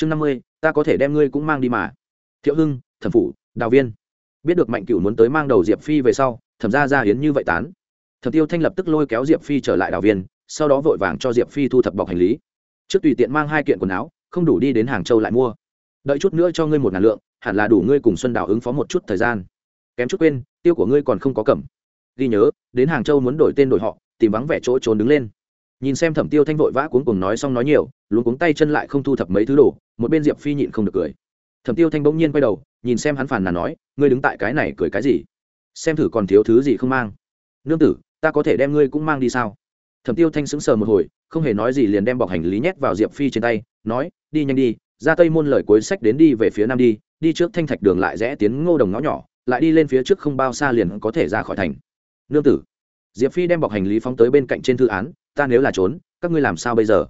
chương năm mươi, ta có thể đem ngươi cũng mang đi mà. Thiệu hưng, thẩm phủ, đào viên. Biết được mạnh cửu muốn tới mang đầu diệp phi về sau, thẩm ra ra hiến như vậy tán. Thẩm tiêu thanh lập tức lôi kéo diệp phi trở lại đào viên, sau đó vội vàng cho diệp phi thu thập bọc hành lý. Trước tùy tiện mang hai kiện quần áo, không đủ đi đến hàng châu lại mua. Đợi chút nữa cho ngươi một ngàn lượng, hẳn là đủ ngươi cùng xuân đào ứng phó một chút thời gian. Kém chút quên, tiêu của ngươi còn không có cẩm ghi nhớ, đến hàng châu muốn đổi tên đổi họ, tìm vắng vẻ chỗ trốn đứng lên. Nhìn xem thẩm tiêu thanh vội vã cuống cùng nói xong nói nhiều luôn cuống tay chân lại không thu thập mấy thứ đồ một bên diệp phi nhịn không được cười thẩm tiêu thanh bỗng nhiên quay đầu nhìn xem hắn phản là nói ngươi đứng tại cái này cười cái gì xem thử còn thiếu thứ gì không mang nương tử ta có thể đem ngươi cũng mang đi sao thẩm tiêu thanh sững sờ một hồi không hề nói gì liền đem bọc hành lý nhét vào diệp phi trên tay nói đi nhanh đi ra tây môn lời cuối sách đến đi về phía nam đi đi trước thanh thạch đường lại rẽ tiến ngô đồng ngõ nhỏ lại đi lên phía trước không bao xa liền có thể ra khỏi thành nương tử diệp phi đem bọc hành lý phóng tới bên cạnh trên thư án ta nếu là trốn các ngươi làm sao bây giờ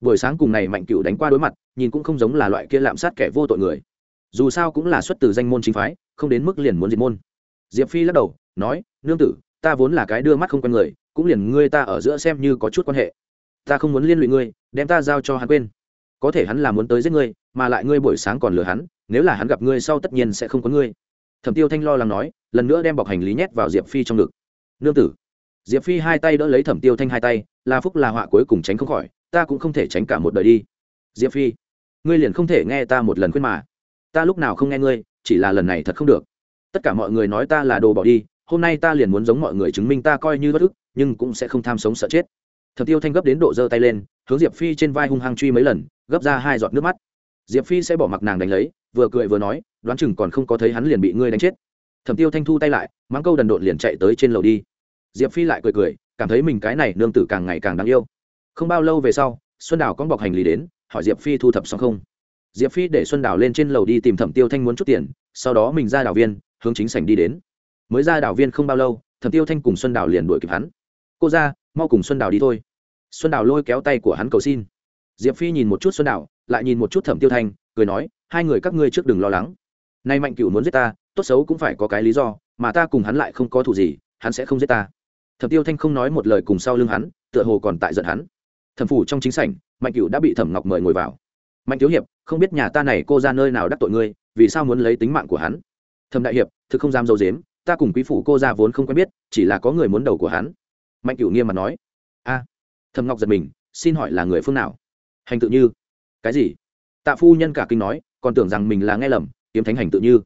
buổi sáng cùng này mạnh cựu đánh qua đối mặt nhìn cũng không giống là loại kia lạm sát kẻ vô tội người. Dù sao cũng là xuất từ danh môn chính phái, không đến mức liền muốn diệt môn. Diệp phi lắc đầu, nói, nương tử, ta vốn là cái đưa mắt không quen người, cũng liền ngươi ta ở giữa xem như có chút quan hệ. Ta không muốn liên lụy ngươi, đem ta giao cho hắn quên. Có thể hắn là muốn tới giết ngươi, mà lại ngươi buổi sáng còn lừa hắn, nếu là hắn gặp ngươi sau tất nhiên sẽ không có ngươi. Thẩm tiêu thanh lo lắng nói, lần nữa đem bọc hành lý nhét vào diệp phi trong ngực. Nương tử. Diệp phi hai tay đỡ lấy thẩm tiêu thanh hai tay là phúc là họa cuối cùng tránh không khỏi, ta cũng không thể tránh cả một đời đi. Diệp phi ngươi liền không thể nghe ta một lần khuyên mà. Ta lúc nào không nghe ngươi, chỉ là lần này thật không được. Tất cả mọi người nói ta là đồ bỏ đi, hôm nay ta liền muốn giống mọi người chứng minh ta coi như bất ức, nhưng cũng sẽ không tham sống sợ chết. Thẩm tiêu thanh gấp đến độ giơ tay lên, hướng diệp phi trên vai hung hăng truy mấy lần, gấp ra hai giọt nước mắt. Diệp phi sẽ bỏ mặc nàng đánh lấy, vừa cười vừa nói, đoán chừng còn không có thấy hắn liền bị ngươi đánh chết. Thẩm tiêu thanh thu tay lại, mắng câu đần độn liền chạy tới trên lầu đi. Diệp phi lại cười cười, cảm thấy mình cái này nương tử càng ngày càng đáng yêu. Không bao lâu về sau, xuân đào con bọc hành lý đến hỏi diệp phi thu thập xong không? Diệp phi để xuân đào lên trên lầu đi tìm thẩm tiêu thanh muốn chút tiền, sau đó mình ra đào viên, hướng chính sảnh đi đến. Mới ra đào viên không bao lâu, thẩm tiêu thanh cùng xuân đào liền đuổi kịp hắn. Cô ra, mau cùng xuân đào đi thôi. Xuân đào lôi kéo tay của hắn cầu xin. Diệp phi nhìn một chút xuân đào, lại nhìn một chút thẩm tiêu thanh, cười nói, hai người các ngươi trước đừng lo lắng. Nay mạnh cựu muốn giết ta, tốt xấu cũng phải có cái lý do, mà ta cùng hắn lại không có thù gì, hắn sẽ không giết ta. Thẩm tiêu thanh không nói một lời cùng sau lưng hắn, tựa hồ còn tại giận hắn thẩm phủ trong chính sảnh, mạnh cửu đã bị thẩm ngọc mời ngồi vào. Mạnh thiếu hiệp, không biết nhà ta này cô ra nơi nào đắc tội ngươi, vì sao muốn lấy tính mạng của hắn? Thẩm đại hiệp, thực không dám dâu dếm ta cùng quý phủ cô ra vốn không quen biết, chỉ là có người muốn đầu của hắn. Mạnh cửu nghiêm mặt nói. A. Thẩm ngọc giật mình, xin hỏi là người phương nào? Hành tự như. Cái gì? Tạ phu nhân cả kinh nói, còn tưởng rằng mình là nghe lầm, kiếm thánh hành tự như.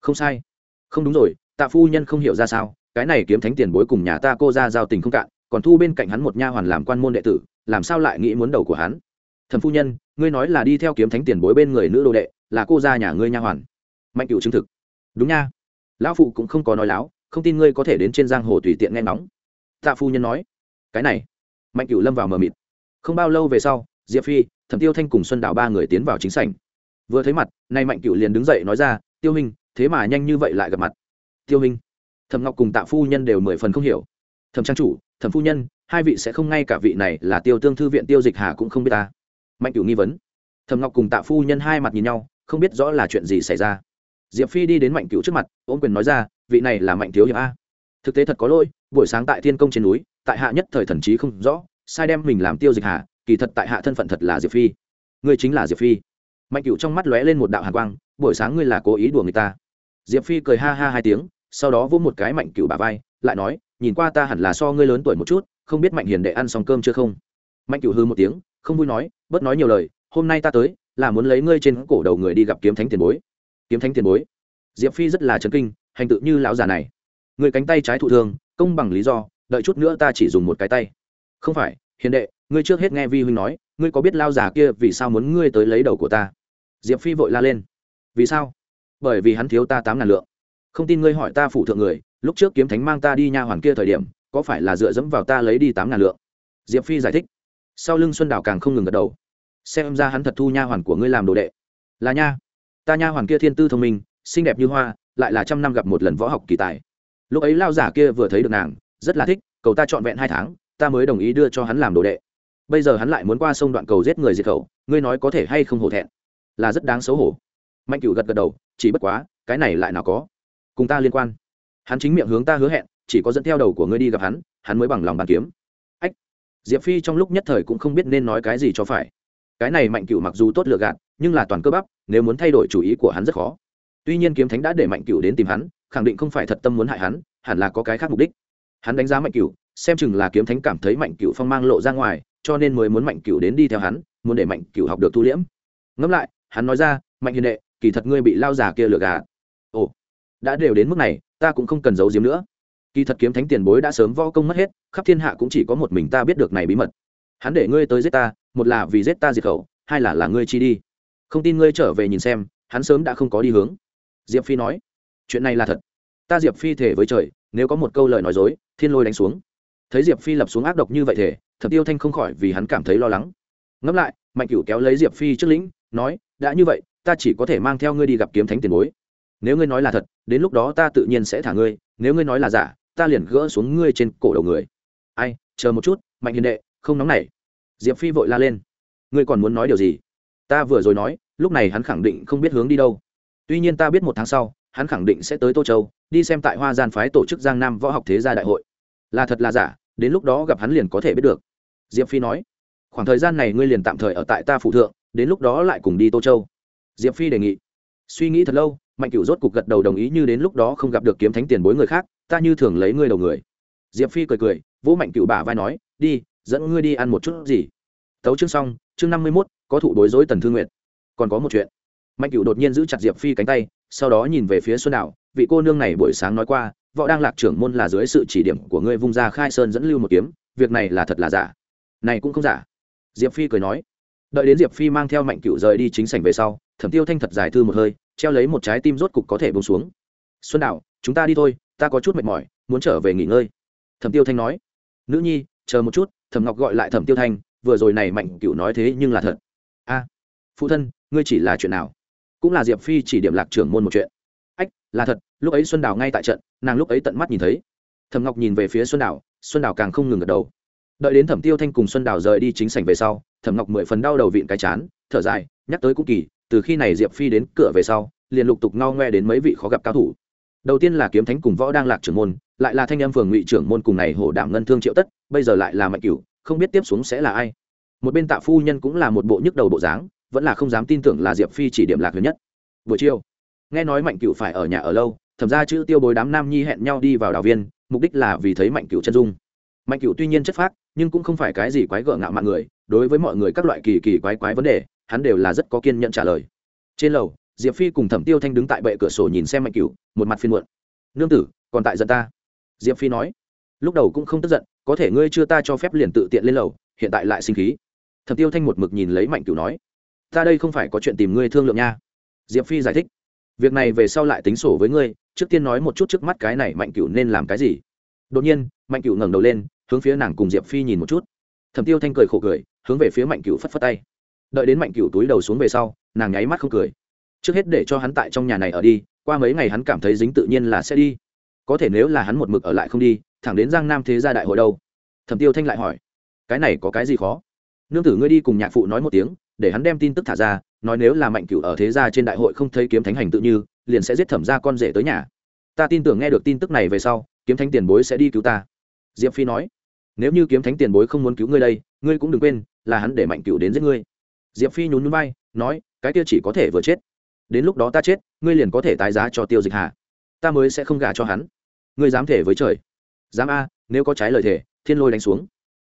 Không sai. Không đúng rồi, tạ phu nhân không hiểu ra sao, cái này kiếm thánh tiền bối cùng nhà ta cô ra giao tình không cạn, còn thu bên cạnh hắn một nha hoàn làm quan môn đệ tử làm sao lại nghĩ muốn đầu của hắn? Thẩm phu nhân, ngươi nói là đi theo kiếm thánh tiền bối bên người nữ đồ đệ, là cô gia nhà ngươi nha hoàn. Mạnh cựu chứng thực. Đúng nha. Lão phụ cũng không có nói láo, không tin ngươi có thể đến trên giang hồ tùy tiện nghe ngóng. Tạ phu nhân nói. Cái này. Mạnh cựu lâm vào mờ mịt. Không bao lâu về sau, diệp phi, thẩm tiêu thanh cùng xuân đào ba người tiến vào chính sảnh. Vừa thấy mặt nay mạnh cựu liền đứng dậy nói ra, tiêu hình thế mà nhanh như vậy lại gặp mặt. Tiêu hình thẩm ngọc cùng tạ phu nhân đều mười phần không hiểu. Thẩm trang chủ, thẩm phu nhân hai vị sẽ không ngay cả vị này là tiêu tương thư viện tiêu dịch hà cũng không biết ta. Mạnh cửu nghi vấn. Thầm ngọc cùng tạ phu nhân hai mặt nhìn nhau, không biết rõ là chuyện gì xảy ra. Diệp phi đi đến mạnh cửu trước mặt, ôm quyền nói ra, vị này là mạnh thiếu hiệp a. Thực tế thật có lỗi, buổi sáng tại thiên công trên núi, tại hạ nhất thời thần trí không rõ, sai đem mình làm tiêu dịch hà, kỳ thật tại hạ thân phận thật là diệp phi. Ngươi chính là diệp phi. Mạnh cửu trong mắt lóe lên một đạo hàn quang, buổi sáng ngươi là cố ý đùa người ta. Diệp phi cười ha ha hai tiếng, sau đó vỗ một cái mạnh cửu bà vai, lại nói, nhìn qua ta hẳn là so ngươi lớn tuổi một chút không biết mạnh hiền đệ ăn xong cơm chưa không? Mạnh cửu hư một tiếng, không vui nói, bớt nói nhiều lời, hôm nay ta tới, là muốn lấy ngươi trên cổ đầu người đi gặp kiếm thánh tiền bối. Kiếm thánh tiền bối? Diệp phi rất là chấn kinh, hành tự như lão già này. Người cánh tay trái thụ thương, công bằng lý do, đợi chút nữa ta chỉ dùng một cái tay. Không phải, hiền đệ, ngươi trước hết nghe vi huynh nói, ngươi có biết lao già kia vì sao muốn ngươi tới lấy đầu của ta? Diệp phi vội la lên. Vì sao? Bởi vì hắn thiếu ta tám ngàn lượng. Không tin ngươi hỏi ta phụ thượng người, lúc trước kiếm thánh mang ta đi nha hoàn kia thời điểm có phải là dựa dẫm vào ta lấy đi tám ngàn lượng? Diệp phi giải thích. Sau lưng xuân đào càng không ngừng gật đầu. Xem ra hắn thật thu nha hoàn của ngươi làm đồ đệ. Là nha. Ta nha hoàn kia thiên tư thông minh, xinh đẹp như hoa, lại là trăm năm gặp một lần võ học kỳ tài. Lúc ấy lao giả kia vừa thấy được nàng, rất là thích, cầu ta trọn vẹn hai tháng, ta mới đồng ý đưa cho hắn làm đồ đệ. Bây giờ hắn lại muốn qua sông đoạn cầu giết người diệt khẩu, ngươi nói có thể hay không hổ thẹn? Là rất đáng xấu hổ. Mạnh cựu gật gật đầu, chỉ bất quá, cái này lại nào có. Cùng ta liên quan. Hắn chính miệng hướng ta hứa hẹn chỉ có dẫn theo đầu của ngươi đi gặp hắn hắn mới bằng lòng bàn kiếm. Ách, diệp phi trong lúc nhất thời cũng không biết nên nói cái gì cho phải. Cái này mạnh cựu mặc dù tốt lựa gạt, nhưng là toàn cơ bắp, nếu muốn thay đổi chủ ý của hắn rất khó. Tuy nhiên kiếm thánh đã để mạnh cựu đến tìm hắn, khẳng định không phải thật tâm muốn hại hắn, hẳn là có cái khác mục đích. Hắn đánh giá mạnh cựu xem chừng là kiếm thánh cảm thấy mạnh cựu phong mang lộ ra ngoài, cho nên mới muốn mạnh cựu đến đi theo hắn, muốn để mạnh cựu học được thu liễm. Ngẫm lại, hắn nói ra, mạnh hiền đệ, kỳ thật ngươi bị lao già kia lừa gạt. ồ, đã đều đến mức này, ta cũng không cần giấu giếm nữa kỳ thật kiếm thánh tiền bối đã sớm võ công mất hết, khắp thiên hạ cũng chỉ có một mình ta biết được này bí mật. Hắn để ngươi tới giết ta, một là vì giết ta diệt khẩu, hai là là ngươi chi đi. Không tin ngươi trở về nhìn xem, hắn sớm đã không có đi hướng. Diệp phi nói, chuyện này là thật. Ta diệp phi thể với trời, nếu có một câu lời nói dối, thiên lôi đánh xuống. Thấy diệp phi lập xuống ác độc như vậy thể, thập tiêu thanh không khỏi vì hắn cảm thấy lo lắng. Ngẫm lại, mạnh cửu kéo lấy diệp phi trước lĩnh, nói, đã như vậy, ta chỉ có thể mang theo ngươi đi gặp kiếm thánh tiền bối. Nếu ngươi nói là thật, đến lúc đó ta tự nhiên sẽ thả ngươi, nếu ngươi nói là giả ta liền gỡ xuống ngươi trên cổ đầu người. Ai, chờ một chút, mạnh hiền đệ, không nóng nảy. Diệp phi vội la lên. Ngươi còn muốn nói điều gì? Ta vừa rồi nói, lúc này hắn khẳng định không biết hướng đi đâu. Tuy nhiên ta biết một tháng sau, hắn khẳng định sẽ tới tô châu, đi xem tại hoa gian phái tổ chức giang nam võ học thế gia đại hội. Là thật là giả, đến lúc đó gặp hắn liền có thể biết được. Diệp phi nói. Khoảng thời gian này ngươi liền tạm thời ở tại ta phụ thượng, đến lúc đó lại cùng đi tô châu. Diệp phi đề nghị. Suy nghĩ thật lâu, mạnh cửu rốt cục gật đầu đồng ý như đến lúc đó không gặp được kiếm thánh tiền bối người khác ta như thường lấy ngươi đầu người. Diệp phi cười cười, vỗ mạnh cựu bả vai nói, đi, dẫn ngươi đi ăn một chút gì. Tấu chương xong, chương năm mươi mốt, có thụ đối dối tần thương nguyện còn có một chuyện. Mạnh cựu đột nhiên giữ chặt diệp phi cánh tay, sau đó nhìn về phía xuân đạo vị cô nương này buổi sáng nói qua, võ đang lạc trưởng môn là dưới sự chỉ điểm của ngươi vung ra khai sơn dẫn lưu một kiếm, việc này là thật là giả. Này cũng không giả. Diệp phi cười nói. Đợi đến diệp phi mang theo mạnh cựu rời đi chính sảnh về sau, thẩm tiêu thanh thật giải thư một hơi, treo lấy một trái tim rốt cục có thể bông xuống. Xuân đạo chúng ta đi thôi ta có chút mệt mỏi, muốn trở về nghỉ ngơi. Thẩm tiêu thanh nói. Nữ nhi, chờ một chút, thẩm ngọc gọi lại thẩm tiêu thanh, vừa rồi này mạnh cựu nói thế nhưng là thật. A, phụ thân, ngươi chỉ là chuyện nào? Cũng là diệp phi chỉ điểm lạc trưởng môn một chuyện. Ách, là thật, lúc ấy xuân đào ngay tại trận, nàng lúc ấy tận mắt nhìn thấy. Thẩm ngọc nhìn về phía xuân đào xuân đào càng không ngừng gật đầu. Đợi đến thẩm tiêu thanh cùng xuân đào rời đi chính sảnh về sau, thẩm ngọc mười phần đau đầu vịn cái chán, thở dài, nhắc tới cũng kỳ, từ khi này diệp phi đến cửa về sau, liền lục tục ngao ngoe đến mấy vị khó gặp cao thủ đầu tiên là kiếm thánh cùng võ đang lạc trưởng môn, lại là thanh em phường ngụy trưởng môn cùng này hổ đảm ngân thương triệu tất, bây giờ lại là mạnh cửu, không biết tiếp xuống sẽ là ai. Một bên tạ phu nhân cũng là một bộ nhức đầu bộ dáng, vẫn là không dám tin tưởng là diệp phi chỉ điểm lạc huyền nhất. Buổi chiều, nghe nói mạnh cửu phải ở nhà ở lâu, thẩm ra chữ tiêu bối đám nam nhi hẹn nhau đi vào đào viên, mục đích là vì thấy mạnh cửu chân dung. Mạnh cửu tuy nhiên chất phác, nhưng cũng không phải cái gì quái gở ngạo mạn người, đối với mọi người các loại kỳ kỳ quái quái vấn đề, hắn đều là rất có kiên nhận trả lời. Trên lầu diệp phi cùng thẩm tiêu thanh đứng tại bệ cửa sổ nhìn xem mạnh cửu, một mặt phiên muộn. Nương tử, còn tại giận ta? Diệp phi nói. Lúc đầu cũng không tức giận, có thể ngươi chưa ta cho phép liền tự tiện lên lầu, hiện tại lại sinh khí. Thẩm tiêu thanh một mực nhìn lấy mạnh cửu nói. Ta đây không phải có chuyện tìm ngươi thương lượng nha. Diệp phi giải thích. Việc này về sau lại tính sổ với ngươi, trước tiên nói một chút trước mắt cái này mạnh cửu nên làm cái gì. Đột nhiên, mạnh cửu ngẩng đầu lên, hướng phía nàng cùng diệp phi nhìn một chút. Thẩm tiêu thanh cười khổ cười, hướng về phía mạnh cửu phất phất tay. Đợi đến mạnh cửu túi đầu xuống về sau, nàng nháy mắt không cười trước hết để cho hắn tại trong nhà này ở đi, qua mấy ngày hắn cảm thấy dính tự nhiên là sẽ đi. Có thể nếu là hắn một mực ở lại không đi, thẳng đến giang nam thế gia đại hội đâu? Thẩm tiêu thanh lại hỏi. Cái này có cái gì khó? Nương tử ngươi đi cùng nhạc phụ nói một tiếng, để hắn đem tin tức thả ra, nói nếu là mạnh cửu ở thế gia trên đại hội không thấy kiếm thánh hành tự như, liền sẽ giết thẩm ra con rể tới nhà. Ta tin tưởng nghe được tin tức này về sau, kiếm thánh tiền bối sẽ đi cứu ta. Diệp phi nói. Nếu như kiếm thánh tiền bối không muốn cứu ngươi đây, ngươi cũng đừng quên, là hắn để mạnh cửu đến giết ngươi. Diệp phi nhún núi bay nói, cái kia chỉ có thể vừa chết đến lúc đó ta chết, ngươi liền có thể tái giá cho tiêu dịch hà. Ta mới sẽ không gả cho hắn. Ngươi dám thể với trời. Dám a, nếu có trái lời thể thiên lôi đánh xuống.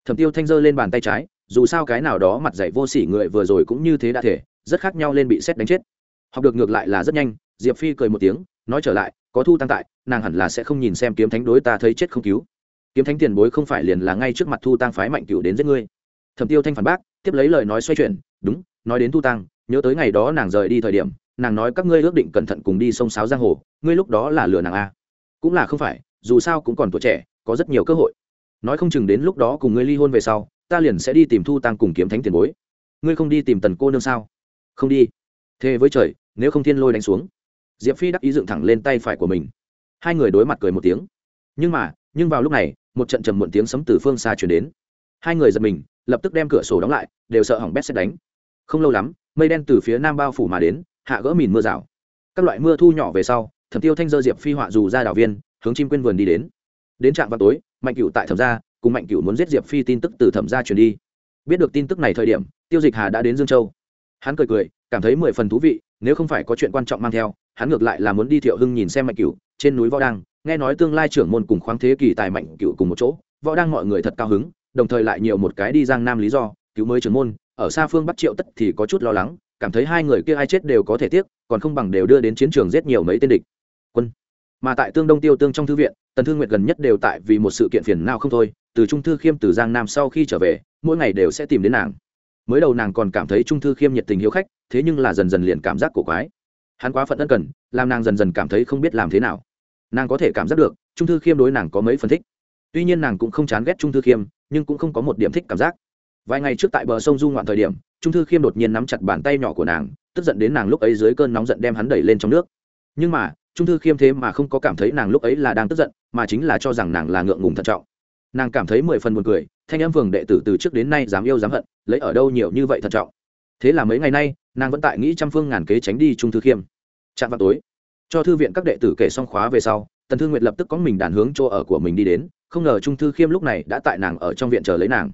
Thẩm tiêu thanh giơ lên bàn tay trái, dù sao cái nào đó mặt dạy vô sỉ người vừa rồi cũng như thế đã thể, rất khác nhau lên bị xét đánh chết. Học được ngược lại là rất nhanh, diệp phi cười một tiếng, nói trở lại, có thu tăng tại, nàng hẳn là sẽ không nhìn xem kiếm thánh đối ta thấy chết không cứu. Kiếm thánh tiền bối không phải liền là ngay trước mặt thu tăng phái mạnh cửu đến giết ngươi. Thẩm tiêu thanh phản bác, tiếp lấy lời nói xoay chuyển, đúng, nói đến thu tăng, nhớ tới ngày đó nàng rời đi thời điểm nàng nói các ngươi ước định cẩn thận cùng đi sông sáo giang hồ, ngươi lúc đó là lừa nàng a. Cũng là không phải, dù sao cũng còn tuổi trẻ, có rất nhiều cơ hội. Nói không chừng đến lúc đó cùng ngươi ly hôn về sau, ta liền sẽ đi tìm thu tăng cùng kiếm thánh tiền bối. Ngươi không đi tìm tần cô nương sao? Không đi. Thề với trời, nếu không thiên lôi đánh xuống. Diệp phi đắc ý dựng thẳng lên tay phải của mình. Hai người đối mặt cười một tiếng. Nhưng mà, nhưng vào lúc này, một trận trầm muộn tiếng sấm từ phương xa chuyển đến. Hai người giật mình, lập tức đem cửa sổ đóng lại, đều sợ hỏng bét xét đánh. Không lâu lắm, mây đen từ phía nam bao phủ mà đến hạ gỡ mìn mưa rào. Các loại mưa thu nhỏ về sau, thẩm tiêu thanh dơ diệp phi họa dù ra đảo viên, hướng chim quên vườn đi đến. Đến trạm vào tối, mạnh cửu tại thẩm gia, cùng mạnh cửu muốn giết diệp phi tin tức từ thẩm gia truyền đi. Biết được tin tức này thời điểm, tiêu dịch hà đã đến dương châu. Hắn cười cười, cảm thấy mười phần thú vị, nếu không phải có chuyện quan trọng mang theo, hắn ngược lại là muốn đi thiệu hưng nhìn xem mạnh cửu, trên núi võ đăng, nghe nói tương lai trưởng môn cùng khoáng thế kỳ tài mạnh cửu cùng một chỗ, võ đăng mọi người thật cao hứng, đồng thời lại nhiều một cái đi giang nam lý do, cứu mới trưởng môn, ở xa phương bắt triệu tất thì có chút lo lắng cảm thấy hai người kia ai chết đều có thể tiếc, còn không bằng đều đưa đến chiến trường giết nhiều mấy tên địch. Quân. Mà tại tương đông tiêu tương trong thư viện, tần thương nguyệt gần nhất đều tại vì một sự kiện phiền nào không thôi, từ trung thư khiêm từ giang nam sau khi trở về, mỗi ngày đều sẽ tìm đến nàng. Mới đầu nàng còn cảm thấy trung thư khiêm nhiệt tình hiếu khách, thế nhưng là dần dần liền cảm giác cổ quái. Hắn quá phận ân cần, làm nàng dần dần cảm thấy không biết làm thế nào. Nàng có thể cảm giác được, trung thư khiêm đối nàng có mấy phân thích. Tuy nhiên nàng cũng không chán ghét trung thư khiêm, nhưng cũng không có một điểm thích cảm giác vài ngày trước tại bờ sông du ngoạn thời điểm, trung thư khiêm đột nhiên nắm chặt bàn tay nhỏ của nàng, tức giận đến nàng lúc ấy dưới cơn nóng giận đem hắn đẩy lên trong nước. Nhưng mà, trung thư khiêm thế mà không có cảm thấy nàng lúc ấy là đang tức giận, mà chính là cho rằng nàng là ngượng ngùng thận trọng. Nàng cảm thấy mười phần buồn cười, thanh em phường đệ tử từ trước đến nay dám yêu dám hận, lấy ở đâu nhiều như vậy thận trọng. Thế là mấy ngày nay, nàng vẫn tại nghĩ trăm phương ngàn kế tránh đi trung thư khiêm. Chạm vào tối, cho thư viện các đệ tử kể xong khóa về sau, tần thư nguyệt lập tức có mình đàn hướng chỗ ở của mình đi đến, không ngờ trung thư khiêm lúc này đã tại nàng ở trong viện chờ lấy nàng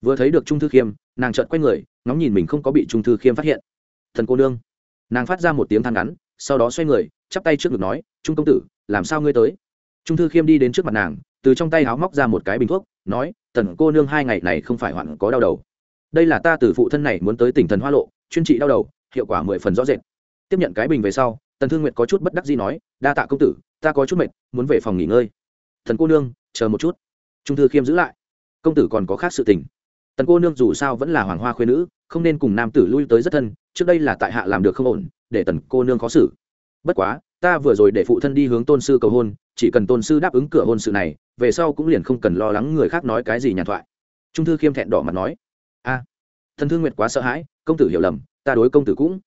vừa thấy được trung thư khiêm, nàng chợt quay người, ngóng nhìn mình không có bị trung thư khiêm phát hiện. Thần cô nương. Nàng phát ra một tiếng than ngắn, sau đó xoay người, chắp tay trước ngực nói, trung công tử, làm sao ngươi tới? Trung thư khiêm đi đến trước mặt nàng, từ trong tay háo móc ra một cái bình thuốc, nói tần cô nương hai ngày này không phải hoạn có đau đầu. Đây là ta từ phụ thân này muốn tới tỉnh thần hoa lộ, chuyên trị đau đầu, hiệu quả mười phần rõ rệt. Tiếp nhận cái bình về sau, tần thương nguyện có chút bất đắc gì nói, đa tạ công tử, ta có chút mệt, muốn về phòng nghỉ ngơi. Thần cô nương, chờ một chút. Trung thư khiêm giữ lại. Công tử còn có khác sự tình tần cô nương dù sao vẫn là hoàng hoa khuyên nữ, không nên cùng nam tử lui tới rất thân, trước đây là tại hạ làm được không ổn, để tần cô nương khó xử. Bất quá, ta vừa rồi để phụ thân đi hướng tôn sư cầu hôn, chỉ cần tôn sư đáp ứng cửa hôn sự này, về sau cũng liền không cần lo lắng người khác nói cái gì nhàn thoại. Trung thư khiêm thẹn đỏ mặt nói. A, thần thương nguyệt quá sợ hãi, công tử hiểu lầm, ta đối công tử cũng.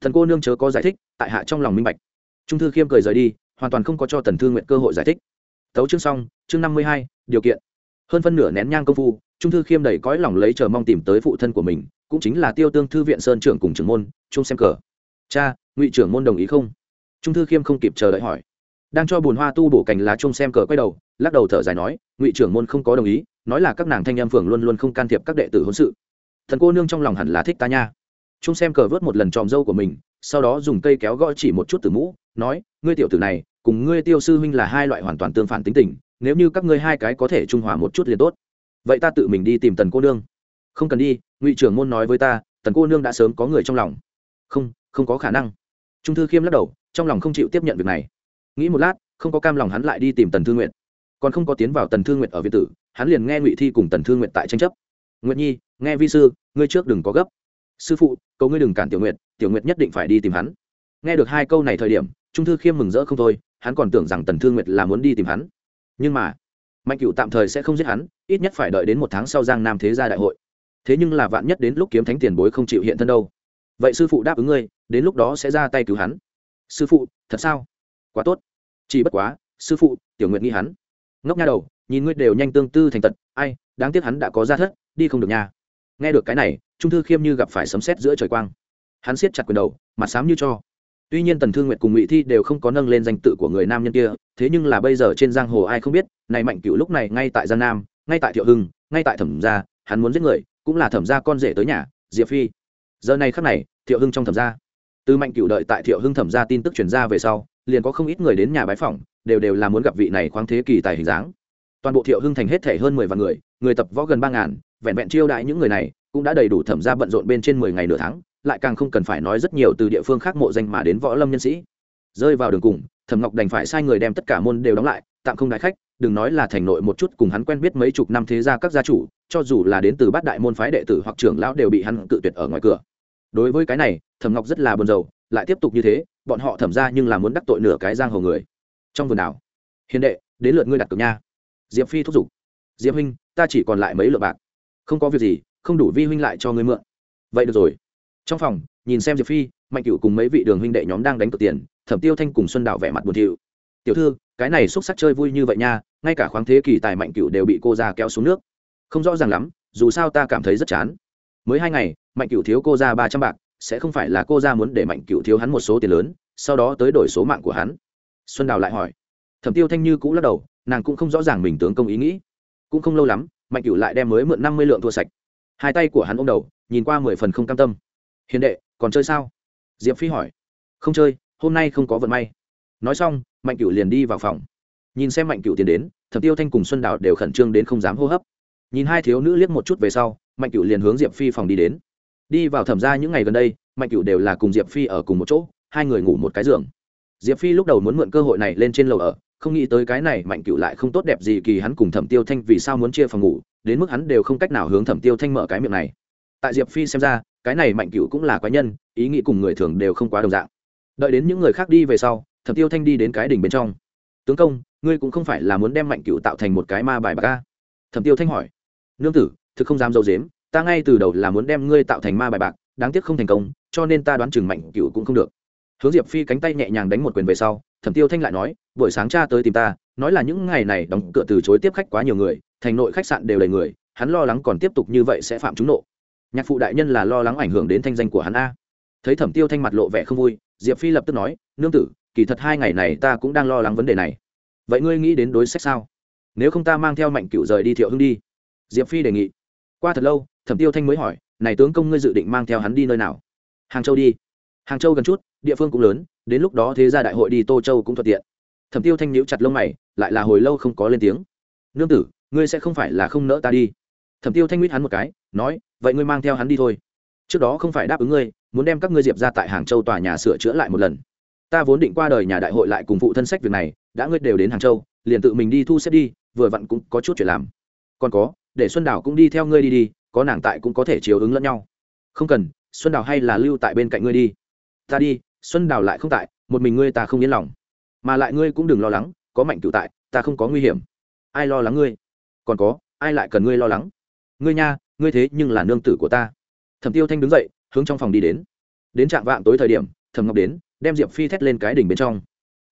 Thần cô nương chớ có giải thích, tại hạ trong lòng minh bạch. Trung thư khiêm cười rời đi, hoàn toàn không có cho tần thương nguyện cơ hội giải thích. Tấu chương xong, chương năm mươi hai, điều kiện. Hơn phân nửa nén nhang công phu trung thư khiêm đầy cõi lòng lấy chờ mong tìm tới phụ thân của mình, cũng chính là tiêu tương thư viện sơn trưởng cùng trưởng môn, chung xem cờ. Cha, ngụy trưởng môn đồng ý không? Trung thư khiêm không kịp chờ đợi hỏi. Đang cho bùn hoa tu bổ cành lá chung xem cờ quay đầu, lắc đầu thở dài nói, ngụy trưởng môn không có đồng ý, nói là các nàng thanh em phường luôn luôn không can thiệp các đệ tử hôn sự. Thần cô nương trong lòng hẳn là thích ta nha. Chung xem cờ vớt một lần tròm dâu của mình, sau đó dùng cây kéo gõ chỉ một chút từ mũ, nói, ngươi tiểu tử này, cùng ngươi tiêu sư huynh là hai loại hoàn toàn tương phản tính tình, nếu như các ngươi hai cái có thể trung hòa một chút liền tốt vậy ta tự mình đi tìm tần cô nương. Không cần đi, ngụy trưởng môn nói với ta, tần cô nương đã sớm có người trong lòng. Không không có khả năng. Trung thư khiêm lắc đầu, trong lòng không chịu tiếp nhận việc này. Nghĩ một lát, không có cam lòng hắn lại đi tìm tần thư nguyện còn không có tiến vào tần thư nguyện ở việt tử, hắn liền nghe ngụy thi cùng tần thư nguyện tại tranh chấp. Nguyện nhi, nghe vi sư, ngươi trước đừng có gấp. Sư phụ, cầu ngươi đừng cản tiểu nguyện tiểu nguyện nhất định phải đi tìm hắn. Nghe được hai câu này thời điểm, trung thư khiêm mừng rỡ không thôi, hắn còn tưởng rằng tần thư nguyệt là muốn đi tìm hắn. Nhưng mà mạnh cựu tạm thời sẽ không giết hắn, ít nhất phải đợi đến một tháng sau giang nam thế gia đại hội. Thế nhưng là vạn nhất đến lúc kiếm thánh tiền bối không chịu hiện thân đâu. Vậy sư phụ đáp ứng ngươi, đến lúc đó sẽ ra tay cứu hắn. Sư phụ, thật sao? Quá tốt. Chỉ bất quá, sư phụ, tiểu nguyện nghi hắn. Ngốc nha đầu, nhìn ngươi đều nhanh tương tư thành tật, ai, đáng tiếc hắn đã có ra thất, đi không được nha. Nghe được cái này, trung thư khiêm như gặp phải sấm sét giữa trời quang. Hắn siết chặt quyền đầu, mặt sám như cho tuy nhiên tần thương nguyệt cùng ngụy thi đều không có nâng lên danh tự của người nam nhân kia, thế nhưng là bây giờ trên giang hồ ai không biết, này mạnh cựu lúc này ngay tại giang nam, ngay tại thiệu hưng, ngay tại thẩm gia, hắn muốn giết người, cũng là thẩm gia con rể tới nhà, diệp phi. Giờ này khắc này, thiệu hưng trong thẩm gia. Từ mạnh cựu đợi tại thiệu hưng thẩm gia tin tức truyền ra về sau, liền có không ít người đến nhà bái phỏng, đều đều là muốn gặp vị này khoáng thế kỳ tài hình dáng. Toàn bộ thiệu hưng thành hết thể hơn mười vạn người người tập võ gần ba ngàn vẹn vẹn chiêu đại những người này, cũng đã đầy đủ thẩm gia bận rộn bên trên mười ngày nửa tháng, lại càng không cần phải nói rất nhiều từ địa phương khác mộ danh mà đến võ lâm nhân sĩ. Rơi vào đường cùng, thẩm ngọc đành phải sai người đem tất cả môn đều đóng lại, tạm không đại khách, đừng nói là thành nội một chút cùng hắn quen biết mấy chục năm thế gia các gia chủ, cho dù là đến từ bát đại môn phái đệ tử hoặc trưởng lão đều bị hắn cự tuyệt ở ngoài cửa. Đối với cái này, thẩm ngọc rất là buồn rầu, lại tiếp tục như thế, bọn họ thẩm ra nhưng là muốn đắc tội nửa cái giang hồ người. Trong vườn nào hiền đệ, đến lượt ngươi đặt cược nha. Diệp phi thúc giục. Diệp huynh, ta chỉ còn lại mấy lượng bạc không có việc gì, không đủ vi huynh lại cho ngươi mượn. Vậy được rồi. Trong phòng, nhìn xem diệp phi, mạnh cửu cùng mấy vị đường huynh đệ nhóm đang đánh cược tiền, thẩm tiêu thanh cùng xuân đạo vẻ mặt buồn thiu. Tiểu thư, cái này xúc sắc chơi vui như vậy nha, ngay cả khoáng thế kỷ tài mạnh cửu đều bị cô ra kéo xuống nước. Không rõ ràng lắm, dù sao ta cảm thấy rất chán. Mới hai ngày, mạnh cửu thiếu cô ra ba trăm bạc, sẽ không phải là cô ra muốn để mạnh cửu thiếu hắn một số tiền lớn, sau đó tới đổi số mạng của hắn. Xuân đào lại hỏi. Thẩm tiêu thanh như cũng lắc đầu, nàng cũng không rõ ràng mình tướng công ý nghĩ. Cũng không lâu lắm mạnh Cửu lại đem mới mượn năm mươi lượng thua sạch. Hai tay của hắn ôm đầu, nhìn qua mười phần không cam tâm. Hiền đệ, còn chơi sao? Diệp phi hỏi. Không chơi, hôm nay không có vận may. Nói xong, mạnh Cửu liền đi vào phòng. Nhìn xem mạnh Cửu tiến đến, thẩm tiêu thanh cùng xuân đào đều khẩn trương đến không dám hô hấp. Nhìn hai thiếu nữ liếc một chút về sau, mạnh Cửu liền hướng diệp phi phòng đi đến. Đi vào thẩm ra những ngày gần đây, mạnh Cửu đều là cùng diệp phi ở cùng một chỗ, hai người ngủ một cái giường. Diệp phi lúc đầu muốn mượn cơ hội này lên trên lầu ở không nghĩ tới cái này mạnh cựu lại không tốt đẹp gì kỳ hắn cùng thẩm tiêu thanh vì sao muốn chia phòng ngủ, đến mức hắn đều không cách nào hướng thẩm tiêu thanh mở cái miệng này. Tại diệp phi xem ra, cái này mạnh cựu cũng là quái nhân, ý nghĩ cùng người thường đều không quá đồng dạng. Đợi đến những người khác đi về sau, thẩm tiêu thanh đi đến cái đỉnh bên trong. Tướng công, ngươi cũng không phải là muốn đem mạnh cựu tạo thành một cái ma bài bạc ca thẩm tiêu thanh hỏi. Nương tử, thực không dám dâu dếm ta ngay từ đầu là muốn đem ngươi tạo thành ma bài bạc, đáng tiếc không thành công, cho nên ta đoán chừng mạnh cựu cũng không được. Hướng diệp phi cánh tay nhẹ nhàng đánh một quyền về sau, thẩm tiêu thanh lại nói buổi sáng cha tới tìm ta, nói là những ngày này đóng cửa từ chối tiếp khách quá nhiều người, thành nội khách sạn đều đầy người, hắn lo lắng còn tiếp tục như vậy sẽ phạm trúng nộ. Nhạc phụ đại nhân là lo lắng ảnh hưởng đến thanh danh của hắn a. Thấy thẩm tiêu thanh mặt lộ vẻ không vui, diệp phi lập tức nói, nương tử, kỳ thật hai ngày này ta cũng đang lo lắng vấn đề này. Vậy ngươi nghĩ đến đối sách sao? Nếu không ta mang theo mạnh cựu rời đi thiệu hưng đi. Diệp phi đề nghị. Qua thật lâu, thẩm tiêu thanh mới hỏi, này tướng công ngươi dự định mang theo hắn đi nơi nào? Hàng châu đi. Hàng châu gần chút, địa phương cũng lớn, đến lúc đó thế ra đại hội đi tô châu cũng thuận tiện thẩm tiêu thanh nhíu chặt lông mày, lại là hồi lâu không có lên tiếng. Nương tử, ngươi sẽ không phải là không nỡ ta đi. Thẩm tiêu thanh nguyết hắn một cái, nói, vậy ngươi mang theo hắn đi thôi. Trước đó không phải đáp ứng ngươi, muốn đem các ngươi diệp ra tại hàng châu tòa nhà sửa chữa lại một lần. Ta vốn định qua đời nhà đại hội lại cùng phụ thân sách việc này, đã ngươi đều đến hàng châu, liền tự mình đi thu xếp đi, vừa vặn cũng có chút chuyện làm. Còn có, để xuân đảo cũng đi theo ngươi đi đi, có nàng tại cũng có thể chiều ứng lẫn nhau. Không cần, xuân đào hay là lưu tại bên cạnh ngươi đi. Ta đi, xuân đào lại không tại, một mình ngươi ta không yên lòng mà lại ngươi cũng đừng lo lắng, có mạnh cựu tại, ta không có nguy hiểm. Ai lo lắng ngươi? Còn có, ai lại cần ngươi lo lắng? Ngươi nha, ngươi thế nhưng là nương tử của ta. Thẩm tiêu thanh đứng dậy, hướng trong phòng đi đến. Đến trạm vạng tối thời điểm, thẩm ngọc đến, đem diệp phi thét lên cái đỉnh bên trong.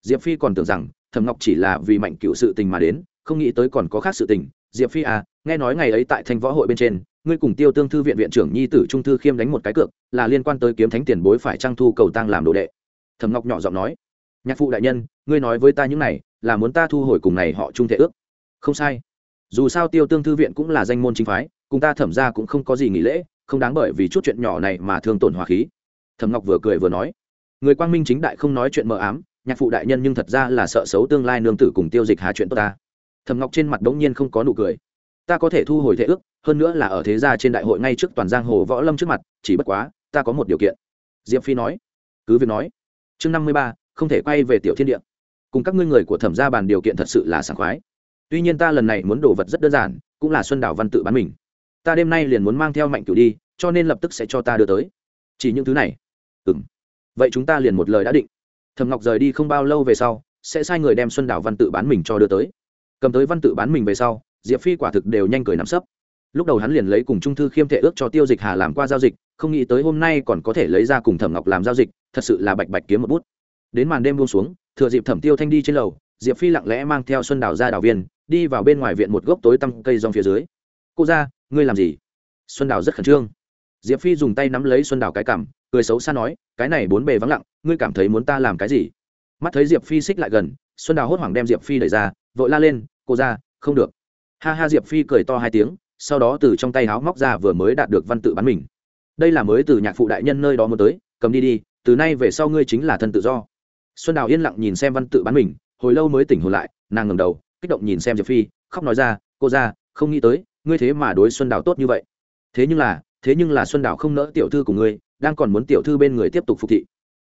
Diệp phi còn tưởng rằng, thẩm ngọc chỉ là vì mạnh cựu sự tình mà đến, không nghĩ tới còn có khác sự tình. Diệp phi à nghe nói ngày ấy tại thanh võ hội bên trên, ngươi cùng tiêu tương thư viện viện trưởng nhi tử trung thư khiêm đánh một cái cược, là liên quan tới kiếm thánh tiền bối phải trang thu cầu tăng làm đồ đệ. Thẩm ngọc nhỏ giọng nói nhạc phụ đại nhân, ngươi nói với ta những này, là muốn ta thu hồi cùng này họ trung thể ước. Không sai. Dù sao tiêu tương thư viện cũng là danh môn chính phái, cùng ta thẩm ra cũng không có gì nghỉ lễ, không đáng bởi vì chút chuyện nhỏ này mà thương tổn hòa khí. Thẩm ngọc vừa cười vừa nói. Người quang minh chính đại không nói chuyện mờ ám, nhạc phụ đại nhân nhưng thật ra là sợ xấu tương lai nương tử cùng tiêu dịch hà chuyện tốt ta. Thẩm ngọc trên mặt đ ố n g nhiên không có nụ cười. Ta có thể thu hồi thể ước, hơn nữa là ở thế gia trên đại hội ngay trước toàn giang hồ võ lâm trước mặt, chỉ bất quá, ta có một điều kiện. Diệp phi nói. Cứ việc nói. Chương năm mươi ba không thể quay về tiểu thiên địa. Cùng các ngươi người của thẩm gia bàn điều kiện thật sự là sảng khoái. Tuy nhiên ta lần này muốn đổ vật rất đơn giản, cũng là xuân đảo văn tự bán mình. Ta đêm nay liền muốn mang theo mạnh cửu đi, cho nên lập tức sẽ cho ta đưa tới. Chỉ những thứ này. Ừ m vậy chúng ta liền một lời đã định. Thầm ngọc rời đi không bao lâu về sau, sẽ sai người đem xuân đảo văn tự bán mình cho đưa tới. Cầm tới văn tự bán mình về sau, diệp phi quả thực đều nhanh cười nắm sấp. Lúc đầu hắn liền lấy cùng trung thư khiêm thể ước cho tiêu dịch hà làm qua giao dịch, không nghĩ tới hôm nay còn có thể lấy ra cùng thẩm ngọc làm giao dịch, thật sự là bạch bạch kiếm một bút đến màn đêm buông xuống, thừa dịp thẩm tiêu thanh đi trên lầu, diệp phi lặng lẽ mang theo xuân đào ra đào viên, đi vào bên ngoài viện một gốc tối tăm cây rong phía dưới. Cô ra, ngươi làm gì? Xuân đào rất khẩn trương. Diệp phi dùng tay nắm lấy xuân đào cái cảm cười xấu xa nói, cái này bốn bề vắng lặng, ngươi cảm thấy muốn ta làm cái gì? Mắt thấy diệp phi xích lại gần, xuân đào hốt hoảng đem diệp phi đẩy ra, vội la lên, cô ra, không được. Ha ha, diệp phi cười to hai tiếng, sau đó từ trong tay háo móc ra vừa mới đạt được văn tự bán mình. Đây là mới từ nhạc phụ đại nhân nơi đó muốn tới, cầm đi đi, từ nay về sau ngươi chính là thân tự do xuân đào yên lặng nhìn xem văn tự bán mình, hồi lâu mới tỉnh hồn lại, nàng ngầm đầu, kích động nhìn xem diệp phi, khóc nói ra, cô ra không nghĩ tới, ngươi thế mà đối xuân đào tốt như vậy. Thế nhưng là, thế nhưng là xuân đào không nỡ tiểu thư của ngươi, đang còn muốn tiểu thư bên người tiếp tục phục thị.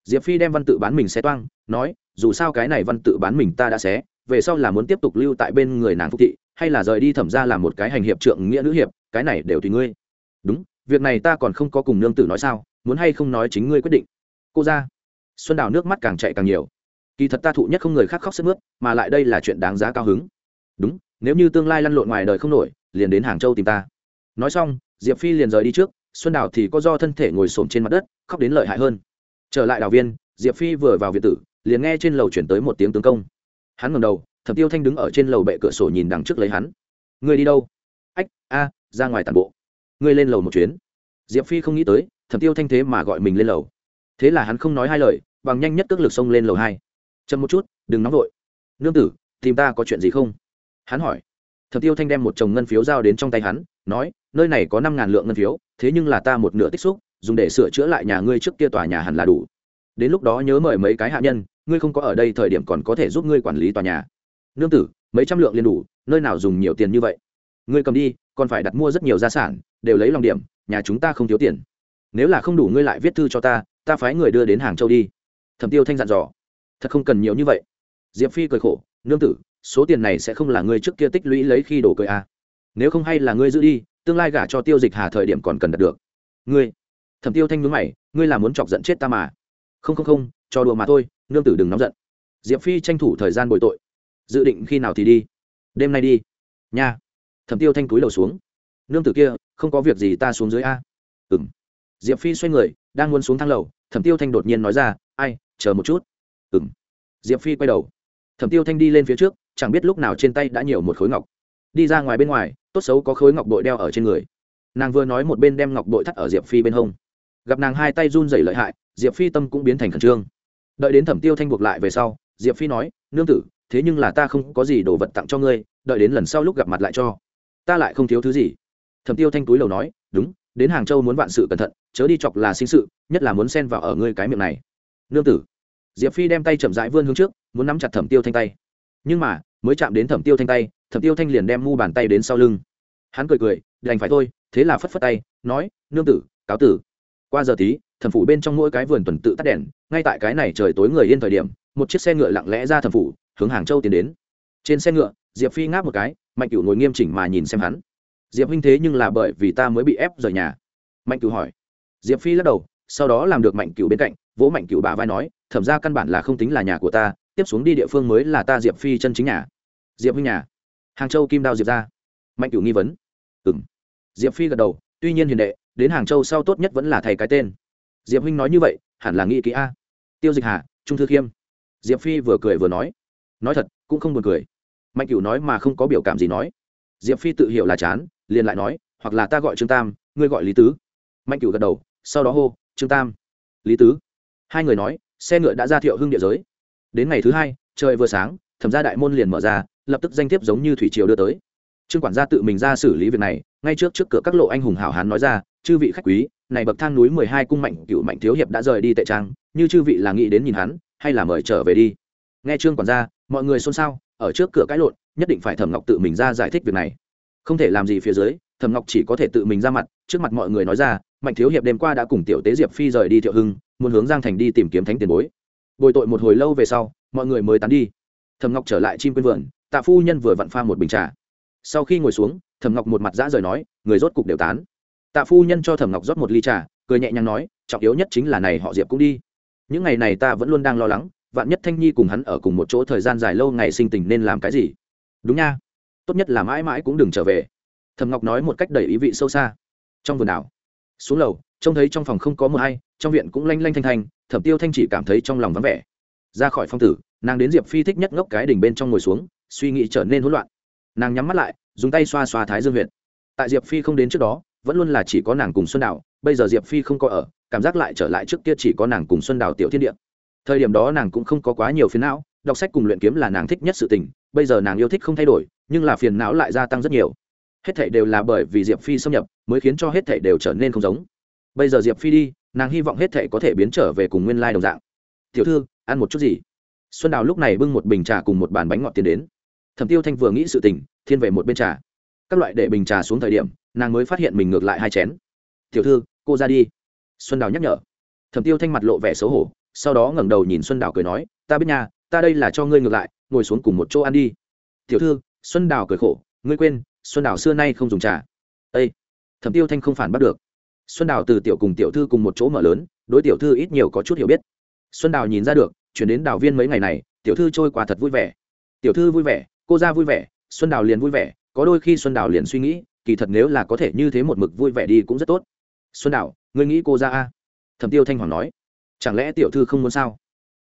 Diệp phi đem văn tự bán mình xé toang, nói, dù sao cái này văn tự bán mình ta đã xé, về sau là muốn tiếp tục lưu tại bên người nàng phục thị, hay là rời đi thẩm ra làm một cái hành hiệp trượng nghĩa nữ hiệp, cái này đều tùy ngươi. Đúng, việc này ta còn không có cùng nương tử nói sao, muốn hay không nói chính ngươi quyết định. Cô ra xuân đào nước mắt càng chạy càng nhiều. Kỳ thật ta thụ nhất không người khác khóc sức mướt, mà lại đây là chuyện đáng giá cao hứng. Đúng, nếu như tương lai lăn lộn ngoài đời không nổi, liền đến hàng châu tìm ta. Nói xong, diệp phi liền rời đi trước, xuân đào thì có do thân thể ngồi xổm trên mặt đất, khóc đến lợi hại hơn. Trở lại đào viên, diệp phi vừa vào viện tử, liền nghe trên lầu chuyển tới một tiếng tướng công. Hắn ngầm đầu, thẩm tiêu thanh đứng ở trên lầu bệ cửa sổ nhìn đằng trước lấy hắn. Người đi đâu? Ách, a, ra ngoài tàn bộ. Ngươi lên lầu một chuyến. Diệp phi không nghĩ tới, thẩm tiêu thanh thế mà gọi mình lên lầu thế là hắn không nói hai lời, bằng nhanh nhất cước lực xông lên lầu hai. Chậm một chút, đừng nóng vội. Nương tử, tìm ta có chuyện gì không? Hắn hỏi. Thẩm tiêu thanh đem một chồng ngân phiếu giao đến trong tay hắn, nói, nơi này có năm ngàn lượng ngân phiếu, thế nhưng là ta một nửa tích xúc, dùng để sửa chữa lại nhà ngươi trước kia tòa nhà hẳn là đủ. Đến lúc đó nhớ mời mấy cái hạ nhân, ngươi không có ở đây thời điểm còn có thể giúp ngươi quản lý tòa nhà. Nương tử, mấy trăm lượng liền đủ, nơi nào dùng nhiều tiền như vậy? Ngươi cầm đi, còn phải đặt mua rất nhiều gia sản, đều lấy lòng điểm, nhà chúng ta không thiếu tiền. Nếu là không đủ ngươi lại viết thư cho ta ta phái người đưa đến hàng châu đi. Thẩm tiêu thanh dặn dò. Thật không cần nhiều như vậy. Diệp phi cười khổ, nương tử, số tiền này sẽ không là ngươi trước kia tích lũy lấy khi đổ cười à. nếu không hay là ngươi giữ đi, tương lai gả cho tiêu dịch hà thời điểm còn cần đạt được. Ngươi? Thẩm tiêu thanh nhướng mày, ngươi là muốn chọc giận chết ta mà. Không không không, cho đùa mà thôi, nương tử đừng nóng giận. Diệp phi tranh thủ thời gian bồi tội. Dự định khi nào thì đi? Đêm nay đi. Nha. Thẩm tiêu thanh túi đầu xuống. Nương tử kia, không có việc gì ta xuống dưới a. Ừ m diệp phi xoay người, đang muốn xuống thang lầu thẩm tiêu thanh đột nhiên nói ra, ai, chờ một chút. Ừng diệp phi quay đầu. Thẩm tiêu thanh đi lên phía trước, chẳng biết lúc nào trên tay đã nhiều một khối ngọc. Đi ra ngoài bên ngoài, tốt xấu có khối ngọc bội đeo ở trên người. Nàng vừa nói một bên đem ngọc bội thắt ở diệp phi bên hông. Gặp nàng hai tay run rẩy lợi hại, diệp phi tâm cũng biến thành khẩn trương. Đợi đến thẩm tiêu thanh buộc lại về sau, diệp phi nói, nương tử, thế nhưng là ta không có gì đồ vật tặng cho ngươi, đợi đến lần sau lúc gặp mặt lại cho. Ta lại không thiếu thứ gì. Thẩm tiêu thanh túi lầu nói, đúng đến hàng châu muốn vạn sự cẩn thận, chớ đi chọc là sinh sự, nhất là muốn xen vào ở ngươi cái miệng này. Nương tử. Diệp phi đem tay chậm rãi vươn hướng trước, muốn nắm chặt thẩm tiêu thanh tay. Nhưng mà, mới chạm đến thẩm tiêu thanh tay, thẩm tiêu thanh liền đem mu bàn tay đến sau lưng. Hắn cười cười, đành phải thôi. Thế là phất phất tay, nói, nương tử, cáo tử. Qua giờ tí, thẩm phủ bên trong mỗi cái vườn tuần tự tắt đèn, ngay tại cái này trời tối người yên thời điểm, một chiếc xe ngựa lặng lẽ ra thẩm phủ, hướng hàng châu tiến đến. Trên xe ngựa, diệp phi ngáp một cái, mạnh cửu ngồi nghiêm chỉnh mà nhìn xem hắn diệp huynh thế nhưng là bởi vì ta mới bị ép rời nhà. Mạnh cửu hỏi. Diệp phi lắc đầu, sau đó làm được mạnh cửu bên cạnh, vỗ mạnh cửu bà vai nói, thẩm ra căn bản là không tính là nhà của ta, tiếp xuống đi địa phương mới là ta diệp phi chân chính nhà. Diệp huynh nhà. Hàng châu kim đao diệp ra. Mạnh cửu nghi vấn. Ừng diệp phi gật đầu, tuy nhiên hiền đệ, đến hàng châu sau tốt nhất vẫn là thầy cái tên. Diệp huynh nói như vậy, hẳn là nghĩ kỹ a. Tiêu dịch hà, trung thư khiêm. Diệp phi vừa cười vừa nói. Nói thật, cũng không buồn cười. Mạnh cửu nói mà không có biểu cảm gì nói. Diệp phi tự hiểu là chán liền lại nói, hoặc là ta gọi trương tam, ngươi gọi lý tứ. Mạnh cửu gật đầu, sau đó hô, trương tam. Lý tứ. Hai người nói, xe ngựa đã ra thiệu hưng địa giới. Đến ngày thứ hai, trời vừa sáng, thẩm gia đại môn liền mở ra, lập tức danh thiếp giống như thủy triều đưa tới. Trương quản gia tự mình ra xử lý việc này, ngay trước trước cửa các lộ anh hùng hảo hán nói ra, chư vị khách quý, này bậc thang núi mười hai cung mạnh cựu mạnh thiếu hiệp đã rời đi tệ trang, như chư vị là nghĩ đến nhìn hắn, hay là mời trở về đi? Nghe trương quản gia, mọi người xôn xao, ở trước cửa cãi lộn, nhất định phải thẩm ngọc tự mình ra giải thích việc này không thể làm gì phía dưới, thẩm ngọc chỉ có thể tự mình ra mặt, trước mặt mọi người nói ra, mạnh thiếu hiệp đêm qua đã cùng tiểu tế diệp phi rời đi thiệu hưng, muốn hướng giang thành đi tìm kiếm thánh tiền bối. Bồi tội một hồi lâu về sau, mọi người mới tán đi. Thẩm ngọc trở lại chim quên vườn, tạ phu nhân vừa vặn pha một bình trà. Sau khi ngồi xuống, thẩm ngọc một mặt dã rời nói, người rốt cục đều tán. Tạ phu nhân cho thẩm ngọc rót một ly trà, cười nhẹ nhàng nói, trọng yếu nhất chính là này họ diệp cũng đi. Những ngày này ta vẫn luôn đang lo lắng, vạn nhất thanh nhi cùng hắn ở cùng một chỗ thời gian dài lâu ngày sinh tình nên làm cái gì? Đúng nha tốt nhất là mãi mãi cũng đừng trở về. Thầm ngọc nói một cách đầy ý vị sâu xa. Trong vườn đảo, xuống lầu, trông thấy trong phòng không có mờ hay trong viện cũng lanh lanh thanh thanh, thẩm tiêu thanh chỉ cảm thấy trong lòng vắng vẻ. Ra khỏi phong tử, nàng đến diệp phi thích nhất ngốc cái đỉnh bên trong ngồi xuống, suy nghĩ trở nên hỗn loạn. Nàng nhắm mắt lại, dùng tay xoa xoa thái dương huyện tại diệp phi không đến trước đó, vẫn luôn là chỉ có nàng cùng xuân Đảo. bây giờ diệp phi không có ở, cảm giác lại trở lại trước kia chỉ có nàng cùng xuân Đảo tiểu thiên địa. Thời điểm đó nàng cũng không có quá nhiều phiền não, đọc sách cùng luyện kiếm là nàng thích nhất sự tình, bây giờ nàng yêu thích không thay đổi nhưng là phiền não lại gia tăng rất nhiều. Hết thảy đều là bởi vì diệp phi xâm nhập mới khiến cho hết thảy đều trở nên không giống. Bây giờ diệp phi đi, nàng hy vọng hết thảy có thể biến trở về cùng nguyên lai đồng dạng. Tiểu thư, ăn một chút gì? Xuân đào lúc này bưng một bình trà cùng một bàn bánh ngọt tiến đến. Thẩm tiêu thanh vừa nghĩ sự tình, thiên về một bên trà. Các loại để bình trà xuống thời điểm, nàng mới phát hiện mình ngược lại hai chén. Tiểu thư, cô ra đi. Xuân đào nhắc nhở. Thẩm tiêu thanh mặt lộ vẻ xấu hổ, sau đó ngẩng đầu nhìn xuân đào cười nói, ta biết nhà ta đây là cho ngươi ngược lại, ngồi xuống cùng một chỗ ăn đi. Tiểu thư xuân đào cười khổ, ngươi quên, xuân đào xưa nay không dùng trà. Â thẩm tiêu thanh không phản bắt được. Xuân đào từ tiểu cùng tiểu thư cùng một chỗ mở lớn, đối tiểu thư ít nhiều có chút hiểu biết. Xuân đào nhìn ra được, chuyển đến đào viên mấy ngày này, tiểu thư trôi qua thật vui vẻ. Tiểu thư vui vẻ, cô ra vui vẻ, xuân đào liền vui vẻ, có đôi khi xuân đào liền suy nghĩ, kỳ thật nếu là có thể như thế một mực vui vẻ đi cũng rất tốt. Xuân đào, ngươi nghĩ cô ra a? Thẩm tiêu thanh hoàng nói. Chẳng lẽ tiểu thư không muốn sao?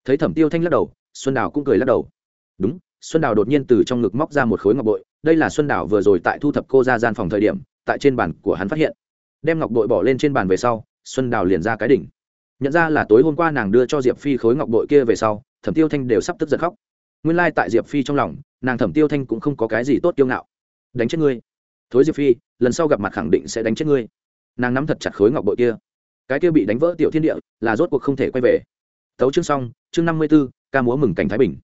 Thấy thẩm tiêu thanh lắc đầu, xuân đào cũng cười lắc đầu. Đúng xuân đào đột nhiên từ trong ngực móc ra một khối ngọc bội, đây là xuân đào vừa rồi tại thu thập cô ra gian phòng thời điểm, tại trên bàn của hắn phát hiện. Đem ngọc bội bỏ lên trên bàn về sau, xuân đào liền ra cái đỉnh. Nhận ra là tối hôm qua nàng đưa cho diệp phi khối ngọc bội kia về sau, thẩm tiêu thanh đều sắp tức giật khóc. Nguyên lai、like、tại diệp phi trong lòng, nàng thẩm tiêu thanh cũng không có cái gì tốt kiêu ngạo. Đánh chết ngươi. Thối diệp phi, lần sau gặp mặt khẳng định sẽ đánh chết ngươi. Nàng nắm thật chặt khối ngọc bội kia. Cái kia bị đánh vỡ tiểu thiên địa, là rốt cuộc không thể quay về. Tấu chương xong, chương năm mươi b ố ca múa mừng cảnh thái bình.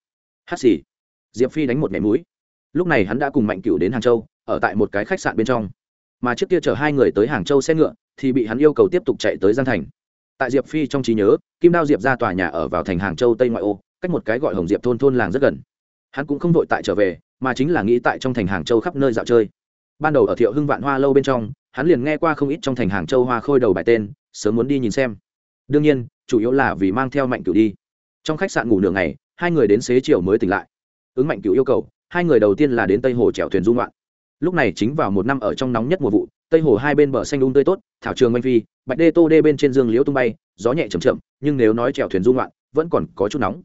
Hát xì diệp phi đánh một mẻ mũi. Lúc này hắn đã cùng mạnh Cửu đến hàng châu, ở tại một cái khách sạn bên trong. Mà trước kia chở hai người tới hàng châu xe ngựa, thì bị hắn yêu cầu tiếp tục chạy tới giang thành. Tại diệp phi trong trí nhớ, kim đao diệp ra tòa nhà ở vào thành hàng châu tây ngoại ô, cách một cái gọi hồng diệp thôn thôn làng rất gần. Hắn cũng không vội tại trở về, mà chính là nghĩ tại trong thành hàng châu khắp nơi dạo chơi. Ban đầu ở thiệu hưng vạn hoa lâu bên trong, hắn liền nghe qua không ít trong thành hàng châu hoa khôi đầu bài tên, sớm muốn đi nhìn xem. Đương nhiên, chủ yếu là vì mang theo mạnh cửu đi. Trong khách sạn ngủ nửa ngày, hai người đến xế chiều mới tỉnh lại ứng mạnh cựu yêu cầu, hai người đầu tiên là đến tây hồ chèo thuyền dung loạn lúc này chính vào một năm ở trong nóng nhất mùa vụ, tây hồ hai bên bờ xanh đun um tươi tốt, thảo trường oanh phi, bạch đê tô đê bên trên dương liễu tung bay, gió nhẹ chầm chậm, nhưng nếu nói chèo thuyền dung loạn vẫn còn có chút nóng.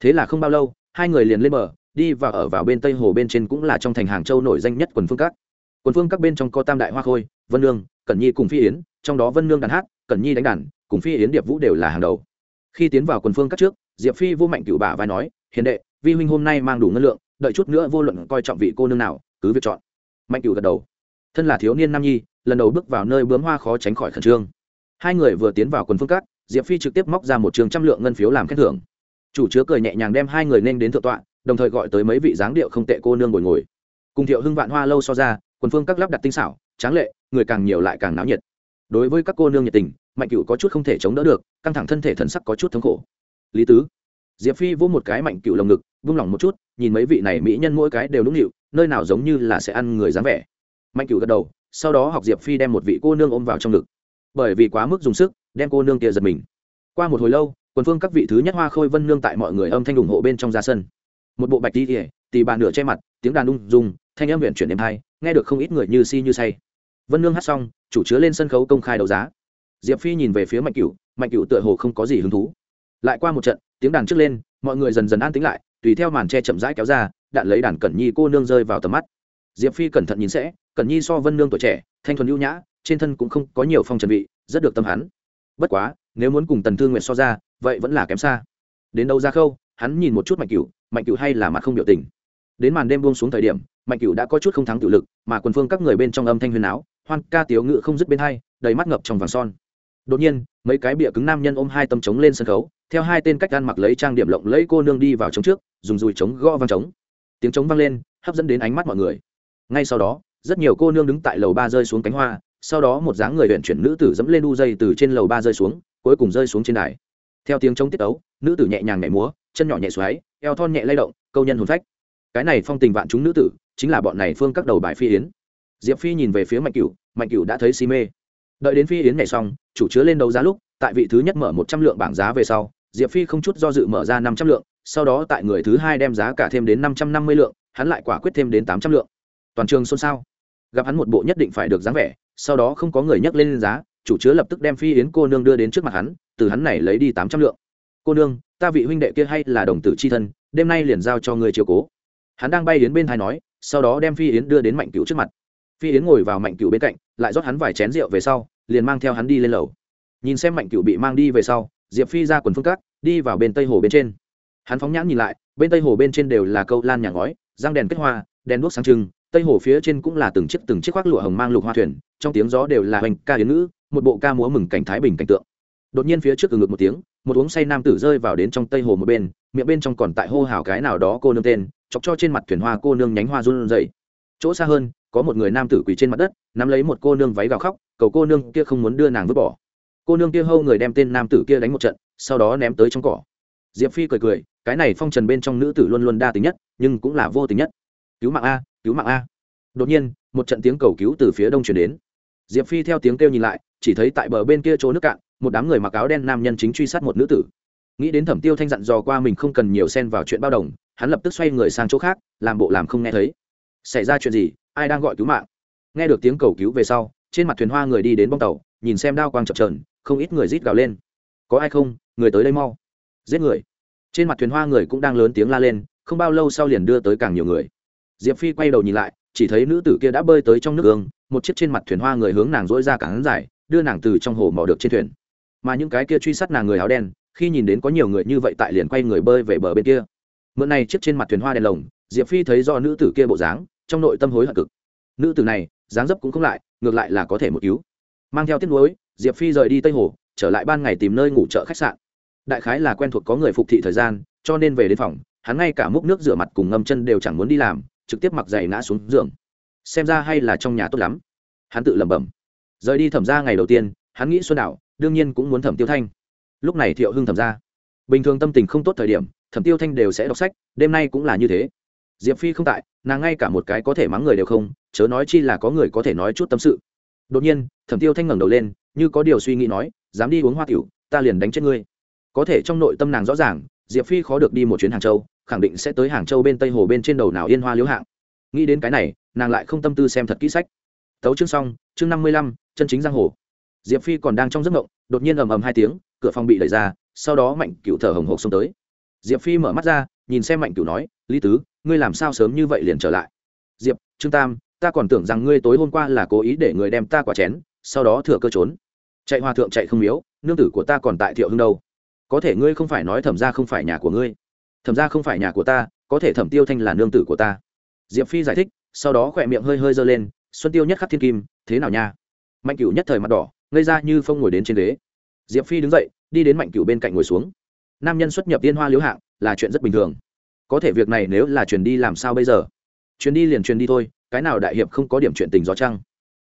Thế là không bao lâu, hai người liền lên bờ, đi và ở vào bên tây hồ bên trên cũng là trong thành hàng châu nổi danh nhất quần phương các. Quần phương các bên trong có tam đại hoa khôi, vân nương, cẩn nhi cùng phi yến, trong đó vân nương đàn hát, cẩn nhi đánh đàn, cùng phi yến điệp vũ đều là hàng đầu. Khi tiến vào quần phương các trước, diệp phi vô mạnh cựu bà vai nói, hiền đệ vi huynh hôm nay mang đủ ngân lượng, đợi chút nữa vô luận coi trọng vị cô nương nào, cứ việc chọn. Mạnh Cửu gật đầu. Thân là thiếu niên nam nhi, lần đầu bước vào nơi bướm hoa khó tránh khỏi khẩn trương. Hai người vừa tiến vào quần phương các diệp phi trực tiếp móc ra một trường trăm lượng ngân phiếu làm khen thưởng. Chủ chứa cười nhẹ nhàng đem hai người nên đến thượng tọa, đồng thời gọi tới mấy vị dáng điệu không tệ cô nương ngồi ngồi. Cùng thiệu hưng vạn hoa lâu so ra, quần phương các lắp đặt tinh xảo, tráng lệ, người càng nhiều lại càng náo nhiệt. Đối với các cô nương nhiệt tình, mạnh Cửu có chút không thể chống đỡ được, căng thẳng thân thể thần sắc có chút thống khổ. Lý tứ diệp phi vỗ một cái mạnh cựu lồng ngực, vung lòng một chút, nhìn mấy vị này mỹ nhân mỗi cái đều đúng nịu, nơi nào giống như là sẽ ăn người dáng vẻ. Mạnh cựu gật đầu, sau đó học diệp phi đem một vị cô nương ôm vào trong ngực. Bởi vì quá mức dùng sức, đem cô nương kia giật mình. Qua một hồi lâu, quần phương các vị thứ nhất hoa khôi vân nương tại mọi người âm thanh ủng hộ bên trong ra sân. Một bộ bạch tí ỉa tì bà nửa che mặt, tiếng đàn ung dùng thanh âm huyện chuyển đêm hai nghe được không ít người như si như say. Vân nương hát xong, chủ chứa lên sân khấu công khai đấu giá. Diệp phi nhìn về phía mạnh cựu mạnh cựu tựa hồ không có gì hứng thú. Lại qua một trận tiếng đàn trước lên mọi người dần dần an tính lại tùy theo màn che chậm rãi kéo ra đạn lấy đàn cẩn nhi cô nương rơi vào tầm mắt. Diệp phi cẩn thận nhìn sẽ cẩn nhi so vân nương tuổi trẻ thanh thuần ưu nhã trên thân cũng không có nhiều phong trần vị rất được tâm hắn. Bất quá nếu muốn cùng tần thương nguyện so ra vậy vẫn là kém xa. Đến đâu ra khâu hắn nhìn một chút mạnh cửu, mạnh cửu hay là mặt không biểu tình. Đến màn đêm buông xuống thời điểm mạnh cửu đã có chút không thắng tự lực mà quần phương các người bên trong âm thanh huyền áo hoan ca tiếu ngự không dứt bên hai đầy mắt ngập trong vàng son. Đột nhiên mấy cái bịa cứng nam nhân ôm hai tấm trống lên sân khấu theo hai tên cách ăn mặc lấy trang điểm lộng lẫy cô nương đi vào trống trước, dùng dùi trống gõ vang trống. Tiếng trống vang lên, hấp dẫn đến ánh mắt mọi người. Ngay sau đó, rất nhiều cô nương đứng tại lầu ba rơi xuống cánh hoa, sau đó một dáng người huyện chuyển nữ tử dẫm lên đu dây từ trên lầu ba rơi xuống, cuối cùng rơi xuống trên đài. Theo tiếng trống tiết ấu nữ tử nhẹ nhàng nhảy múa, chân nhỏ nhẹ xoáy, eo thon nhẹ lay động, câu nhân hồn phách. Cái này phong tình vạn chúng nữ tử, chính là bọn này phương các đầu bài phi yến. Diệp phi nhìn về phía mạnh cửu mạnh cửu đã thấy si mê. Đợi đến phi yến nhảy xong, chủ chứa lên đấu giá lúc, tại vị thứ nhất mở một trăm lượng bảng giá về sau diệp phi không chút do dự mở ra năm trăm lượng, sau đó tại người thứ hai đem giá cả thêm đến năm trăm năm mươi lượng, hắn lại quả quyết thêm đến tám trăm lượng. Toàn trường xôn xao. Gặp hắn một bộ nhất định phải được dáng vẻ, sau đó không có người nhắc lên giá, chủ chứa lập tức đem phi yến cô nương đưa đến trước mặt hắn, từ hắn này lấy đi tám trăm lượng. Cô nương, ta vị huynh đệ kia hay là đồng tử c h i thân, đêm nay liền giao cho người chiều cố. Hắn đang bay đến bên thai nói, sau đó đem phi yến đưa đến mạnh cựu trước mặt. Phi yến ngồi vào mạnh cựu bên cạnh, lại rót hắn vài chén rượu về sau, liền mang theo hắn đi lên lầu. Nhìn xem mạnh cựu bị mang đi về sau diệp phi ra quần phương cát, đi vào bên tây hồ bên trên. Hắn phóng nhãn nhìn lại, bên tây hồ bên trên đều là câu lan nhà ngói, răng đèn kết hoa, đèn đuốc sáng trưng. Tây hồ phía trên cũng là từng chiếc từng chiếc khoác lụa hồng mang lục hoa thuyền, trong tiếng gió đều là hoành ca hiến ngữ, một bộ ca múa mừng cảnh thái bình cảnh tượng. Đột nhiên phía trước từ ngực một tiếng, một uống say nam tử rơi vào đến trong tây hồ một bên, miệng bên trong còn tại hô hào cái nào đó cô nương tên, chọc cho trên mặt thuyền hoa cô nương nhánh hoa run rẩy. Chỗ xa hơn, có một người nam tử quỳ trên mặt đất, nắm lấy một cô nương váy gào khóc, cầu cô nương kia không muốn đưa nàng vứt bỏ cô nương kia hâu người đem tên nam tử kia đánh một trận, sau đó ném tới trong cỏ. Diệp phi cười cười, cái này phong trần bên trong nữ tử luôn luôn đa tính nhất, nhưng cũng là vô tình nhất. Cứu mạng a, cứu mạng a. Đột nhiên, một trận tiếng cầu cứu từ phía đông chuyển đến. Diệp phi theo tiếng kêu nhìn lại, chỉ thấy tại bờ bên kia chỗ nước cạn, một đám người mặc áo đen nam nhân chính truy sát một nữ tử. Nghĩ đến thẩm tiêu thanh dặn dò qua mình không cần nhiều xen vào chuyện bao đồng, hắn lập tức xoay người sang chỗ khác, làm bộ làm không nghe thấy. Xảy ra chuyện gì? Ai đang gọi cứu mạng? Nghe được tiếng cầu cứu về sau, trên mặt thuyền hoa người đi đến bong tàu, nhìn xem đao quang chập trờn không ít người rít gào lên. Có ai không? Người tới đây mau. Giết người. Trên mặt thuyền hoa người cũng đang lớn tiếng la lên không bao lâu sau liền đưa tới càng nhiều người. Diệp phi quay đầu nhìn lại chỉ thấy nữ tử kia đã bơi tới trong nước gương, một chiếc trên mặt thuyền hoa người hướng nàng dỗi ra cảng dài đưa nàng từ trong hồ mò được trên thuyền. Mà những cái kia truy sát nàng người áo đen khi nhìn đến có nhiều người như vậy tại liền quay người bơi về bờ bên kia. Mượn này chiếc trên mặt thuyền hoa đèn lồng diệp phi thấy do nữ tử kia bộ dáng trong nội tâm hối hận cực. Nữ tử này dáng dấp cũng không lại ngược lại là có thể một cứu mang theo tiếc nuối diệp phi rời đi tây hồ, trở lại ban ngày tìm nơi ngủ chợ khách sạn. Đại khái là quen thuộc có người phục thị thời gian, cho nên về đến phòng, hắn ngay cả múc nước rửa mặt cùng ngâm chân đều chẳng muốn đi làm, trực tiếp mặc giày ngã xuống giường. Xem ra hay là trong nhà tốt lắm. Hắn tự lẩm bẩm. Rời đi thẩm ra ngày đầu tiên, hắn nghĩ xuân đạo đương nhiên cũng muốn thẩm tiêu thanh. Lúc này thiệu hưng thẩm ra bình thường tâm tình không tốt thời điểm, thẩm tiêu thanh đều sẽ đọc sách, đêm nay cũng là như thế. Diệp phi không tại, nàng ngay cả một cái có thể mắng người đều không, chớ nói chi là có người có thể nói chút tâm sự đột nhiên, thẩm tiêu thanh ngẩng đầu lên, như có điều suy nghĩ nói, dám đi uống hoa tiểu, ta liền đánh chết ngươi. Có thể trong nội tâm nàng rõ ràng, diệp phi khó được đi một chuyến hàng châu, khẳng định sẽ tới hàng châu bên tây hồ bên trên đầu nào yên hoa liễu hạng. Nghĩ đến cái này, nàng lại không tâm tư xem thật kỹ sách. Tấu chương xong, chương năm mươi lăm, chân chính giang hồ. Diệp phi còn đang trong giấc ngộng đột nhiên ầm ầm hai tiếng, cửa phòng bị đẩy ra, sau đó mạnh cựu thở hồng hộc xông tới. Diệp phi mở mắt ra, nhìn xem mạnh cựu nói, lý tứ, ngươi làm sao sớm như vậy liền trở lại? Diệp, trương tam ta còn tưởng rằng ngươi tối hôm qua là cố ý để người đem ta quả chén, sau đó thừa cơ trốn. Chạy hòa thượng chạy không miếu, nương tử của ta còn tại thiệu hưng đâu. Có thể ngươi không phải nói thẩm ra không phải nhà của ngươi. Thẩm ra không phải nhà của ta, có thể thẩm tiêu thanh là nương tử của ta. Diệp phi giải thích, sau đó khỏe miệng hơi hơi giơ lên, xuân tiêu nhất khắc thiên kim, thế nào nha? Mạnh cửu nhất thời mặt đỏ, ngây ra như phong ngồi đến trên ghế. Diệp phi đứng dậy, đi đến mạnh cửu bên cạnh ngồi xuống. Nam nhân xuất nhập tiên hoa liếu hạng, là chuyện rất bình thường. Có thể việc này nếu là truyền đi làm sao bây giờ? Truyền đi liền truyền đi thôi cái nào đại hiệp không có điểm chuyện tình gió trăng?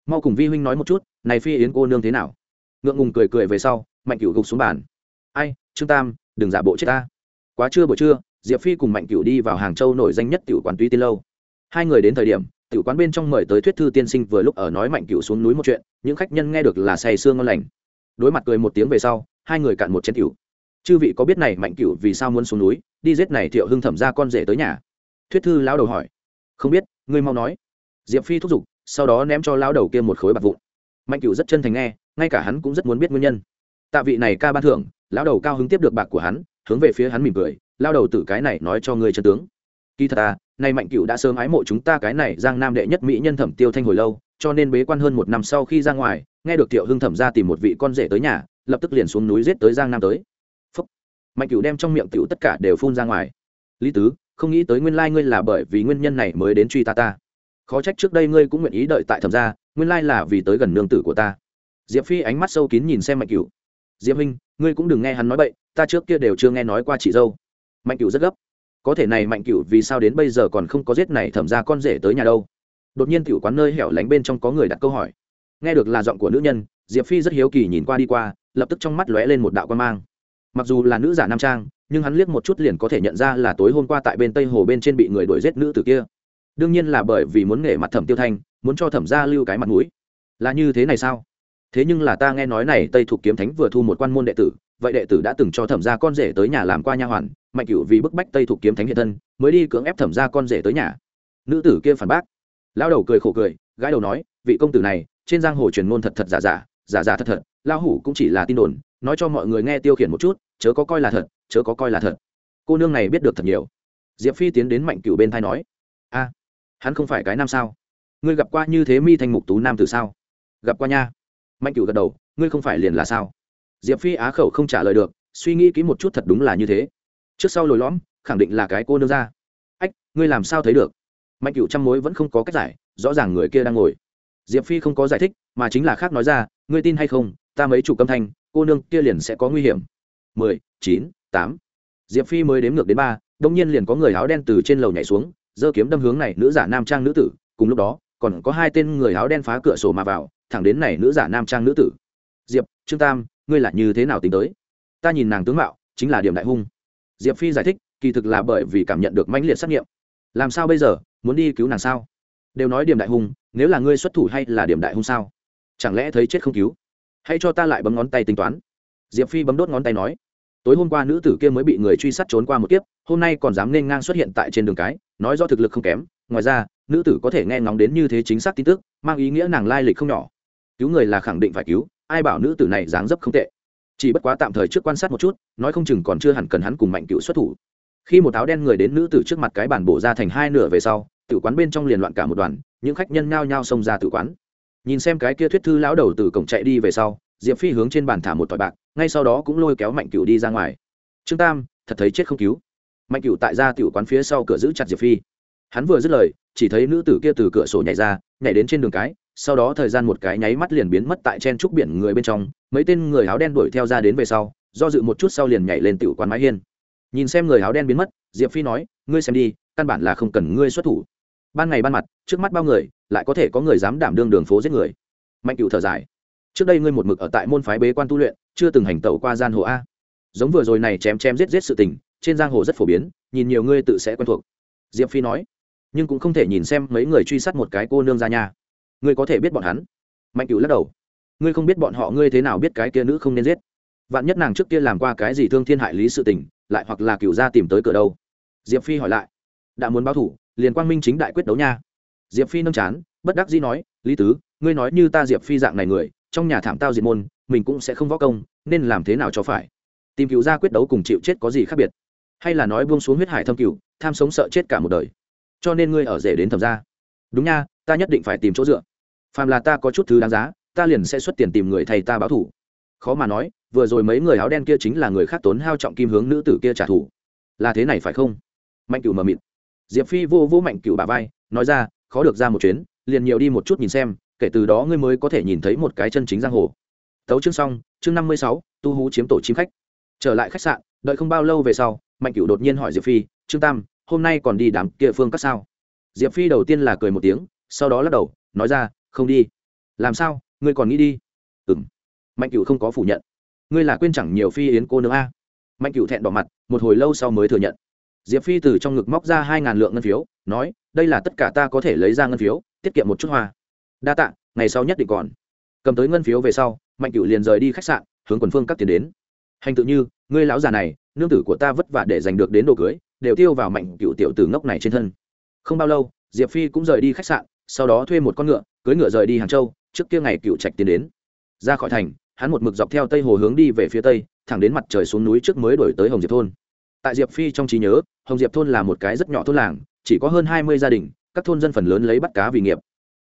Mau cùng vi huynh nói một chút, này phi yến cô nương thế nào? Ngượng ngùng cười cười về sau, mạnh cửu gục xuống bàn. Ai, trương tam, đừng giả bộ chết ta. Quá trưa buổi trưa, diệp phi cùng mạnh cửu đi vào hàng châu nổi danh nhất tiểu quán tuy tiên lâu. Hai người đến thời điểm, tiểu quán bên trong mời tới thuyết thư tiên sinh vừa lúc ở nói mạnh cửu xuống núi một chuyện, những khách nhân nghe được là say sương ngon lành. Đối mặt cười một tiếng về sau, hai người cạn một chén cửu chư vị có biết này mạnh cửu vì sao muốn xuống núi, đi giết này thiệu hưng thẩm ra con rể tới nhà? Thuyết thư lão đầu hỏi. Không biết, ngươi mau nói diệp phi thúc giục, sau đó ném cho lão đầu kia một khối bạc vụn. Mạnh cửu rất chân thành nghe, ngay cả hắn cũng rất muốn biết nguyên nhân. Tạ vị này ca ban thưởng, lão đầu cao hứng tiếp được bạc của hắn, hướng về phía hắn mỉm cười lao đầu tử cái này nói cho ngươi chân tướng. Kỳ thật à nay mạnh cửu đã sớm ái mộ chúng ta cái này giang nam đệ nhất mỹ nhân thẩm tiêu thanh hồi lâu, cho nên bế quan hơn một năm sau khi ra ngoài, nghe được thiệu hưng thẩm ra tìm một vị con rể tới nhà, lập tức liền xuống núi giết tới giang nam tới. Phúc. mạnh cửu đem trong miệng tiểu tất cả đều phun ra ngoài. Lý tứ, không nghĩ tới nguyên lai ngươi là bởi vì nguyên nhân này mới đến truy ta ta khó trách trước đây ngươi cũng nguyện ý đợi tại thẩm gia, nguyên lai là vì tới gần nương tử của ta. Diệp phi ánh mắt sâu kín nhìn xem mạnh cửu. Diệp huynh, ngươi cũng đừng nghe hắn nói bậy, ta trước kia đều chưa nghe nói qua chị dâu. Mạnh cửu rất gấp. Có thể này mạnh cửu vì sao đến bây giờ còn không có giết này thẩm ra con rể tới nhà đâu? Đột nhiên tiểu quán nơi hẻo lánh bên trong có người đặt câu hỏi. Nghe được là giọng của nữ nhân, diệp phi rất hiếu kỳ nhìn qua đi qua, lập tức trong mắt lóe lên một đạo quan mang. Mặc dù là nữ giả nam trang, nhưng hắn liếc một chút liền có thể nhận ra là tối hôm qua tại bên tây hồ bên trên bị người đuổi giết nữ tử kia đương nhiên là bởi vì muốn nghề mặt thẩm tiêu thanh, muốn cho thẩm gia lưu cái mặt mũi. Là như thế này sao? Thế nhưng là ta nghe nói này tây thuộc kiếm thánh vừa thu một quan môn đệ tử, vậy đệ tử đã từng cho thẩm gia con rể tới nhà làm qua nha hoàn, mạnh cửu vì bức bách tây thuộc kiếm thánh hiện thân, mới đi cưỡng ép thẩm gia con rể tới nhà. Nữ tử kia phản bác. Lao đầu cười khổ cười gái đầu nói, vị công tử này, trên giang hồ truyền ngôn thật thật giả giả giả giả thật thật lao hủ cũng chỉ là tin đồn, nói cho mọi người nghe tiêu khiển một chút, chớ có coi là thật, chớ có coi là thật. Cô nương này biết được thật nhiều. Diệp phi tiến đến mạnh cửu bên thai nói, a hắn không phải cái nam sao? Ngươi gặp qua như thế mi thanh mục tú nam từ sao? Gặp qua nha. Mạnh cửu gật đầu, ngươi không phải liền là sao? Diệp phi á khẩu không trả lời được, suy nghĩ kỹ một chút thật đúng là như thế. Trước sau lồi lõm, khẳng định là cái cô nương ra. Ách, ngươi làm sao thấy được? Mạnh cửu trăm mối vẫn không có cách giải, rõ ràng người kia đang ngồi. Diệp phi không có giải thích, mà chính là khác nói ra, ngươi tin hay không, ta mấy chủ câm thanh, cô nương kia liền sẽ có nguy hiểm. Mười, chín, tám. Diệp phi mới đếm ngược đến ba, đông nhiên liền có người áo đen từ trên lầu nhảy xuống giơ kiếm đâm hướng này nữ giả nam trang nữ tử, cùng lúc đó, còn có hai tên người áo đen phá cửa sổ mà vào, thẳng đến này nữ giả nam trang nữ tử. Diệp, trương tam, ngươi là như thế nào tính tới? Ta nhìn nàng tướng mạo, chính là điểm đại hung. Diệp phi giải thích, kỳ thực là bởi vì cảm nhận được mãnh liệt xác nghiệm. Làm sao bây giờ, muốn đi cứu nàng sao? Đều nói điểm đại hung, nếu là ngươi xuất thủ hay là điểm đại hung sao? Chẳng lẽ thấy chết không cứu? Hãy cho ta lại bấm ngón tay tính toán. Diệp phi bấm đốt ngón tay nói. Tối hôm qua nữ tử kia mới bị người truy sát trốn qua một kiếp hôm nay còn dám nên ngang xuất hiện tại trên đường cái, nói do thực lực không kém, ngoài ra, nữ tử có thể nghe ngóng đến như thế chính xác tin tức, mang ý nghĩa nàng lai lịch không nhỏ. Cứu người là khẳng định phải cứu, ai bảo nữ tử này dáng dấp không tệ. Chỉ bất quá tạm thời trước quan sát một chút, nói không chừng còn chưa hẳn cần hắn cùng mạnh cựu xuất thủ. Khi một áo đen người đến nữ tử trước mặt cái bản bổ ra thành hai nửa về sau, tử quán bên trong liền loạn cả một đoàn, những khách nhân nhao nhao xông ra tử quán. Nhìn xem cái kia thuyết thư lão đầu từ cổng chạy đi về sau, diệp phi hướng trên bàn thả một tỏi bạc, ngay sau đó cũng lôi kéo mạnh cựu đi ra ngoài. Trương tam, thật thấy chết không cứu mạnh cựu tại ra tiểu quán phía sau cửa giữ chặt diệp phi. Hắn vừa dứt lời, chỉ thấy nữ tử kia từ cửa sổ nhảy ra, nhảy đến trên đường cái, sau đó thời gian một cái nháy mắt liền biến mất tại trên trúc biển người bên trong, mấy tên người áo đen đuổi theo ra đến về sau, do dự một chút sau liền nhảy lên tiểu quán mái hiên. Nhìn xem người áo đen biến mất, diệp phi nói, ngươi xem đi, căn bản là không cần ngươi xuất thủ. Ban ngày ban mặt, trước mắt bao người, lại có thể có người dám đảm đương đường phố giết người. Mạnh cựu thở dài, trước đây ngươi một mực ở tại môn phái bế quan tu luyện, chưa từng hành tẩu qua gian hồ a. Giống vừa rồi này chém chém giết giết sự tình trên giang hồ rất phổ biến, nhìn nhiều ngươi tự sẽ quen thuộc. Diệp phi nói, nhưng cũng không thể nhìn xem mấy người truy sát một cái cô nương ra nhà ngươi có thể biết bọn hắn. Mạnh cửu lắc đầu, ngươi không biết bọn họ ngươi thế nào biết cái kia nữ không nên giết. Vạn nhất nàng trước kia làm qua cái gì thương thiên hại lý sự tình, lại hoặc là cựu gia tìm tới cửa đâu? Diệp phi hỏi lại, đã muốn báo thủ, liền quang minh chính đại quyết đấu nha. Diệp phi nâng chán, bất đắc dĩ nói, lý tứ, ngươi nói như ta diệp phi dạng này người, trong nhà thảm tao diệt môn, mình cũng sẽ không võ công, nên làm thế nào cho phải? Tìm cựu gia quyết đấu cùng chịu chết có gì khác biệt? Hay là nói buông xuống huyết hải thâm cửu, tham sống sợ chết cả một đời. Cho nên ngươi ở rể đến thầm gia. Đúng nha, ta nhất định phải tìm chỗ dựa. Phàm là ta có chút thứ đáng giá, ta liền sẽ xuất tiền tìm người thầy ta báo thủ khó mà nói, vừa rồi mấy người áo đen kia chính là người khác tốn hao trọng kim hướng nữ tử kia trả thù. Là thế này phải không? Mạnh cửu mờ mịt. Diệp phi vô vô mạnh cửu bà vai, nói ra, khó được ra một chuyến, liền nhiều đi một chút nhìn xem, kể từ đó ngươi mới có thể nhìn thấy một cái chân chính giang hồ. Tấu chương xong, chương năm mươi sáu, tu hú chiếm tổ chim khách. Trở lại khách sạn, đợi không bao lâu về sau mạnh cửu đột nhiên hỏi diệp phi, trương tam, hôm nay còn đi đám kia phương các sao? Diệp phi đầu tiên là cười một tiếng, sau đó lắc đầu, nói ra, không đi. Làm sao? Ngươi còn nghĩ đi? Ừ m mạnh cửu không có phủ nhận. Ngươi là quên chẳng nhiều phi yến cô nương a. Mạnh cửu thẹn đỏ mặt, một hồi lâu sau mới thừa nhận. Diệp phi từ trong ngực móc ra hai ngàn lượng ngân phiếu, nói, đây là tất cả ta có thể lấy ra ngân phiếu, tiết kiệm một chút hoa. Đa tạ, ngày sau nhất định còn. Cầm tới ngân phiếu về sau, mạnh cửu liền rời đi khách sạn, hướng quần phương các tiền đến hành tự như, ngươi lão già này, nương tử của ta vất vả để giành được đến đồ cưới, đều tiêu vào mạnh cựu tiểu tử ngốc này trên thân. Không bao lâu, diệp phi cũng rời đi khách sạn, sau đó thuê một con ngựa cưới ngựa rời đi hàng châu, trước kia ngày cựu trạch tiến đến. Ra khỏi thành, hắn một mực dọc theo tây hồ hướng đi về phía tây, thẳng đến mặt trời xuống núi trước mới đổi tới hồng diệp thôn. Tại diệp phi trong trí nhớ, hồng diệp thôn là một cái rất nhỏ thôn làng, chỉ có hơn hai mươi gia đình, các thôn dân phần lớn lấy bắt cá vì nghiệp.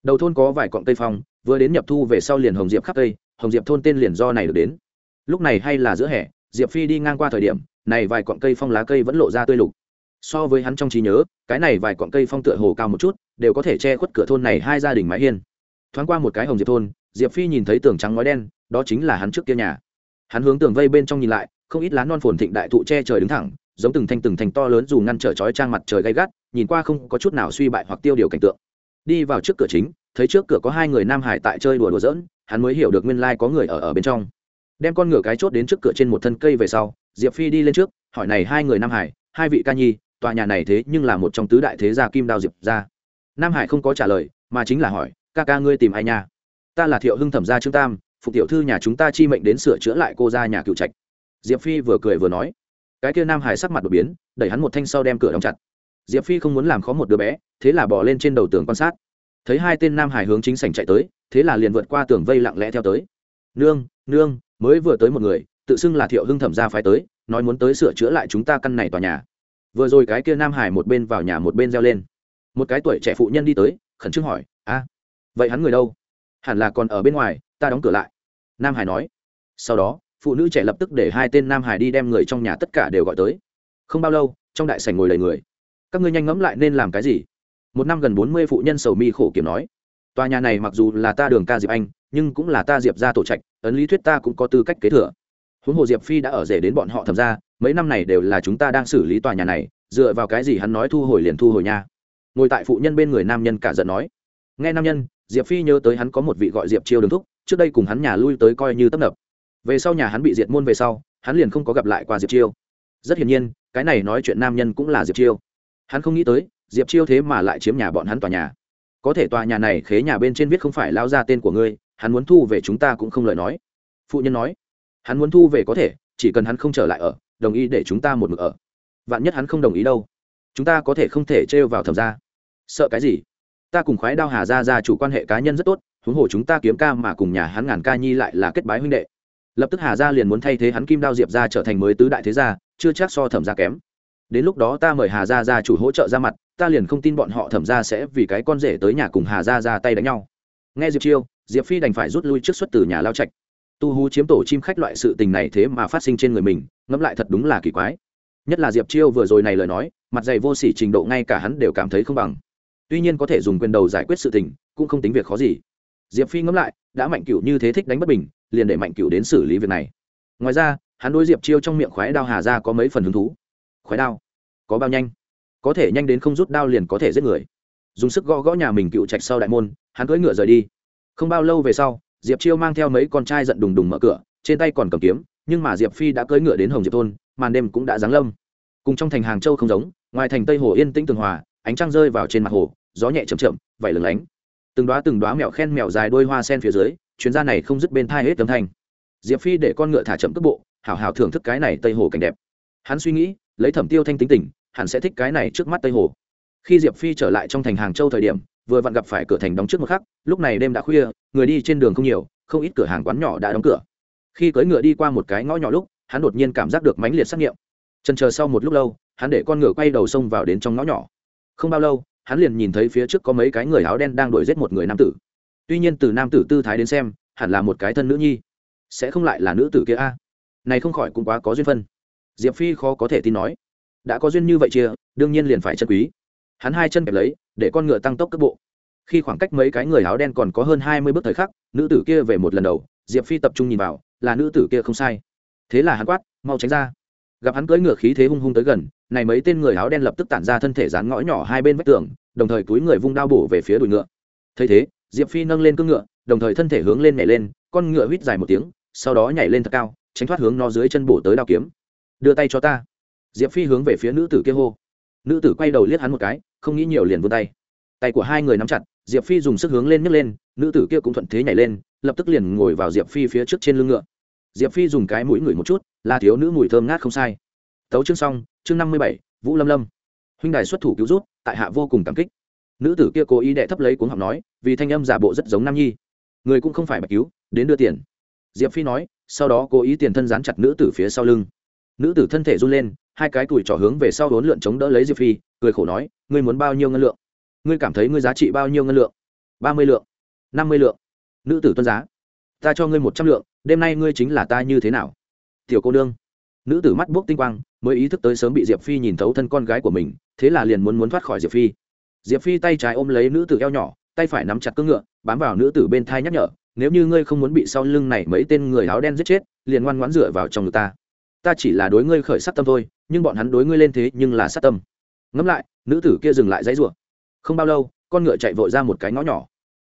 Đầu thôn có vài cọng cây phong, vừa đến nhập thu về sau liền hồng diệp khắp cây hồng diệp thôn tên liền do này được đến lúc này hay là giữa hè, diệp phi đi ngang qua thời điểm, này vài cọng cây phong lá cây vẫn lộ ra tươi lục. So với hắn trong trí nhớ, cái này vài cọng cây phong tựa hồ cao một chút, đều có thể che khuất cửa thôn này hai gia đình mái hiên. Thoáng qua một cái hồng diệp thôn, diệp phi nhìn thấy tường trắng ngói đen, đó chính là hắn trước kia nhà. Hắn hướng tường vây bên trong nhìn lại, không ít lá non phồn thịnh đại thụ che trời đứng thẳng, giống từng thanh từng thanh to lớn dù ngăn trở chói trang mặt trời gay gắt, nhìn qua không có chút nào suy bại hoặc tiêu điều cảnh tượng. Đi vào trước cửa chính, thấy trước cửa có hai người nam hải tại chơi đùa đùa giỡn, hắn mới hiểu được nguyên lai có người ở ở bên trong đem con ngựa cái chốt đến trước cửa trên một thân cây về sau, diệp phi đi lên trước, hỏi này hai người nam hải, hai vị ca nhi, tòa nhà này thế nhưng là một trong tứ đại thế gia kim đao diệp gia nam hải không có trả lời, mà chính là hỏi, ca ca ngươi tìm ai nha? Ta là thiệu hưng thẩm gia trương tam phụ tiểu thư nhà chúng ta chi mệnh đến sửa chữa lại cô gia nhà cựu trạch. Diệp phi vừa cười vừa nói. Cái kia nam hải sắc mặt đột biến, đẩy hắn một thanh sau đem cửa đóng chặt. Diệp phi không muốn làm khó một đứa bé, thế là bỏ lên trên đầu tường quan sát. Thấy hai tên nam hải hướng chính sảnh chạy tới, thế là liền vượt qua tường vây lặng lẽ theo tới. Nương nương mới vừa tới một người, tự xưng là thiệu hưng thẩm gia phái tới, nói muốn tới sửa chữa lại chúng ta căn này tòa nhà. Vừa rồi cái kia nam hải một bên vào nhà một bên reo lên. Một cái tuổi trẻ phụ nhân đi tới, khẩn trương hỏi, a, vậy hắn người đâu? Hẳn là còn ở bên ngoài, ta đóng cửa lại. Nam hải nói. Sau đó, phụ nữ trẻ lập tức để hai tên nam hải đi đem người trong nhà tất cả đều gọi tới. Không bao lâu, trong đại sảnh ngồi đầy người. Các ngươi nhanh ngẫm lại nên làm cái gì? Một năm gần bốn mươi phụ nhân sầu mi khổ kiểm nói. Tòa nhà này mặc dù là ta đường ca diệp anh, nhưng cũng là ta diệp ra tổ trạch ấn lý thuyết ta cũng có tư cách kế thừa. Huống hồ diệp phi đã ở rể đến bọn họ thầm ra, mấy năm này đều là chúng ta đang xử lý tòa nhà này, dựa vào cái gì hắn nói thu hồi liền thu hồi nha? Ngồi tại phụ nhân bên người nam nhân cả giận nói. Nghe nam nhân, diệp phi nhớ tới hắn có một vị gọi diệp chiêu đường thúc, trước đây cùng hắn nhà lui tới coi như tấp nập. Về sau nhà hắn bị diệt môn về sau, hắn liền không có gặp lại qua diệp chiêu. Rất hiển nhiên, cái này nói chuyện nam nhân cũng là diệp chiêu. Hắn không nghĩ tới, diệp chiêu thế mà lại chiếm nhà bọn hắn tòa nhà. Có thể tòa nhà này khế nhà bên trên viết không phải lao ra tên của ngươi hắn muốn thu về chúng ta cũng không lời nói. Phụ nhân nói, hắn muốn thu về có thể, chỉ cần hắn không trở lại ở, đồng ý để chúng ta một mực ở. Vạn nhất hắn không đồng ý đâu, chúng ta có thể không thể trêu vào thẩm ra sợ cái gì? Ta cùng khoái đao hà ra ra chủ quan hệ cá nhân rất tốt, huống hồ chúng ta kiếm ca mà cùng nhà hắn ngàn ca nhi lại là kết bái huynh đệ. Lập tức hà gia liền muốn thay thế hắn kim đao diệp ra trở thành mới tứ đại thế gia, chưa chắc so thẩm gia kém. Đến lúc đó ta mời hà gia gia chủ hỗ trợ ra mặt, ta liền không tin bọn họ thẩm gia sẽ vì cái con rể tới nhà cùng hà gia ra tay đánh nhau. Nghe diệp chiêu diệp phi đành phải rút lui trước xuất từ nhà lao trạch. Tu hú chiếm tổ chim khách loại sự tình này thế mà phát sinh trên người mình, ngẫm lại thật đúng là kỳ quái. Nhất là diệp chiêu vừa rồi này lời nói, mặt dày vô sỉ trình độ ngay cả hắn đều cảm thấy không bằng. Tuy nhiên có thể dùng quyền đầu giải quyết sự tình, cũng không tính việc khó gì. Diệp phi ngẫm lại, đã mạnh cựu như thế thích đánh bất bình, liền để mạnh cựu đến xử lý việc này. Ngoài ra, hắn đối diệp chiêu trong miệng khoái đao hà ra có mấy phần hứng thú. Khoái đao? Có bao nhanh? Có thể nhanh đến không rút đao liền có thể giết người. Dùng sức gõ gõ nhà mình cựu trạch sau đại môn, hắn cưỡi ngựa rời đi không bao lâu về sau, diệp chiêu mang theo mấy con trai giận đùng đùng mở cửa, trên tay còn cầm kiếm, nhưng mà diệp phi đã cưỡi ngựa đến hồng diệp thôn, màn đêm cũng đã giáng lâm. Cùng trong thành hàng châu không giống, ngoài thành tây hồ yên tĩnh tường hòa, ánh trăng rơi vào trên mặt hồ, gió nhẹ chậm chậm vẩy lửng lánh. Từng đoá từng đoá mèo khen mèo dài đôi hoa sen phía dưới, chuyến gia này không dứt bên thai hết tấm thanh. Diệp phi để con ngựa thả chậm cước bộ, hảo hảo thưởng thức cái này tây hồ cảnh đẹp. Hắn suy nghĩ, lấy thẩm tiêu thanh tính tình, hẳn sẽ thích cái này trước mắt tây hồ. Khi diệp phi trở lại trong thành hàng châu thời điểm vừa vặn gặp phải cửa thành đóng trước một khắc, lúc này đêm đã khuya, người đi trên đường không nhiều, không ít cửa hàng quán nhỏ đã đóng cửa. Khi cưỡi ngựa đi qua một cái ngõ nhỏ lúc, hắn đột nhiên cảm giác được mãnh liệt xác nghiệm. Trần chờ sau một lúc lâu, hắn để con ngựa quay đầu xông vào đến trong ngõ nhỏ. Không bao lâu, hắn liền nhìn thấy phía trước có mấy cái người áo đen đang đuổi giết một người nam tử. Tuy nhiên từ nam tử tư thái đến xem, hẳn là một cái thân nữ nhi. Sẽ không lại là nữ tử kia a? Này không khỏi cũng quá có duyên phân. Diệp phi khó có thể tin nói. Đã có duyên như vậy chia, đương nhiên liền phải chân quý hắn hai chân kẹp lấy, để con ngựa tăng tốc cước bộ. Khi khoảng cách mấy cái người áo đen còn có hơn hai mươi bước thời khắc, nữ tử kia về một lần đầu, diệp phi tập trung nhìn vào, là nữ tử kia không sai. Thế là hắn quát, mau tránh ra. Gặp hắn cưỡi ngựa khí thế hung hung tới gần, này mấy tên người áo đen lập tức tản ra thân thể dán ngõ nhỏ hai bên vách tường, đồng thời túi người vung đao bổ về phía đùi ngựa. Thấy thế, diệp phi nâng lên cưỡng ngựa, đồng thời thân thể hướng lên nhảy lên, con ngựa huýt dài một tiếng, sau đó nhảy lên thật cao, tránh thoát hướng nó dưới chân bổ tới đao kiếm. Đưa tay cho ta. Diệp phi hướng về phía nữ tử kia hô. Nữ tử quay đầu liếc hắn một cái không nghĩ nhiều liền vươn tay. Tay của hai người nắm chặt, diệp phi dùng sức hướng lên nhấc lên, nữ tử kia cũng thuận thế nhảy lên, lập tức liền ngồi vào diệp phi phía trước trên lưng ngựa. Diệp phi dùng cái mũi ngửi một chút, là thiếu nữ mùi thơm ngát không sai. Tấu chương xong, chương năm mươi bảy, vũ lâm lâm. Huynh đài xuất thủ cứu rút tại hạ vô cùng cảm kích. Nữ tử kia cố ý đệ thấp lấy cuống học nói, vì thanh âm giả bộ rất giống nam nhi. Người cũng không phải bạch cứu, đến đưa tiền. Diệp phi nói, sau đó cố ý tiền thân dán chặt nữ tử phía sau lưng. Nữ tử thân thể run lên, hai cái tuổi trỏ hướng về sau hốn lượn chống đỡ lấy diệp phi cười khổ nói, ngươi muốn bao nhiêu ngân lượng? Ngươi cảm thấy ngươi giá trị bao nhiêu ngân lượng? Ba mươi lượng, năm mươi lượng, nữ tử tuân giá. Ta cho ngươi một trăm lượng, đêm nay ngươi chính là ta như thế nào? Tiểu cô nương. Nữ tử mắt buốc tinh quang, mới ý thức tới sớm bị diệp phi nhìn thấu thân con gái của mình, thế là liền muốn muốn thoát khỏi diệp phi. Diệp phi tay trái ôm lấy nữ tử eo nhỏ, tay phải nắm chặt cưỡng ngựa, bám vào nữ tử bên thai nhắc nhở, nếu như ngươi không muốn bị sau lưng này mấy tên người áo đen giết chết, liền ngoan ngoãn dựa vào trong ngực ta. Ta chỉ là đối ngươi khởi sát tâm thôi, nhưng bọn hắn đối ngươi lên thế nhưng là sát tâm ngẫm lại, nữ tử kia dừng lại dãy rủa. Không bao lâu, con ngựa chạy vội ra một cái ngõ nhỏ.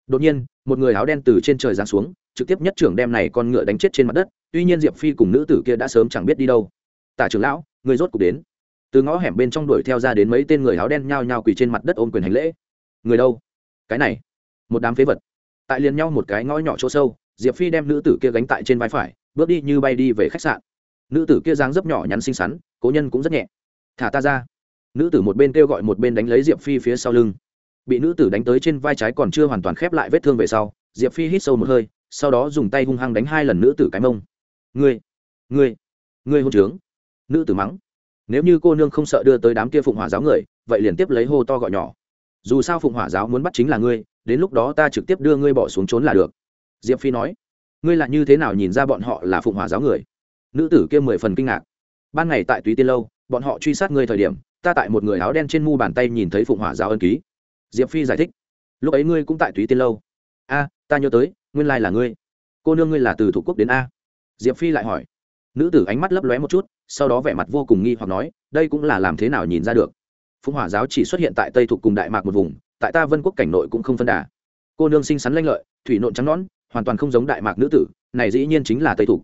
Đột nhiên, một người áo đen từ trên trời giáng xuống, trực tiếp nhất trưởng đem này con ngựa đánh chết trên mặt đất, tuy nhiên diệp phi cùng nữ tử kia đã sớm chẳng biết đi đâu. Tả trưởng lão, người rốt cục đến. Từ ngõ hẻm bên trong đuổi theo ra đến mấy tên người áo đen nhao nhao quỳ trên mặt đất ôm quyền hành lễ. Người đâu? Cái này, một đám phế vật. Tại liền nhau một cái ngõ nhỏ chỗ sâu, diệp phi đem nữ tử kia gánh tại trên vai phải, bước đi như bay đi về khách sạn. Nữ tử kia dáng dấp nhỏ nhắn xinh xắn, cố nhân cũng rất nhẹ. Thả ta ra nữ tử một bên kêu gọi một bên đánh lấy diệp phi phía sau lưng. Bị nữ tử đánh tới trên vai trái còn chưa hoàn toàn khép lại vết thương về sau, diệp phi hít sâu một hơi, sau đó dùng tay hung hăng đánh hai lần nữ tử cái mông. Ngươi ngươi ngươi hôn trướng. Nữ tử mắng. Nếu như cô nương không sợ đưa tới đám kia phụng hỏa giáo người, vậy liền tiếp lấy hô to gọi nhỏ. Dù sao phụng hỏa giáo muốn bắt chính là ngươi, đến lúc đó ta trực tiếp đưa ngươi bỏ xuống trốn là được. Diệp phi nói. Ngươi là như thế nào nhìn ra bọn họ là phụng hỏa giáo người? Nữ tử kia mười phần kinh ngạc. Ban ngày tại túy tiên lâu bọn họ truy sát ngươi thời điểm, ta tại một người áo đen trên mu bàn tay nhìn thấy phụng hỏa giáo ân ký. Diệp phi giải thích, lúc ấy ngươi cũng tại túy tiên lâu. A, ta nhớ tới, nguyên lai là ngươi. Cô nương ngươi là từ thủ quốc đến a. Diệp phi lại hỏi. Nữ tử ánh mắt lấp lóe một chút, sau đó vẻ mặt vô cùng nghi hoặc nói, đây cũng là làm thế nào nhìn ra được? Phụng hỏa giáo chỉ xuất hiện tại tây thuộc cùng đại mạc một vùng, tại ta vân quốc cảnh nội cũng không phân đà. Cô nương xinh xắn lanh lợi, thủy nộn trắng nón hoàn toàn không giống đại mạc nữ tử, này dĩ nhiên chính là tây thuộc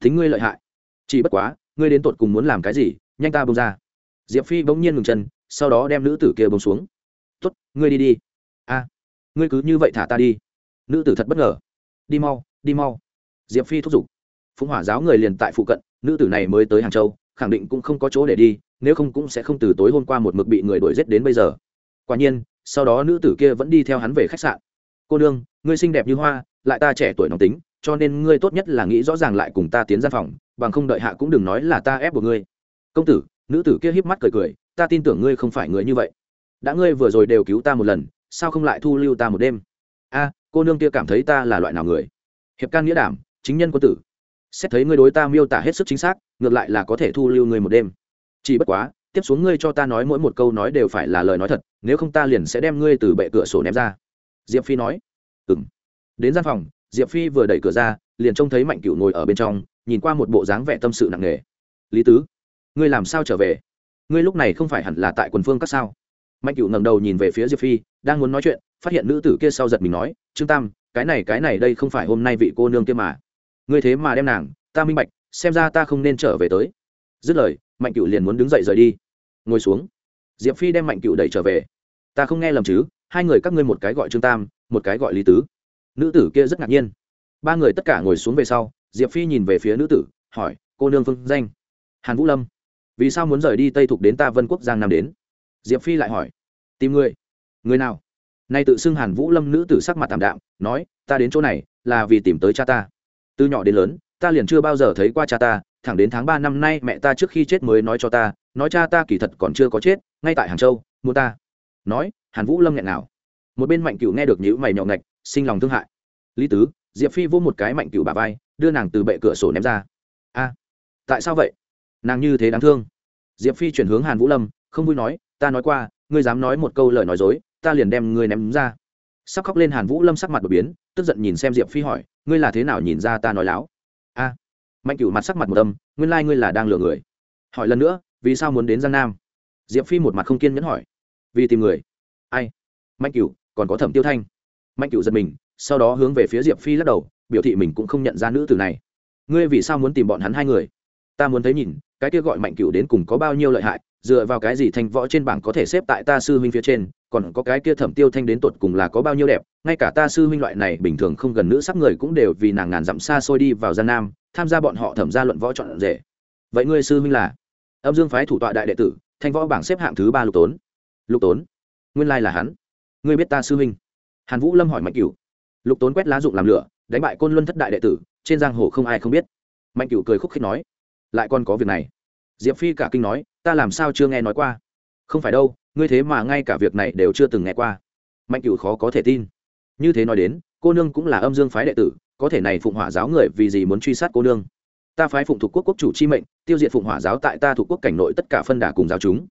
thính ngươi lợi hại. Chỉ bất quá, ngươi đến tột cùng muốn làm cái gì nhanh ta bông ra. Diệp phi bỗng nhiên ngừng chân, sau đó đem nữ tử kia bông xuống. Tuất ngươi đi đi. A, ngươi cứ như vậy thả ta đi. Nữ tử thật bất ngờ. Đi mau đi mau. Diệp phi thúc giục. Phụng hỏa giáo người liền tại phụ cận, nữ tử này mới tới hàng châu, khẳng định cũng không có chỗ để đi, nếu không cũng sẽ không từ tối hôm qua một mực bị người đuổi g đến bây giờ. Quả nhiên, sau đó nữ tử kia vẫn đi theo hắn về khách sạn. Cô nương, ngươi xinh đẹp như hoa, lại ta trẻ tuổi nóng tính, cho nên ngươi tốt nhất là nghĩ rõ ràng lại cùng ta tiến ra phòng, bằng không đợi hạ cũng đừng nói là ta ép buộc ngươi công tử, nữ tử kia híp mắt cười cười, ta tin tưởng ngươi không phải người như vậy. Đã ngươi vừa rồi đều cứu ta một lần, sao không lại thu lưu ta một đêm? A, cô nương kia cảm thấy ta là loại nào người? Hiệp can nghĩa đảm, chính nhân quân tử. Xét thấy ngươi đối ta miêu tả hết sức chính xác, ngược lại là có thể thu lưu ngươi một đêm. Chỉ bất quá, tiếp xuống ngươi cho ta nói mỗi một câu nói đều phải là lời nói thật, nếu không ta liền sẽ đem ngươi từ bệ cửa sổ ném ra. Diệp phi nói. Ừng đến gian phòng, diệp phi vừa đẩy cửa ra, liền trông thấy mạnh cựu ngồi ở bên trong, nhìn qua một bộ dáng vẻ tâm sự nặng nề. Lý tứ ngươi làm sao trở về? Ngươi lúc này không phải hẳn là tại quần phương các sao? Mạnh cựu ngẩng đầu nhìn về phía diệp phi, đang muốn nói chuyện, phát hiện nữ tử kia sau giật mình nói, trương tam, cái này cái này đây không phải hôm nay vị cô nương kia mà. Ngươi thế mà đem nàng, ta minh bạch, xem ra ta không nên trở về tới. Dứt lời, mạnh cựu liền muốn đứng dậy rời đi. Ngồi xuống. Diệp phi đem mạnh cựu đẩy trở về. Ta không nghe lầm chứ, hai người các ngươi một cái gọi trương tam, một cái gọi lý tứ. Nữ tử kia rất ngạc nhiên. Ba người tất cả ngồi xuống về sau, diệp phi nhìn về phía nữ tử, hỏi, cô nương phương danh? Hàn vũ lâm vì sao muốn rời đi tây thục đến ta vân quốc giang nam đến diệp phi lại hỏi tìm người người nào nay tự xưng hàn vũ lâm nữ tử sắc mặt tảm đạm nói ta đến chỗ này là vì tìm tới cha ta từ nhỏ đến lớn ta liền chưa bao giờ thấy qua cha ta thẳng đến tháng ba năm nay mẹ ta trước khi chết mới nói cho ta nói cha ta kỳ thật còn chưa có chết ngay tại hàng châu mua ta nói hàn vũ lâm nghẹn nào một bên mạnh cựu nghe được nhữ mày nhọ ngạch sinh lòng thương hại lý tứ diệp phi vô một cái mạnh cựu bà vai đưa nàng từ bệ cửa sổ ném ra a tại sao vậy nàng như thế đáng thương. Diệp phi chuyển hướng hàn vũ lâm không vui nói ta nói qua ngươi dám nói một câu lời nói dối ta liền đem ngươi ném ra. Sắp khóc lên hàn vũ lâm sắc mặt đột biến tức giận nhìn xem diệp phi hỏi ngươi là thế nào nhìn ra ta nói láo? A. Mạnh Cửu mặt sắc mặt một âm nguyên lai、like、ngươi là đang lừa người. Hỏi lần nữa vì sao muốn đến giang nam? Diệp phi một mặt không kiên nhẫn hỏi vì tìm người. Ai? Mạnh Cửu, còn có thẩm tiêu thanh. Mạnh Cửu giật mình sau đó hướng về phía diệp phi lắc đầu biểu thị mình cũng không nhận ra nữ từ này. Ngươi vì sao muốn tìm bọn hắn hai người? Ta muốn thấy nhìn cái kia gọi mạnh cựu đến cùng có bao nhiêu lợi hại, dựa vào cái gì thanh võ trên bảng có thể xếp tại ta sư huynh phía trên, còn có cái kia thẩm tiêu thanh đến tột cùng là có bao nhiêu đẹp, ngay cả ta sư huynh loại này bình thường không gần nữ sắc người cũng đều vì nàng ngàn dặm xa xôi đi vào gian nam, tham gia bọn họ thẩm gia luận võ chọn rể. Vậy ngươi sư huynh là? Âm dương phái thủ tọa đại đệ tử, thanh võ bảng xếp hạng thứ ba lục tốn. Lục tốn, nguyên lai là hắn. Ngươi biết ta sư huynh? Hàn vũ lâm hỏi mạnh cửu. Lục tốn quét lá dụng làm lửa, đánh bại côn luân thất đại đệ tử, trên giang hồ không ai không biết. Mạnh cửu cười khúc khích nói lại còn có việc này. Diệp phi cả kinh nói, ta làm sao chưa nghe nói qua? Không phải đâu, ngươi thế mà ngay cả việc này đều chưa từng nghe qua. Mạnh cửu khó có thể tin. Như thế nói đến, cô nương cũng là âm dương phái đệ tử, có thể này phụng hỏa giáo người vì gì muốn truy sát cô nương? Ta phái phụng thuộc quốc quốc chủ chi mệnh, tiêu diệt phụng hỏa giáo tại ta thuộc quốc cảnh nội tất cả phân đà cùng giáo chúng.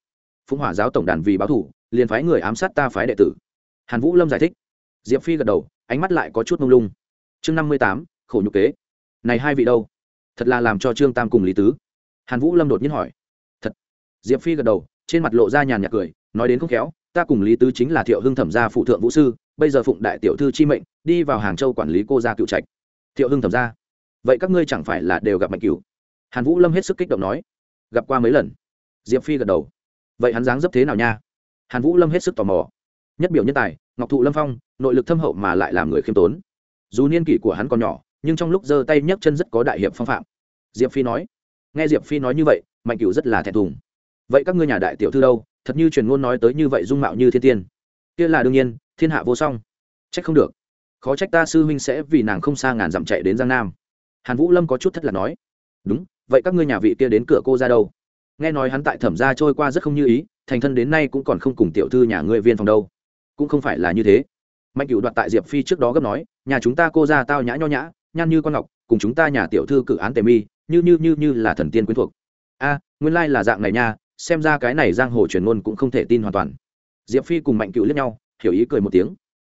Phụng hỏa giáo tổng đàn vì báo thủ, liền phái người ám sát ta phái đệ tử. Hàn vũ lâm giải thích. Diệp phi gật đầu, ánh mắt lại có chút mông lung. Chương năm mươi tám, khổ nhục kế. Này hai vị đâu? Thật là làm cho trương tam cùng lý tứ. Hàn vũ lâm đột nhiên hỏi. Thật. Diệp phi gật đầu, trên mặt lộ ra nhàn nhạt cười, nói đến không khéo, ta cùng lý tứ chính là thiệu hưng thẩm gia phụ thượng vũ sư, bây giờ phụng đại tiểu thư chi mệnh, đi vào hàng châu quản lý cô gia cựu trạch. Thiệu hưng thẩm gia. Vậy các ngươi chẳng phải là đều gặp mạnh cửu? Hàn vũ lâm hết sức kích động nói. Gặp qua mấy lần? Diệp phi gật đầu. Vậy hắn dáng dấp thế nào nha? Hàn vũ lâm hết sức tò mò. Nhất biểu nhân tài, ngọc thụ lâm phong, nội lực thâm hậu mà lại làm người khiêm tốn. Dù niên kỷ của hắn còn nhỏ nhưng trong lúc giơ tay nhấc chân rất có đại hiệp phong phạm. Diệp phi nói, nghe diệp phi nói như vậy, mạnh cửu rất là thẹn thùng. Vậy các ngươi nhà đại tiểu thư đâu? Thật như truyền ngôn nói tới như vậy dung mạo như thiên tiên. Kia là đương nhiên, thiên hạ vô song. Trách không được. Khó trách ta sư huynh sẽ vì nàng không xa ngàn dặm chạy đến giang nam. Hàn vũ lâm có chút thất là nói, đúng, vậy các ngươi nhà vị kia đến cửa cô ra đâu? Nghe nói hắn tại thẩm gia trôi qua rất không như ý, thành thân đến nay cũng còn không cùng tiểu thư nhà ngươi viên phòng đâu. Cũng không phải là như thế. Mạnh Cửu đoạt tại diệp phi trước đó gấp nói, nhà chúng ta cô ra tao nhã nho nhã nhan như con ngọc, cùng chúng ta nhà tiểu thư cử án tề mi, như như như như là thần tiên quyến thuộc. A, nguyên lai là dạng này nha, xem ra cái này giang hồ truyền ngôn cũng không thể tin hoàn toàn. Diệp phi cùng mạnh cựu liếc nhau, hiểu ý cười một tiếng.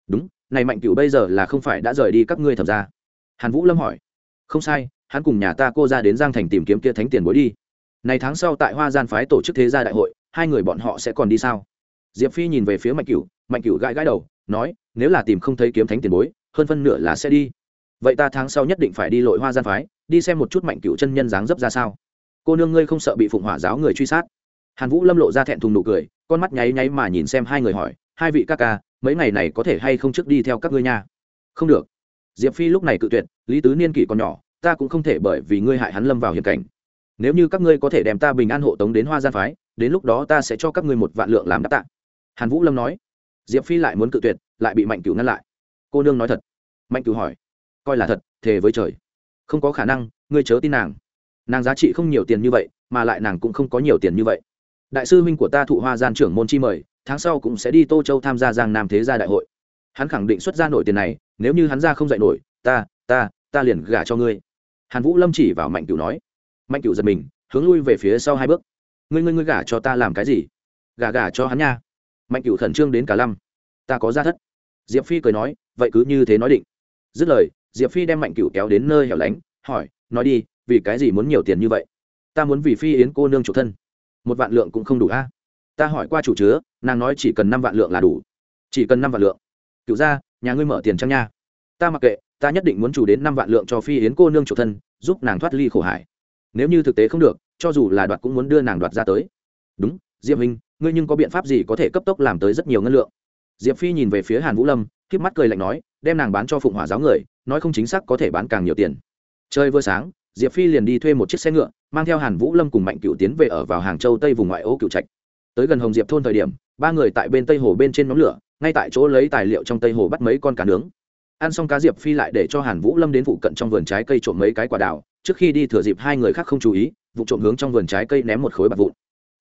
Đúng, này mạnh cựu bây giờ là không phải đã rời đi các ngươi thẩm ra hàn vũ lâm hỏi. Không sai, hắn cùng nhà ta cô ra đến giang thành tìm kiếm kia thánh tiền bối đi. Này tháng sau tại hoa gian phái tổ chức thế gia đại hội, hai người bọn họ sẽ còn đi sao? Diệp phi nhìn về phía mạnh cựu mạnh cựu gãi gãi đầu, nói, nếu là tìm không thấy kiếm thánh tiền bối, hơn phân nửa là sẽ đi vậy ta tháng sau nhất định phải đi lội hoa gian phái, đi xem một chút mạnh cựu chân nhân dáng dấp ra sao. Cô nương ngươi không sợ bị phụng hỏa giáo người truy sát? Hàn vũ lâm lộ ra thẹn thùng nụ cười, con mắt nháy nháy mà nhìn xem hai người hỏi, hai vị ca ca, mấy ngày này có thể hay không trước đi theo các ngươi nha? Không được. Diệp phi lúc này cự tuyệt, lý tứ niên kỷ còn nhỏ, ta cũng không thể bởi vì ngươi hại hắn lâm vào hiểm cảnh. Nếu như các ngươi có thể đem ta bình an hộ tống đến hoa gian phái, đến lúc đó ta sẽ cho các ngươi một vạn lượng làm đáp tạ. Hàn vũ lâm nói. Diệp phi lại muốn cự tuyệt, lại bị mạnh cửu ngăn lại. Cô nương nói thật. Mạnh cửu hỏi coi là thật, thề với trời. Không có khả năng, ngươi chớ tin nàng. Nàng giá trị không nhiều tiền như vậy, mà lại nàng cũng không có nhiều tiền như vậy. Đại sư huynh của ta thụ hoa gian trưởng môn chi mời, tháng sau cũng sẽ đi tô châu tham gia giang nam thế gia đại hội. Hắn khẳng định xuất ra nổi tiền này, nếu như hắn ra không dạy nổi, ta ta ta liền gả cho ngươi. Hàn vũ lâm chỉ vào mạnh cửu nói. Mạnh cửu giật mình, hướng lui về phía sau hai bước. Ngươi ngươi ngươi gả cho ta làm cái gì? Gả gả cho hắn nha. Mạnh cửu khẩn trương đến cả lăm. Ta có ra thất. Diệp phi cười nói, vậy cứ như thế nói định. Dứt lời diệp phi đem mạnh cựu kéo đến nơi hẻo lánh, hỏi, nói đi, vì cái gì muốn nhiều tiền như vậy? Ta muốn vì phi yến cô nương chủ thân. Một vạn lượng cũng không đủ a. Ta hỏi qua chủ chứa, nàng nói chỉ cần năm vạn lượng là đủ. Chỉ cần năm vạn lượng. Cựu ra nhà ngươi mở tiền trăng nha? Ta mặc kệ, ta nhất định muốn chủ đến năm vạn lượng cho phi yến cô nương chủ thân, giúp nàng thoát ly khổ hải. Nếu như thực tế không được, cho dù là đoạt cũng muốn đưa nàng đoạt ra tới. Đúng, diệp minh ngươi nhưng có biện pháp gì có thể cấp tốc làm tới rất nhiều ngân lượng? Diệp phi nhìn về phía hàn vũ lâm, k mắt cười lạnh nói, đem nàng bán cho phụng hỏa giáo người, nói không chính xác có thể bán càng nhiều tiền. Chơi vừa sáng, diệp phi liền đi thuê một chiếc xe ngựa, mang theo hàn vũ lâm cùng mạnh cựu tiến về ở vào hàng châu tây vùng ngoại ô cựu trạch. Tới gần hồng diệp thôn thời điểm, ba người tại bên tây hồ bên trên nhóm lửa, ngay tại chỗ lấy tài liệu trong tây hồ bắt mấy con cá nướng. Ăn xong cá diệp phi lại để cho hàn vũ lâm đến phụ cận trong vườn trái cây trộm mấy cái quả đào, trước khi đi thừa dịp hai người khác không chú ý, vụ trộm hướng trong vườn trái cây ném một khối bạc vụn.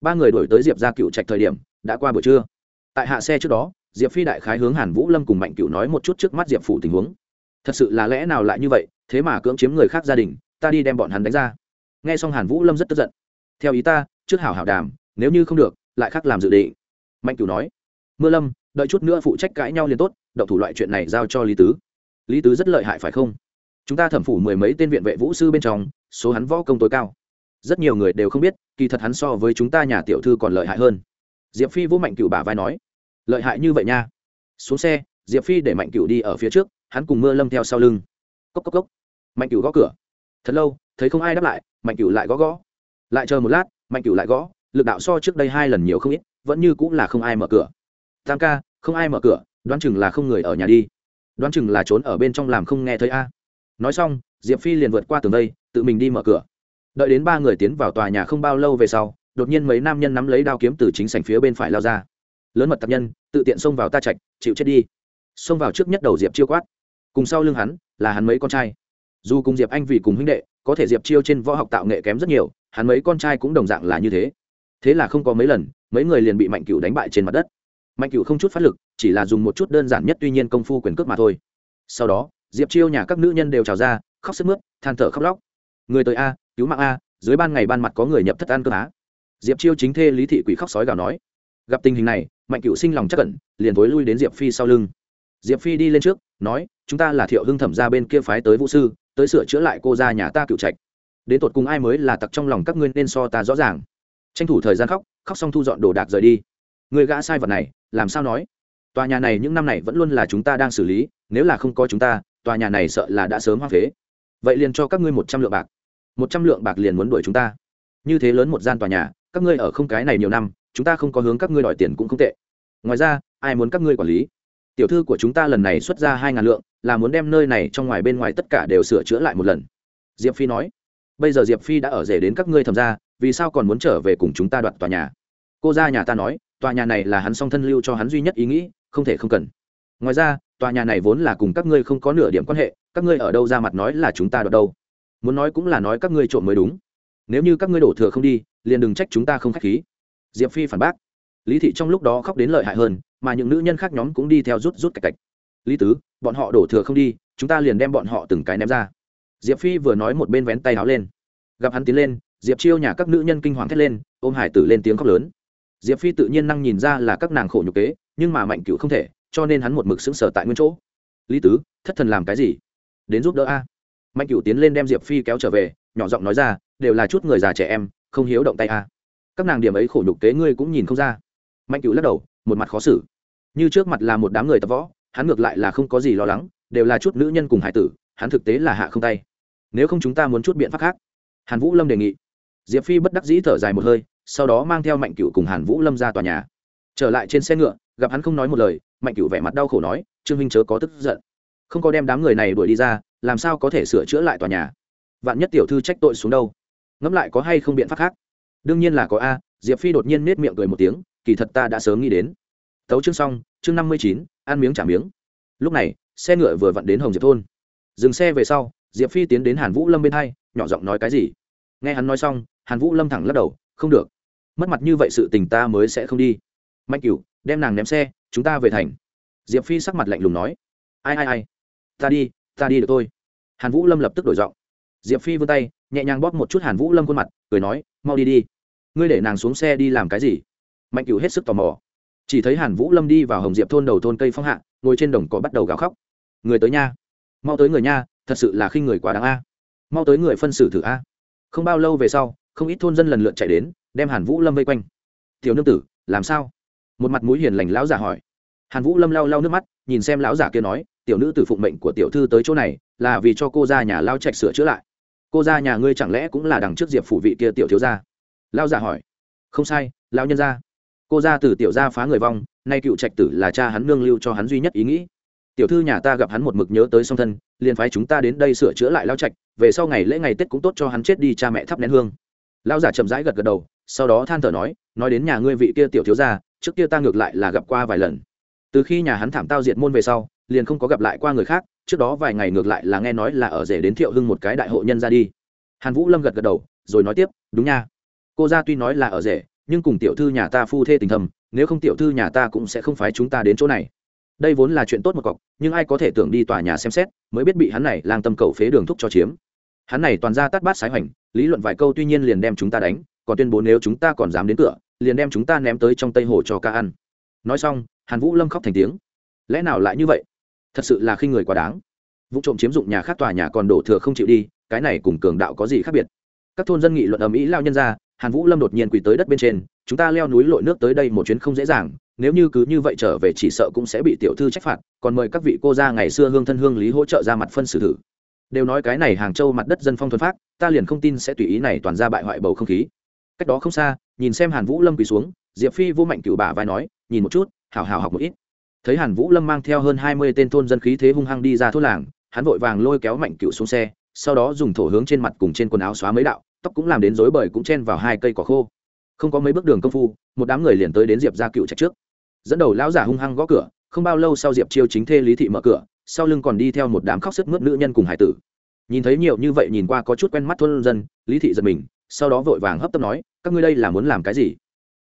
Ba người đổi tới diệp ra cựu trạch thời điểm, đã qua buổi trưa. Tại hạ xe trước đó diệp phi đại khái hướng hàn vũ lâm cùng mạnh Cửu nói một chút trước mắt diệp phủ tình huống. Thật sự là lẽ nào lại như vậy, thế mà cưỡng chiếm người khác gia đình, ta đi đem bọn hắn đánh ra. Nghe xong hàn vũ lâm rất tức giận. Theo ý ta, trước hảo hảo đàm, nếu như không được, lại khác làm dự định. Mạnh cửu nói. Mưa lâm, đợi chút nữa phụ trách cãi nhau liền tốt, động thủ loại chuyện này giao cho lý tứ. Lý tứ rất lợi hại phải không? Chúng ta thẩm phủ mười mấy tên viện vệ vũ sư bên trong, số hắn võ công tối cao. Rất nhiều người đều không biết, kỳ thật hắn so với chúng ta nhà tiểu thư còn lợi hại hơn. Diệp phi vũ mạnh cửu bà vai nói lợi hại như vậy nha. Xuống xe diệp phi để mạnh cửu đi ở phía trước hắn cùng mưa lâm theo sau lưng. Cốc cốc cốc. Mạnh cửu gõ cửa. Thật lâu thấy không ai đáp lại mạnh cửu lại gõ gõ. Lại chờ một lát mạnh cửu lại gõ lực đạo so trước đây hai lần nhiều không ít vẫn như cũng là không ai mở cửa. Tam ca không ai mở cửa đoán chừng là không người ở nhà đi. Đoán chừng là trốn ở bên trong làm không nghe thấy a. Nói xong diệp phi liền vượt qua tường đây, tự mình đi mở cửa. Đợi đến ba người tiến vào tòa nhà không bao lâu về sau đột nhiên mấy nam nhân nắm lấy đao kiếm từ chính sảnh phía bên phải lao ra lớn mật tập nhân, tự tiện xông vào ta trạch, chịu chết đi. Xông vào trước nhất đầu diệp chiêu quát. Cùng sau lưng hắn, là hắn mấy con trai. Dù cùng diệp anh vì cùng huynh đệ, có thể diệp chiêu trên võ học tạo nghệ kém rất nhiều, hắn mấy con trai cũng đồng dạng là như thế. Thế là không có mấy lần, mấy người liền bị mạnh cựu đánh bại trên mặt đất. Mạnh cựu không chút phát lực, chỉ là dùng một chút đơn giản nhất tuy nhiên công phu quyền cước mà thôi. Sau đó, diệp chiêu nhà các nữ nhân đều trào ra, khóc sức mướt, than thở khóc lóc. Người tới a, cứu mạng a, dưới ban ngày ban mặt có người nhập thất ăn cơ á diệp chiêu chính thê lý thị quỷ khóc sói gào nói gặp tình hình này, mạnh cựu sinh lòng chắc cẩn liền tối lui đến diệp phi sau lưng. Diệp phi đi lên trước, nói, chúng ta là thiệu hưng thẩm ra bên kia phái tới vũ sư, tới sửa chữa lại cô ra nhà ta cựu trạch. Đến tột cùng ai mới là tặc trong lòng các ngươi nên so ta rõ ràng. Tranh thủ thời gian khóc khóc xong thu dọn đồ đạc rời đi. Người gã sai vật này, làm sao nói? Tòa nhà này những năm này vẫn luôn là chúng ta đang xử lý, nếu là không có chúng ta, tòa nhà này sợ là đã sớm hoa phế. Vậy liền cho các ngươi một trăm lượng bạc. Một trăm lượng bạc liền muốn đuổi chúng ta. Như thế lớn một gian tòa nhà, các ngươi ở không cái này nhiều năm chúng ta không có hướng các ngươi đòi tiền cũng không tệ. Ngoài ra, ai muốn các ngươi quản lý? Tiểu thư của chúng ta lần này xuất ra hai ngàn lượng, là muốn đem nơi này trong ngoài bên ngoài tất cả đều sửa chữa lại một lần. Diệp phi nói. Bây giờ diệp phi đã ở rể đến các ngươi thầm ra vì sao còn muốn trở về cùng chúng ta đoạt tòa nhà? Cô ra nhà ta nói, tòa nhà này là hắn song thân lưu cho hắn duy nhất ý nghĩ, không thể không cần. Ngoài ra, tòa nhà này vốn là cùng các ngươi không có nửa điểm quan hệ, các ngươi ở đâu ra mặt nói là chúng ta đoạt đâu? Muốn nói cũng là nói các ngươi trộm mới đúng. Nếu như các ngươi đổ thừa không đi, liền đừng trách chúng ta không k h á c h khí diệp phi phản bác. Lý thị trong lúc đó khóc đến lợi hại hơn, mà những nữ nhân khác nhóm cũng đi theo rút rút cạch cạch. Lý tứ, bọn họ đổ thừa không đi, chúng ta liền đem bọn họ từng cái ném ra. Diệp phi vừa nói một bên vén tay áo lên. Gặp hắn tiến lên, diệp chiêu nhà các nữ nhân kinh hoàng thét lên, ôm hải tử lên tiếng khóc lớn. Diệp phi tự nhiên năng nhìn ra là các nàng khổ nhục kế, nhưng mà mạnh cựu không thể, cho nên hắn một mực sững sờ tại nguyên chỗ. Lý tứ, thất thần làm cái gì? Đến giúp đỡ a. Mạnh cựu tiến lên đem diệp phi kéo trở về, nhỏ giọng nói ra, đều là chút người già trẻ em, không hiếu động tay a các nàng điểm ấy khổ nhục kế ngươi cũng nhìn không ra. Mạnh cửu lắc đầu, một mặt khó xử. Như trước mặt là một đám người tập võ, hắn ngược lại là không có gì lo lắng, đều là chút nữ nhân cùng hải tử, hắn thực tế là hạ không tay. Nếu không chúng ta muốn chút biện pháp khác, hàn vũ lâm đề nghị. Diệp phi bất đắc dĩ thở dài một hơi, sau đó mang theo mạnh cửu cùng hàn vũ lâm ra tòa nhà. Trở lại trên xe ngựa, gặp hắn không nói một lời, mạnh cửu vẻ mặt đau khổ nói, trương minh chớ có tức giận. Không có đem đám người này đuổi đi ra, làm sao có thể sửa chữa lại tòa nhà? Vạn nhất tiểu thư trách tội xuống đâu? Ngẫm lại có hay không biện pháp khác? Đương nhiên là có a, diệp phi đột nhiên nết miệng cười một tiếng, kỳ thật ta đã sớm nghĩ đến. Tấu chương xong, chương năm mươi chín, ăn miếng trả miếng. Lúc này, xe ngựa vừa vặn đến hồng diệp thôn. Dừng xe về sau, diệp phi tiến đến hàn vũ lâm bên hai, nhỏ giọng nói cái gì? Nghe hắn nói xong, hàn vũ lâm thẳng lắc đầu, không được. Mất mặt như vậy sự tình ta mới sẽ không đi. Mạnh cửu, đem nàng ném xe, chúng ta về thành. Diệp phi sắc mặt lạnh lùng nói, ai ai ai? Ta đi ta đi được thôi. Hàn vũ lâm lập tức đổi giọng diệp phi vươn tay, nhẹ nhàng bóp một chút hàn vũ lâm khuôn mặt, cười nói, mau đi đi. Ngươi để nàng xuống xe đi làm cái gì? Mạnh cửu hết sức tò mò. Chỉ thấy hàn vũ lâm đi vào hồng diệp thôn đầu thôn cây phong hạ, ngồi trên đồng cỏ bắt đầu gào khóc. Người tới nha. Mau tới người nha, thật sự là khi người quá đáng a. Mau tới người phân xử thử a. Không bao lâu về sau, không ít thôn dân lần lượt chạy đến, đem hàn vũ lâm vây quanh. Tiểu nương tử, làm sao? Một mặt mũi hiền lành lão giả hỏi. Hàn vũ lâm lau lau nước mắt, nhìn xem lão giả kia nói, tiểu nữ tử phụng mệnh của tiểu thư tới chỗ này, là vì cho cô ra nhà lao trạch sửa chữa lại cô ra nhà ngươi chẳng lẽ cũng là đằng trước diệp phủ vị kia tiểu thiếu gia? Lao giả hỏi. Không sai lao nhân gia. Cô ra từ tiểu gia phá người vong, nay cựu trạch tử là cha hắn nương lưu cho hắn duy nhất ý nghĩ. Tiểu thư nhà ta gặp hắn một mực nhớ tới song thân, liền phái chúng ta đến đây sửa chữa lại lao trạch, về sau ngày lễ ngày tết cũng tốt cho hắn chết đi cha mẹ thắp nén hương. Lao giả chậm rãi gật gật đầu, sau đó than thở nói nói đến nhà ngươi vị kia tiểu thiếu gia, trước kia ta ngược lại là gặp qua vài lần. Từ khi nhà hắn thảm tao diệt môn về sau, liền không có gặp lại qua người khác trước đó vài ngày ngược lại là nghe nói là ở rể đến thiệu hưng một cái đại hộ nhân ra đi. Hàn vũ lâm gật gật đầu, rồi nói tiếp, đúng nha. Cô ra tuy nói là ở rể, nhưng cùng tiểu thư nhà ta phu thê tình thầm, nếu không tiểu thư nhà ta cũng sẽ không phái chúng ta đến chỗ này. Đây vốn là chuyện tốt một cọc, nhưng ai có thể tưởng đi tòa nhà xem xét, mới biết bị hắn này lang tâm cầu phế đường thúc cho chiếm. Hắn này toàn ra tắt bát sái hoành, lý luận vài câu tuy nhiên liền đem chúng ta đánh, còn tuyên bố nếu chúng ta còn dám đến cửa, liền đem chúng ta ném tới trong tây hồ cho ca ăn. Nói xong, hàn vũ lâm khóc thành tiếng. Lẽ nào lại như vậy? Thật sự là khi người quá đáng. Vụ trộm chiếm dụng nhà khác tòa nhà còn đổ thừa không chịu đi, cái này cùng cường đạo có gì khác biệt? Các thôn dân nghị luận ầm ĩ lao nhân ra, hàn vũ lâm đột nhiên quỳ tới đất bên trên, chúng ta leo núi lội nước tới đây một chuyến không dễ dàng, nếu như cứ như vậy trở về chỉ sợ cũng sẽ bị tiểu thư trách phạt, còn mời các vị cô ra ngày xưa hương thân hương lý hỗ trợ ra mặt phân xử thử. Đều nói cái này hàng châu mặt đất dân phong thuần phát ta liền không tin sẽ tùy ý này toàn ra bại hoại bầu không khí. Cách đó không xa, nhìn xem hàn vũ lâm quỳ xuống, diệp phi vô mạnh cựu bà vai nói, nhìn một chút hào hào học một ít thấy hàn vũ lâm mang theo hơn hai mươi tên thôn dân khí thế hung hăng đi ra thôn làng, hắn vội vàng lôi kéo mạnh cựu xuống xe, sau đó dùng thổ hướng trên mặt cùng trên quần áo xóa mấy đạo, tóc cũng làm đến rối bời cũng chen vào hai cây cỏ khô. Không có mấy bước đường công phu, một đám người liền tới đến diệp ra cựu trạch trước. Dẫn đầu lão giả hung hăng gõ cửa, không bao lâu sau diệp chiêu chính thê lý thị mở cửa, sau lưng còn đi theo một đám khóc sức mướt nữ nhân cùng hải tử. Nhìn thấy nhiều như vậy nhìn qua có chút quen mắt thôn dân, lý thị giật mình, sau đó vội vàng hấp tấp nói, các ngươi đây là muốn làm cái gì?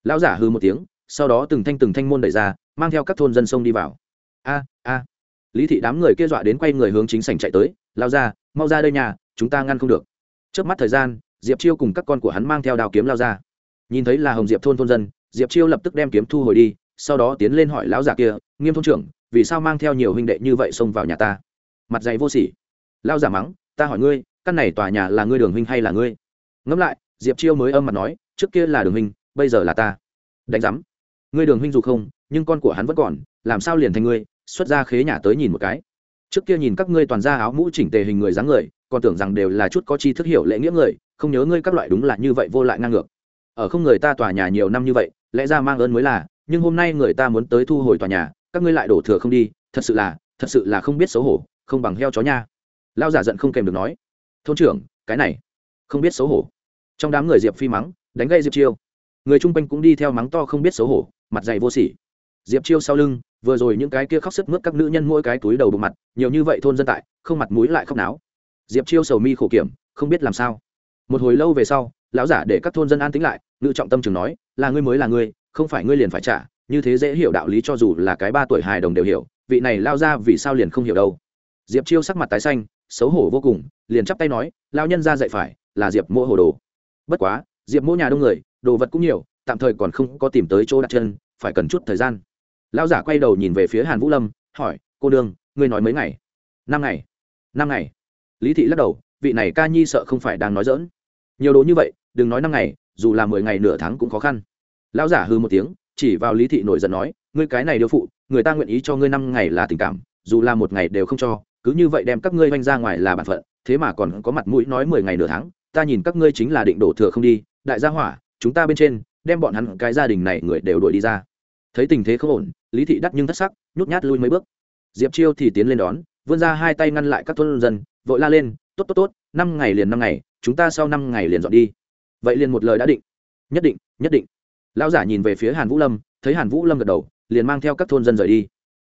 Lão giả hư một tiếng, sau đó từng thanh từng thanh môn đẩy ra mang theo các thôn dân sông đi vào. A a. Lý thị đám người kia dọa đến quay người hướng chính sảnh chạy tới, lao ra, mau ra đây nhà, chúng ta ngăn không được. Trước mắt thời gian, diệp chiêu cùng các con của hắn mang theo đao kiếm lao ra. Nhìn thấy là hồng diệp thôn thôn dân, diệp chiêu lập tức đem kiếm thu hồi đi, sau đó tiến lên hỏi lão già kia, nghiêm thôn trưởng, vì sao mang theo nhiều huynh đệ như vậy xông vào nhà ta? Mặt dày vô sỉ. Lao giả mắng, ta hỏi ngươi, căn này tòa nhà là ngươi đường huynh hay là ngươi? Ngẫm lại, diệp chiêu mới âm mặt nói, trước kia là đường huynh, bây giờ là ta. Đánh giám, ngươi đường huynh dù không nhưng con của hắn vẫn còn, làm sao liền thành ngươi? Xuất ra khế nhà tới nhìn một cái. Trước kia nhìn các ngươi toàn ra áo mũ chỉnh tề hình người dáng người, còn tưởng rằng đều là chút có chi thức hiểu lễ nghĩa người, không nhớ ngươi các loại đúng là như vậy vô lại ngang ngược. Ở không người ta tòa nhà nhiều năm như vậy, lẽ ra mang ơn mới là, nhưng hôm nay người ta muốn tới thu hồi tòa nhà, các ngươi lại đổ thừa không đi, thật sự là, thật sự là không biết xấu hổ, không bằng heo chó nha. Lao giả giận không kèm được nói. Thôn trưởng, cái này, không biết xấu hổ. Trong đám người diệp phi mắng, đánh gây diệp chiêu. Người chung quanh cũng đi theo mắng to không biết xấu hổ, mặt dày vô sỉ diệp chiêu sau lưng, vừa rồi những cái kia khóc sức mướt các nữ nhân mỗi cái túi đầu bụng mặt, nhiều như vậy thôn dân tại, không mặt mũi lại khóc náo. Diệp chiêu sầu mi khổ kiểm, không biết làm sao. Một hồi lâu về sau, lão giả để các thôn dân an tính lại, ngự trọng tâm trường nói, là ngươi mới là ngươi, không phải ngươi liền phải trả, như thế dễ hiểu đạo lý cho dù là cái ba tuổi hài đồng đều hiểu, vị này lao ra vì sao liền không hiểu đâu. Diệp chiêu sắc mặt tái xanh, xấu hổ vô cùng, liền chắp tay nói, lao nhân ra dạy phải, là diệp mỗ hồ đồ. Bất quá, diệp mỗ nhà đông người, đồ vật cũng nhiều, tạm thời còn không có tìm tới chỗ đặt chân, phải cần chút thời gian lão giả quay đầu nhìn về phía hàn vũ lâm, hỏi, cô đương ngươi nói mấy ngày? Năm ngày. Năm ngày? Lý thị lắc đầu, vị này ca nhi sợ không phải đang nói dỡn nhiều đồ như vậy, đừng nói năm ngày, dù là mười ngày nửa tháng cũng khó khăn. Lão giả hư một tiếng, chỉ vào lý thị nổi giận nói, ngươi cái này điêu phụ, người ta nguyện ý cho ngươi năm ngày là tình cảm, dù là một ngày đều không cho, cứ như vậy đem các ngươi oanh ra ngoài là bản phận, thế mà còn có mặt mũi nói mười ngày nửa tháng, ta nhìn các ngươi chính là định đổ thừa không đi, đại gia hỏa, chúng ta bên trên, đem bọn hắn cái gia đình này người đều đuổi đi ra. Thấy tình thế không ổn lý thị Đắt nhưng thất sắc, nhút nhát lui mấy bước. Diệp chiêu thì tiến lên đón, vươn ra hai tay ngăn lại các thôn dân, vội la lên, tốt tốt tốt, năm ngày liền năm ngày, chúng ta sau năm ngày liền dọn đi. Vậy liền một lời đã định. Nhất định nhất định. Lão giả nhìn về phía hàn vũ lâm, thấy hàn vũ lâm gật đầu, liền mang theo các thôn dân rời đi.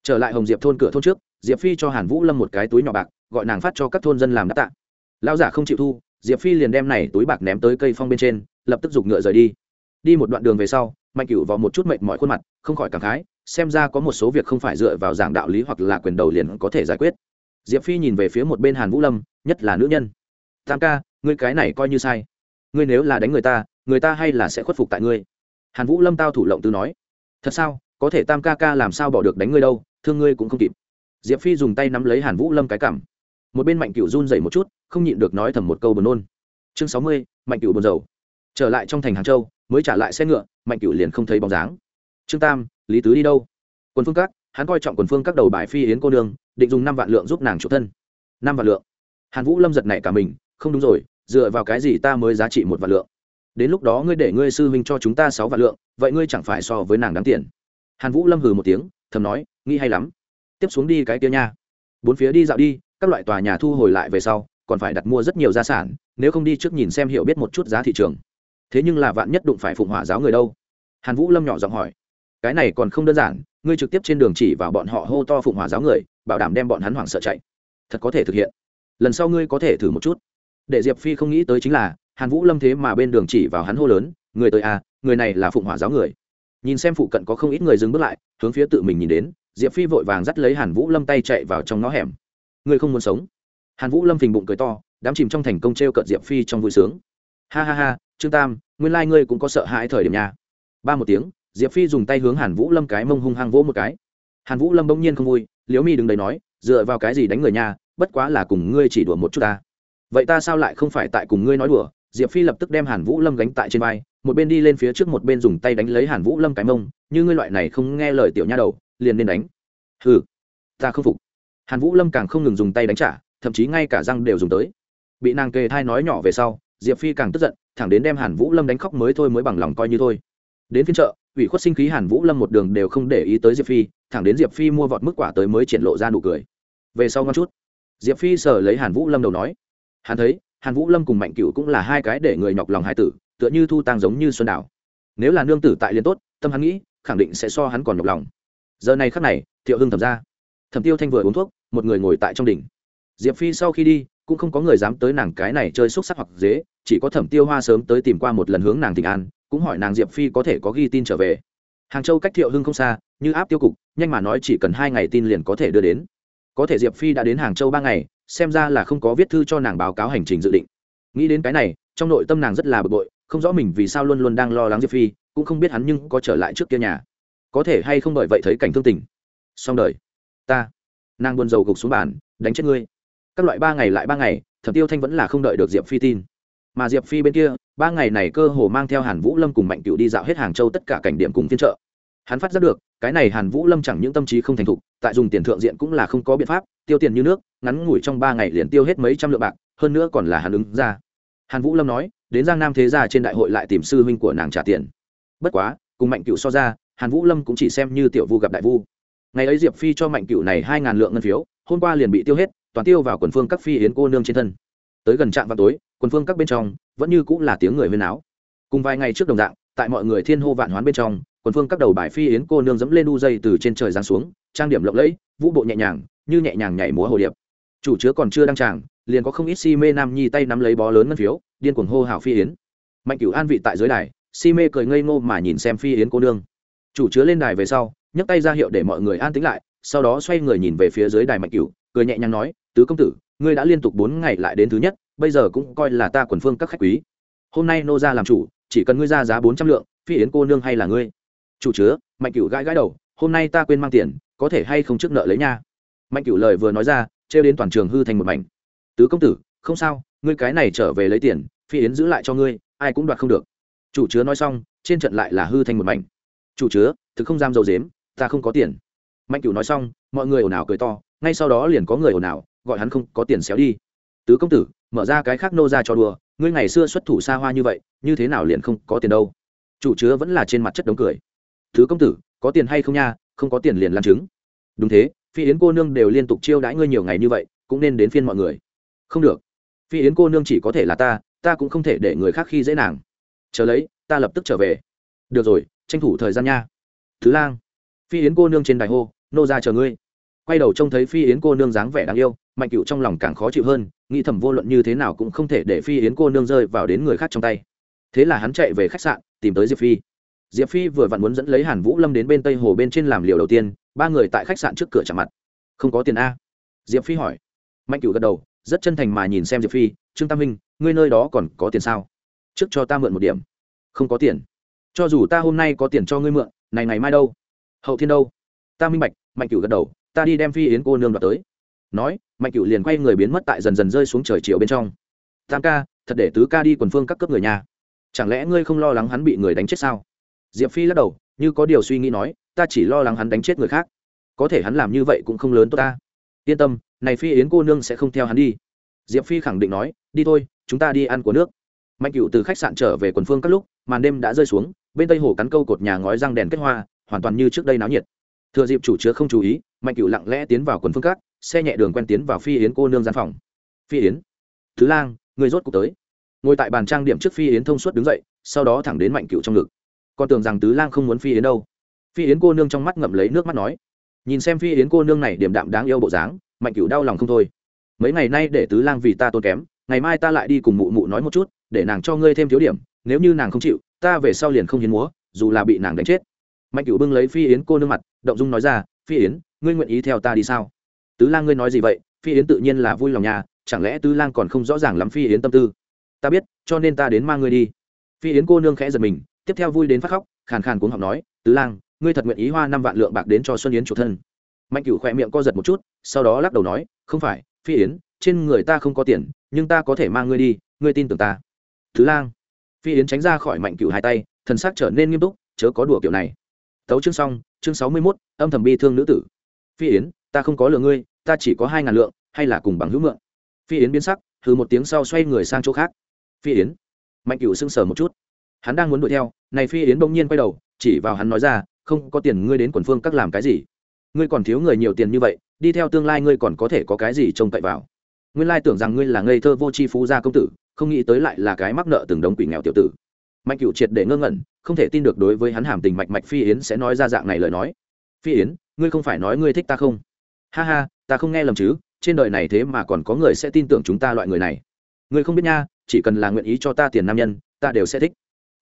Trở lại hồng diệp thôn cửa thôn trước, diệp phi cho hàn vũ lâm một cái túi nhỏ bạc, gọi nàng phát cho các thôn dân làm đáp tạ. Lão giả không chịu thu, diệp phi liền đem này túi bạc ném tới cây phong bên trên, lập tức giục ngựa rời đi. Đi một đoạn đường về sau, mạnh cửu vào một chút mệt mỏi khuôn mặt, không khỏi cảm khái xem ra có một số việc không phải dựa vào giảng đạo lý hoặc là quyền đầu liền có thể giải quyết. Diệp phi nhìn về phía một bên hàn vũ lâm, nhất là nữ nhân. Tam ca, ngươi cái này coi như sai. Ngươi nếu là đánh người ta người ta hay là sẽ khuất phục tại ngươi. Hàn vũ lâm tao thủ lộng tư nói. Thật sao? Có thể tam ca ca làm sao bỏ được đánh ngươi đâu, thương ngươi cũng không kịp. Diệp phi dùng tay nắm lấy hàn vũ lâm cái cảm một bên mạnh cựu run dậy một chút, không nhịn được nói thầm một câu buồn nôn. Chương sáu mươi, mạnh cựu buồn dầu trở lại trong thành hàng châu, mới trả lại xe ngựa, mạnh cựu liền không thấy bóng dáng trương tam, lý tứ đi đâu? Quần phương các, hắn coi trọng quần phương các đầu bài phi yến cô nương, định dùng năm vạn lượng giúp nàng chủ thân. Năm vạn lượng? Hàn vũ lâm giật này cả mình, không đúng rồi, dựa vào cái gì ta mới giá trị một vạn lượng? Đến lúc đó ngươi để ngươi sư huynh cho chúng ta sáu vạn lượng, vậy ngươi chẳng phải so với nàng đáng tiền. Hàn vũ lâm hừ một tiếng, thầm nói, nghĩ hay lắm. Tiếp xuống đi cái kia nha. Bốn phía đi dạo đi, các loại tòa nhà thu hồi lại về sau, còn phải đặt mua rất nhiều gia sản, nếu không đi trước nhìn xem hiểu biết một chút giá thị trường. Thế nhưng là vạn nhất đụng phải phụng hỏa giáo người đâu? Hàn vũ lâm nhỏ giọng hỏi cái này còn không đơn giản, ngươi trực tiếp trên đường chỉ vào bọn họ hô to phụng hòa giáo người, bảo đảm đem bọn hắn hoảng sợ chạy. Thật có thể thực hiện. Lần sau ngươi có thể thử một chút. Để diệp phi không nghĩ tới chính là, hàn vũ lâm thế mà bên đường chỉ vào hắn hô lớn, người tới à người này là phụng hòa giáo người. Nhìn xem phụ cận có không ít người dừng bước lại, hướng phía tự mình nhìn đến, diệp phi vội vàng dắt lấy hàn vũ lâm tay chạy vào trong ngõ hẻm. Ngươi không muốn sống? Hàn vũ lâm phình bụng cười to, đám chìm trong thành công t r e o cận diệp phi trong vui sướng. Ha ha ha, trương tam, nguyên lai、like、ngươi cũng có sợ hãi thời điểm nha. Ba một tiếng diệp phi dùng tay hướng hàn vũ lâm cái mông hung hăng vỗ một cái. Hàn vũ lâm bỗng nhiên không vui liễu mi đứng đấy nói dựa vào cái gì đánh người nhà? bất quá là cùng ngươi chỉ đùa một chút ta. Vậy ta sao lại không phải tại cùng ngươi nói đùa? Diệp phi lập tức đem hàn vũ lâm gánh tại trên vai một bên đi lên phía trước một bên dùng tay đánh lấy hàn vũ lâm cái mông như ngươi loại này không nghe lời tiểu nha đầu liền nên đánh. Hừ, ta không phục. Hàn vũ lâm càng không ngừng dùng tay đánh trả thậm chí ngay cả răng đều dùng tới. Bị nàng kề thai nói nhỏ về sau diệp phi càng tức giận thẳng đến đem hàn vũ lâm đánh khóc mới thôi mới bằng lòng coi như thôi. Đến phiên chợ ủy khuất sinh khí hàn vũ lâm một đường đều không để ý tới diệp phi, thẳng đến diệp phi mua vọt mức quả tới mới triển lộ ra nụ cười. Về sau ngon chút, diệp phi sờ lấy hàn vũ lâm đầu nói, hắn thấy, hàn vũ lâm cùng mạnh cựu cũng là hai cái để người nhọc lòng hai tử, tựa như thu tang giống như xuân đảo. Nếu là nương tử tại liên tốt, tâm hắn nghĩ, khẳng định sẽ so hắn còn nhọc lòng. Giờ này khắc này, thiệu hưng thầm ra. Thẩm tiêu thanh vừa uống thuốc, một người ngồi tại trong đỉnh. Diệp phi sau khi đi, cũng không có người dám tới nàng cái này chơi xúc sắc hoặc dế, chỉ có thẩm tiêu hoa sớm tới tìm qua một lần hướng nàng tình an cũng hỏi nàng diệp phi có thể có ghi tin trở về. Hàng châu cách thiệu hưng không xa, như áp tiêu cục, nhanh mà nói chỉ cần hai ngày tin liền có thể đưa đến. Có thể diệp phi đã đến hàng châu ba ngày, xem ra là không có viết thư cho nàng báo cáo hành trình dự định. Nghĩ đến cái này, trong nội tâm nàng rất là bực bội, không rõ mình vì sao luôn luôn đang lo lắng diệp phi, cũng không biết hắn nhưng có trở lại trước kia nhà. Có thể hay không bởi vậy thấy cảnh thương tình. Xong đời. Ta. Nàng buồn rầu gục xuống bàn, đánh chết ngươi. Các loại ba ngày lại ba ngày, thẩm tiêu thanh vẫn là không đợi được diệp phi tin mà diệp phi bên kia, ba ngày này cơ hồ mang theo hàn vũ lâm cùng mạnh cựu đi dạo hết hàng châu tất cả cảnh điểm cùng phiên trợ hắn phát giác được, cái này hàn vũ lâm chẳng những tâm trí không thành thục, tại dùng tiền thượng diện cũng là không có biện pháp, tiêu tiền như nước, ngắn ngủi trong ba ngày liền tiêu hết mấy trăm lượng bạc, hơn nữa còn là hàn ứng ra. Hàn vũ lâm nói, đến giang nam thế gia trên đại hội lại tìm sư huynh của nàng trả tiền. Bất quá, cùng mạnh cựu so ra, hàn vũ lâm cũng chỉ xem như tiểu vu gặp đại vu. Ngày ấy diệp phi cho mạnh cựu này hai ngàn lượng ngân phiếu, hôm qua liền bị tiêu hết, toàn tiêu vào quần phương các phi yến cô nương trên thân. Tới gần trạm vào tối quần phương các bên trong, vẫn như cũng là tiếng người huyên áo cùng vài ngày trước đồng dạng, tại mọi người thiên hô vạn hoán bên trong, quần phương các đầu bài phi yến cô nương dẫm lên đu dây từ trên trời giáng xuống, trang điểm lộng lẫy, vũ bộ nhẹ nhàng, như nhẹ nhàng nhảy múa hồ điệp. Chủ chứa còn chưa đăng tràng, liền có không ít si mê nam nhi tay nắm lấy bó lớn ngân phiếu, điên cuồng hô hào phi yến. Mạnh cửu an vị tại dưới đài, si mê cười ngây ngô mà nhìn xem phi yến cô nương. Chủ chứa lên đài về sau, nhấc tay ra hiệu để mọi người an tĩnh lại, sau đó xoay người nhìn về phía dưới đài mạnh cửu, cười nhẹ nhàng nói, tứ công tử, ngươi đã liên tục bốn ngày lại đến thứ nhất bây giờ cũng coi là ta quần phương các khách quý. Hôm nay nô ra làm chủ, chỉ cần ngươi ra giá bốn trăm lượng, phi yến cô nương hay là ngươi. Chủ chứa, mạnh cửu gãi gãi đầu, hôm nay ta quên mang tiền, có thể hay không trước nợ lấy nha. Mạnh cửu lời vừa nói ra, trêu đến toàn trường hư thành một mảnh. Tứ công tử, không sao, ngươi cái này trở về lấy tiền, phi yến giữ lại cho ngươi, ai cũng đoạt không được. Chủ chứa nói xong, trên trận lại là hư thành một mảnh. Chủ chứa, thực không dám dầu dếm ta không có tiền. Mạnh cửu nói xong, mọi người ồn ào cười to, ngay sau đó liền có người ồn ào, gọi hắn không có tiền xéo đi tứ công tử, mở ra cái khác nô ra cho đùa, ngươi ngày xưa xuất thủ xa hoa như vậy, như thế nào liền không có tiền đâu? Chủ chứa vẫn là trên mặt chất đống cười. Thứ công tử, có tiền hay không nha, không có tiền liền làm chứng đúng thế, phi yến cô nương đều liên tục chiêu đãi ngươi nhiều ngày như vậy, cũng nên đến phiên mọi người. Không được. Phi yến cô nương chỉ có thể là ta ta cũng không thể để người khác khi dễ nàng. Chờ lấy, ta lập tức trở về. Được rồi, tranh thủ thời gian nha. Thứ lang. Phi yến cô nương trên đài hô, nô ra chờ ngươi quay đầu trông thấy phi yến cô nương dáng vẻ đáng yêu, mạnh cựu trong lòng càng khó chịu hơn, nghĩ thầm vô luận như thế nào cũng không thể để phi yến cô nương rơi vào đến người khác trong tay. Thế là hắn chạy về khách sạn, tìm tới diệp phi. Diệp phi vừa vặn muốn dẫn lấy hàn vũ lâm đến bên tây hồ bên trên làm liều đầu tiên, ba người tại khách sạn trước cửa chạm mặt. Không có tiền a. Diệp phi hỏi. Mạnh cựu gật đầu, rất chân thành mà nhìn xem diệp phi, trương tam minh, ngươi nơi đó còn có tiền sao? Trước cho ta mượn một điểm. Không có tiền. Cho dù ta hôm nay có tiền cho ngươi mượn, này ngày mai đâu? Hậu thiên đâu? Ta minh bạch, mạnh cửu gật đầu ta đi đem phi yến cô nương đoạt tới. Nói, mạnh cựu liền quay người biến mất tại dần dần rơi xuống trời chiều bên trong. Tam ca, thật để tứ ca đi quần phương các cấp người nhà. Chẳng lẽ ngươi không lo lắng hắn bị người đánh chết sao? Diệp phi lắc đầu, như có điều suy nghĩ nói, ta chỉ lo lắng hắn đánh chết người khác. Có thể hắn làm như vậy cũng không lớn tốt ta. Yên tâm, này phi yến cô nương sẽ không theo hắn đi. Diệp phi khẳng định nói, đi thôi, chúng ta đi ăn của nước. Mạnh cựu từ khách sạn trở về quần phương các lúc, màn đêm đã rơi xuống, bên tây hồ cắn câu cột nhà ngói răng đèn kết hoa, hoàn toàn như trước đây náo nhiệt. Thừa dịp chủ chứa không chú ý mạnh Cửu lặng lẽ tiến vào quần phương các xe nhẹ đường quen tiến vào phi yến cô nương gian phòng. Phi yến, thứ lang, người rốt cuộc tới. Ngồi tại bàn trang điểm trước phi yến thông suốt đứng dậy, sau đó thẳng đến mạnh Cửu trong ngực. Con tưởng rằng tứ lang không muốn phi yến đâu. Phi yến cô nương trong mắt ngậm lấy nước mắt nói. Nhìn xem phi yến cô nương này điểm đạm đáng yêu bộ dáng, mạnh Cửu đau lòng không thôi. Mấy ngày nay để tứ lang vì ta tôn kém, ngày mai ta lại đi cùng mụ mụ nói một chút, để nàng cho ngươi thêm thiếu điểm, nếu như nàng không chịu, ta về sau liền không hiến múa, dù là bị nàng đánh chết. Mạnh Cửu bưng lấy phi yến cô nương mặt, động dung nói ra, phi yến ngươi nguyện ý theo ta đi sao? Tứ lang ngươi nói gì vậy? Phi yến tự nhiên là vui lòng nhà chẳng lẽ tứ lang còn không rõ ràng lắm phi yến tâm tư? Ta biết, cho nên ta đến mang ngươi đi. Phi yến cô nương khẽ giật mình, tiếp theo vui đến phát khóc, khàn khàn cuống học nói, tứ lang, ngươi thật nguyện ý hoa năm vạn lượng bạc đến cho xuân yến chủ thân? Mạnh Cửu khỏe miệng co giật một chút, sau đó lắc đầu nói, không phải, phi yến, trên người ta không có tiền, nhưng ta có thể mang ngươi đi, ngươi tin tưởng ta. Thứ lang, phi yến tránh ra khỏi mạnh Cửu hai tay, thần sắc trở nên nghiêm túc, chớ có đùa kiểu này. Tấu chương xong, chương sáu mươi mốt, âm thầm bi thương nữ tử phi yến, ta không có lượng ngươi, ta chỉ có hai ngàn lượng, hay là cùng bằng hữu mượn. Phi yến biến sắc thư một tiếng sau xoay người sang chỗ khác. Phi yến. Mạnh cửu sưng sờ một chút. Hắn đang muốn đuổi theo, này phi yến bỗng nhiên quay đầu, chỉ vào hắn nói ra, không có tiền ngươi đến quần phương các làm cái gì? Ngươi còn thiếu người nhiều tiền như vậy, đi theo tương lai ngươi còn có thể có cái gì trông cậy vào? Nguyên lai tưởng rằng ngươi là ngây thơ vô tri phú gia công tử, không nghĩ tới lại là cái mắc nợ từng đống quỷ nghèo tiểu tử. Mạnh cựu triệt để ngơ ngẩn, không thể tin được đối với hắn hàm tình mạch mạch phi yến sẽ nói ra dạng này lời nói. Phi yến ngươi không phải nói ngươi thích ta không? Ha ha ta không nghe lầm chứ trên đời này thế mà còn có người sẽ tin tưởng chúng ta loại người này. Ngươi không biết nha chỉ cần là nguyện ý cho ta tiền nam nhân ta đều sẽ thích.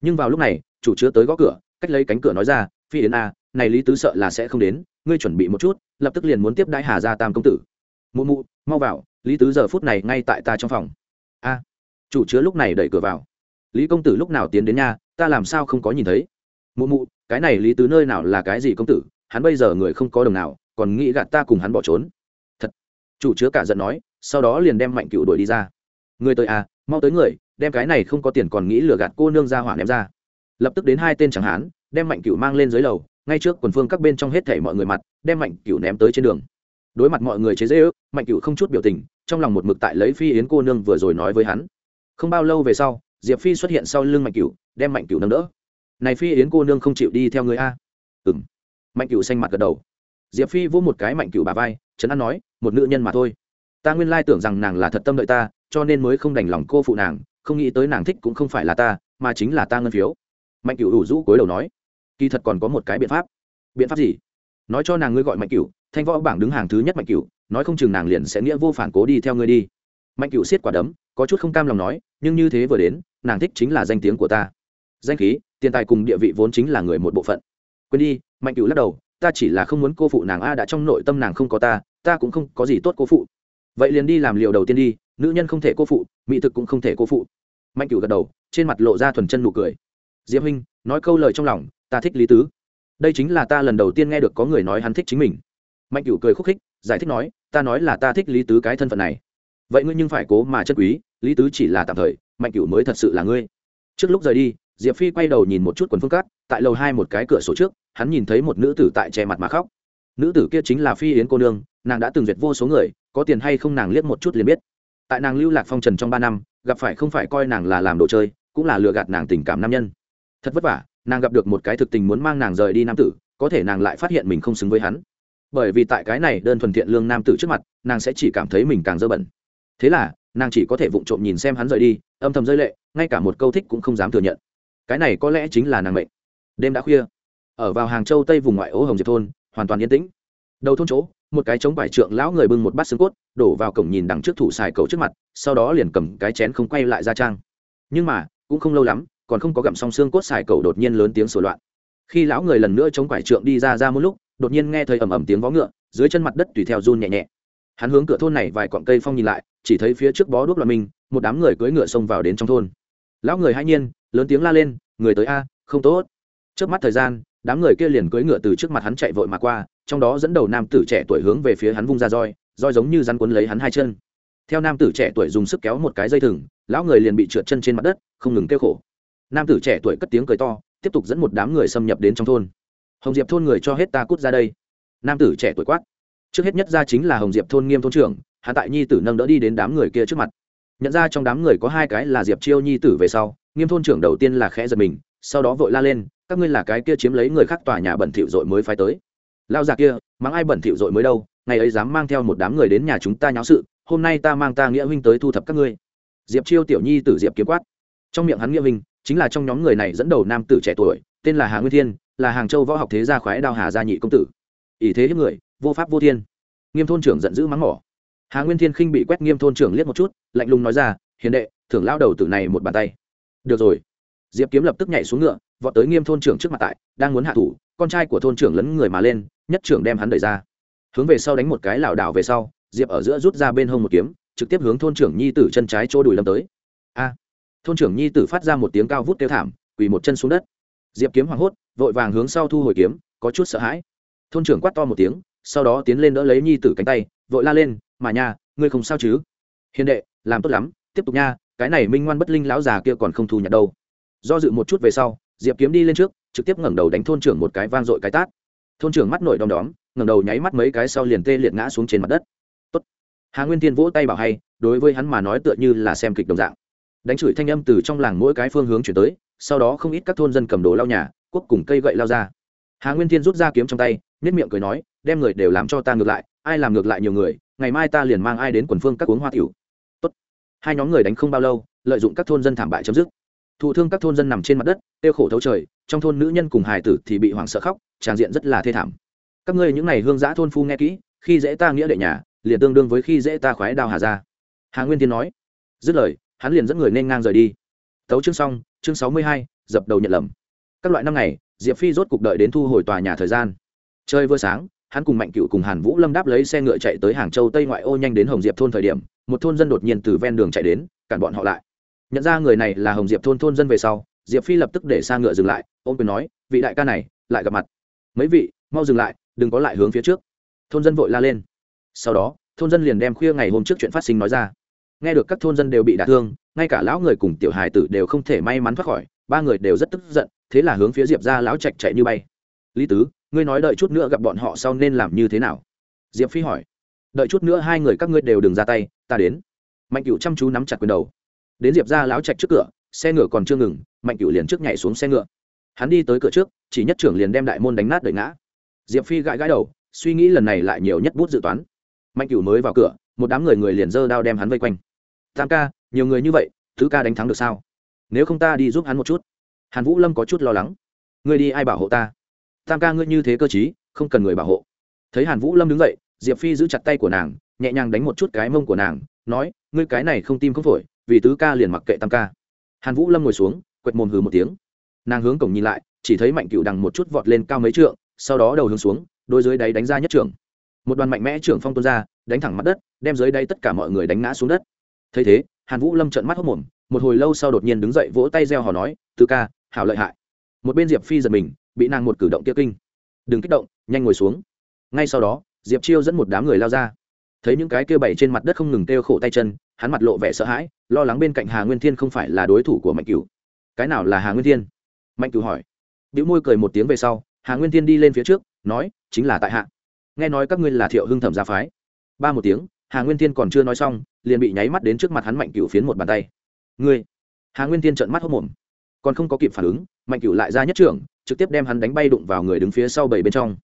Nhưng vào lúc này chủ chứa tới gõ cửa cách lấy cánh cửa nói ra phi yến a à, này lý tứ sợ là sẽ không đến ngươi chuẩn bị một chút lập tức liền muốn tiếp đãi hà gia tam công tử. Mụ mụ mau vào lý tứ giờ phút này ngay tại ta trong phòng. A. Chủ chứa lúc này đẩy cửa vào. Lý công tử lúc nào tiến đến nhà ta làm sao không có nhìn thấy? Mụ mụ cái này lý tứ nơi nào là cái gì công tử hắn bây giờ người không có đồng nào, còn nghĩ gạt ta cùng hắn bỏ trốn. Thật. Chủ chứa cả giận nói, sau đó liền đem mạnh cựu đuổi đi ra. Người tới à mau tới người, đem cái này không có tiền còn nghĩ lừa gạt cô nương ra hỏa ném ra. Lập tức đến hai tên chẳng hán, đem mạnh cựu mang lên dưới lầu, ngay trước quần phương các bên trong hết thảy mọi người mặt, đem mạnh cựu ném tới trên đường. Đối mặt mọi người chế dễ ước mạnh cựu không chút biểu tình, trong lòng một mực tại lấy phi yến cô nương vừa rồi nói với hắn. Không bao lâu về sau, diệp phi xuất hiện sau lưng mạnh cựu đem mạnh cựu nâng đỡ. Này phi yến cô nương không chịu đi theo người a. Ừ mạnh cựu xanh mặt gật đầu. Diệp phi vỗ một cái mạnh cựu bà vai, trấn an nói, một nữ nhân mà thôi. Ta nguyên lai tưởng rằng nàng là thật tâm đợi ta, cho nên mới không đành lòng cô phụ nàng, không nghĩ tới nàng thích cũng không phải là ta, mà chính là ta ngân phiếu. Mạnh cựu đủ rũ cối đầu nói, kỳ thật còn có một cái biện pháp. Biện pháp gì? Nói cho nàng ngươi gọi mạnh cựu thanh võ bảng đứng hàng thứ nhất mạnh cựu nói không chừng nàng liền sẽ nghĩa vô phản cố đi theo ngươi đi. Mạnh cựu siết quả đấm, có chút không cam lòng nói, nhưng như thế vừa đến, nàng thích chính là danh tiếng của ta. Danh khí, tiền tài cùng địa vị vốn chính là người một bộ phận. Quên đi mạnh Cửu lắc đầu, ta chỉ là không muốn cô phụ nàng a đã trong nội tâm nàng không có ta ta cũng không có gì tốt cô phụ. Vậy liền đi làm liều đầu tiên đi, nữ nhân không thể cô phụ, mỹ thực cũng không thể cô phụ. Mạnh Cửu gật đầu, trên mặt lộ ra thuần chân nụ cười. Diễm huynh, nói câu lời trong lòng, ta thích lý tứ. Đây chính là ta lần đầu tiên nghe được có người nói hắn thích chính mình. Mạnh Cửu cười khúc khích, giải thích nói, ta nói là ta thích lý tứ cái thân phận này. Vậy ngươi nhưng phải cố mà chân quý, lý tứ chỉ là tạm thời, mạnh Cửu mới thật sự là ngươi. Trước lúc rời đi, diệp phi quay đầu nhìn một chút quần phương cát, tại lầu hai một cái cửa sổ trước hắn nhìn thấy một nữ tử tại che mặt mà khóc. Nữ tử kia chính là phi yến cô nương, nàng đã từng duyệt vô số người, có tiền hay không nàng liếc một chút liền biết. Tại nàng lưu lạc phong trần trong ba năm, gặp phải không phải coi nàng là làm đồ chơi, cũng là lừa gạt nàng tình cảm nam nhân. Thật vất vả, nàng gặp được một cái thực tình muốn mang nàng rời đi nam tử, có thể nàng lại phát hiện mình không xứng với hắn. Bởi vì tại cái này đơn thuần thiện lương nam tử trước mặt, nàng sẽ chỉ cảm thấy mình càng dơ bẩn. Thế là, nàng chỉ có thể vụng trộm nhìn xem hắn rời đi, âm thầm rơi lệ, ngay cả một câu thích cũng không dám thừa nhận. Cái này có lẽ chính là nàng mệnh. Đêm đã khuya ở vào hàng châu tây vùng ngoại ô hồng diệp thôn, hoàn toàn yên tĩnh. Đầu thôn chỗ, một cái trống vải trượng lão người bưng một bát xương cốt, đổ vào cổng nhìn đằng trước thủ xài cầu trước mặt, sau đó liền cầm cái chén không quay lại ra trang. Nhưng mà, cũng không lâu lắm, còn không có gặm xong xương cốt xài cầu đột nhiên lớn tiếng sổ loạn. Khi lão người lần nữa chống quải trượng đi ra ra một lúc, đột nhiên nghe thấy ầm ầm tiếng vó ngựa, dưới chân mặt đất tùy theo run nhẹ nhẹ. Hắn hướng cửa thôn này vài cọng cây phong nhìn lại, chỉ thấy phía trước bó đuốc loạn mình một đám người cưỡi ngựa xông vào đến trong thôn. Lão người hai nhiên, lớn tiếng la lên, người tới a, không tốt. Trước mắt thời gian đám người kia liền cưỡi ngựa từ trước mặt hắn chạy vội mà qua, trong đó dẫn đầu nam tử trẻ tuổi hướng về phía hắn vung ra roi roi giống như rắn cuốn lấy hắn hai chân. Theo nam tử trẻ tuổi dùng sức kéo một cái dây thừng, lão người liền bị trượt chân trên mặt đất, không ngừng kêu khổ. Nam tử trẻ tuổi cất tiếng cười to, tiếp tục dẫn một đám người xâm nhập đến trong thôn. Hồng diệp thôn người cho hết ta cút ra đây. Nam tử trẻ tuổi quát. Trước hết nhất ra chính là hồng diệp thôn nghiêm thôn trưởng hạ tại nhi tử nâng đỡ đi đến đám người kia trước mặt. Nhận ra trong đám người có hai cái là diệp chiêu nhi tử về sau, nghiêm thôn trưởng đầu tiên là khẽ giật mình, sau đó vội la lên các ngươi là cái kia chiếm lấy người khác tòa nhà bẩn thỉu dội mới phái tới. Lao già kia, mắng ai bẩn thỉu dội mới đâu, ngày ấy dám mang theo một đám người đến nhà chúng ta nháo sự, hôm nay ta mang ta nghĩa huynh tới thu thập các ngươi. Diệp chiêu tiểu nhi tử diệp kiếm quát. Trong miệng hắn nghĩa huynh, chính là trong nhóm người này dẫn đầu nam tử trẻ tuổi, tên là hà nguyên thiên, là hàng châu võ học thế gia khoái đao hà gia nhị công tử. Ỷ thế hiếp người, vô pháp vô thiên. Nghiêm thôn trưởng giận dữ mắng mỏ. Hà nguyên thiên khinh bị quét nghiêm thôn trưởng liếc một chút, lạnh lùng nói ra, hiền đệ, thưởng lao đầu tử này một bàn tay. Được rồi. Diệp kiếm lập tức nhảy xuống ngựa vọt tới nghiêm thôn trưởng trước mặt tại, đang muốn hạ thủ, con trai của thôn trưởng lấn người mà lên, nhất trưởng đem hắn đẩy ra. Hướng về sau đánh một cái lảo đảo về sau, diệp ở giữa rút ra bên hông một kiếm, trực tiếp hướng thôn trưởng nhi tử chân trái chỗ đùi lâm tới. A! Thôn trưởng nhi tử phát ra một tiếng cao vút kêu thảm, quỳ một chân xuống đất. Diệp kiếm hoảng hốt, vội vàng hướng sau thu hồi kiếm, có chút sợ hãi. Thôn trưởng quát to một tiếng, sau đó tiến lên đỡ lấy nhi tử cánh tay, vội la lên, mà nha, ngươi không sao chứ? Hiền đệ, làm tốt lắm, tiếp tục nha, cái này minh ngoan bất linh lão già kia còn không thu nhận đâu. Do dự một chút về sau diệp kiếm đi lên trước, trực tiếp ngẩng đầu đánh thôn trưởng một cái vang dội cái tát. Thôn trưởng mắt nổi đom đóm, ngẩng đầu nháy mắt mấy cái sau liền tê liệt ngã xuống trên mặt đất. Tốt. hà nguyên tiên vỗ tay bảo hay, đối với hắn mà nói tựa như là xem kịch đồng dạng. Đánh chửi thanh âm từ trong làng mỗi cái phương hướng chuyển tới, sau đó không ít các thôn dân cầm đồ lao nhà quốc cùng cây gậy lao ra. Hà nguyên thiên rút ra kiếm trong tay nếp miệng cười nói, đem người đều làm cho ta ngược lại, ai làm ngược lại nhiều người, ngày mai ta liền mang ai đến quần phương các uống hoa tiểu. Tốt. hai nhóm người đánh không bao lâu, lợi dụng các thôn dân thảm bại chấm dứt thụ thương các thôn dân nằm trên mặt đất tiêu khổ thấu trời, trong thôn nữ nhân cùng hài tử thì bị hoảng sợ khóc, tràng diện rất là thê thảm. Các ngươi những n à y hương giã thôn phu nghe kỹ, khi dễ ta nghĩa đệ nhà, liền tương đương với khi dễ ta khoái đào hà ra hà nguyên tiên nói. Dứt lời, hắn liền dẫn người nên ngang rời đi. Tấu chương xong, chương sáu mươi hai, dập đầu nhận lầm. Các loại năm ngày, diệp phi rốt cục đợi đến thu hồi tòa nhà thời gian. Chơi vừa sáng, hắn cùng mạnh cựu cùng hàn vũ lâm đáp lấy xe ngựa chạy tới hàng châu tây ngoại ô nhanh đến hồng diệp thôn thời điểm, một thôn dân đột nhiên từ ven đường chạy đến, cản bọn họ lại nhận ra người này là hồng diệp thôn thôn dân về sau, diệp phi lập tức để xa ngựa dừng lại, ôm quyền nói, vị đại ca này, lại gặp mặt. Mấy vị, mau dừng lại, đừng có lại hướng phía trước. Thôn dân vội la lên. Sau đó, thôn dân liền đem khuya ngày hôm trước chuyện phát sinh nói ra. Nghe được các thôn dân đều bị đả thương, ngay cả lão người cùng tiểu hài tử đều không thể may mắn thoát khỏi, ba người đều rất tức giận, thế là hướng phía diệp ra lão trạch chạy như bay. Lý tứ, ngươi nói đợi chút nữa gặp bọn họ sau nên làm như thế nào? Diệp phi hỏi. Đợi chút nữa hai người các ngươi đều đừng ra tay, ta đến. Mạnh cựu chăm chú nắm chặt quyền đầu đến diệp ra lão trạch trước cửa, xe ngựa còn chưa ngừng, mạnh Cửu liền trước nhảy xuống xe ngựa. Hắn đi tới cửa trước, chỉ nhất trưởng liền đem đại môn đánh nát đợi ngã. Diệp phi gãi gãi đầu, suy nghĩ lần này lại nhiều nhất bút dự toán. Mạnh Cửu mới vào cửa, một đám người người liền dơ đao đem hắn vây quanh. Tam ca, nhiều người như vậy thứ ca đánh thắng được sao? Nếu không ta đi giúp hắn một chút. Hàn vũ lâm có chút lo lắng. Ngươi đi ai bảo hộ ta? Tam ca ngươi như thế cơ chí không cần người bảo hộ. Thấy hàn vũ lâm đứng dậy, diệp phi giữ chặt tay của nàng, nhẹ nhàng đánh một chút cái mông của nàng, nói, ngươi cái này không tim không phổi vì tứ ca liền mặc kệ tam ca. Hàn vũ lâm ngồi xuống, quệt mồm hừ một tiếng. Nàng hướng cổng nhìn lại, chỉ thấy mạnh cựu đằng một chút vọt lên cao mấy trượng, sau đó đầu hướng xuống, đôi dưới đáy đánh ra nhất trưởng. Một đoàn mạnh mẽ trưởng phong tuôn ra, đánh thẳng mặt đất, đem dưới đáy tất cả mọi người đánh ngã xuống đất. Thấy thế, hàn vũ lâm trợn mắt hốc mồm, một hồi lâu sau đột nhiên đứng dậy vỗ tay reo hò nói, tứ ca, hảo lợi hại. Một bên diệp phi giật mình, bị nàng một cử động kia kinh. Đừng kích động, nhanh ngồi xuống. Ngay sau đó, diệp chiêu dẫn một đám người lao ra. Thấy những cái kêu bày trên mặt đất không ngừng kêu khổ tay chân hắn mặt lộ vẻ sợ hãi, lo lắng bên cạnh hà nguyên thiên không phải là đối thủ của mạnh cửu. Cái nào là hà nguyên thiên? Mạnh cửu hỏi. Biểu môi cười một tiếng về sau, hà nguyên thiên đi lên phía trước, nói, chính là tại hạ. Nghe nói các ngươi là thiệu hưng thẩm gia phái. Ba một tiếng, hà nguyên thiên còn chưa nói xong, liền bị nháy mắt đến trước mặt hắn mạnh cửu phiến một bàn tay. Ngươi? Hà nguyên thiên trợn mắt hốc mồm. Còn không có kịp phản ứng, mạnh cửu lại ra nhất trưởng, trực tiếp đem hắn đánh bay đụng vào người đứng phía sau bảy bên trong.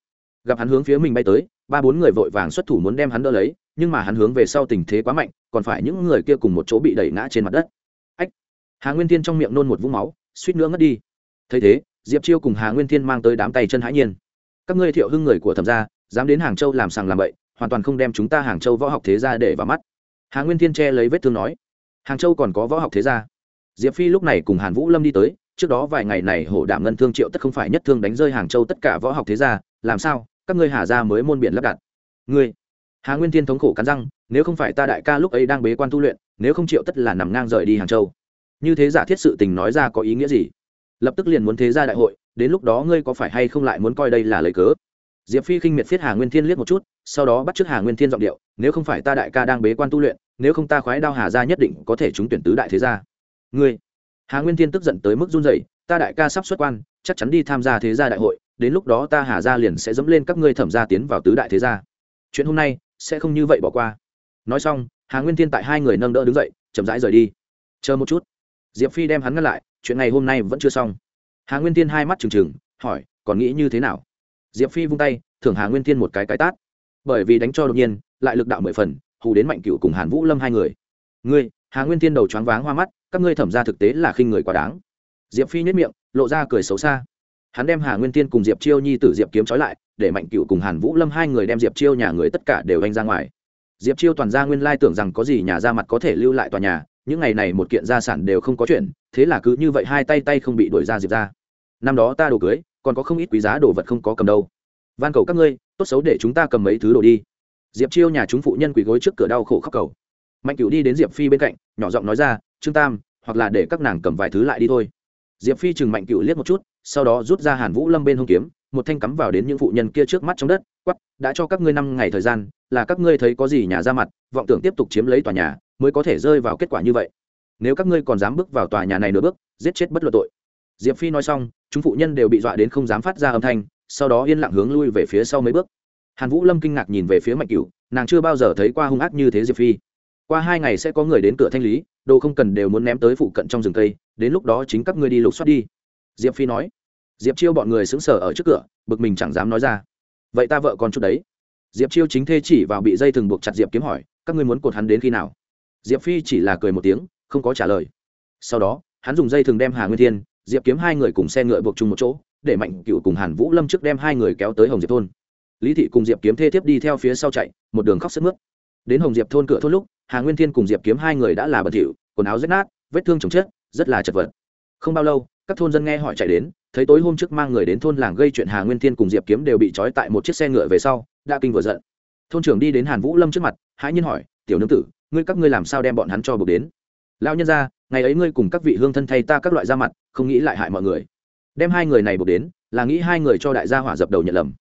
Gặp hắn hướng phía mình bay tới, ba bốn người vội vàng xuất thủ muốn đem hắn đỡ lấy, nhưng mà hắn hướng về sau tình thế quá mạnh còn phải những người kia cùng một chỗ bị đẩy ngã trên mặt đất. Ách! Hà nguyên thiên trong miệng nôn một vũng máu, suýt nữa ngất đi. Thấy thế, diệp chiêu cùng hà nguyên thiên mang tới đám tay chân hãi nhiên. Các ngươi thiệu hưng người của thẩm gia, dám đến hàng châu làm sàng làm bậy, hoàn toàn không đem chúng ta hàng châu võ học thế gia để vào mắt. Hà nguyên thiên che lấy vết thương nói. Hàng châu còn có võ học thế gia. Diệp phi lúc này cùng hàn vũ lâm đi tới, trước đó vài ngày này hổ đảm ngân thương triệu tất không phải nhất thương đánh rơi hàng châu tất cả võ học thế gia, làm sao, các ngươi hà gia mới môn biển lắp đặt. Ngươi! Hà nguyên thiên thống khổ cắn răng nếu không phải ta đại ca lúc ấy đang bế quan tu luyện, nếu không triệu tất là nằm ngang rời đi hàng châu. Như thế giả thiết sự tình nói ra có ý nghĩa gì? Lập tức liền muốn thế ra đại hội, đến lúc đó ngươi có phải hay không lại muốn coi đây là lời cớ? Diệp phi khinh miệt phiết hà nguyên thiên liếc một chút, sau đó bắt t r ư ớ c hà nguyên thiên giọng điệu, nếu không phải ta đại ca đang bế quan tu luyện, nếu không ta khoái đao hà gia nhất định có thể trúng tuyển tứ đại thế gia. Ngươi! Hà nguyên thiên tức giận tới mức run dậy ta đại ca sắp xuất quan, chắc chắn đi tham gia thế gia đại hội, đến lúc đó ta hà gia liền sẽ dẫm lên các ngươi thẩm gia tiến vào tứ đại thế gia. Chuyện hôm nay sẽ không như vậy bỏ qua nói xong, hà nguyên thiên tại hai người nâng đỡ đứng dậy, chậm rãi rời đi. Chờ một chút. Diệp phi đem hắn ngăn lại, chuyện ngày hôm nay vẫn chưa xong. Hà nguyên thiên hai mắt trừng trừng, hỏi, còn nghĩ như thế nào? Diệp phi vung tay, thưởng hà nguyên thiên một cái cái tát. Bởi vì đánh cho đột nhiên, lại lực đạo mười phần, hù đến mạnh cựu cùng hàn vũ lâm hai người. Ngươi? Hà nguyên thiên đầu choáng váng hoa mắt, các ngươi thẩm ra thực tế là khinh người quá đáng. Diệp phi nhất miệng, lộ ra cười xấu xa. Hắn đem hà nguyên thiên cùng diệp chiêu nhi tử diệp kiếm trói lại, để mạnh cựu cùng hàn vũ lâm hai người đem diệp chiêu nhà người tất cả đều đánh ra ngoài diệp chiêu toàn gia nguyên lai tưởng rằng có gì nhà ra mặt có thể lưu lại tòa nhà, những ngày này một kiện gia sản đều không có chuyện, thế là cứ như vậy hai tay tay không bị đuổi ra diệp ra. Năm đó ta đồ cưới, còn có không ít quý giá đồ vật không có cầm đâu. Van cầu các ngươi, tốt xấu để chúng ta cầm mấy thứ đồ đi. Diệp chiêu nhà chúng phụ nhân quỳ gối trước cửa đau khổ khóc cầu. Mạnh cửu đi đến diệp phi bên cạnh, nhỏ giọng nói ra, trương tam, hoặc là để các nàng cầm vài thứ lại đi thôi. Diệp phi chừng mạnh cửu liếc một chút, sau đó rút ra hàn vũ lâm bên hông kiếm, một thanh cắm vào đến những phụ nhân kia trước mắt trong đất quắp đã cho các ngươi năm ngày thời gian, là các ngươi thấy có gì nhà ra mặt, vọng tưởng tiếp tục chiếm lấy tòa nhà, mới có thể rơi vào kết quả như vậy. Nếu các ngươi còn dám bước vào tòa nhà này nửa bước, giết chết bất luận tội. Diệp phi nói xong, chúng phụ nhân đều bị dọa đến không dám phát ra âm thanh, sau đó yên lặng hướng lui về phía sau mấy bước. Hàn vũ lâm kinh ngạc nhìn về phía mạnh cửu, nàng chưa bao giờ thấy qua hung ác như thế diệp phi. Qua hai ngày sẽ có người đến cửa thanh lý, đồ không cần đều muốn ném tới phụ cận trong rừng cây, đến lúc đó chính các ngươi đi lục soát đi. Diệp phi nói. Diệp chiêu bọn người xứng sở ở trước cửa, bực mình chẳng dám nói ra vậy ta vợ con chút đấy. Diệp chiêu chính thê chỉ vào bị dây thừng buộc chặt diệp kiếm hỏi, các ngươi muốn cột hắn đến khi nào? Diệp phi chỉ là cười một tiếng, không có trả lời. Sau đó, hắn dùng dây thừng đem hà nguyên thiên, diệp kiếm hai người cùng xe ngựa buộc chung một chỗ, để mạnh cựu cùng hàn vũ lâm trước đem hai người kéo tới hồng diệp thôn. Lý thị cùng diệp kiếm thê thiếp đi theo phía sau chạy, một đường khóc sức mướt. Đến hồng diệp thôn cửa thôn lúc, hà nguyên thiên cùng diệp kiếm hai người đã là bẩn thỉu, quần áo rách nát, vết thương chồng chết, rất là chật vật. Không bao lâu, các thôn dân nghe họ chạy đến thấy tối hôm trước mang người đến thôn làng gây chuyện hà nguyên thiên cùng diệp kiếm đều bị trói tại một chiếc xe ngựa về sau, đã kinh vừa giận. Thôn trưởng đi đến hàn vũ lâm trước mặt hãy nhiên hỏi, tiểu nương tử, ngươi các ngươi làm sao đem bọn hắn cho buộc đến? Lao nhân ra ngày ấy ngươi cùng các vị hương thân thay ta các loại ra mặt, không nghĩ lại hại mọi người. Đem hai người này buộc đến, là nghĩ hai người cho đại gia hỏa dập đầu nhận lầm.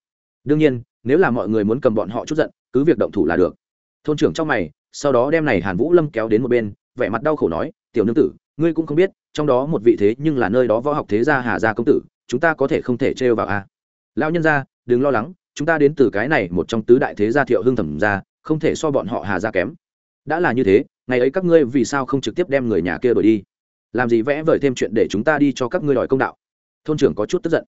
Đương nhiên, nếu là mọi người muốn cầm bọn họ chút giận, cứ việc động thủ là được. Thôn trưởng trong mày, sau đó đem này hàn vũ lâm kéo đến một bên, vẻ mặt đau khổ nói, tiểu nương tử ngươi cũng không biết, trong đó một vị thế nhưng là nơi đó võ học thế gia hà gia công tử, chúng ta có thể không thể trêu vào a à. lão nhân gia, đừng lo lắng, chúng ta đến từ cái này một trong tứ đại thế gia thiệu hưng thẩm gia, không thể so bọn họ hà gia kém. Đã là như thế, ngày ấy các ngươi vì sao không trực tiếp đem người nhà kia đổi đi? Làm gì vẽ vời thêm chuyện để chúng ta đi cho các ngươi đòi công đạo? Thôn trưởng có chút tức giận.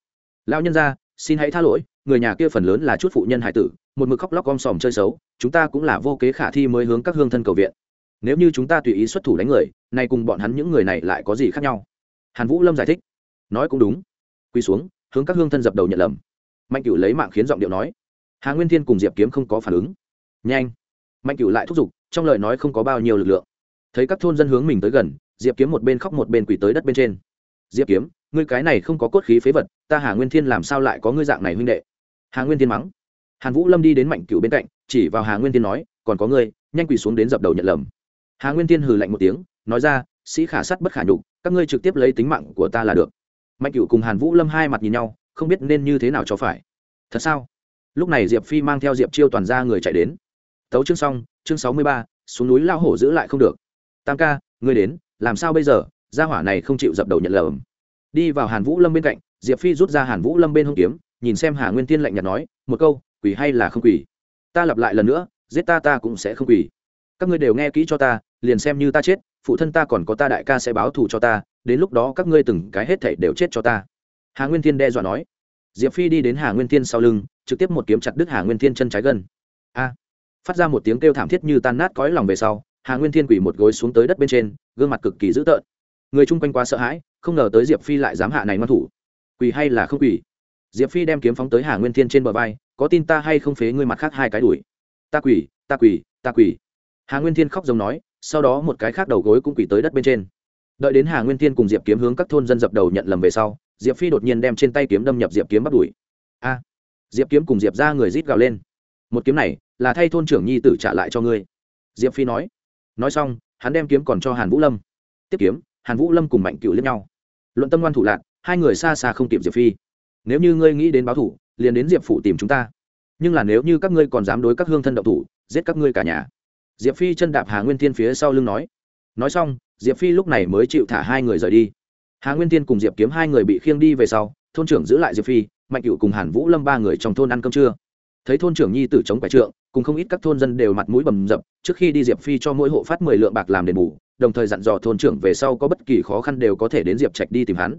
Lão nhân gia, xin hãy tha lỗi, người nhà kia phần lớn là chút phụ nhân hải tử, một mực khóc lóc om sòm chơi xấu, chúng ta cũng là vô kế khả thi mới hướng các hương thân cầu viện nếu như chúng ta tùy ý xuất thủ đánh người, nay cùng bọn hắn những người này lại có gì khác nhau? Hàn vũ lâm giải thích. Nói cũng đúng. Quy xuống, hướng các hương thân dập đầu nhận lầm. Mạnh cửu lấy mạng khiến giọng điệu nói. Hà nguyên thiên cùng diệp kiếm không có phản ứng. Nhanh. Mạnh cửu lại thúc giục, trong lời nói không có bao nhiêu lực lượng. Thấy các thôn dân hướng mình tới gần, diệp kiếm một bên khóc một bên quỳ tới đất bên trên. Diệp kiếm, ngươi cái này không có cốt khí phế vật, ta hà nguyên thiên làm sao lại có ngươi dạng này huynh đệ? Hà nguyên thiên mắng. Hàn vũ lâm đi đến mạnh cửu bên cạnh, chỉ vào hà nguyên thiên nói, còn có ngươi, nhanh quỳ xuống đến dập đầu nhận lầm hà nguyên thiên hừ lạnh một tiếng, nói ra, sĩ khả sắt bất khả nhục, các ngươi trực tiếp lấy tính mạng của ta là được. Mạnh cửu cùng hàn vũ lâm hai mặt nhìn nhau, không biết nên như thế nào cho phải. Thật sao? Lúc này diệp phi mang theo diệp chiêu toàn ra người chạy đến. Tấu chương xong, chương sáu mươi ba, xuống núi lao hổ giữ lại không được. Tam ca, ngươi đến, làm sao bây giờ? Gia hỏa này không chịu dập đầu nhận lầm. Đi vào hàn vũ lâm bên cạnh, diệp phi rút ra hàn vũ lâm bên hông kiếm, nhìn xem hà nguyên tiên lạnh nhạt nói, một câu, quỷ hay là không quỷ? Ta lặp lại lần nữa, giết ta ta cũng sẽ không quỷ. Các ngươi đều nghe kỹ cho ta liền xem như ta chết, phụ thân ta còn có ta đại ca sẽ báo thù cho ta, đến lúc đó các ngươi từng cái hết thảy đều chết cho ta. Hà nguyên thiên đe dọa nói. Diệp phi đi đến hà nguyên thiên sau lưng, trực tiếp một kiếm chặt đứt hà nguyên thiên chân trái gân a! Phát ra một tiếng kêu thảm thiết như tan nát cõi lòng về sau, hà nguyên thiên quỳ một gối xuống tới đất bên trên, gương mặt cực kỳ dữ tợn. Người chung quanh quá sợ hãi, không ngờ tới diệp phi lại dám hạ này ngoan thủ. Quỳ hay là không quỳ? Diệp phi đem kiếm phóng tới hà nguyên thiên trên bờ vai, có tin ta hay không phế ngươi mặt khác hai cái đuổi? Ta quỳ ta quỳ ta quỳ. Hà nguyên thiên khóc giống nói sau đó một cái khác đầu gối cũng quỳ tới đất bên trên. Đợi đến hà nguyên thiên cùng diệp kiếm hướng các thôn dân dập đầu nhận lầm về sau, diệp phi đột nhiên đem trên tay kiếm đâm nhập diệp kiếm bắt đuổi. A! Diệp kiếm cùng diệp ra người rít gào lên. Một kiếm này là thay thôn trưởng nhi tử trả lại cho ngươi. Diệp phi nói. Nói xong, hắn đem kiếm còn cho hàn vũ lâm. Tiếp kiếm, hàn vũ lâm cùng mạnh cựu lẫn nhau. Luận tâm ngoan thủ lạc, hai người xa xa không kịp diệp phi. Nếu như ngươi nghĩ đến báo thủ, liền đến diệp phủ tìm chúng ta. Nhưng là nếu như các ngươi còn dám đối các hương thân động thủ, giết các ngươi cả nhà diệp phi chân đạp hà nguyên thiên phía sau lưng nói. Nói xong, diệp phi lúc này mới chịu thả hai người rời đi. Hà nguyên thiên cùng diệp kiếm hai người bị khiêng đi về sau, thôn trưởng giữ lại diệp phi, mạnh cựu cùng hàn vũ lâm ba người trong thôn ăn cơm trưa. Thấy thôn trưởng nhi tử chống quải trượng, cùng không ít các thôn dân đều mặt mũi bầm dập, trước khi đi diệp phi cho mỗi hộ phát mười lượng bạc làm đền bù, đồng thời dặn dò thôn trưởng về sau có bất kỳ khó khăn đều có thể đến diệp trạch đi tìm hắn.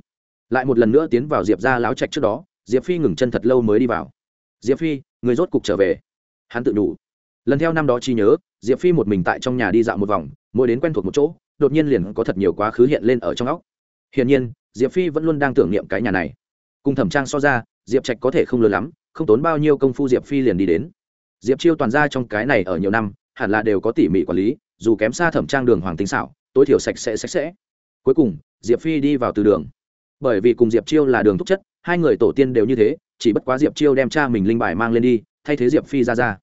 Lại một lần nữa tiến vào diệp ra láo trạch trước đó, diệp phi ngừng chân thật lâu mới đi vào. Diệp phi, người rốt cục trở về. Hắn tự đủ lần theo năm đó chi nhớ, diệp phi một mình tại trong nhà đi dạo một vòng, mỗi đến quen thuộc một chỗ, đột nhiên liền có thật nhiều quá khứ hiện lên ở trong óc. Hiển nhiên, diệp phi vẫn luôn đang tưởng niệm cái nhà này. Cùng thẩm trang so ra, diệp trạch có thể không lớn lắm, không tốn bao nhiêu công phu diệp phi liền đi đến. Diệp chiêu toàn ra trong cái này ở nhiều năm, hẳn là đều có tỉ mỉ quản lý, dù kém xa thẩm trang đường hoàng Tinh xảo, tối thiểu sạch sẽ sạch sẽ. Cuối cùng, diệp phi đi vào từ đường. Bởi vì cùng diệp chiêu là đường thúc chất, hai người tổ tiên đều như thế, chỉ bất quá diệp chiêu đem cha mình linh bài mang lên đi, thay thế diệp phi ra ra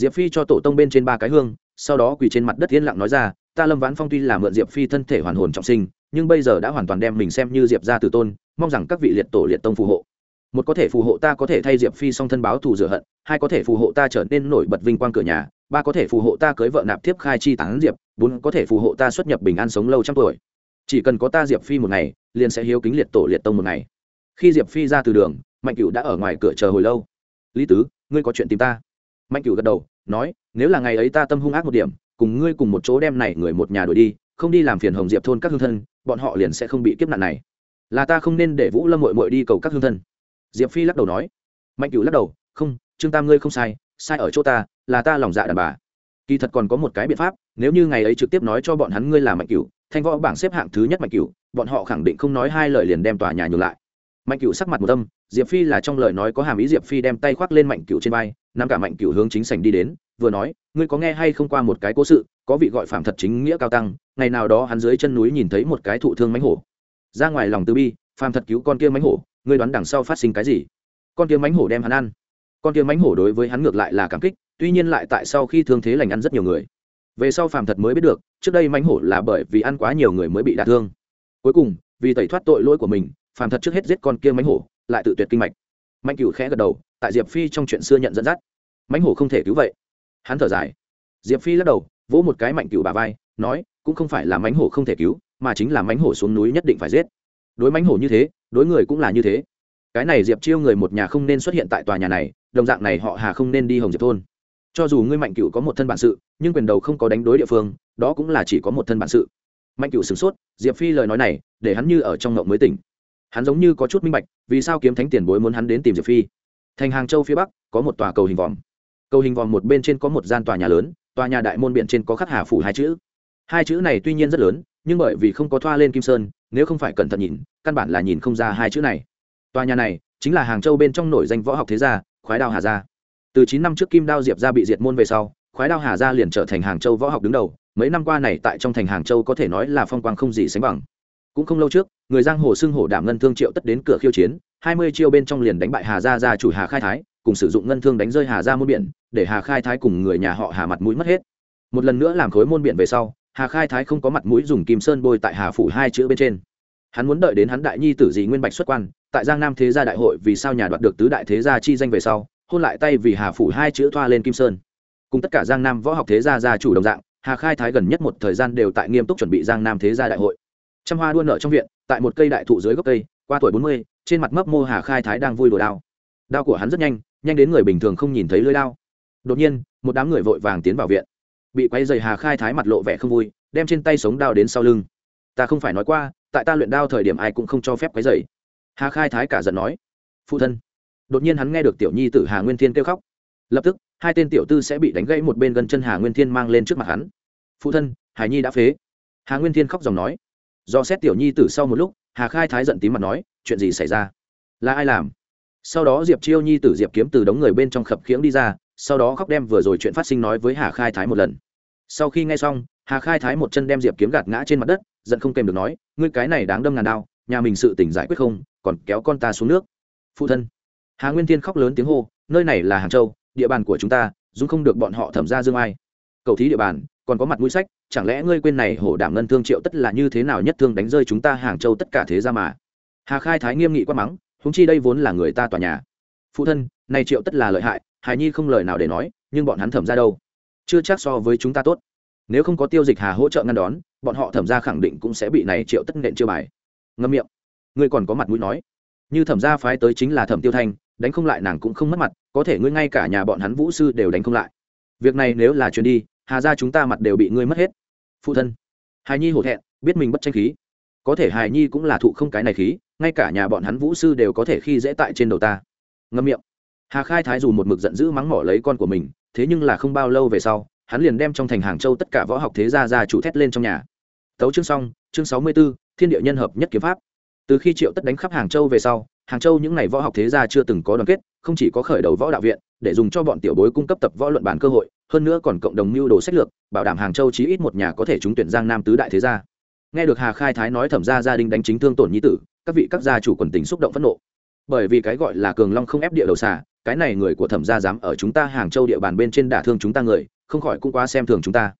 diệp phi cho tổ tông bên trên ba cái hương, sau đó quỳ trên mặt đất yên lặng nói ra, ta lâm vãn phong tuy là mượn diệp phi thân thể hoàn hồn trọng sinh, nhưng bây giờ đã hoàn toàn đem mình xem như diệp ra từ tôn, mong rằng các vị liệt tổ liệt tông phù hộ. Một có thể phù hộ ta có thể thay diệp phi song thân báo thù rửa hận, hai có thể phù hộ ta trở nên nổi bật vinh quang cửa nhà, ba có thể phù hộ ta cưới vợ nạp tiếp khai chi tán diệp, bốn có thể phù hộ ta xuất nhập bình an sống lâu trăm tuổi. Chỉ cần có ta diệp phi một ngày, liền sẽ hiếu kính liệt tổ liệt tông một ngày. Khi diệp phi ra từ đường, mạnh cửu đã ở ngoài cửa chờ hồi lâu. Lý tứ, ngươi có chuyện tìm ta mạnh Cửu gật đầu nói nếu là ngày ấy ta tâm hung ác một điểm cùng ngươi cùng một chỗ đem này người một nhà đuổi đi không đi làm phiền hồng diệp thôn các hương thân bọn họ liền sẽ không bị kiếp nạn này. Là ta không nên để vũ lâm mội mội đi cầu các hương thân. Diệp phi lắc đầu nói. Mạnh Cửu lắc đầu không trương tam ngươi không sai sai ở chỗ ta là ta lòng dạ đàn bà. Kỳ thật còn có một cái biện pháp nếu như ngày ấy trực tiếp nói cho bọn hắn ngươi là mạnh Cửu, thanh võ bảng xếp hạng thứ nhất mạnh Cửu, bọn họ khẳng định không nói hai lời liền đem tòa nhà nhường lại mạnh cựu sắc mặt một tâm diệp phi là trong lời nói có hàm ý diệp phi đem tay khoác lên mạnh cựu trên vai, nắm cả mạnh cựu hướng chính sảnh đi đến, vừa nói, ngươi có nghe hay không qua một cái cố sự, có vị gọi phạm thật chính nghĩa cao tăng, ngày nào đó hắn dưới chân núi nhìn thấy một cái thụ thương mánh hổ. Ra ngoài lòng từ bi, phạm thật cứu con kia mánh hổ, ngươi đoán đằng sau phát sinh cái gì? Con kia mánh hổ đem hắn ăn. Con kia mánh hổ đối với hắn ngược lại là cảm kích, tuy nhiên lại tại sau khi thương thế lành ăn rất nhiều người. Về sau phạm thật mới biết được, trước đây mánh hổ là bởi vì ăn quá nhiều người mới bị đả thương. Cuối cùng, vì tẩy thoát tội lỗi của mình Phàm thật trước hết giết con kia mánh hổ, lại tự tuyệt kinh mạch. Mạnh cửu khẽ gật đầu, tại diệp phi trong chuyện xưa nhận dẫn dắt. Mánh hổ không thể cứu vậy. Hắn thở dài. Diệp phi lắc đầu, vỗ một cái mạnh cửu bà vai, nói, cũng không phải là mánh hổ không thể cứu, mà chính là mánh hổ xuống núi nhất định phải giết. Đối mánh hổ như thế, đối người cũng là như thế. Cái này diệp chiêu người một nhà không nên xuất hiện tại tòa nhà này, đồng dạng này họ hà không nên đi hồng diệp thôn. Cho dù ngươi mạnh Cửu có một thân bản sự, nhưng quyền đầu không có đánh đối địa phương, đó cũng là chỉ có một thân bản sự. Mạnh Cửu sửng sốt, diệp phi lời nói này, để hắn như ở trong ngộng mới tỉnh hắn giống như có chút minh bạch, vì sao kiếm thánh tiền bối muốn hắn đến tìm diệp phi. Thành hàng châu phía bắc, có một tòa cầu hình vòm. Cầu hình vòm một bên trên có một gian tòa nhà lớn, tòa nhà đại môn biện trên có khắc hà phủ hai chữ. Hai chữ này tuy nhiên rất lớn, nhưng bởi vì không có thoa lên kim sơn, nếu không phải cẩn thận nhìn, căn bản là nhìn không ra hai chữ này. Tòa nhà này chính là hàng châu bên trong nổi danh võ học thế gia, khoái đao hà gia. Từ chín năm trước kim đao diệp gia bị diệt môn về sau, khoái đao hà gia liền trở thành hàng châu võ học đứng đầu, mấy năm qua này tại trong thành hàng châu có thể nói là phong quang không gì sánh bằng cũng không lâu trước, người giang hồ xưng hổ đảm ngân thương triệu tất đến cửa khiêu chiến, hai mươi chiêu bên trong liền đánh bại hà gia gia chủ hà khai thái, cùng sử dụng ngân thương đánh rơi hà gia môn biển, để hà khai thái cùng người nhà họ hà mặt mũi mất hết. Một lần nữa làm khối môn biển về sau, hà khai thái không có mặt mũi dùng kim sơn bôi tại hà phủ hai chữ bên trên. Hắn muốn đợi đến hắn đại nhi tử dị nguyên bạch xuất quan, tại giang nam thế gia đại hội vì sao nhà đoạt được tứ đại thế gia chi danh về sau, hôn lại tay vì hà phủ hai chữ thoa lên kim sơn. Cùng tất cả giang nam võ học thế gia gia chủ đồng dạng, hà khai thái gần nhất một thời gian đều tại nghiêm túc chuẩn bị giang nam thế gia đại hội trăm hoa đua nở trong viện, tại một cây đại thụ dưới gốc cây, qua tuổi bốn mươi, trên mặt mấp mô hà khai thái đang vui đùa đao. Đao của hắn rất nhanh nhanh đến người bình thường không nhìn thấy lưới đao. Đột nhiên, một đám người vội vàng tiến vào viện. Bị quay dày hà khai thái mặt lộ vẻ không vui, đem trên tay sống đao đến sau lưng. Ta không phải nói qua, tại ta luyện đao thời điểm ai cũng không cho phép quấy dày hà khai thái cả giận nói. Phụ thân. Đột nhiên hắn nghe được tiểu nhi tử hà nguyên thiên kêu khóc. Lập tức, hai tên tiểu tư sẽ bị đánh gãy một bên gần chân hà nguyên thiên mang lên trước mặt hắn. Phụ thân, hải nhi đã phế. Hà nguyên thiên khóc dòng nói do xét tiểu nhi tử sau một lúc, hà khai thái giận tím mặt nói, chuyện gì xảy ra? Là ai làm? Sau đó diệp chiêu nhi tử diệp kiếm từ đống người bên trong khập khiễng đi ra, sau đó khóc đem vừa rồi chuyện phát sinh nói với hà khai thái một lần. Sau khi nghe xong, hà khai thái một chân đem diệp kiếm gạt ngã trên mặt đất, giận không kèm được nói, ngươi cái này đáng đâm ngàn đao, nhà mình sự tỉnh giải quyết không, còn kéo con ta xuống nước. Phụ thân. Hà nguyên thiên khóc lớn tiếng hô, nơi này là hàng châu, địa bàn của chúng ta dung không được bọn họ thẩm ra dương ai. Cầu thí địa bàn còn có mặt mũi sách, chẳng lẽ ngươi quên này hổ đảm ngân thương triệu tất là như thế nào nhất thương đánh rơi chúng ta hàng châu tất cả thế ra mà? Hà khai thái nghiêm nghị quát mắng húng chi đây vốn là người ta tòa nhà. Phụ thân, này triệu tất là lợi hại hài nhi không lời nào để nói, nhưng bọn hắn thẩm ra đâu? Chưa chắc so với chúng ta tốt. Nếu không có tiêu dịch hà hỗ trợ ngăn đón, bọn họ thẩm ra khẳng định cũng sẽ bị này triệu tất nện chưa bài. Ngâm miệng. Ngươi còn có mặt mũi nói. Như thẩm ra phái tới chính là thẩm tiêu thanh, đánh không lại nàng cũng không mất mặt, có thể ngươi ngay cả nhà bọn hắn vũ sư đều đánh không lại. Việc này nếu là chuyến đi hà ra chúng ta mặt đều bị ngươi mất hết. Phụ thân hài nhi hổ thẹn, biết mình bất tranh khí. Có thể hài nhi cũng là thụ không cái này khí, ngay cả nhà bọn hắn vũ sư đều có thể khi dễ tại trên đầu ta. Ngâm miệng. Hà khai thái dù một mực giận dữ mắng mỏ lấy con của mình, thế nhưng là không bao lâu về sau, hắn liền đem trong thành hàng châu tất cả võ học thế gia ra chủ thét lên trong nhà. Tấu chương xong, chương sáu mươi b ố thiên địa nhân hợp nhất kiếm pháp. Từ khi triệu tất đánh khắp hàng châu về sau, hàng châu những ngày võ học thế gia chưa từng có đoàn kết, không chỉ có khởi đầu võ đạo viện, để dùng cho bọn tiểu bối cung cấp tập võ luận bản cơ hội hơn nữa còn cộng đồng mưu đồ sách lược, bảo đảm hàng châu chí ít một nhà có thể trúng tuyển giang nam tứ đại thế gia. Nghe được hà khai thái nói thẩm ra gia đình đánh chính thương tổn nhi tử, các vị các gia chủ quần tình xúc động phẫn nộ. Bởi vì cái gọi là cường long không ép địa đầu xà, cái này người của thẩm gia dám ở chúng ta hàng châu địa bàn bên trên đả thương chúng ta người, không khỏi cũng quá xem thường chúng ta.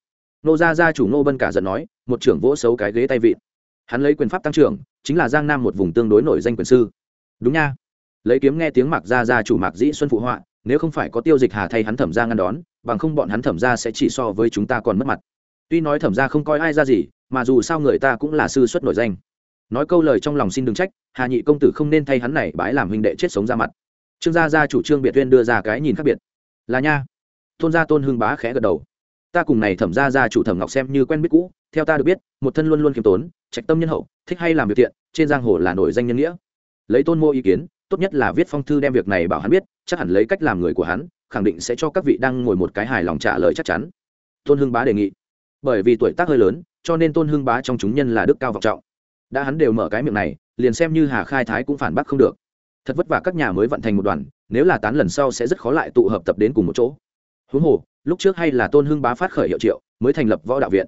Nô gia gia chủ nô bân cả giận nói, một trưởng vỗ xấu cái ghế tay vịn. Hắn lấy quyền pháp tăng trưởng, chính là giang nam một vùng tương đối nổi danh quyền sư. Đúng nha. Lấy kiếm nghe tiếng mạc gia gia chủ mạc dĩ xuân phụ họa, nếu không phải có tiêu dịch hà thay hắn thẩm ra ngăn đón bằng không bọn hắn thẩm ra sẽ chỉ so với chúng ta còn mất mặt. Tuy nói thẩm ra không coi ai ra gì, mà dù sao người ta cũng là sư xuất nổi danh. Nói câu lời trong lòng xin đừng trách, hà nhị công tử không nên thay hắn này bái làm huynh đệ chết sống ra mặt. Trương gia gia chủ trương biệt tuyên đưa ra cái nhìn khác biệt. Là nha. Tôn gia tôn hưng bá khẽ gật đầu. Ta cùng này thẩm gia gia chủ thẩm ngọc xem như quen biết cũ, theo ta được biết, một thân luôn luôn khiêm tốn, trạch tâm nhân hậu, thích hay làm việc thiện, trên giang hồ là nổi danh nhân nghĩa. Lấy tôn mô ý kiến, tốt nhất là viết phong thư đem việc này bảo hắn biết, chắc hẳn lấy cách làm người của hắn khẳng định sẽ cho các vị đang ngồi một cái hài lòng trả lời chắc chắn. Tôn hưng bá đề nghị. Bởi vì tuổi tác hơi lớn, cho nên tôn hưng bá trong chúng nhân là đức cao vọng trọng. Đã hắn đều mở cái miệng này, liền xem như hà khai thái cũng phản bác không được. Thật vất vả các nhà mới vận thành một đoàn, nếu là tán lần sau sẽ rất khó lại tụ hợp tập đến cùng một chỗ. Huống hồ, lúc trước hay là tôn hưng bá phát khởi hiệu triệu, mới thành lập võ đạo viện.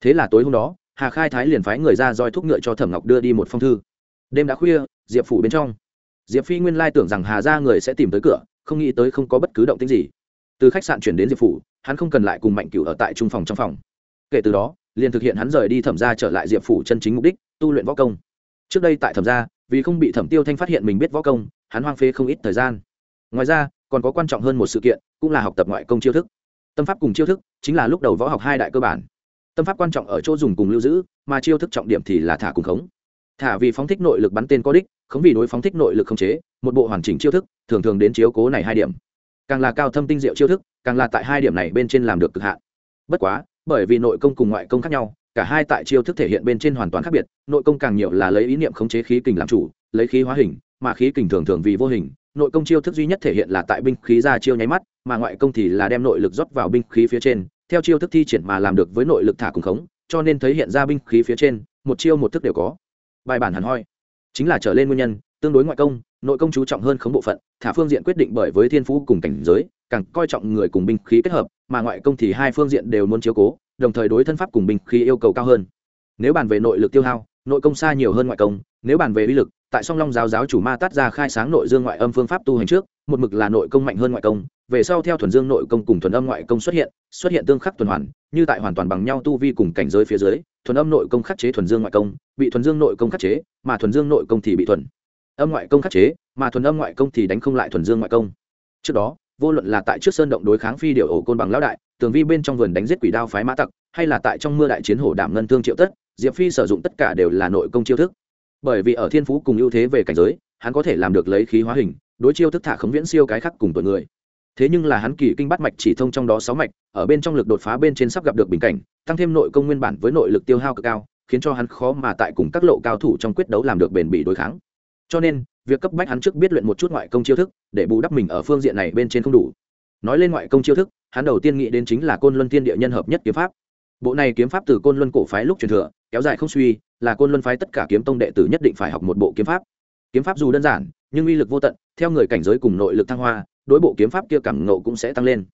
Thế là tối hôm đó, hà khai thái liền phái người ra roi thúc ngựa cho thẩm ngọc đưa đi một phong thư. Đêm đã khuya, diệp phủ bên trong. Diệp phi nguyên lai tưởng rằng hà ra người sẽ tìm tới cửa không nghĩ tới không có bất cứ động tĩnh gì. Từ khách sạn chuyển đến diệp phủ, hắn không cần lại cùng mạnh cửu ở tại trung phòng trong phòng. Kể từ đó, liền thực hiện hắn rời đi thẩm ra trở lại diệp phủ chân chính mục đích, tu luyện võ công. Trước đây tại thẩm ra vì không bị thẩm tiêu thanh phát hiện mình biết võ công, hắn hoang phế không ít thời gian. Ngoài ra, còn có quan trọng hơn một sự kiện, cũng là học tập ngoại công chiêu thức. Tâm pháp cùng chiêu thức chính là lúc đầu võ học hai đại cơ bản. Tâm pháp quan trọng ở chỗ dùng cùng lưu giữ, mà chiêu thức trọng điểm thì là thả cùng khống. Thả vì phóng thích nội lực bắn tên có đích không vì đối phóng thích nội lực không chế, một bộ hoàn chỉnh chiêu thức, thường thường đến chiếu cố này hai điểm. Càng là cao thâm tinh diệu chiêu thức, càng là tại hai điểm này bên trên làm được cực hạn. Bất quá, bởi vì nội công cùng ngoại công khác nhau, cả hai tại chiêu thức thể hiện bên trên hoàn toàn khác biệt, nội công càng nhiều là lấy ý niệm khống chế khí kình làm chủ, lấy khí hóa hình, mà khí kình thường thường vì vô hình, nội công chiêu thức duy nhất thể hiện là tại binh khí ra chiêu nháy mắt, mà ngoại công thì là đem nội lực rót vào binh khí phía trên, theo chiêu thức thi triển mà làm được với nội lực thả cùng khống, cho nên thấy hiện ra binh khí phía trên, một chiêu một thức đều có. Bài bản hẳn hoi chính là trở lên nguyên nhân, tương đối ngoại công, nội công chú trọng hơn khống bộ phận, thả phương diện quyết định bởi với thiên phú cùng cảnh giới, càng coi trọng người cùng binh khí kết hợp, mà ngoại công thì hai phương diện đều muốn chiếu cố, đồng thời đối thân pháp cùng binh khí yêu cầu cao hơn. Nếu bàn về nội lực tiêu hao, nội công xa nhiều hơn ngoại công, nếu bàn về uy lực, tại song long giáo giáo chủ ma tát ra khai sáng nội dương ngoại âm phương pháp tu hành trước, một mực là nội công mạnh hơn ngoại công về sau theo thuần dương nội công cùng thuần âm ngoại công xuất hiện xuất hiện tương khắc tuần hoàn, như tại hoàn toàn bằng nhau tu vi cùng cảnh giới phía dưới, thuần âm nội công khắc chế thuần dương ngoại công, bị thuần dương nội công khắc chế, mà thuần dương nội công thì bị thuần âm ngoại công khắc chế, mà thuần âm ngoại công thì đánh không lại thuần dương ngoại công. Trước đó, vô luận là tại trước sơn động đối kháng phi điệu ổ côn bằng lão đại, tường vi bên trong vườn đánh giết quỷ đao phái mã tặc, hay là tại trong mưa đại chiến hổ đảm ngân thương triệu tất, diệp phi sử dụng tất cả đều là nội công chiêu thức. Bởi vì ở thiên phú cùng ưu thế về cảnh giới, hắn có thể làm được lấy khí hóa hình, đối chiêu thức thả khống viễn siêu cái khắc cùng tuổi người thế nhưng là hắn kỳ kinh bắt mạch chỉ thông trong đó sáu mạch, ở bên trong lực đột phá bên trên sắp gặp được bình cảnh, tăng thêm nội công nguyên bản với nội lực tiêu hao cực cao, khiến cho hắn khó mà tại cùng các lộ cao thủ trong quyết đấu làm được bền bỉ đối kháng. Cho nên, việc cấp bách hắn trước biết luyện một chút ngoại công chiêu thức, để bù đắp mình ở phương diện này bên trên không đủ. Nói lên ngoại công chiêu thức, hắn đầu tiên nghĩ đến chính là côn luân thiên địa nhân hợp nhất kiếm pháp. Bộ này kiếm pháp từ côn luân cổ phái lúc truyền thừa, kéo dài không suy, là côn luân phái tất cả kiếm tông đệ tử nhất định phải học một bộ kiếm pháp. Kiếm pháp dù đơn giản, nhưng uy lực vô tận, theo người cảnh giới cùng nội lực thăng hoa đối bộ kiếm pháp kia cảm ngộ cũng sẽ tăng lên.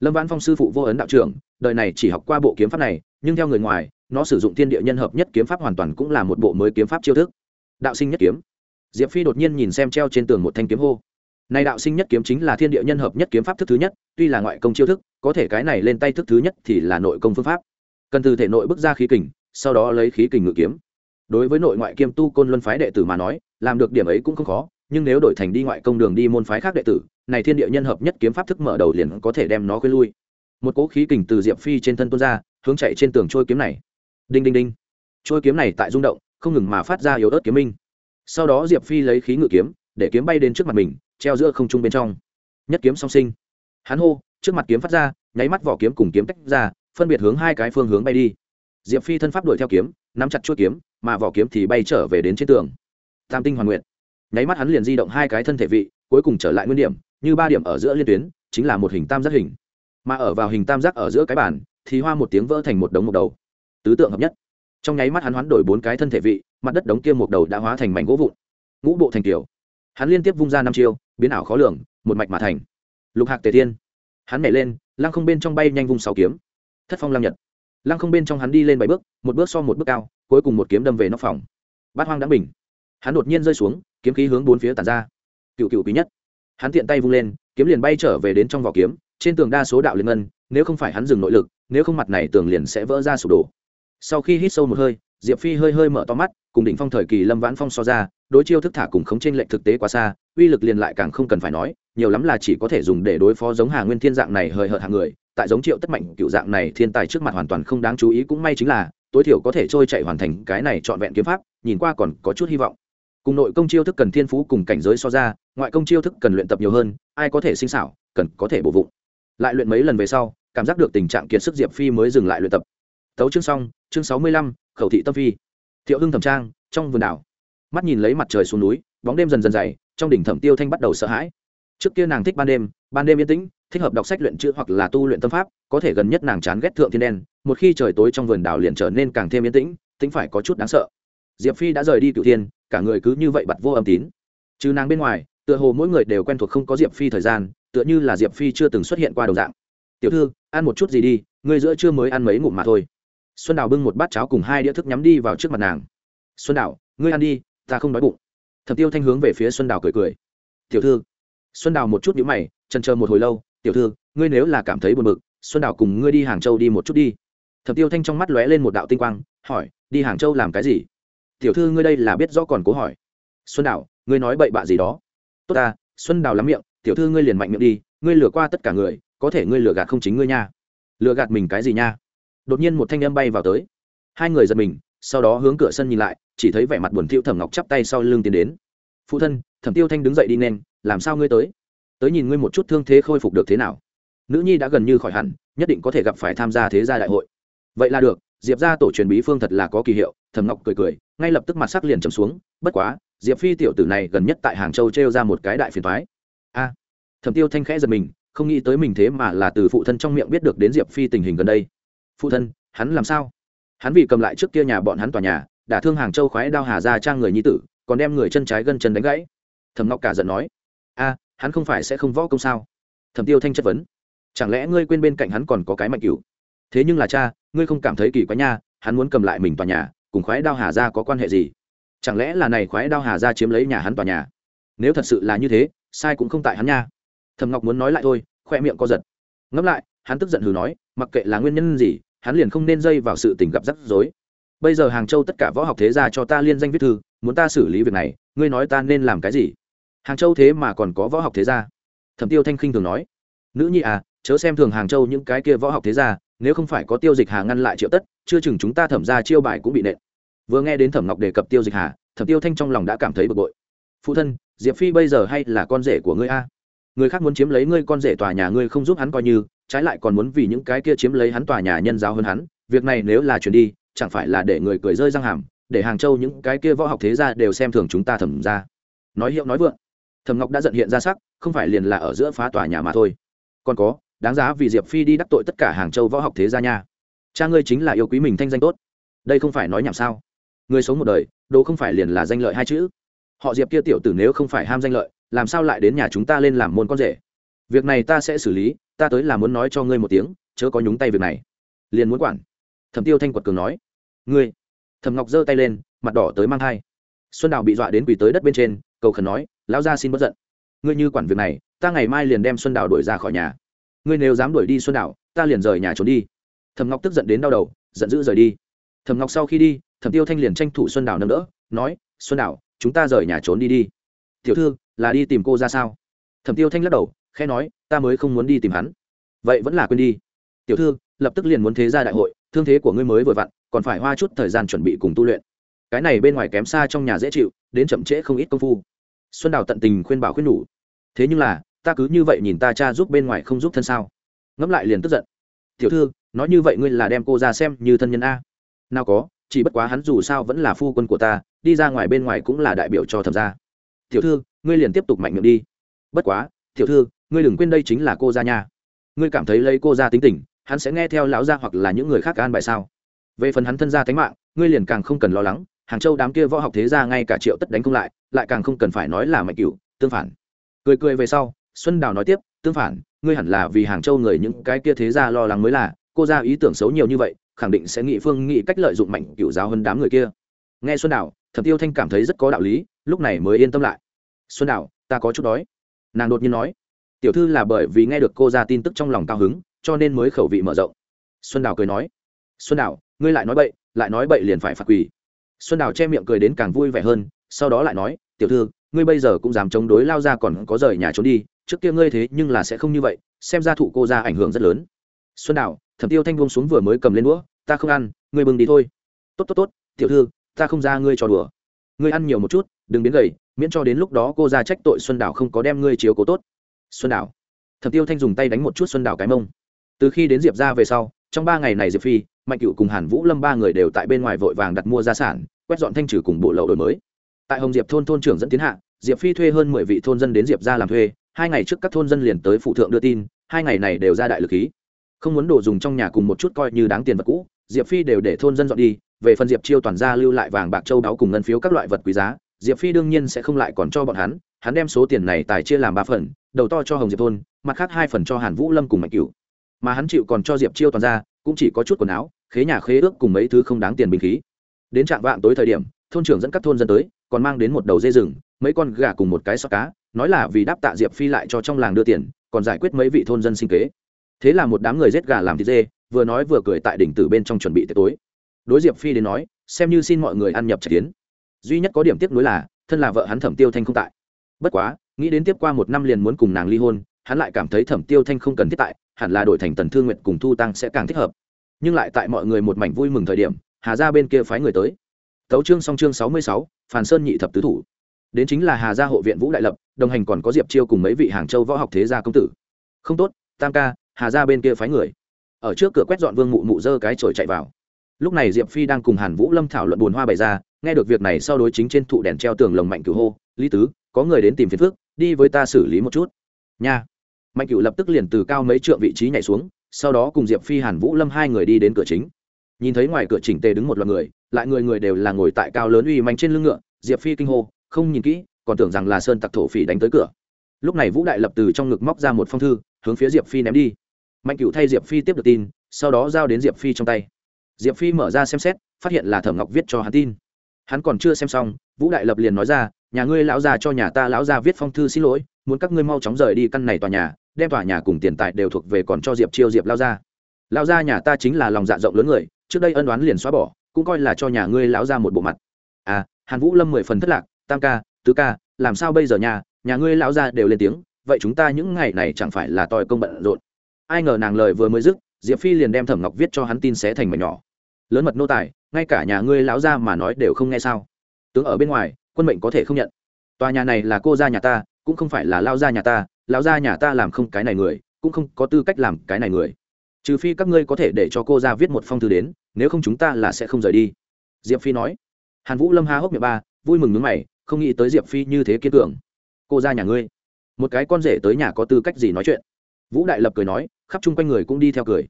Lâm văn phong sư phụ vô ấn đạo trưởng, đời này chỉ học qua bộ kiếm pháp này, nhưng theo người ngoài, nó sử dụng thiên địa nhân hợp nhất kiếm pháp hoàn toàn cũng là một bộ mới kiếm pháp chiêu thức. Đạo sinh nhất kiếm. Diệp phi đột nhiên nhìn xem treo trên tường một thanh kiếm hô. Này đạo sinh nhất kiếm chính là thiên địa nhân hợp nhất kiếm pháp thức thứ nhất, tuy là ngoại công chiêu thức, có thể cái này lên tay thức thứ nhất thì là nội công phương pháp. Cần từ thể nội bước ra khí kình, sau đó lấy khí kình ngự kiếm. Đối với nội ngoại kiêm tu côn luân phái đệ tử mà nói, làm được điểm ấy cũng không khó nhưng nếu đổi thành đi ngoại công đường đi môn phái khác đệ tử, này thiên địa nhân hợp nhất kiếm pháp thức mở đầu liền có thể đem nó khuyên lui. Một cỗ khí kình từ diệp phi trên thân tuôn ra, hướng chạy trên tường trôi kiếm này. Đinh đinh đinh. Trôi kiếm này tại rung động, không ngừng mà phát ra yếu ớt kiếm minh. Sau đó diệp phi lấy khí ngự kiếm, để kiếm bay đến trước mặt mình, treo giữa không trung bên trong. Nhất kiếm song sinh. Hắn hô, trước mặt kiếm phát ra, nháy mắt vỏ kiếm cùng kiếm tách ra, phân biệt hướng hai cái phương hướng bay đi. Diệp phi thân pháp đuổi theo kiếm, nắm chặt chuỗi kiếm, mà vỏ kiếm thì bay trở về đến trên tường. Tam tinh hoàn nguyện nháy mắt hắn liền di động hai cái thân thể vị cuối cùng trở lại nguyên điểm như ba điểm ở giữa liên tuyến chính là một hình tam giác hình. Mà ở vào hình tam giác ở giữa cái bàn, thì hoa một tiếng vỡ thành một đống một đầu. Tứ tượng hợp nhất. Trong nháy mắt hắn hoán đổi bốn cái thân thể vị mặt đất đống kia một đầu đã hóa thành mảnh gỗ vụn. Ngũ bộ thành kiểu. Hắn liên tiếp vung ra năm chiêu biến ảo khó lường một mạch mà thành. Lục hạc tề thiên. hắn nhảy lên lăng không bên trong bay nhanh vung sáu kiếm. Thất phong lăng nhật. Lăng không bên trong hắn đi lên bảy bước một bước so một bước cao cuối cùng một kiếm đâm về nóc phòng. Bát hoang đã bình. Hắn đột nhiên rơi xuống kiếm khí hướng bốn phía tản ra. Cựu cựu quý nhất. Hắn tiện tay vung lên, kiếm liền bay trở về đến trong vỏ kiếm, trên tường đa số đạo liên ngân, nếu không phải hắn dừng nội lực, nếu không mặt này tường liền sẽ vỡ ra sụp đổ. Sau khi hít sâu một hơi, diệp phi hơi hơi mở to mắt, cùng đỉnh phong thời kỳ lâm vãn phong so ra, đối chiêu thức thả cùng khống trên lệnh thực tế quá xa, uy lực liền lại càng không cần phải nói, nhiều lắm là chỉ có thể dùng để đối phó giống hà nguyên thiên dạng này hời hợt hàng người, tại giống triệu tất mạnh cựu dạng này thiên tài trước mặt hoàn toàn không đáng chú ý, cũng may chính là, tối thiểu có thể trôi chạy hoàn thành cái này trọn vẹn kiếm pháp, nhìn qua còn có chút hy vọng cùng nội công chiêu thức cần thiên phú cùng cảnh giới so ra, ngoại công chiêu thức cần luyện tập nhiều hơn, ai có thể sinh xảo, cần có thể bổ vụ lại luyện mấy lần về sau, cảm giác được tình trạng kiệt sức diệp phi mới dừng lại luyện tập. Tấu chương xong, chương sáu mươi lăm, khẩu thị tâm phi. Thiệu hưng thẩm trang, trong vườn đảo. Mắt nhìn lấy mặt trời xuống núi, bóng đêm dần dần dày, trong đỉnh thẩm tiêu thanh bắt đầu sợ hãi. Trước kia nàng thích ban đêm ban đêm yên tĩnh, thích hợp đọc sách luyện chữ hoặc là tu luyện tâm pháp, có thể gần nhất nàng chán ghét thượng thiên đen, một khi trời tối trong vườn đảo liền trở nên càng thêm yên tĩnh, tính phải có chút đáng sợ. Diệp phi đã rời đi cựu thiên cả người cứ như vậy bặt vô âm tín. Chứ nàng bên ngoài, tựa hồ mỗi người đều quen thuộc không có diệp phi thời gian, tựa như là diệp phi chưa từng xuất hiện qua đồng dạng. Tiểu thư, ăn một chút gì đi người giữa chưa mới ăn mấy ngụm mà thôi. Xuân đào bưng một bát cháo cùng hai đĩa thức nhắm đi vào trước mặt nàng. Xuân đào, ngươi ăn đi, ta không đói bụng. Thẩm tiêu thanh hướng về phía xuân đào cười cười. Tiểu thư. Xuân đào một chút nhữ mày trần chờ một hồi lâu, tiểu thư, ngươi nếu là cảm thấy buồn bực, xuân đào cùng ngươi đi hàng châu đi một chút đi. Thẩm tiêu thanh trong mắt lóe lên một đạo tinh quang, hỏi, đi hàng châu làm cái gì? Tiểu thư ngươi đây là biết rõ còn cố hỏi. Xuân đào, ngươi nói bậy bạ gì đó? Tốt ta, xuân đào lắm miệng, tiểu thư ngươi liền mạnh miệng đi, ngươi lừa qua tất cả người, có thể ngươi lừa gạt không chính ngươi nha. Lừa gạt mình cái gì nha? Đột nhiên một thanh âm bay vào tới. Hai người giật mình, sau đó hướng cửa sân nhìn lại, chỉ thấy vẻ mặt buồn thiêu thẩm ngọc chắp tay sau lưng tiến đến. Phụ thân, thẩm tiêu thanh đứng dậy đi nên, làm sao ngươi tới? Tới nhìn ngươi một chút thương thế khôi phục được thế nào. Nữ nhi đã gần như khỏi hẳn, nhất định có thể gặp phải tham gia thế gia đại hội. Vậy là được diệp ra tổ truyền bí phương thật là có kỳ hiệu, thẩm ngọc cười cười, ngay lập tức mặt sắc liền trầm xuống, bất quá, diệp phi tiểu tử này gần nhất tại hàng châu t ra một cái đại phiền thoái a! Thẩm tiêu thanh khẽ giật mình, không nghĩ tới mình thế mà là từ phụ thân trong miệng biết được đến diệp phi tình hình gần đây. Phụ thân, hắn làm sao? Hắn vì cầm lại trước kia nhà bọn hắn tòa nhà, đã thương hàng châu khoái đao hà ra trang người nhi tử, còn đem người chân trái gân chân đánh gãy. Thẩm ngọc cả giận nói, a, hắn không phải sẽ không võ công sao? Thẩm tiêu thanh chất vấn, chẳng lẽ ngươi quên bên cạnh hắn còn có cái mạnh cửu? Thế nhưng là cha, ngươi không cảm thấy kỳ quái nha, hắn muốn cầm lại mình tòa nhà, cùng khoái đao hà ra có quan hệ gì? Chẳng lẽ là này khoái đao hà ra chiếm lấy nhà hắn tòa nhà? Nếu thật sự là như thế, sai cũng không tại hắn nha. Thầm ngọc muốn nói lại thôi, khoe miệng co giật. Ngẫm lại, hắn tức giận hừ nói, mặc kệ là nguyên nhân gì, hắn liền không nên dây vào sự tình gặp rắc rối. Bây giờ hàng châu tất cả võ học thế gia cho ta liên danh viết thư, muốn ta xử lý việc này, ngươi nói ta nên làm cái gì? Hàng châu thế mà còn có võ học thế gia? Thẩm tiêu thanh khinh thường nói. Nữ nhi à chớ xem thường hàng châu những cái kia võ học thế gia, nếu không phải có tiêu dịch hà ngăn lại triệu tất, chưa chừng chúng ta thẩm ra chiêu bài cũng bị nện. Vừa nghe đến thẩm ngọc đề cập tiêu dịch hà, thẩm tiêu thanh trong lòng đã cảm thấy bực bội. Phụ thân, diệp phi bây giờ hay là con rể của ngươi a? Người khác muốn chiếm lấy ngươi, con rể tòa nhà ngươi không giúp hắn coi như, trái lại còn muốn vì những cái kia chiếm lấy hắn tòa nhà nhân giáo hơn hắn. Việc này nếu là chuyển đi, chẳng phải là để người cười rơi răng hàm, để hàng châu những cái kia võ học thế gia đều xem thường chúng ta thẩm ra. Nói hiệu nói vượng, thẩm ngọc đã giận hiện ra sắc, không phải liền là ở giữa phá tòa nhà mà thôi. Còn có đáng giá vì diệp phi đi đắc tội tất cả hàng châu võ học thế gia nha. Cha ngươi chính là yêu quý mình thanh danh tốt. Đây không phải nói nhảm sao? Người sống một đời, đồ không phải liền là danh lợi hai chữ. Họ diệp kia tiểu tử nếu không phải ham danh lợi, làm sao lại đến nhà chúng ta lên làm môn con rể? Việc này ta sẽ xử lý, ta tới là muốn nói cho ngươi một tiếng, chớ có nhúng tay việc này. Liền muốn quản. Thẩm tiêu thanh quật cường nói. Ngươi. Thẩm ngọc giơ tay lên, mặt đỏ tới mang thai. Xuân đào bị dọa đến quỳ tới đất bên trên, cầu khẩn nói, lão gia xin bất giận. Ngươi như quản việc này, ta ngày mai liền đem xuân đào đuổi ra khỏi nhà ngươi nếu dám đuổi đi xuân Đảo, ta liền rời nhà trốn đi. Thẩm ngọc tức giận đến đau đầu giận dữ rời đi. Thẩm ngọc sau khi đi thẩm tiêu thanh liền tranh thủ xuân Đảo nâng đỡ nói xuân Đảo, chúng ta rời nhà trốn đi đi. Tiểu thư là đi tìm cô ra sao? Thẩm tiêu thanh lắc đầu khẽ nói ta mới không muốn đi tìm hắn. Vậy vẫn là quên đi. Tiểu thư lập tức liền muốn thế ra đại hội thương thế của ngươi mới vừa vặn còn phải hoa chút thời gian chuẩn bị cùng tu luyện. Cái này bên ngoài kém xa trong nhà dễ chịu đến chậm trễ không ít công phu. Xuân đào tận tình khuyên bảo khuyên nhủ. Thế nhưng là ta cứ như vậy nhìn ta cha giúp bên ngoài không giúp thân sao? Ngẫm lại liền tức giận. Tiểu thư, nói như vậy ngươi là đem cô ra xem như thân nhân a? Nào có, chỉ bất quá hắn dù sao vẫn là phu quân của ta, đi ra ngoài bên ngoài cũng là đại biểu cho thẩm gia. Tiểu thư, ngươi liền tiếp tục mạnh miệng đi. Bất quá, tiểu thư, ngươi đừng quên đây chính là cô gia nha. Ngươi cảm thấy lấy cô gia tính tình, hắn sẽ nghe theo lão gia hoặc là những người khác an bài sao? Về phần hắn thân gia tánh mạng, ngươi liền càng không cần lo lắng, hàng châu đám kia võ học thế gia ngay cả triệu tất đánh không lại lại càng không cần phải nói là mạnh cửu, tương phản. Cười cười về sau xuân đào nói tiếp, tương phản, ngươi hẳn là vì hàng châu người những cái kia thế gia lo lắng mới là, cô ra ý tưởng xấu nhiều như vậy, khẳng định sẽ nghị phương nghị cách lợi dụng mạnh cựu giáo hơn đám người kia. Nghe xuân đào, thẩm tiêu thanh cảm thấy rất có đạo lý, lúc này mới yên tâm lại. Xuân đào, ta có chút đói. Nàng đột nhiên nói, tiểu thư là bởi vì nghe được cô ra tin tức trong lòng cao hứng, cho nên mới khẩu vị mở rộng. Xuân đào cười nói, xuân đào, ngươi lại nói bậy, lại nói bậy liền phải phạt quỳ. Xuân đào che miệng cười đến càng vui vẻ hơn, sau đó lại nói, tiểu thư, ngươi bây giờ cũng dám chống đối lao ra còn có rời nhà trốn đi trước kia ngươi thế nhưng là sẽ không như vậy, xem ra thụ cô ra ảnh hưởng rất lớn. Xuân đào, thẩm tiêu thanh buông xuống vừa mới cầm lên đũa, ta không ăn, ngươi bừng đi thôi. Tốt tốt tốt, tiểu thư, ta không ra ngươi trò đùa. Ngươi ăn nhiều một chút, đừng biến gầy, miễn cho đến lúc đó cô ra trách tội xuân đào không có đem ngươi chiếu cố tốt. Xuân đào. Thẩm tiêu thanh dùng tay đánh một chút xuân đào cái mông. Từ khi đến diệp ra về sau, trong ba ngày này diệp phi, mạnh cựu cùng hàn vũ lâm ba người đều tại bên ngoài vội vàng đặt mua gia sản, quét dọn thanh trừ cùng bộ lậu đổi mới. Tại hồng diệp thôn thôn trưởng dẫn tiến hạ, diệp phi thuê hơn mười vị thôn dân đến diệp ra làm thuê hai ngày trước các thôn dân liền tới phụ thượng đưa tin, hai ngày này đều ra đại lực khí. Không muốn đồ dùng trong nhà cùng một chút coi như đáng tiền vật cũ, diệp phi đều để thôn dân dọn đi, về phần diệp chiêu toàn gia lưu lại vàng bạc châu đáo cùng ngân phiếu các loại vật quý giá, diệp phi đương nhiên sẽ không lại còn cho bọn hắn hắn đem số tiền này tài chia làm ba phần, đầu to cho hồng diệp thôn, mặt khác hai phần cho hàn vũ lâm cùng mạnh cửu. Mà hắn chịu còn cho diệp chiêu toàn ra cũng chỉ có chút quần áo, khế nhà khế ước cùng mấy thứ không đáng tiền bình khí. Đến trạng vạng tối thời điểm, thôn trưởng dẫn các thôn dân tới, còn mang đến một đầu dây rừng mấy con gà cùng một cái sọ cá, nói là vì đáp tạ diệp phi lại cho trong làng đưa tiền, còn giải quyết mấy vị thôn dân sinh kế. Thế là một đám người giết gà làm thịt dê, vừa nói vừa cười tại đỉnh tử bên trong chuẩn bị tiệc tối. Đối diệp phi đến nói, xem như xin mọi người ăn nhập trạch tiến duy nhất có điểm tiếc nuối là, thân là vợ hắn thẩm tiêu thanh không tại. Bất quá, nghĩ đến tiếp qua một năm liền muốn cùng nàng ly hôn, hắn lại cảm thấy thẩm tiêu thanh không cần thiết tại, hẳn là đổi thành tần thương nguyện cùng thu tăng sẽ càng thích hợp. Nhưng lại tại mọi người một mảnh vui mừng thời điểm, hà ra bên kia phái người tới. Tấu chương song chương sáu mươi sáu, phàn sơn nhị thập tứ thủ đến chính là hà gia hộ viện vũ đại lập, đồng hành còn có diệp chiêu cùng mấy vị hàng châu võ học thế gia công tử. Không tốt, tam ca, hà Gia bên kia phái người. Ở trước cửa quét dọn vương mụ mụ dơ cái chổi chạy vào. Lúc này diệp phi đang cùng hàn vũ lâm thảo luận buồn hoa bày ra, nghe được việc này sau đối chính trên thụ đèn treo tường lồng mạnh cửu hô, lý tứ, có người đến tìm phiền phước đi với ta xử lý một chút. Nha. Mạnh cửu lập tức liền từ cao mấy trượng vị trí nhảy xuống, sau đó cùng diệp phi, hàn vũ lâm hai người đi đến cửa chính. Nhìn thấy ngoài cửa chỉnh tề đứng một loạt người, lại người người đều là ngồi tại cao lớn uy manh trên lưng ngựa, diệp phi kinh hô không nhìn kỹ, còn tưởng rằng là sơn tặc thổ phỉ đánh tới cửa. Lúc này vũ đại lập từ trong ngực móc ra một phong thư, hướng phía diệp phi ném đi. Mạnh cựu thay diệp phi tiếp được tin, sau đó giao đến diệp phi trong tay. Diệp phi mở ra xem xét, phát hiện là thẩm ngọc viết cho hắn tin. Hắn còn chưa xem xong, vũ đại lập liền nói ra, nhà ngươi lão già cho nhà ta lão già viết phong thư xin lỗi, muốn các ngươi mau chóng rời đi căn này tòa nhà, đem tòa nhà cùng tiền tài đều thuộc về còn cho diệp chiêu diệp lao ra lao ra nhà ta chính là lòng dạ rộng lớn người, trước đây ân đoán liền xóa bỏ, cũng coi là cho nhà ngươi lão ra một bộ mặt. À hàn vũ lâm mười phần thất lạc tam ca, tứ ca, làm sao bây giờ nhà nhà ngươi lão ra đều lên tiếng, vậy chúng ta những ngày này chẳng phải là tòi công bận rộn. Ai ngờ nàng lời vừa mới dứt, diệp phi liền đem thẩm ngọc viết cho hắn tin xé thành mảnh nhỏ. Lớn mật nô tài, ngay cả nhà ngươi lão ra mà nói đều không nghe sao? Tướng ở bên ngoài, quân mệnh có thể không nhận. Tòa nhà này là cô gia nhà ta, cũng không phải là lao gia nhà ta, lão gia nhà ta làm không cái này người, cũng không có tư cách làm cái này người. Trừ phi các ngươi có thể để cho cô ra viết một phong thư đến, nếu không chúng ta là sẽ không rời đi. Diệp phi nói. Hàn vũ lâm há hốc miệng ba, vui mừng nước mày không nghĩ tới diệp phi như thế kiên cường. Cô ra nhà ngươi. Một cái con rể tới nhà có tư cách gì nói chuyện? Vũ đại lập cười nói, khắp chung quanh người cũng đi theo cười.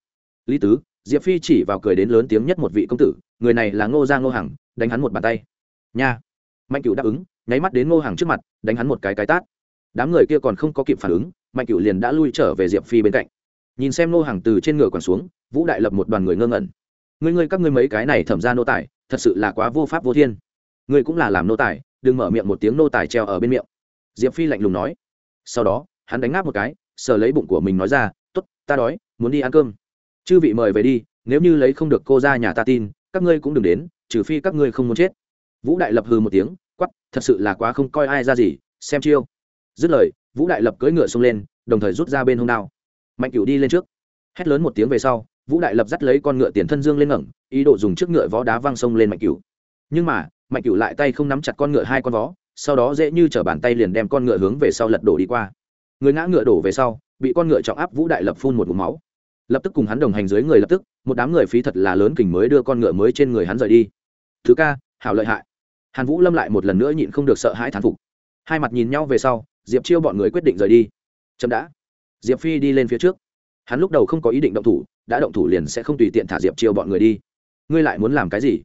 Lý tứ, diệp phi chỉ vào cười đến lớn tiếng nhất một vị công tử, người này là ngô gia ngô hằng, đánh hắn một bàn tay. Nha. Mạnh cựu đáp ứng, nháy mắt đến ngô hằng trước mặt, đánh hắn một cái cái tát. Đám người kia còn không có kịp phản ứng, mạnh cựu liền đã lui trở về diệp phi bên cạnh. Nhìn xem ngô hằng từ trên ngựa còn xuống, vũ đại lập một đoàn người ngơ ngẩn. Ngươi ngươi, các ngươi mấy cái này thẩm ra nô tài, thật sự là quá vô pháp vô thiên. Ngươi cũng là làm nô tài đừng mở miệng một tiếng nô tài treo ở bên miệng. Diệp phi lạnh lùng nói. Sau đó, hắn đánh ngáp một cái, sờ lấy bụng của mình nói ra t ố t ta đói, muốn đi ăn cơm. Chư vị mời về đi, nếu như lấy không được cô ra nhà ta tin, các ngươi cũng đừng đến, trừ phi các ngươi không muốn chết. Vũ đại lập hư một tiếng quắp thật sự là quá không coi ai ra gì, xem chiêu. Dứt lời, vũ đại lập cưỡi ngựa xông lên, đồng thời rút ra bên hông đao. Mạnh cửu đi lên trước. Hét lớn một tiếng về sau, vũ đại lập dắt lấy con ngựa tiền thân dương lên ngẩng, ý đồ dùng chiếc ngựa vó đá văng sông lên mạnh cửu. Nhưng mà mạnh cửu lại tay không nắm chặt con ngựa hai con vó, sau đó dễ như t bàn tay liền đem con ngựa hướng về sau lật đổ đi qua. Người ngã ngựa đổ về sau, bị con ngựa trọng áp vũ đại lập phun một vùng máu. Lập tức cùng hắn đồng hành dưới người lập tức, một đám người phí thật là lớn kình mới đưa con ngựa mới trên người hắn rời đi. Thứ ca, hảo lợi hại. Hàn vũ lâm lại một lần nữa nhịn không được sợ hãi thán phục. Hai mặt nhìn nhau về sau, diệp chiêu bọn người quyết định rời đi. Chậm đã. Diệp phi đi lên phía trước. Hắn lúc đầu không có ý định động thủ, đã động thủ liền sẽ không tùy tiện thả diệp chiêu bọn người đi. Ngươi lại muốn làm cái gì?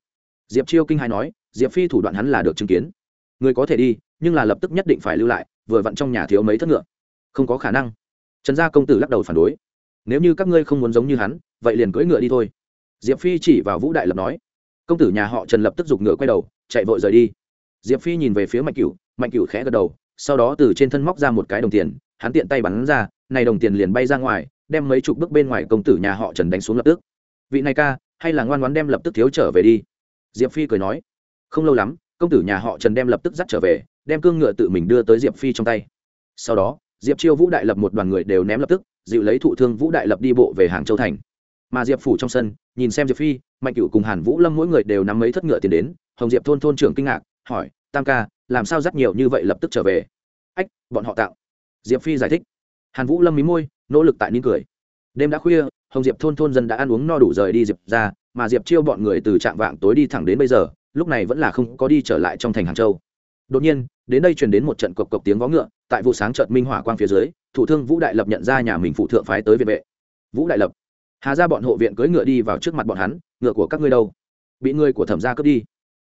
Diệp chiêu kinh hai nói diệp phi thủ đoạn hắn là được chứng kiến. Người có thể đi, nhưng là lập tức nhất định phải lưu lại, vừa vặn trong nhà thiếu mấy thất ngựa. Không có khả năng. Trần gia công tử lắc đầu phản đối. Nếu như các ngươi không muốn giống như hắn, vậy liền cưỡi ngựa đi thôi. Diệp phi chỉ vào vũ đại lập nói. Công tử nhà họ trần lập tức giục ngựa quay đầu, chạy vội rời đi. Diệp phi nhìn về phía mạnh cửu mạnh cửu khẽ gật đầu, sau đó từ trên thân móc ra một cái đồng tiền, hắn tiện tay bắn ra, này đồng tiền liền bay ra ngoài, đem mấy chục bước bên ngoài công tử nhà họ trần đánh xuống lập tức. Vị này ca, hay là ngoan ngoãn đem lập tức thiếu trở về đi? Diệp phi cười nói không lâu lắm, công tử nhà họ trần đem lập tức dắt trở về, đem cương ngựa tự mình đưa tới diệp phi trong tay. Sau đó, diệp chiêu vũ đại lập một đoàn người đều ném lập tức, dịu lấy thụ thương vũ đại lập đi bộ về hàng châu thành. Mà diệp phủ trong sân, nhìn xem diệp phi, mạnh cựu cùng hàn vũ lâm mỗi người đều nắm mấy thất ngựa tiền đến, hồng diệp thôn thôn trưởng kinh ngạc, hỏi, tam ca, làm sao dắt nhiều như vậy lập tức trở về? Ách, bọn họ tạo. Diệp phi giải thích. Hàn vũ lâm mí môi, nỗ lực tại nín cười. Đêm đã khuya, hồng diệp thôn thôn dân đã ăn uống no đủ rời đi diệp ra, mà diệp chiêu bọn người từ trạm vạng tối đi thẳng đến bây giờ lúc này vẫn là không có đi trở lại trong thành hàng châu. Đột nhiên, đến đây truyền đến một trận cộc cộc tiếng vó ngựa, tại vụ sáng trợt minh hỏa quang phía dưới, thủ thương vũ đại lập nhận ra nhà mình phụ thượng phái tới viện vệ. Vũ đại lập, hà ra bọn hộ viện cưỡi ngựa đi vào trước mặt bọn hắn, ngựa của các ngươi đâu? Bị người của thẩm gia cướp đi.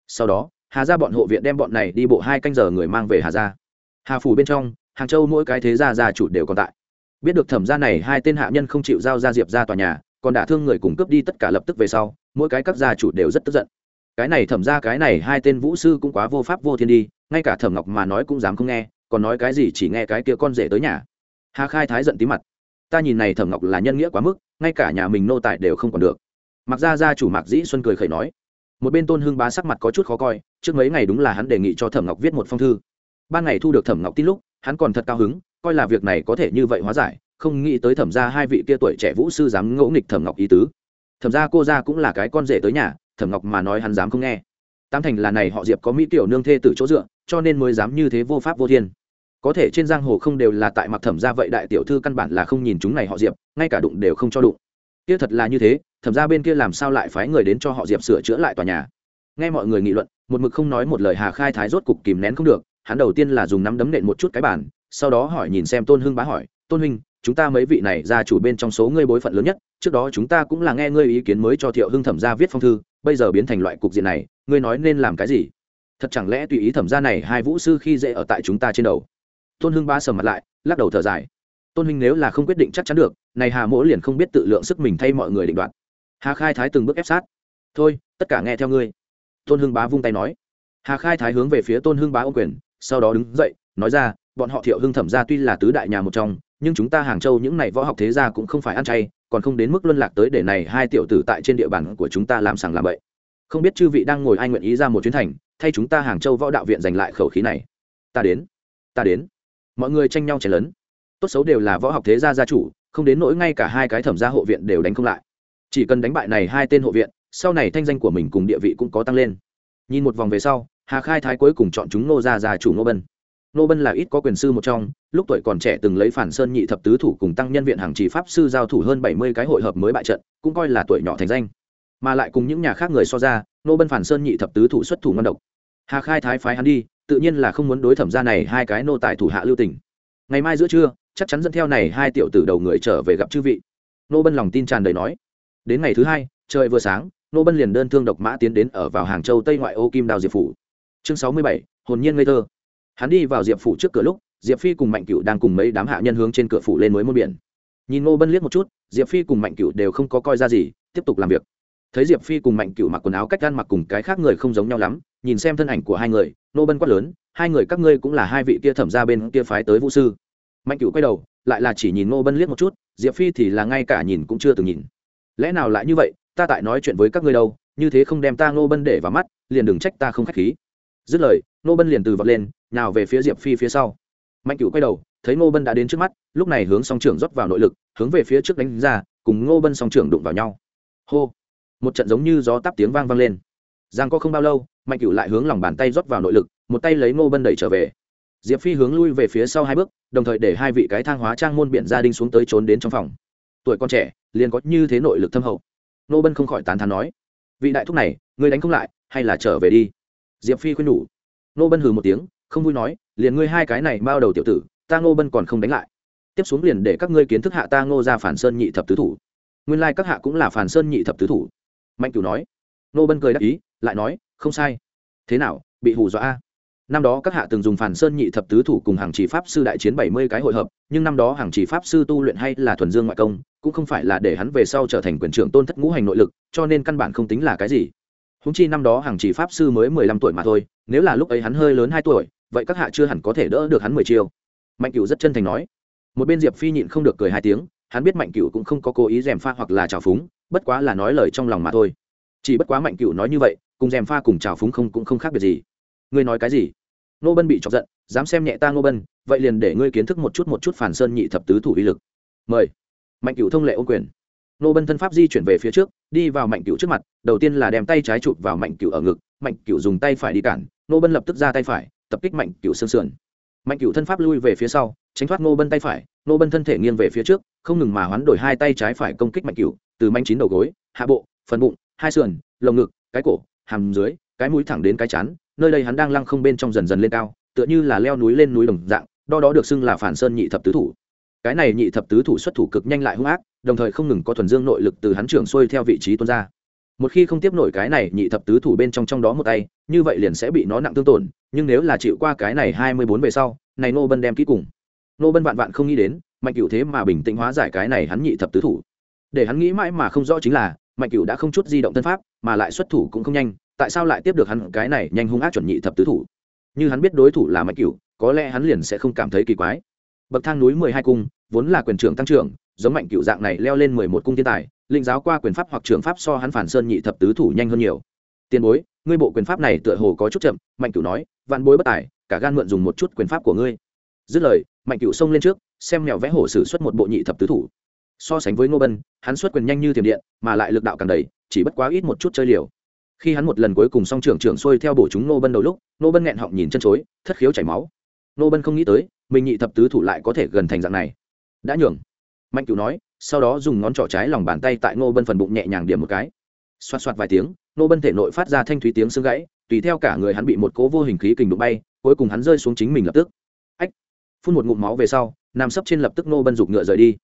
Sau đó, hà ra bọn hộ viện đem bọn này đi bộ hai canh giờ người mang về hà ra. Hà phủ bên trong, hàng châu mỗi cái thế gia gia chủ đều còn tại. Biết được thẩm gia này hai tên hạ nhân không chịu giao ra diệp ra tòa nhà, còn đả thương người cùng cướp đi tất cả lập tức về sau, mỗi cái các gia chủ đều rất tức giận cái này thẩm ra cái này hai tên vũ sư cũng quá vô pháp vô thiên đi, ngay cả thẩm ngọc mà nói cũng dám không nghe, còn nói cái gì chỉ nghe cái kia con rể tới nhà. Hà khai thái giận tí mặt. Ta nhìn này thẩm ngọc là nhân nghĩa quá mức, ngay cả nhà mình nô tài đều không còn được. Mặc ra gia chủ mạc dĩ xuân cười khẩy nói. Một bên tôn hưng bá sắc mặt có chút khó coi, trước mấy ngày đúng là hắn đề nghị cho thẩm ngọc viết một phong thư. Ban ngày thu được thẩm ngọc tin lúc, hắn còn thật cao hứng, coi là việc này có thể như vậy hóa giải, không nghĩ tới thẩm ra hai vị kia tuổi trẻ vũ sư dám ngỗ nghịch thẩm ngọc ý tứ. Thẩm ra cô ra cũng là cái con rể tới nhà thẩm ngọc mà nói hắn dám không nghe. Tam thành là này họ diệp có mỹ tiểu nương thê từ chỗ dựa, cho nên mới dám như thế vô pháp vô thiên. Có thể trên giang hồ không đều là tại mặc thẩm ra vậy đại tiểu thư căn bản là không nhìn chúng này họ diệp, ngay cả đụng đều không cho đụng. Kia thật là như thế, thẩm ra bên kia làm sao lại phái người đến cho họ diệp sửa chữa lại tòa nhà? Nghe mọi người nghị luận, một mực không nói một lời hà khai thái rốt cục kìm nén không được, hắn đầu tiên là dùng nắm đấm nện một chút cái bàn, sau đó hỏi nhìn xem tôn hưng bá hỏi, tôn huynh, chúng ta mấy vị này ra chủ bên trong số ngươi bối phận lớn nhất, trước đó chúng ta cũng là nghe ngươi ý kiến mới cho thiệu hưng thẩm ra viết phong thư bây giờ biến thành loại cục diện này, ngươi nói nên làm cái gì? Thật chẳng lẽ tùy ý thẩm ra này hai vũ sư khi dễ ở tại chúng ta trên đầu? Tôn hưng ba sầm mặt lại, lắc đầu thở dài. Tôn huynh nếu là không quyết định chắc chắn được, này hà mỗ liền không biết tự lượng sức mình thay mọi người định đoạt. Hà khai thái từng bước ép sát. Thôi, tất cả nghe theo ngươi. Tôn hưng bá vung tay nói. Hà khai thái hướng về phía tôn hưng bá ô quyền, sau đó đứng dậy, nói ra, bọn họ thiệu hưng thẩm ra tuy là tứ đại nhà một trong, nhưng chúng ta hàng châu những này võ học thế gia cũng không phải ăn chay còn không đến mức luân lạc tới để này hai tiểu tử tại trên địa bàn của chúng ta làm sàng làm bậy. Không biết chư vị đang ngồi ai nguyện ý ra một chuyến thành, thay chúng ta hàng châu võ đạo viện giành lại khẩu khí này. Ta đến ta đến. Mọi người tranh nhau chảy lớn tốt xấu đều là võ học thế gia gia chủ, không đến nỗi ngay cả hai cái thẩm gia hộ viện đều đánh không lại. Chỉ cần đánh bại này hai tên hộ viện, sau này thanh danh của mình cùng địa vị cũng có tăng lên. Nhìn một vòng về sau, hà khai thái cuối cùng chọn chúng nô gia gia chủ nô bân. Nô bân là ít có quyền sư một trong lúc tuổi còn trẻ từng lấy phản sơn nhị thập tứ thủ cùng tăng nhân viện hàng trì pháp sư giao thủ hơn bảy mươi cái hội hợp mới bại trận, cũng coi là tuổi nhỏ thành danh. Mà lại cùng những nhà khác người so ra, nô bân phản sơn nhị thập tứ thủ xuất thủ ngon độc. Hà khai thái phái hắn đi, tự nhiên là không muốn đối thẩm ra này hai cái nô tài thủ hạ lưu tỉnh ngày mai giữa trưa, chắc chắn dẫn theo này hai tiểu tử đầu người trở về gặp chư vị. Nô bân lòng tin tràn đầy nói. Đến ngày thứ hai, trời vừa sáng, nô bân liền đơn thương độc mã tiến đến ở vào hàng châu tây ngoại ô kim đào diệp phủ. Chương sáu mươi bảy, hồn nhiên ngây thơ. Hắn đi vào diệp phủ trước cửa lúc diệp phi cùng mạnh cựu đang cùng mấy đám hạ nhân hướng trên cửa phủ lên mới môn biển. Nhìn Ngô bân liếc một chút, diệp phi cùng mạnh cựu đều không có coi ra gì, tiếp tục làm việc. Thấy diệp phi cùng mạnh cựu mặc quần áo cách gan mặc cùng cái khác người không giống nhau lắm, nhìn xem thân ảnh của hai người, Ngô bân quát lớn, hai người các ngươi cũng là hai vị kia thẩm ra bên kia phái tới vũ sư. Mạnh cựu quay đầu, lại là chỉ nhìn Ngô bân liếc một chút, diệp phi thì là ngay cả nhìn cũng chưa từng nhìn. Lẽ nào lại như vậy? Ta tại nói chuyện với các ngươi đâu, như thế không đem ta Ngô bân để vào mắt, liền đừng trách ta không k h á c h khí. Dứt lời, Ngô bân liền từ vọt lên nào về phía diệp phi phía sau mạnh Cửu quay đầu, thấy ngô bân đã đến trước mắt, lúc này hướng song trưởng rót vào nội lực, hướng về phía trước đánh ra, cùng ngô bân song trưởng đụng vào nhau. Hô! Một trận giống như gió tắp tiếng vang vang lên. Giang có không bao lâu, mạnh Cửu lại hướng lòng bàn tay rót vào nội lực, một tay lấy ngô bân đẩy trở về. Diệp phi hướng lui về phía sau hai bước, đồng thời để hai vị cái thang hóa trang môn biện gia đình xuống tới trốn đến trong phòng. Tuổi con trẻ, liền có như thế nội lực thâm hậu. Ngô bân không khỏi tán thán nói, vị đại thúc này người đánh không lại, hay là trở về đi? Diệp phi khuyên nhủ. Ngô bân hừ một tiếng không vui nói, liền ngươi hai cái này bao đầu tiểu tử, ta ngô bân còn không đánh lại. Tiếp xuống liền để các ngươi kiến thức hạ ta ngô ra phản sơn nhị thập tứ thủ. Nguyên lai các hạ cũng là phản sơn nhị thập tứ thủ. Mạnh cửu nói. Ngô bân cười đáp ý, lại nói, không sai. Thế nào, bị hù dọa a? Năm đó các hạ từng dùng phản sơn nhị thập tứ thủ cùng hàng chỉ pháp sư đại chiến bảy mươi cái hội hợp, nhưng năm đó hàng chỉ pháp sư tu luyện hay là thuần dương ngoại công, cũng không phải là để hắn về sau trở thành quyền trưởng tôn thất ngũ hành nội lực, cho nên căn bản không tính là cái gì. Húng chi năm đó hàng chỉ pháp sư mới mười lăm tuổi mà thôi, nếu là lúc ấy hắn hơi lớn hai tuổi vậy các hạ chưa hẳn có thể đỡ được hắn mười chiêu. Mạnh cửu rất chân thành nói. Một bên diệp phi nhịn không được cười hai tiếng, hắn biết mạnh cửu cũng không có cố ý dèm pha hoặc là trào phúng, bất quá là nói lời trong lòng mà thôi. Chỉ bất quá mạnh cửu nói như vậy, cùng dèm pha cùng trào phúng không cũng không khác biệt gì. Ngươi nói cái gì? Nô bân bị chọc giận, dám xem nhẹ ta nô bân, vậy liền để ngươi kiến thức một chút một chút phản sơn nhị thập tứ thủ uy lực. Mời. Mạnh cửu thông lệ ô quyền. Nô bân thân pháp di chuyển về phía trước, đi vào mạnh cửu trước mặt, đầu tiên là đem tay trái chụp vào mạnh cửu ở ngực, mạnh cửu dùng tay phải đi cản, nô bân lập tức ra tay phải tập kích mạnh cựu xương sườn. Mạnh cựu thân pháp lui về phía sau, tránh thoát nô bân tay phải nô bân thân thể nghiêng về phía trước, không ngừng mà hoán đổi hai tay trái phải công kích mạnh cựu, từ manh chín đầu gối, hạ bộ, phần bụng, hai sườn, lồng ngực, cái cổ, hàm dưới, cái mũi thẳng đến cái chán, nơi đây hắn đang lăng không bên trong dần dần lên cao, tựa như là leo núi lên núi đồng dạng đo đó được xưng là phản sơn nhị thập tứ thủ. Cái này nhị thập tứ thủ xuất thủ cực nhanh lại hung ác, đồng thời không ngừng có thuần dương nội lực từ hắn trưởng xuôi theo vị trí tuôn ra một khi không tiếp nổi cái này nhị thập tứ thủ bên trong trong đó một tay, như vậy liền sẽ bị nó nặng tương tổn, nhưng nếu là chịu qua cái này hai mươi bốn về sau, này nô bân đem kỹ cùng. Nô bân vạn vạn không nghĩ đến, mạnh cựu thế mà bình tĩnh hóa giải cái này hắn nhị thập tứ thủ. Để hắn nghĩ mãi mà không rõ chính là, mạnh cựu đã không chút di động tân pháp, mà lại xuất thủ cũng không nhanh, tại sao lại tiếp được hắn cái này nhanh hung ác chuẩn nhị thập tứ thủ? Như hắn biết đối thủ là mạnh cựu có lẽ hắn liền sẽ không cảm thấy kỳ quái. Bậc thang núi mười hai cung, vốn là quyền trưởng tăng trưởng giống mạnh cựu dạng này leo lên mười một cung thiên tài, linh giáo qua quyền pháp hoặc trường pháp so hắn phản sơn nhị thập tứ thủ nhanh hơn nhiều. Tiền bối, ngươi bộ quyền pháp này tựa hồ có chút chậm, mạnh cửu nói, vạn bối bất tài, cả gan mượn dùng một chút quyền pháp của ngươi. Dứt lời, mạnh cửu xông lên trước, xem mèo vẽ hổ sử xuất một bộ nhị thập tứ thủ. So sánh với ngô bân, hắn xuất quyền nhanh như tiềm điện, mà lại lực đạo càng đầy, chỉ bất quá ít một chút chơi liều. Khi hắn một lần cuối cùng xong trưởng trưởng xuôi theo bổ chúng ngô bân đầu lúc, ngô bân nghẹn họng nhìn chân chối, thất khiếu chảy máu. Ngô bân không nghĩ tới, mình nhị thập tứ thủ lại có thể gần thành dạng này. Đã nhường mạnh cửu nói, sau đó dùng ngón trỏ trái lòng bàn tay tại ngô bân phần bụng nhẹ nhàng điểm một cái. Xoạt xoạt vài tiếng, ngô bân thể nội phát ra thanh thúy tiếng xương gãy, tùy theo cả người hắn bị một cố vô hình khí kình đụng bay, cuối cùng hắn rơi xuống chính mình lập tức. Ách! Phun một ngụm máu về sau, nằm sấp trên lập tức ngô bân giục ngựa rời đi.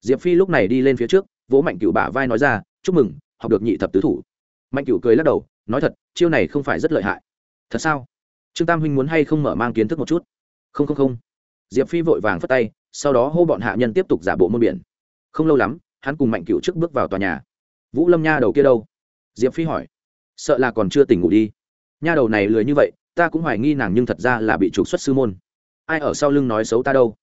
Diệp phi lúc này đi lên phía trước, vỗ mạnh Cửu bả vai nói ra, chúc mừng, học được nhị thập tứ thủ. Mạnh Cửu cười lắc đầu, nói thật, chiêu này không phải rất lợi hại. Thật sao? Trương tam huynh muốn hay không mở mang kiến thức một chút? Không không không. Diệp phi vội vàng phất tay sau đó hô bọn hạ nhân tiếp tục giả bộ môn biển. Không lâu lắm, hắn cùng mạnh cựu trước bước vào tòa nhà. Vũ lâm nha đầu kia đâu? Diệp phi hỏi. Sợ là còn chưa tỉnh ngủ đi. Nha đầu này lười như vậy, ta cũng hoài nghi nàng nhưng thật ra là bị trục xuất sư môn. Ai ở sau lưng nói xấu ta đâu?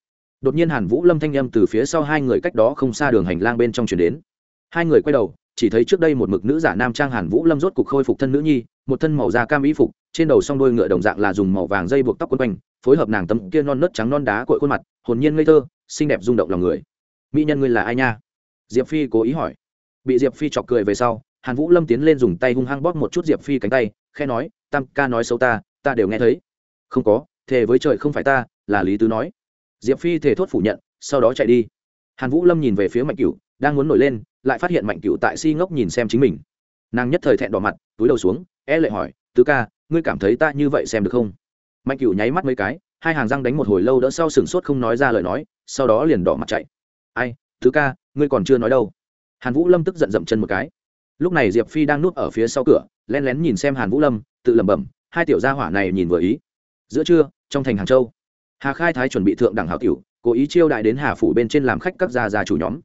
Đột nhiên hàn vũ lâm thanh â m từ phía sau hai người cách đó không xa đường hành lang bên trong chuyển đến. Hai người quay đầu, chỉ thấy trước đây một mực nữ giả nam trang hàn vũ lâm rốt cục khôi phục thân nữ nhi, một thân màu da cam y phục, trên đầu s o n g đôi ngựa đồng dạng là dùng màu vàng dây buộc tóc quấn quanh phối hợp nàng tấm kia non nớt trắng non đá cội khuôn mặt, hồn nhiên ngây thơ, xinh đẹp rung động lòng người. Mỹ nhân ngươi là ai nha? Diệp phi cố ý hỏi. Bị diệp phi chọc cười về sau, hàn vũ lâm tiến lên dùng tay hung hăng bóp một chút diệp phi cánh tay khe nói, tam ca nói xấu ta ta đều nghe thấy. Không có, thề với trời không phải ta, là lý tứ nói. Diệp phi thề thốt phủ nhận, sau đó chạy đi. Hàn vũ lâm nhìn về phía mạnh Cửu, đang muốn nổi lên, lại phát hiện mạnh Cửu tại si ngốc nhìn xem chính mình. Nàng nhất thời thẹn đỏ mặt, túi đầu xuống e lệ hỏi, tứ ca, ngươi cảm thấy ta như vậy xem được không? Mạnh cửu nháy mắt mấy cái, hai hàng răng đánh một hồi lâu đỡ sau sừng sốt không nói ra lời nói, sau đó liền đỏ mặt chạy. Ai, thứ ca, ngươi còn chưa nói đâu. Hàn vũ lâm tức giận dậm chân một cái. Lúc này diệp phi đang nuốt ở phía sau cửa len lén nhìn xem hàn vũ lâm, tự lẩm bẩm, hai tiểu gia hỏa này nhìn vừa ý. Giữa trưa, trong thành hàng châu, hà khai thái chuẩn bị thượng đẳng hảo tiểu, cố ý chiêu đại đến hà phủ bên trên làm khách các gia gia chủ nhóm.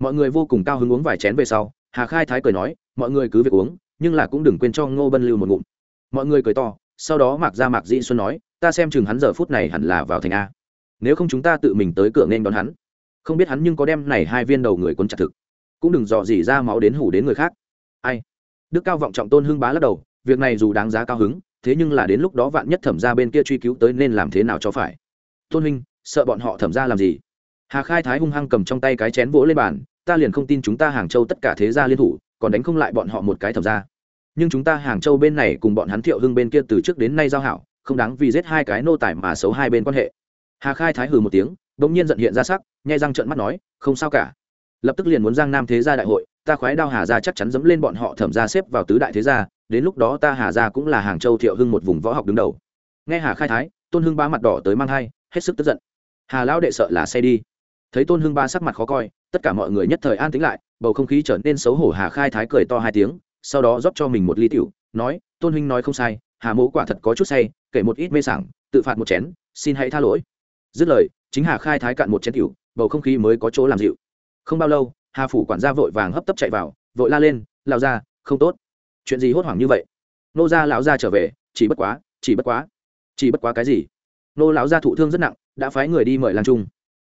Mọi người vô cùng cao hứng uống vài chén về sau, hà khai thái cười nói, mọi người cứ việc uống, nhưng là cũng đừng quên cho ngô bân lưu một ngụm. Mọi người cười to sau đó mạc ra mạc dĩ xuân nói, ta xem chừng hắn giờ phút này hẳn là vào thành a. Nếu không chúng ta tự mình tới cửa nên đón hắn. Không biết hắn nhưng có đem này hai viên đầu người quân chặt thực. Cũng đừng dò dỉ ra máu đến hủ đến người khác. Ai? Đức cao vọng trọng tôn hưng bá lắc đầu, việc này dù đáng giá cao hứng, thế nhưng là đến lúc đó vạn nhất thẩm ra bên kia truy cứu tới nên làm thế nào cho phải? Tôn huynh, sợ bọn họ thẩm ra làm gì? Hà khai thái hung hăng cầm trong tay cái chén vỗ lên bàn, ta liền không tin chúng ta hàng châu tất cả thế gia liên thủ, còn đánh không lại bọn họ một cái thẩm ra nhưng chúng ta hàng châu bên này cùng bọn hắn thiệu hưng bên kia từ trước đến nay giao hảo, không đáng vì giết hai cái nô tài mà xấu hai bên quan hệ. Hà khai thái hừ một tiếng đ ỗ n g nhiên giận hiện ra sắc, nhai răng trợn mắt nói, không sao cả. Lập tức liền muốn giang nam thế gia đại hội, ta khoái đao hà gia chắc chắn dẫm lên bọn họ thẩm ra xếp vào tứ đại thế gia, đến lúc đó ta hà gia cũng là hàng châu thiệu hưng một vùng võ học đứng đầu. Nghe hà khai thái, tôn hưng ba mặt đỏ tới mang hai, hết sức tức giận. Hà lão đệ sợ là xe đi. Thấy tôn hưng ba sắc mặt khó coi, tất cả mọi người nhất thời an tĩnh lại, bầu không khí trở nên xấu hổ, hà khai thái cười to hai tiếng sau đó rót cho mình một ly tiểu, nói, tôn huynh nói không sai, hà mỗ quả thật có chút say, kể một ít mê sảng, tự phạt một chén, xin hãy tha lỗi. Dứt lời, chính hà khai thái cạn một chén tiểu, bầu không khí mới có chỗ làm dịu. Không bao lâu, hà phủ quản gia vội vàng hấp tấp chạy vào, vội la lên lao ra không tốt. Chuyện gì hốt hoảng như vậy? Nô gia lão gia trở về, chỉ bất quá, chỉ bất quá, chỉ bất quá cái gì? Nô lão gia thụ thương rất nặng, đã phái người đi mời lang trung.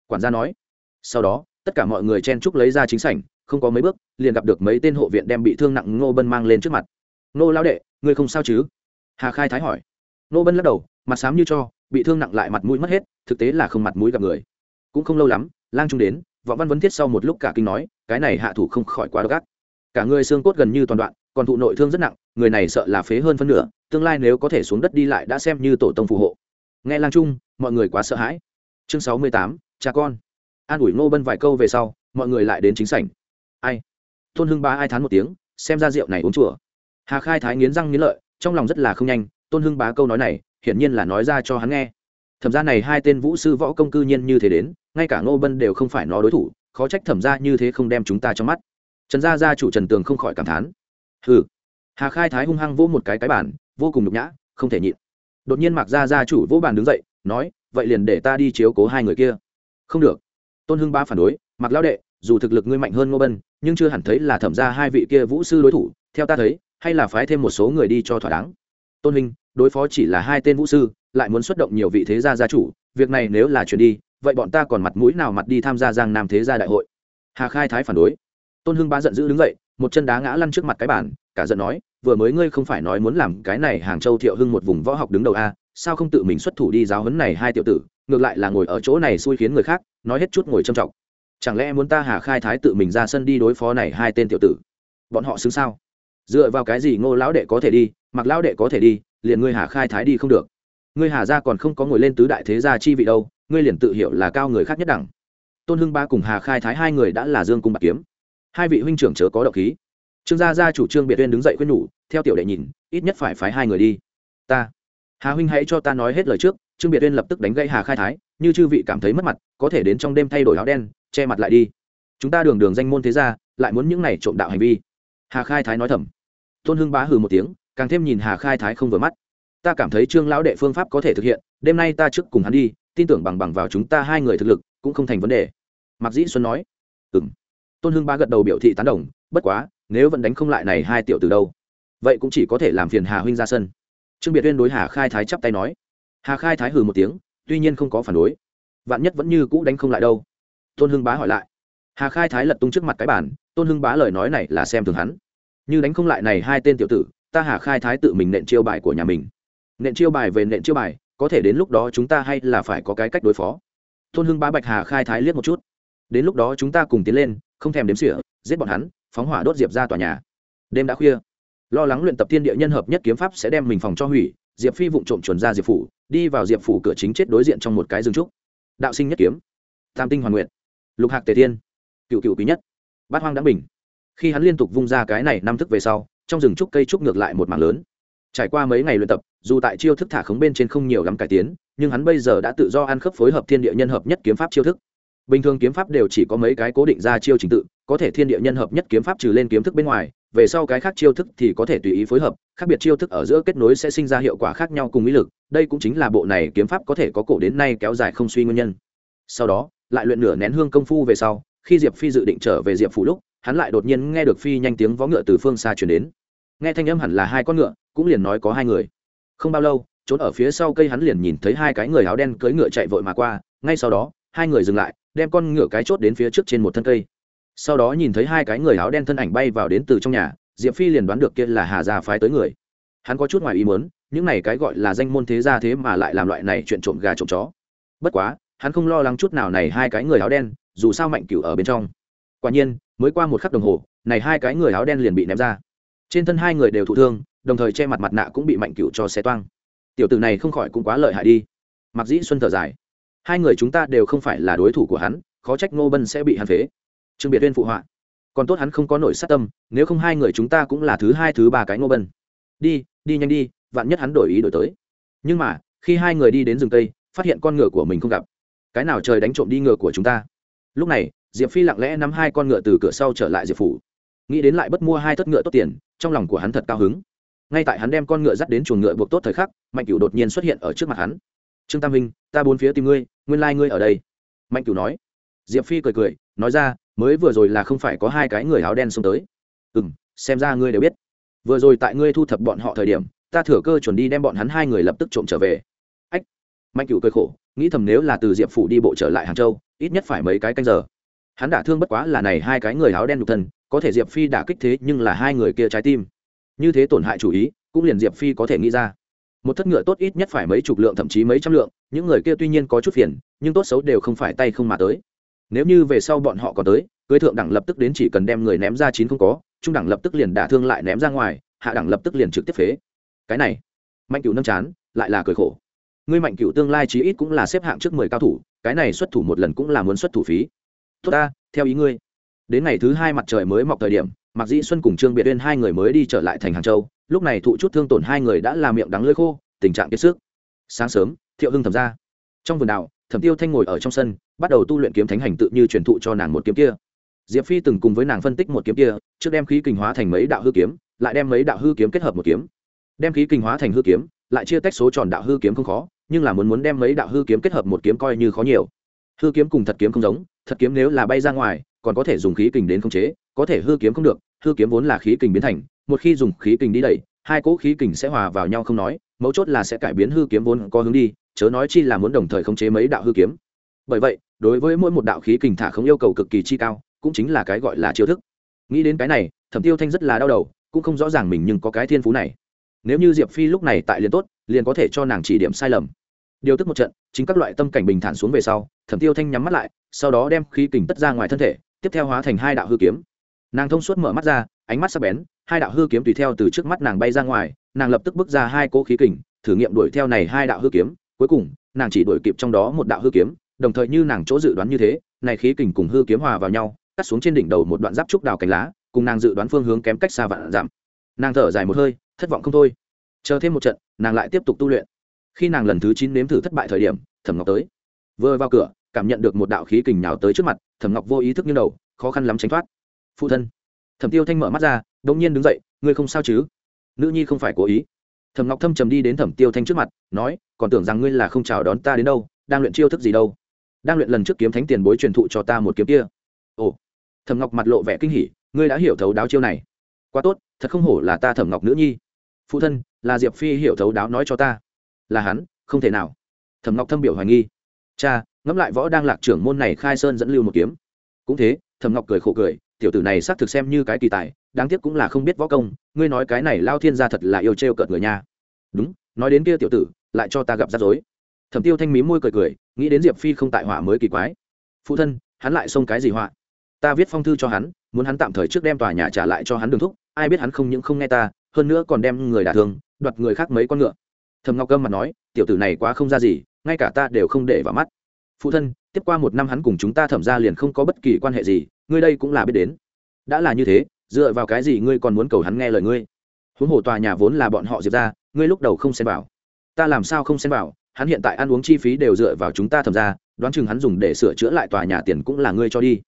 Quản gia nói. Sau đó, tất cả mọi người chen chúc lấy ra chính sảnh không có mấy bước, liền gặp được mấy tên hộ viện đem bị thương nặng ngô bân mang lên trước mặt. Ngô lão đệ, ngươi không sao chứ? Hà khai thái hỏi. Ngô bân lắc đầu, mặt xám như cho, bị thương nặng lại mặt mũi mất hết, thực tế là không mặt mũi gặp người. Cũng không lâu lắm, lang trung đến, võ văn vấn thiết sau một lúc cả kinh nói, cái này hạ thủ không khỏi quá độc ác. Cả người xương cốt gần như toàn đoạn, còn thụ nội thương rất nặng, người này sợ là phế hơn phân nửa, tương lai nếu có thể xuống đất đi lại đã xem như tổ tông phù hộ. Nghe lang trung, mọi người quá sợ hãi. Chương sáu mươi tám, cha con. An ủi ngô bân vài câu về sau, mọi người lại đến chính sảnh ai? Tôn hưng bá ai thán một tiếng, xem ra rượu này uống chùa. Hà khai thái nghiến răng nghiến lợi, trong lòng rất là không nhanh, tôn hưng bá câu nói này, hiển nhiên là nói ra cho hắn nghe. Thẩm ra này hai tên vũ sư võ công cư nhiên như thế đến, ngay cả ngô bân đều không phải nó đối thủ, khó trách thẩm ra như thế không đem chúng ta trong mắt. Trần gia gia chủ trần tường không khỏi cảm thán. Hừ. Hà khai thái hung hăng vỗ một cái cái bản vô cùng nhục nhã, không thể nhịn. Đột nhiên mặc gia gia chủ vỗ bàn đứng dậy, nói, vậy liền để ta đi chiếu cố hai người kia. Không được. Tôn hưng ba phản đối mặc lao đệ, dù thực lực ngươi mạnh hơn ngô bân nhưng chưa hẳn thấy là thẩm ra hai vị kia vũ sư đối thủ, theo ta thấy, hay là phái thêm một số người đi cho thỏa đáng. Tôn huynh, đối phó chỉ là hai tên vũ sư, lại muốn xuất động nhiều vị thế gia gia chủ, việc này nếu là chuyển đi, vậy bọn ta còn mặt mũi nào mặt đi tham gia giang nam thế gia đại hội? Hà khai thái phản đối. Tôn hưng bá giận dữ đứng dậy, một chân đá ngã lăn trước mặt cái bản cả giận nói, vừa mới ngươi không phải nói muốn làm cái này hàng châu thiệu hưng một vùng võ học đứng đầu a, sao không tự mình xuất thủ đi giáo huấn này hai tiểu tử, ngược lại là ngồi ở chỗ này xui khiến người khác, nói hết chút ngồi trầm trọng chẳng lẽ muốn ta hà khai thái tự mình ra sân đi đối phó này hai tên tiểu tử? Bọn họ xứng sao? Dựa vào cái gì ngô lão đệ có thể đi mặc lão đệ có thể đi, liền ngươi hà khai thái đi không được. Ngươi hà gia còn không có ngồi lên tứ đại thế gia chi vị đâu, ngươi liền tự hiểu là cao người khác nhất đẳng. Tôn hưng ba cùng hà khai thái hai người đã là dương cung bạc kiếm. Hai vị huynh trưởng chớ có độc khí. Trương gia gia chủ trương biệt uyên đứng dậy khuyên nhủ, theo tiểu đệ nhìn, ít nhất phải phái hai người đi. Ta. Hà huynh hãy cho ta nói hết lời trước, trương biệt uyên lập tức đánh gây hà khai thái, như chư vị cảm thấy mất mặt, có thể đến trong đêm thay đổi áo đen che mặt lại đi. Chúng ta đường đường danh môn thế gia, lại muốn những này trộm đạo hành vi. Hà khai thái nói thầm. Tôn hưng bá hừ một tiếng, càng thêm nhìn hà khai thái không vừa mắt. Ta cảm thấy trương lão đệ phương pháp có thể thực hiện, đêm nay ta trước cùng hắn đi, tin tưởng bằng bằng vào chúng ta hai người thực lực, cũng không thành vấn đề. Mạc dĩ xuân nói. Ừ m tôn hưng Bá gật đầu biểu thị tán đồng, bất quá, nếu vẫn đánh không lại này hai tiểu từ đâu, vậy cũng chỉ có thể làm phiền hà huynh ra sân. Trương biệt uyên đối hà khai thái chắp tay nói. Hà khai thái hừ một tiếng, tuy nhiên không có phản đối. Vạn nhất vẫn như cũ đánh không lại đâu tôn hưng bá hỏi lại. Hà khai thái lật tung trước mặt cái bản tôn hưng bá lời nói này là xem thường hắn. Như đánh không lại này hai tên tiểu tử, ta hà khai thái tự mình nện chiêu bài của nhà mình. Nện chiêu bài về nện chiêu bài, có thể đến lúc đó chúng ta hay là phải có cái cách đối phó. Tôn hưng bá bạch hà khai thái liếc một chút. Đến lúc đó chúng ta cùng tiến lên, không thèm đếm sỉa giết bọn hắn, phóng hỏa đốt diệp ra tòa nhà. Đêm đã khuya. Lo lắng luyện tập thiên địa nhân hợp nhất kiếm pháp sẽ đem mình phòng cho hủy, diệp phi vụng trộm chuẩn ra diệp phủ, đi vào diệp phủ cửa chính chết đối diện trong một cái rừng trúc. Đạo sinh nhất kiếm. Tam tinh hoàn nguyện lục hạc tề thiên, cựu cựu quý nhất, bát hoang đã bình. Khi hắn liên tục vung ra cái này năm thức về sau, trong rừng trúc cây trúc ngược lại một mảng lớn. Trải qua mấy ngày luyện tập, dù tại chiêu thức thả khống bên trên không nhiều lắm cải tiến, nhưng hắn bây giờ đã tự do ăn khớp phối hợp thiên địa nhân hợp nhất kiếm pháp chiêu thức. Bình thường kiếm pháp đều chỉ có mấy cái cố định ra chiêu trình tự, có thể thiên địa nhân hợp nhất kiếm pháp trừ lên kiếm thức bên ngoài, về sau cái khác chiêu thức thì có thể tùy ý phối hợp, khác biệt chiêu thức ở giữa kết nối sẽ sinh ra hiệu quả khác nhau cùng ý lực, đây cũng chính là bộ này kiếm pháp có thể có cổ đến nay kéo dài không suy nguyên nhân. Sau đó lại luyện nửa nén hương công phu về sau, khi diệp phi dự định trở về diệp phủ lúc, hắn lại đột nhiên nghe được phi nhanh tiếng vó ngựa từ phương xa chuyển đến. Nghe thanh âm hẳn là hai con ngựa, cũng liền nói có hai người. Không bao lâu, trốn ở phía sau cây hắn liền nhìn thấy hai cái người áo đen cưỡi ngựa chạy vội mà qua, ngay sau đó, hai người dừng lại, đem con ngựa cái chốt đến phía trước trên một thân cây. Sau đó nhìn thấy hai cái người áo đen thân ảnh bay vào đến từ trong nhà, diệp phi liền đoán được kia là hà gia phái tới người. Hắn có chút ngoài ý muốn, những này cái gọi là danh môn thế gia thế mà lại làm loại này chuyện trộm gà trộm chó. Bất quá hắn không lo lắng chút nào này hai cái người áo đen, dù sao mạnh cửu ở bên trong. Quả nhiên, mới qua một khắc đồng hồ, này hai cái người áo đen liền bị ném ra. Trên thân hai người đều thụ thương, đồng thời che mặt mặt nạ cũng bị mạnh cửu cho xé toang. Tiểu tử này không khỏi cũng quá lợi hại đi. Mặc dĩ xuân thở dài. Hai người chúng ta đều không phải là đối thủ của hắn, khó trách ngô bân sẽ bị hắn phế. Trương biệt viên phụ họa. Còn tốt hắn không có nổi sát tâm, nếu không hai người chúng ta cũng là thứ hai, thứ ba cái ngô bân. Đi đi nhanh đi, vạn nhất hắn đổi ý đổi tới. Nhưng mà, khi hai người đi đến rừng tây phát hiện con ngựa của mình không gặp cái nào trời đánh trộm đi ngựa của chúng ta? Lúc này, diệp phi lặng lẽ nắm hai con ngựa từ cửa sau trở lại diệp phủ. Nghĩ đến lại bất mua hai thất ngựa tốt tiền, trong lòng của hắn thật cao hứng. Ngay tại hắn đem con ngựa dắt đến chuồng ngựa buộc tốt thời khắc, mạnh cửu đột nhiên xuất hiện ở trước mặt hắn. Trương tam minh ta bốn phía tìm ngươi, nguyên lai、like、ngươi ở đây. Mạnh cửu nói. Diệp phi cười cười, nói ra, mới vừa rồi là không phải có hai cái người áo đen xông tới. Ừ m xem ra ngươi đều biết. Vừa rồi tại ngươi thu thập bọn họ thời điểm, ta thừa cơ chuẩn đi đem bọn hắn hai người lập tức trộm trở về. Ách. Mạnh cửu cười khổ nghĩ thầm nếu là từ diệp phủ đi bộ trở lại hàng châu, ít nhất phải mấy cái canh giờ. Hắn đả thương bất quá là này hai cái người áo đen nhục thân, có thể diệp phi đả kích thế nhưng là hai người kia trái tim. Như thế tổn hại chủ ý, cũng liền diệp phi có thể nghĩ ra. Một thất ngựa tốt ít nhất phải mấy chục lượng thậm chí mấy trăm lượng, những người kia tuy nhiên có chút phiền, nhưng tốt xấu đều không phải tay không mà tới. Nếu như về sau bọn họ có tới, cưới thượng đẳng lập tức đến chỉ cần đem người ném ra chín không có, trung đẳng lập tức liền đả thương lại ném ra ngoài, hạ đẳng lập tức liền trực tiếp phế. Cái này, mạnh cựu nâm chán, lại là cười khổ ngươi mạnh cựu tương lai chí ít cũng là xếp hạng trước mười cao thủ cái này xuất thủ một lần cũng là muốn xuất thủ phí. Tốt ta theo ý ngươi. Đến ngày thứ hai mặt trời mới mọc thời điểm mạc dĩ xuân cùng trương biệt uyên hai người mới đi trở lại thành hàng châu. Lúc này thụ chút thương tổn hai người đã làm miệng đắng lưỡi khô tình trạng kiệt sức. Sáng sớm thiệu hưng thầm ra. Trong vườn đạo, thẩm tiêu thanh ngồi ở trong sân bắt đầu tu luyện kiếm thánh hành tự như truyền thụ cho nàng một kiếm kia. Diệp phi từng cùng với nàng phân tích một kiếm kia trước đem khí kinh hóa thành mấy đạo hư kiếm lại đem mấy đạo hư kiếm kết hợp một kiếm. Đem khí kinh hóa thành hư kiếm lại chia tách số tròn đạo hư kiếm không khó nhưng là muốn muốn đem mấy đạo hư kiếm kết hợp một kiếm coi như khó nhiều. Hư kiếm cùng thật kiếm không giống, thật kiếm nếu là bay ra ngoài, còn có thể dùng khí kình đến khống chế, có thể hư kiếm không được, hư kiếm vốn là khí kình biến thành, một khi dùng khí kình đi đẩy, hai cỗ khí kình sẽ hòa vào nhau không nói, mấu chốt là sẽ cải biến hư kiếm vốn có hướng đi, chớ nói chi là muốn đồng thời khống chế mấy đạo hư kiếm. Bởi vậy, đối với mỗi một đạo khí kình thả không yêu cầu cực kỳ chi cao, cũng chính là cái gọi là chiêu thức. Nghĩ đến cái này, thẩm tiêu thanh rất là đau đầu, cũng không rõ ràng mình nhưng có cái thiên phú này. Nếu như diệp phi lúc này tại liền tốt liền có thể cho nàng chỉ điểm sai lầm. Điều tức một trận, chính các loại tâm cảnh bình thản xuống về sau, thẩm tiêu thanh nhắm mắt lại, sau đó đem khí kình tất ra ngoài thân thể, tiếp theo hóa thành hai đạo hư kiếm. Nàng thông suốt mở mắt ra, ánh mắt sắc bén, hai đạo hư kiếm tùy theo từ trước mắt nàng bay ra ngoài, nàng lập tức bước ra hai cỗ khí kình, thử nghiệm đuổi theo này hai đạo hư kiếm, cuối cùng, nàng chỉ đuổi kịp trong đó một đạo hư kiếm, đồng thời như nàng chỗ dự đoán như thế, này khí kình cùng hư kiếm hòa vào nhau, cắt xuống trên đỉnh đầu một đoạn giáp trúc đào cánh lá, cùng nàng dự đoán phương hướng kém cách xa vạn giảm. Nàng thở dài một hơi, thất vọng không thôi. Chờ thêm một trận nàng lại tiếp tục tu luyện. Khi nàng lần thứ chín nếm thử thất bại thời điểm, thẩm ngọc tới. Vừa vào cửa, cảm nhận được một đạo khí kình nhào tới trước mặt, thẩm ngọc vô ý thức như đầu, khó khăn lắm tránh thoát. Phụ thân. Thẩm tiêu thanh mở mắt ra đ ỗ n g nhiên đứng dậy, ngươi không sao chứ? Nữ nhi không phải cố ý. Thẩm ngọc thâm trầm đi đến thẩm tiêu thanh trước mặt, nói, còn tưởng rằng ngươi là không chào đón ta đến đâu, đang luyện chiêu thức gì đâu? Đang luyện lần trước kiếm thánh tiền bối truyền thụ cho ta một kiếm kia. Ồ. Thẩm ngọc mặt lộ vẻ kinh hỉ, ngươi đã hiểu thấu đáo chiêu này. Quá tốt, thật không hổ là ta thẩm ngọc nữ nhi. Phụ thân là diệp phi hiểu thấu đáo nói cho ta là hắn không thể nào thẩm ngọc thâm biểu hoài nghi cha ngẫm lại võ đang lạc trưởng môn này khai sơn dẫn lưu một kiếm cũng thế Thẩm ngọc cười khổ cười tiểu tử này xác thực xem như cái kỳ tài đáng tiếc cũng là không biết võ công ngươi nói cái này lao thiên gia thật là yêu trêu cợt người nha đúng nói đến kia tiểu tử lại cho ta gặp rắc rối thẩm tiêu thanh mí môi cười cười nghĩ đến diệp phi không tại họa mới kỳ quái phụ thân hắn lại xông cái gì họa ta viết phong thư cho hắn muốn hắn tạm thời trước đem tòa nhà trả lại cho hắn đường thúc ai biết hắn không những không nghe ta hơn nữa còn đem người đả thương đoạt người khác mấy con ngựa. Thầm ngọc gâm mà nói, tiểu tử này quá không ra gì, ngay cả ta đều không để vào mắt. Phụ thân, tiếp qua một năm hắn cùng chúng ta thẩm ra liền không có bất kỳ quan hệ gì, ngươi đây cũng là biết đến. Đã là như thế, dựa vào cái gì ngươi còn muốn cầu hắn nghe lời ngươi? Huống hồ tòa nhà vốn là bọn họ diệp ra, ngươi lúc đầu không xem vào. Ta làm sao không xem vào? Hắn hiện tại ăn uống chi phí đều dựa vào chúng ta thẩm ra đoán chừng hắn dùng để sửa chữa lại tòa nhà tiền cũng là ngươi cho đi.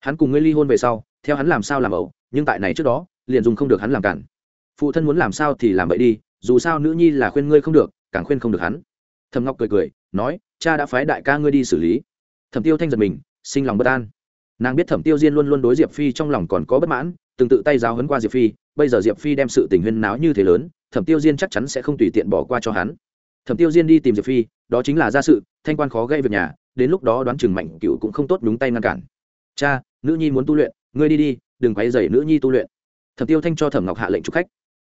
Hắn cùng ngươi ly hôn về sau, theo hắn làm sao làm ẩu, nhưng tại này trước đó, liền dùng không được hắn làm cản. Phụ thân muốn làm sao thì làm vậy đi dù sao nữ nhi là khuyên ngươi không được, càng khuyên không được hắn. Thầm ngọc cười cười, nói, cha đã phái đại ca ngươi đi xử lý. Thẩm tiêu thanh giật mình, sinh lòng bất an. Nàng biết thẩm tiêu diên luôn luôn đối diệp phi trong lòng còn có bất mãn, từng tự tay giáo hấn qua diệp phi, bây giờ diệp phi đem sự tình huyên náo như thế lớn, thẩm tiêu diên chắc chắn sẽ không tùy tiện bỏ qua cho hắn. Thẩm tiêu diên đi tìm diệp phi, đó chính là gia sự, thanh quan khó gây việc nhà, đến lúc đó đoán chừng mạnh cựu cũng không tốt đúng tay ngăn cản. Cha, nữ nhi muốn tu luyện, ngươi đi đi, đừng quay dày nữ nhi tu luyện. Thẩm tiêu thanh cho thẩm ngọc hạ lệnh chúc khách.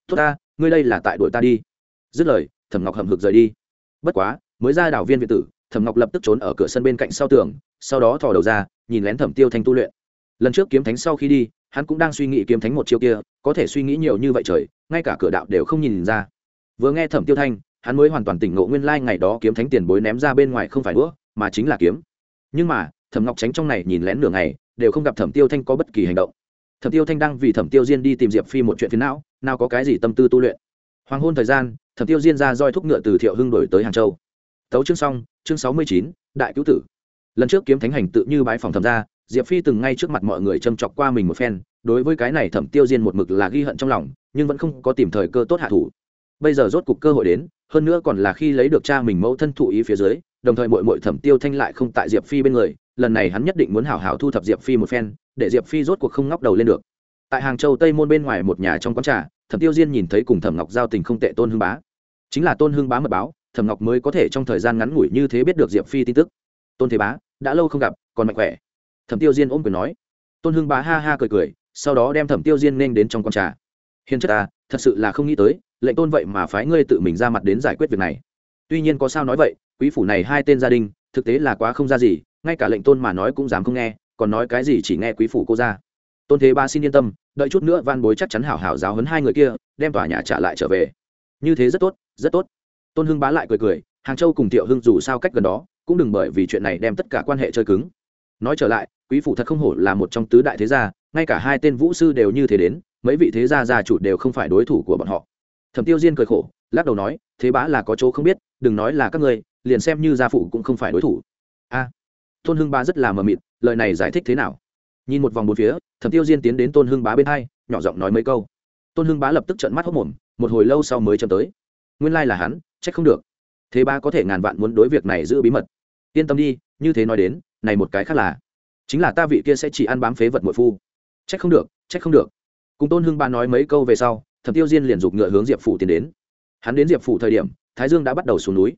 Tốt ta ngươi đây là tại đội ta đi. Dứt lời, thẩm ngọc hầm hực rời đi. Bất quá, mới ra đảo viên việt tử, thẩm ngọc lập tức trốn ở cửa sân bên cạnh sau tường, sau đó thò đầu ra, nhìn lén thẩm tiêu thanh tu luyện. Lần trước kiếm thánh sau khi đi, hắn cũng đang suy nghĩ kiếm thánh một chiêu kia, có thể suy nghĩ nhiều như vậy trời, ngay cả cửa đạo đều không nhìn ra. Vừa nghe thẩm tiêu thanh, hắn mới hoàn toàn tỉnh ngộ nguyên lai ngày đó kiếm thánh tiền bối ném ra bên ngoài không phải đũa, mà chính là kiếm. Nhưng mà, thẩm ngọc tránh trong này nhìn lén nửa ngày, đều không gặp thẩm tiêu thanh có bất kỳ hành động thẩm tiêu thanh đang vì thẩm tiêu diên đi tìm diệp phi một chuyện phiến não, nào có cái gì tâm tư tu luyện. Hoàng hôn thời gian, thẩm tiêu diên ra roi thúc ngựa từ thiệu hưng đổi tới hàng châu. Tấu chương xong, chương sáu mươi chín, đại cứu tử. Lần trước kiếm thánh hành tự như bãi phòng thẩm ra diệp phi từng ngay trước mặt mọi người châm chọc qua mình một phen, đối với cái này thẩm tiêu diên một mực là ghi hận trong lòng, nhưng vẫn không có tìm thời cơ tốt hạ thủ. Bây giờ rốt cục cơ hội đến, hơn nữa còn là khi lấy được cha mình mẫu thân thụ ý phía dưới, đồng thời mội mội thẩm tiêu thanh lại không tại diệp phi bên người, lần này hắn nhất định muốn hảo hảo thu thập diệp phi một phen để diệp phi rốt cuộc không ngóc đầu lên được. Tại hàng châu tây môn bên ngoài một nhà trong quán trà, thẩm tiêu diên nhìn thấy cùng thẩm ngọc giao tình không tệ tôn hương bá. Chính là tôn hương bá mật báo, thẩm ngọc mới có thể trong thời gian ngắn ngủi như thế biết được diệp phi tin tức. Tôn thế bá, đã lâu không gặp, còn mạnh khỏe. Thẩm tiêu diên ôm quyền nói. Tôn hương bá ha ha cười cười, sau đó đem thẩm tiêu diên nên đến trong quán trà. Hiền chất ta thật sự là không nghĩ tới, lệnh tôn vậy mà phái ngươi tự mình ra mặt đến giải quyết việc này. Tuy nhiên có sao nói vậy, quý phủ này hai tên gia đình, thực tế là quá không ra gì, ngay cả lệnh tôn mà nói cũng dám không nghe còn nói cái gì chỉ nghe quý phủ cô ra. Tôn thế ba xin yên tâm, đợi chút nữa van bối chắc chắn hảo hảo giáo hấn hai người kia, đem tòa nhà trả lại trở về. Như thế rất tốt rất tốt. Tôn hưng bá lại cười cười, hàng châu cùng tiệu hưng dù sao cách gần đó, cũng đừng bởi vì chuyện này đem tất cả quan hệ chơi cứng. Nói trở lại, quý phủ thật không hổ là một trong tứ đại thế gia, ngay cả hai tên vũ sư đều như thế đến, mấy vị thế gia gia chủ đều không phải đối thủ của bọn họ. Thẩm tiêu diên cười khổ, lắc đầu nói, thế bá là có chỗ không biết, đừng nói là các ngươi, liền xem như gia phụ cũng không phải đối thủ tôn hưng bá rất là mờ mịt, lời này giải thích thế nào? Nhìn một vòng bốn phía, thẩm tiêu diên tiến đến tôn hưng bá bên hai, nhỏ giọng nói mấy câu. Tôn hưng bá lập tức trợn mắt hốc mồm, một hồi lâu sau mới chấm tới. Nguyên lai là hắn trách không được. Thế ba có thể ngàn vạn muốn đối việc này giữ bí mật. Yên tâm đi, như thế nói đến, này một cái khác là, chính là ta vị kia sẽ chỉ ăn bám phế vật muội phu. Trách không được trách không được. Cùng tôn hưng ba nói mấy câu về sau, thẩm tiêu diên liền giục ngựa hướng diệp phủ tiến đến. Hắn đến diệp phủ thời điểm, thái dương đã bắt đầu xuống núi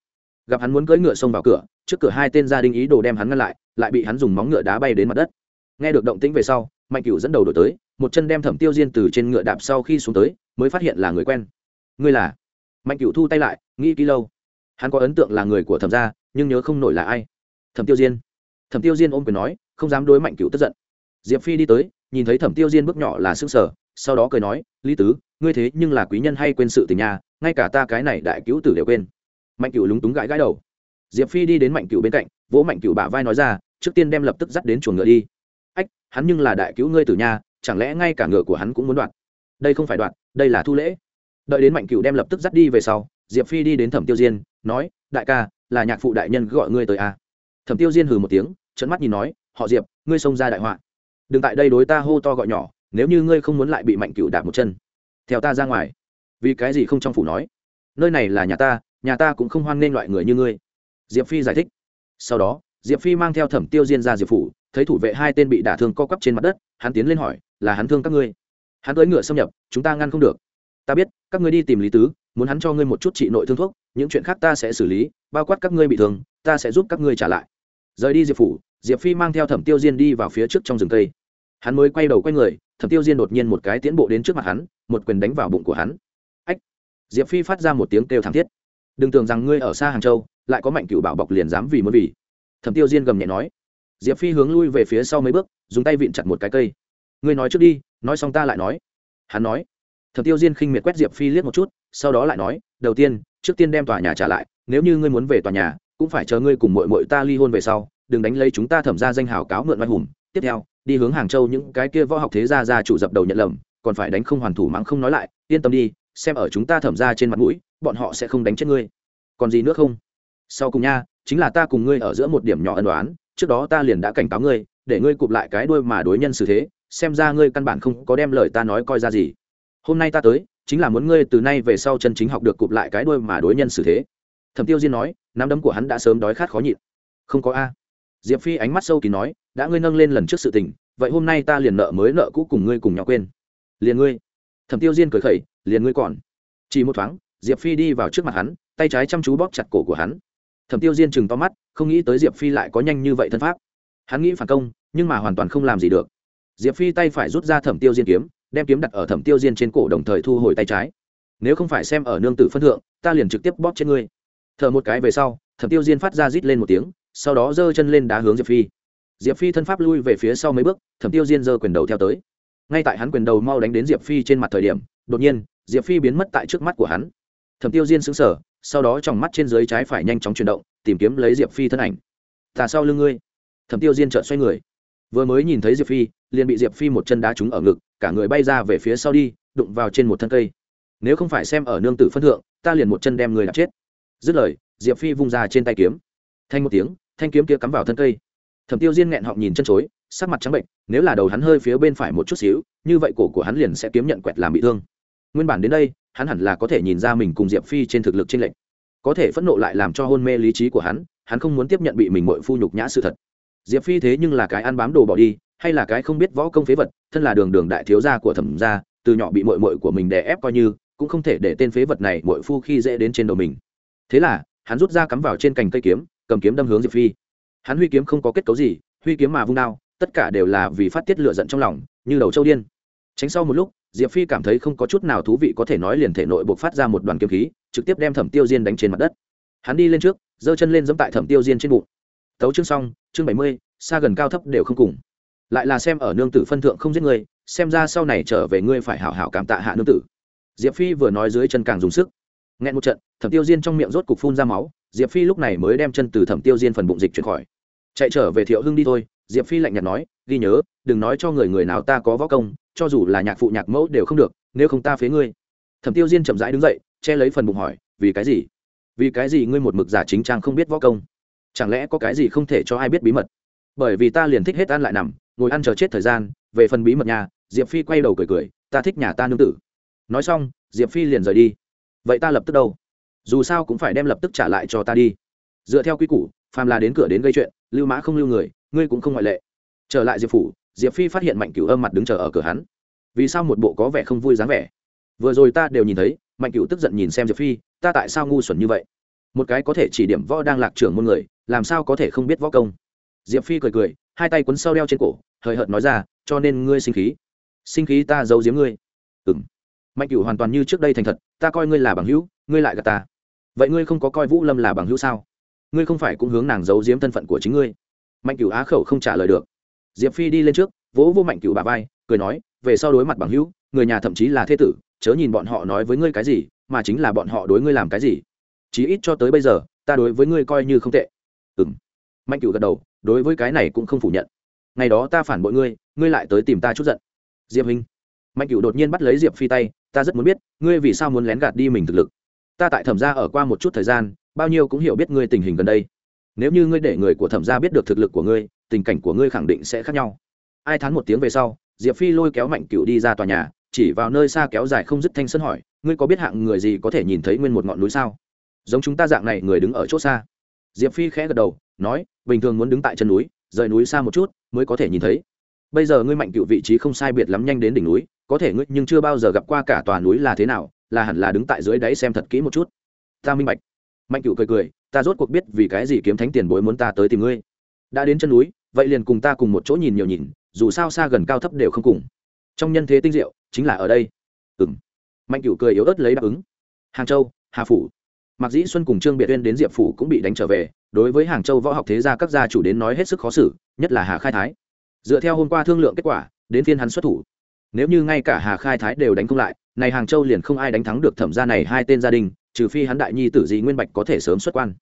gặp hắn muốn cưỡi ngựa xông vào cửa, trước cửa hai tên gia đình ý đồ đem hắn ngăn lại lại bị hắn dùng móng ngựa đá bay đến mặt đất. Nghe được động tĩnh về sau, mạnh cửu dẫn đầu đổi tới, một chân đem thẩm tiêu diên từ trên ngựa đạp sau khi xuống tới, mới phát hiện là người quen. Ngươi là? Mạnh cửu thu tay lại, nghĩ kỹ lâu. Hắn có ấn tượng là người của thẩm gia, nhưng nhớ không nổi là ai. Thẩm tiêu diên. Thẩm tiêu diên ôm quyền nói, không dám đối mạnh cửu tức giận. Diệp phi đi tới, nhìn thấy thẩm tiêu diên bước nhỏ là s ư sở sau đó cười nói, lý tứ, ngươi thế nhưng là quý nhân hay quên sự tình nhà, ngay cả ta cái này đại cứu tử đều quên mạnh cửu lúng túng gãi gãi đầu. Diệp phi đi đến mạnh cửu bên cạnh, vỗ mạnh cửu bả vai nói ra, trước tiên đem lập tức dắt đến chuồng ngựa đi. Ách, hắn nhưng là đại cứu ngươi tử nha, chẳng lẽ ngay cả ngựa của hắn cũng muốn đoạt? Đây không phải đoạt, đây là thu lễ. Đợi đến mạnh cửu đem lập tức dắt đi về sau, diệp phi đi đến thẩm tiêu diên, nói, đại ca, là nhạc phụ đại nhân gọi ngươi tới à. thẩm tiêu diên hừ một tiếng trận mắt nhìn nói, họ diệp, ngươi xông ra đại họa. Đừng tại đây đối ta hô to gọi nhỏ, nếu như ngươi không muốn lại bị mạnh cửu đạp một chân. Theo ta ra ngoài. Vì cái gì không trong phủ nói? Nơi này là nhà ta nhà ta cũng không hoan nghênh loại người như ngươi. Diệp phi giải thích. Sau đó, diệp phi mang theo thẩm tiêu diên ra diệp phủ, thấy thủ vệ hai tên bị đả thương co quắp trên mặt đất, hắn tiến lên hỏi, là hắn thương các ngươi? Hắn tới ngựa xâm nhập, chúng ta ngăn không được. Ta biết, các ngươi đi tìm lý tứ, muốn hắn cho ngươi một chút trị nội thương thuốc, những chuyện khác ta sẽ xử lý, bao quát các ngươi bị thương, ta sẽ giúp các ngươi trả lại. Rời đi diệp phủ, diệp phi mang theo thẩm tiêu diên đi vào phía trước trong rừng cây. Hắn mới quay đầu quay người, thẩm tiêu diên đột nhiên một cái tiến bộ đến trước mặt hắn, một quyền đánh vào bụng của hắn. Ách! Diệp phi phát ra một tiếng kêu thảm thiết đừng tưởng rằng ngươi ở xa hàng châu, lại có mạnh cựu bảo bọc liền dám vì muốn vì. Thẩm tiêu diên gầm nhẹ nói. Diệp phi hướng lui về phía sau mấy bước, dùng tay vịn chặt một cái cây. Ngươi nói trước đi, nói xong ta lại nói. Hắn nói. Thẩm tiêu diên khinh miệt quét diệp phi liếc một chút, sau đó lại nói, đầu tiên, trước tiên đem tòa nhà trả lại, nếu như ngươi muốn về tòa nhà, cũng phải chờ ngươi cùng mội mội ta ly hôn về sau, đừng đánh lấy chúng ta thẩm ra danh hào cáo mượn oai hùng. Tiếp theo, đi hướng hàng châu những cái kia võ học thế gia gia chủ dập đầu nhận lầm, còn phải đánh không hoàn thủ mắng không nói lại, yên tâm đi, xem ở chúng ta thẩm ra trên mặt mũi bọn họ sẽ không đánh chết ngươi. Còn gì nữa không? Sau cùng nha, chính là ta cùng ngươi ở giữa một điểm nhỏ ân đoán trước đó ta liền đã cảnh cáo ngươi, để ngươi cụp lại cái đuôi mà đối nhân xử thế, xem ra ngươi căn bản không có đem lời ta nói coi ra gì. Hôm nay ta tới, chính là muốn ngươi từ nay về sau chân chính học được cụp lại cái đuôi mà đối nhân xử thế. Thẩm tiêu diên nói, nắm đấm của hắn đã sớm đói khát khó nhịn. Không có a. Diệp phi ánh mắt sâu kỳ nói, đã ngươi nâng lên lần trước sự tình, vậy hôm nay ta liền nợ mới nợ cũ cùng ngươi cùng nhau quên. Liền ngươi. Thẩm tiêu diên cười khẩy, liền ngươi còn. Chỉ một thoáng diệp phi đi vào trước mặt hắn, tay trái chăm chú bóp chặt cổ của hắn. Thẩm tiêu diên chừng to mắt, không nghĩ tới diệp phi lại có nhanh như vậy thân pháp. Hắn nghĩ phản công, nhưng mà hoàn toàn không làm gì được. Diệp phi tay phải rút ra thẩm tiêu diên kiếm, đem kiếm đặt ở thẩm tiêu diên trên cổ đồng thời thu hồi tay trái. Nếu không phải xem ở nương tử phân thượng, ta liền trực tiếp bóp trên ngươi. Thở một cái về sau, thẩm tiêu diên phát ra rít lên một tiếng, sau đó giơ chân lên đá hướng diệp phi. Diệp phi thân pháp lui về phía sau mấy bước, thẩm tiêu diên giơ quyền đầu theo tới. Ngay tại hắn quyền đầu mau đánh đến diệp phi trên mặt thời điểm, đột nhiên, diệp phi biến mất tại trước mắt của hắn thẩm tiêu diên xứng sở sau đó trong mắt trên dưới trái phải nhanh chóng chuyển động, tìm kiếm lấy diệp phi thân ảnh. Tà sau lưng ngươi. Thẩm tiêu diên trợn xoay người. Vừa mới nhìn thấy diệp phi, liền bị diệp phi một chân đá trúng ở ngực, cả người bay ra về phía sau đi, đụng vào trên một thân cây. Nếu không phải xem ở nương tử phân thượng, ta liền một chân đem người đạp chết. Dứt lời, diệp phi vung ra trên tay kiếm. Thanh một tiếng, thanh kiếm kia cắm vào thân cây. Thẩm tiêu diên nghẹn họng nhìn chân chối, sắc mặt trắng bệnh, nếu là đầu hắn hơi phía bên phải một chút xíu, như vậy cổ của hắn liền sẽ kiếm nhận quẹt làm bị thương. Nguyên bản đến đây hắn hẳn là có thể nhìn ra mình cùng diệp phi trên thực lực trên lệnh có thể phẫn nộ lại làm cho hôn mê lý trí của hắn hắn không muốn tiếp nhận bị mình mội phu nhục nhã sự thật. Diệp phi thế nhưng là cái ăn bám đồ bỏ đi, hay là cái không biết võ công phế vật, thân là đường đường đại thiếu gia của thẩm gia, từ nhỏ bị mội mội của mình đè ép coi như, cũng không thể để tên phế vật này mội phu khi dễ đến trên đầu mình. Thế là, hắn rút ra cắm vào trên cành cây kiếm, cầm kiếm đâm hướng diệp phi. Hắn huy kiếm không có kết cấu gì, huy kiếm mà vung đao, tất cả đều là vì phát tiết lựa giận trong lòng, như đầu châu điên. Tránh sau một lúc diệp phi cảm thấy không có chút nào thú vị có thể nói liền thể nội buộc phát ra một đoàn kiếm khí, trực tiếp đem thẩm tiêu diên đánh trên mặt đất. Hắn đi lên trước, giơ chân lên dẫm tại thẩm tiêu diên trên bụng. Tấu chương xong, chương bảy mươi, xa gần cao thấp đều không cùng. Lại là xem ở nương tử phân thượng không giết ngươi xem ra sau này trở về ngươi phải hảo hảo cảm tạ hạ nương tử. Diệp phi vừa nói dưới chân càng dùng sức. Nghẹn một trận, thẩm tiêu diên trong miệng rốt cục phun ra máu, diệp phi lúc này mới đem chân từ thẩm tiêu diên phần bụng dịch chuyển khỏi. Chạy trở về thiệu hưng đi thôi, diệp phi lạnh nhạt nói, ghi nhớ, đừng nói cho người người nào ta có võ công cho dù là nhạc phụ nhạc mẫu đều không được, nếu không ta phế ngươi. Thẩm tiêu diên chậm rãi đứng dậy, che lấy phần bụng hỏi, vì cái gì? Vì cái gì ngươi một mực giả chính trang không biết võ công? Chẳng lẽ có cái gì không thể cho ai biết bí mật? Bởi vì ta liền thích hết ăn lại nằm, ngồi ăn chờ chết thời gian, về phần bí mật nhà, diệp phi quay đầu cười cười, ta thích nhà ta nương tử. Nói xong, diệp phi liền rời đi. Vậy ta lập tức đâu? Dù sao cũng phải đem lập tức trả lại cho ta đi. Dựa theo quy củ, phàm là đến cửa đến gây chuyện, lưu mã không lưu người, ngươi cũng không ngoại lệ. Trở lại diệp phủ diệp phi phát hiện mạnh cửu âm mặt đứng chờ ở cửa hắn. Vì sao một bộ có vẻ không vui dáng vẻ? Vừa rồi ta đều nhìn thấy, mạnh cửu tức giận nhìn xem diệp phi, ta tại sao ngu xuẩn như vậy? Một cái có thể chỉ điểm võ đang lạc trưởng môn người, làm sao có thể không biết võ công? Diệp phi cười cười, hai tay quấn sau đeo trên cổ, hời hợt nói ra, cho nên ngươi sinh khí. Sinh khí ta giấu giếm ngươi. Ừng mạnh cửu hoàn toàn như trước đây thành thật, ta coi ngươi là bằng hữu, ngươi lại gạt ta. Vậy ngươi không có coi vũ lâm là bằng hữu sao? Ngươi không phải cũng hướng nàng giấu giếm thân phận của chính ngươi. Mạnh cửu á khẩu không trả lời được diệp phi đi lên trước, vỗ vô mạnh cửu bà vai, cười nói, về sau đối mặt bằng hữu, người nhà thậm chí là thế tử, chớ nhìn bọn họ nói với ngươi cái gì, mà chính là bọn họ đối ngươi làm cái gì. Chí ít cho tới bây giờ, ta đối với ngươi coi như không tệ. Ừm. mạnh cửu gật đầu, đối với cái này cũng không phủ nhận. Ngày đó ta phản bội ngươi ngươi lại tới tìm ta chút giận. Diệp huynh. Mạnh cửu đột nhiên bắt lấy diệp phi tay, ta rất muốn biết, ngươi vì sao muốn lén gạt đi mình thực lực? Ta tại thẩm gia ở qua một chút thời gian, bao nhiêu cũng hiểu biết ngươi tình hình gần đây nếu như ngươi để người của thẩm gia biết được thực lực của ngươi, tình cảnh của ngươi khẳng định sẽ khác nhau. Ai thán một tiếng về sau, diệp phi lôi kéo mạnh cựu đi ra tòa nhà, chỉ vào nơi xa kéo dài không dứt thanh sân hỏi, ngươi có biết hạng người gì có thể nhìn thấy nguyên một ngọn núi sao? Giống chúng ta dạng này, người đứng ở chỗ xa. Diệp phi khẽ gật đầu, nói, bình thường muốn đứng tại chân núi, rời núi xa một chút mới có thể nhìn thấy. Bây giờ ngươi mạnh cựu vị trí không sai biệt lắm nhanh đến đỉnh núi, có thể ngươi nhưng chưa bao giờ gặp qua cả tòa núi là thế nào, là hẳn là đứng tại dưới đáy xem thật kỹ một chút. Ta minh bạch. Mạnh cựu cười cười ta rốt cuộc biết vì cái gì kiếm thánh tiền bối muốn ta tới tìm ngươi. Đã đến chân núi, vậy liền cùng ta cùng một chỗ nhìn nhiều nhìn, dù sao xa gần cao thấp đều không cùng. Trong nhân thế tinh diệu, chính là ở đây. Ừ m mạnh cửu cười yếu ớt lấy đáp ứng. Hàng châu, hà phủ. Mạc dĩ xuân cùng trương biệt uyên đến diệp phủ cũng bị đánh trở về. Đối với hàng châu võ học thế gia các gia chủ đến nói hết sức khó xử, nhất là hà khai thái. Dựa theo hôm qua thương lượng kết quả, đến phiên hắn xuất thủ. Nếu như ngay cả hà khai thái đều đánh không lại, này hàng châu liền không ai đánh thắng được thẩm gia này hai tên gia đình, trừ phi hắn đại nhi tử dị nguyên bạch có thể sớm xuất quan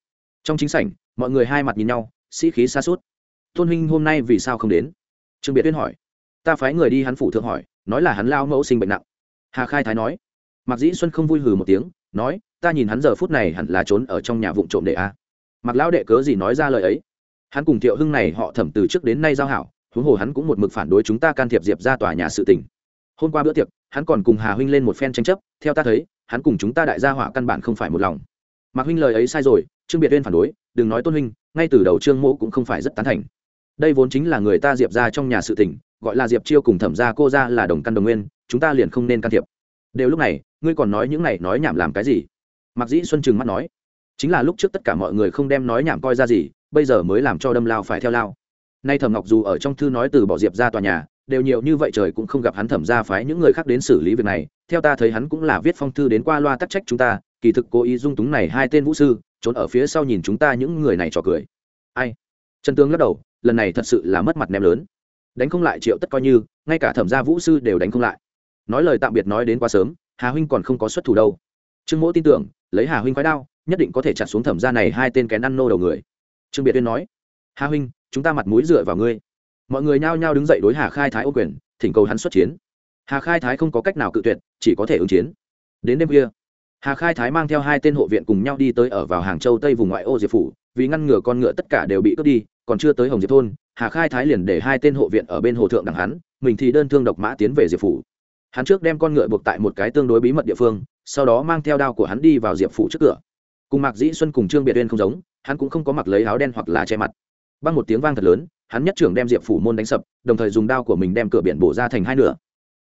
trong chính sảnh, mọi người hai mặt nhìn nhau, sĩ khí xa suốt tôn huynh hôm nay vì sao không đến? Trương biệt tuyên hỏi. Ta phái người đi hắn phủ thượng hỏi, nói là hắn lao mẫu sinh bệnh nặng. Hà khai thái nói. Mạc dĩ xuân không vui hừ một tiếng, nói, ta nhìn hắn giờ phút này hẳn là trốn ở trong nhà vụ trộm đệ a. À. mặc lão đệ cớ gì nói ra lời ấy? Hắn cùng thiệu hưng này họ thẩm từ trước đến nay giao hảo, huống hồ hắn cũng một mực phản đối chúng ta can thiệp diệp ra tòa nhà sự tình. Hôm qua bữa tiệc, hắn còn cùng hà huynh lên một phen tranh chấp, theo ta thấy, hắn cùng chúng ta đại gia hỏa căn bản không phải một lòng. Mạc huynh lời ấy sai rồi trương biệt uyên phản đối, đừng nói tôn huynh, ngay từ đầu trương mỗ cũng không phải rất tán thành. Đây vốn chính là người ta diệp ra trong nhà sự tỉnh gọi là diệp chiêu cùng thẩm ra cô ra là đồng căn đồng nguyên, chúng ta liền không nên can thiệp. Đều lúc này, ngươi còn nói những này nói nhảm làm cái gì? Mặc dĩ xuân trừng mắt nói, chính là lúc trước tất cả mọi người không đem nói nhảm coi ra gì, bây giờ mới làm cho đâm lao phải theo lao. Nay thẩm ngọc dù ở trong thư nói từ bỏ diệp ra tòa nhà, đều nhiều như vậy trời cũng không gặp hắn thẩm ra phái những người khác đến xử lý việc này, theo ta thấy hắn cũng là viết phong thư đến qua loa tắc trách chúng ta, kỳ thực cố ý dung túng này hai tên vũ sư trốn ở phía sau nhìn chúng ta những người này trò cười. Ai? Trần tướng lắc đầu, lần này thật sự là mất mặt ném lớn. Đánh không lại triệu tất coi như, ngay cả thẩm gia vũ sư đều đánh không lại. Nói lời tạm biệt nói đến quá sớm, hà huynh còn không có xuất thủ đâu. Trương mỗ tin tưởng, lấy hà huynh khoái đao, nhất định có thể chặt xuống thẩm gia này hai tên kén ăn nô đầu người. Trương biệt tuyên nói, hà huynh, chúng ta mặt mũi dựa vào ngươi. Mọi người nhao nhao đứng dậy đối hà khai thái ô quyền, thỉnh cầu hắn xuất chiến. Hà khai thái không có cách nào cự tuyệt, chỉ có thể ứng chiến. Đến đêm khuya hà khai thái mang theo hai tên hộ viện cùng nhau đi tới ở vào hàng châu tây vùng ngoại ô diệp phủ, vì ngăn ngừa con ngựa tất cả đều bị cướp đi, còn chưa tới hồng diệp thôn, hà khai thái liền để hai tên hộ viện ở bên hồ thượng đằng hắn, mình thì đơn thương độc mã tiến về diệp phủ. Hắn trước đem con ngựa buộc tại một cái tương đối bí mật địa phương, sau đó mang theo đao của hắn đi vào diệp phủ trước cửa. Cùng mạc dĩ xuân cùng trương biệt uyên không giống, hắn cũng không có mặc lấy áo đen hoặc là che mặt. Băng một tiếng vang thật lớn, hắn nhất trưởng đem diệp phủ môn đánh sập, đồng thời dùng đao của mình đem cửa biển bổ ra thành hai nửa.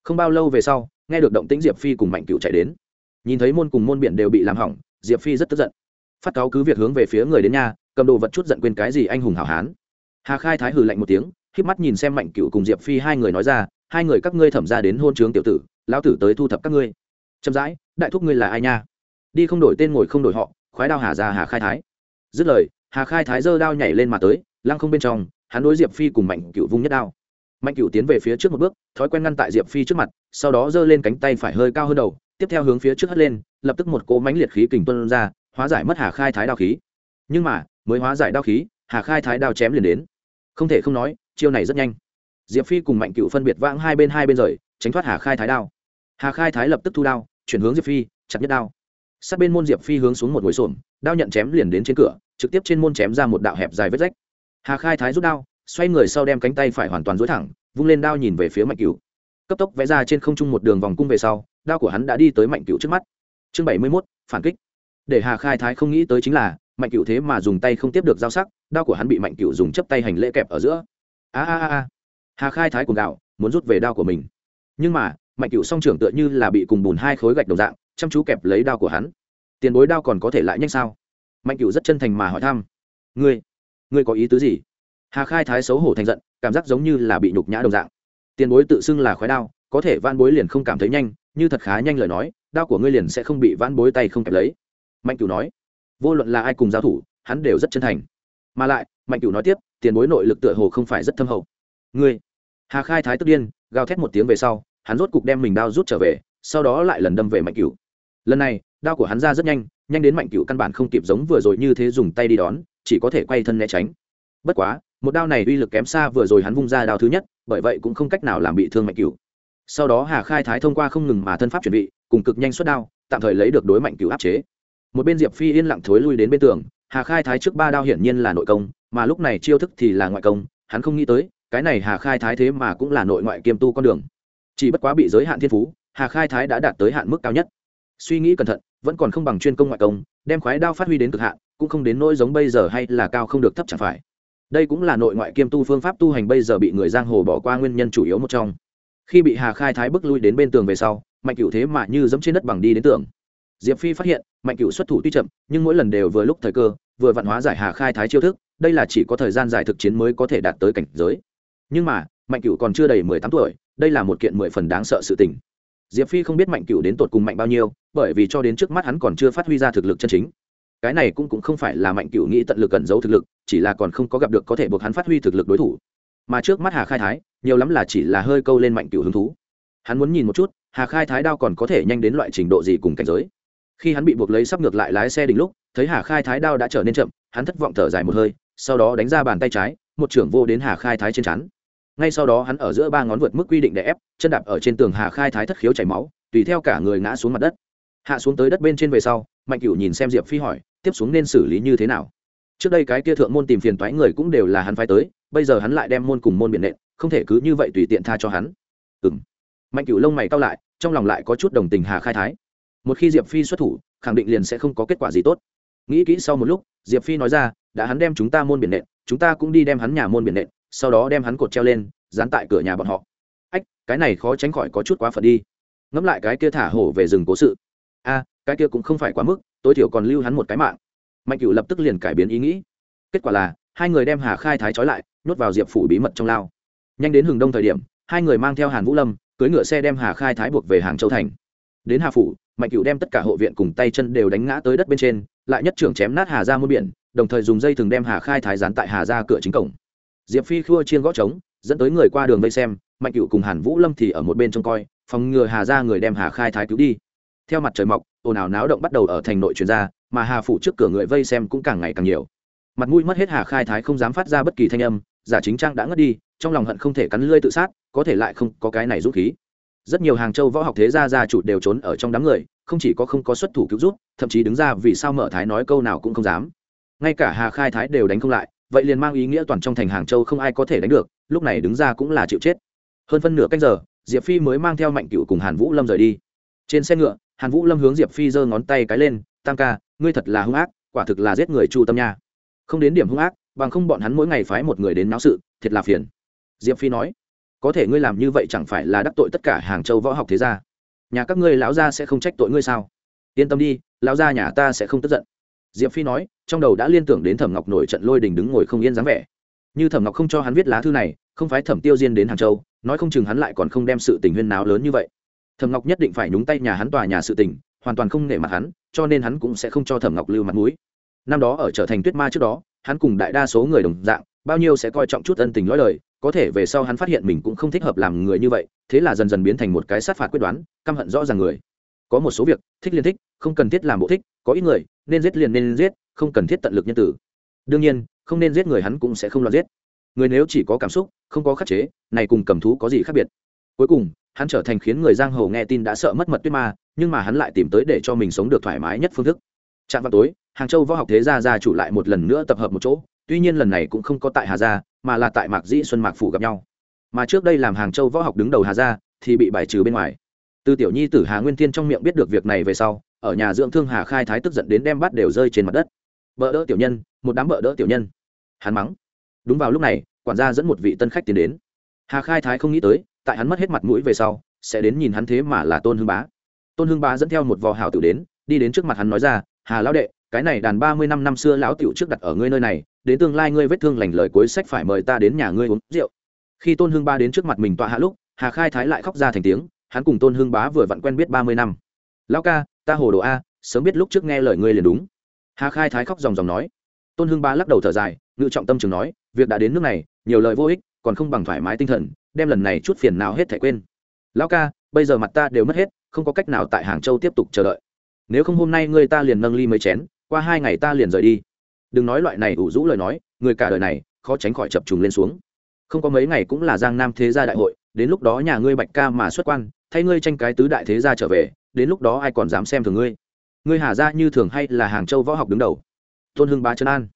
Không bao lâu về sau, nghe được động tĩnh diệp phi cùng mạnh cựu chạy đến nhìn thấy môn cùng môn biển đều bị làm hỏng, diệp phi rất tức giận. Phát cáo cứ việc hướng về phía người đến nhà, cầm đồ vật chút giận quên cái gì anh hùng hảo hán. Hà khai thái hừ lạnh một tiếng k mắt nhìn xem mạnh cựu cùng diệp phi hai người nói ra, hai người các ngươi thẩm ra đến hôn trướng tiểu tử, lão tử tới thu thập các ngươi. Chậm rãi, đại thúc ngươi là ai nha? Đi không đổi tên ngồi không đổi họ, khoái đao hà ra hà khai thái. Dứt lời, hà khai thái giơ đao nhảy lên mà tới, lăng không bên trong, hắn đối diệp phi cùng mạnh cựu vung nhất đao. Mạnh cựu tiến về phía trước một bước, thói quen ngăn tại diệp phi trước mặt, sau đó giơ lên cánh tay phải hơi cao hơn đầu tiếp theo hướng phía trước hất lên, lập tức một cỗ mánh liệt khí kình tuân ra, hóa giải mất hà khai thái đao khí. Nhưng mà, mới hóa giải đao khí, hà khai thái đao chém liền đến. Không thể không nói, chiêu này rất nhanh. Diệp phi cùng mạnh cựu phân biệt vãng hai bên hai bên rời, tránh thoát hà khai thái đao. Hà khai thái lập tức thu đao, chuyển hướng diệp phi, chặt nhất đao. Sát bên môn diệp phi hướng xuống một ngồi xổm, đao nhận chém liền đến trên cửa, trực tiếp trên môn chém ra một đạo hẹp dài vết rách. Hà khai thái rút đao, xoay người sau đem cánh tay phải hoàn toàn dối thẳng, vung lên đao nhìn về phía mạnh cựu. Cấp tốc vẽ ra trên không trung một đường vòng cung về sau đao của hắn đã đi tới mạnh cựu trước mắt. Chương bảy mươi mốt, phản kích. Để hà khai thái không nghĩ tới chính là, mạnh cựu thế mà dùng tay không tiếp được dao sắc, đao của hắn bị mạnh cựu dùng chấp tay hành lễ kẹp ở giữa. A a a hà khai thái cùng đạo muốn rút về đao của mình. Nhưng mà, mạnh cựu song trưởng tựa như là bị cùng bùn hai khối gạch đồng dạng, chăm chú kẹp lấy đao của hắn. Tiền bối đao còn có thể lại nhanh sao? Mạnh cựu rất chân thành mà hỏi thăm. Ngươi ngươi có ý tứ gì? Hà khai thái xấu hổ thành giận, cảm giác giống như là bị nhục nhã đồng dạng. Tiền bối tự xưng là khói đao, có thể van bối liền không cảm thấy nhanh như thật khá nhanh lời nói, đao của ngươi liền sẽ không bị van bối tay không kẹp lấy. Mạnh cửu nói, vô luận là ai cùng giao thủ, hắn đều rất chân thành. Mà lại, mạnh cửu nói tiếp, tiền bối nội lực tựa hồ không phải rất thâm hậu. Ngươi, hà khai thái tức điên, gào thét một tiếng về sau, hắn rốt cục đem mình đao rút trở về, sau đó lại lần đâm về mạnh cửu. Lần này, đao của hắn ra rất nhanh nhanh đến mạnh cửu căn bản không kịp giống vừa rồi như thế dùng tay đi đón, chỉ có thể quay thân né tránh. Bất quá, một đao này uy lực kém xa vừa rồi hắn vung ra đao thứ nhất, bởi vậy cũng không cách nào làm bị thương mạnh cửu sau đó hà khai thái thông qua không ngừng mà thân pháp chuẩn bị, cùng cực nhanh xuất đao, tạm thời lấy được đối mạnh cửu áp chế. Một bên diệp phi yên lặng thối lui đến bên tường, hà khai thái trước ba đao hiển nhiên là nội công, mà lúc này chiêu thức thì là ngoại công, hắn không nghĩ tới, cái này hà khai thái thế mà cũng là nội ngoại kiêm tu con đường. Chỉ bất quá bị giới hạn thiên phú, hà khai thái đã đạt tới hạn mức cao nhất. Suy nghĩ cẩn thận, vẫn còn không bằng chuyên công ngoại công, đem khoái đao phát huy đến cực hạn, cũng không đến nỗi giống bây giờ hay là cao không được thấp chẳng phải. Đây cũng là nội ngoại kiêm tu phương pháp tu hành bây giờ bị người giang hồ bỏ qua nguyên nhân chủ yếu một trong khi bị hà khai thái bước lui đến bên tường về sau, mạnh cựu thế mà như dẫm trên đất bằng đi đến tường. Diệp phi phát hiện, mạnh cựu xuất thủ tuy chậm, nhưng mỗi lần đều vừa lúc thời cơ, vừa vạn hóa giải hà khai thái chiêu thức, đây là chỉ có thời gian dài thực chiến mới có thể đạt tới cảnh giới. Nhưng mà, mạnh cựu còn chưa đầy mười tám tuổi, đây là một kiện mười phần đáng sợ sự tình. Diệp phi không biết mạnh cựu đến tột cùng mạnh bao nhiêu, bởi vì cho đến trước mắt hắn còn chưa phát huy ra thực lực chân chính. Cái này cũng cũng không phải là mạnh cựu nghĩ tận lực cẩn giấu thực lực, chỉ là còn không có gặp được có thể buộc hắn phát huy thực lực đối thủ. Mà trước mắt hà khai thái nhiều lắm là chỉ là hơi câu lên mạnh cửu hứng thú. Hắn muốn nhìn một chút, hà khai thái đao còn có thể nhanh đến loại trình độ gì cùng cảnh giới. Khi hắn bị buộc lấy sắp ngược lại lái xe đỉnh lúc, thấy hà khai thái đao đã trở nên chậm, hắn thất vọng thở dài một hơi, sau đó đánh ra bàn tay trái, một trưởng vô đến hà khai thái trên chắn ngay sau đó hắn ở giữa ba ngón vượt mức quy định để ép, chân đạp ở trên tường hà khai thái thất khiếu chảy máu, tùy theo cả người ngã xuống mặt đất. Hạ xuống tới đất bên trên về sau, mạnh cửu nhìn xem diệp phi hỏi, tiếp xuống nên xử lý như thế nào? Trước đây cái kia thượng môn tìm phiền toái người cũng đều là hắn phái tới, bây giờ hắn lại đem môn cùng môn biện nện không thể cứ như vậy tùy tiện tha cho hắn. Ừng mạnh cửu lông mày cao lại, trong lòng lại có chút đồng tình hà khai thái. Một khi diệp phi xuất thủ, khẳng định liền sẽ không có kết quả gì tốt. Nghĩ kỹ sau một lúc, diệp phi nói ra, đã hắn đem chúng ta môn biển nện, chúng ta cũng đi đem hắn nhà môn biển nện, sau đó đem hắn cột treo lên, dán tại cửa nhà bọn họ. Ách, cái này khó tránh khỏi có chút quá phật đi. Ngẫm lại cái kia thả hổ về rừng cố sự. A, cái kia cũng không phải quá mức, tối thiểu còn lưu hắn một cái mạng. Mạnh cửu lập tức liền cải biến ý nghĩ. Kết quả là, hai người đem hà khai thái trói lại, nhốt vào diệp phủ bí mật trong lao nhanh đến hừng đông thời điểm, hai người mang theo hàn vũ lâm cưới ngựa xe đem hà khai thái buộc về hàng châu thành. Đến hà phủ, mạnh cựu đem tất cả hộ viện cùng tay chân đều đánh ngã tới đất bên trên, lại nhất trưởng chém nát hà ra muôn biển, đồng thời dùng dây thừng đem hà khai thái dán tại hà ra cửa chính cổng. Diệp phi khua chiên gõ trống, dẫn tới người qua đường vây xem, mạnh cựu cùng hàn vũ lâm thì ở một bên trông coi, phòng ngừa hà ra người đem hà khai thái cứu đi. Theo mặt trời mọc, ồn ào náo động bắt đầu ở thành nội truyền ra, mà hà phủ trước cửa người vây xem cũng càng ngày càng nhiều. Mặt mũi mất hết hà khai thái không dám phát ra bất kỳ thanh âm, giả chính trang đã ngất đi trong lòng hận không thể cắn lưỡi tự sát, có thể lại không có cái này dũng khí. Rất nhiều hàng châu võ học thế gia gia chủ đều trốn ở trong đám người, không chỉ có không có xuất thủ cứu giúp, thậm chí đứng ra vì sao mở thái nói câu nào cũng không dám. Ngay cả hà khai thái đều đánh không lại, vậy liền mang ý nghĩa toàn trong thành hàng châu không ai có thể đánh được, lúc này đứng ra cũng là chịu chết. Hơn phân nửa canh giờ, diệp phi mới mang theo mạnh cựu cùng hàn vũ lâm rời đi. Trên xe ngựa, hàn vũ lâm hướng diệp phi giơ ngón tay cái lên, tam ca, ngươi thật là hung ác, quả thực là giết người chu tâm nha. Không đến điểm hung ác, bằng không bọn hắn mỗi ngày phái một người đến náo sự, thiệt là phiền diệp phi nói, có thể ngươi làm như vậy chẳng phải là đắc tội tất cả hàng châu võ học thế gia. Nhà các ngươi lão gia sẽ không trách tội ngươi sao? Yên tâm đi, lão gia nhà ta sẽ không tức giận. Diệp phi nói, trong đầu đã liên tưởng đến thẩm ngọc nổi trận lôi đình đứng ngồi không yên dáng vẻ. Như thẩm ngọc không cho hắn viết lá thư này, không phải thẩm tiêu diên đến hàng châu, nói không chừng hắn lại còn không đem sự tình huyên náo lớn như vậy. Thẩm ngọc nhất định phải nhúng tay nhà hắn tòa nhà sự tình, hoàn toàn không nể mặt hắn, cho nên hắn cũng sẽ không cho thẩm ngọc lưu mặt mũi. Năm đó ở trở thành tuyết ma trước đó, hắn cùng đại đa số người đồng dạng, bao nhiêu sẽ coi trọng chút ân tình lõi lời có thể về sau hắn phát hiện mình cũng không thích hợp làm người như vậy, thế là dần dần biến thành một cái sát phạt quyết đoán, căm hận rõ ràng người. Có một số việc, thích liên thích, không cần thiết làm bộ thích, có ít người, nên giết liền nên giết, không cần thiết tận lực nhân tử. Đương nhiên, không nên giết người hắn cũng sẽ không lo giết. Người nếu chỉ có cảm xúc, không có khắc chế, này cùng cầm thú có gì khác biệt? Cuối cùng, hắn trở thành khiến người giang hồ nghe tin đã sợ mất mật tuyết ma, nhưng mà hắn lại tìm tới để cho mình sống được thoải mái nhất phương thức. Trạm vào tối, hàng châu võ học thế gia gia chủ lại một lần nữa tập hợp một chỗ, tuy nhiên lần này cũng không có tại hà gia mà là tại mạc dĩ xuân mạc phủ gặp nhau. Mà trước đây làm hàng châu võ học đứng đầu hà gia thì bị bài trừ bên ngoài. Từ tiểu nhi tử hà nguyên thiên trong miệng biết được việc này về sau, ở nhà dưỡng thương hà khai thái tức giận đến đem bắt đều rơi trên mặt đất. Bỡ đỡ tiểu nhân, một đám bỡ đỡ tiểu nhân. Hắn mắng. Đúng vào lúc này, quản gia dẫn một vị tân khách tiến đến. Hà khai thái không nghĩ tới, tại hắn mất hết mặt mũi về sau, sẽ đến nhìn hắn thế mà là tôn hưng bá. Tôn hưng bá dẫn theo một vò hảo tử đến, đi đến trước mặt hắn nói ra, hà lão đệ cái này đàn ba mươi năm năm xưa lão tiểu trước đặt ở ngươi nơi này, đến tương lai ngươi vết thương lành lời cuối sách phải mời ta đến nhà ngươi uống rượu. Khi tôn hưng ba đến trước mặt mình tọa hạ lúc, hà khai thái lại khóc ra thành tiếng, hắn cùng tôn hưng bá vừa vặn quen biết ba mươi năm. Lão ca, ta hồ đồ a, sớm biết lúc trước nghe lời ngươi liền đúng. Hà khai thái khóc ròng ròng nói. Tôn hưng bá lắc đầu thở dài, ngự trọng tâm trường nói, việc đã đến nước này, nhiều lời vô ích, còn không bằng thoải mái tinh thần, đem lần này chút phiền nào hết thảy quên. Lão ca, bây giờ mặt ta đều mất hết, không có cách nào tại hàng châu tiếp tục chờ đợi. Nếu không hôm nay ngươi ta liền nâng ly mấy chén qua hai ngày ta liền rời đi. Đừng nói loại này ủ rũ lời nói, người cả đời này, khó tránh khỏi chập trùng lên xuống. Không có mấy ngày cũng là giang nam thế gia đại hội, đến lúc đó nhà ngươi bạch ca mà xuất quan, thay ngươi tranh cái tứ đại thế gia trở về, đến lúc đó ai còn dám xem thường ngươi? Ngươi hà gia như thường hay là hàng châu võ học đứng đầu? Tôn hưng ba chân an.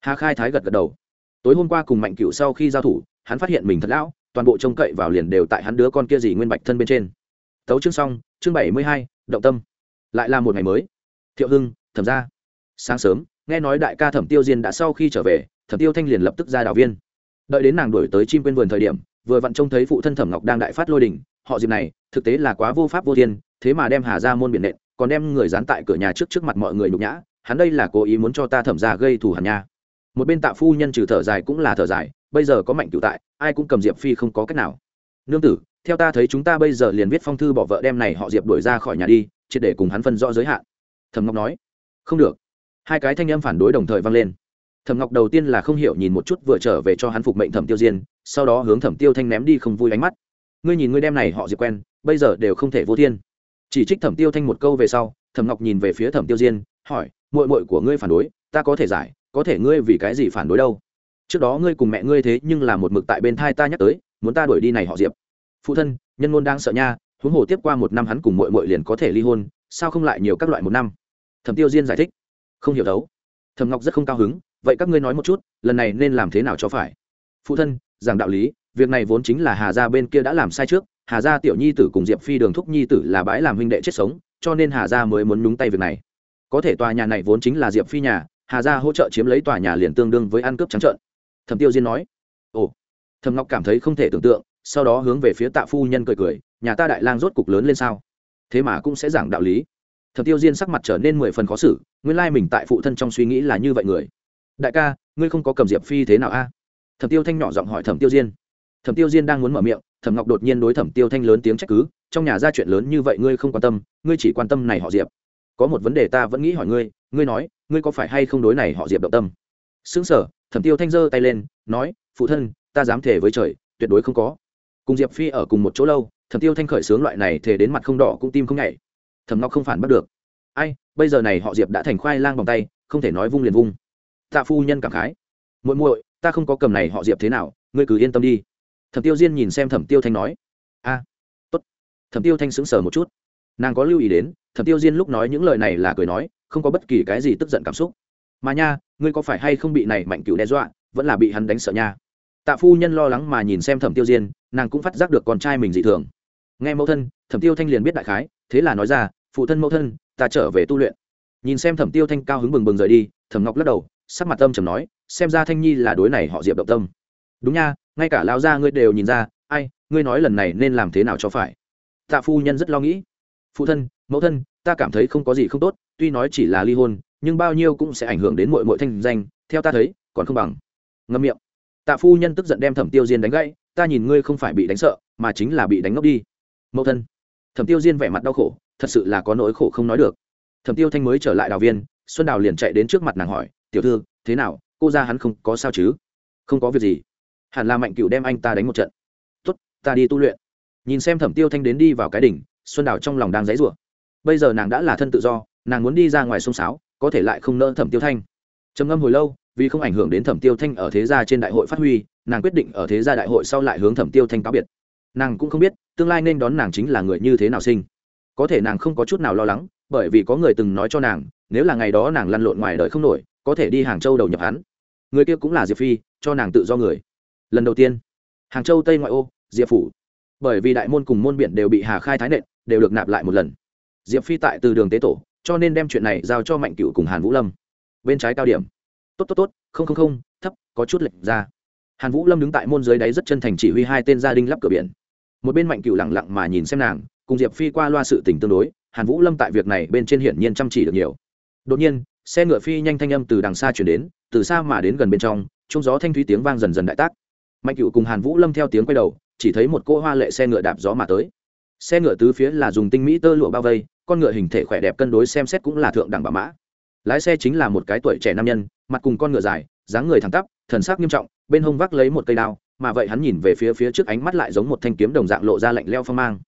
Hà khai thái gật gật đầu. Tối hôm qua cùng mạnh cựu sau khi giao thủ, hắn phát hiện mình thật lão, toàn bộ trông cậy vào liền đều tại hắn đứa con kia gì nguyên bạch thân bên trên. Tấu chương xong, chương bảy mươi hai, động tâm. Lại là một ngày mới. Thiệu hưng, thẩm ra sáng sớm, nghe nói đại ca thẩm tiêu diên đã sau khi trở về, thẩm tiêu thanh liền lập tức ra đào viên. Đợi đến nàng đuổi tới chim quên vườn thời điểm, vừa vặn trông thấy phụ thân thẩm ngọc đang đại phát lôi đình, họ dịp này, thực tế là quá vô pháp vô thiên, thế mà đem hà ra môn biển nện, còn đem người dán tại cửa nhà trước trước mặt mọi người nhục nhã, hắn đây là cố ý muốn cho ta thẩm ra gây thù hẳn nha. Một bên tạ phu nhân trừ thở dài cũng là thở dài, bây giờ có mạnh cựu tại, ai cũng cầm diệp phi không có cách nào. Nương tử, theo ta thấy chúng ta bây giờ liền viết phong thư bỏ vợ đem này họ diệp đuổi ra khỏi nhà đi chỉ để cùng hắn phân rõ giới hạn. Thẩm ngọc nói, không được hai cái thanh âm phản đối đồng thời vang lên. Thẩm ngọc đầu tiên là không hiểu nhìn một chút vừa trở về cho hắn phục mệnh thẩm tiêu diên, sau đó hướng thẩm tiêu thanh ném đi không vui ánh mắt. Ngươi nhìn ngươi đem này họ diệp quen, bây giờ đều không thể vô thiên. Chỉ trích thẩm tiêu thanh một câu về sau, thẩm ngọc nhìn về phía thẩm tiêu diên, hỏi, muội muội của ngươi phản đối, ta có thể giải, có thể ngươi vì cái gì phản đối đâu? Trước đó ngươi cùng mẹ ngươi thế nhưng là một mực tại bên thai ta nhắc tới, muốn ta đuổi đi này họ diệp. Phụ thân, nhân ngôn đang sợ nha, huống hồ tiếp qua một năm hắn cùng muội muội liền có thể ly hôn, sao không lại nhiều các loại một năm? Thẩm tiêu diên giải thích không hiểu đấu. Thẩm ngọc rất không cao hứng, vậy các ngươi nói một chút, lần này nên làm thế nào cho phải? Phụ thân, giảng đạo lý, việc này vốn chính là hà gia bên kia đã làm sai trước, hà gia tiểu nhi tử cùng diệp phi đường thúc nhi tử là bãi làm huynh đệ chết sống, cho nên hà gia mới muốn nhúng tay việc này. Có thể tòa nhà này vốn chính là diệp phi nhà, hà gia hỗ trợ chiếm lấy tòa nhà liền tương đương với ăn cướp trắng trợn. Thẩm tiêu diên nói, ồ. Thẩm ngọc cảm thấy không thể tưởng tượng, sau đó hướng về phía tạ phu nhân cười cười, nhà ta đại lang rốt cục lớn lên sao? Thế mà cũng sẽ giảng đạo lý thẩm tiêu diên sắc mặt trở nên mười phần khó xử, nguyên lai mình tại phụ thân trong suy nghĩ là như vậy người. Đại ca, ngươi không có cầm diệp phi thế nào a? Thẩm tiêu thanh nhỏ giọng hỏi thẩm tiêu diên. Thẩm tiêu diên đang muốn mở miệng, thẩm ngọc đột nhiên đối thẩm tiêu thanh lớn tiếng trách cứ, trong nhà ra chuyện lớn như vậy ngươi không quan tâm, ngươi chỉ quan tâm này họ diệp. Có một vấn đề ta vẫn nghĩ hỏi ngươi ngươi nói, ngươi có phải hay không đối này họ diệp động tâm? Xứng sở thẩm tiêu thanh giơ tay lên, nói, phụ thân, ta dám thể với trời, tuyệt đối không có. Cùng diệp phi ở cùng một chỗ lâu, thẩm tiêu thanh khởi sướng loại này thể đến mặt không đỏ cũng tim không nhảy thẩm ngọc không phản bắt được. Ai, bây giờ này họ diệp đã thành khoai lang bằng tay, không thể nói vung liền vung. Tạ phu nhân cảm khái. Muội muội, ta không có cầm này họ diệp thế nào, ngươi cứ yên tâm đi. Thẩm tiêu diên nhìn xem thẩm tiêu thanh nói. A, tốt. Thẩm tiêu thanh sững sờ một chút. Nàng có lưu ý đến, thẩm tiêu diên lúc nói những lời này là cười nói, không có bất kỳ cái gì tức giận cảm xúc. Mà nha, ngươi có phải hay không bị này mạnh cựu đe dọa, vẫn là bị hắn đánh sợ nha? Tạ phu nhân lo lắng mà nhìn xem thẩm tiêu diên, nàng cũng phát giác được con trai mình dị thường nghe mẫu thân, thẩm tiêu thanh liền biết đại khái, thế là nói ra, phụ thân mẫu thân, ta trở về tu luyện. Nhìn xem thẩm tiêu thanh cao hứng bừng bừng rời đi, thẩm ngọc lắc đầu, sắc mặt tâm trầm nói, xem ra thanh nhi là đối này họ diệp động tâm. Đúng nha, ngay cả lao gia ngươi đều nhìn ra, ai, ngươi nói lần này nên làm thế nào cho phải? Tạ phu nhân rất lo nghĩ. Phụ thân, mẫu thân, ta cảm thấy không có gì không tốt, tuy nói chỉ là ly hôn, nhưng bao nhiêu cũng sẽ ảnh hưởng đến mọi mọi thanh danh, theo ta thấy, còn không bằng. Ngâm miệng. Tạ phu nhân tức giận đem thẩm tiêu diên đánh gãy, ta nhìn ngươi không phải bị đánh sợ, mà chính là bị đánh ngốc đi mẫu thân. Thẩm tiêu diên vẻ mặt đau khổ, thật sự là có nỗi khổ không nói được. Thẩm tiêu thanh mới trở lại đào viên, xuân đào liền chạy đến trước mặt nàng hỏi, tiểu thư, thế nào? Cô ra hắn không có sao chứ? Không có việc gì. Hẳn là mạnh cựu đem anh ta đánh một trận. Tốt, ta đi tu luyện. Nhìn xem thẩm tiêu thanh đến đi vào cái đỉnh, xuân đào trong lòng đang dãy rủa. Bây giờ nàng đã là thân tự do, nàng muốn đi ra ngoài sông sáo, có thể lại không nỡ thẩm tiêu thanh. Trầm ngâm hồi lâu, vì không ảnh hưởng đến thẩm tiêu thanh ở thế gia trên đại hội phát huy, nàng quyết định ở thế gia đại hội sau lại hướng thẩm tiêu thanh cáo biệt nàng cũng không biết tương lai nên đón nàng chính là người như thế nào sinh. Có thể nàng không có chút nào lo lắng, bởi vì có người từng nói cho nàng, nếu là ngày đó nàng lăn lộn ngoài đời không nổi, có thể đi hàng châu đầu nhập hắn. Người kia cũng là diệp phi, cho nàng tự do người. Lần đầu tiên, hàng châu tây ngoại ô, diệp phủ. Bởi vì đại môn cùng môn biển đều bị hà khai thái nện, đều được nạp lại một lần. Diệp phi tại từ đường tế tổ, cho nên đem chuyện này giao cho mạnh cựu cùng hàn vũ lâm. Bên trái cao điểm. Tốt tốt tốt, không không không, thấp, có chút lệch ra. Hàn vũ lâm đứng tại môn dưới đáy rất chân thành chỉ huy hai tên gia đình lắp cửa biển một bên mạnh cựu lẳng lặng mà nhìn xem nàng, cùng diệp phi qua loa sự tình tương đối, hàn vũ lâm tại việc này bên trên hiển nhiên chăm chỉ được nhiều. Đột nhiên, xe ngựa phi nhanh thanh âm từ đằng xa chuyển đến, từ xa mà đến gần bên trong trông gió thanh thúy tiếng vang dần dần đại tác. Mạnh cựu cùng hàn vũ lâm theo tiếng quay đầu, chỉ thấy một cô hoa lệ xe ngựa đạp gió mà tới. Xe ngựa tứ phía là dùng tinh mỹ tơ lụa bao vây, con ngựa hình thể khỏe đẹp cân đối xem xét cũng là thượng đẳng bà mã. Lái xe chính là một cái tuổi trẻ nam nhân, mặt cùng con ngựa dài, dáng người thẳng tắp, thần sắc nghiêm trọng, bên hông vác lấy một cây đao mà vậy hắn nhìn về phía phía trước ánh mắt lại giống một thanh kiếm đồng dạng lộ ra lạnh leo phong mang.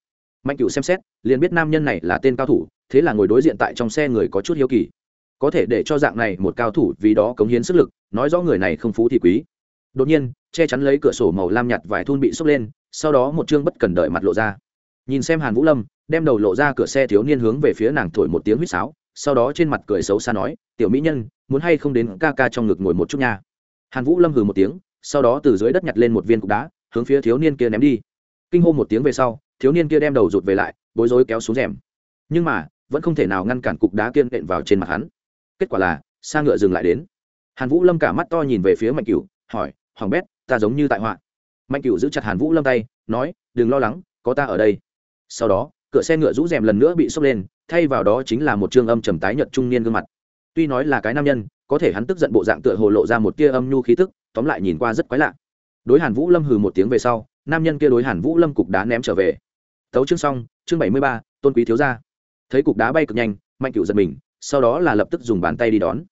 Mạnh cửu xem xét, liền biết nam nhân này là tên cao thủ, thế là ngồi đối diện tại trong xe người có chút hiếu kỳ. Có thể để cho dạng này một cao thủ vì đó cống hiến sức lực, nói rõ người này không phú thì quý. Đột nhiên, che chắn lấy cửa sổ màu lam nhạt vài thun bị xốc lên, sau đó một chương bất cần đợi mặt lộ ra. Nhìn xem hàn vũ lâm, đem đầu lộ ra cửa xe thiếu niên hướng về phía nàng thổi một tiếng huýt sáo, sau đó trên mặt cười xấu xa nói, tiểu mỹ nhân, muốn hay không đến ca ca trong ngực ngồi một chút nha? Hàn vũ lâm hừ một tiếng sau đó từ dưới đất nhặt lên một viên cục đá, hướng phía thiếu niên kia ném đi. Kinh hô một tiếng về sau, thiếu niên kia đem đầu rụt về lại, bối rối kéo xuống rèm. Nhưng mà, vẫn không thể nào ngăn cản cục đá kiên nện vào trên mặt hắn. Kết quả là, xa ngựa dừng lại đến. Hàn vũ lâm cả mắt to nhìn về phía mạnh cửu, hỏi, hoàng bét, ta giống như tại họa. Mạnh cửu giữ chặt hàn vũ lâm tay, nói, đừng lo lắng, có ta ở đây. Sau đó, cửa xe ngựa rũ rèm lần nữa bị sốc lên, thay vào đó chính là một trương âm trầm tái nhợt trung niên gương mặt. Tuy nói là cái nam nhân, có thể hắn tức giận bộ dạng tựa hồ lộ ra một tia âm nhu khí tức tóm lại nhìn qua rất quái lạ. Đối hàn vũ lâm hừ một tiếng về sau, nam nhân kia đối hàn vũ lâm cục đá ném trở về. Tấu chương xong, chương bảy mươi ba, tôn quý thiếu gia. Thấy cục đá bay cực nhanh, mạnh cựu giật mình, sau đó là lập tức dùng bàn tay đi đón.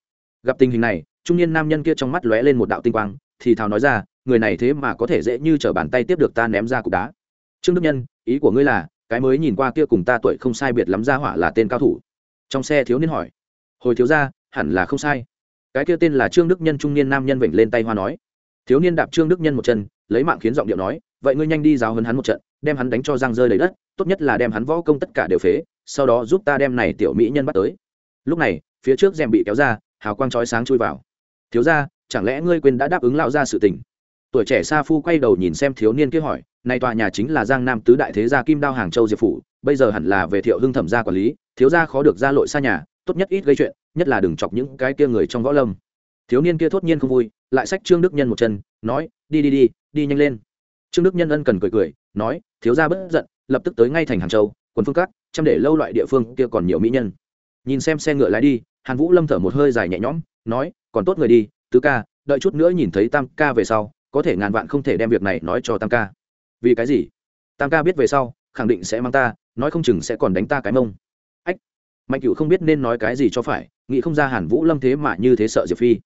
Gặp tình hình này, trung niên nam nhân kia trong mắt lóe lên một đạo tinh quang, thì thào nói ra, người này thế mà có thể dễ như t r ở bàn tay tiếp được ta ném ra cục đá. Trương đức nhân, ý của ngươi là, cái mới nhìn qua kia cùng ta tuổi không sai biệt lắm ra hỏa là tên cao thủ. Trong xe thiếu niên hỏi. Hồi thiếu ra hẳn là không sai cái kia tên là trương đức nhân trung niên nam nhân vểnh lên tay hoa nói. Thiếu niên đạp trương đức nhân một chân, lấy mạng khiến giọng điệu nói, vậy ngươi nhanh đi giáo hấn hắn một trận, đem hắn đánh cho giang rơi đầy đất, tốt nhất là đem hắn võ công tất cả đều phế, sau đó giúp ta đem này tiểu mỹ nhân bắt tới. Lúc này, phía trước rèm bị kéo ra, hào quang chói sáng chui vào. Thiếu ra chẳng lẽ ngươi quên đã đáp ứng lão ra sự tình? Tuổi trẻ sa phu quay đầu nhìn xem thiếu niên kia hỏi nay tòa nhà chính là giang nam tứ đại thế gia kim đao hàng châu diệp phủ, bây giờ hẳn là về thiệu hưng thẩm gia quản lý, thiếu gia khó được ra lội xa nhà tốt nhất ít gây chuyện, nhất là đừng chọc những cái kia người trong võ lâm. Thiếu niên kia thốt nhiên không vui, lại xách trương đức nhân một chân, nói, đi đi đi đi nhanh lên. Trương đức nhân ân cần cười cười, nói, thiếu gia bất giận, lập tức tới ngay thành hàng châu, quần phương cát chăm để lâu loại địa phương kia còn nhiều mỹ nhân. Nhìn xem xe ngựa lái đi, hàn vũ lâm thở một hơi dài nhẹ nhõm, nói, còn tốt người đi, tứ ca, đợi chút nữa nhìn thấy tam ca về sau, có thể ngàn vạn không thể đem việc này nói cho tam ca. Vì cái gì? Tam ca biết về sau, khẳng định sẽ mang ta, nói không chừng sẽ còn đánh ta cái mông mạnh cựu không biết nên nói cái gì cho phải, nghĩ không ra hàn vũ lâm thế mà như thế sợ diệp phi.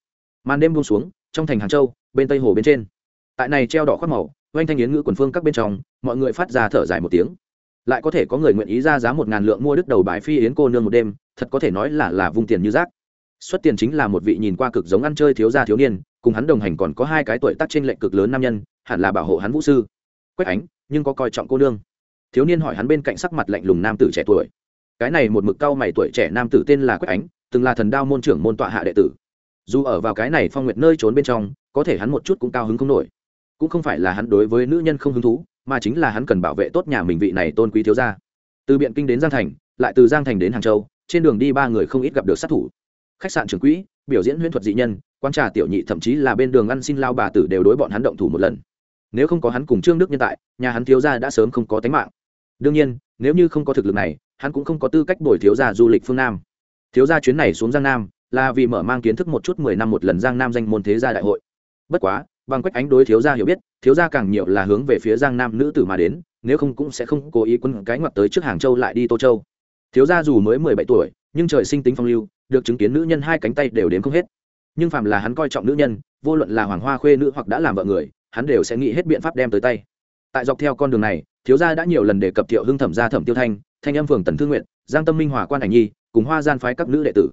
Màn đêm buông xuống, trong thành hàng châu, bên tây hồ bên trên. Tại này treo đỏ khoác màu, oanh thanh yến ngữ quần phương các bên trong, mọi người phát ra thở dài một tiếng. Lại có thể có người nguyện ý ra giá một ngàn lượng mua đứt đầu bài phi yến cô nương một đêm, thật có thể nói là là vung tiền như rác. Xuất tiền chính là một vị nhìn qua cực giống ăn chơi thiếu gia thiếu niên, cùng hắn đồng hành còn có hai cái tuổi tác trên lệnh cực lớn nam nhân, hẳn là bảo hộ hắn vũ sư. Quách ánh, nhưng có coi trọng cô nương. Thiếu niên hỏi hắn bên cạnh sắc mặt lạnh lùng nam tử trẻ tuổi cái này một mực cao mày tuổi trẻ nam tử tên là quách ánh, từng là thần đao môn trưởng môn tọa hạ đệ tử. Dù ở vào cái này phong nguyệt nơi trốn bên trong, có thể hắn một chút cũng cao hứng không nổi. Cũng không phải là hắn đối với nữ nhân không hứng thú, mà chính là hắn cần bảo vệ tốt nhà mình vị này tôn quý thiếu gia. Từ biện kinh đến giang thành, lại từ giang thành đến hàng châu, trên đường đi ba người không ít gặp được sát thủ. Khách sạn trưởng quỹ, biểu diễn huyễn thuật dị nhân quan trà tiểu nhị thậm chí là bên đường ăn xin lao bà tử đều đối bọn hắn động thủ một lần. Nếu không có hắn cùng trương đức nhân tại, nhà hắn thiếu gia đã sớm không có tánh mạng. Đương nhiên, nếu như không có thực lực này hắn cũng không có tư cách đổi thiếu gia du lịch phương nam. Thiếu gia chuyến này xuống giang nam là vì mở mang kiến thức một chút mười năm một lần giang nam danh môn thế gia đại hội. Bất quá, bằng quách ánh đối thiếu gia hiểu biết, thiếu gia càng nhiều là hướng về phía giang nam nữ tử mà đến, nếu không cũng sẽ không cố ý quân cái ngoặt tới trước hàng châu lại đi tô châu. Thiếu gia dù mới mười bảy tuổi, nhưng trời sinh tính phong lưu, được chứng kiến nữ nhân hai cánh tay đều đến không hết. Nhưng phàm là hắn coi trọng nữ nhân, vô luận là hoàng hoa khuê nữ hoặc đã làm vợ người, hắn đều sẽ nghĩ hết biện pháp đem tới tay. Tại dọc theo con đường này, thiếu gia đã nhiều lần đề cập thiệu hưng thẩm gia thẩm tiêu thanh thanh âm phường tần thương nguyện, giang tâm minh hòa quan ảnh nhi, cùng hoa gian phái các nữ đệ tử.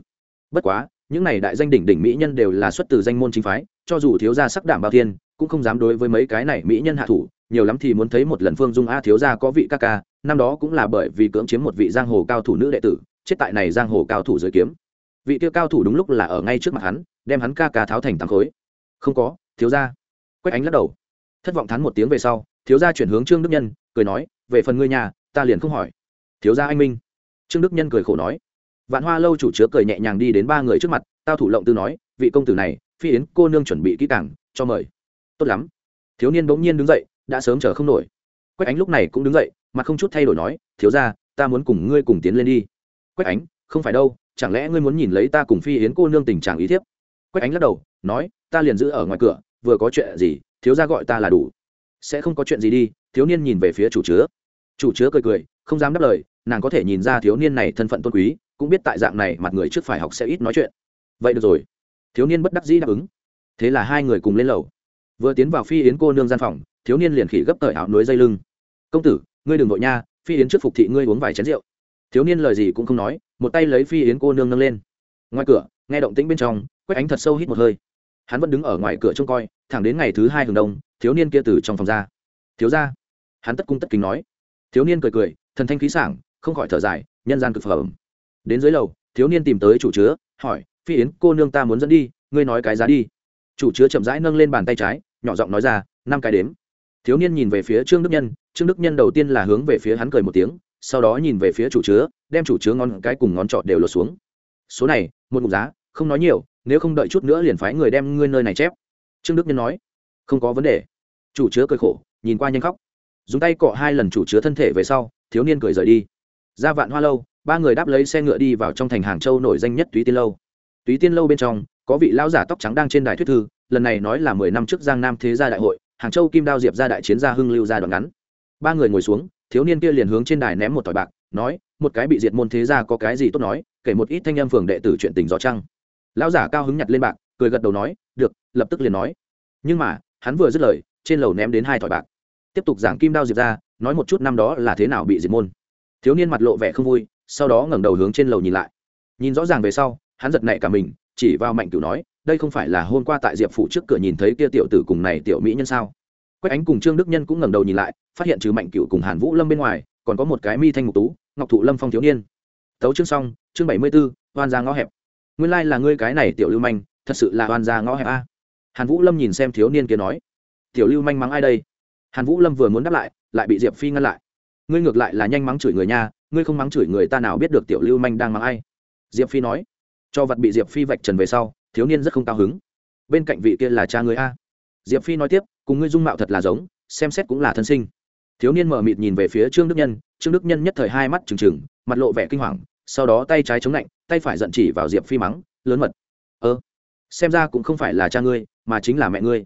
Bất quá, những này đại danh đỉnh đỉnh mỹ nhân đều là xuất từ danh môn chính phái, cho dù thiếu gia sắc đảm bao thiên, cũng không dám đối với mấy cái này mỹ nhân hạ thủ, nhiều lắm thì muốn thấy một lần phương dung a thiếu gia có vị ca ca, năm đó cũng là bởi vì cưỡng chiếm một vị giang hồ cao thủ nữ đệ tử, chết tại này giang hồ cao thủ dưới kiếm. Vị tiêu cao thủ đúng lúc là ở ngay trước mặt hắn, đem hắn ca ca tháo thành tám khối. Không có, thiếu gia. Quách ánh lắc đầu. Thất vọng thắn một tiếng về sau, thiếu gia chuyển hướng trương đức nhân, cười nói, về phần ngươi nhà, ta liền không hỏi thiếu gia anh minh trương đức nhân cười khổ nói vạn hoa lâu chủ chứa cười nhẹ nhàng đi đến ba người trước mặt tao thủ lộng tư nói vị công tử này phi yến cô nương chuẩn bị kỹ càng cho mời tốt lắm thiếu niên bỗng nhiên đứng dậy đã sớm chờ không nổi quách ánh lúc này cũng đứng dậy mặt không chút thay đổi nói thiếu ra ta muốn cùng ngươi cùng tiến lên đi quách ánh không phải đâu chẳng lẽ ngươi muốn nhìn lấy ta cùng phi yến cô nương tình trạng ý thiếp quách ánh lắc đầu nói ta liền giữ ở ngoài cửa vừa có chuyện gì thiếu ra gọi ta là đủ sẽ không có chuyện gì đi thiếu niên nhìn về phía chủ chứa chủ chứa cười cười, không dám đáp lời, nàng có thể nhìn ra thiếu niên này thân phận tôn quý, cũng biết tại dạng này mặt người trước phải học sẽ ít nói chuyện. Vậy được rồi. Thiếu niên bất đắc dĩ đáp ứng. Thế là hai người cùng lên lầu. Vừa tiến vào phi yến cô nương gian phòng, thiếu niên liền khỉ gấp cởi áo núi dây lưng. Công tử, ngươi đừng vội nha, phi yến trước phục thị ngươi uống vài chén rượu. Thiếu niên lời gì cũng không nói, một tay lấy phi yến cô nương nâng lên. Ngoài cửa, nghe động tĩnh bên trong quách ánh thật sâu hít một hơi. Hắn vẫn đứng ở ngoài cửa trông coi, thẳng đến ngày thứ hai hừng đông, thiếu niên kia từ trong phòng ra. Thiếu ra hắn tất cung tất kính nói thiếu niên cười cười, thần thanh khí sảng, không khỏi thở dài, nhân gian cực phẩm. Đến dưới lầu, thiếu niên tìm tới chủ chứa, hỏi, phi yến, cô nương ta muốn dẫn đi, ngươi nói cái giá đi. Chủ chứa chậm rãi nâng lên bàn tay trái, nhỏ giọng nói ra, năm cái đếm. Thiếu niên nhìn về phía trương đức nhân, trương đức nhân đầu tiên là hướng về phía hắn cười một tiếng, sau đó nhìn về phía chủ chứa, đem chủ chứa ngon cái cùng ngón trọt đều lột xuống. Số này, một mục giá, không nói nhiều, nếu không đợi chút nữa liền phái người đem ngươi nơi này chép. Trương đức nhân nói. Không có vấn đề. Chủ chứa cười khổ, nhìn qua nhanh khóc dùng tay cọ hai lần chủ chứa thân thể về sau, thiếu niên cười rời đi. Ra vạn hoa lâu, ba người đáp lấy xe ngựa đi vào trong thành hàng châu nổi danh nhất túy tiên lâu. Túy tiên lâu bên trong, có vị lão giả tóc trắng đang trên đài thuyết thư, lần này nói là mười năm trước giang nam thế gia đại hội, hàng châu kim đao diệp ra đại chiến gia hưng lưu gia đoạn ngắn. Ba người ngồi xuống, thiếu niên kia liền hướng trên đài ném một tỏi bạc, nói, một cái bị diệt môn thế gia có cái gì tốt nói, kể một ít thanh em phường đệ tử chuyện tình gió trăng. Lão giả cao hứng nhặt lên bạc, cười gật đầu nói, được, lập tức liền nói. Nhưng mà, hắn vừa dứt lời, trên lầu ném đến hai thỏi bạc tiếp tục giảng kim đao diệp ra, nói một chút năm đó là thế nào bị diệt môn. Thiếu niên mặt lộ vẻ không vui, sau đó ngẩng đầu hướng trên lầu nhìn lại. Nhìn rõ ràng về sau, hắn giật nảy cả mình, chỉ vào mạnh cửu nói, đây không phải là hôm qua tại diệp phủ trước cửa nhìn thấy kia tiểu tử cùng này tiểu mỹ nhân sao? Quách ánh cùng trương đức nhân cũng ngẩng đầu nhìn lại, phát hiện trừ mạnh cửu cùng hàn vũ lâm bên ngoài, còn có một cái mi thanh ngục tú, ngọc thụ lâm phong thiếu niên. Tấu chương xong, chương bảy mươi b ố oan ra ngõ hẹp. Nguyên lai là ngươi cái này tiểu lưu manh, thật sự là oan ra ngõ hẹp a. Hàn vũ lâm nhìn xem thiếu niên kia nói, tiểu lưu manh mắng ai đây? Hàn vũ lâm vừa muốn đáp lại lại bị diệp phi ngăn lại. Ngươi ngược lại là nhanh mắng chửi người nha, ngươi không mắng chửi người ta nào biết được tiểu lưu manh đang mắng ai? Diệp phi nói. Cho vật bị diệp phi vạch trần về sau, thiếu niên rất không cao hứng. Bên cạnh vị kia là cha người a. Diệp phi nói tiếp, cùng ngươi dung mạo thật là giống, xem xét cũng là thân sinh. Thiếu niên mở mịt nhìn về phía trương đức nhân, trương đức nhân nhất thời hai mắt trừng trừng, mặt lộ vẻ kinh hoàng, sau đó tay trái chống lạnh, tay phải giận chỉ vào diệp phi mắng, lớn mật. Ơ, xem ra cũng không phải là cha ngươi, mà chính là mẹ ngươi.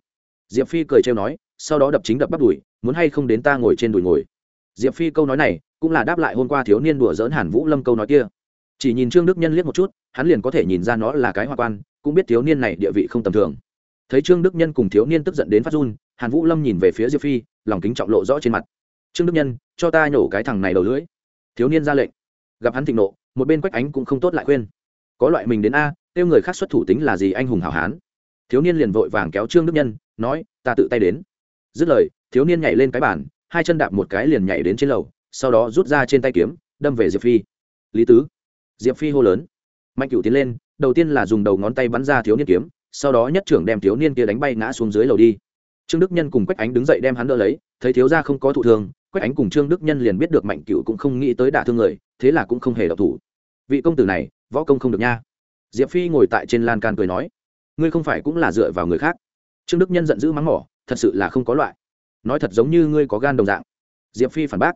Diệp phi cười trêu nói sau đó đập chính đập bắt đùi, muốn hay không đến ta ngồi trên đùi ngồi. Diệp phi câu nói này cũng là đáp lại hôm qua thiếu niên đùa dỡn hàn vũ lâm câu nói kia. Chỉ nhìn trương đức nhân liếc một chút, hắn liền có thể nhìn ra nó là cái hoa quan, cũng biết thiếu niên này địa vị không tầm thường. Thấy trương đức nhân cùng thiếu niên tức giận đến phát run, hàn vũ lâm nhìn về phía diệp phi, lòng kính trọng lộ rõ trên mặt. Trương đức nhân, cho ta nhổ cái thằng này đầu lưỡi. Thiếu niên ra lệnh. Gặp hắn thịnh nộ, một bên quách ánh cũng không tốt lại khuyên. Có loại mình đến a, kêu người khác xuất thủ tính là gì anh hùng hảo hán? Thiếu niên liền vội vàng kéo trương đức nhân, nói, ta tự tay đến dứt lời, thiếu niên nhảy lên cái bàn, hai chân đạp một cái liền nhảy đến trên lầu, sau đó rút ra trên tay kiếm, đâm về diệp phi. Lý tứ. Diệp phi hô lớn. Mạnh cửu tiến lên, đầu tiên là dùng đầu ngón tay bắn ra thiếu niên kiếm, sau đó nhất trưởng đem thiếu niên kia đánh bay ngã xuống dưới lầu đi. Trương đức nhân cùng quách ánh đứng dậy đem hắn đỡ lấy, thấy thiếu gia không có thụ thương, quách ánh cùng trương đức nhân liền biết được mạnh cửu cũng không nghĩ tới đả thương người, thế là cũng không hề độc thủ. Vị công tử này, võ công không được nha. Diệp phi ngồi tại trên lan can cười nói. Ngươi không phải cũng là dựa vào người khác. Trương đức nhân giận dữ mắng mỏ thật sự là không có loại. Nói thật giống như ngươi có gan đồng dạng. Diệp phi phản bác.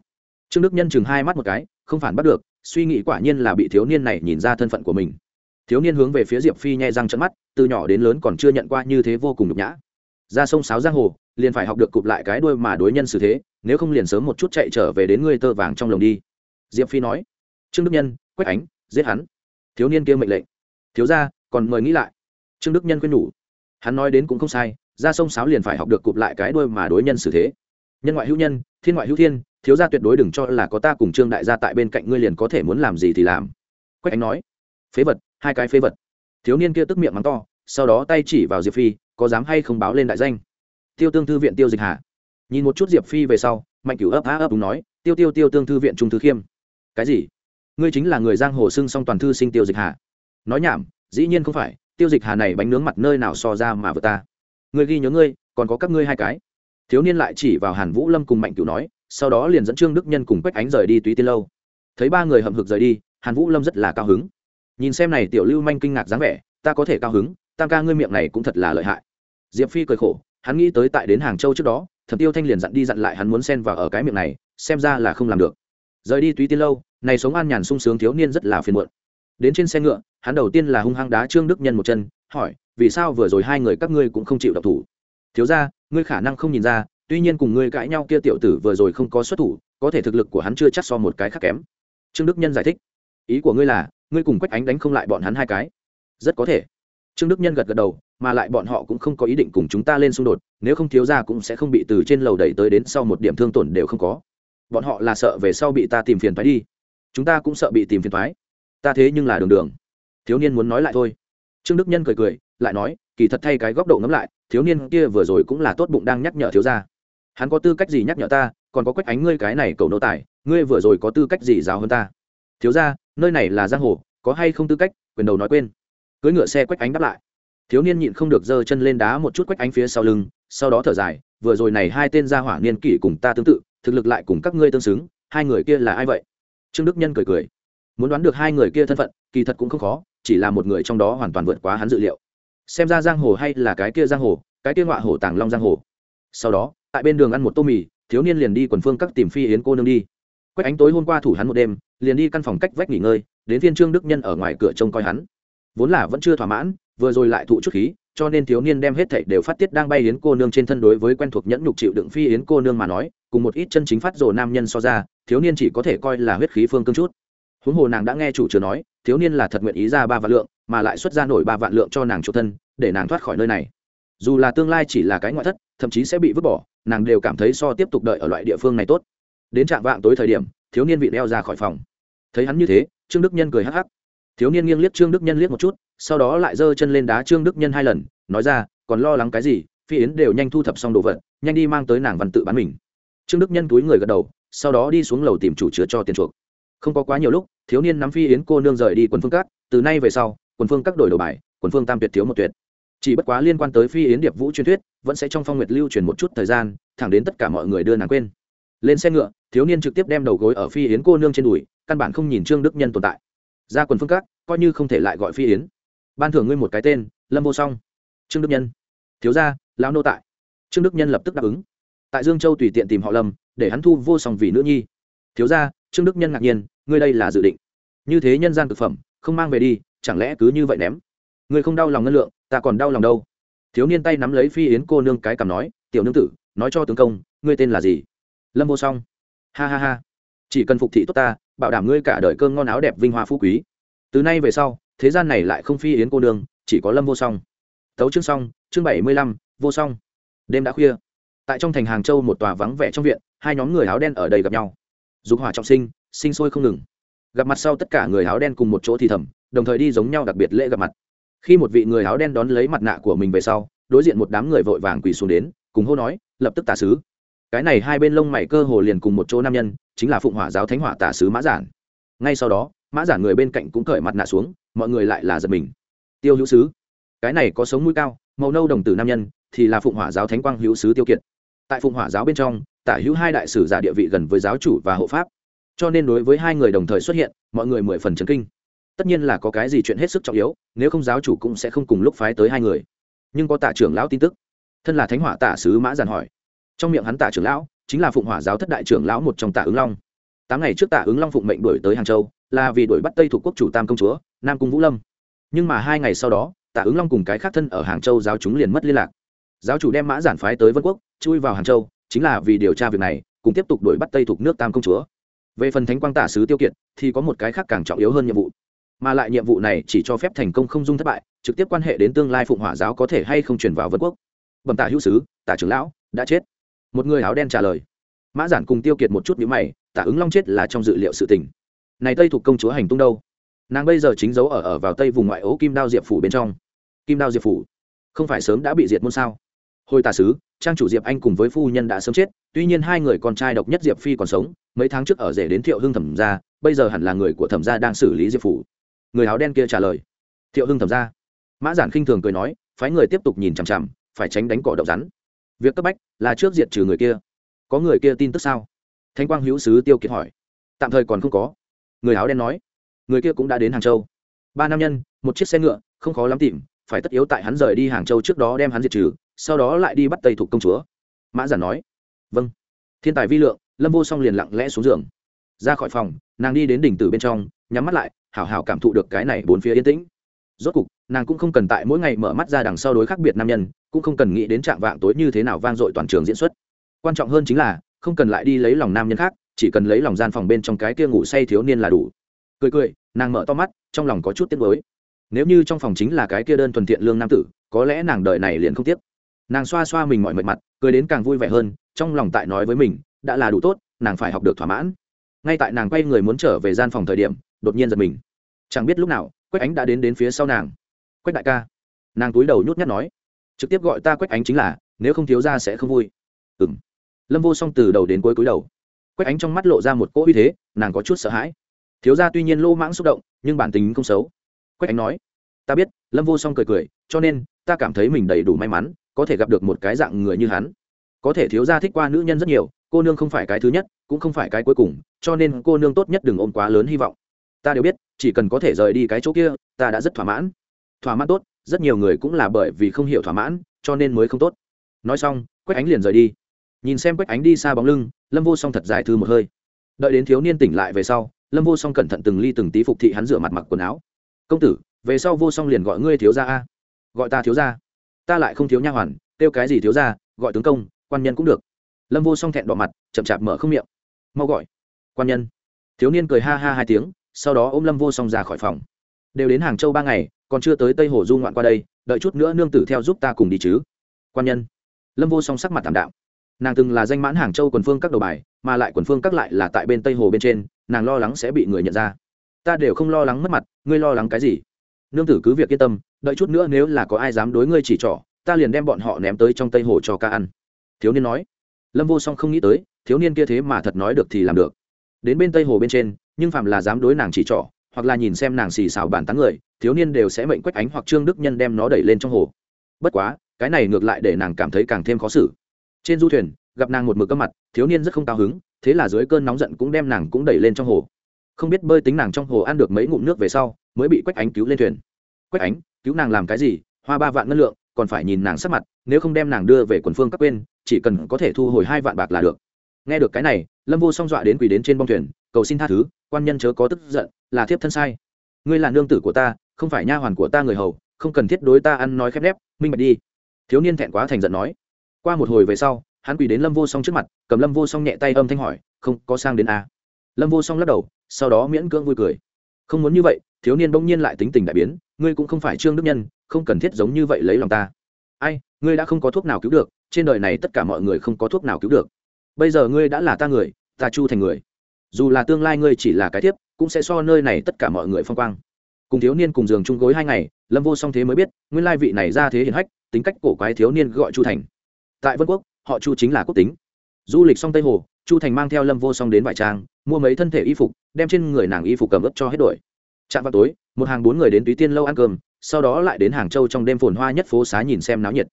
Trương đức nhân chừng hai mắt một cái, không phản bác được, suy nghĩ quả nhiên là bị thiếu niên này nhìn ra thân phận của mình. Thiếu niên hướng về phía diệp phi nhai răng trận mắt, từ nhỏ đến lớn còn chưa nhận qua như thế vô cùng nhục nhã. Ra sông sáo giang hồ, liền phải học được cụp lại cái đuôi mà đối nhân xử thế, nếu không liền sớm một chút chạy trở về đến ngươi tơ vàng trong lồng đi. Diệp phi nói. Trương đức nhân quách ánh, giết hắn. Thiếu niên kia mệnh lệnh. Thiếu ra còn mời nghĩ lại. Trương đức nhân khuyên nhủ. Hắn nói đến cũng không sai ra sông sáo liền phải học được cụp lại cái đuôi mà đối nhân xử thế. Nhân ngoại hữu nhân, thiên ngoại hữu thiên, thiếu gia tuyệt đối đừng cho là có ta cùng trương đại gia tại bên cạnh ngươi liền có thể muốn làm gì thì làm. Quách ánh nói, phế vật, hai cái phế vật. Thiếu niên kia tức miệng mắng to, sau đó tay chỉ vào diệp phi, có dám hay không báo lên đại danh? Tiêu tương thư viện tiêu dịch hà nhìn một chút diệp phi về sau, mạnh cửu ấp á ấp đúng nói, tiêu tiêu tiêu tương thư viện trung thư khiêm. Cái gì? Ngươi chính là người giang hồ xưng song toàn thư sinh tiêu dịch hà nói nhảm, dĩ nhiên không phải, tiêu dịch hà này bánh nướng mặt nơi nào so ra mà vừa ta ngươi ghi nhớ ngươi, còn có các ngươi hai cái. Thiếu niên lại chỉ vào hàn vũ lâm cùng mạnh cửu nói, sau đó liền dẫn trương đức nhân cùng quách ánh rời đi túy tiên lâu. Thấy ba người hậm hực rời đi, hàn vũ lâm rất là cao hứng. Nhìn xem này tiểu lưu manh kinh ngạc dáng vẻ, ta có thể cao hứng, tam ca ngươi miệng này cũng thật là lợi hại. Diệp phi cười khổ, hắn nghĩ tới tại đến hàng châu trước đó, thẩm tiêu thanh liền dặn đi dặn lại hắn muốn xen vào ở cái miệng này, xem ra là không làm được. Rời đi túy tiên lâu, này sống an nhàn sung sướng thiếu niên rất là phiền muộn. Đến trên xe ngựa, hắn đầu tiên là hung hăng đá trương đức nhân một chân hỏi, vì sao vừa rồi hai người các ngươi cũng không chịu độc thủ? Thiếu ra ngươi khả năng không nhìn ra, tuy nhiên cùng ngươi cãi nhau kia tiểu tử vừa rồi không có xuất thủ, có thể thực lực của hắn chưa chắc so một cái khác kém. Trương đức nhân giải thích. Ý của ngươi là, ngươi cùng quách ánh đánh không lại bọn hắn hai cái? Rất có thể. Trương đức nhân gật gật đầu, mà lại bọn họ cũng không có ý định cùng chúng ta lên xung đột, nếu không thiếu ra cũng sẽ không bị từ trên lầu đẩy tới đến sau một điểm thương tổn đều không có. Bọn họ là sợ về sau bị ta tìm phiền thoái đi. Chúng ta cũng sợ bị tìm phiền thoái ta thế nhưng là đường đường. Thiếu niên muốn nói lại thôi trương đức nhân cười cười, lại nói, kỳ thật thay cái góc độ ngẫm lại, thiếu niên kia vừa rồi cũng là tốt bụng đang nhắc nhở thiếu gia. Hắn có tư cách gì nhắc nhở ta, còn có quách ánh ngươi cái này cầu nô tài, ngươi vừa rồi có tư cách gì giáo hơn ta? Thiếu gia, nơi này là giang hồ, có hay không tư cách? Quyền đầu nói quên. Cưỡi ngựa xe quách ánh đáp lại. Thiếu niên nhịn không được giơ chân lên đá một chút quách ánh phía sau lưng, sau đó thở dài, vừa rồi này hai tên gia hỏa niên kỷ cùng ta tương tự, thực lực lại cùng các ngươi tương xứng, hai người kia là ai vậy? Trương đức nhân cười cười. Muốn đoán được hai người kia thân phận, kỳ thật cũng không khó chỉ là một người trong đó hoàn toàn vượt quá hắn dự liệu. Xem ra giang hồ hay là cái kia giang hồ, cái kia ngọa hồ tàng long giang hồ. Sau đó, tại bên đường ăn một tô mì, thiếu niên liền đi quần phương các tìm phi yến cô nương đi. Quách ánh tối hôm qua thủ hắn một đêm, liền đi căn phòng cách vách nghỉ ngơi, đến viên trương đức nhân ở ngoài cửa trông coi hắn. Vốn là vẫn chưa thỏa mãn, vừa rồi lại thụ chút khí, cho nên thiếu niên đem hết thảy đều phát tiết đang bay yến cô nương trên thân đối với quen thuộc nhẫn nhục chịu đựng phi yến cô nương mà nói, cùng một ít chân chính phát rồ nam nhân so ra, thiếu niên chỉ có thể coi là huyết khí phương cương chút huống hồ nàng đã nghe chủ chứa nói, thiếu niên là thật nguyện ý ra ba vạn lượng, mà lại xuất ra nổi ba vạn lượng cho nàng chủ thân, để nàng thoát khỏi nơi này. Dù là tương lai chỉ là cái ngoại thất, thậm chí sẽ bị vứt bỏ, nàng đều cảm thấy so tiếp tục đợi ở loại địa phương này tốt. Đến trạng vạng tối thời điểm, thiếu niên vị đeo ra khỏi phòng. Thấy hắn như thế, trương đức nhân cười hắc hắc. Thiếu niên nghiêng liếc trương đức nhân liếc một chút, sau đó lại giơ chân lên đá trương đức nhân hai lần, nói ra, còn lo lắng cái gì, phi yến đều nhanh thu thập xong đồ vật, nhanh đi mang tới nàng văn tự bán mình. Trương đức nhân túi người gật đầu, sau đó đi xuống lầu tìm chủ chứa cho tiền chuộc. Không có quá nhiều lúc thiếu niên nắm phi yến cô nương rời đi quần phương các, từ nay về sau, quần phương các đổi đồ bài, quần phương tam tuyệt thiếu một tuyệt. Chỉ bất quá liên quan tới phi yến điệp vũ truyền thuyết, vẫn sẽ trong phong nguyệt lưu truyền một chút thời gian, thẳng đến tất cả mọi người đưa nàng quên. Lên xe ngựa, thiếu niên trực tiếp đem đầu gối ở phi yến cô nương trên đùi, căn bản không nhìn trương đức nhân tồn tại. Ra quần phương các, coi như không thể lại gọi phi yến. Ban thưởng ngươi một cái tên, lâm vô song. Trương đức nhân. Thiếu gia, lão nô tại. Trương đức nhân lập tức đáp ứng. Tại dương châu tùy tiện tìm họ lâm, để hắn thu vô song vì nữ nhi. Thiếu gia trương đức nhân ngạc nhiên, ngươi đây là dự định? Như thế nhân gian thực phẩm, không mang về đi, chẳng lẽ cứ như vậy ném? Ngươi không đau lòng ngân lượng, ta còn đau lòng đâu. Thiếu niên tay nắm lấy phi yến cô nương cái cằm nói, tiểu nương tử, nói cho tướng công, ngươi tên là gì? Lâm vô song. Ha ha ha, chỉ cần phục thị tốt ta, bảo đảm ngươi cả đời cơm ngon áo đẹp vinh hoa phú quý. Từ nay về sau, thế gian này lại không phi yến cô nương, chỉ có lâm vô song. Tấu chương xong, chương bảy mươi lăm, vô song. Đêm đã khuya. Tại trong thành hàng châu một tòa vắng vẻ trong viện, hai nhóm người áo đen ở đây gặp nhau dục hỏa trọng sinh sinh sôi không ngừng. Gặp mặt sau tất cả người áo đen cùng một chỗ thì thầm, đồng thời đi giống nhau đặc biệt lễ gặp mặt. Khi một vị người áo đen đón lấy mặt nạ của mình về sau, đối diện một đám người vội vàng quỳ xuống đến, cùng hô nói, lập tức tả sứ. Cái này hai bên lông mày cơ hồ liền cùng một chỗ nam nhân, chính là phụng hỏa giáo thánh hỏa tả sứ mã giản. Ngay sau đó, mã giản người bên cạnh cũng cởi mặt nạ xuống, mọi người lại là giật mình. Tiêu hữu sứ, cái này có sống mũi cao, màu nâu đồng tử nam nhân, thì là phụng hỏa giáo thánh quang hữu sứ tiêu kiệt. Tại phụng hỏa giáo bên trong tả hữu hai đại sử giả địa vị gần với giáo chủ và hộ pháp. Cho nên đối với hai người đồng thời xuất hiện, mọi người mười phần chấn kinh. Tất nhiên là có cái gì chuyện hết sức trọng yếu, nếu không giáo chủ cũng sẽ không cùng lúc phái tới hai người. Nhưng có tả trưởng lão tin tức. Thân là thánh hỏa tả sứ mã giản hỏi. Trong miệng hắn tả trưởng lão, chính là phụng hỏa giáo thất đại trưởng lão một trong tả ứng long. Tám ngày trước tả ứng long phụng mệnh đuổi tới hàng châu, là vì đuổi bắt tây thuộc quốc chủ tam công chúa, nam cung vũ lâm. Nhưng mà hai ngày sau đó, tả ứng long cùng cái khác thân ở hàng châu giáo chúng liền mất liên lạc. Giáo chủ đem mã giản phái tới vân quốc, chui vào hàng châu chính là vì điều tra việc này, cùng tiếp tục đuổi bắt tây thuộc nước tam công chúa. Về phần thánh quang tả sứ tiêu kiệt, thì có một cái khác càng trọng yếu hơn nhiệm vụ. Mà lại nhiệm vụ này chỉ cho phép thành công không dung thất bại, trực tiếp quan hệ đến tương lai phụng hỏa giáo có thể hay không chuyển vào vân quốc. Bẩm tả hữu sứ, tả trưởng lão, đã chết. Một người áo đen trả lời. Mã giản cùng tiêu kiệt một chút nhữ mày, tả ứng long chết là trong dự liệu sự tình. Này tây thuộc công chúa hành tung đâu? Nàng bây giờ chính giấu ở ở vào tây vùng ngoại ố kim đao diệp phủ bên trong. Kim đao diệp phủ, không phải sớm đã bị diệt môn sao? Hồi tà sứ, trang chủ diệp anh cùng với phu nhân đã sớm chết, tuy nhiên hai người con trai độc nhất diệp phi còn sống, mấy tháng trước ở rể đến thiệu hưng thẩm gia, bây giờ hẳn là người của thẩm gia đang xử lý diệp phủ. Người áo đen kia trả lời. Thiệu hưng thẩm gia. Mã giản khinh thường cười nói, phái người tiếp tục nhìn chằm chằm, phải tránh đánh cỏ độc rắn. Việc cấp bách là trước diệt trừ người kia. Có người kia tin tức sao? Thanh quang hữu sứ tiêu kiệt hỏi. Tạm thời còn không có. Người áo đen nói. Người kia cũng đã đến hàng châu. Ba nam nhân, một chiếc xe ngựa, không khó lắm tìm, phải tất yếu tại hắn rời đi hàng châu trước đó đem hắn diệt trừ sau đó lại đi bắt tây thục công chúa. Mã giản nói vâng. Thiên tài vi lượng, lâm vô song liền lặng lẽ xuống giường. Ra khỏi phòng, nàng đi đến đỉnh tử bên trong, nhắm mắt lại, hảo hảo cảm thụ được cái này bốn phía yên tĩnh. Rốt cục, nàng cũng không cần tại mỗi ngày mở mắt ra đằng sau đối khác biệt nam nhân, cũng không cần nghĩ đến trạng vạng tối như thế nào vang dội toàn trường diễn xuất. Quan trọng hơn chính là, không cần lại đi lấy lòng nam nhân khác, chỉ cần lấy lòng gian phòng bên trong cái kia ngủ say thiếu niên là đủ. Cười cười, nàng mở to mắt, trong lòng có chút tiếc nuối. Nếu như trong phòng chính là cái kia đơn thuần thiện lương nam tử, có lẽ nàng đợi này liền không tiếc nàng xoa xoa mình mọi mệt mặt, cười đến càng vui vẻ hơn, trong lòng tại nói với mình, đã là đủ tốt, nàng phải học được thỏa mãn. Ngay tại nàng quay người muốn trở về gian phòng thời điểm, đột nhiên giật mình. Chẳng biết lúc nào, quách ánh đã đến đến phía sau nàng. Quách đại ca. Nàng túi đầu nhút nhát nói. Trực tiếp gọi ta quách ánh chính là, nếu không thiếu ra sẽ không vui. Ừ m lâm vô song từ đầu đến cuối cúi đầu. Quách ánh trong mắt lộ ra một cỗ uy thế, nàng có chút sợ hãi. Thiếu ra tuy nhiên lô mãng xúc động, nhưng bản tính không xấu. Quách ánh nói. Ta biết, lâm vô song cười cười, cho nên ta cảm thấy mình đầy đủ may mắn có thể gặp được một cái dạng người như hắn. Có thể thiếu gia thích qua nữ nhân rất nhiều, cô nương không phải cái thứ nhất, cũng không phải cái cuối cùng, cho nên cô nương tốt nhất đừng ôm quá lớn hy vọng. Ta đều biết, chỉ cần có thể rời đi cái chỗ kia, ta đã rất thỏa mãn. Thỏa mãn tốt, rất nhiều người cũng là bởi vì không hiểu thỏa mãn, cho nên mới không tốt. Nói xong, quách ánh liền rời đi. Nhìn xem quách ánh đi xa bóng lưng, lâm vô song thật dài thư một hơi. Đợi đến thiếu niên tỉnh lại về sau, lâm vô song cẩn thận từng ly từng tí phục thị hắn rửa mặt mặc quần áo. Công tử, về sau vô song liền gọi ngươi thiếu gia a. Gọi ta thiếu gia ta lại không thiếu nha hoàn, kêu cái gì thiếu gia, gọi tướng công, quan nhân cũng được. Lâm vô song thẹn đỏ mặt, chậm chạp mở không miệng. Mau gọi. Quan nhân. Thiếu niên cười ha ha hai tiếng, sau đó ôm lâm vô song ra khỏi phòng. Đều đến hàng châu ba ngày, còn chưa tới tây hồ du ngoạn qua đây, đợi chút nữa nương tử theo giúp ta cùng đi chứ. Quan nhân. Lâm vô song sắc mặt thảm đạo nàng từng là danh mãn hàng châu quần phương các đầu bài, mà lại quần phương các lại là tại bên tây hồ bên trên, nàng lo lắng sẽ bị người nhận ra. Ta đều không lo lắng mất mặt, ngươi lo lắng cái gì? Nương tử cứ việc yên tâm, đợi chút nữa nếu là có ai dám đối ngươi chỉ trỏ, ta liền đem bọn họ ném tới trong tây hồ cho ca ăn. Thiếu niên nói. Lâm vô song không nghĩ tới, thiếu niên kia thế mà thật nói được thì làm được. Đến bên tây hồ bên trên, nhưng phạm là dám đối nàng chỉ trỏ, hoặc là nhìn xem nàng xì xào bàn tán người, thiếu niên đều sẽ mệnh quách ánh hoặc trương đức nhân đem nó đẩy lên trong hồ. Bất quá, cái này ngược lại để nàng cảm thấy càng thêm khó xử. Trên du thuyền, gặp nàng một mực cơ mặt, thiếu niên rất không cao hứng, thế là dưới cơn nóng giận cũng đem nàng cũng đẩy lên trong hồ. Không biết bơi tính nàng trong hồ ăn được mấy ngụm nước về sau mới bị quách ánh cứu lên thuyền. Quách ánh, cứu nàng làm cái gì? Hoa ba vạn ngân lượng, còn phải nhìn nàng sắc mặt, nếu không đem nàng đưa về quần phương các quên chỉ cần có thể thu hồi hai vạn bạc là được. Nghe được cái này, lâm vô song dọa đến quỳ đến trên bông thuyền, cầu xin tha thứ, quan nhân chớ có tức giận, là thiếp thân sai. Ngươi là nương tử của ta, không phải nha hoàn của ta người hầu, không cần thiết đối ta ăn nói khép nép, minh bạch đi. Thiếu niên thẹn quá thành giận nói. Qua một hồi về sau, hắn quỳ đến lâm vô song trước mặt, cầm lâm vô song nhẹ tay âm thanh hỏi, không, có sang đến a lâm vô song lắc đầu, sau đó miễn cưỡng vui cười. Không muốn như vậy thiếu niên bỗng nhiên lại tính tình đại biến, ngươi cũng không phải trương đức nhân, không cần thiết giống như vậy lấy lòng ta. Ai, ngươi đã không có thuốc nào cứu được, trên đời này tất cả mọi người không có thuốc nào cứu được. Bây giờ ngươi đã là ta người, ta chu thành người. Dù là tương lai ngươi chỉ là cái tiếp cũng sẽ so nơi này tất cả mọi người phong quang. Cùng thiếu niên cùng giường chung gối hai ngày, lâm vô song thế mới biết, nguyên lai vị này ra thế hiển hách, tính cách cổ quái thiếu niên gọi chu thành. Tại vân quốc, họ chu chính là quốc tính. Du lịch xong tây hồ, chu thành mang theo lâm vô song đến vải trang, mua mấy thân thể y phục, đem trên người nàng y phục cầm ướp cho hết đổi chạm vào tối, một hàng bốn người đến túy tiên lâu ăn cơm, sau đó lại đến hàng châu trong đêm phồn hoa nhất phố xá nhìn xem náo nhiệt.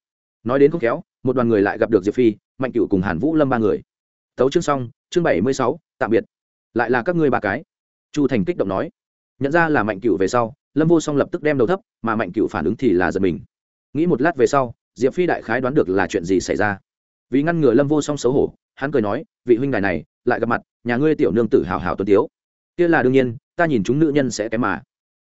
Nói đến không khéo, một đoàn người lại gặp được diệp phi, mạnh cựu cùng hàn vũ lâm ba người. Tấu chương xong, chương bảy mươi sáu, tạm biệt. Lại là các ngươi ba cái. Chu thành kích động nói. Nhận ra là mạnh cựu về sau, lâm vô song lập tức đem đầu thấp, mà mạnh cựu phản ứng thì là giật mình. Nghĩ một lát về sau, diệp phi đại khái đoán được là chuyện gì xảy ra. Vì ngăn ngừa lâm vô song xấu hổ, hắn cười nói, vị huynh đài này, lại gặp mặt, nhà ngươi tiểu nương tử hào hào tuân tiếu. Kia là đương nhiên ta nhìn chúng nữ nhân sẽ kém mà.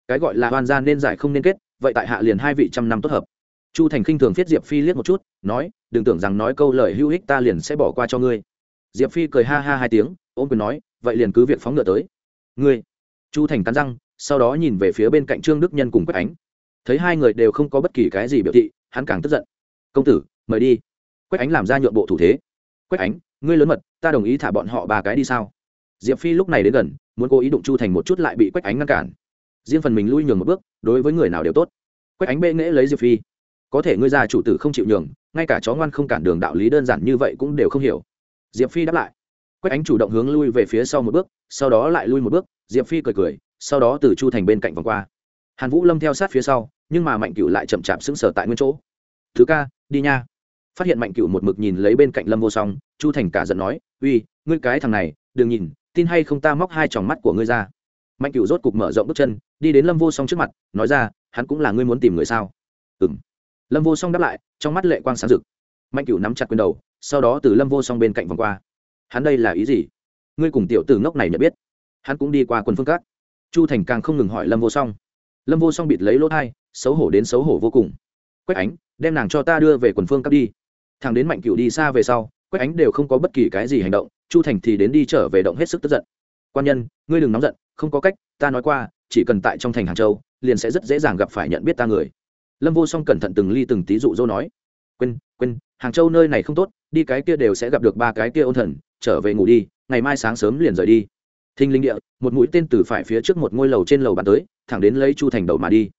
Cái gọi là hoàn gia nên giải không nên kết, vậy tại hạ liền hai vị trăm năm tốt hợp. Chu thành khinh thường viết diệp phi liếc một chút, nói, đừng tưởng rằng nói câu lời hữu ích ta liền sẽ bỏ qua cho ngươi. Diệp phi cười ha ha hai tiếng ôm quyền nói, vậy liền cứ việc phóng ngựa tới. Ngươi? Chu thành cắn răng, sau đó nhìn về phía bên cạnh trương đức nhân cùng quách ánh. Thấy hai người đều không có bất kỳ cái gì biểu thị, hắn càng tức giận. Công tử, mời đi. Quách ánh làm ra nhượng bộ thủ thế. Quách ánh, ngươi lớn mật, ta đồng ý thả bọn họ ba cái đi sao? Diệp phi lúc này đến gần muốn cố ý đụng chu thành một chút lại bị quách ánh ngăn cản. Riêng phần mình lui nhường một bước, đối với người nào đều tốt. Quách ánh bệ nghễ lấy diệp phi. Có thể ngươi già chủ tử không chịu nhường, ngay cả chó ngoan không cản đường đạo lý đơn giản như vậy cũng đều không hiểu. Diệp phi đáp lại. Quách ánh chủ động hướng lui về phía sau một bước, sau đó lại lui một bước, diệp phi cười cười, sau đó từ chu thành bên cạnh vòng qua. Hàn vũ lâm theo sát phía sau, nhưng mà mạnh cửu lại chậm chạp sững sờ tại nguyên chỗ. Thứ ca, đi nha. Phát hiện mạnh cửu một mực nhìn lấy bên cạnh lâm vô song, chu thành cả giận nói, uy, ngươi cái thằng này, đừng nhìn tin hay không ta móc hai tròng mắt của ngươi ra. Mạnh cựu rốt cục mở rộng bước chân, đi đến lâm vô song trước mặt, nói ra, hắn cũng là ngươi muốn tìm người sao? Ừ m lâm vô song đáp lại, trong mắt lệ quang sáng rực. Mạnh cựu nắm chặt quyền đầu, sau đó từ lâm vô song bên cạnh vòng qua. Hắn đây là ý gì? Ngươi cùng tiểu tử ngốc này nhận biết. Hắn cũng đi qua quân phương cát. Chu thành càng không ngừng hỏi lâm vô song. Lâm vô song bịt lấy lỗ thai, xấu hổ đến xấu hổ vô cùng. Quách ánh, đem nàng cho ta đưa về quần phương cát đi. Thằng đến mạnh cựu đi xa về sau, quách ánh đều không có bất kỳ cái gì hành động chu thành thì đến đi trở về động hết sức tức giận. Quan nhân, ngươi đừng nóng giận, không có cách, ta nói qua, chỉ cần tại trong thành hàng châu, liền sẽ rất dễ dàng gặp phải nhận biết ta người. Lâm vô song cẩn thận từng ly từng tí dụ dỗ nói. Quên quên, hàng châu nơi này không tốt, đi cái kia đều sẽ gặp được ba cái kia ôn thần, trở về ngủ đi, ngày mai sáng sớm liền rời đi. Thinh linh địa, một mũi tên từ phải phía trước một ngôi lầu trên lầu bàn tới, thẳng đến lấy chu thành đầu mà đi.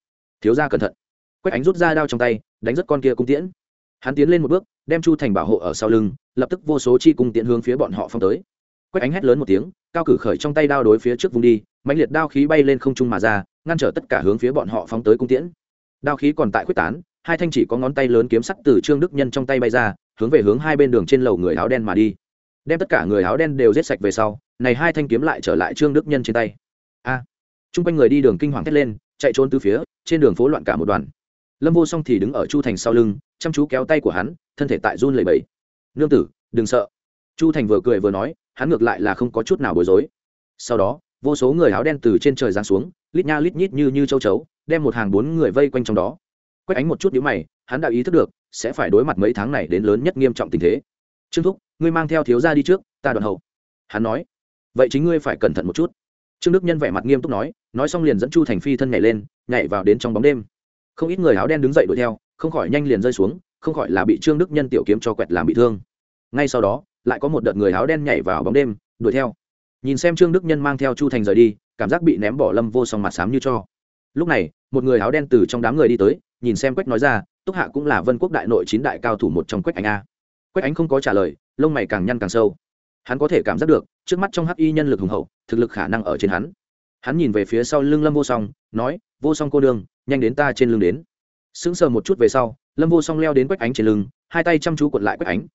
Thiếu ra cẩn thận. Quách ánh rút ra đao trong tay, đánh rất con kia cung tiễn. Hắn tiến lên một bước, đem chu thành bảo hộ ở sau lưng lập tức vô số chi cung tiện hướng phía bọn họ phong tới. Quách ánh hét lớn một tiếng cao cử khởi trong tay đao đối phía trước vùng đi mạnh liệt đao khí bay lên không trung mà ra ngăn trở tất cả hướng phía bọn họ phóng tới cung tiễn. Đao khí còn tại quyết tán hai thanh chỉ có ngón tay lớn kiếm sắt từ trương đức nhân trong tay bay ra hướng về hướng hai bên đường trên lầu người áo đen mà đi. Đem tất cả người áo đen đều giết sạch về sau này hai thanh kiếm lại trở lại trương đức nhân trên tay. A! À, chung quanh người đi đường kinh hoàng thét lên chạy trốn từ phía trên đường phố loạn cả một đoàn. Lâm vô song thì đứng ở chu thành sau lưng chăm chú kéo tay của hắn thân thể tại run lẩy bẩy nương tử, đừng sợ. Chu thành vừa cười vừa nói, hắn ngược lại là không có chút nào bối rối. Sau đó, vô số người áo đen từ trên trời giáng xuống, lít nha lít nhít như như châu chấu, đem một hàng bốn người vây quanh trong đó. Quách ánh một chút nhíu mày, hắn đã ý thức được, sẽ phải đối mặt mấy tháng này đến lớn nhất nghiêm trọng tình thế. Trương thúc, ngươi mang theo thiếu gia đi trước, ta đoàn hậu. Hắn nói. Vậy chính ngươi phải cẩn thận một chút. Trương đức nhân vẻ mặt nghiêm túc nói nói xong liền dẫn chu thành phi thân nhảy lên, nhảy vào đến trong bóng đêm. Không ít người áo đen đứng dậy đuổi theo, không khỏi nhanh liền rơi xuống không khỏi là bị trương đức nhân tiểu kiếm cho quẹt làm bị thương. Ngay sau đó, lại có một đợt người áo đen nhảy vào bóng đêm, đuổi theo. Nhìn xem trương đức nhân mang theo chu thành rời đi, cảm giác bị ném bỏ lâm vô song mặt xám như cho. Lúc này, một người áo đen từ trong đám người đi tới, nhìn xem quách nói ra, túc hạ cũng là vân quốc đại nội chín đại cao thủ một trong quách anh a. Quách anh không có trả lời, lông mày càng nhăn càng sâu. Hắn có thể cảm giác được, trước mắt trong hắc y nhân lực hùng hậu, thực lực khả năng ở trên hắn. Hắn nhìn về phía sau lưng lâm vô song, nói, vô song cô đương nhanh đến ta trên lưng đến. Sững sờ một chút về sau lâm vô song leo đến quách ánh trên lưng, hai tay chăm chú cuộn lại quách ánh.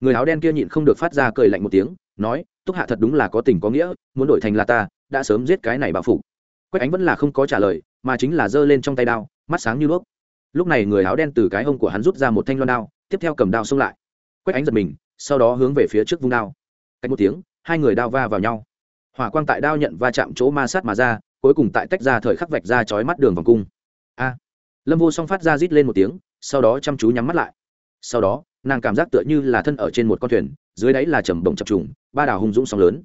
Người áo đen kia nhịn không được phát ra cười lạnh một tiếng, nói, túc hạ thật đúng là có tình có nghĩa, muốn đổi thành là ta, đã sớm giết cái này bảo phủ quách ánh vẫn là không có trả lời, mà chính là giơ lên trong tay đao, mắt sáng như đuốc. Lúc này người áo đen từ cái hông của hắn rút ra một thanh loan đao, tiếp theo cầm đao xông lại. Quách ánh giật mình, sau đó hướng về phía trước vung đao. Cách một tiếng, hai người đao va vào nhau. Hỏa quang tại đao nhận va chạm chỗ ma sát mà ra, cuối cùng tại tách ra thời khắc vạch ra chói mắt đường vòng cung. A! Lâm vô song phát ra rít lên một tiếng sau đó chăm chú nhắm mắt lại. Sau đó, nàng cảm giác tựa như là thân ở trên một con thuyền, dưới đáy là trầm bồng chập trùng, ba đảo hung dũng sóng lớn.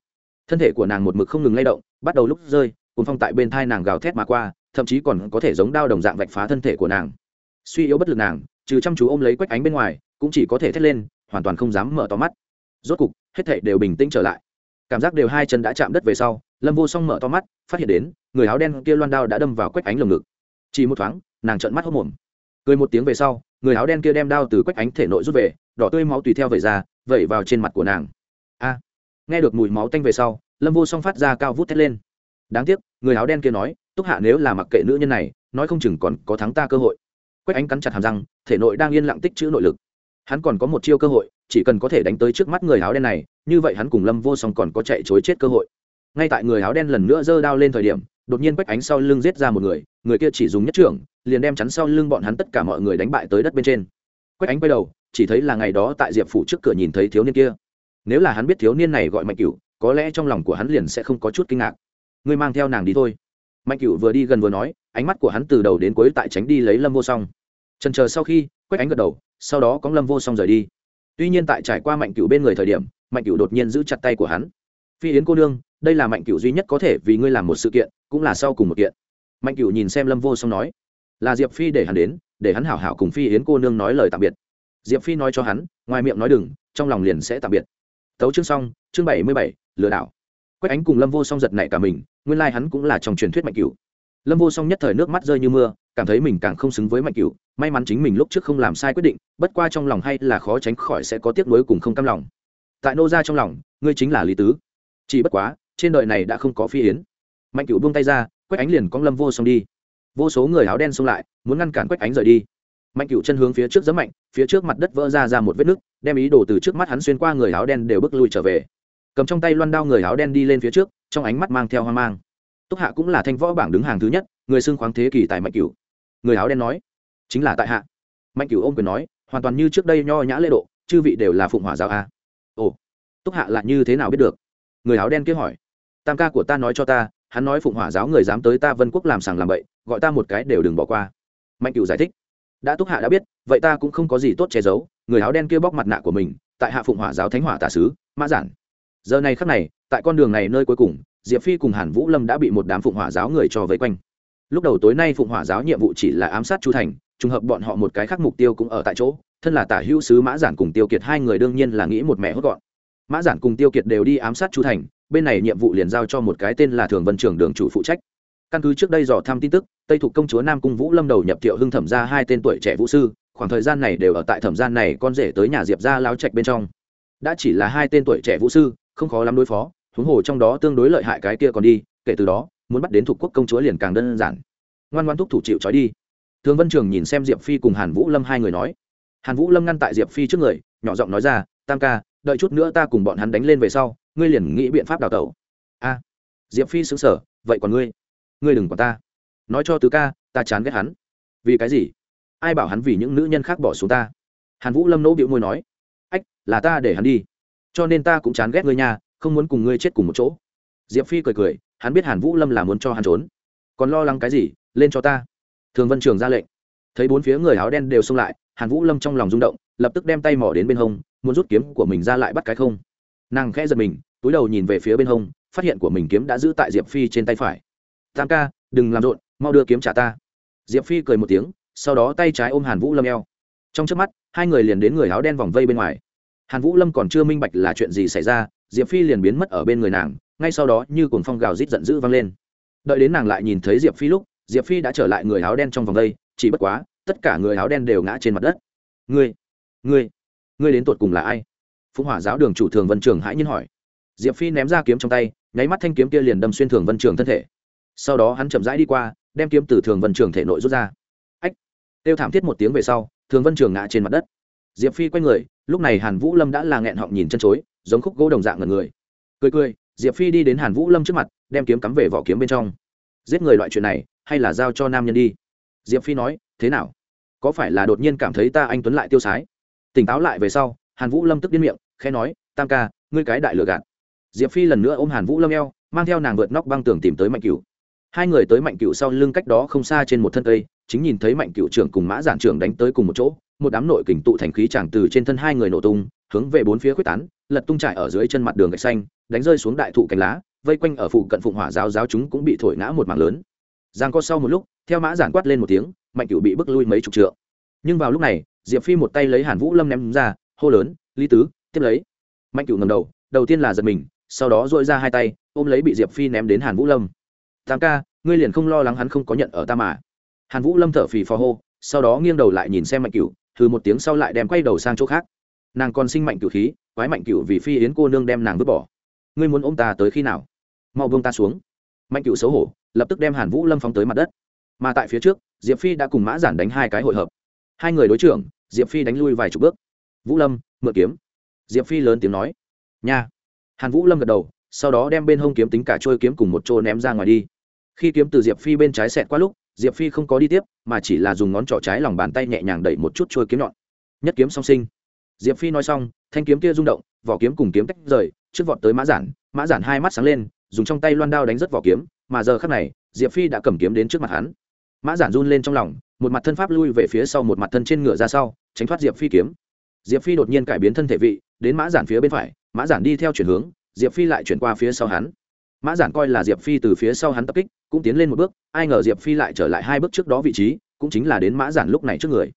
Thân thể của nàng một mực không ngừng lay động, bắt đầu lúc rơi cùng phong tại bên thai nàng gào thét mà qua, thậm chí còn có thể giống đao đồng dạng vạch phá thân thể của nàng. Suy yếu bất lực nàng, trừ chăm chú ôm lấy quách ánh bên ngoài, cũng chỉ có thể thét lên, hoàn toàn không dám mở to mắt. Rốt cục, hết thể đều bình tĩnh trở lại. Cảm giác đều hai chân đã chạm đất về sau, lâm vô song mở to mắt, phát hiện đến, người áo đen kia loan đao đã đâm vào quách ánh lồng ngực. Chỉ một thoáng, nàng trợn mắt hốc mồm cười một tiếng về sau, người áo đen kia đem đao từ quách ánh thể nội rút về, đỏ tươi máu tùy theo vẩy ra, vẩy vào trên mặt của nàng. A! Nghe được mùi máu tanh về sau, lâm vô song phát ra cao vút thét lên. Đáng tiếc, người áo đen kia nói, túc hạ nếu là mặc kệ nữ nhân này, nói không chừng còn có thắng ta cơ hội. Quách ánh cắn chặt hàm răng, thể nội đang yên lặng tích chữ nội lực. Hắn còn có một chiêu cơ hội, chỉ cần có thể đánh tới trước mắt người áo đen này, như vậy hắn cùng lâm vô song còn có chạy chối chết cơ hội. Ngay tại người áo đen lần nữa giơ đao lên thời điểm, đột nhiên quách ánh sau lưng giết ra một người người kia chỉ dùng nhất trưởng, liền đem chắn sau lưng bọn hắn tất cả mọi người đánh bại tới đất bên trên. Quách ánh quay đầu, chỉ thấy là ngày đó tại diệp phủ trước cửa nhìn thấy thiếu niên kia. Nếu là hắn biết thiếu niên này gọi mạnh cửu, có lẽ trong lòng của hắn liền sẽ không có chút kinh ngạc. Ngươi mang theo nàng đi thôi. Mạnh cửu vừa đi gần vừa nói, ánh mắt của hắn từ đầu đến cuối tại tránh đi lấy lâm vô song. Trần chờ sau khi, quách ánh gật đầu, sau đó có lâm vô song rời đi. Tuy nhiên tại trải qua mạnh cửu bên người thời điểm, mạnh cửu đột nhiên giữ chặt tay của hắn. Phi yến cô nương, đây là mạnh cửu duy nhất có thể vì ngươi làm một sự kiện, cũng là sau cùng một kiện mạnh cửu nhìn xem lâm vô song nói, là diệp phi để hắn đến, để hắn hảo hảo cùng phi yến cô nương nói lời tạm biệt. Diệp phi nói cho hắn, ngoài miệng nói đừng, trong lòng liền sẽ tạm biệt. Tấu chương xong, chương bảy mươi bảy, lừa đảo. Quách ánh cùng lâm vô song giật nảy cả mình, nguyên lai、like、hắn cũng là trong truyền thuyết mạnh cửu. Lâm vô song nhất thời nước mắt rơi như mưa, cảm thấy mình càng không xứng với mạnh cửu, may mắn chính mình lúc trước không làm sai quyết định, bất qua trong lòng hay là khó tránh khỏi sẽ có tiếc nuối cùng không cam lòng. Tại nô ra trong lòng, ngươi chính là lý tứ. Chỉ bất quá, trên đời này đã không có phi yến. Mạnh cửu buông tay ra quách ánh liền cong lâm vô song đi. Vô số người áo đen xông lại, muốn ngăn cản quách ánh rời đi. Mạnh cửu chân hướng phía trước rất mạnh, phía trước mặt đất vỡ ra ra một vết nứt, đem ý đồ từ trước mắt hắn xuyên qua người áo đen đều bước lui trở về. Cầm trong tay loan đao người áo đen đi lên phía trước, trong ánh mắt mang theo hoang mang. Túc hạ cũng là thanh võ bảng đứng hàng thứ nhất, người xưng khoáng thế kỷ tại mạnh cửu. Người áo đen nói, chính là tại hạ. Mạnh cửu ôm quyền nói, hoàn toàn như trước đây nho nhã lễ độ, chư vị đều là phụng hỏa giáo a. Ồ, túc hạ là như thế nào biết được? Người áo đen kia hỏi, tam ca của ta nói cho ta hắn nói phụng hỏa giáo người dám tới ta vân quốc làm sàng làm bậy, gọi ta một cái đều đừng bỏ qua. Mạnh cửu giải thích. Đã túc hạ đã biết, vậy ta cũng không có gì tốt che giấu, người áo đen kia bóc mặt nạ của mình, tại hạ phụng hỏa giáo thánh hỏa tả sứ, mã giản. Giờ này khắc này, tại con đường này nơi cuối cùng, diệp phi cùng hàn vũ lâm đã bị một đám phụng hỏa giáo người cho vây quanh. Lúc đầu tối nay phụng hỏa giáo nhiệm vụ chỉ là ám sát chu thành, trùng hợp bọn họ một cái khác mục tiêu cũng ở tại chỗ, thân là tả hữu sứ mã giản cùng tiêu kiệt hai người đương nhiên là nghĩ một mẹ hốt gọn. Mã giản cùng tiêu kiệt đều đi ám sát chu thành bên này nhiệm vụ liền giao cho một cái tên là thường vân trường đường chủ phụ trách. Căn cứ trước đây dò thăm tin tức, tây thuộc công chúa nam cung vũ lâm đầu nhập thiệu hưng thẩm ra hai tên tuổi trẻ vũ sư, khoảng thời gian này đều ở tại thẩm gian này con rể tới nhà diệp ra lao trạch bên trong. Đã chỉ là hai tên tuổi trẻ vũ sư, không khó lắm đối phó, huống hồ trong đó tương đối lợi hại cái kia còn đi, kể từ đó, muốn bắt đến thuộc quốc công chúa liền càng đơn giản. Ngoan ngoan thúc thủ chịu trói đi. Thường vân trường nhìn xem diệp phi cùng hàn vũ lâm hai người nói. Hàn vũ lâm ngăn tại diệp phi trước người, nhỏ giọng nói ra, tam ca, đợi chút nữa ta cùng bọn hắn đánh lên về sau ngươi liền nghĩ biện pháp đào tẩu. A, diệp phi xứng sở vậy còn ngươi? Ngươi đừng còn ta. Nói cho tứ ca, ta chán ghét hắn. Vì cái gì? Ai bảo hắn vì những nữ nhân khác bỏ xuống ta? Hàn vũ lâm nỗ bịu môi nói, ách, là ta để hắn đi. Cho nên ta cũng chán ghét ngươi nha, không muốn cùng ngươi chết cùng một chỗ. Diệp phi cười cười, hắn biết hàn vũ lâm là muốn cho hắn trốn. Còn lo lắng cái gì? Lên cho ta. Thường vân trường ra lệnh. Thấy bốn phía người áo đen đều xông lại, hàn vũ lâm trong lòng rung động, lập tức đem tay mỏ đến bên hông, muốn rút kiếm của mình ra lại bắt cái không nàng khẽ giật mình, túi đầu nhìn về phía bên hông, phát hiện của mình kiếm đã giữ tại diệp phi trên tay phải. Tam ca, đừng làm rộn, mau đưa kiếm trả ta. Diệp phi cười một tiếng, sau đó tay trái ôm hàn vũ lâm eo. Trong trước mắt, hai người liền đến người áo đen vòng vây bên ngoài. Hàn vũ lâm còn chưa minh bạch là chuyện gì xảy ra, diệp phi liền biến mất ở bên người nàng, ngay sau đó như cồn phong gào rít giận dữ vang lên. Đợi đến nàng lại nhìn thấy diệp phi lúc, diệp phi đã trở lại người áo đen trong vòng vây, chỉ bất quá, tất cả người áo đen đều ngã trên mặt đất. Ngươi ngươi ngươi đến tột cùng là ai? Phụng hỏa giáo đường chủ thường vân trường hãi nhiên hỏi. Diệp phi ném ra kiếm trong tay, nháy mắt thanh kiếm kia liền đâm xuyên thường vân trường thân thể. Sau đó hắn chậm rãi đi qua, đem kiếm từ thường vân trường thể nội rút ra. Ách! Tiêu thảm thiết một tiếng về sau, thường vân trường ngã trên mặt đất. Diệp phi quay người, lúc này hàn vũ lâm đã là nghẹn họng nhìn chân chối, giống khúc gỗ đồng dạng ngần người. Cười cười, diệp phi đi đến hàn vũ lâm trước mặt, đem kiếm cắm về vỏ kiếm bên trong. Giết người loại chuyện này, hay là giao cho nam nhân đi? Diệp phi nói, thế nào? Có phải là đột nhiên cảm thấy ta anh tuấn lại tiêu sái? Tỉnh táo lại về sau, hàn vũ lâm tức điên miệng khẽ nói, tam ca, ngươi cái đại lừa gạt. Diệp phi lần nữa ôm hàn vũ lâm eo, mang theo nàng vượt nóc băng tường tìm tới mạnh cửu. Hai người tới mạnh cửu sau lưng cách đó không xa trên một thân cây, chính nhìn thấy mạnh cửu trưởng cùng mã giản trưởng đánh tới cùng một chỗ, một đám nội kình tụ thành khí tràng từ trên thân hai người nổ tung, hướng về bốn phía quyết tán, lật tung trải ở dưới chân mặt đường gạch xanh, đánh rơi xuống đại thụ cành lá, vây quanh ở phụ cận phụng hỏa giáo giáo chúng cũng bị thổi ngã một mảng lớn. Giang co sau một lúc, theo mã giản quát lên một tiếng, mạnh cửu bị bức lui mấy chục trượng. Nhưng vào lúc này, diệp phi một tay lấy hàn vũ lâm ném ra, hô lớn, lý tứ tiếp lấy. Mạnh cửu ngầm đầu đầu tiên là giật mình, sau đó dội ra hai tay, ôm lấy bị diệp phi ném đến hàn vũ lâm. Tam ca, ngươi liền không lo lắng hắn không có nhận ở ta mà. Hàn vũ lâm thở phì phò hô, sau đó nghiêng đầu lại nhìn xem mạnh cửu, thử một tiếng sau lại đem quay đầu sang chỗ khác. Nàng còn sinh mạnh cửu khí, quái mạnh cửu vì phi yến cô nương đem nàng vứt bỏ. Ngươi muốn ôm ta tới khi nào? Mau vương ta xuống. Mạnh cửu xấu hổ, lập tức đem hàn vũ lâm phóng tới mặt đất. Mà tại phía trước, diệp phi đã cùng mã giản đánh hai cái hội hợp. Hai người đối trưởng, diệp phi đánh lui vài chục bước. Vũ lâm, mượn kiếm diệp phi lớn tiếng nói, nha. Hàn vũ lâm gật đầu, sau đó đem bên hông kiếm tính cả trôi kiếm cùng một chỗ ném ra ngoài đi. Khi kiếm từ diệp phi bên trái xẹt qua lúc, diệp phi không có đi tiếp, mà chỉ là dùng ngón trỏ trái lòng bàn tay nhẹ nhàng đẩy một chút trôi kiếm nhọn. Nhất kiếm song sinh. Diệp phi nói xong, thanh kiếm kia rung động, vỏ kiếm cùng kiếm tách rời, trước vọt tới mã giản mã giản hai mắt sáng lên, dùng trong tay loan đao đánh rất vỏ kiếm, mà giờ khắc này, diệp phi đã cầm kiếm đến trước mặt hắn. Mã giản run lên trong lòng, một mặt thân pháp lui về phía sau, một mặt thân trên ngựa ra sau, tránh thoát diệp phi kiếm diệp phi đột nhiên cải biến thân thể vị, đến mã giản phía bên phải, mã giản đi theo chuyển hướng, diệp phi lại chuyển qua phía sau hắn. Mã giản coi là diệp phi từ phía sau hắn tập kích, cũng tiến lên một bước, ai ngờ diệp phi lại trở lại hai bước trước đó vị trí, cũng chính là đến mã giản lúc này trước người.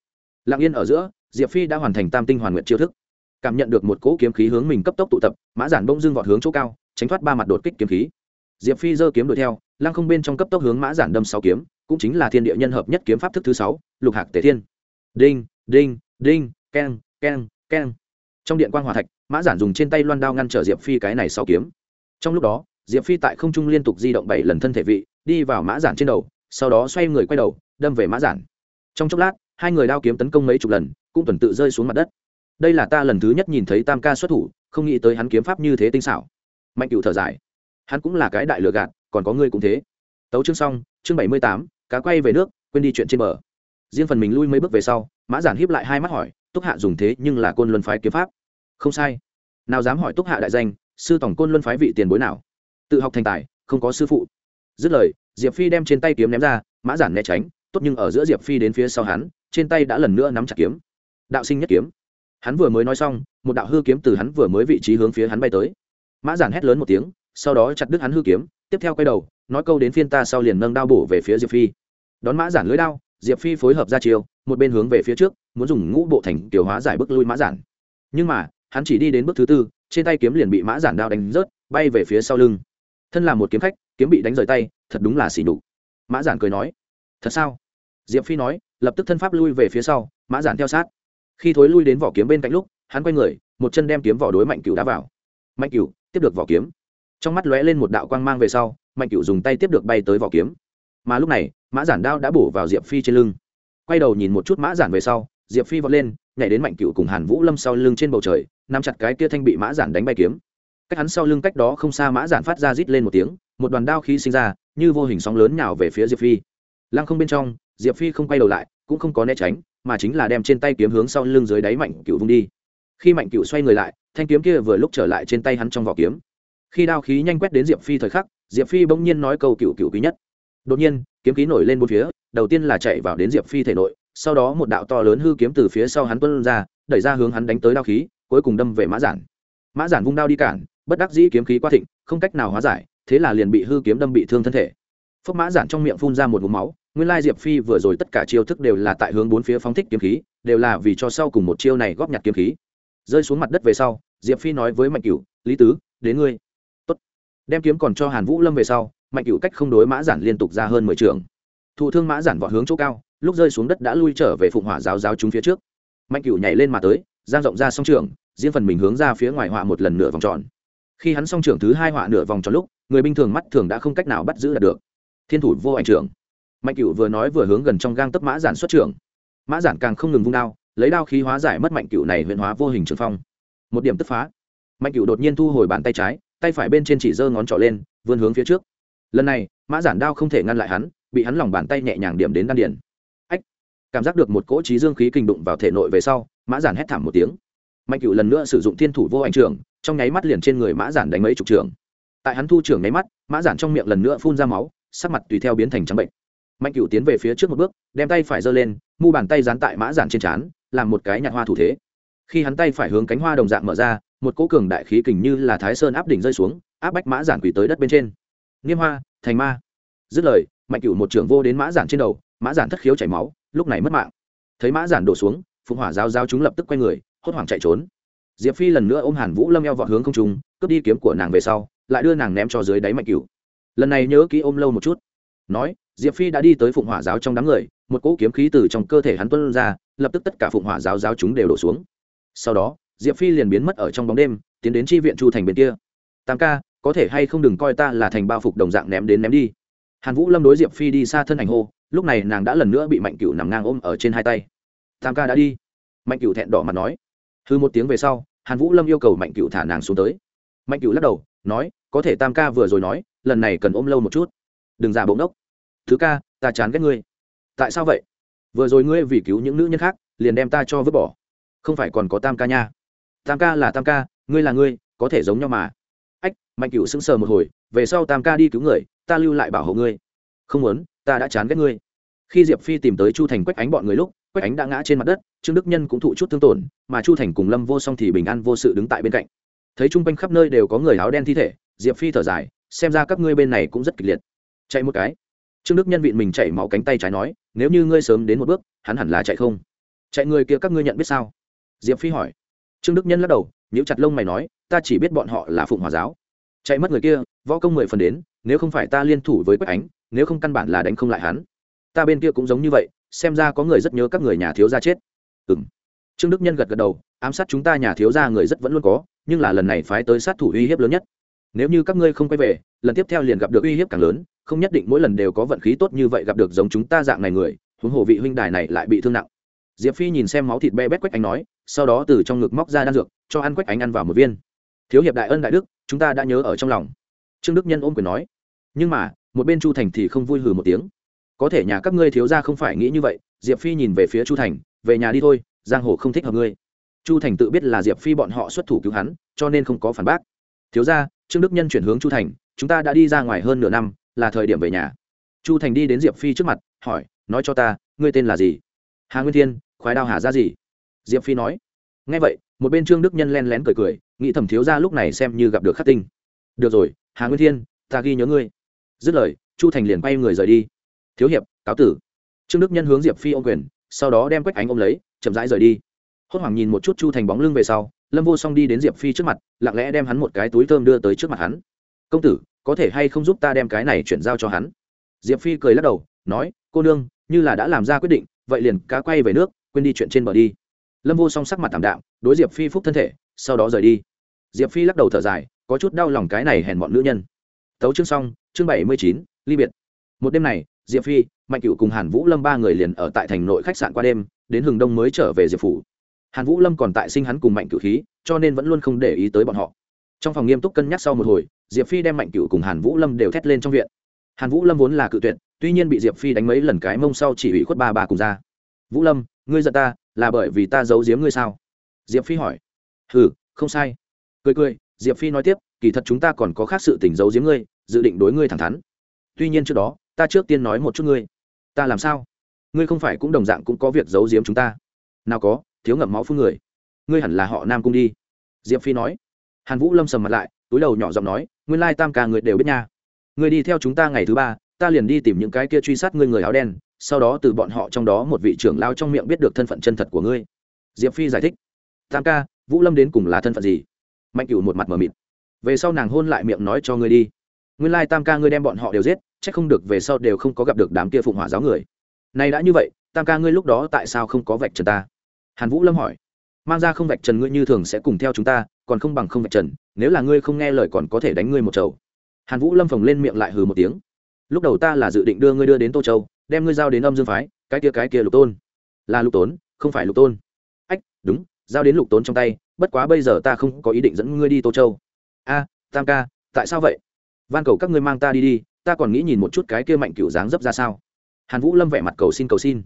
Lặng yên ở giữa, diệp phi đã hoàn thành tam tinh hoàn nguyện chiêu thức. Cảm nhận được một cỗ kiếm khí hướng mình cấp tốc tụ tập, mã giản bông dưng vọt hướng chỗ cao, tránh thoát ba mặt đột kích kiếm khí. Diệp phi giơ kiếm đuổi theo, lăng không bên trong cấp tốc hướng mã giản đâm sáu kiếm, cũng chính là thiên địa nhân hợp nhất kiếm pháp thức thứ sáu, lục hạc tề thiên. Đinh đinh đinh, keng keng keng. Trong điện quan hòa thạch, mã giản dùng trên tay loan đao ngăn trở diệp phi cái này sau kiếm. Trong lúc đó, diệp phi tại không trung liên tục di động bảy lần thân thể vị, đi vào mã giản trên đầu, sau đó xoay người quay đầu, đâm về mã giản. Trong chốc lát, hai người đao kiếm tấn công mấy chục lần, cũng tuần tự rơi xuống mặt đất. Đây là ta lần thứ nhất nhìn thấy tam ca xuất thủ, không nghĩ tới hắn kiếm pháp như thế tinh xảo. Mạnh cựu thở dài. Hắn cũng là cái đại lừa gạt, còn có ngươi cũng thế. Tấu chương xong, chương bảy mươi tám, cá quay về nước, quên đi chuyện trên bờ. Riêng phần mình lui mấy bước về sau, mã giản hiếp lại hai mắt hỏi túc hạ dùng thế nhưng là côn luân phái kiếm pháp. Không sai. Nào dám hỏi túc hạ đại danh, sư tổng côn luân phái vị tiền bối nào? Tự học thành tài, không có sư phụ. Dứt lời, diệp phi đem trên tay kiếm ném ra, mã giản né tránh, tốt nhưng ở giữa diệp phi đến phía sau hắn, trên tay đã lần nữa nắm chặt kiếm. Đạo sinh nhất kiếm. Hắn vừa mới nói xong, một đạo hư kiếm từ hắn vừa mới vị trí hướng phía hắn bay tới. Mã giản hét lớn một tiếng, sau đó chặt đứt hắn hư kiếm, tiếp theo quay đầu, nói câu đến phiên ta sau liền nâng đao bổ về phía diệp phi. Đón mã giản lưới đao, diệp phi phối hợp ra chiều một bên hướng về phía trước muốn dùng ngũ bộ thành tiểu hóa giải bức lui mã giản. Nhưng mà, hắn chỉ đi đến bước thứ tư, trên tay kiếm liền bị mã giản đao đánh rớt, bay về phía sau lưng. Thân là một kiếm khách, kiếm bị đánh rời tay, thật đúng là xỉ đục mã giản cười nói, thật sao? Diệp phi nói, lập tức thân pháp lui về phía sau, mã giản theo sát. Khi thối lui đến vỏ kiếm bên cạnh lúc, hắn quay người, một chân đem kiếm vỏ đối mạnh cửu đá vào. Mạnh cửu, tiếp được vỏ kiếm. Trong mắt lóe lên một đạo quang mang về sau, mạnh cửu dùng tay tiếp được bay tới vỏ kiếm. Mà lúc này, mã giản đao đã bổ vào diệp phi trên lưng. Quay đầu nhìn một chút mã giản về sau diệp phi vọt lên, nhảy đến mạnh Cựu cùng hàn vũ lâm sau lưng trên bầu trời, nắm chặt cái kia thanh bị mã giản đánh bay kiếm. Cách hắn sau lưng cách đó không xa mã giản phát ra rít lên một tiếng, một đoàn đao khí sinh ra, như vô hình sóng lớn nhào về phía diệp phi. Lăng không bên trong, diệp phi không quay đầu lại, cũng không có né tránh, mà chính là đem trên tay kiếm hướng sau lưng dưới đáy mạnh cựu vung đi. Khi mạnh cựu xoay người lại, thanh kiếm kia vừa lúc trở lại trên tay hắn trong vỏ kiếm. Khi đao khí nhanh quét đến diệp phi thời khắc, diệp phi bỗng nhiên nói câu cựu cựu quý nhất. Đột nhiên, kiếm khí nổi lên bốn phía, đầu tiên là chạy vào đến diệp phi thể nội sau đó một đạo to lớn hư kiếm từ phía sau hắn tuân ra, đẩy ra hướng hắn đánh tới đao khí, cuối cùng đâm về mã giản. Mã giản vung đao đi cản, bất đắc dĩ kiếm khí quá thịnh, không cách nào hóa giải, thế là liền bị hư kiếm đâm bị thương thân thể. Phốc mã giản trong miệng phun ra một vùng máu, nguyên lai diệp phi vừa rồi tất cả chiêu thức đều là tại hướng bốn phía phóng thích kiếm khí, đều là vì cho sau cùng một chiêu này góp nhặt kiếm khí. Rơi xuống mặt đất về sau, diệp phi nói với mạnh cửu, lý tứ, đến ngươi. Tốt. đem kiếm còn cho hàn vũ lâm về sau, mạnh cửu cách không đối mã giản liên tục ra hơn mười trường. Thụ thương mã giản vọt hướng chỗ cao lúc rơi xuống đất đã lui trở về phụng hỏa giáo giáo chúng phía trước. Mạnh cửu nhảy lên mà tới, giang rộng ra song trường riêng phần mình hướng ra phía ngoài họa một lần nửa vòng tròn. Khi hắn song trưởng thứ hai họa nửa vòng tròn lúc, người bình thường mắt thường đã không cách nào bắt giữ được. Thiên thủ vô ảnh trưởng. Mạnh cửu vừa nói vừa hướng gần trong gang tấp mã giản xuất trưởng. Mã giản càng không ngừng vung đao, lấy đao khí hóa giải mất mạnh cửu này huyện hóa vô hình trường phong. Một điểm tức phá. Mạnh cửu đột nhiên thu hồi bàn tay trái, tay phải bên trên chỉ giơ ngón trỏ lên, vươn hướng phía trước. Lần này, mã giản đao không thể ngăn lại hắn, bị hắn lòng bàn tay nhẹ nhàng điểm đến đan điền cảm giác được một cỗ trí dương khí kinh đụng vào thể nội về sau, mã giản hét thảm một tiếng. Mạnh cựu lần nữa sử dụng thiên thủ vô ảnh trường trong nháy mắt liền trên người mã giản đánh mấy chục trường tại hắn thu trưởng nháy mắt, mã giản trong miệng lần nữa phun ra máu, sắc mặt tùy theo biến thành trắng bệnh. Mạnh cựu tiến về phía trước một bước, đem tay phải giơ lên, mu bàn tay dán tại mã giản trên trán, làm một cái nhạt hoa thủ thế. Khi hắn tay phải hướng cánh hoa đồng dạng mở ra, một cỗ cường đại khí kình như là thái sơn áp đỉnh rơi xuống, áp bách mã giản quỷ tới đất bên trên. Nghiêm hoa, thành ma. Dứt lời, mạnh cựu một trưởng vô đến mã giản trên đầu mã giản thất khiếu chảy máu, lúc này mất mạng. Thấy mã giản đổ xuống, phụng hỏa giao giao chúng lập tức quay người, hốt hoảng chạy trốn. Diệp phi lần nữa ôm hàn vũ lâm eo vọt hướng không trung, cướp đi kiếm của nàng về sau, lại đưa nàng ném cho dưới đáy mạnh cửu. Lần này nhớ kỹ ôm lâu một chút. Nói, diệp phi đã đi tới phụng hỏa giáo trong đám người, một cỗ kiếm khí từ trong cơ thể hắn tuân ra, lập tức tất cả phụng hỏa giáo giáo chúng đều đổ xuống. Sau đó, diệp phi liền biến mất ở trong bóng đêm, tiến đến tri viện chu thành bên kia. Tam ca, có thể hay không đừng coi ta là thành bao phục đồng dạng ném đến ném đi? Hàn vũ lâm đối diệp phi đi xa thân ảnh hô lúc này nàng đã lần nữa bị mạnh cựu nằm ngang ôm ở trên hai tay. Tam ca đã đi. Mạnh cựu thẹn đỏ mặt nói. Hư một tiếng về sau, hàn vũ lâm yêu cầu mạnh cựu thả nàng xuống tới. Mạnh cựu lắc đầu, nói, có thể tam ca vừa rồi nói, lần này cần ôm lâu một chút. Đừng giả bỗng đốc thứ ca, ta chán ghét ngươi. Tại sao vậy? Vừa rồi ngươi vì cứu những nữ nhân khác, liền đem ta cho vứt bỏ. Không phải còn có tam ca nha. Tam ca là tam ca, ngươi là ngươi, có thể giống nhau mà. Ách. Mạnh cựu sững sờ một hồi, về sau tam ca đi cứu người, ta lưu lại bảo hộ ngươi. Không muốn ta đã chán ghét ngươi. Khi diệp phi tìm tới chu thành quách ánh bọn người lúc, quách ánh đã ngã trên mặt đất, trương đức nhân cũng thụ chút thương tổn, mà chu thành cùng lâm vô song thì bình an vô sự đứng tại bên cạnh. Thấy chung quanh khắp nơi đều có người áo đen thi thể, diệp phi thở dài, xem ra các ngươi bên này cũng rất kịch liệt. Chạy một cái. Trương đức nhân vịn mình chạy máu cánh tay trái nói, nếu như ngươi sớm đến một bước, hắn hẳn là chạy không? Chạy người kia các ngươi nhận biết sao? Diệp phi hỏi. Trương đức nhân lắc đầu, nhíu chặt lông mày nói, ta chỉ biết bọn họ là phụng hòa giáo. Chạy mất người kia, võ công mười phần đến, nếu không phải ta liên thủ với quách ánh nếu không căn bản là đánh không lại hắn. Ta bên kia cũng giống như vậy, xem ra có người rất nhớ các người nhà thiếu gia chết. Ừ trương đức nhân gật gật đầu, ám sát chúng ta nhà thiếu gia người rất vẫn luôn có, nhưng là lần này phái tới sát thủ uy hiếp lớn nhất. Nếu như các ngươi không quay về, lần tiếp theo liền gặp được uy hiếp càng lớn, không nhất định mỗi lần đều có vận khí tốt như vậy gặp được giống chúng ta dạng này người, huống hồ vị huynh đài này lại bị thương nặng. Diệp phi nhìn xem máu thịt be bét quách ánh nói, sau đó từ trong ngực móc ra đan dược, cho ăn quách ánh ăn vào một viên. Thiếu hiệp đại ân đại đức, chúng ta đã nhớ ở trong lòng. Trương đức nhân ôm quyền nói, nhưng mà một bên chu thành thì không vui hừ một tiếng. Có thể nhà các ngươi thiếu ra không phải nghĩ như vậy, diệp phi nhìn về phía chu thành, về nhà đi thôi, giang hồ không thích hợp ngươi. Chu thành tự biết là diệp phi bọn họ xuất thủ cứu hắn, cho nên không có phản bác. Thiếu ra trương đức nhân chuyển hướng chu thành, chúng ta đã đi ra ngoài hơn nửa năm, là thời điểm về nhà. Chu thành đi đến diệp phi trước mặt, hỏi, nói cho ta, ngươi tên là gì? Hà nguyên thiên, khoái đao hà ra gì? Diệp phi nói. Ngay vậy, một bên trương đức nhân len lén cười cười, nghĩ thầm thiếu ra lúc này xem như gặp được khắc tinh. Được rồi, hà nguyên thiên, ta ghi nhớ ngươi dứt lời, chu thành liền bay người rời đi. Thiếu hiệp, cáo tử. Trương đức nhân hướng diệp phi ô quyền, sau đó đem quách ánh ôm lấy, chậm rãi rời đi. Hốt hoảng nhìn một chút chu thành bóng lưng về sau, lâm vô song đi đến diệp phi trước mặt, lặng lẽ đem hắn một cái túi thơm đưa tới trước mặt hắn. Công tử, có thể hay không giúp ta đem cái này chuyển giao cho hắn? Diệp phi cười lắc đầu, nói, cô nương, như là đã làm ra quyết định, vậy liền cá quay về nước, quên đi chuyện trên bờ đi. Lâm vô song sắc mặt tảm đạm, đối diệp phi phúc thân thể, sau đó rời đi. Diệp phi lắc đầu thở dài, có chút đau lòng cái này hèn bọn nữ nhân. Tấu chương xong chương bảy mươi chín, ly biệt. Một đêm này, diệp phi, mạnh cựu cùng hàn vũ lâm ba người liền ở tại thành nội khách sạn qua đêm, đến hừng đông mới trở về diệp phủ. Hàn vũ lâm còn tại sinh hắn cùng mạnh cựu khí, cho nên vẫn luôn không để ý tới bọn họ. Trong phòng nghiêm túc cân nhắc sau một hồi, diệp phi đem mạnh cựu cùng hàn vũ lâm đều thét lên trong viện. Hàn vũ lâm vốn là cự tuyệt, tuy nhiên bị diệp phi đánh mấy lần cái mông sau chỉ ủy khuất ba bà cùng ra. Vũ lâm, ngươi giận ta, là bởi vì ta giấu giếm ngươi sao? Diệp phi hỏi. Ừ không sai. Cười cười, diệp phi nói tiếp, kỳ thật chúng ta còn có khác sự tình giấu giếm ngươi dự định đối ngươi thẳng thắn. Tuy nhiên trước đó, ta trước tiên nói một chút ngươi. Ta làm sao? Ngươi không phải cũng đồng dạng cũng có việc giấu giếm chúng ta. Nào có, thiếu ngậm máu phương người. Ngươi hẳn là họ nam cung đi. Diệp phi nói. Hàn vũ lâm sầm mặt lại, túi đầu nhỏ giọng nói, nguyên lai tam ca người đều biết nha. Ngươi đi theo chúng ta ngày thứ ba, ta liền đi tìm những cái kia truy sát ngươi người áo đen, sau đó từ bọn họ trong đó một vị trưởng lao trong miệng biết được thân phận chân thật của ngươi. Diệp phi giải thích. Tam ca, vũ lâm đến cùng là thân phận gì? Mạnh cửu một mặt mờ mịt. Về sau nàng hôn lại miệng nói cho ngươi đi nguyên lai tam ca ngươi đem bọn họ đều giết c h ắ c không được về sau đều không có gặp được đám kia phụng hỏa giáo người. Nay đã như vậy, tam ca ngươi lúc đó tại sao không có vạch trần ta? Hàn vũ lâm hỏi. Mang ra không vạch trần ngươi như thường sẽ cùng theo chúng ta, còn không bằng không vạch trần, nếu là ngươi không nghe lời còn có thể đánh ngươi một chầu. Hàn vũ lâm phồng lên miệng lại hừ một tiếng. Lúc đầu ta là dự định đưa ngươi đưa đến tô châu, đem ngươi giao đến âm dương phái, cái kia cái kia lục tôn. Là lục tốn, không phải lục tôn. Ách, đúng, giao đến lục tốn trong tay, bất quá bây giờ ta không có ý định dẫn ngươi đi tô châu. A, tam ca, tại sao vậy? Van cầu các ngươi mang ta đi đi, ta còn nghĩ nhìn một chút cái kia mạnh cựu dáng dấp ra sao. Hàn vũ lâm vẻ mặt cầu xin cầu xin.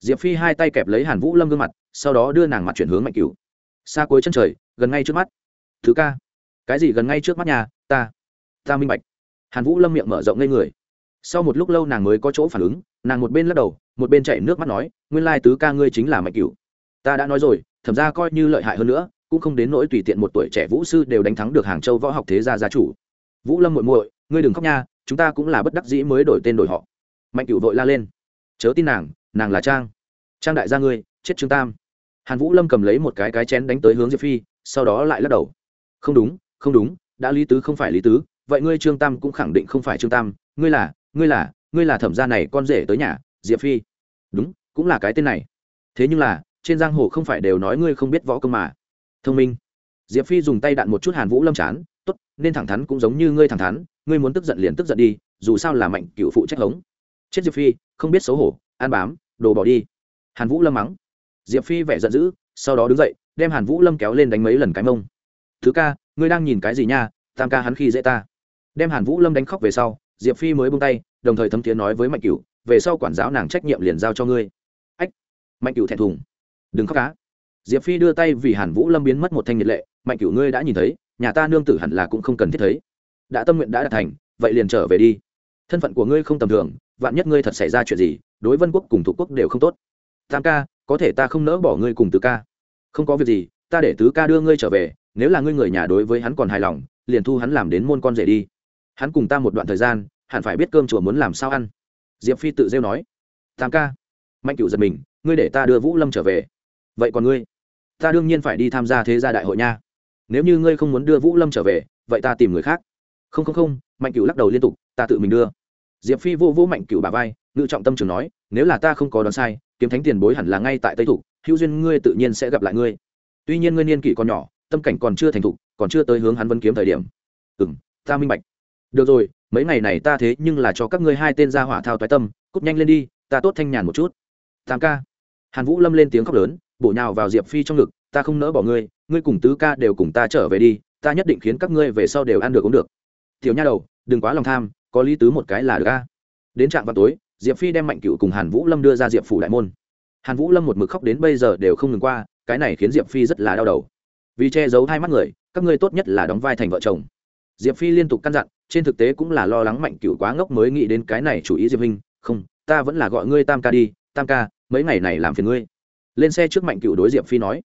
Diệp phi hai tay kẹp lấy hàn vũ lâm gương mặt, sau đó đưa nàng mặt chuyển hướng mạnh cựu xa cuối chân trời, gần ngay trước mắt. Thứ ca. Cái gì gần ngay trước mắt nhà, ta. Ta minh bạch. Hàn vũ lâm miệng mở rộng ngây người. Sau một lúc lâu nàng mới có chỗ phản ứng, nàng một bên lắc đầu, một bên chạy nước mắt nói, nguyên lai tứ ca ngươi chính là mạnh cựu ta đã nói rồi, thẩm ra coi như lợi hại hơn nữa, cũng không đến nỗi tùy tiện một tuổi trẻ vũ sư đều đánh thắng được hàng châu võ học thế gia gia chủ vũ lâm muội muội, ngươi đừng khóc nha, chúng ta cũng là bất đắc dĩ mới đổi tên đổi họ. Mạnh Cửu vội la lên. Chớ tin nàng nàng là trang. Trang đại gia ngươi, chết trương tam. Hàn vũ lâm cầm lấy một cái cái chén đánh tới hướng diệp phi, sau đó lại lắc đầu. Không đúng không đúng, đã lý tứ không phải lý tứ, vậy ngươi trương tam cũng khẳng định không phải trương tam. Ngươi là ngươi là ngươi là thẩm gia này con rể tới nhà, diệp phi. Đúng, cũng là cái tên này. Thế nhưng là, trên giang hồ không phải đều nói ngươi không biết võ công mà. Thông minh. Diệp phi dùng tay đạn một chút hàn vũ lâm chán nên thẳng thắn cũng giống như ngươi thẳng thắn, ngươi muốn tức giận liền tức giận đi, dù sao là mạnh cựu phụ trách hống. Chết diệp phi, không biết xấu hổ an bám, đồ bỏ đi. Hàn vũ lâm mắng. Diệp phi vẻ giận dữ, sau đó đứng dậy, đem hàn vũ lâm kéo lên đánh mấy lần cái mông. Thứ ca, ngươi đang nhìn cái gì nha? Tam ca hắn khi dễ ta. Đem hàn vũ lâm đánh khóc về sau, diệp phi mới bung tay, đồng thời thấm thiế nói với mạnh cửu, về sau quản giáo nàng trách nhiệm liền giao cho ngươi. Ách, mạnh cửu thẹn thùng. Đừng khóc cá. Diệp phi đưa tay vì hàn vũ lâm biến mất một thanh nhiệt lệ, mạnh cửu ngươi đã nhìn thấy nhà ta nương tử hẳn là cũng không cần thiết thấy. Đã tâm nguyện đã đạt thành, vậy liền trở về đi. Thân phận của ngươi không tầm thường, vạn nhất ngươi thật xảy ra chuyện gì, đối vân quốc cùng thủ quốc đều không tốt. Tam ca, có thể ta không nỡ bỏ ngươi cùng tứ ca. Không có việc gì, ta để tứ ca đưa ngươi trở về, nếu là ngươi người nhà đối với hắn còn hài lòng, liền thu hắn làm đến môn con rể đi. Hắn cùng ta một đoạn thời gian, hẳn phải biết cơm chùa muốn làm sao ăn. Diệp phi tự rêu nói. Tam ca, mạnh cựu giật mình, ngươi để ta đưa vũ lâm trở về. Vậy còn ngươi? Ta đương nhiên phải đi tham gia thế gia đại hội nha nếu như ngươi không muốn đưa vũ lâm trở về, vậy ta tìm người khác. Không không không, mạnh Cửu lắc đầu liên tục, ta tự mình đưa. Diệp phi vô vô mạnh Cửu bà vai, ngự trọng tâm trường nói, nếu là ta không có đoán sai, kiếm thánh tiền bối hẳn là ngay tại tây thục, hữu duyên ngươi tự nhiên sẽ gặp lại ngươi. Tuy nhiên ngươi niên kỷ còn nhỏ, tâm cảnh còn chưa thành thục, còn chưa tới hướng hắn vân kiếm thời điểm. Ừ m ta minh bạch. Được rồi, mấy ngày này ta thế nhưng là cho các ngươi hai tên ra hỏa thao toái tâm, cút nhanh lên đi, ta tốt thanh nhàn một chút. Tám ca. Hàn vũ lâm lên tiếng khóc lớn, bổ nhào vào diệp phi trong ngực, ta không nỡ bỏ ngươi ngươi cùng tứ ca đều cùng ta trở về đi, ta nhất định khiến các ngươi về sau đều ăn được uống được. Tiểu nha đầu, đừng quá lòng tham, có lý tứ một cái là được ca đến trạm vào tối, diệp phi đem mạnh cựu cùng hàn vũ lâm đưa ra diệp phủ đại môn. Hàn vũ lâm một mực khóc đến bây giờ đều không ngừng qua, cái này khiến diệp phi rất là đau đầu. Vì che giấu hai mắt người, các ngươi tốt nhất là đóng vai thành vợ chồng. Diệp phi liên tục căn dặn, trên thực tế cũng là lo lắng mạnh cựu quá ngốc mới nghĩ đến cái này chủ ý diệp Minh. không, ta vẫn là gọi ngươi tam ca đi, tam ca, mấy ngày này làm phiền ngươi. Lên xe trước mạnh cựu đối diệp phi nói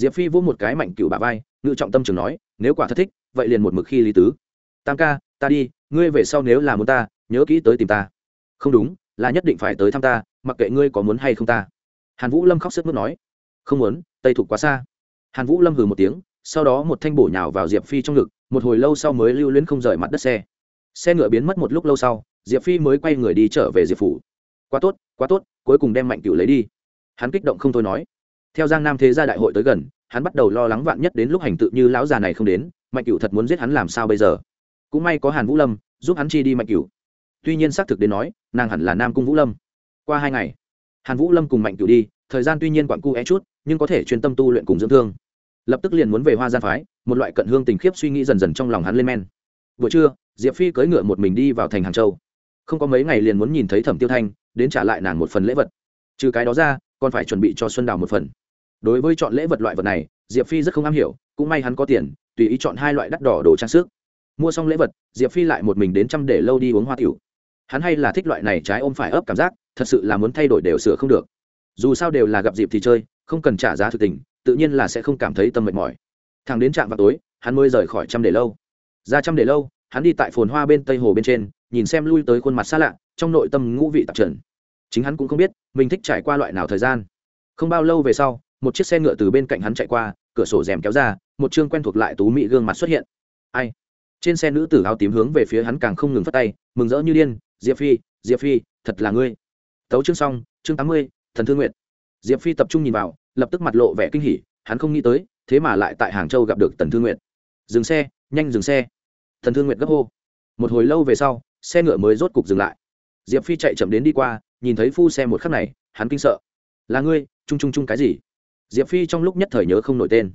diệp phi vỗ một cái mạnh cựu bà vai, ngự trọng tâm trường nói, nếu quả thật thích, vậy liền một mực khi lý tứ. Tam ca, ta đi, ngươi về sau nếu là muốn ta, nhớ kỹ tới tìm ta. Không đúng, là nhất định phải tới thăm ta, mặc kệ ngươi có muốn hay không ta. Hàn vũ lâm khóc sức mướt nói, không muốn, tây thục quá xa. Hàn vũ lâm hừ một tiếng, sau đó một thanh bổ nhào vào diệp phi trong ngực, một hồi lâu sau mới lưu luyến không rời mặt đất xe. Xe ngựa biến mất một lúc lâu sau, diệp phi mới quay người đi trở về diệp phủ. Quá tốt quá tốt, cuối cùng đem mạnh cựu lấy đi. Hắn kích động không thôi nói theo giang nam thế gia đại hội tới gần, hắn bắt đầu lo lắng vạn nhất đến lúc hành tự như lão già này không đến, mạnh cửu thật muốn giết hắn làm sao bây giờ? Cũng may có hàn vũ lâm giúp hắn chi đi mạnh cửu. tuy nhiên xác thực đến nói, nàng hẳn là nam cung vũ lâm. Qua hai ngày, hàn vũ lâm cùng mạnh cửu đi, thời gian tuy nhiên quặn cu é chút, nhưng có thể chuyên tâm tu luyện cùng dưỡng thương. Lập tức liền muốn về hoa gian phái, một loại cận hương tình khiếp suy nghĩ dần dần trong lòng hắn lên men. Buổi trưa, diệp phi cưỡi ngựa một mình đi vào thành hàng châu. Không có mấy ngày liền muốn nhìn thấy thẩm tiêu thanh, đến trả lại nàng một phần lễ vật. Trừ cái đó ra, còn phải chuẩn bị cho xuân đào một phần đối với chọn lễ vật loại vật này, diệp phi rất không am hiểu, cũng may hắn có tiền, tùy ý chọn hai loại đắt đỏ đồ trang sức. Mua xong lễ vật, diệp phi lại một mình đến chăm để lâu đi uống hoa tiểu. Hắn hay là thích loại này trái ôm phải ấp cảm giác, thật sự là muốn thay đổi đều sửa không được. Dù sao đều là gặp dịp thì chơi, không cần trả giá thực tình, tự nhiên là sẽ không cảm thấy tâm mệt mỏi. Thằng đến trạm vào tối, hắn mới rời khỏi trăm để lâu. Ra trăm để lâu, hắn đi tại phồn hoa bên tây hồ bên trên, nhìn xem lui tới khuôn mặt xa lạ, trong nội tâm ngũ vị tạp trần. Chính hắn cũng không biết, mình thích trải qua loại nào thời gian. Không bao lâu về sau một chiếc xe ngựa từ bên cạnh hắn chạy qua, cửa sổ rèm kéo ra, một chương quen thuộc lại tú mị gương mặt xuất hiện. Ai? Trên xe nữ tử áo tím hướng về phía hắn càng không ngừng phát tay, mừng rỡ như điên, diệp phi diệp phi, thật là ngươi. Tấu chương xong, chương tám mươi, thần thương nguyện diệp phi tập trung nhìn vào, lập tức mặt lộ vẻ kinh hỉ, hắn không nghĩ tới, thế mà lại tại hàng châu gặp được tần thương nguyện dừng xe, nhanh dừng xe. Thần thương nguyện gấp hô. Một hồi lâu về sau, xe ngựa mới rốt cục dừng lại. Diệp phi chạy chậm đến đi qua, nhìn thấy phu xe một khắc này, hắn kinh sợ. Là ngươi, chung chung chung cái gì? Diệp phi trong lúc nhất thời nhớ không nổi tên.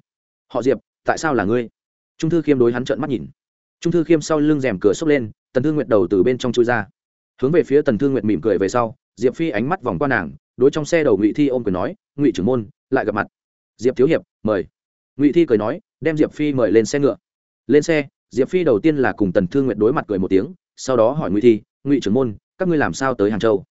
Họ diệp, tại sao là ngươi? Trung thư khiêm đối hắn trợn mắt nhìn. Trung thư khiêm sau lưng rèm cửa xốc lên, tần thương nguyệt đầu từ bên trong chui ra. Hướng về phía tần thương nguyệt mỉm cười về sau, diệp phi ánh mắt vòng qua nàng, đối trong xe đầu ngụy thi ôm cười nói, ngụy trưởng môn, lại gặp mặt. Diệp thiếu hiệp, mời. Ngụy thi cười nói, đem diệp phi mời lên xe ngựa. Lên xe, diệp phi đầu tiên là cùng tần thương nguyệt đối mặt cười một tiếng, sau đó hỏi ngụy thi, ngụy trưởng môn, các ngươi làm sao tới hàng châu?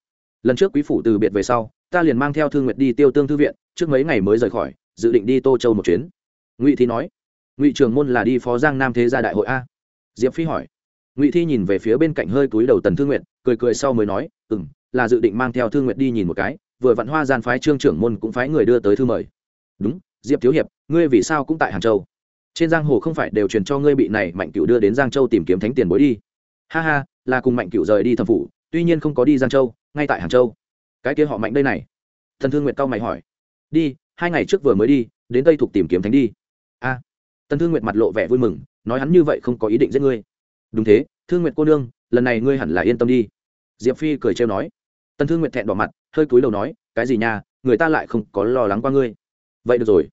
Lần trước quý phủ từ biệt về sau ta liền mang theo thương nguyệt đi tiêu tương thư viện trước mấy ngày mới rời khỏi dự định đi tô châu một chuyến. Ngụy thi nói. Ngụy trường môn là đi phó giang nam thế gia đại hội a? Diệp phi hỏi. Ngụy thi nhìn về phía bên cạnh hơi túi đầu tần thương Nguyệt, cười cười sau mới nói ừ m là dự định mang theo thương Nguyệt đi nhìn một cái vừa vặn hoa gian phái trương trưởng môn cũng phái người đưa tới thư mời. Đúng diệp thiếu hiệp ngươi vì sao cũng tại hàng châu? Trên giang hồ không phải đều truyền cho ngươi bị này mạnh cựu đưa đến giang châu tìm kiếm thánh tiền bối đi. Ha ha là cùng mạnh cựu rời đi thầm phủ tuy nhiên không có đi giang châu ngay tại hàng châu cái kia họ mạnh đây này. Thần thương nguyện cao mày hỏi. Đi hai ngày trước vừa mới đi đến tây thuộc tìm kiếm thánh đi. A. À, tần thương nguyện mặt lộ vẻ vui mừng nói hắn như vậy không có ý định giết ngươi. Đúng thế thương nguyện cô nương lần này ngươi hẳn là yên tâm đi. Diệp phi cười trêu nói. Tần thương nguyện thẹn đỏ mặt hơi cúi đầu nói cái gì nha người ta lại không có lo lắng qua ngươi. Vậy được rồi.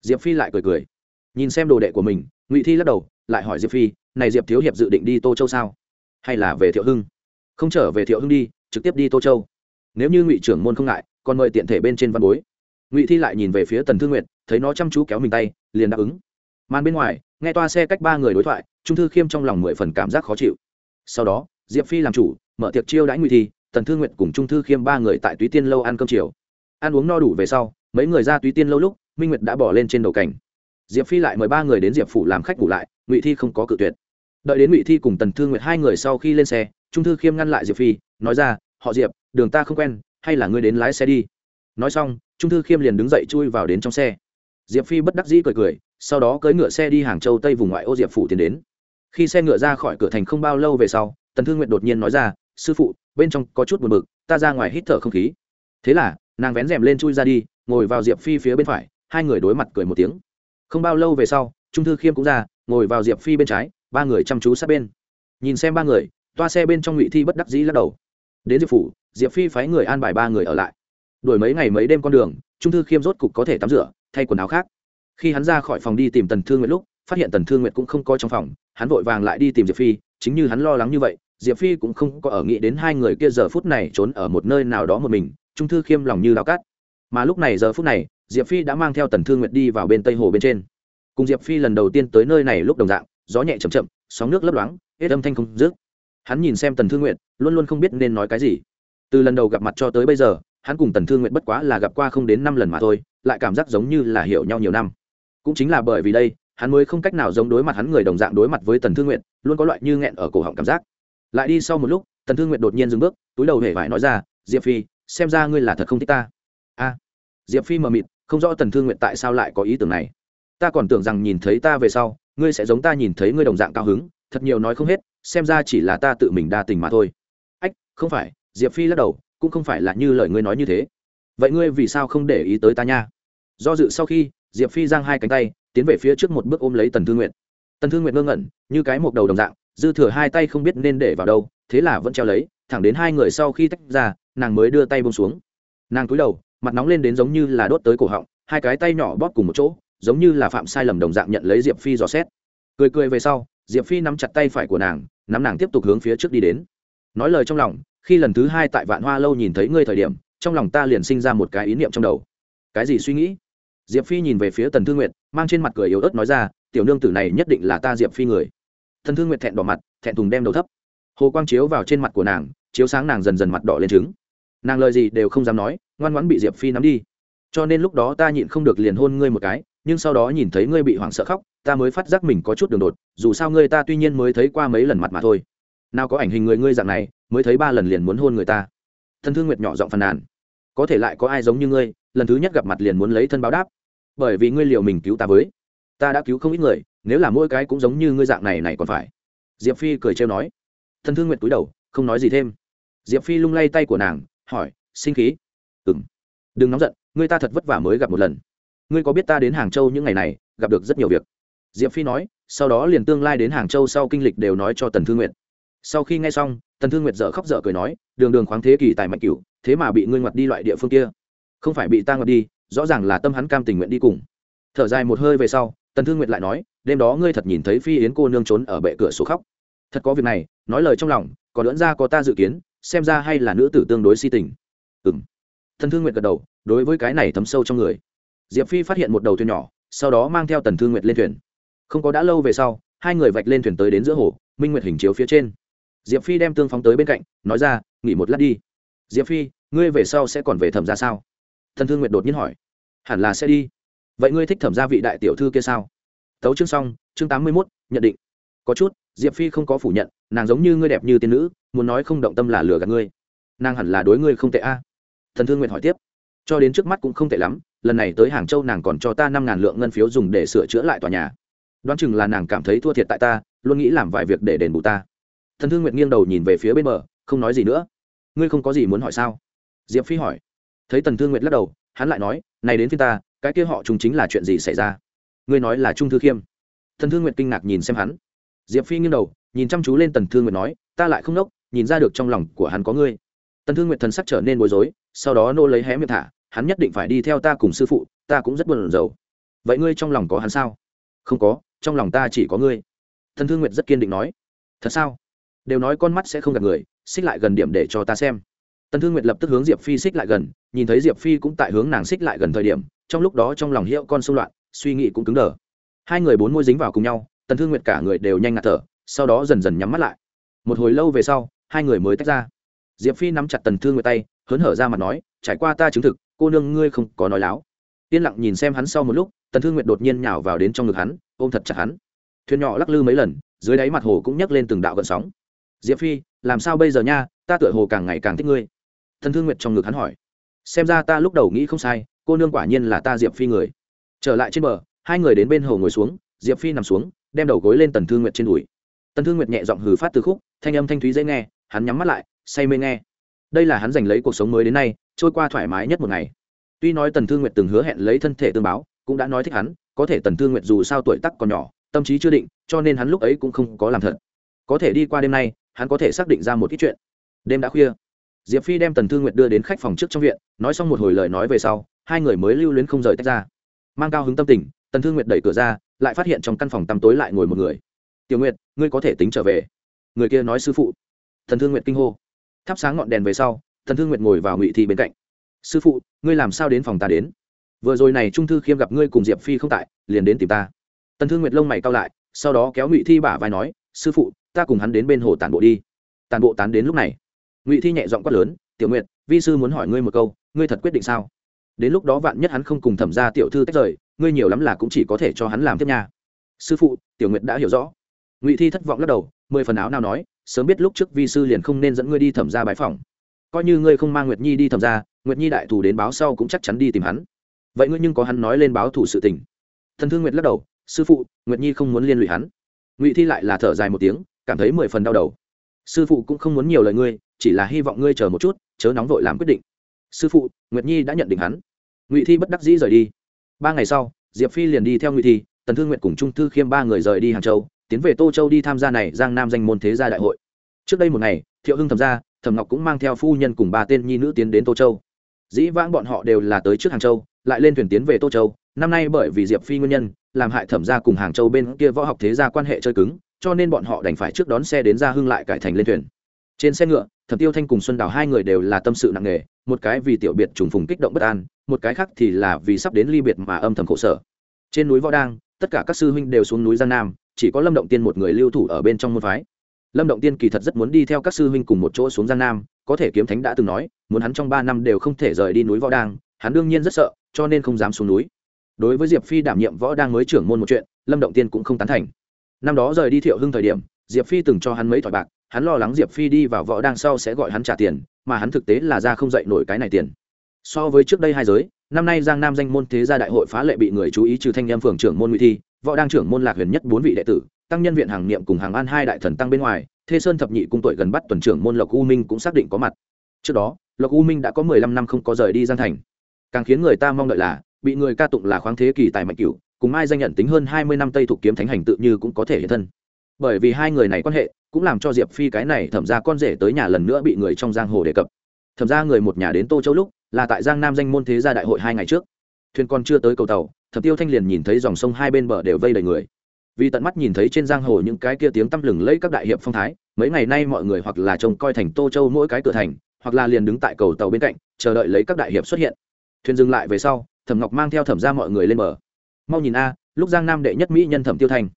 Diệp phi lại cười cười. Nhìn xem đồ đệ của mình ngụy thi lắc đầu lại hỏi diệp phi này diệp thiếu hiệp dự định đi tô châu sao? Hay là về thiệu hưng? Không trở về thiệu hưng đi trực tiếp đi tô châu nếu như ngụy trưởng môn không ngại, còn mời tiện thể bên trên văn bối. Ngụy thi lại nhìn về phía tần thương nguyệt, thấy nó chăm chú kéo mình tay, liền đáp ứng. Màn bên ngoài, nghe toa xe cách ba người đối thoại, trung thư khiêm trong lòng mười phần cảm giác khó chịu. Sau đó, diệp phi làm chủ, mở tiệc chiêu đãi ngụy thi, tần thương nguyệt cùng trung thư khiêm ba người tại túy tiên lâu ăn cơm chiều. Ăn uống no đủ về sau, mấy người ra túy tiên lâu lúc, minh nguyệt đã bỏ lên trên đầu cảnh. Diệp phi lại mời ba người đến diệp phủ làm khách ngủ lại, ngụy thi không có cự tuyệt. Đợi đến ngụy thi cùng tần thương nguyệt hai người sau khi lên xe, trung thư khiêm ngăn lại diệp phi, nói ra họ diệp, đường ta không quen, hay là ngươi đến lái xe đi. Nói xong, trung thư khiêm liền đứng dậy chui vào đến trong xe. Diệp phi bất đắc dĩ cười cười, sau đó cưỡi ngựa xe đi hàng châu tây vùng ngoại ô diệp phủ tiến đến. Khi xe ngựa ra khỏi cửa thành không bao lâu về sau, tần thương nguyệt đột nhiên nói ra, sư phụ, bên trong có chút buồn bực, ta ra ngoài hít thở không khí. Thế là, nàng vén rèm lên chui ra đi, ngồi vào diệp phi phía bên phải, hai người đối mặt cười một tiếng. Không bao lâu về sau, trung thư khiêm cũng ra, ngồi vào diệp phi bên trái, ba người chăm chú sát bên. Nhìn xem ba người, toa xe bên trong ngụy thi bất đắc dĩ lắc đầu đến diệp phủ, diệp phi phái người an bài ba người ở lại. Đổi mấy ngày mấy đêm con đường, trung thư khiêm rốt cục có thể tắm rửa, thay quần áo khác. Khi hắn ra khỏi phòng đi tìm tần thương nguyệt lúc, phát hiện tần thương nguyệt cũng không có trong phòng, hắn vội vàng lại đi tìm diệp phi, chính như hắn lo lắng như vậy, diệp phi cũng không có ở nghĩ đến hai người kia giờ phút này trốn ở một nơi nào đó một mình, trung thư khiêm lòng như lao cát. Mà lúc này giờ phút này, diệp phi đã mang theo tần thương nguyệt đi vào bên tây hồ bên trên. Cùng diệp phi lần đầu tiên tới nơi này lúc đồng dạng, gió nhẹ chậm chậm, sóng nước lấp loáng, hết âm thanh không dứt hắn nhìn xem tần thương nguyệt, luôn luôn không biết nên nói cái gì. Từ lần đầu gặp mặt cho tới bây giờ, hắn cùng tần thương nguyệt bất quá là gặp qua không đến năm lần mà thôi, lại cảm giác giống như là hiểu nhau nhiều năm. Cũng chính là bởi vì đây, hắn mới không cách nào giống đối mặt hắn người đồng dạng đối mặt với tần thương nguyệt, luôn có loại như nghẹn ở cổ họng cảm giác. Lại đi sau một lúc, tần thương nguyệt đột nhiên dừng bước, túi đầu hề vải nói ra, diệp phi, xem ra ngươi là thật không thích ta. A. Diệp phi mờ mịt, không rõ tần thương nguyện tại sao lại có ý tưởng này. Ta còn tưởng rằng nhìn thấy ta về sau, ngươi sẽ giống ta nhìn thấy ngươi đồng dạng cao hứng, thật nhiều nói không hết xem ra chỉ là ta tự mình đa tình mà thôi. Ách, không phải, diệp phi lắc đầu, cũng không phải là như lời ngươi nói như thế. Vậy ngươi vì sao không để ý tới ta nha? Do dự sau khi, diệp phi giang hai cánh tay, tiến về phía trước một bước ôm lấy tần thương nguyện tần thương nguyện ngơ ngẩn, như cái một đầu đồng dạng, dư thừa hai tay không biết nên để vào đâu, thế là vẫn treo lấy, thẳng đến hai người sau khi tách ra, nàng mới đưa tay bông xuống. Nàng cúi đầu, mặt nóng lên đến giống như là đốt tới cổ họng, hai cái tay nhỏ bóp cùng một chỗ, giống như là phạm sai lầm đồng dạng nhận lấy diệp phi dò xét. Cười cười về sau diệp phi nắm chặt tay phải của nàng, nắm nàng tiếp tục hướng phía trước đi đến. Nói lời trong lòng, khi lần thứ hai tại vạn hoa lâu nhìn thấy ngươi thời điểm, trong lòng ta liền sinh ra một cái ý niệm trong đầu. Cái gì suy nghĩ? Diệp phi nhìn về phía tần thương nguyệt, mang trên mặt cười yếu ớt nói ra, tiểu nương tử này nhất định là ta diệp phi người. Thần thương nguyệt thẹn đỏ mặt, thẹn thùng đem đầu thấp. Hồ quang chiếu vào trên mặt của nàng, chiếu sáng nàng dần dần mặt đỏ lên trứng. Nàng lời gì đều không dám nói, ngoan ngoãn bị diệp phi nắm đi. Cho nên lúc đó ta nhịn không được liền hôn ngươi một cái nhưng sau đó nhìn thấy ngươi bị hoảng sợ khóc, ta mới phát giác mình có chút đường đột, dù sao ngươi ta tuy nhiên mới thấy qua mấy lần mặt mà thôi. Nào có ảnh hình người ngươi dạng này, mới thấy ba lần liền muốn hôn người ta. Thân thương nguyệt nhỏ giọng phàn nàn. Có thể lại có ai giống như ngươi, lần thứ nhất gặp mặt liền muốn lấy thân báo đáp. Bởi vì ngươi liều mình cứu ta với. Ta đã cứu không ít người, nếu là mỗi cái cũng giống như ngươi dạng này này còn phải. Diệp phi cười trêu nói. Thân thương nguyệt túi đầu, không nói gì thêm. Diệp phi lung lay tay của nàng, hỏi, sinh khí? Ừng đừng nóng giận, ngươi ta thật vất vả mới gặp một lần ngươi có biết ta đến hàng châu những ngày này, gặp được rất nhiều việc. Diệp phi nói, sau đó liền tương lai đến hàng châu sau kinh lịch đều nói cho tần thương nguyệt. Sau khi nghe xong, tần thương nguyệt dở khóc dở cười nói, đường đường khoáng thế kỷ tài mạnh cửu, thế mà bị ngươi ngoặt đi loại địa phương kia. Không phải bị ta ngoặt đi, rõ ràng là tâm hắn cam tình nguyện đi cùng. Thở dài một hơi về sau, tần thương nguyệt lại nói, đêm đó ngươi thật nhìn thấy phi yến cô nương trốn ở bệ cửa sổ khóc. Thật có việc này, nói lời trong lòng còn lẫn ra có ta dự kiến, xem ra hay là nữ tử tương đối si tình. Ừng thần thương nguyệt gật đầu, đối với cái này thấm sâu trong người diệp phi phát hiện một đầu thuyền nhỏ, sau đó mang theo tần thương nguyệt lên thuyền. Không có đã lâu về sau, hai người vạch lên thuyền tới đến giữa hồ, minh nguyệt hình chiếu phía trên. Diệp phi đem tương phóng tới bên cạnh, nói ra, nghỉ một lát đi. Diệp phi, ngươi về sau sẽ còn về thẩm ra sao? Thần thương nguyệt đột nhiên hỏi. Hẳn là sẽ đi. Vậy ngươi thích thẩm gia vị đại tiểu thư kia sao? Tấu chương xong, chương tám mươi mốt, nhận định. Có chút. Diệp phi không có phủ nhận, nàng giống như ngươi đẹp như tiên nữ, muốn nói không động tâm là lừa gạt ngươi. Nàng hẳn là đối ngươi không tệ a. Thần thương nguyện hỏi tiếp. Cho đến trước mắt cũng không tệ lắm lần này tới hàng châu nàng còn cho ta năm ngàn lượng ngân phiếu dùng để sửa chữa lại tòa nhà. Đoán chừng là nàng cảm thấy thua thiệt tại ta, luôn nghĩ làm vài việc để đền bù ta. Thần thương nguyện nghiêng đầu nhìn về phía bên bờ, không nói gì nữa. Ngươi không có gì muốn hỏi sao? Diệp phi hỏi. Thấy tần thương nguyện lắc đầu, hắn lại nói, này đến phía ta, cái kia họ chúng chính là chuyện gì xảy ra? Ngươi nói là trung thư khiêm. Thần thương nguyện kinh ngạc nhìn xem hắn. Diệp phi nghiêng đầu, nhìn chăm chú lên tần thương nguyện nói, ta lại không nốc, nhìn ra được trong lòng của hắn có ngươi. Tần thương nguyện thần sắc trở nên bối rối, sau đó nô lấy hé miệng thả hắn nhất định phải đi theo ta cùng sư phụ, ta cũng rất buồn rầu. Vậy ngươi trong lòng có hắn sao? Không có, trong lòng ta chỉ có ngươi. Thần thương nguyệt rất kiên định nói. Thật sao? Đều nói con mắt sẽ không gặp người, xích lại gần điểm để cho ta xem. Tần thương nguyệt lập tức hướng diệp phi xích lại gần, nhìn thấy diệp phi cũng tại hướng nàng xích lại gần thời điểm, trong lúc đó trong lòng hiệu con xung loạn, suy nghĩ cũng cứng đờ. Hai người bốn môi dính vào cùng nhau tần thương nguyệt cả người đều nhanh ngạt thở, sau đó dần dần nhắm mắt lại. Một hồi lâu về sau, hai người mới tách ra. Diệp phi nắm chặt tần thương nguyệt tay, hớn hở ra mặt nói, trải qua ta chứng thực cô nương ngươi không có nói láo. Yên lặng nhìn xem hắn sau một lúc, tần thương nguyệt đột nhiên nhào vào đến trong ngực hắn, ôm thật chặt hắn. Thuyền nhỏ lắc lư mấy lần, dưới đáy mặt hồ cũng nhấc lên từng đạo gợn sóng. Diệp phi, làm sao bây giờ nha? Ta tựa hồ càng ngày càng thích ngươi. Thần thương nguyệt trong ngực hắn hỏi. Xem ra ta lúc đầu nghĩ không sai, cô nương quả nhiên là ta diệp phi người. Trở lại trên bờ, hai người đến bên hồ ngồi xuống, diệp phi nằm xuống, đem đầu gối lên tần thương nguyệt trên đùi. Tần thương nguyệt nhẹ giọng hừ phát từ khúc, thanh âm thanh thúy dễ nghe, hắn nhắm mắt lại, say mê nghe. Đây là hắn giành lấy cuộc sống mới đến nay trôi qua thoải mái nhất một ngày. Tuy nói tần thương nguyệt từng hứa hẹn lấy thân thể tương báo, cũng đã nói thích hắn, có thể tần thương nguyệt dù sao tuổi tắc còn nhỏ, tâm trí chưa định, cho nên hắn lúc ấy cũng không có làm thật. Có thể đi qua đêm nay, hắn có thể xác định ra một ít chuyện. Đêm đã khuya. Diệp phi đem tần thương nguyệt đưa đến khách phòng trước trong viện, nói xong một hồi lời nói về sau, hai người mới lưu luyến không rời tách ra. Mang cao hứng tâm tình, tần thương nguyệt đẩy cửa ra, lại phát hiện trong căn phòng tăm tối lại ngồi một người. Tiểu nguyệt, ngươi có thể tính trở về. Người kia nói sư phụ. Thần thương nguyệt kinh hô. Thắp sáng ngọn đèn về sau thần thương nguyệt ngồi vào ngụy thi bên cạnh. Sư phụ, ngươi làm sao đến phòng ta đến? Vừa rồi này trung thư khiêm gặp ngươi cùng diệp phi không tại, liền đến tìm ta. Tần thương nguyệt lông mày cao lại, sau đó kéo ngụy thi bả vai nói, sư phụ, ta cùng hắn đến bên hồ tản bộ đi. Tản bộ tán đến lúc này? Ngụy thi nhẹ giọng quát lớn, tiểu nguyệt, vi sư muốn hỏi ngươi một câu, ngươi thật quyết định sao? Đến lúc đó vạn nhất hắn không cùng thẩm ra tiểu thư tách rời, ngươi nhiều lắm là cũng chỉ có thể cho hắn làm tiếp nha. Sư phụ, tiểu nguyệt đã hiểu rõ. Ngụy thi thất vọng lắc đầu, mười phần áo nào nói, sớm biết lúc trước vi sư liền không nên dẫn ngươi đi thẩm ra bãi phòng coi như ngươi không mang nguyệt nhi đi thẩm ra, nguyệt nhi đại thù đến báo sau cũng chắc chắn đi tìm hắn. Vậy ngươi nhưng có hắn nói lên báo thủ sự tình. Thần thương nguyệt lắc đầu, sư phụ, nguyệt nhi không muốn liên lụy hắn. Ngụy thi lại là thở dài một tiếng, cảm thấy mười phần đau đầu. Sư phụ cũng không muốn nhiều lời ngươi, chỉ là hy vọng ngươi chờ một chút, chớ nóng vội làm quyết định. Sư phụ, nguyệt nhi đã nhận định hắn. Ngụy thi bất đắc dĩ rời đi. Ba ngày sau, diệp phi liền đi theo ngụy thi, tần thương nguyện cùng trung thư khiêm ba người rời đi hàng châu, tiến về tô châu đi tham gia này giang nam danh môn thế gia đại hội. Trước đây một ngày, thiệu hưng thẩm gia thẩm ngọc cũng mang theo phu nhân cùng ba tên nhi nữ tiến đến tô châu. Dĩ vãng bọn họ đều là tới trước hàng châu, lại lên thuyền tiến về tô châu. Năm nay bởi vì diệp phi nguyên nhân, làm hại thẩm gia cùng hàng châu bên kia võ học thế gia quan hệ chơi cứng, cho nên bọn họ đành phải trước đón xe đến gia hưng lại cải thành lên thuyền. Trên xe ngựa, thẩm tiêu thanh cùng xuân đào hai người đều là tâm sự nặng nề, một cái vì tiểu biệt trùng phùng kích động bất an, một cái khác thì là vì sắp đến ly biệt mà âm thầm khổ sở. Trên núi võ đang, tất cả các sư huynh đều xuống núi giang nam, chỉ có lâm động tiên một người lưu thủ ở bên trong môn phái lâm động tiên kỳ thật rất muốn đi theo các sư huynh cùng một chỗ xuống giang nam, có thể kiếm thánh đã từng nói, muốn hắn trong ba năm đều không thể rời đi núi võ đang, hắn đương nhiên rất sợ, cho nên không dám xuống núi. Đối với diệp phi đảm nhiệm võ đang mới trưởng môn một chuyện, lâm động tiên cũng không tán thành. Năm đó rời đi thiệu hưng thời điểm, diệp phi từng cho hắn mấy thỏi bạc, hắn lo lắng diệp phi đi vào võ đang sau sẽ gọi hắn trả tiền, mà hắn thực tế là ra không dậy nổi cái này tiền. So với trước đây hai giới, năm nay giang nam danh môn thế gia đại hội phá lệ bị người chú ý trừ thanh em phường trưởng môn nguy thi, võ đang trưởng môn lạc huyền nhất bốn vị đệ tử tăng nhân viện hàng niệm cùng hàng an hai đại thần tăng bên ngoài, thê sơn thập nhị cung tuổi gần bắt tuần trưởng môn lộc u minh cũng xác định có mặt. Trước đó, lộc u minh đã có mười lăm năm không có rời đi giang thành. Càng khiến người ta mong đợi là, bị người ca tụng là khoáng thế kỷ tài mạnh cửu, cùng ai danh nhận tính hơn hai mươi năm tây thuộc kiếm thánh hành tự như cũng có thể hiện thân. Bởi vì hai người này quan hệ, cũng làm cho diệp phi cái này thẩm ra con rể tới nhà lần nữa bị người trong giang hồ đề cập. Thẩm ra người một nhà đến tô châu lúc, là tại giang nam danh môn thế gia đại hội hai ngày trước. Thuyền còn chưa tới cầu tàu, thẩm tiêu thanh liền nhìn thấy dòng sông hai bên bờ đều vây đầy người vì tận mắt nhìn thấy trên giang hồ những cái kia tiếng tăm lừng lẫy các đại hiệp phong thái, mấy ngày nay mọi người hoặc là trông coi thành tô châu mỗi cái cửa thành, hoặc là liền đứng tại cầu tàu bên cạnh, chờ đợi lấy các đại hiệp xuất hiện. Thuyền dừng lại về sau, thẩm ngọc mang theo thẩm ra mọi người lên bờ. Mau nhìn a, lúc giang nam đệ nhất mỹ nhân thẩm tiêu thanh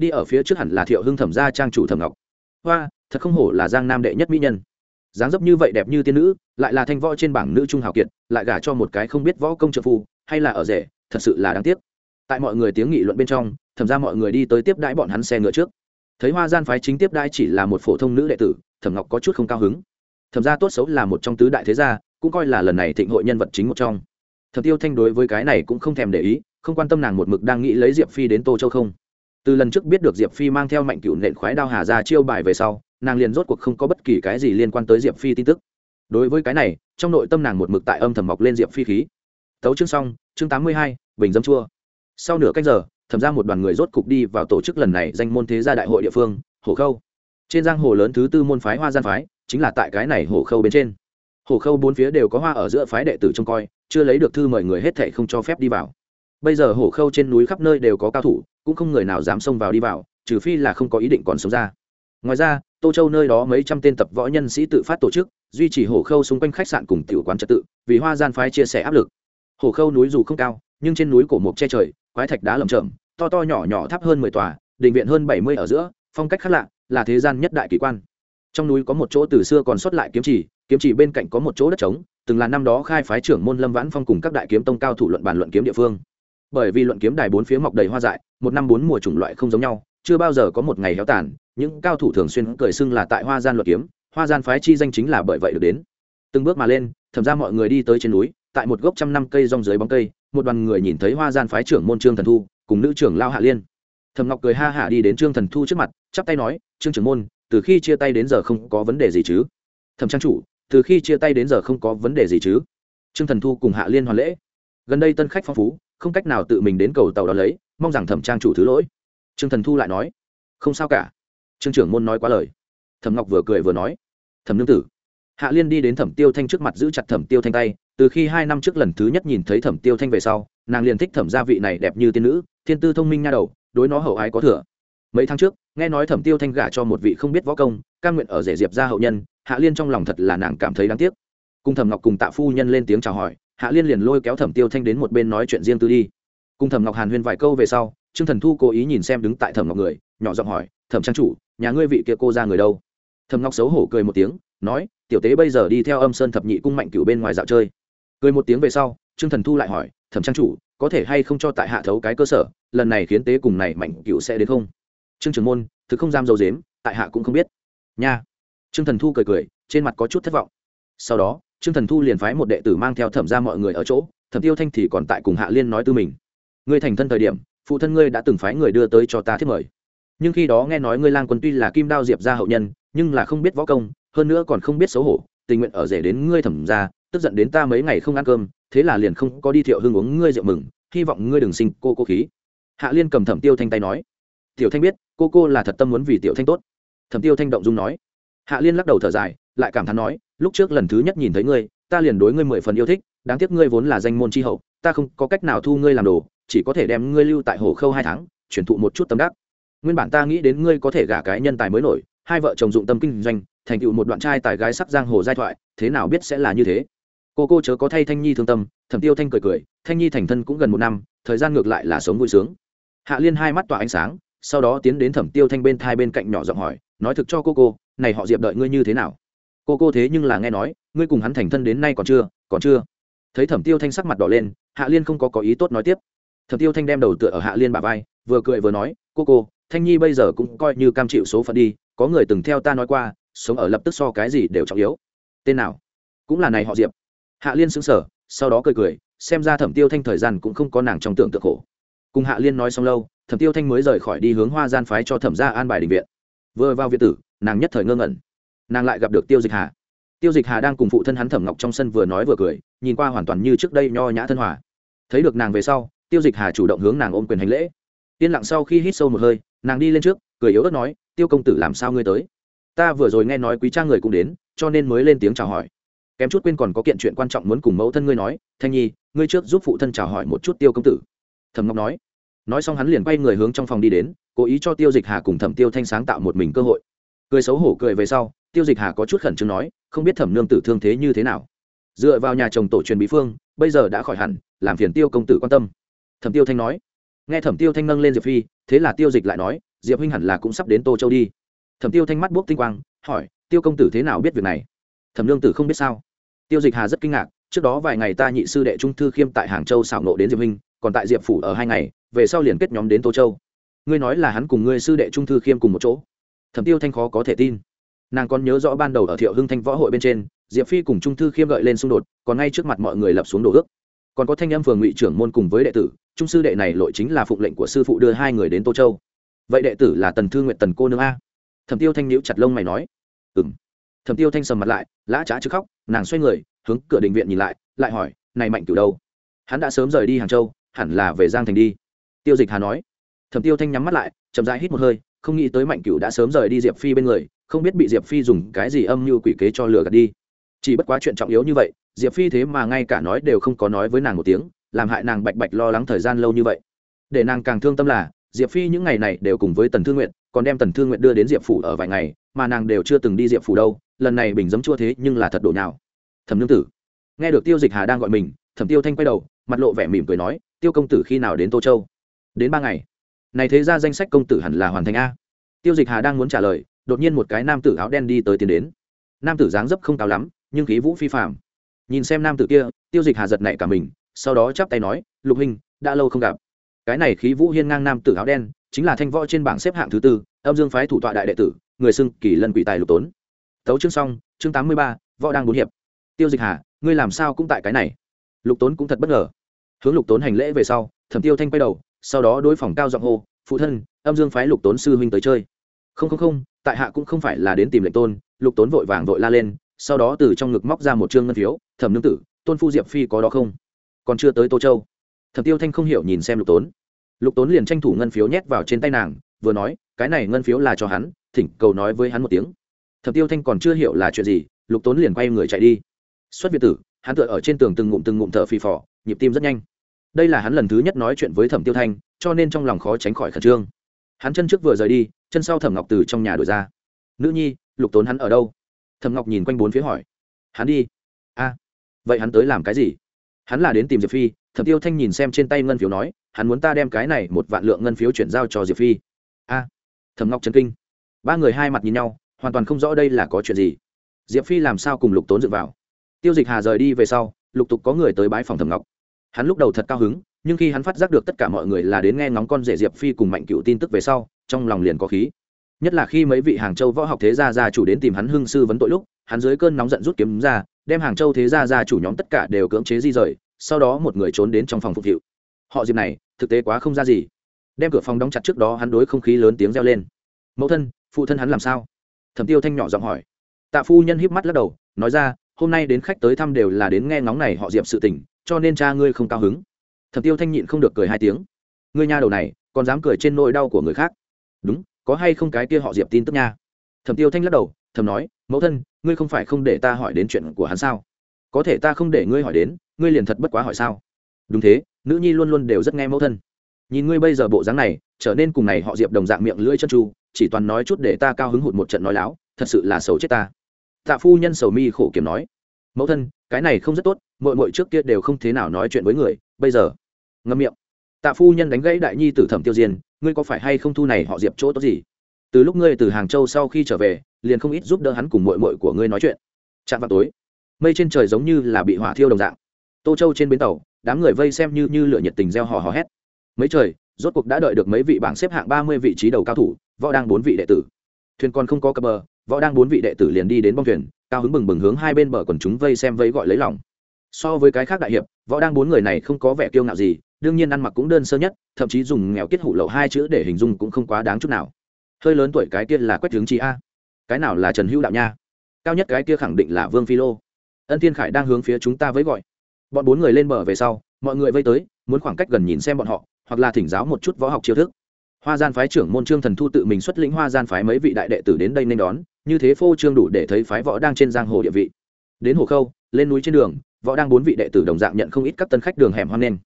đi ở phía trước hẳn là thiệu hưng thẩm gia trang chủ thẩm ngọc. Hoa, thật không hổ là giang nam đệ nhất mỹ nhân. Dáng dấp như vậy đẹp như tiên nữ, lại là thanh võ trên bảng nữ trung hào kiệt, lại gả cho một cái không biết võ công trợ phu, hay là ở rể, thật sự là đáng tiếc tại mọi người tiếng nghị luận bên trong, thẩm ra mọi người đi tới tiếp đãi bọn hắn xe ngựa trước. Thấy hoa gian phái chính tiếp đãi chỉ là một phổ thông nữ đệ tử, thẩm ngọc có chút không cao hứng. Thẩm ra tốt xấu là một trong tứ đại thế gia, cũng coi là lần này thịnh hội nhân vật chính một trong. Thẩm tiêu thanh đối với cái này cũng không thèm để ý, không quan tâm nàng một mực đang nghĩ lấy diệp phi đến tô châu không. Từ lần trước biết được diệp phi mang theo mạnh cựu nện khoái đao hà ra chiêu bài về sau, nàng liền rốt cuộc không có bất kỳ cái gì liên quan tới diệp phi tin tức. Đối với cái này, trong nội tâm nàng một mực tại âm thầm mọc lên diệp phi khí. Tấu chương xong, chương tám mươi hai, bình dâm chua sau nửa cách giờ, thẩm ra một đoàn người rốt cục đi vào tổ chức lần này danh môn thế gia đại hội địa phương, hồ khâu. Trên giang hồ lớn thứ tư môn phái hoa gian phái, chính là tại cái này hồ khâu bên trên. Hồ khâu bốn phía đều có hoa ở giữa phái đệ tử trông coi, chưa lấy được thư mời người hết thệ không cho phép đi vào. Bây giờ hồ khâu trên núi khắp nơi đều có cao thủ, cũng không người nào dám xông vào đi vào, trừ phi là không có ý định còn sống ra. Ngoài ra, tô châu nơi đó mấy trăm tên tập võ nhân sĩ tự phát tổ chức, duy trì hồ khâu xung quanh khách sạn cùng tiểu quán trật tự, vì hoa gian phái chia sẻ áp lực. Hồ khâu núi dù không cao, nhưng trên núi cổ mộc che trời quái thạch đá lầm chởm, to to nhỏ nhỏ thấp hơn mười tòa đình viện hơn bảy mươi ở giữa, phong cách khác lạ, là thế gian nhất đại kỳ quan. Trong núi có một chỗ từ xưa còn xuất lại kiếm chỉ kiếm chỉ bên cạnh có một chỗ đất trống, từng là năm đó khai phái trưởng môn lâm vãn phong cùng các đại kiếm tông cao thủ luận bàn luận kiếm địa phương. Bởi vì luận kiếm đài bốn phía mọc đầy hoa dại, một năm bốn mùa chủng loại không giống nhau, chưa bao giờ có một ngày héo tàn, những cao thủ thường xuyên cười xưng là tại hoa gian luận kiếm, hoa gian phái chi danh chính là bởi vậy được đến. Từng bước mà lên, thậm ra mọi người đi tới trên núi, tại một gốc trăm năm cây rong dưới bóng cây một đoàn người nhìn thấy hoa gian phái trưởng môn trương thần thu cùng nữ trưởng lao hạ liên thầm ngọc cười ha hả đi đến trương thần thu trước mặt chắp tay nói trương trưởng môn từ khi chia tay đến giờ không có vấn đề gì chứ thầm trang chủ từ khi chia tay đến giờ không có vấn đề gì chứ trương thần thu cùng hạ liên hoàn lễ gần đây tân khách phong phú không cách nào tự mình đến cầu tàu đó lấy mong rằng thẩm trang chủ thứ lỗi trương thần thu lại nói không sao cả trương trưởng môn nói quá lời thẩm ngọc vừa cười vừa nói thẩm nương tử hạ liên đi đến thẩm tiêu thanh trước mặt giữ chặt thẩm tiêu thanh tay từ khi hai năm trước lần thứ nhất nhìn thấy thẩm tiêu thanh về sau, nàng liền thích thẩm gia vị này đẹp như tiên nữ, thiên tư thông minh nha đầu, đối nó hậu ái có thừa. Mấy tháng trước, nghe nói thẩm tiêu thanh gả cho một vị không biết võ công ca nguyện ở rể diệp gia hậu nhân, hạ liên trong lòng thật là nàng cảm thấy đáng tiếc. Cùng thẩm ngọc cùng tạ phu nhân lên tiếng chào hỏi, hạ liên liền lôi kéo thẩm tiêu thanh đến một bên nói chuyện riêng tư đi. Cùng thẩm ngọc hàn huyên vài câu về sau, trương thần thu cố ý nhìn xem đứng tại thẩm ngọc người, nhỏ giọng hỏi, thẩm trang chủ, nhà ngươi vị kia cô ra người đâu? Thẩm ngọc xấu hổ cười một tiếng, nói, tiểu tế bây giờ đi theo âm sơn thập nhị cung mạnh cửu bên ngoài dạo chơi cười một tiếng về sau, trương thần thu lại hỏi, thẩm trang chủ, có thể hay không cho tại hạ thấu cái cơ sở, lần này khiến tế cùng này mạnh cửu sẽ đến không? Trương trưởng môn, thực không dám dầu dếm, tại hạ cũng không biết. Nha. Trương thần thu cười cười, trên mặt có chút thất vọng. Sau đó, trương thần thu liền phái một đệ tử mang theo thẩm ra mọi người ở chỗ, thẩm tiêu thanh thì còn tại cùng hạ liên nói tư mình. Ngươi thành thân thời điểm, phụ thân ngươi đã từng phái người đưa tới cho ta thiết mời. Nhưng khi đó nghe nói ngươi lang quân tuy là kim đao diệp ra hậu nhân, nhưng là không biết võ công, hơn nữa còn không biết xấu hổ, tình nguyện ở rể đến ngươi thẩm ra tức giận đến ta mấy ngày không ăn cơm, thế là liền không có đi thiệu hưng uống ngươi rượu mừng, hy vọng ngươi đừng sinh cô cô khí. Hạ liên cầm thẩm tiêu thanh tay nói. Tiểu thanh biết, cô cô là thật tâm muốn vì tiểu thanh tốt. Thẩm tiêu thanh động dung nói. Hạ liên lắc đầu thở dài, lại cảm thán nói, lúc trước lần thứ nhất nhìn thấy ngươi, ta liền đối ngươi mười phần yêu thích, đáng tiếc ngươi vốn là danh môn tri hậu, ta không có cách nào thu ngươi làm đồ, chỉ có thể đem ngươi lưu tại hồ khâu hai tháng chuyển thụ một chút tâm đắc. Nguyên bản ta nghĩ đến ngươi có thể gả cái nhân tài mới nổi, hai vợ chồng dụng tâm kinh doanh, thành tựu một đoạn trai tài gái sắc giang hồ giai thoại, thế nào biết sẽ là như thế? Cô cô chớ có thay thanh nhi thương tâm, thẩm tiêu thanh cười cười, thanh nhi thành thân cũng gần một năm, thời gian ngược lại là sống vui sướng. Hạ liên hai mắt tỏa ánh sáng, sau đó tiến đến thẩm tiêu thanh bên thai bên cạnh nhỏ giọng hỏi, nói thực cho cô cô, này họ diệp đợi ngươi như thế nào? Cô cô thế nhưng là nghe nói, ngươi cùng hắn thành thân đến nay còn chưa còn chưa. Thấy thẩm tiêu thanh sắc mặt đỏ lên, hạ liên không có có ý tốt nói tiếp. Thẩm tiêu thanh đem đầu tựa ở hạ liên bà vai, vừa cười vừa nói, cô cô, thanh nhi bây giờ cũng coi như cam chịu số phận đi, có người từng theo ta nói qua, sống ở lập tức so cái gì đều trọng yếu. Tên nào? Cũng là này họ diệp hạ liên xứng sở sau đó cười cười, xem ra thẩm tiêu thanh thời gian cũng không có nàng trong tưởng tượng khổ. Cùng hạ liên nói xong lâu, thẩm tiêu thanh mới rời khỏi đi hướng hoa gian phái cho thẩm ra an bài định viện. Vừa vào viện tử, nàng nhất thời ngơ ngẩn. Nàng lại gặp được tiêu dịch hà. Tiêu dịch hà đang cùng phụ thân hắn thẩm ngọc trong sân vừa nói vừa cười, nhìn qua hoàn toàn như trước đây nho nhã thân hòa. Thấy được nàng về sau, tiêu dịch hà chủ động hướng nàng ôm quyền hành lễ. Yên lặng sau khi hít sâu một hơi, nàng đi lên trước, cười yếu ớt nói, tiêu công tử làm sao ngươi tới? Ta vừa rồi nghe nói quý trang người cũng đến, cho nên mới lên tiếng chào hỏi kém chút quên còn có kiện chuyện quan trọng muốn cùng mẫu thân ngươi nói, thanh nhi, ngươi trước giúp phụ thân chào hỏi một chút tiêu công tử. Thầm ngọc nói. Nói xong hắn liền quay người hướng trong phòng đi đến, cố ý cho tiêu dịch hà cùng thẩm tiêu thanh sáng tạo một mình cơ hội. Cười xấu hổ cười về sau, tiêu dịch hà có chút khẩn trương nói, không biết thẩm nương tử thương thế như thế nào? Dựa vào nhà chồng tổ truyền bí phương, bây giờ đã khỏi hẳn, làm phiền tiêu công tử quan tâm. Thẩm tiêu thanh nói. Nghe thẩm tiêu thanh nâng lên diệp phi, thế là tiêu dịch lại nói, diệp huynh hẳn là cũng sắp đến tô châu đi. Thẩm tiêu thanh mắt buốc tinh quang, hỏi, tiêu công tử thế nào biết việc này? Thẩm nương tử không biết sao tiêu dịch hà rất kinh ngạc, trước đó vài ngày ta nhị sư đệ trung thư khiêm tại hàng châu xảo nộ đến diệp huynh còn tại diệp phủ ở hai ngày, về sau liền kết nhóm đến tô châu. Ngươi nói là hắn cùng ngươi sư đệ trung thư khiêm cùng một chỗ. Thẩm tiêu thanh khó có thể tin. Nàng còn nhớ rõ ban đầu ở thiệu hưng thanh võ hội bên trên, diệp phi cùng trung thư khiêm gợi lên xung đột, còn ngay trước mặt mọi người lập xuống đồ ước. Còn có thanh âm phường ngụy trưởng môn cùng với đệ tử, trung sư đệ này lội chính là phụng lệnh của sư phụ đưa hai người đến tô châu. Vậy đệ tử là tần thư nguyện tần cô nương a. Thẩm tiêu thanh nhiễu chặt lông mày nói. Ừ m thẩm tiêu thanh sầm mặt lại, lã trá chứ khóc, nàng xoay người, hướng cửa định viện nhìn lại lại hỏi, này mạnh cửu đâu? Hắn đã sớm rời đi hàng châu, hẳn là về giang thành đi. Tiêu dịch hà nói. Thẩm tiêu thanh nhắm mắt lại, chậm rãi hít một hơi, không nghĩ tới mạnh cửu đã sớm rời đi diệp phi bên người, không biết bị diệp phi dùng cái gì âm mưu quỷ kế cho lừa gạt đi. Chỉ bất quá chuyện trọng yếu như vậy, diệp phi thế mà ngay cả nói đều không có nói với nàng một tiếng, làm hại nàng bạch bạch lo lắng thời gian lâu như vậy. Để nàng càng thương tâm là, diệp phi những ngày này đều cùng với tần thương nguyện còn đem tần thương nguyện đưa đến diệp phủ ở vài ngày, mà nàng đều chưa từng đi diệp phủ đâu lần này bình giấm chua thế nhưng là thật độ nào thẩm nương tử, nghe được tiêu dịch hà đang gọi mình, thẩm tiêu thanh quay đầu, mặt lộ vẻ mỉm cười nói, tiêu công tử khi nào đến tô châu? Đến ba ngày. Này thế ra danh sách công tử hẳn là hoàn thành a. Tiêu dịch hà đang muốn trả lời, đột nhiên một cái nam tử áo đen đi tới tiến đến. Nam tử dáng dấp không cao lắm, nhưng khí vũ phi phạm nhìn xem nam tử kia, tiêu dịch hà giật nảy cả mình, sau đó chắp tay nói, lục hình đã lâu không gặp. Cái này khí vũ hiên ngang nam tử áo đen, chính là thanh võ trên bảng xếp hạng thứ tư, âm dương phái thủ tọa đại đệ tử, người xưng kỳ lân quỷ tài lục tốn tấu chương xong, chương tám mươi ba, võ đang bốn hiệp. Tiêu dịch hà, ngươi làm sao cũng tại cái này. Lục tốn cũng thật bất ngờ. Hướng lục tốn hành lễ về sau, thẩm tiêu thanh quay đầu, sau đó đối phòng cao giọng hô, phụ thân, âm dương phái lục tốn sư huynh tới chơi. Không không không, tại hạ cũng không phải là đến tìm lệnh tôn. Lục tốn vội vàng vội la lên, sau đó từ trong ngực móc ra một chương ngân phiếu, thẩm nương tử, tôn phu diệp phi có đó không? Còn chưa tới tô châu. Thẩm tiêu thanh không hiểu nhìn xem lục tốn. Lục tốn liền tranh thủ ngân phiếu nhét vào trên tay nàng, vừa nói, cái này ngân phiếu là cho hắn, thỉnh cầu nói với hắn một tiếng thẩm tiêu thanh còn chưa hiểu là chuyện gì, lục tốn liền quay người chạy đi. Xuất việt tử, hắn tựa ở trên tường từng ngụm từng ngụm thở phì phò, nhịp tim rất nhanh. Đây là hắn lần thứ nhất nói chuyện với thẩm tiêu thanh, cho nên trong lòng khó tránh khỏi khẩn trương. Hắn chân trước vừa rời đi, chân sau thẩm ngọc từ trong nhà đổi ra. Nữ nhi, lục tốn hắn ở đâu? Thẩm ngọc nhìn quanh bốn phía hỏi. Hắn đi. A, vậy hắn tới làm cái gì? Hắn là đến tìm diệp phi. Thẩm tiêu thanh nhìn xem trên tay ngân phiếu nói, hắn muốn ta đem cái này một vạn lượng ngân phiếu chuyển giao cho diệp phi. A. Thẩm ngọc trấn kinh. Ba người hai mặt nhìn nhau hoàn toàn không rõ đây là có chuyện gì. Diệp phi làm sao cùng lục tốn dự vào? Tiêu dịch hà rời đi về sau, lục tục có người tới bãi phòng thẩm ngọc. Hắn lúc đầu thật cao hứng, nhưng khi hắn phát giác được tất cả mọi người là đến nghe ngóng con rể diệp phi cùng mạnh cựu tin tức về sau, trong lòng liền có khí. Nhất là khi mấy vị hàng châu võ học thế gia gia chủ đến tìm hắn hưng sư vấn tội lúc, hắn dưới cơn nóng giận rút kiếm ra, đem hàng châu thế gia gia chủ nhóm tất cả đều cưỡng chế di rời, sau đó một người trốn đến trong phòng phục vụ. Họ diệp này, thực tế quá không ra gì. Đem cửa phòng đóng chặt trước đó hắn đối không khí lớn tiếng reo lên. Mẫu thân, phụ thân hắn làm sao? Thẩm tiêu thanh nhỏ giọng hỏi. Tạ phu nhân híp mắt lắc đầu, nói ra, hôm nay đến khách tới thăm đều là đến nghe ngóng này họ diệp sự tình, cho nên cha ngươi không cao hứng. Thẩm tiêu thanh nhịn không được cười hai tiếng. Ngươi nha đầu này, còn dám cười trên nỗi đau của người khác. Đúng, có hay không cái kia họ diệp tin tức nha? Thẩm tiêu thanh lắc đầu, thầm nói, mẫu thân, ngươi không phải không để ta hỏi đến chuyện của hắn sao? Có thể ta không để ngươi hỏi đến, ngươi liền thật bất quá hỏi sao? Đúng thế, nữ nhi luôn luôn đều rất nghe mẫu thân. Nhìn ngươi bây giờ bộ dáng này, trở nên cùng này họ diệp đồng dạng miệng lưỡi chân tru chỉ toàn nói chút để ta cao hứng hụt một trận nói láo, thật sự là xấu chết ta. Tạ phu nhân sầu mi khổ kiểm nói, mẫu thân, cái này không rất tốt mội mội trước kia đều không thế nào nói chuyện với người, bây giờ ngâm miệng. Tạ phu nhân đánh gãy đại nhi tử thẩm tiêu diên, ngươi có phải hay không thu này họ diệp chỗ tốt gì? Từ lúc ngươi từ hàng châu sau khi trở về, liền không ít giúp đỡ hắn cùng mội mội của ngươi nói chuyện. Chạm vào tối, mây trên trời giống như là bị hỏa thiêu đồng dạng. Tô châu trên bến tàu, đám người vây xem như như lửa nhiệt tình gieo hò hò hét. Mấy trời, rốt cuộc đã đợi được mấy vị bảng xếp hạng ba mươi vị trí đầu cao thủ võ đang bốn vị đệ tử. Thuyền còn không có cập bờ, võ đang bốn vị đệ tử liền đi đến bong thuyền, cao hứng bừng bừng hướng hai bên bờ quần chúng vây xem vây gọi lấy lòng. So với cái khác đại hiệp, võ đang bốn người này không có vẻ kiêu ngạo gì, đương nhiên ăn mặc cũng đơn sơ nhất, thậm chí dùng nghèo kết hủ lậu hai chữ để hình dung cũng không quá đáng chút nào. Hơi lớn tuổi cái kia là quách hướng trí a. Cái nào là trần hữu đạo nha? Cao nhất cái kia khẳng định là vương phi lô. Ân thiên khải đang hướng phía chúng ta với gọi. Bọn bốn người lên bờ về sau, mọi người vây tới, muốn khoảng cách gần nhìn xem bọn họ, hoặc là thỉnh giáo một chút võ học chiêu thức hoa gian phái trưởng môn trương thần thu tự mình xuất lĩnh hoa gian phái mấy vị đại đệ tử đến đây nên đón, như thế phô trương đủ để thấy phái võ đang trên giang hồ địa vị. Đến hồ khâu, lên núi trên đường, võ đang bốn vị đệ tử đồng dạng nhận không ít các tân khách đường hẻm hoang nên.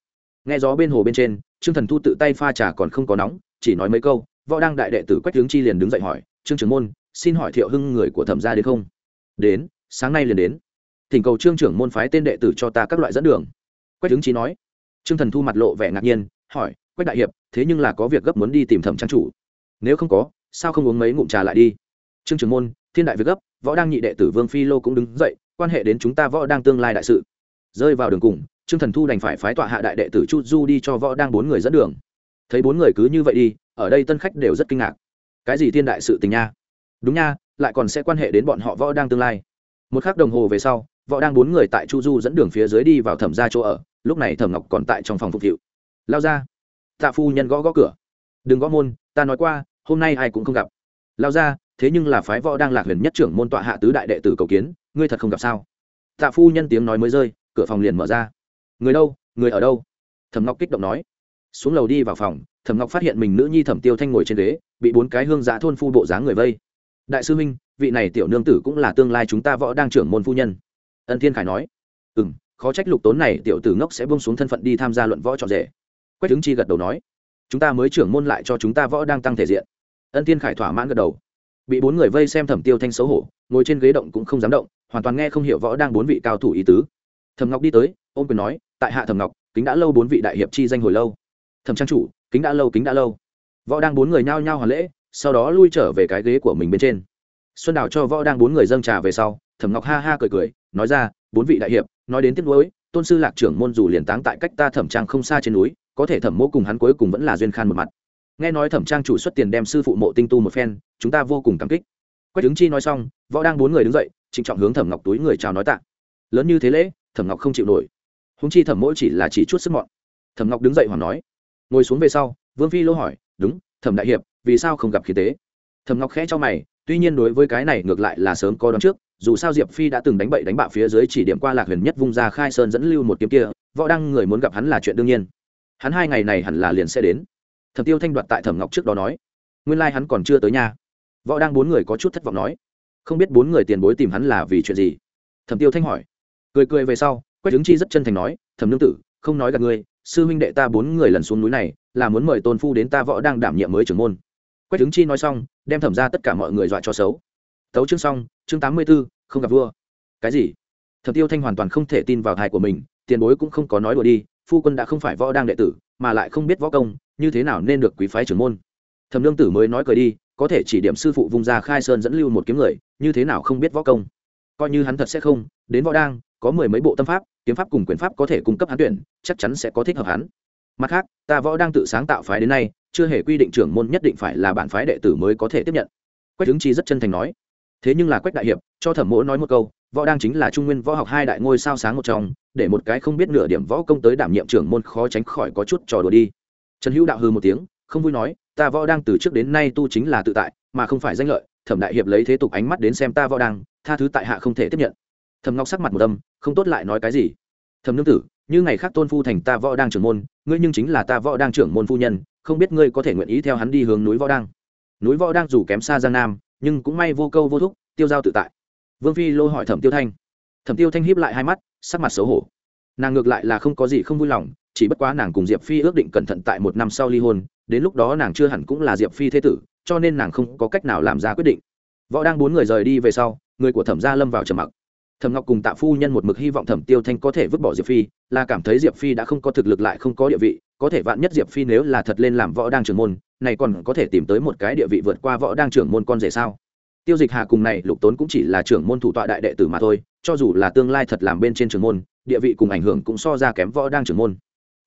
Nghe gió bên hồ bên trên, trương thần thu tự tay pha trà còn không có nóng, chỉ nói mấy câu, võ đang đại đệ tử quách hướng chi liền đứng dậy hỏi, trương trưởng môn, xin hỏi thiệu hưng người của thẩm gia đến không? Đến, sáng nay liền đến. Thỉnh cầu trương trưởng môn phái tên đệ tử cho ta các loại dẫn đường. Quách hướng chi nói. Trương thần thu mặt lộ vẻ ngạc nhiên, hỏi, quách đại hiệp thế nhưng là có việc gấp muốn đi tìm thẩm trang chủ. Nếu không có, sao không uống mấy ngụm trà lại đi? Trương trường môn, thiên đại việc gấp, võ đang nhị đệ tử vương phi lô cũng đứng dậy, quan hệ đến chúng ta võ đang tương lai đại sự. Rơi vào đường cùng, trương thần thu đành phải phái tọa hạ đại đệ tử chu du đi cho võ đang bốn người dẫn đường. Thấy bốn người cứ như vậy đi, ở đây tân khách đều rất kinh ngạc. Cái gì thiên đại sự tình nha? Đúng nha, lại còn sẽ quan hệ đến bọn họ võ đang tương lai. Một khắc đồng hồ về sau, võ đang bốn người tại chu du dẫn đường phía dưới đi vào thẩm ra chỗ ở, lúc này thẩm ngọc còn tại trong phòng phục vụ. Lao ra tạ phu nhân gõ gõ cửa. Đừng gõ môn, ta nói qua, hôm nay ai cũng không gặp. Lao ra, thế nhưng là phái võ đang lạc huyền nhất trưởng môn tọa hạ tứ đại đệ tử cầu kiến, ngươi thật không gặp sao? Tạ phu nhân tiếng nói mới rơi, cửa phòng liền mở ra. Người đâu, người ở đâu? Thẩm ngọc kích động nói. Xuống lầu đi vào phòng, thẩm ngọc phát hiện mình nữ nhi thẩm tiêu thanh ngồi trên ghế, bị bốn cái hương giã thôn phu bộ dáng người vây. Đại sư minh vị này tiểu nương tử cũng là tương lai chúng ta võ đang trưởng môn phu nhân. Ân thiên khải nói. Ừ m khó trách lục tốn này tiểu tử ngốc sẽ bông xuống thân phận đi tham gia luận võ trọn rể quách ứng chi gật đầu nói, chúng ta mới trưởng môn lại cho chúng ta võ đang tăng thể diện. Ân thiên khải thỏa mãn gật đầu. Bị bốn người vây xem thẩm tiêu thanh xấu hổ, ngồi trên ghế động cũng không dám động, hoàn toàn nghe không hiểu võ đang bốn vị cao thủ ý tứ. Thẩm ngọc đi tới, ôm quyền nói, tại hạ thẩm ngọc, kính đã lâu bốn vị đại hiệp chi danh hồi lâu. Thẩm trang chủ, kính đã lâu, kính đã lâu. Võ đang bốn người nhao nhao hoàn lễ, sau đó lui trở về cái ghế của mình bên trên. Xuân đào cho võ đang bốn người dâng trà về sau, thẩm ngọc ha ha cười cười, nói ra, bốn vị đại hiệp, nói đến tiếc nuối, tôn sư lạc trưởng môn dù liền táng tại cách ta thẩm trang không xa trên núi có thể thẩm mỗ cùng hắn cuối cùng vẫn là duyên khan một mặt. Nghe nói thẩm trang chủ xuất tiền đem sư phụ mộ tinh tu một phen, chúng ta vô cùng cảm kích. Quách đứng chi nói xong, võ đang bốn người đứng dậy, trịnh trọng hướng thẩm ngọc túi người chào nói tạ. Lớn như thế lễ, thẩm ngọc không chịu nổi. Húng chi thẩm mỗi chỉ là chỉ chút sức mọn. Thẩm ngọc đứng dậy hoàng nói. Ngồi xuống về sau, vương phi lô hỏi, đúng, thẩm đại hiệp, vì sao không gặp khí tế? Thẩm ngọc khẽ cho mày, tuy nhiên đối với cái này ngược lại là sớm có đón trước, dù sao diệp phi đã từng đánh bậy đánh bạo phía dưới chỉ điểm qua lạc huyền nhất vung ra khai sơn dẫn lưu một kiếm kia, võ đăng người muốn gặp hắn là chuyện đương nhiên hắn hai ngày này hẳn là liền sẽ đến. Thẩm tiêu thanh đoạt tại thẩm ngọc trước đó nói. Nguyên lai、like、hắn còn chưa tới nhà. Võ đang bốn người có chút thất vọng nói. Không biết bốn người tiền bối tìm hắn là vì chuyện gì? Thẩm tiêu thanh hỏi. Cười cười về sau, quách đứng chi rất chân thành nói, thẩm nương tử, không nói gặp ngươi, sư huynh đệ ta bốn người lần xuống núi này, là muốn mời tôn phu đến ta võ đang đảm nhiệm mới trưởng môn. Quách đứng chi nói xong, đem thẩm ra tất cả mọi người dọa cho xấu. Tấu chương xong, chương tám mươi b ố không gặp vua. Cái gì? Thẩm tiêu thanh hoàn toàn không thể tin vào thai của mình, tiền bối cũng không có nói đùa đi phu quân đã không phải võ đang đệ tử, mà lại không biết võ công, như thế nào nên được quý phái trưởng môn? Thẩm lương tử mới nói cười đi, có thể chỉ điểm sư phụ vung ra khai sơn dẫn lưu một kiếm người, như thế nào không biết võ công? Coi như hắn thật sẽ không, đến võ đang, có mười mấy bộ tâm pháp, kiếm pháp cùng quyền pháp có thể cung cấp hắn tuyển, chắc chắn sẽ có thích hợp hắn. Mặt khác, ta võ đang tự sáng tạo phái đến nay, chưa hề quy định trưởng môn nhất định phải là bản phái đệ tử mới có thể tiếp nhận. Quách hứng chi rất chân thành nói. Thế nhưng là quách đại hiệp, cho thẩm mỗ nói một câu võ đang chính là trung nguyên võ học hai đại ngôi sao sáng một trong, để một cái không biết nửa điểm võ công tới đảm nhiệm trưởng môn khó tránh khỏi có chút trò đùa đi. Trần hữu đạo hư một tiếng, không vui nói, ta võ đang từ trước đến nay tu chính là tự tại, mà không phải danh lợi, thẩm đại hiệp lấy thế tục ánh mắt đến xem ta võ đang, tha thứ tại hạ không thể tiếp nhận. Thẩm ngọc sắc mặt một âm, không tốt lại nói cái gì. Thẩm nương tử, như ngày khác tôn phu thành ta võ đang trưởng môn, ngươi nhưng chính là ta võ đang trưởng môn phu nhân, không biết ngươi có thể nguyện ý theo hắn đi hướng núi võ đang. Núi võ đang dù kém xa giang nam, nhưng cũng may vô câu vô thúc, tiêu giao tự tại vương phi lô hỏi thẩm tiêu thanh. Thẩm tiêu thanh hiếp lại hai mắt, sắc mặt xấu hổ. Nàng ngược lại là không có gì không vui lòng, chỉ bất quá nàng cùng diệp phi ước định cẩn thận tại một năm sau ly hôn, đến lúc đó nàng chưa hẳn cũng là diệp phi thế tử, cho nên nàng không có cách nào làm ra quyết định. Võ đang bốn người rời đi về sau, người của thẩm gia lâm vào trầm mặc. Thẩm ngọc cùng tạ phu nhân một mực hy vọng thẩm tiêu thanh có thể vứt bỏ diệp phi, là cảm thấy diệp phi đã không có thực lực lại không có địa vị, có thể vạn nhất diệp phi nếu là thật lên làm võ đang trưởng môn, này còn có thể tìm tới một cái địa vị vượt qua võ đang trưởng môn con rể sao? Tiêu dịch hà cùng này, lục tốn cũng chỉ là trưởng môn thủ tọa đại đệ tử mà thôi, cho dù là tương lai thật làm bên trên trưởng môn, địa vị cùng ảnh hưởng cũng so ra kém võ đang trưởng môn.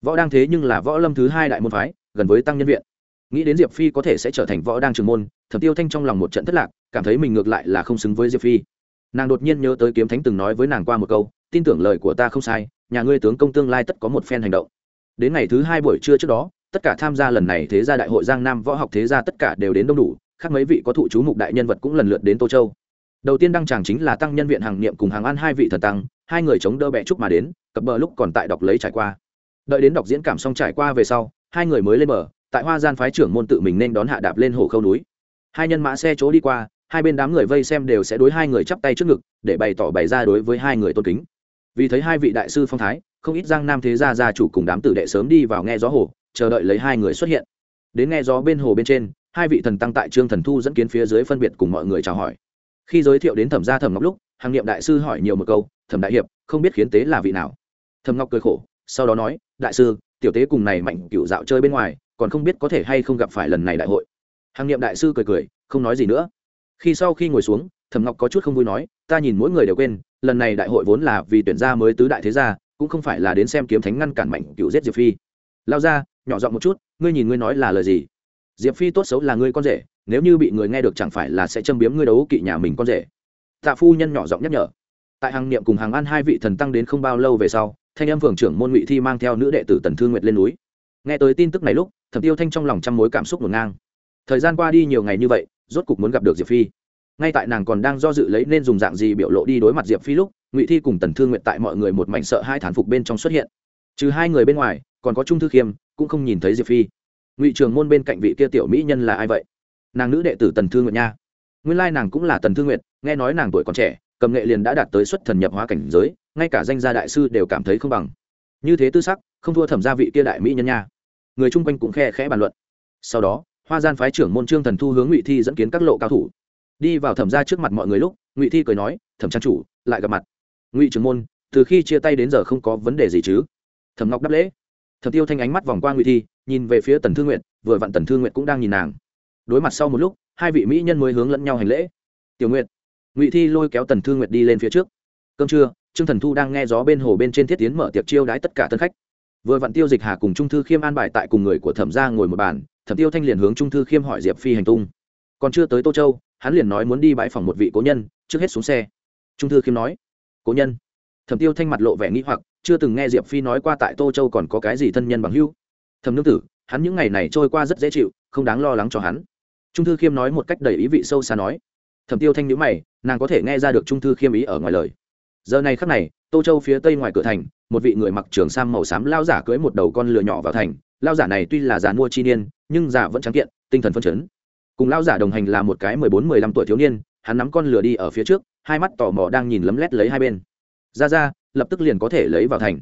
Võ đang thế nhưng là võ lâm thứ hai đại môn phái, gần với tăng nhân viện. Nghĩ đến diệp phi có thể sẽ trở thành võ đang trưởng môn, thẩm tiêu thanh trong lòng một trận thất lạc, cảm thấy mình ngược lại là không xứng với diệp phi. Nàng đột nhiên nhớ tới kiếm thánh từng nói với nàng qua một câu, tin tưởng lời của ta không sai, nhà ngươi tướng công tương lai tất có một phen hành động. Đến ngày thứ hai buổi trưa trước đó, tất cả tham gia lần này thế gia đại hội giang nam võ học thế gia tất cả đều đến đông đủ khác mấy vị có thụ chú mục đại nhân vật cũng lần lượt đến tô châu. Đầu tiên đăng tràng chính là tăng nhân viện hàng niệm cùng hàng ăn hai vị thần tăng, hai người chống đỡ bẹ trúc mà đến, cập bờ lúc còn tại đọc lấy trải qua. Đợi đến đọc diễn cảm xong trải qua về sau, hai người mới lên bờ, tại hoa gian phái trưởng môn tự mình nên đón hạ đạp lên hồ khâu núi. Hai nhân mã xe chỗ đi qua, hai bên đám người vây xem đều sẽ đối hai người chắp tay trước ngực, để bày tỏ bày ra đối với hai người tôn kính. Vì thấy hai vị đại sư phong thái, không ít giang nam thế gia gia chủ cùng đám tử đệ sớm đi vào nghe gió hồ, chờ đợi lấy hai người xuất hiện. Đến nghe gió bên hồ bên trên hai vị thần tăng tại trương thần thu dẫn kiến phía dưới phân biệt cùng mọi người chào hỏi. Khi giới thiệu đến thẩm gia thẩm ngọc lúc hàng niệm đại sư hỏi nhiều một câu, thẩm đại hiệp, không biết khiến tế là vị nào? Thẩm ngọc cười khổ, sau đó nói, đại sư, tiểu tế cùng này mạnh cựu dạo chơi bên ngoài, còn không biết có thể hay không gặp phải lần này đại hội. Hàng niệm đại sư cười cười, không nói gì nữa. Khi sau khi ngồi xuống, thẩm ngọc có chút không vui nói, ta nhìn mỗi người đều quên, lần này đại hội vốn là vì tuyển gia mới tứ đại thế gia, cũng không phải là đến xem kiếm thánh ngăn cản mạnh cựu giết diệp phi. Lao ra nhỏ giọng một chút, ngươi nhìn ngươi nói là lời gì? Diệp phi tốt xấu là ngươi con rể, nếu như bị người nghe được chẳng phải là sẽ châm biếm ngươi đấu kỵ nhà mình con rể. Tạ phu nhân nhỏ giọng nhắc nhở. Tại hàng niệm cùng hàng ăn hai vị thần tăng đến không bao lâu về sau, thanh em phường trưởng môn ngụy thi mang theo nữ đệ tử tần thương nguyệt lên núi. Nghe tới tin tức này lúc, thẩm tiêu thanh trong lòng trăm mối cảm xúc ngổn ngang. Thời gian qua đi nhiều ngày như vậy, rốt cục muốn gặp được diệp phi. Ngay tại nàng còn đang do dự lấy nên dùng dạng gì biểu lộ đi đối mặt diệp phi lúc, ngụy thi cùng tần thương nguyện tại mọi người một mảnh sợ hai thán phục bên trong xuất hiện. Trừ hai người bên ngoài, còn có trung thư khiêm, cũng không nhìn thấy diệp phi ngụy trường môn bên cạnh vị kia tiểu mỹ nhân là ai vậy? Nàng nữ đệ tử tần thương Nguyệt nha. Nguyên lai nàng cũng là tần thương Nguyệt, nghe nói nàng tuổi còn trẻ cầm nghệ liền đã đạt tới xuất thần nhập hóa cảnh giới ngay cả danh gia đại sư đều cảm thấy không bằng. Như thế tư sắc không thua thẩm gia vị kia đại mỹ nhân nha. Người chung quanh cũng khe khẽ bàn luận. Sau đó hoa gian phái trưởng môn trương thần thu hướng ngụy thi dẫn kiến các lộ cao thủ. Đi vào thẩm gia trước mặt mọi người lúc ngụy thi cười nói thẩm trang chủ lại gặp mặt. Ngụy trưởng môn từ khi chia tay đến giờ không có vấn đề gì chứ? Thẩm ngọc đáp lễ. Thẩm tiêu thanh ánh mắt vòng qua ngụy thi nhìn về phía tần thương nguyện vừa vặn tần thương nguyện cũng đang nhìn nàng. Đối mặt sau một lúc, hai vị mỹ nhân mới hướng lẫn nhau hành lễ. Tiểu nguyện ngụy thi lôi kéo tần thương nguyện đi lên phía trước. Cơm trưa, trương thần thu đang nghe gió bên hồ bên trên thiết tiến mở tiệc chiêu đái tất cả tân khách. Vừa vặn tiêu dịch hà cùng trung thư khiêm an bài tại cùng người của thẩm gia ngồi một bàn, thẩm tiêu thanh liền hướng trung thư khiêm hỏi diệp phi hành tung. Còn chưa tới tô châu, hắn liền nói muốn đi bãi phòng một vị cố nhân, trước hết xuống xe. Trung thư khiêm nói. Cố nhân? Thẩm tiêu thanh mặt lộ vẻ nghĩ hoặc, chưa từng nghe diệp phi nói qua tại tô châu còn có cái gì thân nhân bằng hữu thẩm nương tử, hắn những ngày này trôi qua rất dễ chịu, không đáng lo lắng cho hắn. Trung thư khiêm nói một cách đầy ý vị sâu xa nói. Thẩm tiêu thanh nhữ mày, nàng có thể nghe ra được trung thư khiêm ý ở ngoài lời. Giờ này khắc này, tô châu phía tây ngoài cửa thành, một vị người mặc trường sam màu xám lao giả cưới một đầu con lừa nhỏ vào thành. Lao giả này tuy là già mua chi niên, nhưng giả vẫn trắng kiện, tinh thần phân chấn. Cùng lao giả đồng hành là một cái mười bốn, mười lăm tuổi thiếu niên, hắn nắm con lừa đi ở phía trước, hai mắt tò mò đang nhìn lấm lét lấy hai bên. Ra ra, lập tức liền có thể lấy vào thành.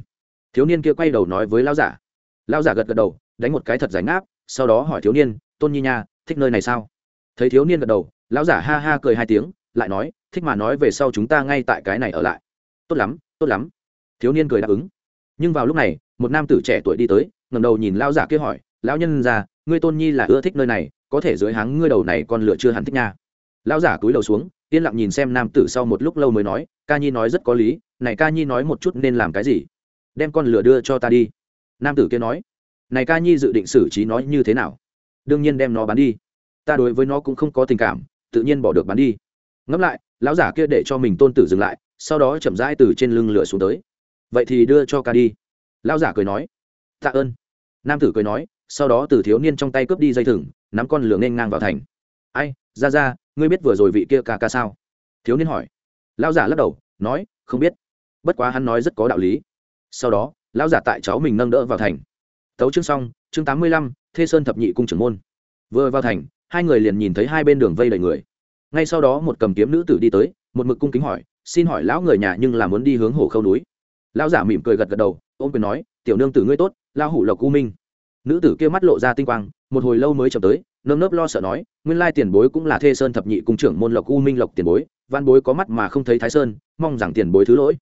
Thiếu niên kia quay đầu nói với lao giả lão giả gật gật đầu, đánh một cái thật giải ngáp, sau đó hỏi thiếu niên, tôn nhi nha, thích nơi này sao? Thấy thiếu niên gật đầu, lão giả ha ha cười hai tiếng, lại nói, thích mà nói về sau chúng ta ngay tại cái này ở lại. Tốt lắm tốt lắm. Thiếu niên cười đáp ứng. Nhưng vào lúc này, một nam tử trẻ tuổi đi tới ngầm đầu nhìn lão giả kia hỏi, lão nhân già ngươi tôn nhi là ưa thích nơi này, có thể dưới háng ngươi đầu này con lựa chưa hẳn thích nha? Lão giả cúi đầu xuống, yên lặng nhìn xem nam tử sau một lúc lâu mới nói, ca nhi nói rất có lý, này ca nhi nói một chút nên làm cái gì? Đem con lửa đưa cho ta đi nam tử kia nói, này ca nhi dự định xử trí nó như thế nào? Đương nhiên đem nó bán đi. Ta đối với nó cũng không có tình cảm, tự nhiên bỏ được bán đi. Ngẫm lại, lão giả kia để cho mình tôn tử dừng lại, sau đó chậm rãi từ trên lưng lửa xuống tới. Vậy thì đưa cho ca đi. Lão giả cười nói, tạ ơn. Nam tử cười nói, sau đó từ thiếu niên trong tay cướp đi dây thừng, nắm con lửa nên ngang vào thành. Ai, ra ra, ngươi biết vừa rồi vị kia ca ca sao? Thiếu niên hỏi. Lão giả lắc đầu, nói, không biết. Bất quá hắn nói rất có đạo lý. Sau đó lão giả tại cháu mình nâng đỡ vào thành. Tấu chương xong, chương tám mươi lăm, thê sơn thập nhị cung trưởng môn. Vừa vào thành, hai người liền nhìn thấy hai bên đường vây đầy người. Ngay sau đó một cầm kiếm nữ tử đi tới, một mực cung kính hỏi, xin hỏi lão người nhà nhưng là muốn đi hướng hồ khâu núi? Lão giả mỉm cười gật gật đầu ôm quyền nói, tiểu nương tử ngươi tốt lao hủ lộc u minh. Nữ tử kia mắt lộ ra tinh quang, một hồi lâu mới chậm tới, nơm nớp lo sợ nói, nguyên lai tiền bối cũng là thê sơn thập nhị cung trưởng môn lộc u minh lộc tiền bối, văn bối có mắt mà không thấy thái sơn, mong rằng tiền bối thứ lỗi.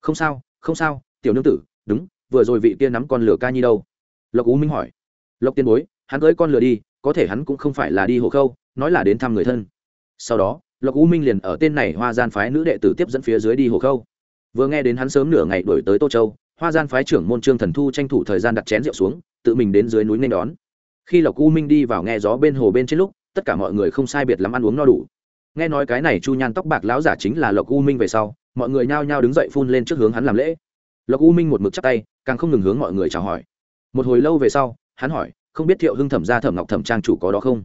Không sao không sao, tiểu nương tử, đúng vừa rồi vị kia nắm con lửa ca nhi đâu? Lộc ú minh hỏi. Lộc tiền bối, hắn gửi con lửa đi, có thể hắn cũng không phải là đi hộ khâu, nói là đến thăm người thân. Sau đó, lộc ú minh liền ở tên này hoa gian phái nữ đệ tử tiếp dẫn phía dưới đi hộ khâu. Vừa nghe đến hắn sớm nửa ngày đổi tới tô châu, hoa gian phái trưởng môn trương thần thu tranh thủ thời gian đặt chén rượu xuống, tự mình đến dưới núi nên đón. Khi lộc u minh đi vào nghe gió bên hồ bên trên lúc, tất cả mọi người không sai biệt lắm ăn uống no đủ. Nghe nói cái này chu nhan tóc bạc lão giả chính là lộc u minh về sau, mọi người nhao nhao đứng dậy phun lên trước hướng hắn làm lễ lộc u minh một mực chắc tay, càng không ngừng hướng mọi người chào hỏi. Một hồi lâu về sau, hắn hỏi, không biết thiệu hưng thẩm gia thẩm ngọc thẩm trang chủ có đó không?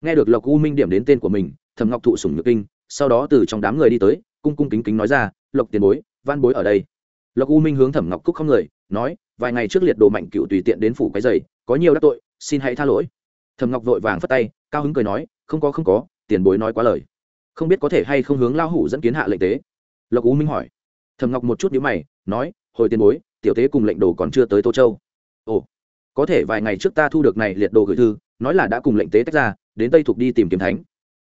Nghe được lộc u minh điểm đến tên của mình, thẩm ngọc thụ sủng nhược kinh, sau đó từ trong đám người đi tới, cung cung kính kính nói ra, lộc tiền bối, văn bối ở đây. Lộc u minh hướng thẩm ngọc cúc không người, nói, vài ngày trước liệt đồ mạnh cựu tùy tiện đến phủ cái giày, có nhiều đắc tội, xin hãy tha lỗi. Thẩm ngọc vội vàng phất tay, cao hứng cười nói, không có không có, tiền bối nói quá lời. Không biết có thể hay không hướng lao hủ dẫn kiến hạ lệnh tế. Lộc u minh hỏi. Thẩm ngọc một chút nhữ mày, nói hồi tiền bối, tiểu tế cùng lệnh đồ còn chưa tới tô châu. Ồ, có thể vài ngày trước ta thu được này liệt đồ gửi thư, nói là đã cùng lệnh tế tách ra, đến tây thuộc đi tìm kiếm thánh.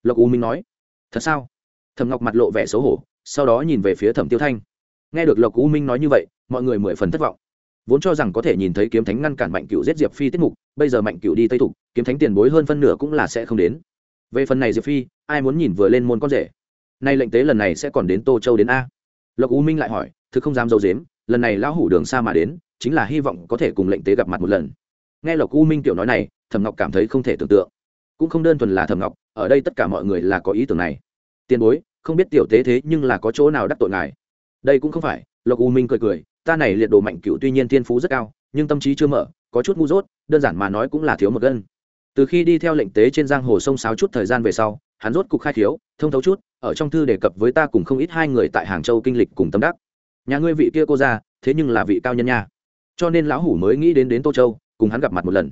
Lộc u minh nói, thật sao? Thầm ngọc mặt lộ vẻ xấu hổ, sau đó nhìn về phía thẩm tiêu thanh. Nghe được lộc u minh nói như vậy, mọi người mười phần thất vọng. Vốn cho rằng có thể nhìn thấy kiếm thánh ngăn cản mạnh cựu giết diệp phi tiết mục, bây giờ mạnh cựu đi tây thục, kiếm thánh tiền bối hơn phân nửa cũng là sẽ không đến. Về phần này diệp phi, ai muốn nhìn vừa lên môn con rể? Nay lệnh tế lần này sẽ còn đến tô châu đến a. Lộc u minh lại hỏi thứ không dám dâu dếm lần này lão hủ đường xa mà đến, chính là hy vọng có thể cùng lệnh tế gặp mặt một lần. Nghe lộc u minh tiểu nói này, thẩm ngọc cảm thấy không thể tưởng tượng. Cũng không đơn thuần là thẩm ngọc, ở đây tất cả mọi người là có ý tưởng này. Tiền bối, không biết tiểu tế thế nhưng là có chỗ nào đắc tội ngài? Đây cũng không phải, lộc u minh cười cười, ta này liệt đồ mạnh cựu tuy nhiên thiên phú rất cao, nhưng tâm trí chưa mở, có chút ngu dốt, đơn giản mà nói cũng là thiếu một gân. Từ khi đi theo lệnh tế trên giang hồ sông sáo chút thời gian về sau, hắn rốt cục khai thiếu thông thấu chút, ở trong thư đề cập với ta cùng không ít hai người tại hàng châu kinh lịch cùng tâm đắc nhà ngươi vị kia cô ra thế nhưng là vị cao nhân nha. Cho nên lão hủ mới nghĩ đến đến tô châu, cùng hắn gặp mặt một lần.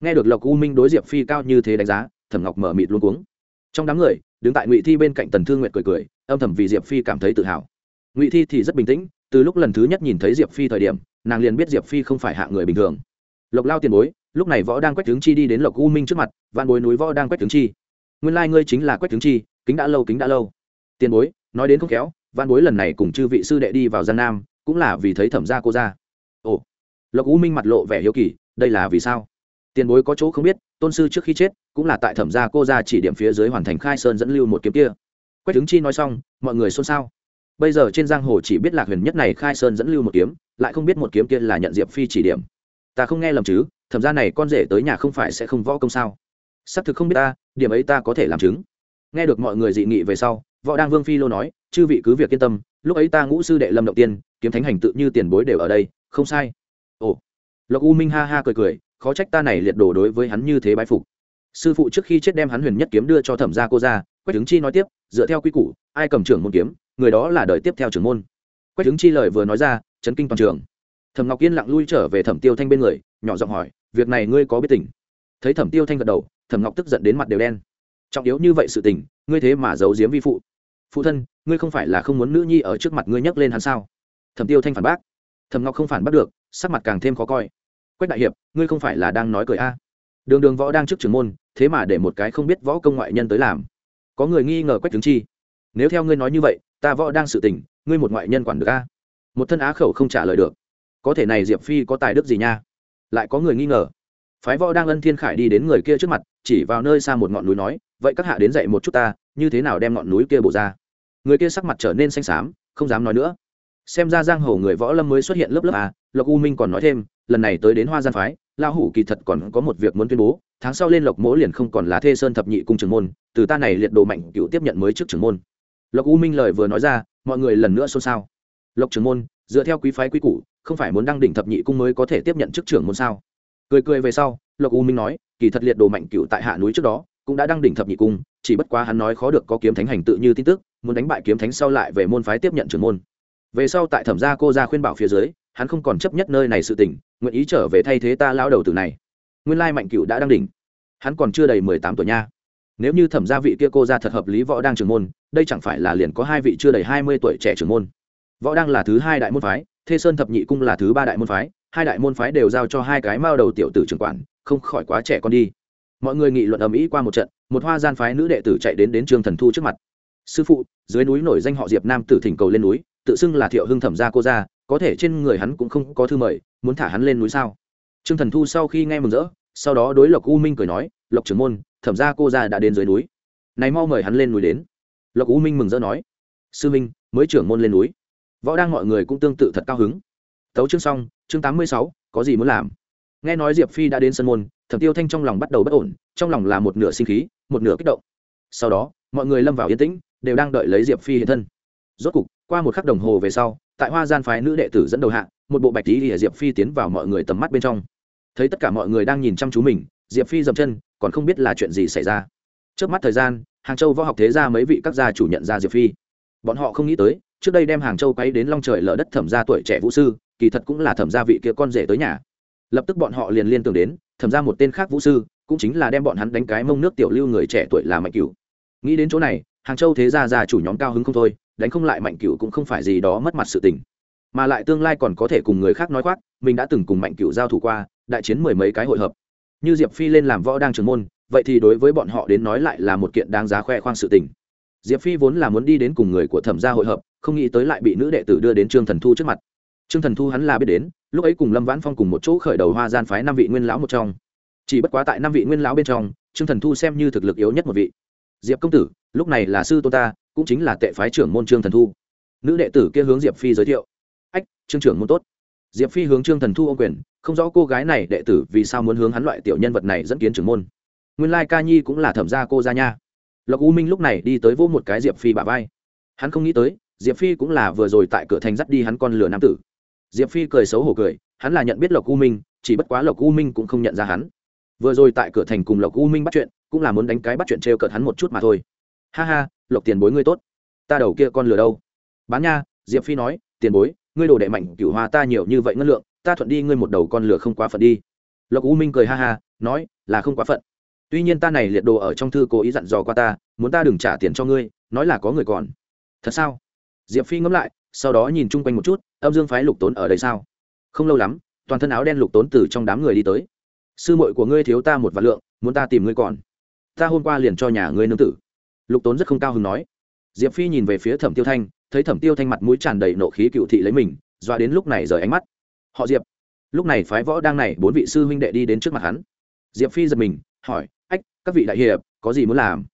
Nghe được lộc u minh đối diệp phi cao như thế đánh giá, thẩm ngọc mở mịt luôn cuống. Trong đám người, đứng tại ngụy thi bên cạnh tần thương nguyệt cười cười, âm thầm vì diệp phi cảm thấy tự hào. Ngụy thi thì rất bình tĩnh, từ lúc lần thứ nhất nhìn thấy diệp phi thời điểm, nàng liền biết diệp phi không phải hạ người bình thường. Lộc lao tiền bối, lúc này võ đang quách tướng chi đi đến lộc u minh trước mặt, vạn bối núi võ đang quách tướng chi. Nguyên lai ngươi chính là quách tướng chi, kính đã lâu, kính đã lâu. Tiền bối, nói đến không khéo văn bối lần này cùng chư vị sư đệ đi vào gian nam, cũng là vì thấy thẩm gia cô ra ồ, lộc u minh mặt lộ vẻ hiếu kỳ, đây là vì sao? Tiền bối có chỗ không biết, tôn sư trước khi chết, cũng là tại thẩm gia cô ra chỉ điểm phía dưới hoàn thành khai sơn dẫn lưu một kiếm kia. Quách tướng chi nói xong, mọi người xôn xao. Bây giờ trên giang hồ chỉ biết lạc huyền nhất này khai sơn dẫn lưu một kiếm, lại không biết một kiếm kia là nhận diệp phi chỉ điểm. Ta không nghe lầm chứ, thẩm ra này con rể tới nhà không phải sẽ không võ công sao? Xác thực không biết ta, điểm ấy ta có thể làm chứng. Nghe được mọi người dị nghị về sau võ đang vương phi lô nói, chư vị cứ việc yên tâm, lúc ấy ta ngũ sư đệ lâm động tiên, kiếm thánh hành tự như tiền bối đều ở đây, không sai. Ồ. Lộc u minh ha ha cười cười, khó trách ta này liệt đồ đối với hắn như thế bái phục. Sư phụ trước khi chết đem hắn huyền nhất kiếm đưa cho thẩm gia cô ra quách chứng chi nói tiếp, dựa theo quy củ, ai cầm trưởng môn kiếm, người đó là đời tiếp theo trưởng môn. Quách chứng chi lời vừa nói ra, chấn kinh toàn trường. Thẩm ngọc yên lặng lui trở về thẩm tiêu thanh bên người, nhỏ giọng hỏi, việc này ngươi có biết tình? Thấy thẩm tiêu thanh gật đầu, thẩm ngọc tức giận đến mặt đều đen. Trọng yếu như vậy sự tình, ngươi thế mà giấu giếm vi phụ phụ thân, ngươi không phải là không muốn nữ nhi ở trước mặt ngươi nhắc lên hắn sao? Thẩm tiêu thanh phản bác. Thẩm ngọc không phản bác được, sắc mặt càng thêm khó coi. Quách đại hiệp, ngươi không phải là đang nói cười a? Đường đường võ đang trước trưởng môn, thế mà để một cái không biết võ công ngoại nhân tới làm. Có người nghi ngờ quách tướng chi. Nếu theo ngươi nói như vậy, ta võ đang sự tình, ngươi một ngoại nhân quản được a? Một thân á khẩu không trả lời được. Có thể này diệp phi có tài đức gì nha? Lại có người nghi ngờ. Phái võ đang ân thiên khải đi đến người kia trước mặt, chỉ vào nơi xa một ngọn núi nói, vậy các hạ đến dạy một chút ta, như thế nào đem ngọn núi kia bổ ra? Người kia sắc mặt trở nên xanh xám, không dám nói nữa. Xem ra giang hồ người võ lâm mới xuất hiện lớp lớp à lộc u minh còn nói thêm, lần này tới đến hoa gian phái lao hủ kỳ thật còn có một việc muốn tuyên bố, tháng sau lên lộc mỗ liền không còn là thê sơn thập nhị cung trưởng môn, từ ta này liệt độ mạnh cựu tiếp nhận mới trước trưởng môn. Lộc u minh lời vừa nói ra, mọi người lần nữa xôn xao. Lộc trưởng môn, dựa theo quý phái quý cũ không phải muốn đăng đỉnh thập nhị cung mới có thể tiếp nhận chức trưởng môn sao? Cười cười về sau, lộc u minh nói, kỳ thật liệt đồ mạnh cựu tại hạ núi trước đó, cũng đã đăng đỉnh thập nhị cung, chỉ bất quá hắn nói khó được có kiếm thánh hành tự như tin tức muốn đánh bại kiếm thánh sau lại về môn phái tiếp nhận trưởng môn. Về sau tại thẩm gia cô ra khuyên bảo phía dưới, hắn không còn chấp nhất nơi này sự tình, nguyện ý trở về thay thế ta lao đầu từ này. Nguyên lai mạnh cựu đã đăng đỉnh. Hắn còn chưa đầy mười tám tuổi nha. Nếu như thẩm gia vị kia cô ra thật hợp lý võ đang trưởng môn, đây chẳng phải là liền có hai vị chưa đầy hai mươi tuổi trẻ trưởng môn. Võ đang là thứ hai đại môn phái, thê sơn thập nhị cung là thứ ba đại môn phái, hai đại môn phái đều giao cho hai cái mao đầu tiểu tử trưởng quản, không khỏi quá trẻ con đi. Mọi người nghị luận ầm ĩ qua một trận, một hoa gian phái nữ đệ tử chạy đến đến trương thần thu trước mặt sư phụ, dưới núi nổi danh họ diệp nam tử thỉnh cầu lên núi, tự xưng là thiệu hưng thẩm gia cô gia, có thể trên người hắn cũng không có thư mời, muốn thả hắn lên núi sao? Trương thần thu sau khi nghe mừng rỡ, sau đó đối lộc u minh cười nói, lộc trưởng môn, thẩm gia cô gia đã đến dưới núi. Này mau mời hắn lên núi đến. Lộc u minh mừng rỡ nói, sư minh, mới trưởng môn lên núi. Võ đang mọi người cũng tương tự thật cao hứng. Tấu chương xong, chương tám mươi sáu, có gì muốn làm? Nghe nói diệp phi đã đến sân môn, thẩm tiêu thanh trong lòng bắt đầu bất ổn, trong lòng là một nửa sinh khí, một nửa kích động. Sau đó, mọi người lâm vào yên tĩnh đều đang đợi lấy diệp phi hiện thân. Rốt cục, qua một khắc đồng hồ về sau, tại hoa gian phái nữ đệ tử dẫn đầu hạ, một bộ bạch tí lìa diệp phi tiến vào mọi người tầm mắt bên trong. Thấy tất cả mọi người đang nhìn chăm chú mình, diệp phi dậm chân, còn không biết là chuyện gì xảy ra. Trước mắt thời gian, hàng châu võ học thế ra mấy vị các gia chủ nhận ra diệp phi. Bọn họ không nghĩ tới, trước đây đem hàng châu quấy đến long trời lở đất thẩm gia tuổi trẻ vũ sư, kỳ thật cũng là thẩm gia vị kia con rể tới nhà. Lập tức bọn họ liền liên tưởng đến, thẩm gia một tên khác vũ sư, cũng chính là đem bọn hắn đánh cái mông nước tiểu lưu người trẻ tuổi là mạnh cửu. Nghĩ đến chỗ này hàng châu thế gia già chủ nhóm cao hứng không thôi, đánh không lại mạnh cửu cũng không phải gì đó mất mặt sự tình. Mà lại tương lai còn có thể cùng người khác nói khoác, mình đã từng cùng mạnh cửu giao thủ qua, đại chiến mười mấy cái hội hợp. Như diệp phi lên làm võ đang trường môn, vậy thì đối với bọn họ đến nói lại là một kiện đáng giá khoe khoang sự tình. Diệp phi vốn là muốn đi đến cùng người của thẩm gia hội hợp, không nghĩ tới lại bị nữ đệ tử đưa đến trương thần thu trước mặt. Trương thần thu hắn là biết đến, lúc ấy cùng lâm vãn phong cùng một chỗ khởi đầu hoa gian phái năm vị nguyên lão một trong. Chỉ bất quá tại năm vị nguyên lão bên trong, trương thần thu xem như thực lực yếu nhất một vị. Diệp công tử lúc này là sư tôn ta, cũng chính là tệ phái trưởng môn trương thần thu. Nữ đệ tử kia hướng diệp phi giới thiệu. Ách, trương trưởng môn tốt. Diệp phi hướng trương thần thu ô quyền, không rõ cô gái này đệ tử vì sao muốn hướng hắn loại tiểu nhân vật này dẫn kiến trưởng môn. Nguyên lai ca nhi cũng là thẩm gia cô gia nha. Lộc u minh lúc này đi tới vô một cái diệp phi bà vai. Hắn không nghĩ tới, diệp phi cũng là vừa rồi tại cửa thành dắt đi hắn con lửa nam tử. Diệp phi cười xấu hổ cười, hắn là nhận biết lộc u minh, chỉ bất quá lộc u minh cũng không nhận ra hắn. Vừa rồi tại cửa thành cùng lộc u minh bắt chuyện, cũng là muốn đánh cái bắt chuyện t r e o cợt hắn một chút mà thôi ha ha, lộc tiền bối ngươi tốt. Ta đầu kia con lừa đâu? Bán nha, diệp phi nói, tiền bối, ngươi đồ đệ mạnh, cửu hoa ta nhiều như vậy ngân lượng, ta thuận đi ngươi một đầu con lừa không quá phận đi. Lộc u minh cười ha ha, nói, là không quá phận. Tuy nhiên ta này liệt đồ ở trong thư cố ý dặn dò qua ta, muốn ta đừng trả tiền cho ngươi, nói là có người còn. Thật sao? Diệp phi ngẫm lại, sau đó nhìn chung quanh một chút, âm dương phái lục tốn ở đây sao? Không lâu lắm, toàn thân áo đen lục tốn từ trong đám người đi tới. Sư mội của ngươi thiếu ta một vạn lượng, muốn ta tìm ngươi còn. Ta hôm qua liền cho nhà ngươi nương tử lục tốn rất không cao hứng nói. Diệp phi nhìn về phía thẩm tiêu thanh, thấy thẩm tiêu thanh mặt mũi tràn đầy nộ khí cựu thị lấy mình doa đến lúc này rời ánh mắt. Họ diệp. Lúc này phái võ đang này, bốn vị sư huynh đệ đi đến trước mặt hắn. Diệp phi giật mình, hỏi, ách, các vị đại hiệp, có gì muốn làm?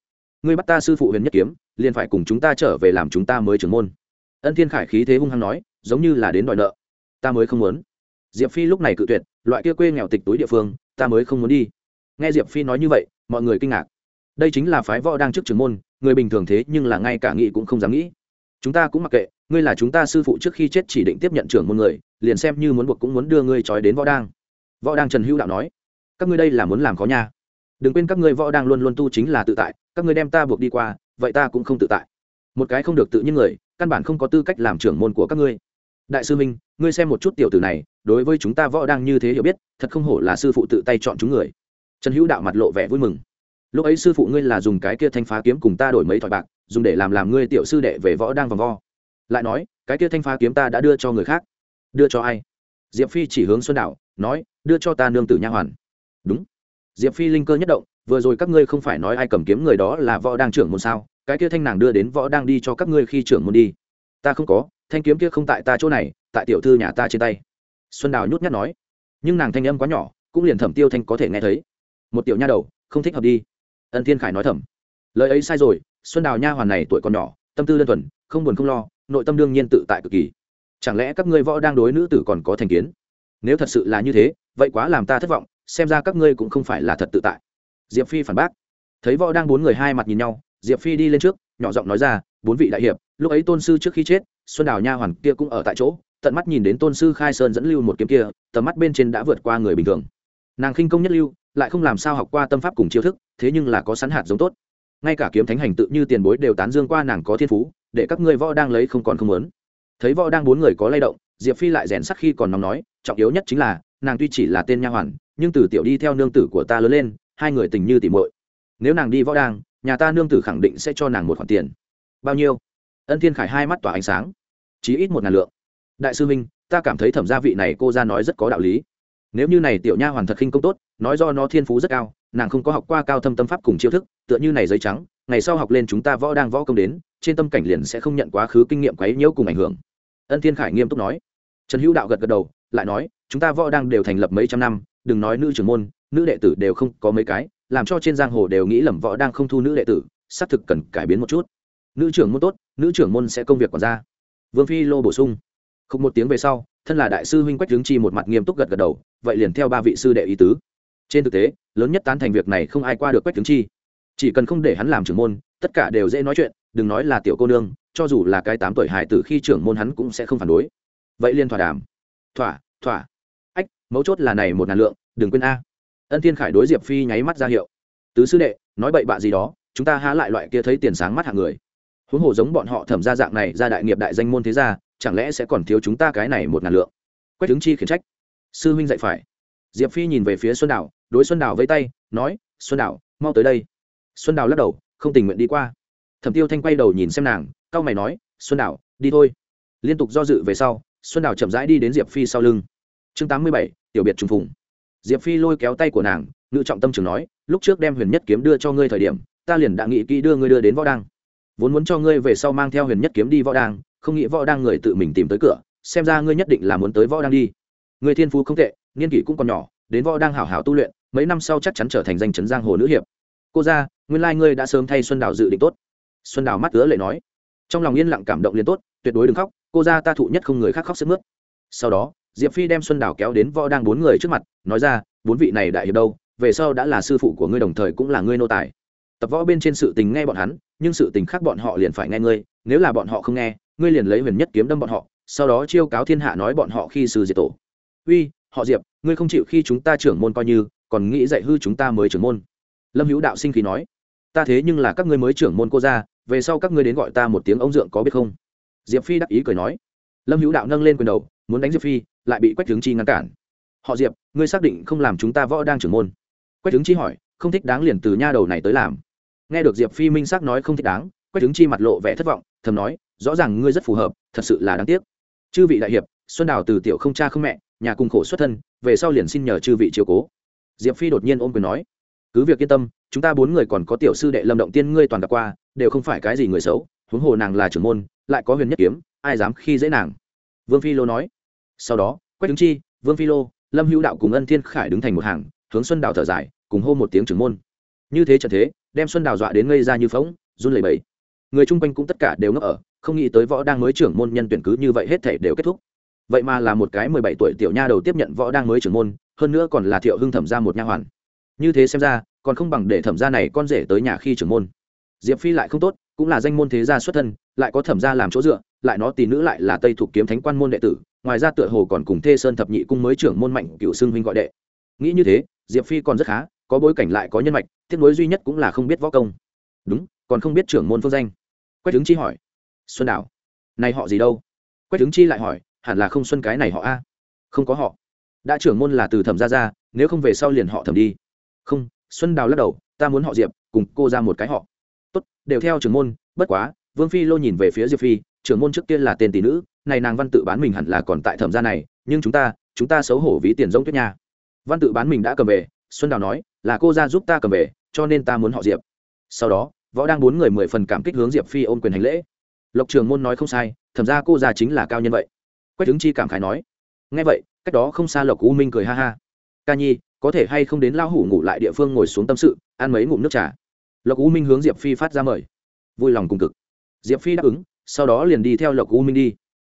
Ngươi bắt ta sư phụ huyền nhất kiếm, liền phải cùng chúng ta trở về làm chúng ta mới trưởng môn. Ân thiên khải khí thế hung hăng nói, giống như là đến đòi nợ. Ta mới không muốn. Diệp phi lúc này cự tuyệt, loại kia quê nghèo tịch túi địa phương, ta mới không muốn đi. Nghe diệp phi nói như vậy, mọi người kinh ngạc đây chính là phái võ đang trước trưởng môn, người bình thường thế nhưng là ngay cả nghĩ cũng không dám nghĩ. Chúng ta cũng mặc kệ, ngươi là chúng ta sư phụ trước khi chết chỉ định tiếp nhận trưởng môn người, liền xem như muốn buộc cũng muốn đưa ngươi trói đến võ đang. Võ đang trần hữu đạo nói, các ngươi đây là muốn làm khó nha. Đừng quên các ngươi võ đang luôn luôn tu chính là tự tại, các ngươi đem ta buộc đi qua, vậy ta cũng không tự tại. Một cái không được tự nhiên người, căn bản không có tư cách làm trưởng môn của các ngươi. Đại sư minh, ngươi xem một chút tiểu tử này, đối với chúng ta võ đang như thế hiểu biết, thật không hổ là sư phụ tự tay chọn chúng người. Trần hữu đạo mặt lộ vẻ vui mừng lúc ấy sư phụ ngươi là dùng cái kia thanh phá kiếm cùng ta đổi mấy thỏi bạc dùng để làm làm ngươi tiểu sư đệ về võ đang vòng vo. Lại nói cái kia thanh phá kiếm ta đã đưa cho người khác. Đưa cho ai? Diệp phi chỉ hướng xuân Đảo, nói đưa cho ta nương tử nha hoàn. Đúng. Diệp phi linh cơ nhất động vừa rồi các ngươi không phải nói ai cầm kiếm người đó là võ đang trưởng môn sao? Cái kia thanh nàng đưa đến võ đang đi cho các ngươi khi trưởng môn đi. Ta không có thanh kiếm kia không tại ta chỗ này tại tiểu thư nhà ta trên tay. Xuân đào nhút nhát nói. Nhưng nàng thanh âm quá nhỏ cũng liền thẩm tiêu thanh có thể nghe thấy. Một tiểu nha đầu không thích hợp đi ân thiên khải nói thầm. Lời ấy sai rồi, xuân đào nha hoàn này tuổi còn nhỏ, tâm tư đơn thuần, không buồn không lo, nội tâm đương nhiên tự tại cực kỳ. Chẳng lẽ các ngươi võ đang đối nữ tử còn có thành kiến? Nếu thật sự là như thế, vậy quá làm ta thất vọng, xem ra các ngươi cũng không phải là thật tự tại. Diệp phi phản bác. Thấy võ đang bốn người hai mặt nhìn nhau, diệp phi đi lên trước, nhỏ giọng nói ra, bốn vị đại hiệp, lúc ấy tôn sư trước khi chết, xuân đào nha hoàn kia cũng ở tại chỗ, tận mắt nhìn đến tôn sư khai sơn dẫn lưu một kiếm kia, tầm mắt bên trên đã vượt qua người bình thường nàng khinh công nhất lưu, lại không làm sao học qua tâm pháp cùng chiêu thức, thế nhưng là có sẵn hạt giống tốt. Ngay cả kiếm thánh hành tự như tiền bối đều tán dương qua nàng có thiên phú, để các ngươi võ đang lấy không còn không muốn. Thấy võ đang bốn người có lay động, diệp phi lại rèn sắc khi còn nóng nói, trọng yếu nhất chính là, nàng tuy chỉ là tên nha hoàn, nhưng từ tiểu đi theo nương tử của ta lớn lên, hai người tình như tỉ muội. Nếu nàng đi võ đang, nhà ta nương tử khẳng định sẽ cho nàng một khoản tiền. Bao nhiêu? Ân thiên khải hai mắt tỏa ánh sáng. Chí ít một ngàn lượng. Đại sư minh, ta cảm thấy thẩm gia vị này cô ra nói rất có đạo lý nếu như này tiểu nha hoàn thật khinh công tốt, nói do nó thiên phú rất cao, nàng không có học qua cao thâm tâm pháp cùng chiêu thức, tựa như này giấy trắng, ngày sau học lên chúng ta võ đang võ công đến, trên tâm cảnh liền sẽ không nhận quá khứ kinh nghiệm quấy nhiễu cùng ảnh hưởng. Ân thiên khải nghiêm túc nói. Trần hữu đạo gật gật đầu, lại nói, chúng ta võ đang đều thành lập mấy trăm năm, đừng nói nữ trưởng môn, nữ đệ tử đều không có mấy cái, làm cho trên giang hồ đều nghĩ lầm võ đang không thu nữ đệ tử, xác thực cần cải biến một chút. Nữ trưởng môn tốt, nữ trưởng môn sẽ công việc còn ra vương phi lô bổ sung. Không một tiếng về sau, thân là đại sư huynh quách hướng chi một mặt nghiêm túc gật gật đầu vậy liền theo ba vị sư đệ ý tứ. Trên thực tế, lớn nhất tán thành việc này không ai qua được quách tướng chi. Chỉ cần không để hắn làm trưởng môn, tất cả đều dễ nói chuyện, đừng nói là tiểu cô nương, cho dù là cái tám tuổi hải tử khi trưởng môn hắn cũng sẽ không phản đối. Vậy liên thỏa đàm. Thỏa thỏa. Ách, mấu chốt là này một ngàn lượng, đừng quên a. Ân thiên khải đối diệp phi nháy mắt ra hiệu. Tứ sư đệ, nói bậy bạ gì đó, chúng ta há lại loại kia thấy tiền sáng mắt hạng người. Huống hồ giống bọn họ thẩm ra dạng này ra đại nghiệp đại danh môn thế gia, chẳng lẽ sẽ còn thiếu chúng ta cái này một ngàn lượng? Quách tướng chi khiển trách sư huynh dạy phải. Diệp phi nhìn về phía xuân đảo đối xuân đảo với tay, nói, xuân đảo mau tới đây. Xuân đảo lắc đầu, không tình nguyện đi qua. Thẩm tiêu thanh quay đầu nhìn xem nàng, cau mày nói, xuân đảo đi thôi. Liên tục do dự về sau, xuân đảo chậm rãi đi đến diệp phi sau lưng. Chương tám mươi bảy, tiểu biệt trùng phùng. Diệp phi lôi kéo tay của nàng, ngự trọng tâm trường nói, lúc trước đem huyền nhất kiếm đưa cho ngươi thời điểm, ta liền đã nghĩ kỹ đưa ngươi đưa đến võ đăng. Vốn muốn cho ngươi về sau mang theo huyền nhất kiếm đi võ đăng, không nghĩ võ đăng người tự mình tìm tới cửa, xem ra ngươi nhất định là muốn tới võ đăng đi người thiên phú không tệ, niên kỷ cũng còn nhỏ, đến võ đang hảo hảo tu luyện, mấy năm sau chắc chắn trở thành danh chấn giang hồ nữ hiệp. Cô ra nguyên lai ngươi đã sớm thay xuân đào dự định tốt. Xuân đào mắt ứa lệ nói. Trong lòng yên lặng cảm động liền tốt, tuyệt đối đừng khóc, cô ra ta thụ nhất không người khác khóc sức mướt. Sau đó, diệp phi đem xuân đào kéo đến võ đang bốn người trước mặt, nói ra, bốn vị này đại hiệp đâu, về sau đã là sư phụ của ngươi đồng thời cũng là ngươi nô tài. Tập võ bên trên sự tình nghe bọn hắn, nhưng sự tình khác bọn họ liền phải nghe ngươi, nếu là bọn họ không nghe, ngươi liền lấy huyền nhất kiếm đâm bọn họ, sau đó chiêu cáo thiên hạ nói bọn họ khi sư diệt tổ uy, họ diệp, ngươi không chịu khi chúng ta trưởng môn coi như, còn nghĩ dạy hư chúng ta mới trưởng môn. Lâm hữu đạo sinh khí nói, ta thế nhưng là các ngươi mới trưởng môn cô ra về sau các ngươi đến gọi ta một tiếng ông dượng có biết không? Diệp phi đắc ý cười nói. Lâm hữu đạo nâng lên quyền đầu, muốn đánh diệp phi, lại bị quách tướng chi ngăn cản. Họ diệp, ngươi xác định không làm chúng ta võ đang trưởng môn? Quách tướng chi hỏi, không thích đáng liền từ nha đầu này tới làm. Nghe được diệp phi minh xác nói không thích đáng, quách tướng chi mặt lộ vẻ thất vọng, thầm nói, rõ ràng ngươi rất phù hợp, thật sự là đáng tiếc. Chư vị đại hiệp xuân đào từ tiểu không cha không mẹ, nhà cùng khổ xuất thân, về sau liền xin nhờ chư vị chiều cố. Diệp phi đột nhiên ôm quyền nói, cứ việc yên tâm, chúng ta bốn người còn có tiểu sư đệ lâm động tiên ngươi toàn gặp qua, đều không phải cái gì người xấu, huống hồ nàng là trưởng môn, lại có huyền nhất kiếm, ai dám khi dễ nàng? Vương phi lô nói. Sau đó, quách đứng chi, vương phi lô, lâm hữu đạo cùng ân thiên khải đứng thành một hàng, hướng xuân đào thở dài, cùng hô một tiếng trưởng môn. Như thế trận thế, đem xuân đào dọa đến ngây ra như phóng run lẩy bẩy. Người chung quanh cũng tất cả đều ngốc ở, không nghĩ tới võ đang mới trưởng môn nhân tuyển cứ như vậy hết thể đều kết thúc vậy mà là một cái mười bảy tuổi tiểu nha đầu tiếp nhận võ đang mới trưởng môn, hơn nữa còn là thiệu hưng thẩm ra một nha hoàn. Như thế xem ra, còn không bằng để thẩm gia này con rể tới nhà khi trưởng môn. Diệp phi lại không tốt, cũng là danh môn thế gia xuất thân, lại có thẩm gia làm chỗ dựa, lại nó tỷ nữ lại là tây thuộc kiếm thánh quan môn đệ tử, ngoài ra tựa hồ còn cùng thê sơn thập nhị cung mới trưởng môn mạnh cựu xưng huynh gọi đệ. Nghĩ như thế, diệp phi còn rất khá, có bối cảnh lại có nhân mạch, tiếc nối duy nhất cũng là không biết võ công. Đúng, còn không biết trưởng môn phương danh. Quách tướng chi hỏi. Xuân đảo. Này họ gì đâu? Quách tướng chi lại hỏi hẳn là không xuân cái này họ a. Không có họ. Đã trưởng môn là từ thẩm gia ra, nếu không về sau liền họ thẩm đi. Không, xuân đào lắc đầu, ta muốn họ diệp, cùng cô ra một cái họ. Tốt, đều theo trưởng môn, bất quá, vương phi lô nhìn về phía diệp phi, trưởng môn trước tiên là tên tỷ nữ, này nàng văn tự bán mình hẳn là còn tại thẩm gia này, nhưng chúng ta chúng ta xấu hổ ví tiền giống tuyết nha. Văn tự bán mình đã cầm về, xuân đào nói, là cô ra giúp ta cầm về, cho nên ta muốn họ diệp. Sau đó, võ đang bốn người mười phần cảm kích hướng diệp phi ôm quyền hành lễ. Lộc trường môn nói không sai, thẩm ra cô ra chính là cao nhân vậy quách ứng chi cảm khái nói, nghe vậy, cách đó không xa lộc u minh cười ha ha. Ca nhi, có thể hay không đến lao hủ ngủ lại địa phương ngồi xuống tâm sự, ăn mấy ngụm nước trà? Lộc u minh hướng diệp phi phát ra mời. Vui lòng cùng cực. Diệp phi đáp ứng, sau đó liền đi theo lộc u minh đi.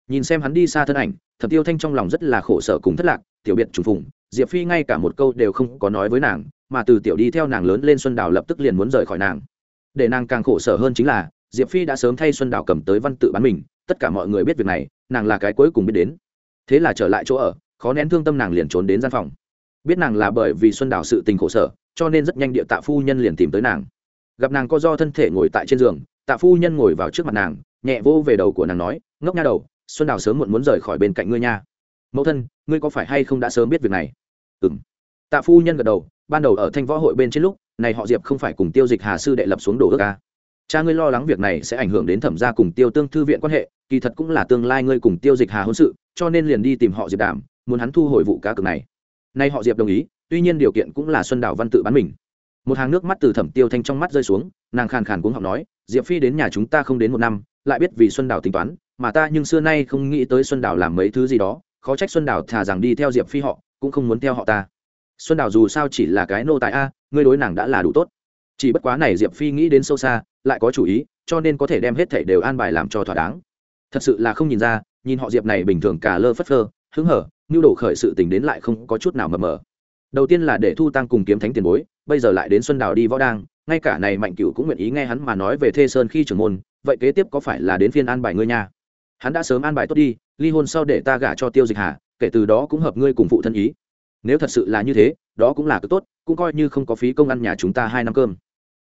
Nhìn xem hắn đi xa thân ảnh thật tiêu thanh trong lòng rất là khổ sở cùng thất lạc, tiểu biệt trùng phùng, diệp phi ngay cả một câu đều không có nói với nàng, mà từ tiểu đi theo nàng lớn lên xuân đào lập tức liền muốn rời khỏi nàng. Để nàng càng khổ sở hơn chính là, diệp phi đã sớm thay xuân đào cầm tới văn tự bán mình tất cả mọi người biết việc này, nàng là cái cuối cùng biết đến. Thế là trở lại chỗ ở, khó nén thương tâm nàng liền trốn đến gian phòng. Biết nàng là bởi vì xuân đào sự tình khổ sở, cho nên rất nhanh địa tạ phu nhân liền tìm tới nàng. Gặp nàng có do thân thể ngồi tại trên giường, tạ phu nhân ngồi vào trước mặt nàng, nhẹ vô về đầu của nàng nói, ngốc nha đầu, xuân đào sớm muộn muốn rời khỏi bên cạnh ngươi nha. Mẫu thân, ngươi có phải hay không đã sớm biết việc này? Ừ m tạ phu nhân gật đầu, ban đầu ở thanh võ hội bên trên lúc, này họ diệp không phải cùng tiêu dịch hà sư đệ lập xuống đồ ước ca à? Cha ngươi lo lắng việc này sẽ ảnh hưởng đến thẩm gia cùng tiêu tương thư viện quan hệ, kỳ thật cũng là tương lai ngươi cùng tiêu dịch hà hôn sự, cho nên liền đi tìm họ diệp đảm muốn hắn thu hồi vụ cá cược này. Nay họ diệp đồng ý, tuy nhiên điều kiện cũng là xuân đảo văn tự bán mình. Một hàng nước mắt từ thẩm tiêu thanh trong mắt rơi xuống, nàng khàn khàn cũng học nói, diệp phi đến nhà chúng ta không đến một năm, lại biết vì xuân đảo tính toán, mà ta nhưng xưa nay không nghĩ tới xuân đảo làm mấy thứ gì đó, khó trách xuân đảo thà rằng đi theo diệp phi họ, cũng không muốn theo họ ta. Xuân đảo dù sao chỉ là cái nô tài a, ngươi đối nàng đã là đủ tốt chỉ bất quá này diệp phi nghĩ đến sâu xa, lại có chủ ý, cho nên có thể đem hết thảy đều an bài làm cho thỏa đáng. Thật sự là không nhìn ra, nhìn họ diệp này bình thường cả lơ phất phơ, hứng hở nhu đổ khởi sự tình đến lại không có chút nào mờ mờ. Đầu tiên là để thu tăng cùng kiếm thánh tiền bối, bây giờ lại đến xuân đào đi võ đang ngay cả này mạnh cửu cũng nguyện ý nghe hắn mà nói về thê sơn khi trưởng môn, vậy kế tiếp có phải là đến phiên an bài ngươi nha? Hắn đã sớm an bài tốt đi, ly hôn sau để ta gả cho tiêu dịch hà, kể từ đó cũng hợp ngươi cùng phụ thân ý. Nếu thật sự là như thế, đó cũng là cứ tốt, cũng coi như không có phí công ăn nhà chúng ta hai năm cơm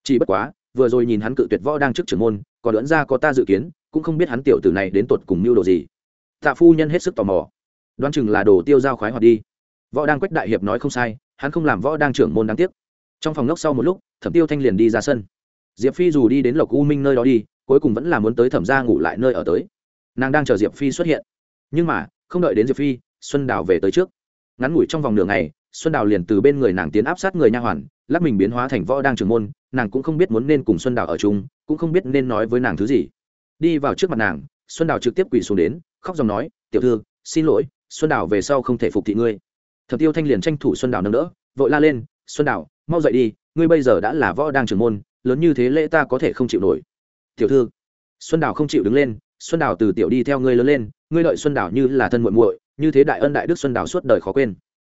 chỉ bất quá, vừa rồi nhìn hắn cự tuyệt võ đang trước trưởng môn, còn lẫn ra có ta dự kiến, cũng không biết hắn tiểu tử này đến tột cùng mưu đồ gì. Tạ phu nhân hết sức tò mò. Đoán chừng là đồ tiêu giao khoái hoạt đi. Võ đang quách đại hiệp nói không sai, hắn không làm võ đang trưởng môn đáng tiếc. Trong phòng ngốc sau một lúc, thẩm tiêu thanh liền đi ra sân. Diệp phi dù đi đến lộc u minh nơi đó đi, cuối cùng vẫn là muốn tới thẩm gia ngủ lại nơi ở tới. Nàng đang chờ diệp phi xuất hiện. Nhưng mà, không đợi đến diệp phi, xuân đào về tới trước. Ngắn ngủi trong vòng nửa ngày xuân đào liền từ bên người nàng tiến áp sát người nha hoàn, lắc mình biến hóa thành võ đang trưởng môn, nàng cũng không biết muốn nên cùng xuân đào ở chung, cũng không biết nên nói với nàng thứ gì. Đi vào trước mặt nàng, xuân đào trực tiếp quỳ xuống đến, khóc dòng nói, tiểu thư, xin lỗi, xuân đào về sau không thể phục thị ngươi. Thập tiêu thanh liền tranh thủ xuân đào nâng đỡ, vội la lên, xuân đào, mau dậy đi, ngươi bây giờ đã là võ đang trưởng môn, lớn như thế lễ ta có thể không chịu nổi. Tiểu thư. Xuân đào không chịu đứng lên, xuân đào từ tiểu đi theo ngươi lớn lên, ngươi lợi xuân đào như là thân muội muội, như thế đại ân đại đức xuân đào suốt đời khó quên.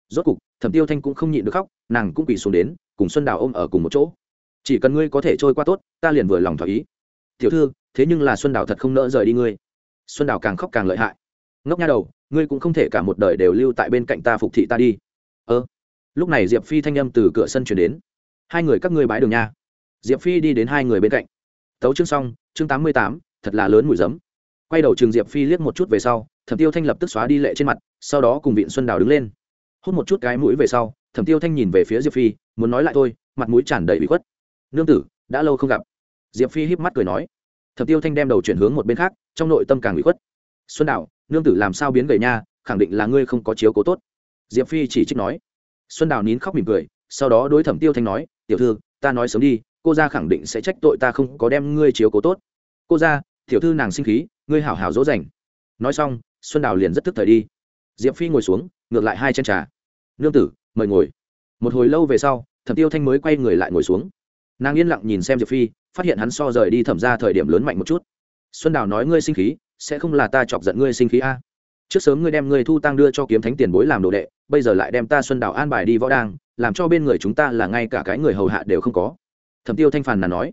Rốt cục thẩm tiêu thanh cũng không nhịn được khóc, nàng cũng quỳ xuống đến, cùng xuân đào ôm ở cùng một chỗ. Chỉ cần ngươi có thể trôi qua tốt, ta liền vừa lòng thỏa ý. Tiểu thư, thế nhưng là xuân đào thật không nỡ rời đi ngươi. Xuân đào càng khóc càng lợi hại. Ngốc nha đầu, ngươi cũng không thể cả một đời đều lưu tại bên cạnh ta phục thị ta đi. Ơ. Lúc này diệp phi thanh â m từ cửa sân chuyển đến. Hai người các ngươi bãi đường nha. Diệp phi đi đến hai người bên cạnh. Tấu chương xong, chương tám mươi tám, thật là lớn mùi giấm. Quay đầu trường diệp phi liếc một chút về sau, thẩm tiêu thanh lập tức xóa đi lệ trên mặt, sau đó cùng vịn xuân đào đứng lên hút một chút cái mũi về sau, thẩm tiêu thanh nhìn về phía diệp phi, muốn nói lại thôi, mặt mũi tràn đầy bị khuất. Nương tử, đã lâu không gặp. Diệp phi híp mắt cười nói. Thẩm tiêu thanh đem đầu chuyển hướng một bên khác, trong nội tâm càng bị khuất. Xuân đạo, nương tử làm sao biến gầy nha, khẳng định là ngươi không có chiếu cố tốt. Diệp phi chỉ trích nói. Xuân đào nín khóc mỉm cười, sau đó đối thẩm tiêu thanh nói, tiểu thư, ta nói sớm đi, cô ra khẳng định sẽ trách tội ta không có đem ngươi chiếu cố tốt. Cô ra tiểu thư nàng sinh khí, ngươi hảo hảo dỗ dành. Nói xong, xuân đào liền rất thức thời đi diệp phi ngồi xuống, ngược lại hai chân trà. Nương tử, mời ngồi. Một hồi lâu về sau, thẩm tiêu thanh mới quay người lại ngồi xuống. Nàng yên lặng nhìn xem diệp phi, phát hiện hắn so rời đi thẩm ra thời điểm lớn mạnh một chút. Xuân đào nói ngươi sinh khí, sẽ không là ta chọc giận ngươi sinh khí a. Trước sớm ngươi đem ngươi thu tăng đưa cho kiếm thánh tiền bối làm đồ đệ, bây giờ lại đem ta xuân đào an bài đi võ đang làm cho bên người chúng ta là ngay cả cái người hầu hạ đều không có. Thẩm tiêu thanh phàn là nói.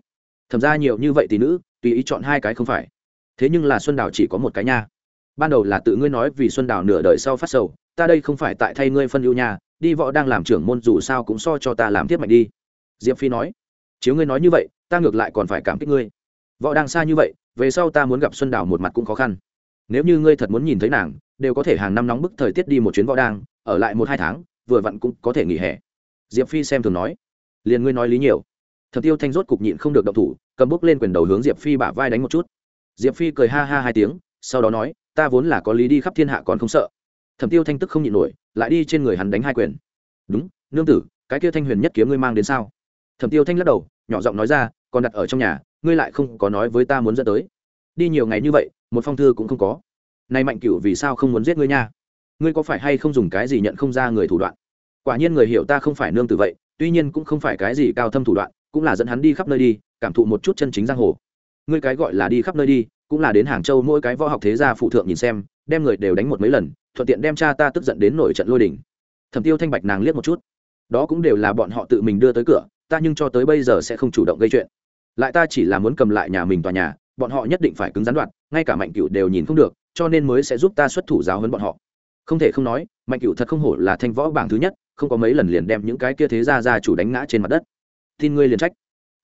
Thẩm ra nhiều như vậy thì nữ, tùy ý chọn hai cái không phải. Thế nhưng là xuân đào chỉ có một cái nha ban đầu là tự ngươi nói vì xuân đào nửa đời sau phát sầu, ta đây không phải tại thay ngươi phân ưu nha, đi võ đang làm trưởng môn dù sao cũng so cho ta làm thiết mạch đi. Diệp phi nói. Chiếu ngươi nói như vậy, ta ngược lại còn phải cảm kích ngươi. Võ đang xa như vậy, về sau ta muốn gặp xuân đào một mặt cũng khó khăn. Nếu như ngươi thật muốn nhìn thấy nàng, đều có thể hàng năm nóng bức thời tiết đi một chuyến võ đang, ở lại một hai tháng, vừa vặn cũng có thể nghỉ hè. Diệp phi xem thường nói. Liền ngươi nói lý nhiều. Thật tiêu thanh rốt cục nhịn không được động thủ, cầm bước lên quyền đầu hướng diệp phi bả vai đánh một chút. Diệp phi cười ha ha hai tiếng, sau đó nói ta vốn là có lý đi khắp thiên hạ còn không sợ. Thẩm tiêu thanh tức không nhịn nổi, lại đi trên người hắn đánh hai quyền. Đúng, nương tử, cái kia thanh huyền nhất kiếm ngươi mang đến sao? Thẩm tiêu thanh lắc đầu, nhỏ giọng nói ra, còn đặt ở trong nhà, ngươi lại không có nói với ta muốn dẫn tới. Đi nhiều ngày như vậy, một phong thư cũng không có. Nay mạnh cửu vì sao không muốn giết ngươi nha? Ngươi có phải hay không dùng cái gì nhận không ra người thủ đoạn? Quả nhiên người hiểu ta không phải nương tử vậy, tuy nhiên cũng không phải cái gì cao thâm thủ đoạn, cũng là dẫn hắn đi khắp nơi đi, cảm thụ một chút chân chính giang hồ. Ngươi cái gọi là đi khắp nơi đi cũng là đến hàng châu mỗi cái võ học thế gia phụ thượng nhìn xem, đem người đều đánh một mấy lần, thuận tiện đem cha ta tức giận đến nổi trận lôi đỉnh thẩm tiêu thanh bạch nàng liếc một chút. Đó cũng đều là bọn họ tự mình đưa tới cửa, ta nhưng cho tới bây giờ sẽ không chủ động gây chuyện. Lại ta chỉ là muốn cầm lại nhà mình tòa nhà, bọn họ nhất định phải cứng gián đoạn ngay cả mạnh cựu đều nhìn không được, cho nên mới sẽ giúp ta xuất thủ giáo hơn bọn họ. Không thể không nói, mạnh cựu thật không hổ là thanh võ bảng thứ nhất, không có mấy lần liền đem những cái kia thế ra ra chủ đánh ngã trên mặt đất. Tin ngươi liền trách.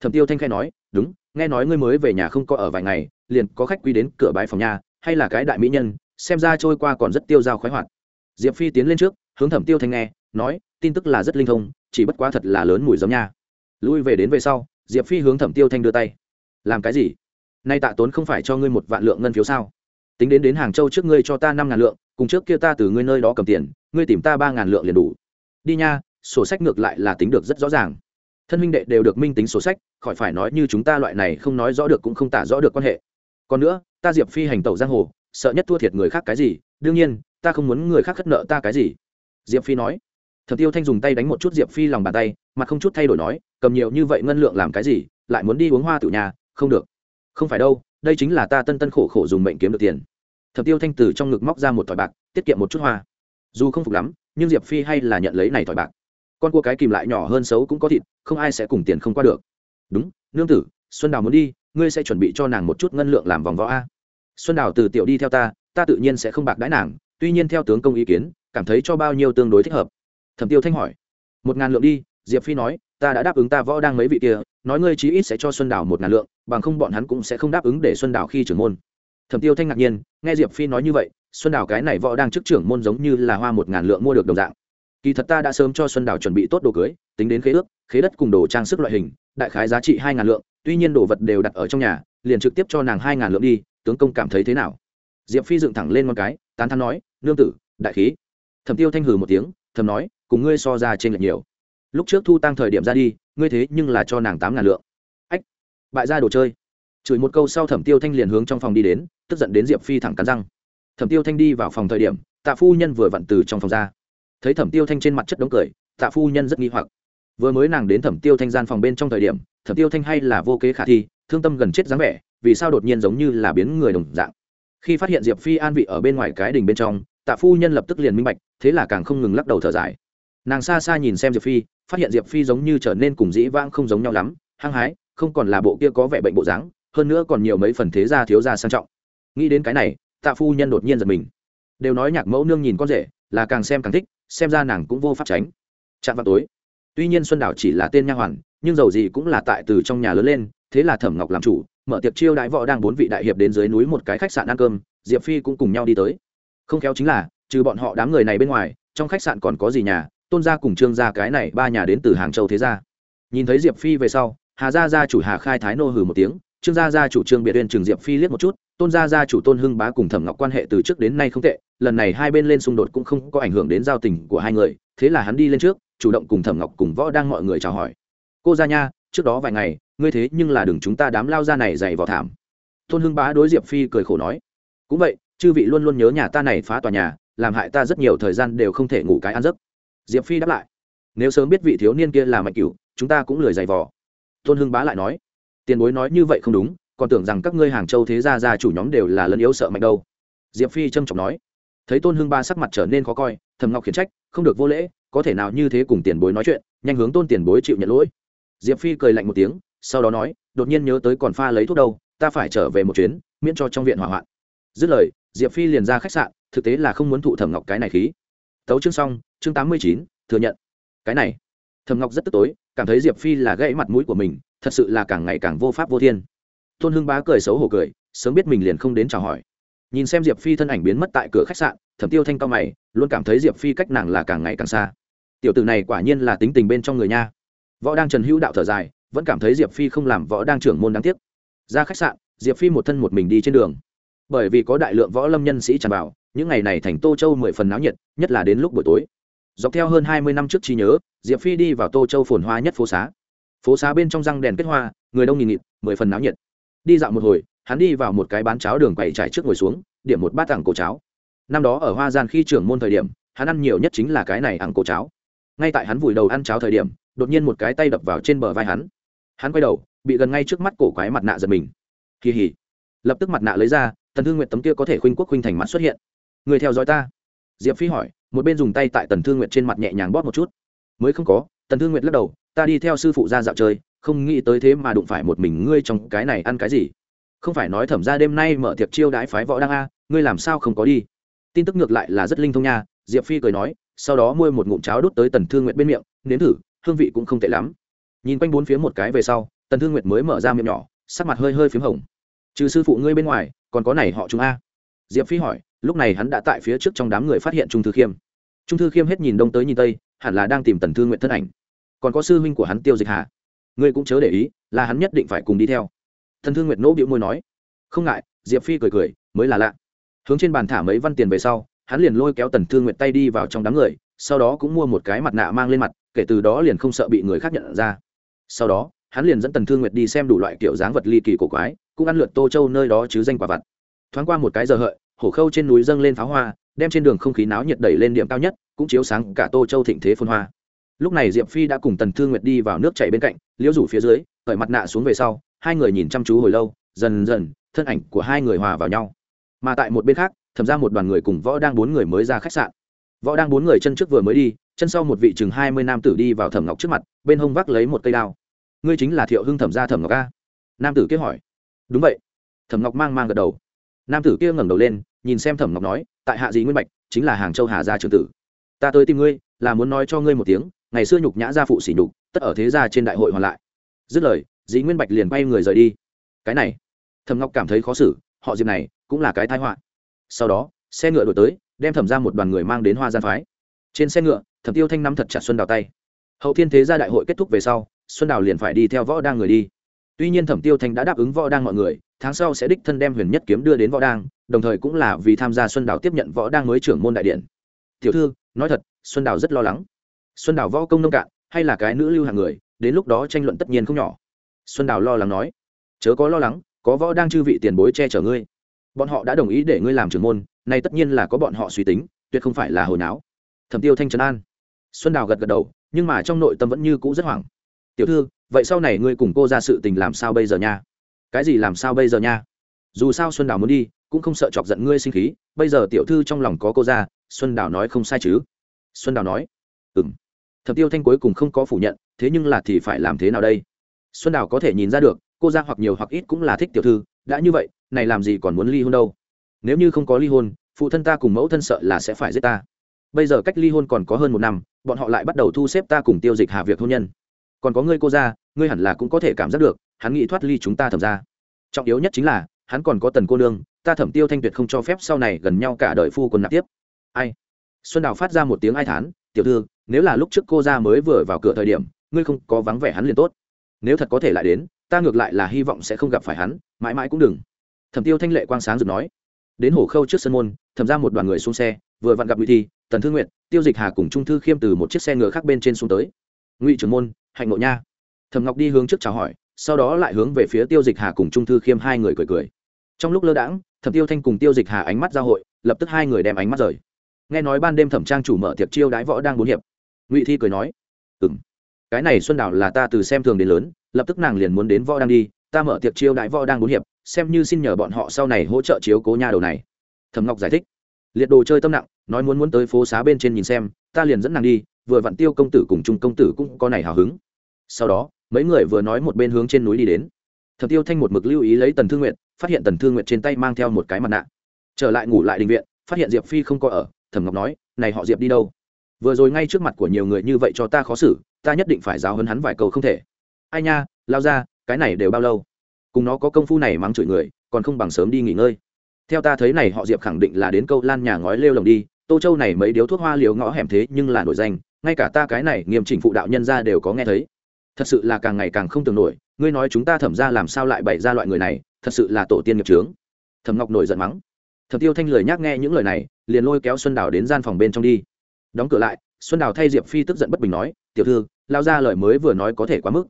Thẩm tiêu thanh khai nói, đúng nghe nói ngươi mới về nhà không có ở vài ngày, liền có khách quý đến cửa bãi phòng nhà, hay là cái đại mỹ nhân, xem ra trôi qua còn rất tiêu dao khoái hoạt. Diệp phi tiến lên trước, hướng thẩm tiêu thanh nghe, nói, tin tức là rất linh thông, chỉ bất quá thật là lớn mùi giống nha. Lui về đến về sau, diệp phi hướng thẩm tiêu thanh đưa tay. Làm cái gì? Nay tạ tốn không phải cho ngươi một vạn lượng ngân phiếu sao? Tính đến đến hàng châu trước ngươi cho ta năm ngàn lượng, cùng trước kia ta từ ngươi nơi đó cầm tiền, ngươi tìm ta ba ngàn lượng liền đủ. Đi nha, sổ sách ngược lại là tính được rất rõ ràng thân huynh đệ đều được minh tính sổ sách, khỏi phải nói như chúng ta loại này không nói rõ được cũng không tả rõ được quan hệ. Còn nữa, ta diệp phi hành tẩu giang hồ, sợ nhất thua thiệt người khác cái gì, đương nhiên, ta không muốn người khác khất nợ ta cái gì. Diệp phi nói. Thập tiêu thanh dùng tay đánh một chút diệp phi lòng bàn tay mà không chút thay đổi nói, cầm nhiều như vậy ngân lượng làm cái gì, lại muốn đi uống hoa tử nhà, không được. Không phải đâu, đây chính là ta tân tân khổ khổ dùng mệnh kiếm được tiền. Thập tiêu thanh từ trong ngực móc ra một thỏi bạc, tiết kiệm một chút hoa. Dù không phục lắm, nhưng diệp phi hay là nhận lấy này thỏi bạc con cua cái kìm lại nhỏ hơn xấu cũng có thịt, không ai sẽ cùng tiền không qua được. Đúng, nương tử, xuân đào muốn đi, ngươi sẽ chuẩn bị cho nàng một chút ngân lượng làm vòng võ a. Xuân đào từ tiểu đi theo ta ta tự nhiên sẽ không bạc đãi nàng, tuy nhiên theo tướng công ý kiến, cảm thấy cho bao nhiêu tương đối thích hợp. Thẩm tiêu thanh hỏi. Một ngàn lượng đi, diệp phi nói, ta đã đáp ứng ta võ đang mấy vị kia, nói ngươi chí ít sẽ cho xuân đào một ngàn lượng, bằng không bọn hắn cũng sẽ không đáp ứng để xuân đào khi trưởng môn. Thẩm tiêu thanh ngạc nhiên, nghe diệp phi nói như vậy, xuân đào cái này võ đang chức trưởng môn giống như là hoa một ngàn lượng mua được đồng dạng kỳ thật ta đã sớm cho xuân đào chuẩn bị tốt đồ cưới, tính đến khế ước, khế đất cùng đồ trang sức loại hình, đại khái giá trị hai ngàn lượng, tuy nhiên đồ vật đều đặt ở trong nhà, liền trực tiếp cho nàng hai ngàn lượng đi, tướng công cảm thấy thế nào? Diệp phi dựng thẳng lên một cái, tán thắn nói, nương tử, đại khí. Thẩm tiêu thanh hừ một tiếng, thầm nói, cùng ngươi so ra trên lệch nhiều. Lúc trước thu tăng thời điểm ra đi, ngươi thế nhưng là cho nàng tám ngàn lượng. Ách, bại ra đồ chơi. Chửi một câu sau thẩm tiêu thanh liền hướng trong phòng đi đến, tức giận đến diệp phi thẳng cắn răng. Thẩm tiêu thanh đi vào phòng thời điểm, tạ phu nhân vừa vặn từ trong phòng ra thấy thẩm tiêu thanh trên mặt chất đống cười, tạ phu nhân rất nghi hoặc. Vừa mới nàng đến thẩm tiêu thanh gian phòng bên trong thời điểm, thẩm tiêu thanh hay là vô kế khả thi, thương tâm gần chết dáng vẻ, vì sao đột nhiên giống như là biến người đồng dạng. Khi phát hiện diệp phi an vị ở bên ngoài cái đình bên trong, tạ phu nhân lập tức liền minh bạch, thế là càng không ngừng lắc đầu thở dài. Nàng xa xa nhìn xem diệp phi, phát hiện diệp phi giống như trở nên cùng dĩ vãng không giống nhau lắm, hăng hái, không còn là bộ kia có vẻ bệnh bộ dáng, hơn nữa còn nhiều mấy phần thế gia thiếu gia sang trọng. Nghĩ đến cái này, tạ phu nhân đột nhiên giật mình. Đều nói nhạc mẫu nương nhìn con rể, là càng xem càng thích xem ra nàng cũng vô pháp tránh. Chạm vào tối. Tuy nhiên xuân đảo chỉ là tên nha hoàn, nhưng dầu gì cũng là tại từ trong nhà lớn lên, thế là thẩm ngọc làm chủ, mở tiệc chiêu đãi võ đang bốn vị đại hiệp đến dưới núi một cái khách sạn ăn cơm, diệp phi cũng cùng nhau đi tới. Không khéo chính là, trừ bọn họ đám người này bên ngoài, trong khách sạn còn có gì nhà, tôn gia cùng trương gia cái này ba nhà đến từ hàng châu thế gia. Nhìn thấy diệp phi về sau, hà gia gia chủ hà khai thái nô hừ một tiếng, trương gia gia chủ trương biệt uyên trường diệp phi liếc một chút tôn gia gia chủ tôn hưng bá cùng thẩm ngọc quan hệ từ trước đến nay không tệ, lần này hai bên lên xung đột cũng không có ảnh hưởng đến giao tình của hai người, thế là hắn đi lên trước, chủ động cùng thẩm ngọc cùng võ đang mọi người chào hỏi. Cô gia nha, trước đó vài ngày, ngươi thế nhưng là đừng chúng ta đám lao ra này dày vào thảm. Tôn hưng bá đối diệp phi cười khổ nói, cũng vậy, chư vị luôn luôn nhớ nhà ta này phá tòa nhà, làm hại ta rất nhiều thời gian đều không thể ngủ cái ăn giấc. Diệp phi đáp lại, nếu sớm biết vị thiếu niên kia là mạnh cửu, chúng ta cũng lười dày vò. Tôn hưng bá lại nói, tiền bối nói như vậy không đúng còn tưởng rằng các ngươi hàng châu thế gia gia chủ nhóm đều là lân yếu sợ mạnh đâu. Diệp phi trâm trọng nói. Thấy tôn hưng ba sắc mặt trở nên khó coi thầm ngọc khiển trách, không được vô lễ, có thể nào như thế cùng tiền bối nói chuyện, nhanh hướng tôn tiền bối chịu nhận lỗi. Diệp phi cười lạnh một tiếng, sau đó nói, đột nhiên nhớ tới còn pha lấy thuốc đâu, ta phải trở về một chuyến, miễn cho trong viện hỏa hoạn. Dứt lời, diệp phi liền ra khách sạn, thực tế là không muốn thụ thẩm ngọc cái này khí. Tấu chương xong, chương tám mươi chín, thừa nhận. Cái này. Thẩm ngọc rất tức tối, cảm thấy diệp phi là gãy mặt mũi của mình, thật sự là càng ngày càng vô pháp vô thiên tôn hưng bá cười xấu hổ cười, sớm biết mình liền không đến chào hỏi. Nhìn xem diệp phi thân ảnh biến mất tại cửa khách sạn, thẩm tiêu thanh cao mày, luôn cảm thấy diệp phi cách nàng là càng ngày càng xa. Tiểu tử này quả nhiên là tính tình bên trong người nha. Võ đang trần hữu đạo thở dài, vẫn cảm thấy diệp phi không làm võ đang trưởng môn đáng tiếc. Ra khách sạn, diệp phi một thân một mình đi trên đường. Bởi vì có đại lượng võ lâm nhân sĩ tràn vào, những ngày này thành tô châu mười phần náo nhiệt, nhất là đến lúc buổi tối. Dọc theo hơn hai mươi năm trước trí nhớ, diệp phi đi vào tô châu phồn hoa nhất phố xá. Phố xá bên trong răng đèn kết hoa, người đông nghỉ nghịt, mười phần náo nhiệt đi dạo một hồi, hắn đi vào một cái bán cháo đường quậy trải trước ngồi xuống, điểm một bát thẳng cổ cháo. Năm đó ở hoa gian khi trưởng môn thời điểm, hắn ăn nhiều nhất chính là cái này ăn cổ cháo. Ngay tại hắn vùi đầu ăn cháo thời điểm, đột nhiên một cái tay đập vào trên bờ vai hắn. Hắn quay đầu, bị gần ngay trước mắt cổ quái mặt nạ giật mình. Kỳ hỉ. Lập tức mặt nạ lấy ra, tần thương nguyện tấm kia có thể khuynh quốc khuynh thành mặt xuất hiện. Người theo dõi ta. Diệp phi hỏi, một bên dùng tay tại tần thương nguyện trên mặt nhẹ nhàng bóp một chút. Mới không có, tần thương nguyện lắc đầu, ta đi theo sư phụ ra dạo chơi không nghĩ tới thế mà đụng phải một mình ngươi trong cái này ăn cái gì. Không phải nói thẩm ra đêm nay mở tiệc chiêu đãi phái võ đăng a, ngươi làm sao không có đi? Tin tức ngược lại là rất linh thông nha, diệp phi cười nói, sau đó mua một ngụm cháo đút tới tần thương nguyện bên miệng, nếm thử, hương vị cũng không tệ lắm. Nhìn quanh bốn phía một cái về sau, tần thương nguyện mới mở ra miệng nhỏ, sắc mặt hơi hơi p h í m hồng. Trừ sư phụ ngươi bên ngoài, còn có này họ chúng a. Diệp phi hỏi, lúc này hắn đã tại phía trước trong đám người phát hiện trung thư khiêm. Trung thư khiêm hết nhìn đông tới nhìn tây, hẳn là đang tìm tần thương nguyện thân ảnh. Còn có sư huynh của hắn tiêu dịch hà ngươi cũng chớ để ý, là hắn nhất định phải cùng đi theo. Thần thương nguyệt nỗ bĩu môi nói. Không ngại, diệp phi cười cười, mới là lạ. Hướng trên bàn thả mấy văn tiền về sau, hắn liền lôi kéo tần thương nguyệt tay đi vào trong đám người, sau đó cũng mua một cái mặt nạ mang lên mặt, kể từ đó liền không sợ bị người khác nhận ra. Sau đó, hắn liền dẫn tần thương nguyệt đi xem đủ loại kiểu dáng vật ly kỳ cổ quái, cũng ăn lượt tô châu nơi đó chứ danh quả vặt. Thoáng qua một cái giờ hợi, hổ khâu trên núi dâng lên pháo hoa, đem trên đường không khí náo nhiệt đẩy lên điểm cao nhất, cũng chiếu sáng cả tô châu thịnh thế phun hoa lúc này diệp phi đã cùng tần thương nguyệt đi vào nước chảy bên cạnh, liễu rủ phía dưới cởi mặt nạ xuống về sau, hai người nhìn chăm chú hồi lâu, dần dần, thân ảnh của hai người hòa vào nhau. Mà tại một bên khác, thẩm ra một đoàn người cùng võ đang bốn người mới ra khách sạn. Võ đang bốn người chân trước vừa mới đi, chân sau một vị chừng hai mươi nam tử đi vào thẩm ngọc trước mặt, bên hông vác lấy một cây đao. Ngươi chính là thiệu hưng thẩm gia thẩm ngọc a? Nam tử kia hỏi. Đúng vậy. Thẩm ngọc mang mang gật đầu. Nam tử kia ngẩng đầu lên, nhìn xem thẩm ngọc nói, tại hạ gì nguyên bạch, chính là hàng châu hà gia trường tử. Ta tới tìm ngươi, là muốn nói cho ngươi một tiếng ngày xưa nhục nhã gia phụ sỉ nhục, tất ở thế gia trên đại hội hoàn lại. Dứt lời, dĩ nguyên bạch liền bay người rời đi. Cái này thầm ngọc cảm thấy khó xử, họ diệp này cũng là cái thái họa. Sau đó, xe ngựa đổi tới, đem thẩm ra một đoàn người mang đến hoa gian phái. Trên xe ngựa, thẩm tiêu thanh nắm thật chặt xuân đào tay. Hậu thiên thế gia đại hội kết thúc về sau, xuân đào liền phải đi theo võ đang người đi. Tuy nhiên thẩm tiêu thanh đã đáp ứng võ đang mọi người, tháng sau sẽ đích thân đem huyền nhất kiếm đưa đến võ đang, đồng thời cũng là vì tham gia xuân đào tiếp nhận võ đang mới trưởng môn đại điện. Tiểu thư, nói thật, xuân đào rất lo lắng xuân đào võ công nông cạn, hay là cái nữ lưu hàng người, đến lúc đó tranh luận tất nhiên không nhỏ. Xuân đào lo lắng nói, chớ có lo lắng, có võ đang chư vị tiền bối che chở ngươi. Bọn họ đã đồng ý để ngươi làm trưởng môn, nay tất nhiên là có bọn họ suy tính, tuyệt không phải là hồi náo. Thẩm tiêu thanh trấn an. Xuân đào gật gật đầu, nhưng mà trong nội tâm vẫn như cũ rất hoảng. Tiểu thư, vậy sau này ngươi cùng cô ra sự tình làm sao bây giờ nha? Cái gì làm sao bây giờ nha? Dù sao xuân đào muốn đi, cũng không sợ chọc giận ngươi sinh khí, bây giờ tiểu thư trong lòng có cô ra, xuân đào nói không sai chứ. Xuân đào nói Thẩm tiêu thanh cuối cùng không có phủ nhận, thế nhưng là thì phải làm thế nào đây? Xuân đào có thể nhìn ra được, cô ra hoặc nhiều hoặc ít cũng là thích tiểu thư, đã như vậy, này làm gì còn muốn ly hôn đâu? Nếu như không có ly hôn, phụ thân ta cùng mẫu thân sợ là sẽ phải giết ta. Bây giờ cách ly hôn còn có hơn một năm, bọn họ lại bắt đầu thu xếp ta cùng tiêu dịch hạ việc hôn nhân. Còn có ngươi cô ra, ngươi hẳn là cũng có thể cảm giác được, hắn nghĩ thoát ly chúng ta thẩm ra. Trọng yếu nhất chính là, hắn còn có tần cô nương, ta thẩm tiêu thanh tuyệt không cho phép sau này gần nhau cả đời phu quân nạp tiếp. Ai? Xuân đào phát ra một tiếng ai thán, tiểu thư nếu là lúc trước cô ra mới vừa vào cửa thời điểm, ngươi không có vắng vẻ hắn liền tốt. Nếu thật có thể lại đến, ta ngược lại là hy vọng sẽ không gặp phải hắn, mãi mãi cũng đừng. Thẩm tiêu thanh lệ quang sáng rực nói. Đến hồ khâu trước sân môn, thẩm ra một đoàn người xuống xe, vừa vặn gặp ngụy thi, tần thư nguyện tiêu dịch hà cùng trung thư khiêm từ một chiếc xe ngựa khác bên trên xuống tới. Ngụy trưởng môn, hạnh ngộ nha. Thẩm ngọc đi hướng trước chào hỏi, sau đó lại hướng về phía tiêu dịch hà cùng trung thư khiêm hai người cười cười. Trong lúc lơ đãng, thẩm tiêu thanh cùng tiêu dịch hà ánh mắt giao hội, lập tức hai người đem ánh mắt rời. Nghe nói ban đêm thẩm trang chủ mở tiệc chiêu đái võ đang bốn hiệp ngụy thi cười nói ừ m cái này xuân đảo là ta từ xem thường đến lớn, lập tức nàng liền muốn đến võ đang đi, ta mở tiệc chiêu đại võ đang bốn hiệp, xem như xin nhờ bọn họ sau này hỗ trợ chiếu cố nhà đầu này. Thẩm ngọc giải thích, liệt đồ chơi tâm nặng, nói muốn muốn tới phố xá bên trên nhìn xem, ta liền dẫn nàng đi, vừa vặn tiêu công tử cùng trung công tử cũng có này hào hứng. Sau đó, mấy người vừa nói một bên hướng trên núi đi đến. Thẩm tiêu thanh một mực lưu ý lấy tần thương nguyện phát hiện tần thương nguyện trên tay mang theo một cái mặt nạ. Trở lại ngủ lại đình viện, phát hiện diệp phi không có ở, thẩm ngọc nói, này họ diệp đi đâu? Vừa rồi ngay trước mặt của nhiều người như vậy cho ta khó xử, ta nhất định phải giáo hấn hắn vài câu không thể. Ai nha, lao ra, cái này đều bao lâu? Cùng nó có công phu này mắng chửi người, còn không bằng sớm đi nghỉ ngơi. Theo ta thấy này họ diệp khẳng định là đến câu lan nhà ngói lêu lồng đi, tô châu này mấy điếu thuốc hoa liều ngõ hẻm thế nhưng là nổi danh, ngay cả ta cái này nghiêm chỉnh phụ đạo nhân ra đều có nghe thấy. Thật sự là càng ngày càng không tưởng nổi, ngươi nói chúng ta thẩm ra làm sao lại bày ra loại người này, thật sự là tổ tiên nghiệp trướng thẩm ngọc nổi giận mắng. Thẩm tiêu thanh lời nhắc nghe những lời này, liền lôi kéo xuân đào đến gian phòng bên trong đi đóng cửa lại, xuân đào thay diệp phi tức giận bất bình nói, tiểu thư lao ra lời mới vừa nói có thể quá mức.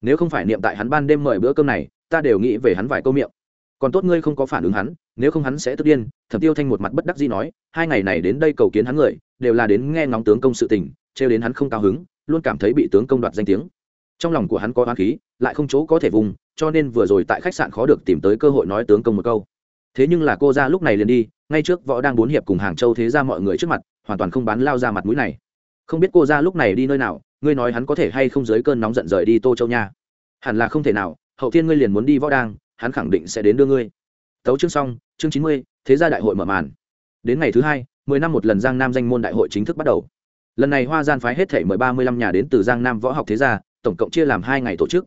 Nếu không phải niệm tại hắn ban đêm mời bữa cơm này, ta đều nghĩ về hắn vài câu miệng. Còn tốt ngươi không có phản ứng hắn, nếu không hắn sẽ tức điên. Thẩm tiêu thanh một mặt bất đắc dĩ nói, hai ngày này đến đây cầu kiến hắn người, đều là đến nghe ngóng tướng công sự tình, trêu đến hắn không cao hứng, luôn cảm thấy bị tướng công đoạt danh tiếng. Trong lòng của hắn có oán khí, lại không chỗ có thể vùng, cho nên vừa rồi tại khách sạn khó được tìm tới cơ hội nói tướng công một câu. Thế nhưng là cô ra lúc này liền đi ngay trước võ đang bốn hiệp cùng hàng châu thế ra mọi người trước mặt, hoàn toàn không bán lao ra mặt mũi này. Không biết cô ra lúc này đi nơi nào, ngươi nói hắn có thể hay không dưới cơn nóng giận rời đi tô châu nha. Hẳn là không thể nào, hậu thiên ngươi liền muốn đi võ đang, hắn khẳng định sẽ đến đưa ngươi. Tấu chương xong, chương chín mươi, thế gia đại hội mở màn. Đến ngày thứ hai, mười năm một lần giang nam danh môn đại hội chính thức bắt đầu. Lần này hoa gian phái hết thể mười ba mươi lăm nhà đến từ giang nam võ học thế gia, tổng cộng chia làm hai ngày tổ chức.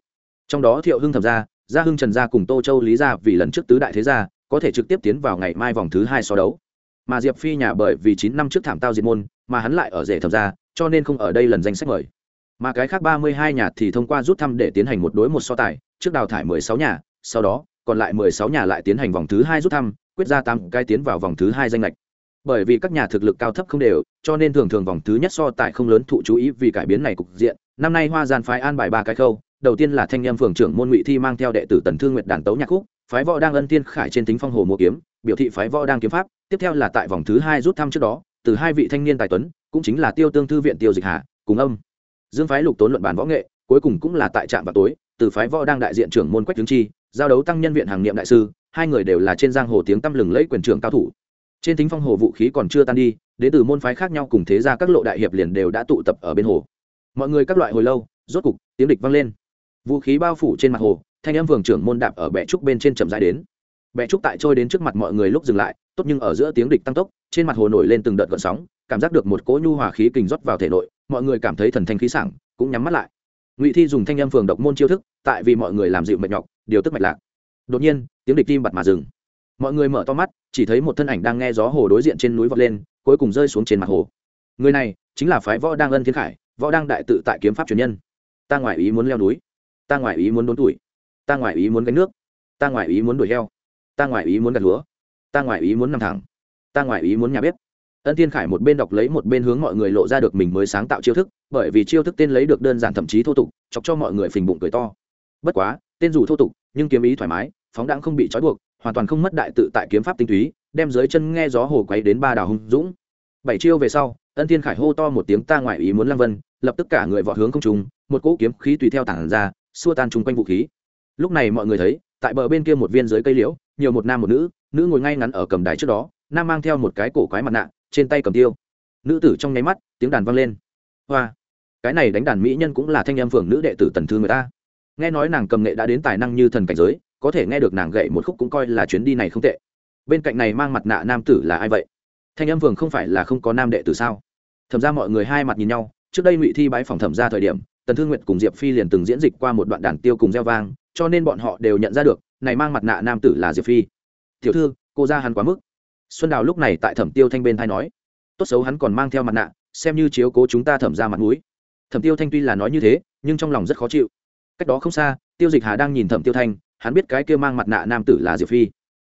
Trong đó thiệu hưng thẩm gia gia hưng trần gia cùng tô châu lý gia vì lần trước tứ đại thế gia có thể trực tiếp tiến vào ngày mai vòng thứ hai so đấu. Mà diệp phi nhà bởi vì chín năm trước thảm tao diệt môn mà hắn lại ở rể thẩm ra, cho nên không ở đây lần danh sách mời. Mà cái khác ba mươi hai nhà thì thông qua rút thăm để tiến hành một đối một so tài trước đào thải mười sáu nhà sau đó còn lại mười sáu nhà lại tiến hành vòng thứ hai rút thăm quyết ra tám cái tiến vào vòng thứ hai danh lệch. Bởi vì các nhà thực lực cao thấp không đều cho nên thường thường vòng thứ nhất so tài không lớn thụ chú ý vì cải biến này cục diện. Năm nay hoa gian phái an bài ba cái khâu đầu tiên là thanh em phường trưởng môn ngụy thi mang theo đệ tử tần thương nguyệt đàn tấu nhạc khúc phái võ đang ân tiên khải trên tính phong hồ mua kiếm, biểu thị phái võ đang kiếm pháp, tiếp theo là tại vòng thứ hai rút thăm trước đó, từ hai vị thanh niên tài tuấn, cũng chính là tiêu tương thư viện tiêu dịch hà, cùng ông dương phái lục tốn luận bản võ nghệ, cuối cùng cũng là tại trạm vào tối, từ phái võ đang đại diện trưởng môn quách tướng chi, giao đấu tăng nhân viện hàng niệm đại sư, hai người đều là trên giang hồ tiếng tăm lừng lẫy quyền trưởng cao thủ. Trên tính phong hồ vũ khí còn chưa tan đi, đến từ môn phái khác nhau cùng thế ra các lộ đại hiệp liền đều đã tụ tập ở bên hồ. Mọi người các loại hồi lâu, rốt cục, tiếng địch vang lên. Vũ khí bao phủ trên mặt hồ thanh âm vườn trưởng môn đạp ở bệ trúc bên trên chậm rãi đến. Bệ trúc tại trôi đến trước mặt mọi người lúc dừng lại, tốt nhưng ở giữa tiếng địch tăng tốc, trên mặt hồ nổi lên từng đợt gợn sóng, cảm giác được một cỗ nhu hòa khí kình rót vào thể nội, mọi người cảm thấy thần thanh khí sảng, cũng nhắm mắt lại. Ngụy thi dùng thanh âm phường độc môn chiêu thức, tại vì mọi người làm dịu mệt nhọc, điều tức mạch lạc. Đột nhiên, tiếng địch tim bặt mà dừng. Mọi người mở to mắt, chỉ thấy một thân ảnh đang nghe gió hồ đối diện trên núi vọt lên, cuối cùng rơi xuống trên mặt hồ. Người này, chính là phái võ đang ân thiên khải, võ đang đại tự tại kiếm pháp truyền nhân. Ta ngoại ý muốn leo núi. Ta ngoại ý muốn đốn tuổi ta ngoại ý muốn gánh nước, ta ngoại ý muốn đuổi heo, ta ngoại ý muốn gặt lúa, ta ngoại ý muốn nằm thẳng, ta ngoại ý muốn nhà bếp. Ân thiên khải một bên đọc lấy một bên hướng mọi người lộ ra được mình mới sáng tạo chiêu thức, bởi vì chiêu thức tên lấy được đơn giản thậm chí thô tục, chọc cho mọi người phình bụng cười to. Bất quá, tên dù thô tục, nhưng kiếm ý thoải mái, phóng đãng không bị trói buộc, hoàn toàn không mất đại tự tại kiếm pháp tinh túy, đem dưới chân nghe gió hồ quay đến ba đào hung dũng. Bảy chiêu về sau, ân thiên khải hô to một tiếng, ta ngoại ý muốn lăng vân. Lập tức cả người vọt hướng không trùng một cỗ kiếm khí tùy theo tảng ra, xua tan chung quanh vũ khí lúc này mọi người thấy, tại bờ bên kia một viên dưới cây liễu, nhiều một nam một nữ nữ ngồi ngay ngắn ở cầm đài trước đó, nam mang theo một cái cổ quái mặt nạ, trên tay cầm tiêu. Nữ tử trong nháy mắt, tiếng đàn vang lên. Hoa! Cái này đánh đàn mỹ nhân cũng là thanh em phường nữ đệ tử tần thư người ta. Nghe nói nàng cầm nghệ đã đến tài năng như thần cảnh giới, có thể nghe được nàng gậy một khúc cũng coi là chuyến đi này không tệ. Bên cạnh này mang mặt nạ nam tử là ai vậy? Thanh âm phường không phải là không có nam đệ tử sao? Thẩm ra mọi người hai mặt nhìn nhau, trước đây ngụy thi bãi phòng thẩm ra thời điểm, tần thương nguyện cùng diệp phi liền từng diễn dịch qua một đoạn đàn tiêu cùng gieo vang cho nên bọn họ đều nhận ra được, này mang mặt nạ nam tử là diệp phi. Tiểu thư, cô ra hắn quá mức. Xuân đào lúc này tại thẩm tiêu thanh bên thay nói. Tốt xấu hắn còn mang theo mặt nạ, xem như chiếu cố chúng ta thẩm ra mặt mũi. Thẩm tiêu thanh tuy là nói như thế, nhưng trong lòng rất khó chịu. Cách đó không xa, tiêu dịch hà đang nhìn thẩm tiêu thanh, hắn biết cái kia mang mặt nạ nam tử là diệp phi.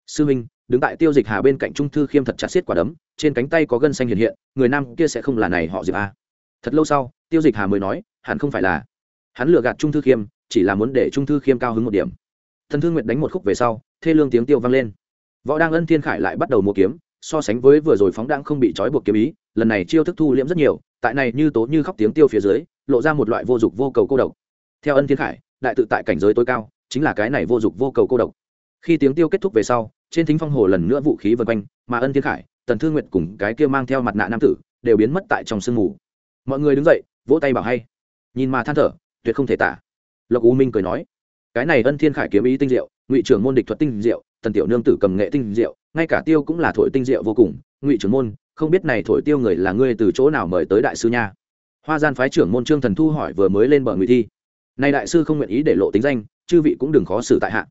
Sư minh đứng tại tiêu dịch hà bên cạnh trung thư khiêm thật chặt xiết quả đấm, trên cánh tay có gân xanh hiện hiện, người nam kia sẽ không là này họ diệp a. Thật lâu sau, tiêu dịch hà mới nói, hẳn không phải là. Hắn lừa gạt trung thư khiêm chỉ là muốn để trung thư khiêm cao hứng một điểm. Thần thương Nguyệt đánh một khúc về sau, thê lương tiếng tiêu vang lên. Võ đang ân thiên khải lại bắt đầu mua kiếm, so sánh với vừa rồi phóng đang không bị trói buộc kiếm ý, lần này chiêu thức thu liễm rất nhiều, tại này như tố như khóc tiếng tiêu phía dưới, lộ ra một loại vô dụng vô cầu cô độc. Theo ân thiên khải, đại tự tại cảnh giới tối cao, chính là cái này vô dụng vô cầu cô độc. Khi tiếng tiêu kết thúc về sau, trên thính phong hồ lần nữa vũ khí vân quanh, mà ân thiên khải, tần thương nguyệt cùng cái kia mang theo mặt nạ nam tử, đều biến mất tại trong sương mù. Mọi người đứng dậy, vỗ tay bảo hay. Nhìn mà than thở, tuyệt không thể tả lộc u minh cười nói, cái này ân thiên khải kiếm ý tinh diệu, ngụy trưởng môn địch thuật tinh diệu, tần tiểu nương tử cầm nghệ tinh diệu, ngay cả tiêu cũng là thổi tinh diệu vô cùng. Ngụy trưởng môn, không biết này thổi tiêu người là ngươi từ chỗ nào mời tới đại sư nha? Hoa gian phái trưởng môn trương thần thu hỏi vừa mới lên bờ ngụy thi. Nay đại sư không nguyện ý để lộ tính danh, chư vị cũng đừng khó xử tại hạ.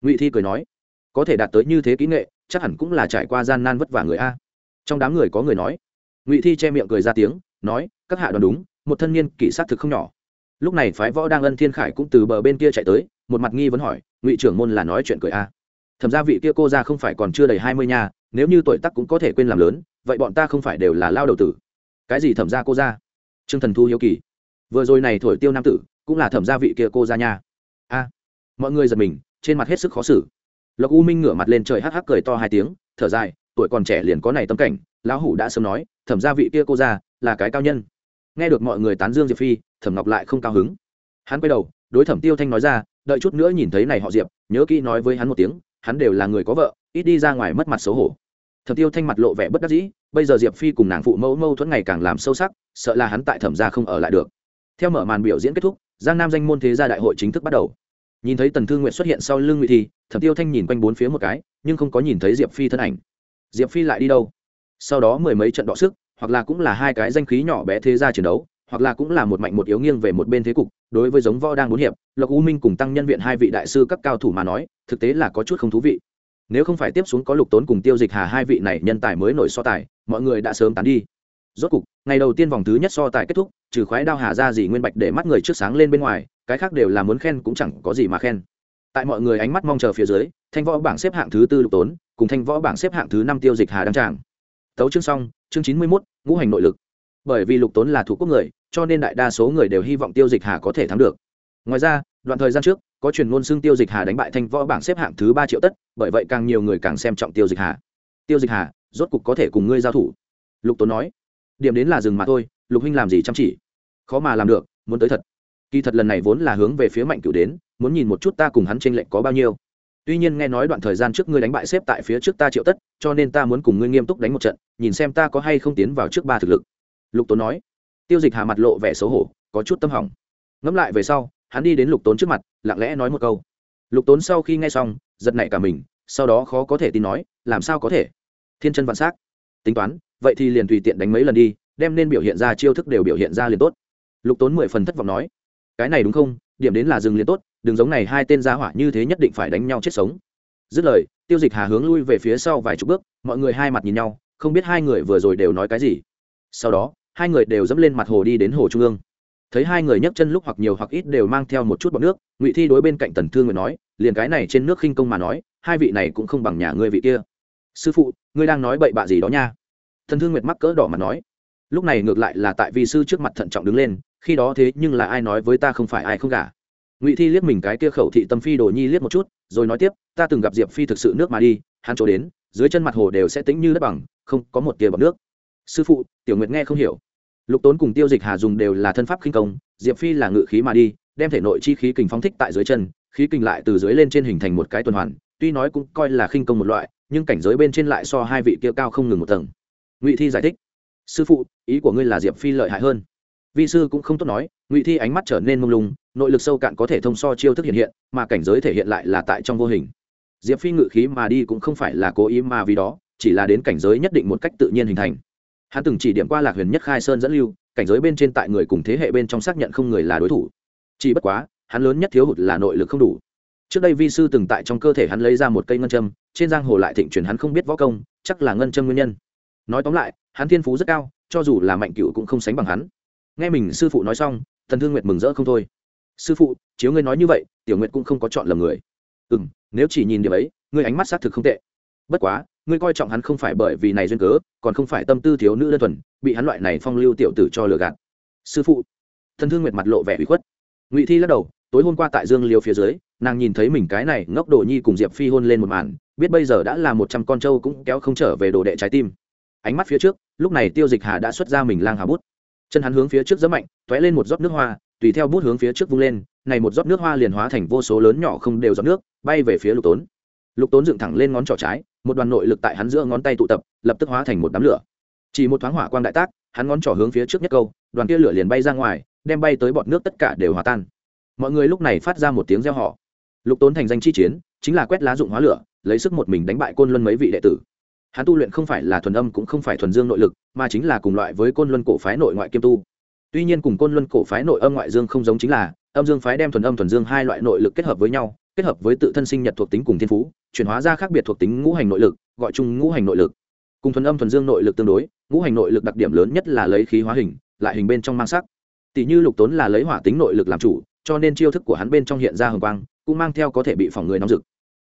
Ngụy thi cười nói, có thể đạt tới như thế kỹ nghệ, chắc hẳn cũng là trải qua gian nan vất vả người a. Trong đám người có người nói, ngụy thi che miệng cười ra tiếng, nói, các hạ đoán đúng, một thân niên kỷ sát thực không nhỏ lúc này phái võ đang ân thiên khải cũng từ bờ bên kia chạy tới, một mặt nghi vấn hỏi, ngụy trưởng môn là nói chuyện cười a thẩm ra vị kia cô ra không phải còn chưa đầy hai mươi nha, nếu như tuổi tắc cũng có thể quên làm lớn, vậy bọn ta không phải đều là lao đầu tử. Cái gì thẩm ra cô ra t r ư ơ n g thần thu hiếu kỳ. Vừa rồi này thổi tiêu nam tử, cũng là thẩm gia vị kia cô ra nha. A. Mọi người giật mình, trên mặt hết sức khó xử. Lộc u minh ngửa mặt lên trời hắc hắc cười to hai tiếng, thở dài, tuổi còn trẻ liền có này tâm cảnh, lão hủ đã sớm nói, thẩm gia vị kia cô ra là cái cao nhân. Nghe được mọi người tán dương diệp phi thẩm ngọc lại không cao hứng. Hắn quay đầu, đối thẩm tiêu thanh nói ra, đợi chút nữa nhìn thấy này họ diệp, nhớ kỹ nói với hắn một tiếng, hắn đều là người có vợ, ít đi ra ngoài mất mặt xấu hổ. Thẩm tiêu thanh mặt lộ vẻ bất đắc dĩ, bây giờ diệp phi cùng nàng phụ mẫu mâu thuẫn ngày càng làm sâu sắc, sợ là hắn tại thẩm gia không ở lại được. Theo mở màn biểu diễn kết thúc, giang nam danh môn thế gia đại hội chính thức bắt đầu. Nhìn thấy tần thương nguyện xuất hiện sau lưng ngụy thi, thẩm tiêu thanh nhìn quanh bốn phía một cái, nhưng không có nhìn thấy diệp phi thân ảnh. Diệp phi lại đi đâu? Sau đó mười mấy trận đọ sức, hoặc là cũng là hai cái danh khí nhỏ bé thế gia chiến đấu hoặc là cũng là một mạnh một yếu nghiêng về một bên thế cục, đối với giống võ đang bốn hiệp, lộc u minh cùng tăng nhân viện hai vị đại sư các cao thủ mà nói, thực tế là có chút không thú vị. Nếu không phải tiếp xuống có lục tốn cùng tiêu dịch hà hai vị này nhân tài mới nổi so tài, mọi người đã sớm tán đi. Rốt cục, ngày đầu tiên vòng thứ nhất so tài kết thúc, trừ khoái đao hà ra gì nguyên bạch để mắt người trước sáng lên bên ngoài, cái khác đều là muốn khen cũng chẳng có gì mà khen. Tại mọi người ánh mắt mong chờ phía dưới, thanh võ bảng xếp hạng thứ tư lục tốn, cùng thanh võ bảng xếp hạng thứ năm tiêu dịch hà đăng tràng. Tấu chương xong, chương chín mươi mốt, ngũ hành nội lực. Bởi vì lục tốn là thủ quốc người cho nên đại đa số người đều hy vọng tiêu dịch hà có thể thắng được. Ngoài ra, đoạn thời gian trước, có truyền ngôn xưng tiêu dịch hà đánh bại thanh võ bảng xếp hạng thứ ba triệu tất, bởi vậy càng nhiều người càng xem trọng tiêu dịch hà. Tiêu dịch hà, rốt cục có thể cùng ngươi giao thủ. Lục tốn nói, điểm đến là rừng mà thôi, lục huynh làm gì chăm chỉ? Khó mà làm được, muốn tới thật. Kỳ thật lần này vốn là hướng về phía mạnh cửu đến, muốn nhìn một chút ta cùng hắn tranh lệch có bao nhiêu. Tuy nhiên nghe nói đoạn thời gian trước ngươi đánh bại xếp tại phía trước ta triệu tất, cho nên ta muốn cùng ngươi nghiêm túc đánh một trận, nhìn xem ta có hay không tiến vào trước ba thực lực. Lục tốn nói tiêu dịch hà mặt lộ vẻ xấu hổ, có chút tâm hỏng. Ngẫm lại về sau, hắn đi đến lục tốn trước mặt, lặng lẽ nói một câu. Lục tốn sau khi nghe xong, giật nảy cả mình, sau đó khó có thể tin nói, làm sao có thể? Thiên chân vạn s á c tính toán, vậy thì liền tùy tiện đánh mấy lần đi, đem nên biểu hiện ra chiêu thức đều biểu hiện ra liền tốt. Lục tốn mười phần thất vọng nói, cái này đúng không? Điểm đến là dừng liền tốt đường giống này hai tên gia hỏa như thế nhất định phải đánh nhau chết sống. Dứt lời, tiêu dịch hà hướng lui về phía sau vài chục bước, mọi người hai mặt nhìn nhau, không biết hai người vừa rồi đều nói cái gì. Sau đó hai người đều dẫm lên mặt hồ đi đến hồ trung ương. Thấy hai người nhấc chân lúc hoặc nhiều hoặc ít đều mang theo một chút bọt nước, ngụy thi đối bên cạnh tần thương nguyện nói, liền cái này trên nước khinh công mà nói, hai vị này cũng không bằng nhà ngươi vị kia. Sư phụ, ngươi đang nói bậy bạ gì đó nha. Thần thương nguyệt mắc cỡ đỏ mặt nói, lúc này ngược lại là tại vì sư trước mặt thận trọng đứng lên, khi đó thế nhưng là ai nói với ta không phải ai không cả ngụy thi liếc mình cái kia khẩu thị tâm phi đồ nhi liếc một chút, rồi nói tiếp, ta từng gặp diệp phi thực sự nước mà đi, hắn chỗ đến, dưới chân mặt hồ đều sẽ tính như đất bằng, không có một tia bọc nước sư phụ, tiểu nguyệt nghe không hiểu. Lục tốn cùng tiêu dịch hà dùng đều là thân pháp khinh công, diệp phi là ngự khí mà đi, đem thể nội chi khí kình phóng thích tại dưới chân, khí kình lại từ dưới lên trên hình thành một cái tuần hoàn, tuy nói cũng coi là khinh công một loại, nhưng cảnh giới bên trên lại so hai vị kia cao không ngừng một tầng. Ngụy thi giải thích, sư phụ, ý của ngươi là diệp phi lợi hại hơn. Vi sư cũng không tốt nói, ngụy thi ánh mắt trở nên mông lung, nội lực sâu cạn có thể thông so chiêu thức hiện hiện, mà cảnh giới thể hiện lại là tại trong vô hình. Diệp phi ngự khí mà đi cũng không phải là cố ý mà vì đó, chỉ là đến cảnh giới nhất định một cách tự nhiên hình thành hắn từng chỉ điểm qua lạc huyền nhất khai sơn dẫn lưu, cảnh giới bên trên tại người cùng thế hệ bên trong xác nhận không người là đối thủ. Chỉ bất quá, hắn lớn nhất thiếu hụt là nội lực không đủ. Trước đây vi sư từng tại trong cơ thể hắn lấy ra một cây ngân châm, trên giang hồ lại thịnh truyền hắn không biết võ công, chắc là ngân châm nguyên nhân. Nói tóm lại, hắn thiên phú rất cao, cho dù là mạnh cựu cũng không sánh bằng hắn. Nghe mình sư phụ nói xong, thần thương nguyệt mừng rỡ không thôi. Sư phụ, chiếu ngươi nói như vậy, tiểu nguyệt cũng không có chọn lầm người. Ừ m nếu chỉ nhìn điểm ấy, ngươi ánh mắt xác thực không tệ. Bất quá ngươi coi trọng hắn không phải bởi vì này duyên cớ, còn không phải tâm tư thiếu nữ đơn thuần, bị hắn loại này phong lưu tiểu tử cho lừa gạt. Sư phụ. Thần thương nguyệt mặt lộ vẻ bị khuất. Ngụy thi lắc đầu, tối hôm qua tại dương liêu phía dưới, nàng nhìn thấy mình cái này ngốc đồ nhi cùng diệp phi hôn lên một màn, biết bây giờ đã là một trăm con trâu cũng kéo không trở về đồ đệ trái tim. Ánh mắt phía trước, lúc này tiêu dịch hà đã xuất ra mình lang hà bút. Chân hắn hướng phía trước rất mạnh t ó é lên một giọt nước hoa, tùy theo bút hướng phía trước vung lên, này một giọt nước hoa liền hóa thành vô số lớn nhỏ không đều giọt nước, bay về phía lục tốn. Lục tốn dựng thẳng lên ngón trỏ trái một đoàn nội lực tại hắn giữa ngón tay tụ tập, lập tức hóa thành một đám lửa. Chỉ một thoáng hỏa quang đại tác, hắn ngón trỏ hướng phía trước nhất câu, đoàn kia lửa liền bay ra ngoài, đem bay tới bọt nước tất cả đều hòa tan. Mọi người lúc này phát ra một tiếng reo họ lục tốn thành danh chi chiến, chính là quét lá dụng hóa lửa, lấy sức một mình đánh bại côn luân mấy vị đệ tử. Hắn tu luyện không phải là thuần âm cũng không phải thuần dương nội lực, mà chính là cùng loại với côn luân cổ phái nội ngoại kiêm tu. Tuy nhiên cùng côn luân cổ phái nội âm ngoại dương không giống chính là, âm dương phái đem thuần âm thuần dương hai loại nội lực kết hợp với nhau kết hợp với tự thân sinh nhật thuộc tính cùng thiên phú, chuyển hóa ra khác biệt thuộc tính ngũ hành nội lực, gọi chung ngũ hành nội lực. Cùng thuần âm thuần dương nội lực tương đối, ngũ hành nội lực đặc điểm lớn nhất là lấy khí hóa hình, lại hình bên trong mang sắc. Tỷ như lục tốn là lấy hỏa tính nội lực làm chủ, cho nên chiêu thức của hắn bên trong hiện ra hồng quang, cũng mang theo có thể bị phòng người nóng rực.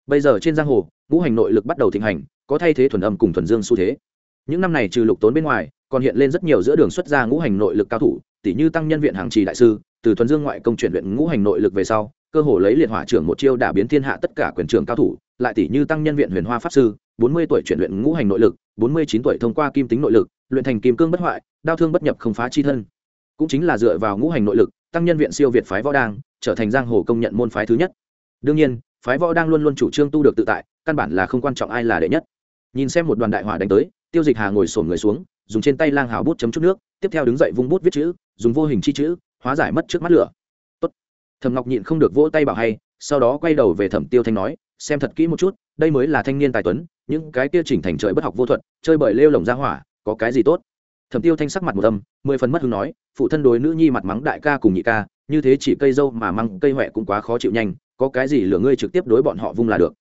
Bây giờ trên giang hồ, ngũ hành nội lực bắt đầu thịnh hành, có thay thế thuần âm cùng thuần dương xu thế. Những năm này trừ lục tốn bên ngoài, còn hiện lên rất nhiều giữa đường xuất ra ngũ hành nội lực cao thủ tỷ như tăng nhân viện hàng trì đại sư, từ thuần dương ngoại công chuyển luyện ngũ hành nội lực về sau cơ hồ lấy liệt hỏa trưởng một chiêu đả biến thiên hạ tất cả quyền trưởng cao thủ, lại tỷ như tăng nhân viện huyền hoa pháp sư, bốn mươi tuổi chuyển luyện ngũ hành nội lực, bốn mươi chín tuổi thông qua kim tính nội lực, luyện thành kim cương bất hoại, đao thương bất nhập không phá chi thân. Cũng chính là dựa vào ngũ hành nội lực, tăng nhân viện siêu việt phái võ đang, trở thành giang hồ công nhận môn phái thứ nhất. Đương nhiên, phái võ đang luôn luôn chủ trương tu được tự tại, căn bản là không quan trọng ai là đệ nhất. Nhìn xem một đoàn đại hỏa đánh tới, tiêu dịch hà ngồi xổm người xuống, dùng trên tay lang hào bút chấm chút nước, tiếp theo đứng dậy vung bút viết chữ, dùng vô hình chi chữ, hóa giải mất trước mắt lửa. Thẩm ngọc nhịn không được vỗ tay bảo hay, sau đó quay đầu về thẩm tiêu thanh nói, xem thật kỹ một chút, đây mới là thanh niên tài tuấn, những cái kia chỉnh thành trời bất học vô thuật, chơi bời lêu lồng ra hỏa, có cái gì tốt? Thẩm tiêu thanh sắc mặt một âm, mười phần mất hứng nói, phụ thân đối nữ nhi mặt mắng đại ca cùng nhị ca, như thế chỉ cây dâu mà măng cây huệ cũng quá khó chịu nhanh, có cái gì lửa ngươi trực tiếp đối bọn họ vung là được.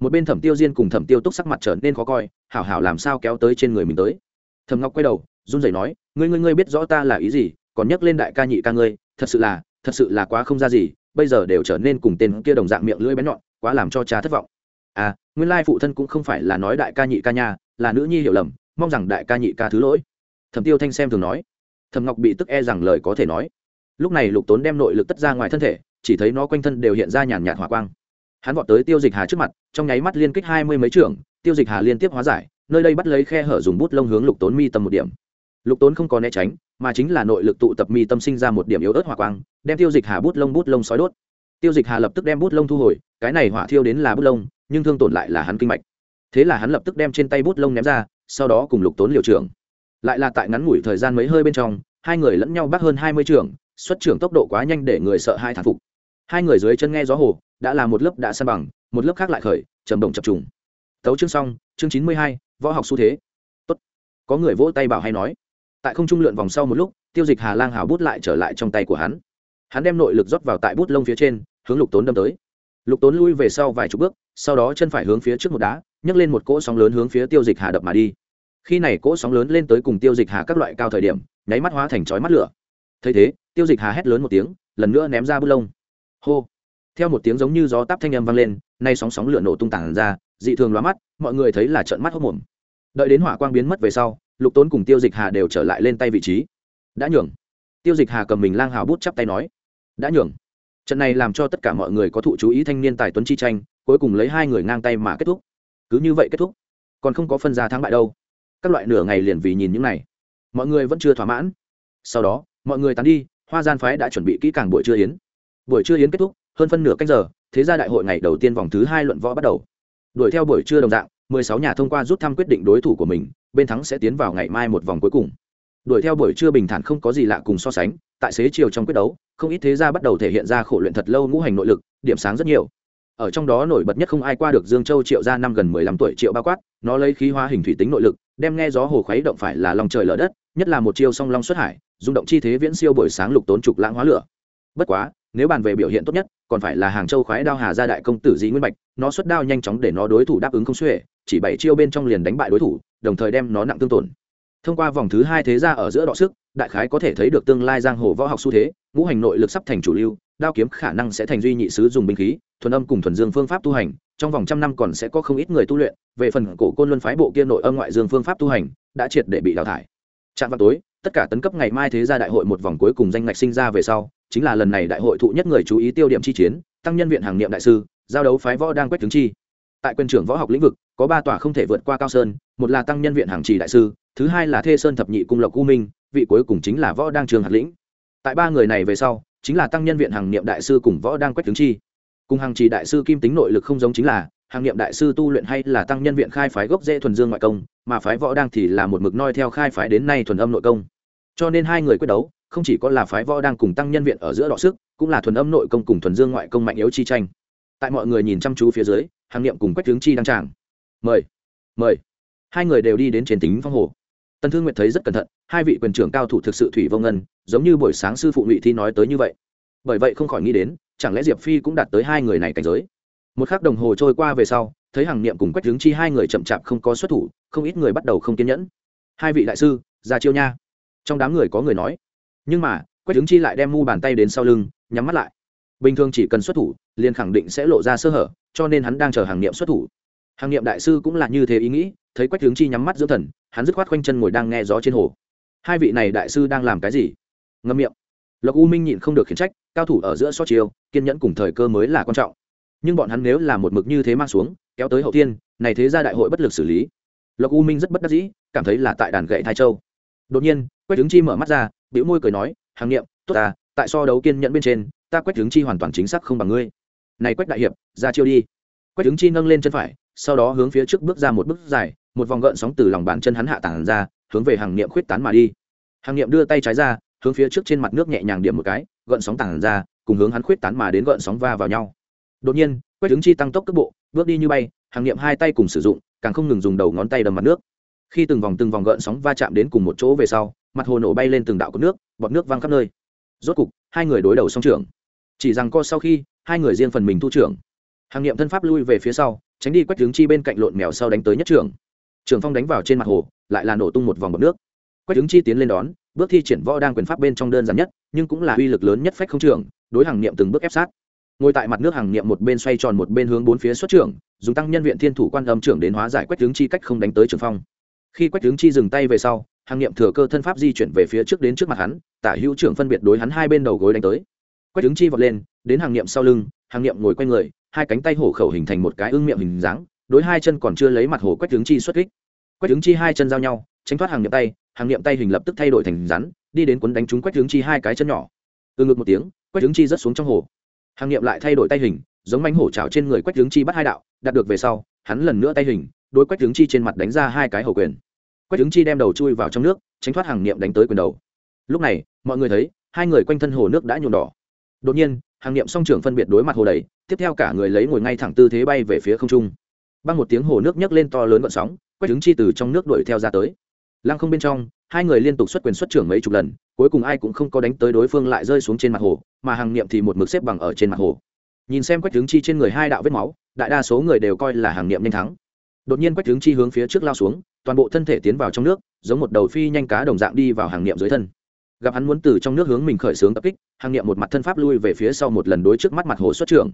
Một bên thẩm tiêu diên cùng thẩm tiêu túc sắc mặt trở nên khó coi, hảo hảo làm sao kéo tới trên người mình tới? Thẩm ngọc quay đầu, run rẩy nói, ngươi ngươi ngươi biết rõ ta là ý gì, còn nhắc lên đại ca nhị ca ngươi, thật sự là thật sự là quá không ra gì, bây giờ đều trở nên cùng tên kia đồng dạng miệng lưỡi bén nhọn, quá làm cho cha thất vọng. À nguyên lai phụ thân cũng không phải là nói đại ca nhị ca nha, là nữ nhi hiểu lầm, mong rằng đại ca nhị ca thứ lỗi. Thẩm tiêu thanh xem thường nói. Thẩm ngọc bị tức e rằng lời có thể nói. Lúc này lục tốn đem nội lực tất ra ngoài thân thể, chỉ thấy nó quanh thân đều hiện ra nhàn nhạt hỏa quang. Hắn vọt tới tiêu dịch hà trước mặt, trong nháy mắt liên kích hai mươi mấy trưởng, tiêu dịch hà liên tiếp hóa giải, nơi đây bắt lấy khe hở dùng bút lông hướng lục tốn mi tâm một điểm. Lục tốn không có né tránh mà chính là nội lực tụ tập mi tâm sinh ra một điểm yếu ớt hỏa quang, đem tiêu dịch hà bút lông bút lông sói đốt. Tiêu dịch hà lập tức đem bút lông thu hồi, cái này hỏa thiêu đến là bút lông, nhưng thương tổn lại là hắn kinh mạch. Thế là hắn lập tức đem trên tay bút lông ném ra, sau đó cùng lục tốn liều trưởng. Lại là tại ngắn ngủi thời gian mấy hơi bên trong, hai người lẫn nhau bắt hơn hai mươi trưởng, xuất trưởng tốc độ quá nhanh để người sợ hai thản phục. Hai người dưới chân nghe gió hồ, đã là một lớp đã san bằng, một lớp khác lại khởi, trầm động chập trùng. Tấu chương xong, chương chín mươi hai, võ học xu thế. Tốt. có người vỗ tay bảo hay nói tại không trung lượn vòng sau một lúc, tiêu dịch hà lang hào bút lại trở lại trong tay của hắn. Hắn đem nội lực rót vào tại bút lông phía trên, hướng lục tốn đâm tới. Lục tốn lui về sau vài chục bước, sau đó chân phải hướng phía trước một đá, nhấc lên một cỗ sóng lớn hướng phía tiêu dịch hà đập mà đi. Khi này cỗ sóng lớn lên tới cùng tiêu dịch hà các loại cao thời điểm, nháy mắt hóa thành chói mắt lửa. Thấy thế, tiêu dịch hà hét lớn một tiếng, lần nữa ném ra bút lông. Hô! Theo một tiếng giống như gió táp thanh âm vang lên, nay sóng sóng lửa nổ tung tản ra, dị thường lóa mắt, mọi người thấy là trợn mắt hốc mồm. Đợi đến hỏa quang biến mất về sau lục tốn cùng tiêu dịch hà đều trở lại lên tay vị trí. Đã nhường. Tiêu dịch hà cầm mình lang hào bút chắp tay nói. Đã nhường. Trận này làm cho tất cả mọi người có thụ chú ý thanh niên tài tuấn chi tranh, cuối cùng lấy hai người ngang tay mà kết thúc. Cứ như vậy kết thúc. Còn không có phân ra thắng bại đâu. Các loại nửa ngày liền vì nhìn những này. Mọi người vẫn chưa thỏa mãn. Sau đó, mọi người tán đi, hoa gian phái đã chuẩn bị kỹ càng buổi trưa yến. Buổi trưa yến kết thúc, hơn phân nửa canh giờ, thế gia đại hội ngày đầu tiên vòng thứ hai luận võ bắt đầu. Đuổi theo buổi trưa đồng dạng 16 nhà thông qua rút thăm quyết định đối thủ của mình, bên thắng sẽ tiến vào ngày mai một vòng cuối cùng. Đuổi theo buổi trưa bình thản không có gì lạ cùng so sánh, tại xế chiều trong quyết đấu, không ít thế gia bắt đầu thể hiện ra khổ luyện thật lâu ngũ hành nội lực, điểm sáng rất nhiều. Ở trong đó nổi bật nhất không ai qua được dương châu triệu gia năm gần mười lăm tuổi triệu Ba quát, nó lấy khí hóa hình thủy tính nội lực, đem nghe gió hồ khuấy động phải là lòng trời lở đất, nhất là một chiêu song long xuất hải, rung động chi thế viễn siêu buổi sáng lục tốn trục lãng hóa lửa. Bất quá nếu bàn về biểu hiện tốt nhất, còn phải là hàng châu khoái đao hà gia đại công tử dĩ nguyên bạch, nó xuất đao nhanh chóng để nó đối thủ đáp ứng không xuể, chỉ bảy chiêu bên trong liền đánh bại đối thủ, đồng thời đem nó nặng tương tổn. Thông qua vòng thứ hai thế ra ở giữa đọ sức, đại khái có thể thấy được tương lai giang hồ võ học xu thế, ngũ hành nội lực sắp thành chủ lưu, đao kiếm khả năng sẽ thành duy nhị sứ dùng binh khí, thuần âm cùng thuần dương phương pháp tu hành, trong vòng trăm năm còn sẽ có không ít người tu luyện, về phần cổ côn luân phái bộ kia nội âm ngoại dương phương pháp tu hành, đã triệt để bị đào thải. Trạm vào tối, tất cả tấn cấp ngày mai thế gia đại hội một vòng cuối cùng danh ngạch sinh ra về sau chính là lần này đại hội thụ nhất người chú ý tiêu điểm chi chiến, tăng nhân viện hàng niệm đại sư, giao đấu phái võ đang quét tướng chi. Tại quân trưởng võ học lĩnh vực, có ba tòa không thể vượt qua cao sơn, một là tăng nhân viện hàng trì đại sư, thứ hai là thê sơn thập nhị cung lộc u minh, vị cuối cùng chính là võ đang trường hạt lĩnh. Tại ba người này về sau, chính là tăng nhân viện hàng niệm đại sư cùng võ đang quét tướng chi. Cùng hàng trì đại sư kim tính nội lực không giống chính là, hàng niệm đại sư tu luyện hay là tăng nhân viện khai phái gốc dễ thuần dương ngoại công, mà phái võ đang thì là một mực noi theo khai phái đến nay thuần âm nội công cho nên hai người quyết đấu, không chỉ có là phái võ đang cùng tăng nhân viện ở giữa đọ sức, cũng là thuần âm nội công cùng thuần dương ngoại công mạnh yếu chi tranh. Tại mọi người nhìn chăm chú phía dưới, hàng niệm cùng quách tướng chi đăng tràng. Mời mời. Hai người đều đi đến trên tính phong hồ. Tần thương nguyệt thấy rất cẩn thận, hai vị quyền trưởng cao thủ thực sự thủy vô ngân, giống như buổi sáng sư phụ ngụy thi nói tới như vậy. Bởi vậy không khỏi nghĩ đến, chẳng lẽ diệp phi cũng đạt tới hai người này cảnh giới? Một k h ắ c đồng hồ trôi qua về sau, thấy hàng niệm cùng quách tướng chi hai người chậm chạp không có xuất thủ, không ít người bắt đầu không kiên nhẫn. Hai vị đại sư, ra chiêu nha trong đám người có người nói, nhưng mà, quách tướng chi lại đem mu bàn tay đến sau lưng, nhắm mắt lại. Bình thường chỉ cần xuất thủ, liền khẳng định sẽ lộ ra sơ hở, cho nên hắn đang chờ hàng niệm xuất thủ. Hàng niệm đại sư cũng là như thế ý nghĩ, thấy quách tướng chi nhắm mắt dưỡng thần, hắn dứt khoát khoanh chân ngồi đang nghe gió trên hồ. Hai vị này đại sư đang làm cái gì? Ngâm miệng. Lộc u minh nhịn không được khiển trách, cao thủ ở giữa so chiêu, kiên nhẫn cùng thời cơ mới là quan trọng. Nhưng bọn hắn nếu là một mực như thế mang xuống, kéo tới hậu tiên này thế ra đại hội bất lực xử lý. Lộc u minh rất bất đắc dĩ, cảm thấy là tại đàn gậy thái châu. Đột nhiên quách tướng chi mở mắt ra biểu môi cười nói, hàng nghiệm tốt ta tại so đấu kiên nhẫn bên trên, ta quách tướng chi hoàn toàn chính xác không bằng ngươi. Này quách đại hiệp, ra chiêu đi. Quách tướng chi nâng lên chân phải, sau đó hướng phía trước bước ra một bước dài, một vòng gợn sóng từ lòng bàn chân hắn hạ tản ra, hướng về hàng niệm khuyết tán mà đi. Hàng niệm đưa tay trái ra, hướng phía trước trên mặt nước nhẹ nhàng điểm một cái, gợn sóng tản ra, cùng hướng hắn khuyết tán mà đến gợn sóng va vào nhau. Đột nhiên, quách tướng chi tăng tốc cước bộ, bước đi như bay, hàng niệm hai tay cùng sử dụng, càng không ngừng dùng đầu ngón tay đầm mặt nước. Khi từng vòng từng vòng gợn sóng va chạm đến cùng một chỗ về sau mặt hồ nổ bay lên từng đạo cột nước, bọt nước văng khắp nơi. Rốt cục, hai người đối đầu song trưởng. Chỉ rằng co sau khi, hai người riêng phần mình thu trưởng. Hàng nghiệm thân pháp lui về phía sau, tránh đi quách tướng chi bên cạnh lộn mèo sau đánh tới nhất trưởng. Trường phong đánh vào trên mặt hồ, lại là nổ tung một vòng bọc nước. Quách tướng chi tiến lên đón, bước thi triển võ đang quyền pháp bên trong đơn giản nhất, nhưng cũng là uy lực lớn nhất phách không trưởng, đối hàng niệm từng bước ép sát. Ngồi tại mặt nước hàng niệm một bên xoay tròn một bên hướng bốn phía xuất trưởng, dùng tăng nhân viện thiên thủ quan âm trưởng đến hóa giải quách tướng chi cách không đánh tới trường phong. Khi quách tướng chi dừng tay về sau hàng niệm thừa cơ thân pháp di chuyển về phía trước đến trước mặt hắn, tả hữu trưởng phân biệt đối hắn hai bên đầu gối đánh tới. Quách đứng chi vọt lên, đến hàng niệm sau lưng hàng niệm ngồi quanh người, hai cánh tay hổ khẩu hình thành một cái ưng miệng hình dáng, đối hai chân còn chưa lấy mặt hồ quách tướng chi xuất kích. Quách tướng chi hai chân giao nhau, tránh thoát hàng niệm tay hàng niệm tay hình lập tức thay đổi thành rắn, đi đến cuốn đánh trúng quách tướng chi hai cái chân nhỏ. Từ ngực một tiếng, quách tướng chi rớt xuống trong hồ hàng niệm lại thay đổi tay hình, giống mánh hổ trào trên người quách tướng chi bắt hai đạo, đạt được về sau, hắn lần nữa tay hình, đối quách tướng chi trên mặt đánh ra hai cái hổ quyền quách tướng chi đem đầu chui vào trong nước, tránh thoát hàng niệm đánh tới quyền đầu. Lúc này, mọi người thấy, hai người quanh thân hồ nước đã nhuộm đỏ. Đột nhiên, hàng niệm song trưởng phân biệt đối mặt hồ đầy, tiếp theo cả người lấy ngồi ngay thẳng tư thế bay về phía không trung. Băng một tiếng hồ nước nhấc lên to lớn vận sóng, quách ứng chi từ trong nước đuổi theo ra tới. Lăng không bên trong, hai người liên tục xuất quyền xuất trưởng mấy chục lần, cuối cùng ai cũng không có đánh tới đối phương lại rơi xuống trên mặt hồ, mà hàng niệm thì một mực xếp bằng ở trên mặt hồ. Nhìn xem quách Tướng chi trên người hai đạo vết máu, đại đa số người đều coi là hàng niệm nhanh thắng. Đột nhiên quách Tướng chi hướng phía trước lao xuống toàn bộ thân thể tiến vào trong nước, giống một đầu phi nhanh cá đồng dạng đi vào hàng niệm dưới thân. Gặp hắn muốn từ trong nước hướng mình khởi xướng tập kích, hàng niệm một mặt thân pháp lui về phía sau một lần đối trước mắt mặt hồ xuất trưởng.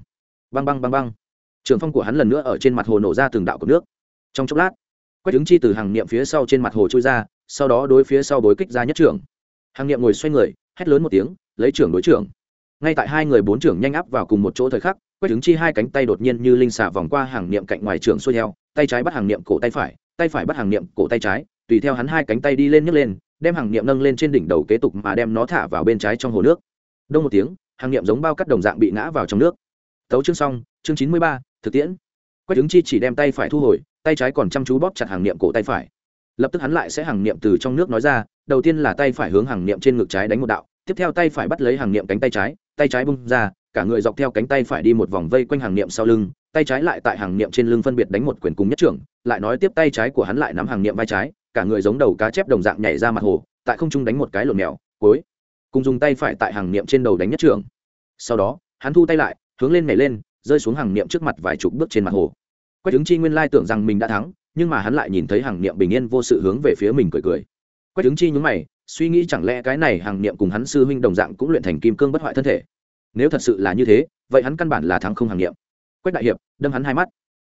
Băng băng băng băng. Trường phong của hắn lần nữa ở trên mặt hồ nổ ra từng đạo của nước. Trong chốc lát, quách đứng chi từ hàng niệm phía sau trên mặt hồ trôi ra, sau đó đối phía sau bối kích ra nhất trưởng. Hàng niệm ngồi xoay người, hét lớn một tiếng, lấy trưởng đối trưởng. Ngay tại hai người bốn trưởng nhanh áp vào cùng một chỗ thời khắc, quách đứng chi hai cánh tay đột nhiên như linh xả vòng qua hàng niệm cạnh ngoài trưởng xuôi theo tay trái bắt hàng niệm cổ tay phải tay phải bắt hàng niệm cổ tay trái, tùy theo hắn hai cánh tay đi lên nhấc lên, đem hàng niệm nâng lên trên đỉnh đầu kế tục mà đem nó thả vào bên trái trong hồ nước. Đông một tiếng, hàng niệm giống bao cắt đồng dạng bị ngã vào trong nước. Tấu chương xong, chương chín mươi ba, thực tiễn. Quách ứng chi chỉ đem tay phải thu hồi, tay trái còn chăm chú bóp chặt hàng niệm cổ tay phải. Lập tức hắn lại sẽ hàng niệm từ trong nước nói ra, đầu tiên là tay phải hướng hàng niệm trên ngực trái đánh một đạo, tiếp theo tay phải bắt lấy hàng niệm cánh tay trái tay trái bung ra, cả người dọc theo cánh tay phải đi một vòng vây quanh hàng niệm sau lưng tay trái lại tại hàng niệm trên lưng phân biệt đánh một quyền cùng nhất trưởng, lại nói tiếp tay trái của hắn lại nắm hàng niệm vai trái, cả người giống đầu cá chép đồng dạng nhảy ra mặt hồ, tại không trung đánh một cái lộn mèo, cuối, cùng dùng tay phải tại hàng niệm trên đầu đánh nhất trưởng. Sau đó, hắn thu tay lại, hướng lên nhảy lên, rơi xuống hàng niệm trước mặt vài chục bước trên mặt hồ. Quách ứng chi nguyên lai tưởng rằng mình đã thắng, nhưng mà hắn lại nhìn thấy hàng niệm bình yên vô sự hướng về phía mình cười cười. Quách ứng chi nhúng mày, suy nghĩ chẳng lẽ cái này hàng niệm cùng hắn sư huynh đồng dạng cũng luyện thành kim cương bất hoại thân thể? Nếu thật sự là như thế, vậy hắn căn bản là thắng không hàng niệm quách đại hiệp, đâm hắn hai mắt.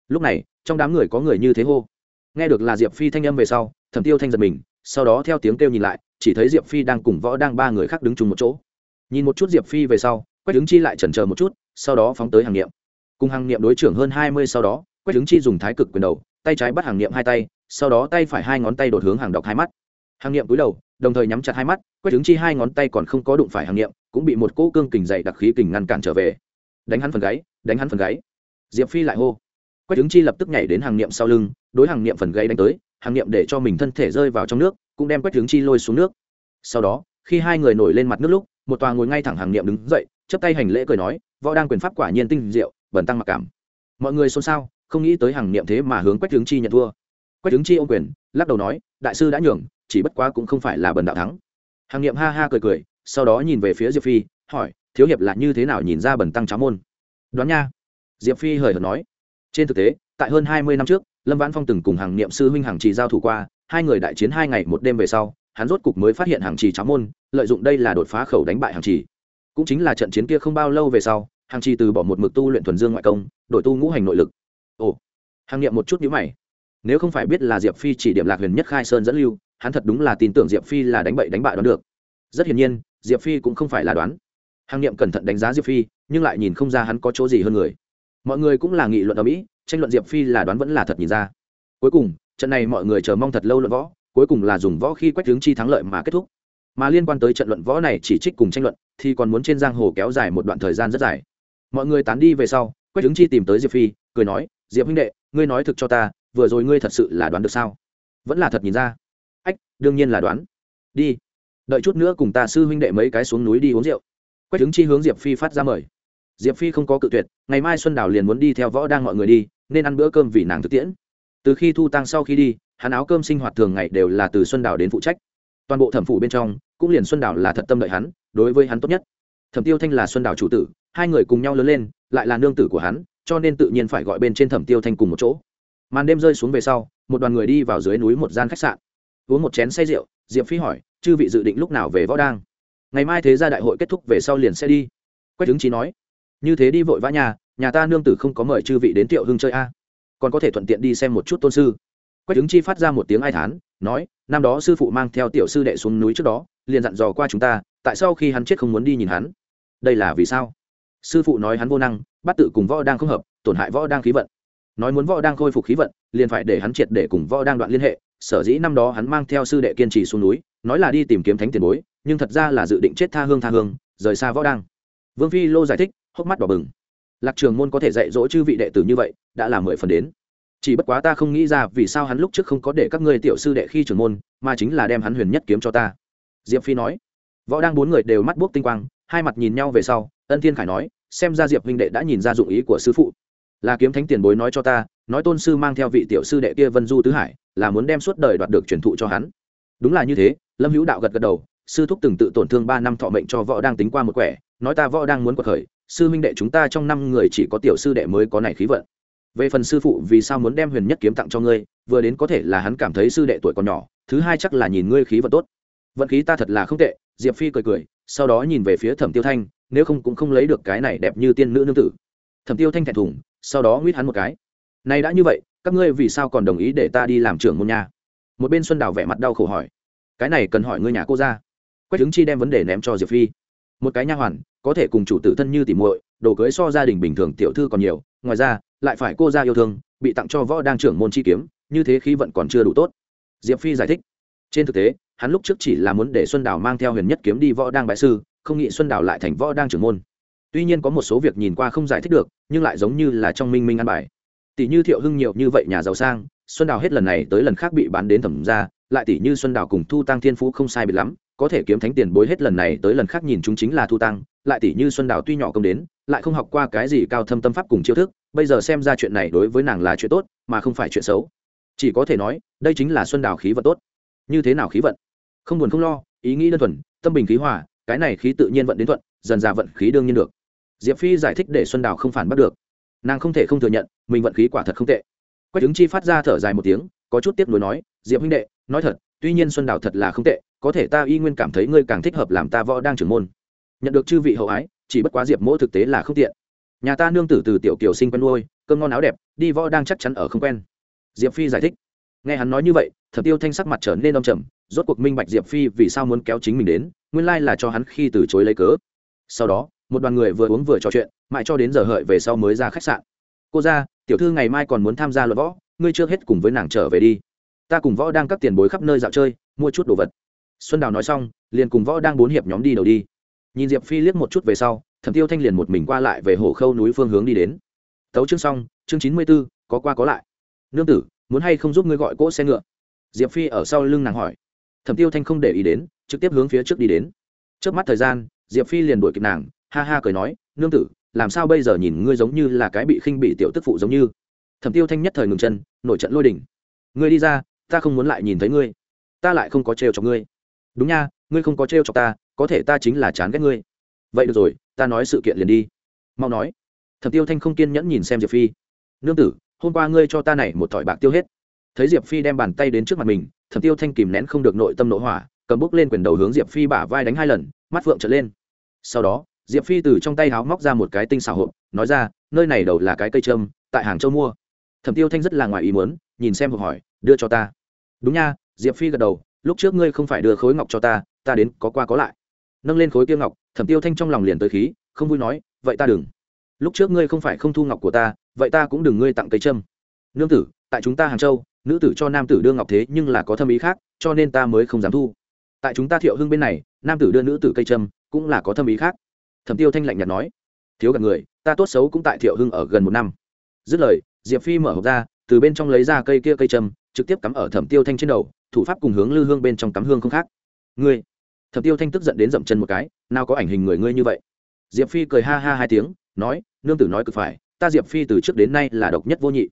Lúc này, trong đám người có người như thế hô. Nghe được là diệp phi thanh âm về sau, thẩm tiêu thanh giật mình, sau đó theo tiếng kêu nhìn lại, chỉ thấy diệp phi đang cùng võ đang ba người khác đứng chung một chỗ. Nhìn một chút diệp phi về sau, quách đứng chi lại chần chờ một chút, sau đó phóng tới hàng niệm. Cùng hàng niệm đối trưởng hơn hai mươi sau đó, quách đứng chi dùng thái cực quyền đầu, tay trái bắt hàng niệm hai tay, sau đó tay phải hai ngón tay đột hướng hàng đọc hai mắt. Hàng niệm cúi đầu, đồng thời nhắm chặt hai mắt, quách đứng chi hai ngón tay còn không có đụng phải hàng niệm, cũng bị một cỗ cương kình dày đặc khí kình ngăn cản trở về. Đánh hắn phần gáy, đánh hắn phần gáy diệp phi lại hô. Quách đứng chi lập tức nhảy đến hàng niệm sau lưng, đối hàng niệm phần gây đánh tới, hàng niệm để cho mình thân thể rơi vào trong nước, cũng đem quách đứng chi lôi xuống nước. Sau đó, khi hai người nổi lên mặt nước lúc, một tòa ngồi ngay thẳng hàng niệm đứng dậy chấp tay hành lễ cười nói, võ đang quyền pháp quả nhiên tinh diệu, bẩn tăng mặc cảm. Mọi người xôn xao, không nghĩ tới hàng niệm thế mà hướng quách tướng chi nhận thua. Quách tướng chi ô quyền, lắc đầu nói, đại sư đã nhường, chỉ bất quá cũng không phải là bần đạo thắng. Hàng niệm ha ha cười cười, sau đó nhìn về phía diệp phi, hỏi, thiếu hiệp là như thế nào nhìn ra bần tăng cháo môn? Đoán nha diệp phi hời hợt nói. Trên thực tế, tại hơn hai mươi năm trước, lâm vãn phong từng cùng hàng niệm sư huynh hàng trì giao thủ qua, hai người đại chiến hai ngày một đêm về sau, hắn rốt cục mới phát hiện hàng trì cháo môn, lợi dụng đây là đột phá khẩu đánh bại hàng trì. Cũng chính là trận chiến kia không bao lâu về sau, hàng trì từ bỏ một mực tu luyện thuần dương ngoại công, đổi tu ngũ hành nội lực. Ồ, hàng Niệm một chút nhữ mày. Nếu không phải biết là diệp phi chỉ điểm lạc huyền nhất khai sơn dẫn lưu, hắn thật đúng là tin tưởng diệp phi là đánh bậy đánh bại đoán được. Rất hiển nhiên, diệp phi cũng không phải là đoán. Hàng Niệm cẩn thận đánh giá diệp phi, nhưng lại nhìn không ra hắn có chỗ gì hơn người mọi người cũng là nghị luận ở mỹ, tranh luận diệp phi là đoán vẫn là thật nhìn ra. Cuối cùng, trận này mọi người chờ mong thật lâu luận võ, cuối cùng là dùng võ khi quách tướng chi thắng lợi mà kết thúc. Mà liên quan tới trận luận võ này chỉ trích cùng tranh luận, thì còn muốn trên giang hồ kéo dài một đoạn thời gian rất dài. Mọi người tán đi về sau, quách tướng chi tìm tới diệp phi, cười nói, diệp huynh đệ, ngươi nói thực cho ta, vừa rồi ngươi thật sự là đoán được sao? Vẫn là thật nhìn ra. Ách, đương nhiên là đoán. Đi, đợi chút nữa cùng ta sư huynh đệ mấy cái xuống núi đi uống rượu. Quách tướng chi hướng diệp phi phát ra mời diệp phi không có cự tuyệt, ngày mai xuân đào liền muốn đi theo võ đang mọi người đi, nên ăn bữa cơm vì nàng thực tiễn. Từ khi thu tăng sau khi đi, hắn áo cơm sinh hoạt thường ngày đều là từ xuân đào đến phụ trách. Toàn bộ thẩm phủ bên trong, cũng liền xuân đào là thật tâm đợi hắn, đối với hắn tốt nhất. Thẩm tiêu thanh là xuân đào chủ tử, hai người cùng nhau lớn lên, lại là nương tử của hắn, cho nên tự nhiên phải gọi bên trên thẩm tiêu thanh cùng một chỗ. Màn đêm rơi xuống về sau, một đoàn người đi vào dưới núi một gian khách sạn. Uống một chén say rượu, diệp phi hỏi, chư vị dự định lúc nào về võ đang? Ngày mai thế gia đại hội kết thúc về sau liền sẽ đi. Quách hứng trí nói như thế đi vội vã nhà nhà ta nương tử không có mời chư vị đến tiệu hưng chơi a. Còn có thể thuận tiện đi xem một chút tôn sư. Quách hứng chi phát ra một tiếng ai thán, nói, năm đó sư phụ mang theo tiểu sư đệ xuống núi trước đó, liền dặn dò qua chúng ta, tại sao khi hắn chết không muốn đi nhìn hắn? Đây là vì sao? Sư phụ nói hắn vô năng bắt tự cùng võ đang không hợp, tổn hại võ đang khí vận. Nói muốn võ đang khôi phục khí vận, liền phải để hắn triệt để cùng võ đang đoạn liên hệ. Sở dĩ năm đó hắn mang theo sư đệ kiên trì xuống núi, nói là đi tìm kiếm thánh tiền bối, nhưng thật ra là dự định chết tha hương tha hương, rời xa võ đang vương phi lô giải thích, hốc mắt đỏ bừng. Lạc trường môn có thể dạy dỗ chư vị đệ tử như vậy, đã là mười phần đến. Chỉ bất quá ta không nghĩ ra vì sao hắn lúc trước không có để các ngươi tiểu sư đệ khi trưởng môn, mà chính là đem hắn huyền nhất kiếm cho ta. Diệp phi nói. Võ đang bốn người đều mắt buốc tinh quang, hai mặt nhìn nhau về sau, ân thiên khải nói, xem ra diệp huynh đệ đã nhìn ra dụng ý của sư phụ. Là kiếm thánh tiền bối nói cho ta, nói tôn sư mang theo vị tiểu sư đệ kia vân du tứ hải, là muốn đem suốt đời đoạt được truyền thụ cho hắn. Đúng là như thế, lâm hữu đạo gật gật đầu sư thúc từng tự tổn thương ba năm thọ mệnh cho võ đang tính qua một quẻ, nói ta võ đang muốn cuộc khởi, sư Minh đệ chúng ta trong năm người chỉ có tiểu sư đệ mới có này khí vận. Về phần sư phụ, vì sao muốn đem huyền nhất kiếm tặng cho ngươi, vừa đến có thể là hắn cảm thấy sư đệ tuổi còn nhỏ, thứ hai chắc là nhìn ngươi khí vận tốt. Vận khí ta thật là không tệ, diệp phi cười cười, sau đó nhìn về phía thẩm tiêu thanh, nếu không cũng không lấy được cái này đẹp như tiên nữ nương tử. Thẩm tiêu thanh thẹn thùng, sau đó nguyết hắn một cái. Này đã như vậy, các ngươi vì sao còn đồng ý để ta đi làm trưởng môn nhà? một bên xuân đào vẻ mặt đau khổ hỏi. Cái này cần hỏi ngươi nhà cô ra quách chứng chi đem vấn đề ném cho diệp phi một cái nha hoàn có thể cùng chủ tử thân như tỉ muội đồ cưới so gia đình bình thường tiểu thư còn nhiều ngoài ra lại phải cô ra yêu thương bị tặng cho võ đang trưởng môn chi kiếm như thế khí vận còn chưa đủ tốt diệp phi giải thích trên thực tế hắn lúc trước chỉ là muốn để xuân đào mang theo huyền nhất kiếm đi võ đang bại sư không nghĩ xuân đào lại thành võ đang trưởng môn tuy nhiên có một số việc nhìn qua không giải thích được nhưng lại giống như là trong minh minh ăn bài tỷ như thiệu hưng nhiều như vậy nhà giàu sang xuân đào hết lần này tới lần khác bị bán đến thẩm ra lại tỷ như xuân đào cùng thu tăng thiên phú không sai biệt lắm có thể kiếm thánh tiền bối hết lần này tới lần khác nhìn chúng chính là thu tăng, lại tỷ như xuân đào tuy nhỏ công đến, lại không học qua cái gì cao thâm tâm pháp cùng chiêu thức, bây giờ xem ra chuyện này đối với nàng là chuyện tốt, mà không phải chuyện xấu. Chỉ có thể nói, đây chính là xuân đào khí vận tốt. Như thế nào khí vận? Không buồn không lo, ý nghĩ đơn thuần, tâm bình khí hòa, cái này khí tự nhiên vận đến thuận, dần ra vận khí đương nhiên được. Diệp phi giải thích để xuân đào không phản bắt được. Nàng không thể không thừa nhận, mình vận khí quả thật không tệ. Quách ứng chi phát ra thở dài một tiếng, có chút tiếc nuối nói, diệp huynh đệ nói thật, tuy nhiên xuân đào thật là không tệ, có thể ta y nguyên cảm thấy ngươi càng thích hợp làm ta võ đang trưởng môn. Nhận được chư vị hậu ái, chỉ bất quá diệp mỗ thực tế là không tiện. Nhà ta nương tử từ tiểu kiều sinh quen nuôi, cơm ngon áo đẹp, đi võ đang chắc chắn ở không quen. Diệp phi giải thích. Nghe hắn nói như vậy, thập tiêu thanh sắc mặt trở nên đông trầm, rốt cuộc minh bạch diệp phi vì sao muốn kéo chính mình đến, nguyên lai là cho hắn khi từ chối lấy cớ. Sau đó, một đoàn người vừa uống vừa trò chuyện, mãi cho đến giờ hợi về sau mới ra khách sạn. Cô ra tiểu thư ngày mai còn muốn tham gia luận võ, ngươi chưa hết cùng với nàng trở về đi ta cùng võ đang các tiền bối khắp nơi dạo chơi, mua chút đồ vật. Xuân đào nói xong, liền cùng võ đang bốn hiệp nhóm đi đầu đi. Nhìn diệp phi liếc một chút về sau, thẩm tiêu thanh liền một mình qua lại về hồ khâu núi phương hướng đi đến. Tấu chương xong, chương chín mươi b ố có qua có lại. Nương tử, muốn hay không giúp ngươi gọi cỗ xe ngựa? Diệp phi ở sau lưng nàng hỏi. Thẩm tiêu thanh không để ý đến, trực tiếp hướng phía trước đi đến. Trước mắt thời gian, diệp phi liền đuổi kịp nàng, ha ha cười nói, nương tử, làm sao bây giờ nhìn ngươi giống như là cái bị khinh bị tiểu tức phụ giống như? Thẩm tiêu thanh nhất thời ngừng chân, nổi trận lôi đình. ngươi đi ra ta không muốn lại nhìn thấy ngươi. Ta lại không có trêu cho ngươi. Đúng nha, ngươi không có trêu cho ta, có thể ta chính là chán ghét ngươi. Vậy được rồi, ta nói sự kiện liền đi. Mau nói. Thẩm tiêu thanh không kiên nhẫn nhìn xem diệp phi. Nương tử, hôm qua ngươi cho ta này một thỏi bạc tiêu hết. Thấy diệp phi đem bàn tay đến trước mặt mình, thẩm tiêu thanh kìm nén không được nội tâm nội hỏa, cầm bút lên quyền đầu hướng diệp phi bả vai đánh hai lần, mắt phượng trở lên. Sau đó, diệp phi từ trong tay háo móc ra một cái tinh xảo hộp, nói ra, nơi này đầu là cái cây trâm, tại hàng châu mua. Thẩm tiêu thanh rất là ngoài ý muốn, nhìn xem hộp hỏi, đưa cho ta đúng nha, diệp phi gật đầu, lúc trước ngươi không phải đưa khối ngọc cho ta ta đến có qua có lại. Nâng lên khối kia ngọc, thẩm tiêu thanh trong lòng liền tới khí, không vui nói, vậy ta đừng. Lúc trước ngươi không phải không thu ngọc của ta, vậy ta cũng đừng ngươi tặng cây trâm nương tử, tại chúng ta hàng châu, nữ tử cho nam tử đưa ngọc thế nhưng là có thâm ý khác, cho nên ta mới không dám thu. Tại chúng ta thiệu hưng bên này, nam tử đưa nữ tử cây trâm cũng là có thâm ý khác. Thẩm tiêu thanh lạnh nhạt nói, thiếu gặp người, ta tốt xấu cũng tại thiệu hưng ở gần một năm. Dứt lời, diệp phi mở hộp ra, từ bên trong lấy ra cây kia cây trâm trực tiếp cắm ở thẩm tiêu thanh trên đầu, thủ pháp cùng hướng lư hương bên trong cắm hương không khác. Ngươi, thẩm tiêu thanh tức giận đến dậm chân một cái, nào có ảnh hình người ngươi như vậy? Diệp phi cười ha ha hai tiếng, nói, nương tử nói cực phải, ta diệp phi từ trước đến nay là độc nhất vô nhị.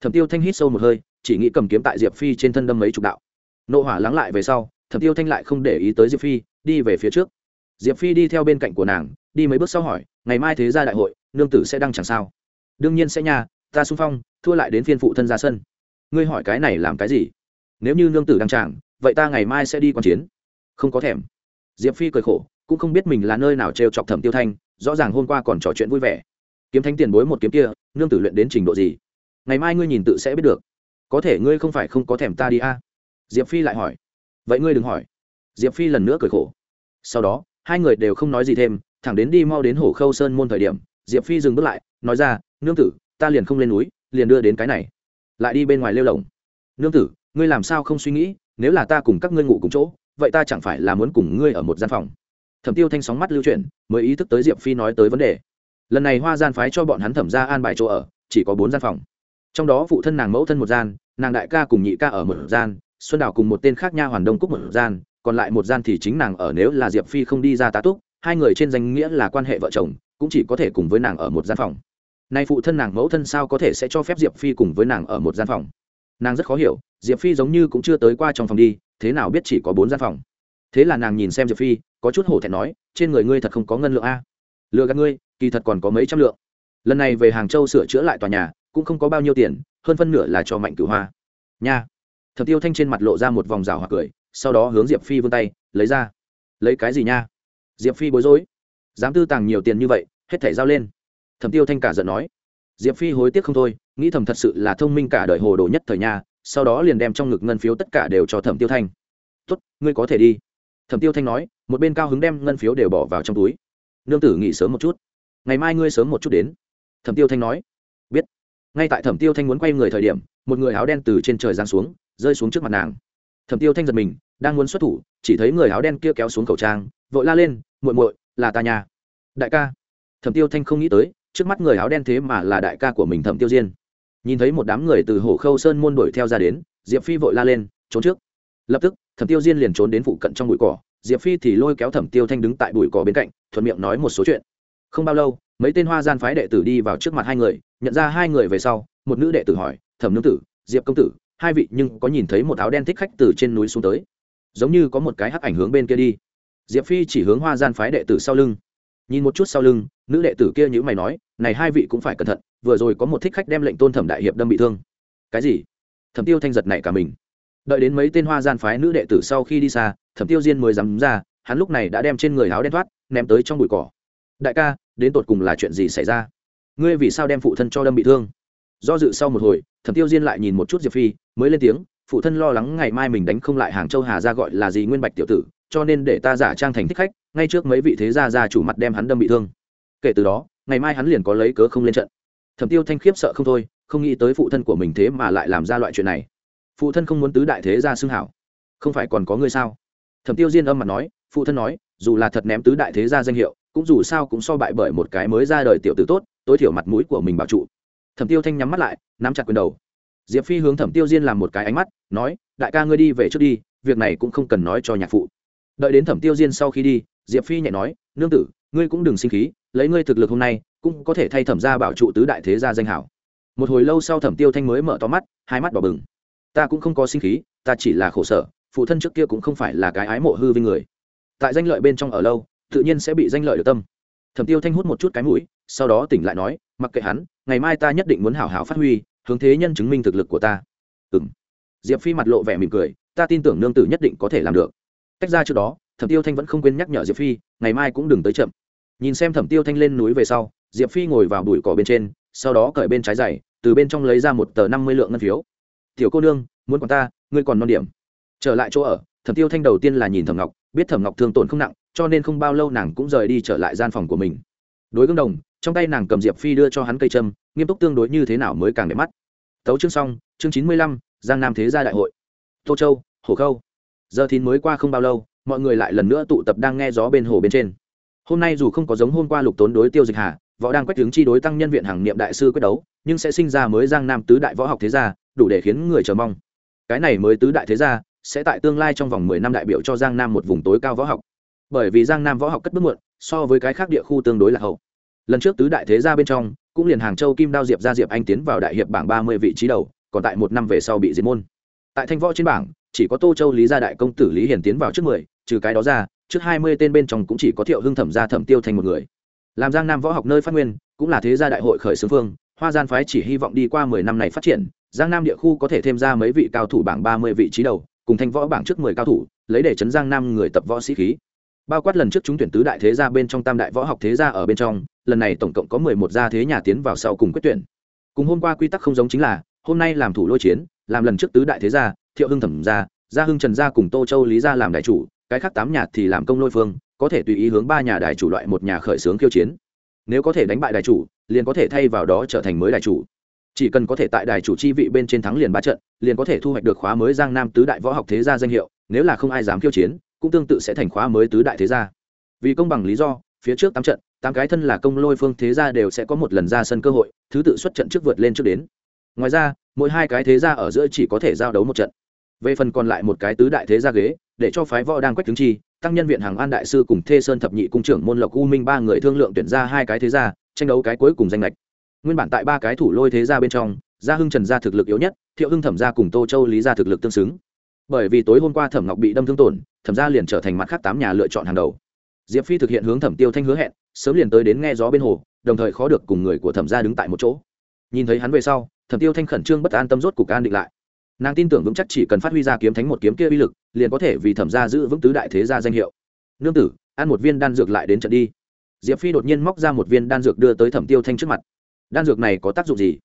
Thẩm tiêu thanh hít sâu một hơi, chỉ nghĩ cầm kiếm tại diệp phi trên thân đâm mấy chục đạo. Nộ hỏa lắng lại về sau, thẩm tiêu thanh lại không để ý tới diệp phi, đi về phía trước. Diệp phi đi theo bên cạnh của nàng, đi mấy bước sau hỏi, ngày mai thế ra đại hội, nương tử sẽ đăng chẳng sao? Đương nhiên sẽ nhà ta xung phong, thua lại đến phiên phụ thân ra sân ngươi hỏi cái này làm cái gì? Nếu như nương tử đang tràng, vậy ta ngày mai sẽ đi quan chiến. Không có thèm. Diệp phi cười khổ, cũng không biết mình là nơi nào trêu chọc thẩm tiêu thanh, rõ ràng hôm qua còn trò chuyện vui vẻ. Kiếm thanh tiền bối một kiếm kia, nương tử luyện đến trình độ gì? Ngày mai ngươi nhìn tự sẽ biết được. Có thể ngươi không phải không có thèm ta đi a? À? diệp phi lại hỏi. Vậy ngươi đừng hỏi. Diệp phi lần nữa cười khổ. Sau đó, hai người đều không nói gì thêm, thẳng đến đi mau đến hồ khâu sơn môn thời điểm, diệp phi dừng bước lại, nói ra, nương tử, ta liền không lên núi, liền đưa đến cái này lại đi bên ngoài lêu lồng. Nương tử, ngươi làm sao không suy nghĩ, nếu là ta cùng các ngươi ngủ cùng chỗ, vậy ta chẳng phải là muốn cùng ngươi ở một gian phòng? Thẩm tiêu thanh sóng mắt lưu chuyển, mới ý thức tới diệp phi nói tới vấn đề. Lần này hoa gian phái cho bọn hắn thẩm ra an bài chỗ ở, chỉ có bốn gian phòng. Trong đó phụ thân nàng mẫu thân một gian, nàng đại ca cùng nhị ca ở một gian, xuân đào cùng một tên khác nha hoàn đông cúc một gian, còn lại một gian thì chính nàng ở nếu là diệp phi không đi ra tá túc, hai người trên danh nghĩa là quan hệ vợ chồng, cũng chỉ có thể cùng với nàng ở một gian phòng nay phụ thân nàng mẫu thân sao có thể sẽ cho phép diệp phi cùng với nàng ở một gian phòng? Nàng rất khó hiểu, diệp phi giống như cũng chưa tới qua trong phòng đi, thế nào biết chỉ có bốn gian phòng? Thế là nàng nhìn xem diệp phi, có chút hổ thẹn nói, trên người ngươi thật không có ngân lượng a? Lừa gạt ngươi, kỳ thật còn có mấy trăm lượng. Lần này về hàng châu sửa chữa lại tòa nhà, cũng không có bao nhiêu tiền, hơn phân nửa là cho mạnh cửu hoa. Nha. Thập tiêu thanh trên mặt lộ ra một vòng rào hoặc cười, sau đó hướng diệp phi vươn tay, lấy ra. Lấy cái gì nha? Diệp phi bối rối. Dám tư tàng nhiều tiền như vậy, hết thể giao lên thẩm tiêu thanh cả giận nói, diệp phi hối tiếc không thôi, nghĩ thầm thật sự là thông minh cả đời hồ đồ nhất thời nhà sau đó liền đem trong ngực ngân phiếu tất cả đều cho thẩm tiêu thanh. Tốt, ngươi có thể đi. Thẩm tiêu thanh nói, một bên cao hứng đem ngân phiếu đều bỏ vào trong túi. Nương tử nghỉ sớm một chút, ngày mai ngươi sớm một chút đến. Thẩm tiêu thanh nói, biết. Ngay tại thẩm tiêu thanh muốn quay người thời điểm, một người áo đen từ trên trời giáng xuống, rơi xuống trước mặt nàng. Thẩm tiêu thanh giật mình, đang muốn xuất thủ, chỉ thấy người áo đen kia kéo xuống khẩu trang, vội la lên, muội muội, là ta nhà đại ca. Thẩm tiêu thanh không nghĩ tới trước mắt người áo đen thế mà là đại ca của mình thẩm tiêu diên. Nhìn thấy một đám người từ hồ khâu sơn môn đuổi theo ra đến, diệp phi vội la lên, trốn trước! Lập tức, thẩm tiêu diên liền trốn đến phụ cận trong bụi cỏ. Diệp phi thì lôi kéo thẩm tiêu thanh đứng tại bụi cỏ bên cạnh, thuận miệng nói một số chuyện. Không bao lâu, mấy tên hoa gian phái đệ tử đi vào trước mặt hai người, nhận ra hai người về sau, một nữ đệ tử hỏi, thẩm nương tử, diệp công tử, hai vị nhưng có nhìn thấy một áo đen thích khách từ trên núi xuống tới? Giống như có một cái hắc ảnh hướng bên kia đi. Diệp phi chỉ hướng hoa gian phái đệ tử sau lưng nhìn một chút sau lưng, nữ đệ tử kia nhữ mày nói, này hai vị cũng phải cẩn thận, vừa rồi có một thích khách đem lệnh tôn thẩm đại hiệp đâm bị thương. Cái gì? Thẩm tiêu thanh giật này cả mình. Đợi đến mấy tên hoa gian phái nữ đệ tử sau khi đi xa, thẩm tiêu diên mới dám ra, hắn lúc này đã đem trên người áo đen thoát, ném tới trong bụi cỏ. Đại ca, đến tột cùng là chuyện gì xảy ra? Ngươi vì sao đem phụ thân cho đâm bị thương? Do dự sau một hồi, thẩm tiêu diên lại nhìn một chút diệp phi, mới lên tiếng, phụ thân lo lắng ngày mai mình đánh không lại hàng châu hà ra gọi là gì nguyên bạch tiểu tử cho nên để ta giả trang thành thích khách, ngay trước mấy vị thế gia gia chủ mặt đem hắn đâm bị thương. Kể từ đó, ngày mai hắn liền có lấy cớ không lên trận. Thẩm tiêu thanh khiếp sợ không thôi, không nghĩ tới phụ thân của mình thế mà lại làm ra loại chuyện này. Phụ thân không muốn tứ đại thế gia xưng hảo. Không phải còn có ngươi sao? Thẩm tiêu diên âm mặt nói, phụ thân nói, dù là thật ném tứ đại thế gia danh hiệu, cũng dù sao cũng so bại bởi một cái mới ra đời tiểu tử tốt, tối thiểu mặt mũi của mình bảo trụ. Thẩm tiêu thanh nhắm mắt lại, nắm chặt quyền đầu. Diệp phi hướng thẩm tiêu diên làm một cái ánh mắt, nói, đại ca ngươi đi về trước đi, việc này cũng không cần nói cho nhạc phụ đợi đến thẩm tiêu diên sau khi đi, diệp phi nhẹ nói, nương tử, ngươi cũng đừng sinh khí, lấy ngươi thực lực hôm nay, cũng có thể thay thẩm gia bảo trụ tứ đại thế gia danh hảo. Một hồi lâu sau thẩm tiêu thanh mới mở to mắt, hai mắt đỏ bừng. Ta cũng không có sinh khí, ta chỉ là khổ sở, phụ thân trước kia cũng không phải là cái ái mộ hư vinh người. Tại danh lợi bên trong ở lâu, tự nhiên sẽ bị danh lợi được tâm. Thẩm tiêu thanh hút một chút cái mũi, sau đó tỉnh lại nói, mặc kệ hắn, ngày mai ta nhất định muốn hảo hảo phát huy, hướng thế nhân chứng minh thực lực của ta. Ừ m diệp phi mặt lộ vẻ mỉm cười, ta tin tưởng nương tử nhất định có thể làm được tách ra trước đó, thẩm tiêu thanh vẫn không quên nhắc nhở diệp phi, ngày mai cũng đừng tới chậm. Nhìn xem thẩm tiêu thanh lên núi về sau, diệp phi ngồi vào bụi cỏ bên trên, sau đó cởi bên trái dày từ bên trong lấy ra một tờ năm mươi lượng ngân phiếu. Tiểu cô nương, muốn còn ta, ngươi còn non điểm. Trở lại chỗ ở, thẩm tiêu thanh đầu tiên là nhìn thẩm ngọc, biết thẩm ngọc thương tổn không nặng, cho nên không bao lâu nàng cũng rời đi trở lại gian phòng của mình. Đối gương đồng, trong tay nàng cầm diệp phi đưa cho hắn cây châm, nghiêm túc tương đối như thế nào mới càng đẹp mắt. Tấu chương xong, chương chín mươi lăm, giang nam thế gia đại hội. Tô châu, hồ khâu giờ thìn mới qua không bao lâu, mọi người lại lần nữa tụ tập đang nghe gió bên hồ bên trên. Hôm nay dù không có giống hôm qua lục tốn đối tiêu dịch hà, võ đang quách tướng chi đối tăng nhân viện hàng niệm đại sư quyết đấu, nhưng sẽ sinh ra mới giang nam tứ đại võ học thế gia, đủ để khiến người chờ mong. Cái này mới tứ đại thế gia, sẽ tại tương lai trong vòng mười năm đại biểu cho giang nam một vùng tối cao võ học. Bởi vì giang nam võ học cất bước muộn, so với cái khác địa khu tương đối là hậu. Lần trước tứ đại thế gia bên trong, cũng liền hàng châu, kim đao, diệp ra diệp anh tiến vào đại hiệp bảng ba mươi vị trí đầu, còn tại một năm về sau bị diệt môn. Tại thanh võ trên bảng chỉ có tô châu lý gia đại công tử lý hiển tiến vào trước mười, trừ cái đó ra, trước hai mươi tên bên trong cũng chỉ có thiệu hưng thẩm gia thẩm tiêu thành một người. Làm giang nam võ học nơi phát nguyên, cũng là thế gia đại hội khởi xướng phương, hoa gian phái chỉ hy vọng đi qua mười năm này phát triển, giang nam địa khu có thể thêm ra mấy vị cao thủ bảng ba mươi vị trí đầu, cùng thanh võ bảng trước mười cao thủ, lấy để chấn giang nam người tập võ sĩ khí. Bao quát lần trước chúng tuyển tứ đại thế gia bên trong tam đại võ học thế gia ở bên trong, lần này tổng cộng có mười một gia thế nhà tiến vào sau cùng quyết tuyển. Cùng hôm qua quy tắc không giống chính là, hôm nay làm thủ lôi chiến, làm lần trước tứ đại thế gia thiệu hưng thẩm gia gia hưng trần gia cùng tô châu lý gia làm đại chủ, cái khác tám nhà thì làm công lôi phương, có thể tùy ý hướng ba nhà đại chủ loại một nhà khởi xướng khiêu chiến. Nếu có thể đánh bại đại chủ, liền có thể thay vào đó trở thành mới đại chủ. Chỉ cần có thể tại đại chủ chi vị bên trên thắng liền ba trận, liền có thể thu hoạch được khóa mới giang nam tứ đại võ học thế gia danh hiệu, nếu là không ai dám khiêu chiến, cũng tương tự sẽ thành khóa mới tứ đại thế gia. Vì công bằng lý do, phía trước tám trận, tám cái thân là công lôi phương thế gia đều sẽ có một lần ra sân cơ hội, thứ tự xuất trận trước vượt lên trước đến. Ngoài ra, mỗi hai cái thế gia ở giữa chỉ có thể giao đấu một trận về phần còn lại một cái tứ đại thế gia ghế, để cho phái võ đang quách tướng chi, tăng nhân viện hàng an đại sư cùng thê sơn thập nhị cung trưởng môn lộc u minh ba người thương lượng tuyển ra hai cái thế gia, tranh đấu cái cuối cùng danh lệch. Nguyên bản tại ba cái thủ lôi thế gia bên trong, gia hưng trần gia thực lực yếu nhất, thiệu hưng thẩm gia cùng tô châu lý gia thực lực tương xứng. Bởi vì tối hôm qua thẩm ngọc bị đâm thương tổn, thẩm gia liền trở thành mặt khác tám nhà lựa chọn hàng đầu. Diệp phi thực hiện hướng thẩm tiêu thanh hứa hẹn, sớm liền tới đến nghe gió bên hồ, đồng thời khó được cùng người của thẩm gia đứng tại một chỗ. Nhìn thấy hắn về sau, thẩm tiêu thanh khẩn trương bất an tâm rốt cục an định lại nàng tin tưởng vững chắc chỉ cần phát huy ra kiếm thánh một kiếm kia uy lực, liền có thể vì thẩm gia giữ vững tứ đại thế gia danh hiệu. Nương tử, ăn một viên đan dược lại đến trận đi. Diệp phi đột nhiên móc ra một viên đan dược đưa tới thẩm tiêu thanh trước mặt. Đan dược này có tác dụng gì?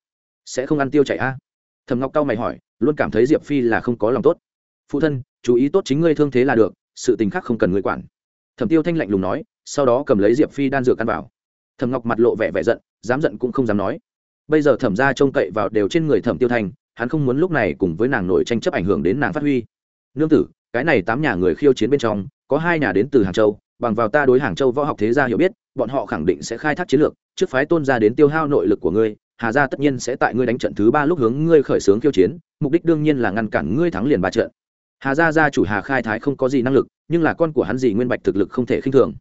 Sẽ không ăn tiêu chảy a à? thẩm ngọc cao mày hỏi, luôn cảm thấy diệp phi là không có lòng tốt. Phụ thân, chú ý tốt chính ngươi thương thế là được, sự tình khác không cần ngươi quản. Thẩm tiêu thanh lạnh lùng nói, sau đó cầm lấy diệp phi đan dược ăn vào. Thẩm ngọc mặt lộ vẻ vẻ giận, dám giận cũng không dám nói. Bây giờ thẩm ra trông cậy vào đều trên người thẩm tiêu thanh hắn không muốn lúc này cùng với nàng nổi tranh chấp ảnh hưởng đến nàng phát huy. Nương tử, cái này tám nhà người khiêu chiến bên trong, có hai nhà đến từ hàng châu, bằng vào ta đối hàng châu võ học thế gia hiểu biết, bọn họ khẳng định sẽ khai thác chiến lược, trước phái tôn gia đến tiêu hao nội lực của ngươi, hà gia tất nhiên sẽ tại ngươi đánh trận thứ ba lúc hướng ngươi khởi xướng khiêu chiến, mục đích đương nhiên là ngăn cản ngươi thắng liền ba trận. Hà gia gia chủ hà khai thái không có gì năng lực, nhưng là con của hắn gì nguyên bạch thực lực không thể khinh thường.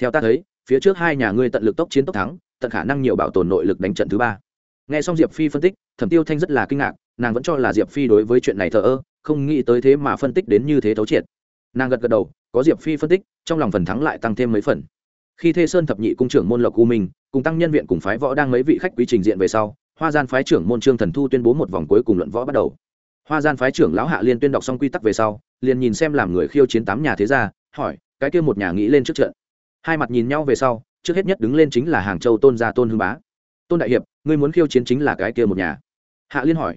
Theo ta thấy, phía trước hai nhà ngươi tận lực tốc chiến tốc thắng, tận khả năng nhiều bảo tồn nội lực đánh trận thứ ba. Nghe xong diệp phi phân tích, thẩm tiêu thanh rất là kinh ngạc nàng vẫn cho là diệp phi đối với chuyện này thờ ơ, không nghĩ tới thế mà phân tích đến như thế thấu triệt. Nàng gật gật đầu, có diệp phi phân tích, trong lòng phần thắng lại tăng thêm mấy phần. Khi thê sơn thập nhị cung trưởng môn lộc u minh, cùng tăng nhân viện cùng phái võ đang mấy vị khách quý trình diện về sau, hoa gian phái trưởng môn trương thần thu tuyên bố một vòng cuối cùng luận võ bắt đầu. Hoa gian phái trưởng lão hạ liên tuyên đọc xong quy tắc về sau, liền nhìn xem làm người khiêu chiến tám nhà thế gia, hỏi, cái kia một nhà nghĩ lên trước trận? Hai mặt nhìn nhau về sau, trước hết nhất đứng lên chính là hàng châu tôn gia tôn hưng bá. Tôn đại hiệp, ngươi muốn khiêu chiến chính là cái kia một nhà? Hạ liên hỏi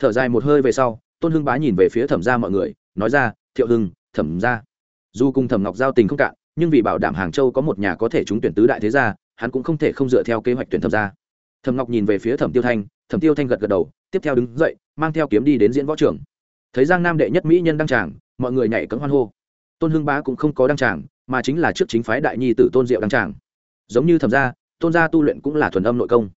thở dài một hơi về sau, tôn hưng bá nhìn về phía thẩm gia mọi người, nói ra, thiệu hưng, thẩm gia. Dù cùng thẩm ngọc giao tình không cạn, nhưng vì bảo đảm hàng châu có một nhà có thể trúng tuyển tứ đại thế gia, hắn cũng không thể không dựa theo kế hoạch tuyển thẩm gia. Thẩm ngọc nhìn về phía thẩm tiêu thanh, thẩm tiêu thanh gật gật đầu, tiếp theo đứng dậy, mang theo kiếm đi đến diễn võ trường. Thấy giang nam đệ nhất mỹ nhân đăng tràng, mọi người nhảy cấm hoan hô. Tôn hưng bá cũng không có đăng tràng, mà chính là trước chính phái đại nhi tử tôn diệu đăng tràng. Giống như thẩm gia, tôn gia tu luyện cũng là thuần âm nội công.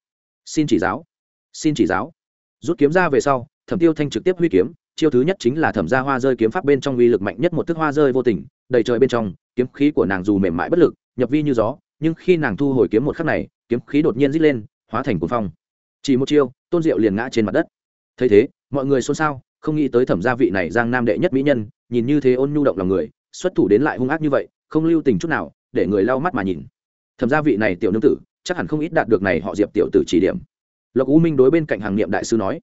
Xin chỉ giáo, xin chỉ giáo. Rút kiếm ra về sau thẩm tiêu thanh trực tiếp huy kiếm, chiêu thứ nhất chính là thẩm gia hoa rơi kiếm pháp bên trong uy lực mạnh nhất một thức hoa rơi vô tình, đầy trời bên trong, kiếm khí của nàng dù mềm mại bất lực, nhập vi như gió, nhưng khi nàng thu hồi kiếm một khắc này, kiếm khí đột nhiên rít lên, hóa thành cuồng phong. Chỉ một chiêu, tôn diệu liền ngã trên mặt đất. Thấy thế, mọi người xôn xao, không nghĩ tới thẩm gia vị này giang nam đệ nhất mỹ nhân, nhìn như thế ôn nhu động lòng người, xuất thủ đến lại hung ác như vậy, không lưu tình chút nào, để người lau mắt mà nhìn. Thẩm gia vị này tiểu nương tử, chắc hẳn không ít đạt được này họ diệp tiểu tử chỉ điểm. Lộc u minh đối bên cạnh hàng niệm đại sư nói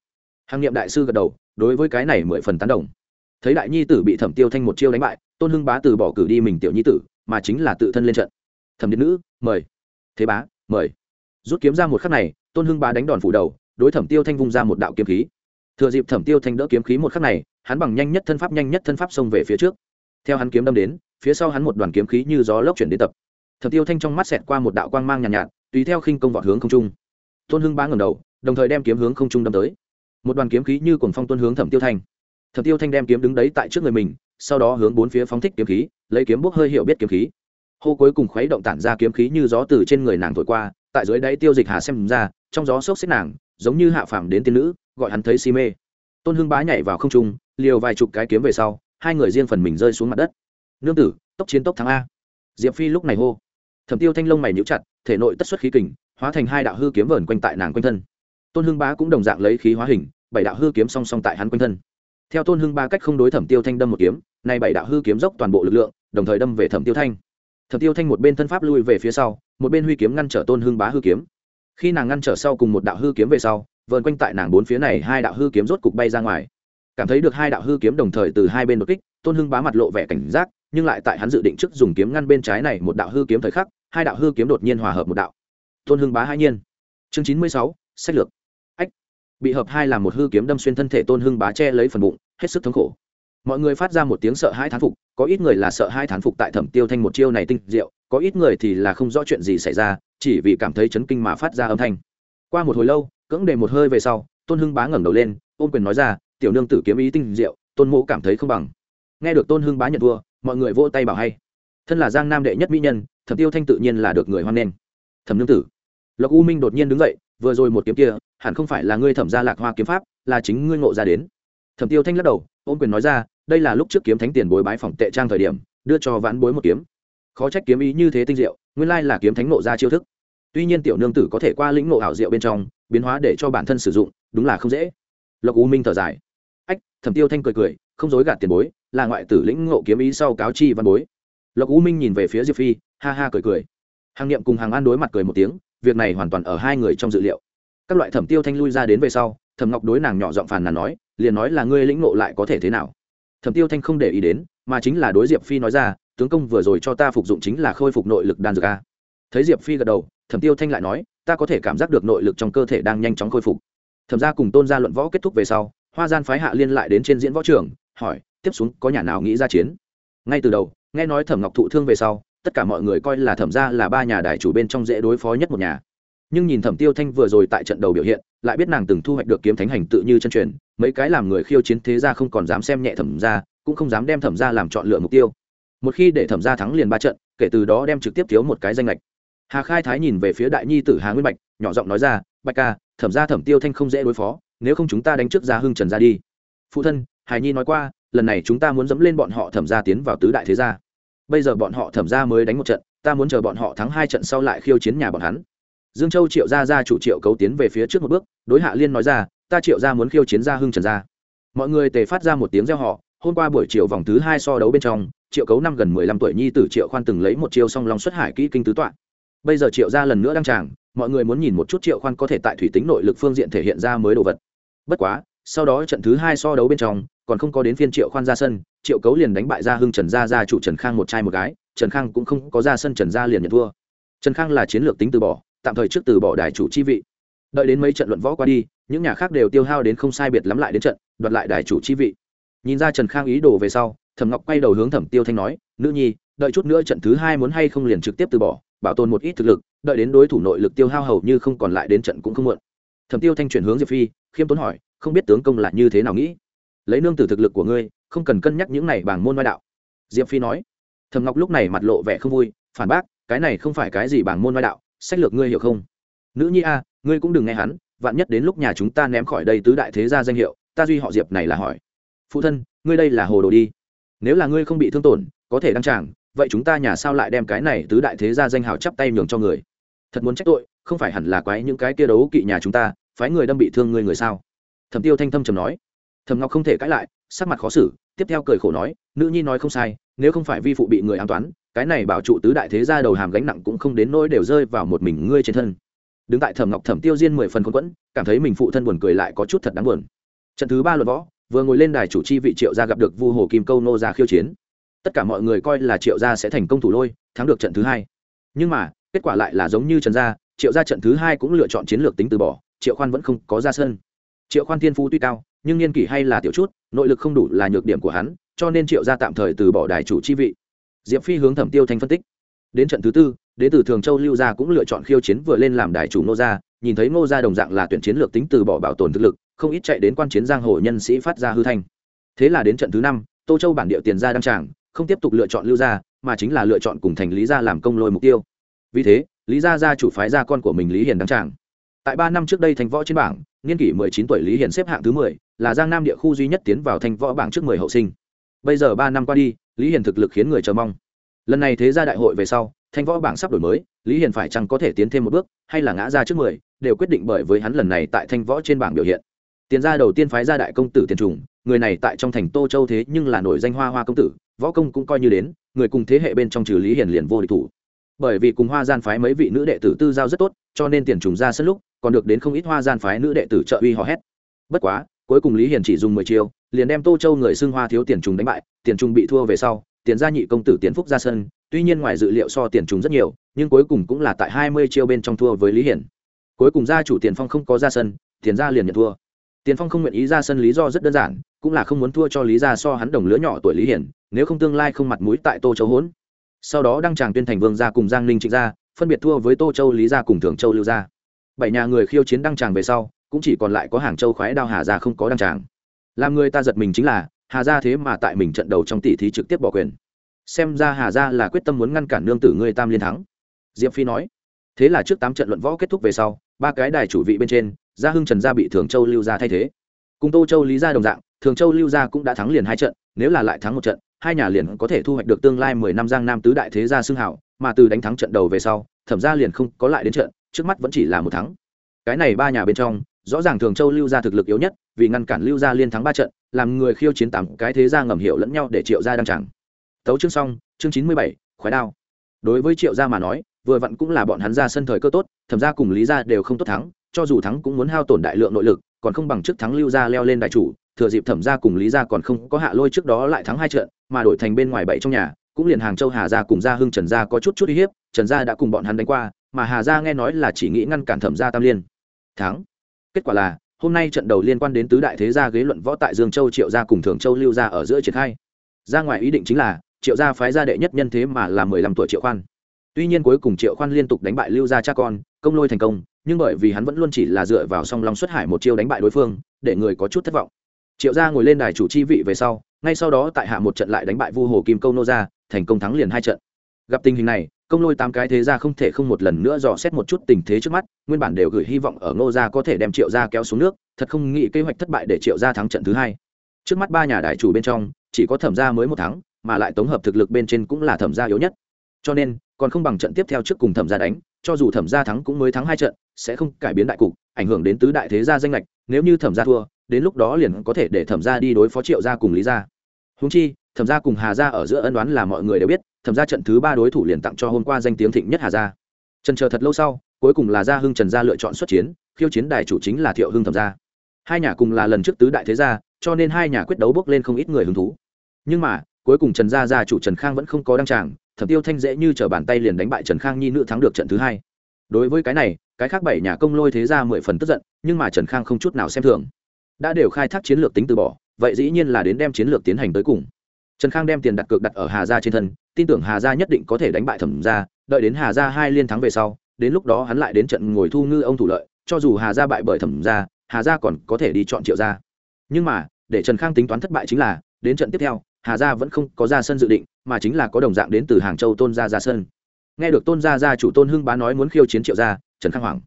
hàng niệm đại sư gật đầu đối với cái này mười phần tán đồng. Thấy đại nhi tử bị thẩm tiêu thanh một chiêu đánh bại tôn hưng bá từ bỏ cử đi mình tiểu nhi tử mà chính là tự thân lên trận. Thẩm điện nữ mời. Thế bá mời. Rút kiếm ra một khắc này tôn hưng bá đánh đòn phủ đầu đối thẩm tiêu thanh vung ra một đạo kiếm khí. Thừa dịp thẩm tiêu thanh đỡ kiếm khí một khắc này hắn bằng nhanh nhất thân pháp nhanh nhất thân pháp xông về phía trước. Theo hắn kiếm đâm đến phía sau hắn một đoàn kiếm khí như gió lốc chuyển đến tập. Thẩm tiêu thanh trong mắt xẹt qua một đạo quang mang nhàn nhạt, nhạt tùy theo khinh công vọt hướng không trung. Tôn hưng bá ngầm đầu đồng thời đem kiếm hướng không trung đâm tới một đoàn kiếm khí như cuồng phong tuân hướng thẩm tiêu thanh. Thẩm tiêu thanh đem kiếm đứng đấy tại trước người mình, sau đó hướng bốn phía phóng thích kiếm khí, lấy kiếm bốc hơi hiểu biết kiếm khí. Hô cuối cùng khuấy động tản ra kiếm khí như gió từ trên người nàng thổi qua, tại dưới đáy tiêu dịch hà xem ra, trong gió xốc xếp nàng, giống như hạ phàm đến tiên nữ, gọi hắn thấy si mê. Tôn hưng bá nhảy vào không trung, liều vài chục cái kiếm về sau, hai người riêng phần mình rơi xuống mặt đất. Nương tử, tốc chiến tốc thắng a. Diệp phi lúc này hô. Thẩm tiêu thanh lông mày nhũ chặt, thể nội tất xuất khí kình, hóa thành hai đạo hư kiếm vờn quanh tại nàng quanh thân tôn hưng bá cũng đồng dạng lấy khí hóa hình, bảy đạo hư kiếm song song tại hắn quanh thân. Theo tôn hưng ba cách không đối thẩm tiêu thanh đâm một kiếm, nay bảy đạo hư kiếm dốc toàn bộ lực lượng, đồng thời đâm về thẩm tiêu thanh. Thẩm tiêu thanh một bên thân pháp lui về phía sau, một bên huy kiếm ngăn trở tôn hưng bá hư kiếm. Khi nàng ngăn trở sau cùng một đạo hư kiếm về sau, vờn quanh tại nàng bốn phía này hai đạo hư kiếm rốt cục bay ra ngoài. Cảm thấy được hai đạo hư kiếm đồng thời từ hai bên đột kích, tôn hưng bá mặt lộ vẻ cảnh giác, nhưng lại tại hắn dự định trước dùng kiếm ngăn bên trái này một đạo hư kiếm thời khắc, hai đạo hư kiếm đột nhiên hòa hợp một đạo. Tôn hưng bá hai nhiên. Chương chín mươi sáu, sách lược bị hợp hai làm một hư kiếm đâm xuyên thân thể tôn hưng bá che lấy phần bụng, hết sức thống khổ. Mọi người phát ra một tiếng sợ hai thán phục, có ít người là sợ hai thán phục tại thẩm tiêu thanh một chiêu này tinh diệu, có ít người thì là không rõ chuyện gì xảy ra, chỉ vì cảm thấy chấn kinh mà phát ra âm thanh. Qua một hồi lâu, cưỡng đề một hơi về sau, tôn hưng bá ngẩng đầu lên, ôm quyền nói ra, tiểu nương tử kiếm ý tinh diệu, tôn mộ cảm thấy không bằng. Nghe được tôn hưng bá nhận thua, mọi người vỗ tay bảo hay. Thân là giang nam đệ nhất mỹ nhân, thẩm tiêu thanh tự nhiên là được người hoan nghênh. Thẩm nương tử. Lộc u minh đột nhiên đứng dậy vừa rồi một kiếm kia, hẳn không phải là ngươi thẩm gia lạc hoa kiếm pháp, là chính ngươi ngộ ra đến. Thẩm tiêu thanh lắc đầu ôm quyền nói ra, đây là lúc trước kiếm thánh tiền bối bái phòng tệ trang thời điểm, đưa cho vãn bối một kiếm. Khó trách kiếm ý như thế tinh diệu, nguyên lai là kiếm thánh ngộ ra chiêu thức. Tuy nhiên tiểu nương tử có thể qua lĩnh ngộ ảo diệu bên trong, biến hóa để cho bản thân sử dụng, đúng là không dễ. Lộc u minh thở dài. Ách, thẩm tiêu thanh cười cười, không dối gạt tiền bối, là ngoại tử lĩnh ngộ kiếm ý sau cáo chi văn bối. Lộc u minh nhìn về phía diệp phi, ha ha cười cười. Hàng niệm cùng hàng an đối mặt cười một tiếng việc này hoàn toàn ở hai người trong dự liệu. Các loại thẩm tiêu thanh lui ra đến về sau, thẩm ngọc đối nàng nhỏ giọng phàn nàn nói, liền nói là ngươi lĩnh ngộ lại có thể thế nào. Thẩm tiêu thanh không để ý đến, mà chính là đối diệp phi nói ra, tướng công vừa rồi cho ta phục dụng chính là khôi phục nội lực đan dược a. Thấy diệp phi gật đầu, thẩm tiêu thanh lại nói, ta có thể cảm giác được nội lực trong cơ thể đang nhanh chóng khôi phục. Thẩm ra cùng tôn gia luận võ kết thúc về sau, hoa gian phái hạ liên lại đến trên diễn võ trường, hỏi, tiếp xuống có nhà nào nghĩ ra chiến? Ngay từ đầu, nghe nói thẩm ngọc thụ thương về sau tất cả mọi người coi là thẩm ra là ba nhà đại chủ bên trong dễ đối phó nhất một nhà. Nhưng nhìn thẩm tiêu thanh vừa rồi tại trận đầu biểu hiện, lại biết nàng từng thu hoạch được kiếm thánh hành tự như chân truyền, mấy cái làm người khiêu chiến thế ra không còn dám xem nhẹ thẩm ra cũng không dám đem thẩm ra làm chọn lựa mục tiêu. Một khi để thẩm ra thắng liền ba trận, kể từ đó đem trực tiếp thiếu một cái danh lệch. Hà khai thái nhìn về phía đại nhi tử hà nguyên bạch, nhỏ giọng nói ra, bạch ca, thẩm ra thẩm tiêu thanh không dễ đối phó, nếu không chúng ta đánh trước ra hưng trần ra đi. Phụ thân, hải nhi nói qua, lần này chúng ta muốn dẫm lên bọn họ thẩm ra tiến vào tứ đại thế gia bây giờ bọn họ thẩm ra mới đánh một trận, ta muốn chờ bọn họ thắng hai trận sau lại khiêu chiến nhà bọn hắn. Dương châu triệu gia gia chủ triệu cấu tiến về phía trước một bước, đối hạ liên nói ra, ta triệu gia muốn khiêu chiến gia hưng trần gia. Mọi người tề phát ra một tiếng reo họ hôm qua buổi chiều vòng thứ hai so đấu bên trong, triệu cấu năm gần mười lăm tuổi nhi tử triệu khoan từng lấy một chiêu song long xuất hải kỹ kinh tứ toạn. bây giờ triệu gia lần nữa đăng tràng, mọi người muốn nhìn một chút triệu khoan có thể tại thủy tính nội lực phương diện thể hiện ra mới đồ vật. Bất quá sau đó trận thứ hai so đấu bên trong, còn không có đến phiên triệu khoan ra sân, triệu cấu liền đánh bại gia hưng trần gia gia chủ trần khang một trai một gái, trần khang cũng không có ra sân, trần gia liền nhận thua. Trần khang là chiến lược tính từ bỏ, tạm thời trước từ bỏ đài chủ chi vị. Đợi đến mấy trận luận võ qua đi, những nhà khác đều tiêu hao đến không sai biệt lắm lại đến trận, đoạt lại đài chủ chi vị. Nhìn ra trần khang ý đồ về sau, thẩm ngọc quay đầu hướng thẩm tiêu thanh nói, nữ nhi, đợi chút nữa trận thứ hai muốn hay không liền trực tiếp từ bỏ, bảo tồn một ít thực lực, đợi đến đối thủ nội lực tiêu hao hầu như không còn lại đến trận cũng không muộn. Thẩm tiêu thanh chuyển hướng diệp phi, khiêm tốn hỏi không biết tướng công là như thế nào nghĩ. Lấy nương tử thực lực của ngươi, không cần cân nhắc những này bằng môn ngoại đạo. Diệp phi nói. Thầm ngọc lúc này mặt lộ vẻ không vui, phản bác, cái này không phải cái gì bằng môn ngoại đạo, sách lược ngươi hiểu không? Nữ nhi a, ngươi cũng đừng nghe hắn, vạn nhất đến lúc nhà chúng ta ném khỏi đây tứ đại thế gia danh hiệu, ta duy họ diệp này là hỏi. Phụ thân, ngươi đây là hồ đồ đi. Nếu là ngươi không bị thương tổn, có thể đăng tràng, vậy chúng ta nhà sao lại đem cái này tứ đại thế gia danh hào chắp tay nhường cho người? Thật muốn trách tội, không phải hẳn là quái những cái kia đấu kỵ nhà chúng ta, phái người đâm bị thương ngươi người sao? Thẩm tiêu thanh thâm trầm nói. Thẩm ngọc không thể cãi lại, sắc mặt khó xử, tiếp theo cười khổ nói, nữ nhi nói không sai, nếu không phải vi phụ bị người an toán, cái này bảo trụ tứ đại thế gia đầu hàm gánh nặng cũng không đến nỗi đều rơi vào một mình ngươi trên thân. Đứng tại thẩm ngọc thẩm tiêu diên mười phần khôn quẫn, cảm thấy mình phụ thân buồn cười lại có chút thật đáng buồn. Trận thứ ba luật võ, vừa ngồi lên đài chủ chi vị triệu gia gặp được vu hồ kim câu nô ra khiêu chiến. Tất cả mọi người coi là triệu gia sẽ thành công thủ lôi, thắng được trận thứ hai. Nhưng mà, kết quả lại là giống như trần gia, triệu gia trận thứ hai cũng lựa chọn chiến lược tính từ bỏ, triệu khoan vẫn không có ra sân triệu khoan thiên phú tuy cao, nhưng niên kỷ hay là tiểu chút, nội lực không đủ là nhược điểm của hắn, cho nên triệu gia tạm thời từ bỏ đài chủ chi vị. Diệp phi hướng thẩm tiêu thanh phân tích. Đến trận thứ tư, đến tử thường châu lưu gia cũng lựa chọn khiêu chiến vừa lên làm đài chủ Ngô gia, nhìn thấy ngô gia đồng dạng là tuyển chiến lược tính từ bỏ bảo tồn thực lực, không ít chạy đến quan chiến giang hồ nhân sĩ phát ra hư thanh. Thế là đến trận thứ năm, tô châu bản địa tiền gia đăng tràng, không tiếp tục lựa chọn lưu gia, mà chính là lựa chọn cùng thành lý gia làm công lôi mục tiêu. Vì thế, lý gia gia chủ phái gia con của mình lý hiền đăng tràng. Tại ba năm trước đây thành võ trên bảng niên kỷ mười chín tuổi lý hiền xếp hạng thứ mười, là giang nam địa khu duy nhất tiến vào thành võ bảng trước mười hậu sinh. Bây giờ ba năm qua đi, lý hiền thực lực khiến người chờ mong. Lần này thế gia đại hội về sau thanh võ bảng sắp đổi mới, lý hiền phải chăng có thể tiến thêm một bước, hay là ngã ra trước mười, đều quyết định bởi với hắn lần này tại thanh võ trên bảng biểu hiện. Tiền gia đầu tiên phái gia đại công tử tiền trùng, người này tại trong thành tô châu thế nhưng là nổi danh hoa hoa công tử, võ công cũng coi như đến, người cùng thế hệ bên trong trừ lý hiền liền vô địch thủ. Bởi vì cùng hoa gian phái mấy vị nữ đệ tử tư giao rất tốt, cho nên tiền trùng ra sân lúc còn được đến không ít hoa gian phái nữ đệ tử trợ uy hò hét. Bất quá, cuối cùng lý hiền chỉ dùng mười chiêu, liền đem tô châu người xưng hoa thiếu tiền trùng đánh bại, tiền trùng bị thua về sau, tiền gia nhị công tử tiền phúc ra sân, tuy nhiên ngoài dự liệu so tiền trùng rất nhiều, nhưng cuối cùng cũng là tại hai mươi chiêu bên trong thua với lý hiển cuối cùng gia chủ tiền phong không có ra sân, tiền gia liền nhận thua. Tiền phong không nguyện ý ra sân lý do rất đơn giản, cũng là không muốn thua cho lý gia so hắn đồng lứa nhỏ tuổi lý hiển nếu không tương lai không mặt mũi tại tô châu hỗn. Sau đó đăng tràng tuyên thành vương gia cùng giang ninh trịnh gia, phân biệt thua với tô châu, lý gia cùng thường châu lưu gia bảy nhà người khiêu chiến đăng tràng về sau, cũng chỉ còn lại có hàng châu khoái đao hà gia không có đăng tràng. Làm người ta giật mình chính là, hà gia thế mà tại mình trận đầu trong tỷ thí trực tiếp bỏ quyền. Xem ra hà gia là quyết tâm muốn ngăn cản nương tử ngươi tam liên thắng. Diệp phi nói, thế là trước tám trận luận võ kết thúc về sau, ba cái đài chủ vị bên trên, gia hưng trần gia bị thường châu lưu gia thay thế. Cùng tô châu lý gia đồng dạng, thường châu lưu gia cũng đã thắng liền hai trận, nếu là lại thắng một trận, hai nhà liền có thể thu hoạch được tương lai mười năm giang nam tứ đại thế gia xưng hảo, mà từ đánh thắng trận đầu về sau, thẩm gia liền không có lại đến trận trước mắt vẫn chỉ là một thắng. Cái này ba nhà bên trong, rõ ràng thường châu lưu gia thực lực yếu nhất, vì ngăn cản lưu gia liên thắng ba trận, làm người khiêu chiến tám cái thế gia ngầm hiểu lẫn nhau để triệu gia đăng chẳng tấu chương xong, chương chín mươi bảy khói đao. Đối với triệu gia mà nói, vừa vặn cũng là bọn hắn ra sân thời cơ tốt thẩm gia cùng lý gia đều không tốt thắng, cho dù thắng cũng muốn hao tổn đại lượng nội lực, còn không bằng trước thắng lưu gia leo lên đại chủ, thừa dịp thẩm gia cùng lý gia còn không có hạ lôi trước đó lại thắng hai trận, mà đổi thành bên ngoài bảy trong nhà, cũng liền hàng châu hà gia cùng gia hưng trần gia có chút chút uy hiếp, trần gia đã cùng bọn hắn đánh qua mà hà gia nghe nói là chỉ nghĩ ngăn cản thẩm gia tam liên. Thắng. Kết quả là, hôm nay trận đầu liên quan đến tứ đại thế gia ghế luận võ tại dương châu triệu gia cùng thường châu lưu gia ở giữa triển khai. Ra ngoài ý định chính là, triệu gia phái gia đệ nhất nhân thế mà là mười lăm tuổi triệu khoan. Tuy nhiên cuối cùng triệu khoan liên tục đánh bại lưu gia cha con, công lôi thành công, nhưng bởi vì hắn vẫn luôn chỉ là dựa vào song long xuất hải một chiêu đánh bại đối phương, để người có chút thất vọng. Triệu gia ngồi lên đài chủ chi vị về sau, ngay sau đó tại hạ một trận lại đánh bại vu hồ kim câu nô gia, thành công thắng liền hai trận gặp tình hình này, công lôi tám cái thế ra không thể không một lần nữa dò xét một chút tình thế trước mắt, nguyên bản đều gửi hy vọng ở ngô gia có thể đem triệu gia kéo xuống nước, thật không nghĩ kế hoạch thất bại để triệu gia thắng trận thứ hai. Trước mắt ba nhà đại chủ bên trong, chỉ có thẩm gia mới một tháng mà lại tổng hợp thực lực bên trên cũng là thẩm gia yếu nhất. Cho nên, còn không bằng trận tiếp theo trước cùng thẩm gia đánh, cho dù thẩm gia thắng cũng mới thắng hai trận, sẽ không cải biến đại cục, ảnh hưởng đến tứ đại thế gia danh lệch, nếu như thẩm gia thua, đến lúc đó liền có thể để thẩm gia đi đối phó triệu gia cùng lý gia. Húng chi thẩm gia cùng hà gia ở giữa ân đoán là mọi người đều biết, thẩm gia trận thứ ba đối thủ liền tặng cho hôm qua danh tiếng thịnh nhất hà gia. Trần chờ thật lâu sau, cuối cùng là gia hưng trần gia lựa chọn xuất chiến, khiêu chiến đài chủ chính là thiệu hưng thẩm gia. Hai nhà cùng là lần trước tứ đại thế gia, cho nên hai nhà quyết đấu bước lên không ít người hứng thú. Nhưng mà, cuối cùng trần gia gia chủ trần khang vẫn không có đăng tràng, thẩm tiêu thanh dễ như t bàn tay liền đánh bại trần khang nhi nữ thắng được trận thứ hai. Đối với cái này, cái khác bảy nhà công lôi thế ra mười phần tức giận, nhưng mà trần khang không chút nào xem thường. Đã đều khai thác chiến lược tính từ bỏ, vậy dĩ nhiên là đến đem chiến lược tiến hành tới cùng trần khang đem tiền đặt cược đặt ở hà gia trên thân, tin tưởng hà gia nhất định có thể đánh bại thẩm gia, đợi đến hà gia hai liên thắng về sau, đến lúc đó hắn lại đến trận ngồi thu ngư ông thủ lợi, cho dù hà gia bại bởi thẩm gia, hà gia còn có thể đi chọn triệu gia. Nhưng mà, để trần khang tính toán thất bại chính là, đến trận tiếp theo, hà gia vẫn không có ra sân dự định, mà chính là có đồng dạng đến từ hàng châu tôn gia ra sân. Nghe được tôn gia gia chủ tôn hưng bá nói muốn khiêu chiến triệu gia, trần khang hoàng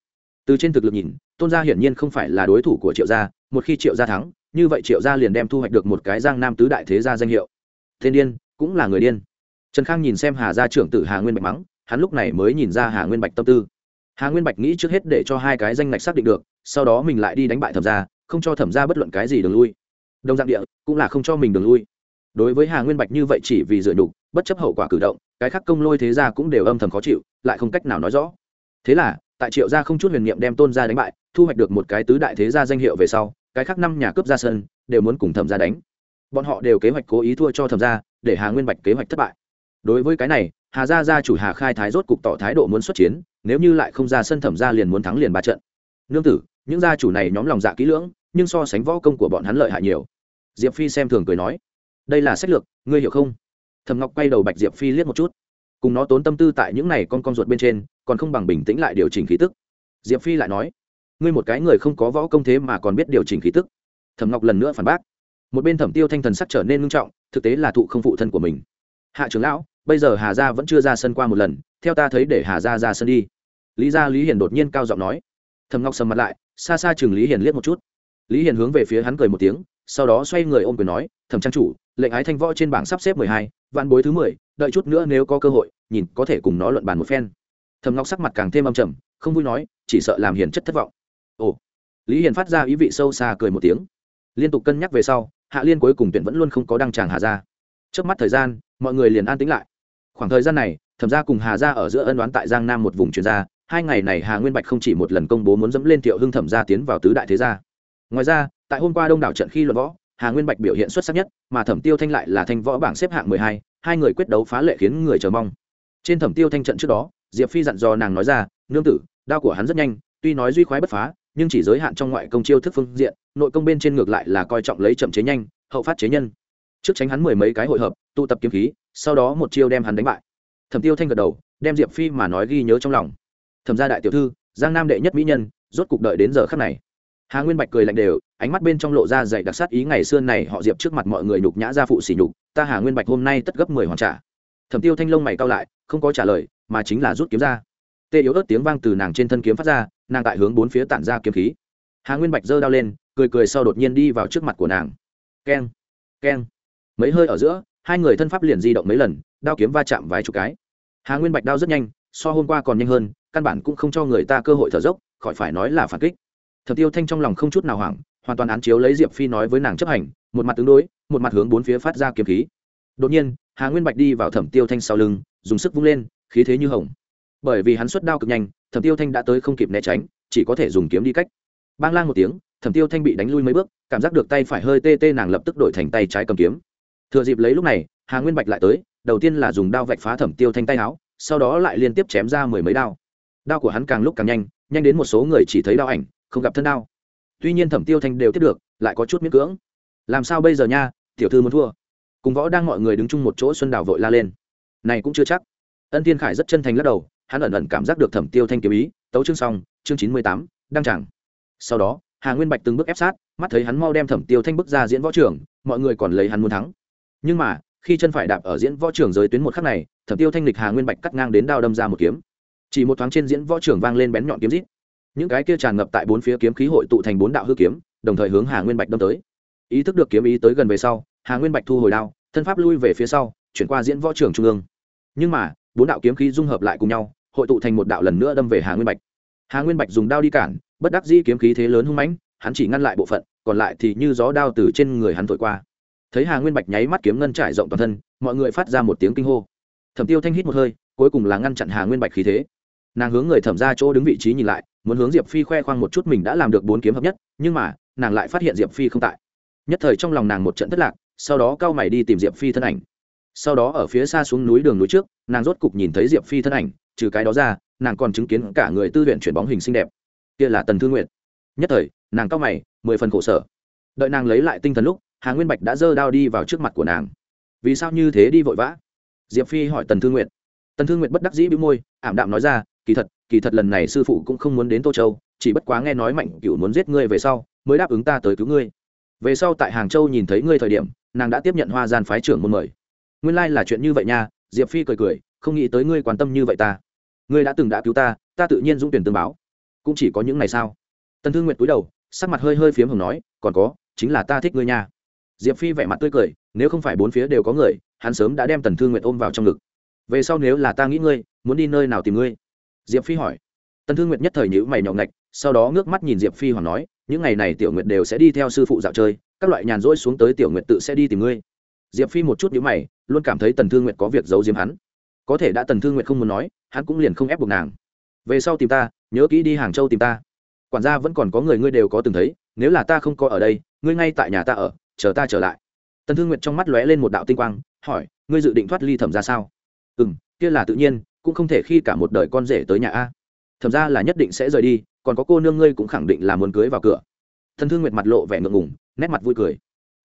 từ trên thực lực nhìn, tôn gia hiển nhiên không phải là đối thủ của triệu gia, một khi triệu gia thắng, như vậy triệu gia liền đem thu hoạch được một cái giang nam tứ đại thế gia danh hiệu tên điên, cũng là người điên. Trần khang nhìn xem hà gia trưởng tử hà nguyên bạch mắng, hắn lúc này mới nhìn ra hà nguyên bạch tâm tư. Hà nguyên bạch nghĩ trước hết để cho hai cái danh ngạch xác định được, sau đó mình lại đi đánh bại thẩm gia, không cho thẩm gia bất luận cái gì đường lui. Đồng dạng địa, cũng là không cho mình đường lui. Đối với hà nguyên bạch như vậy chỉ vì dựa nhục, bất chấp hậu quả cử động, cái khác công lôi thế gia cũng đều âm thầm khó chịu, lại không cách nào nói rõ. Thế là, tại triệu gia không chút huyền niệm đem tôn gia đánh bại, thu hoạch được một cái tứ đại thế gia danh hiệu về sau, cái khác năm nhà cướp ra sân, đều muốn cùng thẩm gia đánh bọn họ đều kế hoạch cố ý thua cho thẩm gia, để hà nguyên bạch kế hoạch thất bại. Đối với cái này, hà gia gia chủ hà khai thái rốt cục tỏ thái độ muốn xuất chiến, nếu như lại không ra sân thẩm gia liền muốn thắng liền ba trận. Nương tử, những gia chủ này nhóm lòng dạ kỹ lưỡng, nhưng so sánh võ công của bọn hắn lợi hại nhiều. Diệp phi xem thường cười nói, đây là sách lược, ngươi hiểu không? Thầm ngọc quay đầu bạch diệp phi liếc một chút. Cùng nó tốn tâm tư tại những này con con ruột bên trên, còn không bằng bình tĩnh lại điều chỉnh khí tức. Diệp phi lại nói, ngươi một cái người không có võ công thế mà còn biết điều chỉnh khí tức. Thầm ngọc lần nữa phản bác một bên thẩm tiêu thanh thần sắc trở nên ngưng trọng, thực tế là thụ không phụ thân của mình. Hạ trưởng lão, bây giờ hà gia vẫn chưa ra sân qua một lần, theo ta thấy để hà gia ra sân đi. Lý gia lý hiền đột nhiên cao giọng nói. Thầm ngọc sầm mặt lại, xa xa chừng lý hiền liếc một chút. Lý hiền hướng về phía hắn cười một tiếng, sau đó xoay người ôm quyền nói, thẩm trang chủ, lệnh ái thanh võ trên bảng sắp xếp mười hai, vạn bối thứ mười, đợi chút nữa nếu có cơ hội, nhìn có thể cùng nó luận bàn một phen. Thầm ngọc sắc mặt càng thêm âm trầm, không vui nói, chỉ sợ làm hiền chất thất vọng. Ồ. Lý hiền phát ra ý vị sâu xa cười một tiếng. Liên tục cân nhắc về sau hạ liên cuối cùng tuyển vẫn luôn không có đăng tràng hà Gia. trước mắt thời gian, mọi người liền an tĩnh lại. Khoảng thời gian này, thẩm Gia cùng hà Gia ở giữa ân đoán tại giang nam một vùng chuyên gia hai ngày này hà nguyên bạch không chỉ một lần công bố muốn dẫm lên thiệu hưng thẩm gia tiến vào tứ đại thế gia. Ngoài ra, tại hôm qua đông đảo trận khi luận võ, hà nguyên bạch biểu hiện xuất sắc nhất, mà thẩm tiêu thanh lại là thanh võ bảng xếp hạng mười hai hai người quyết đấu phá lệ khiến người chờ mong. Trên thẩm tiêu thanh trận trước đó, diệp phi dặn dò nàng nói ra, nương tử, đao của hắn rất nhanh, tuy nói duy khoái bất phá nhưng chỉ giới hạn trong ngoại công chiêu thức phương diện, nội công bên trên ngược lại là coi trọng lấy chậm chế nhanh, hậu phát chế nhân. Trước tránh hắn mười mấy cái hội hợp, tụ tập kiếm khí, sau đó một chiêu đem hắn đánh bại. Thẩm tiêu thanh gật đầu, đem diệp phi mà nói ghi nhớ trong lòng. Thẩm gia đại tiểu thư, giang nam đệ nhất mỹ nhân, rốt cục đợi đến giờ khắc này. Hà nguyên bạch cười lạnh đều, ánh mắt bên trong lộ ra dày đặc sát ý ngày xưa này họ diệp trước mặt mọi người nhục nhã ra phụ xỉ nhục, ta hà nguyên bạch hôm nay tất gấp mười hoàn trả. Thẩm tiêu thanh lông mày cao lại, không có trả lời, mà chính là rút kiếm ra. Tê yếu ớt tiếng vang từ nàng trên thân kiếm phát ra nàng tại hướng bốn phía tản ra kiếm khí. Hà nguyên bạch giơ đao lên, cười cười sau đột nhiên đi vào trước mặt của nàng. Keng keng. Mấy hơi ở giữa, hai người thân pháp liền di động mấy lần, đao kiếm va chạm vài chục cái. Hà nguyên bạch đao rất nhanh, so hôm qua còn nhanh hơn, căn bản cũng không cho người ta cơ hội thở dốc, khỏi phải nói là phản kích. Thẩm tiêu thanh trong lòng không chút nào hoảng, hoàn toàn án chiếu lấy diệp phi nói với nàng chấp hành, một mặt tương đối, một mặt hướng bốn phía phát ra kiếm khí. Đột nhiên, hà nguyên bạch đi vào thẩm tiêu thanh sau lưng, dùng sức vung lên, khí thế như hồng bởi vì hắn xuất đao cực nhanh, thẩm tiêu thanh đã tới không kịp né tránh, chỉ có thể dùng kiếm đi cách. Bang lang một tiếng, thẩm tiêu thanh bị đánh lui mấy bước, cảm giác được tay phải hơi tê tê nàng lập tức đổi thành tay trái cầm kiếm. Thừa dịp lấy lúc này, hà nguyên bạch lại tới, đầu tiên là dùng đao vạch phá thẩm tiêu thanh tay áo, sau đó lại liên tiếp chém ra mười mấy đao. Đao của hắn càng lúc càng nhanh nhanh đến một số người chỉ thấy đao ảnh, không gặp thân đao. Tuy nhiên thẩm tiêu thanh đều tiếp được, lại có chút miễn cưỡng. Làm sao bây giờ nha, tiểu thư muốn thua. Cùng võ đang mọi người đứng chung một chỗ xuân đào vội la lên. Này cũng chưa chắc. Ân thiên khải rất chân thành lắc đầu hắn ẩn ẩn cảm giác được thẩm tiêu thanh kiếm ý, tấu chương xong, chương chín mươi tám, đăng tràng. Sau đó, hà nguyên bạch từng bước ép sát, mắt thấy hắn mau đem thẩm tiêu thanh bước ra diễn võ trường, mọi người còn lấy hắn muốn thắng. Nhưng mà, khi chân phải đạp ở diễn võ trường giới tuyến một khắc này, thẩm tiêu thanh lịch hà nguyên bạch cắt ngang đến đao đâm ra một kiếm. Chỉ một thoáng trên diễn võ trường vang lên bén nhọn kiếm rít. Những cái kia tràn ngập tại bốn phía kiếm khí hội tụ thành bốn đạo hư kiếm, đồng thời hướng hà nguyên bạch đâm tới. Ý thức được kiếm ý tới gần về sau, hà nguyên bạch thu hồi đao, thân pháp lui về phía sau, chuyển qua diễn võ trường trung ương. Nhưng mà, bốn đạo kiếm khí dung hợp lại cùng nhau hội tụ thành một đạo lần nữa đâm về hà nguyên bạch. Hà nguyên bạch dùng đao đi cản, bất đắc dĩ kiếm khí thế lớn hung mãnh, hắn chỉ ngăn lại bộ phận, còn lại thì như gió đao từ trên người hắn thổi qua. Thấy hà nguyên bạch nháy mắt kiếm ngân trải rộng toàn thân, mọi người phát ra một tiếng kinh hô. Thẩm tiêu thanh hít một hơi, cuối cùng là ngăn chặn hà nguyên bạch khí thế. Nàng hướng người thẩm ra chỗ đứng vị trí nhìn lại, muốn hướng diệp phi khoe khoang một chút mình đã làm được bốn kiếm hợp nhất, nhưng mà, nàng lại phát hiện diệp phi không tại. Nhất thời trong lòng nàng một trận thất lạc, sau đó cao mày đi tìm diệp phi thân ảnh. Sau đó ở phía xa xuống núi đường núi trước, nàng rốt cục nhìn thấy diệp phi thân ảnh trừ cái đó ra, nàng còn chứng kiến cả người tư luyện chuyển bóng hình xinh đẹp. Kia là tần Thư nguyện nhất thời, nàng cao mày, mười phần khổ sở. Đợi nàng lấy lại tinh thần lúc, hà nguyên bạch đã giơ đao đi vào trước mặt của nàng. Vì sao như thế đi vội vã? Diệp phi hỏi tần Thư nguyện tần Thư nguyện bất đắc dĩ bị môi, ảm đạm nói ra, kỳ thật kỳ thật lần này sư phụ cũng không muốn đến tô châu, chỉ bất quá nghe nói mạnh cựu muốn giết ngươi về sau, mới đáp ứng ta tới cứu ngươi. Về sau tại hàng châu nhìn thấy ngươi thời điểm, nàng đã tiếp nhận hoa gian phái trưởng môn mời. Nguyên lai、like、là chuyện như vậy nha, diệp phi cười cười không nghĩ tới ngươi quan tâm như vậy ta. Ngươi đã từng đã cứu ta ta tự nhiên dũng tuyển tương báo. Cũng chỉ có những ngày sao tần thương nguyện cúi đầu, sắc mặt hơi hơi phiếm hồng nói, còn có, chính là ta thích ngươi nha. Diệp phi vẻ mặt tươi cười, nếu không phải bốn phía đều có người, hắn sớm đã đem tần thương nguyện ôm vào trong ngực. Về sau nếu là ta nghĩ ngươi, muốn đi nơi nào tìm ngươi? Diệp phi hỏi. Tần thương nguyện nhất thời nhữ mày nhọc ngạch, sau đó ngước mắt nhìn diệp phi hoàng nói, những ngày này tiểu nguyệt đều sẽ đi theo sư phụ dạo chơi, các loại nhàn rỗi xuống tới tiểu nguyệt tự sẽ đi tìm ngươi. Diệp phi một chút nhữ mày, luôn cảm thấy tần thương nguyệt có việc giấu diếm hắn có thể đã tần thương nguyệt không muốn nói, hắn cũng liền không ép buộc nàng. Về sau tìm ta, nhớ kỹ đi hàng châu tìm ta. Quản gia vẫn còn có người ngươi đều có từng thấy, nếu là ta không có ở đây, ngươi ngay tại nhà ta ở, chờ ta trở lại. Tần thương nguyệt trong mắt lóe lên một đạo tinh quang, hỏi, ngươi dự định thoát ly thẩm ra sao? Ừ m kia là tự nhiên, cũng không thể khi cả một đời con rể tới nhà a. Thẩm ra là nhất định sẽ rời đi, còn có cô nương ngươi cũng khẳng định là muốn cưới vào cửa. Thần thương nguyệt mặt lộ vẻ ngượng ngùng, nét mặt vui cười.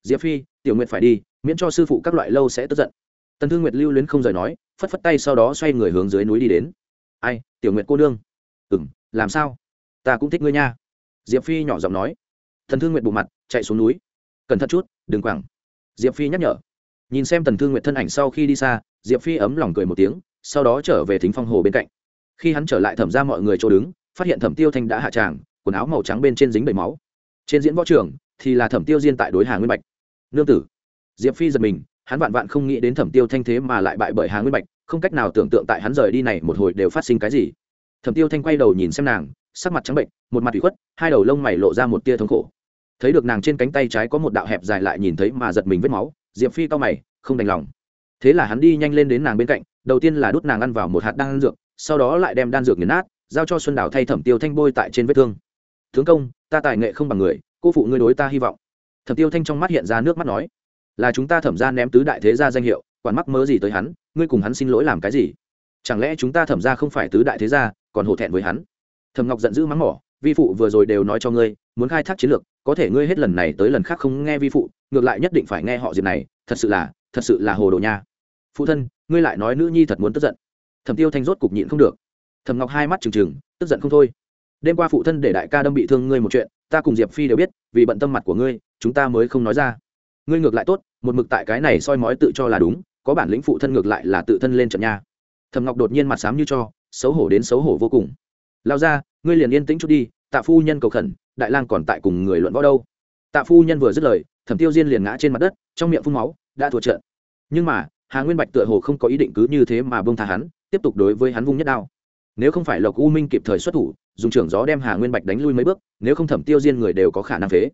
Diệp phi, tiểu nguyệt phải đi, miễn cho sư phụ các loại lâu sẽ tức giận. Tần thương nguyệt lưu luyến không rời nói phất phất tay sau đó xoay người hướng dưới núi đi đến. Ai, tiểu nguyệt cô nương? Ừ m làm sao? Ta cũng thích ngươi nha. Diệp phi nhỏ giọng nói. Thần thương nguyệt bộ mặt, chạy xuống núi. Cẩn thận chút, đừng quẳng. Diệp phi nhắc nhở. Nhìn xem tần thương nguyệt thân ảnh sau khi đi xa, diệp phi ấm lòng cười một tiếng, sau đó trở về thính phong hồ bên cạnh. Khi hắn trở lại thẩm ra mọi người chỗ đứng, phát hiện thẩm tiêu thanh đã hạ tràng, quần áo màu trắng bên trên dính đầy máu. Trên diễn võ trường thì là thẩm tiêu diên tại đối hà nguyên bạch. Nương tử. Diệp phi giật mình hắn vạn vạn không nghĩ đến thẩm tiêu thanh thế mà lại bại bởi hà nguyên bạch, không cách nào tưởng tượng tại hắn rời đi này một hồi đều phát sinh cái gì. Thẩm tiêu thanh quay đầu nhìn xem nàng, sắc mặt trắng bệnh, một mặt bị khuất, hai đầu lông mày lộ ra một tia thống khổ. Thấy được nàng trên cánh tay trái có một đạo hẹp dài lại nhìn thấy mà giật mình vết máu, diệp phi cao mày, không đành lòng. Thế là hắn đi nhanh lên đến nàng bên cạnh, đầu tiên là đút nàng ăn vào một hạt đan dược, sau đó lại đem đan dược nghiền nát, giao cho xuân đào thay thẩm tiêu thanh bôi tại trên vết thương. Tướng công, ta tài nghệ không bằng người, cô phụ ngươi đối ta hy vọng. Thẩm tiêu thanh trong mắt hiện ra nước mắt nói là chúng ta thẩm ra ném tứ đại thế gia danh hiệu, quản mắc mớ gì tới hắn, ngươi cùng hắn xin lỗi làm cái gì? Chẳng lẽ chúng ta thẩm ra không phải tứ đại thế gia, còn hổ thẹn với hắn? Thẩm ngọc giận dữ mắng mỏ, vi phụ vừa rồi đều nói cho ngươi, muốn khai thác chiến lược, có thể ngươi hết lần này tới lần khác không nghe vi phụ, ngược lại nhất định phải nghe họ diệp này, thật sự là, thật sự là hồ đồ nha. Phụ thân, ngươi lại nói nữ nhi thật muốn tức giận. Thẩm tiêu thanh rốt cục nhịn không được. Thẩm ngọc hai mắt trừng trừng, tức giận không thôi. Đêm qua phụ thân để đại ca đâm bị thương ngươi một chuyện, ta cùng diệp phi đều biết, vì bận tâm mặt của ngươi, chúng ta mới không nói ra. Ngươi ngược lại tốt một mực tại cái này soi mói tự cho là đúng, có bản lĩnh phụ thân ngược lại là tự thân lên trận nha. Thầm ngọc đột nhiên mặt sám như cho, xấu hổ đến xấu hổ vô cùng. Lao ra, ngươi liền yên tĩnh chút đi, tạ phu nhân cầu khẩn, đại lang còn tại cùng người luận võ đâu. Tạ phu nhân vừa dứt lời, thẩm tiêu diên liền ngã trên mặt đất, trong miệng phun máu, đã thua trận. Nhưng mà, hà nguyên bạch tựa hồ không có ý định cứ như thế mà bông tha hắn, tiếp tục đối với hắn vung nhất đao. Nếu không phải lộc u minh kịp thời xuất thủ, dùng trưởng gió đem hà nguyên bạch đánh lui mấy bước, nếu không thẩm tiêu diên người đều có khả năng phế.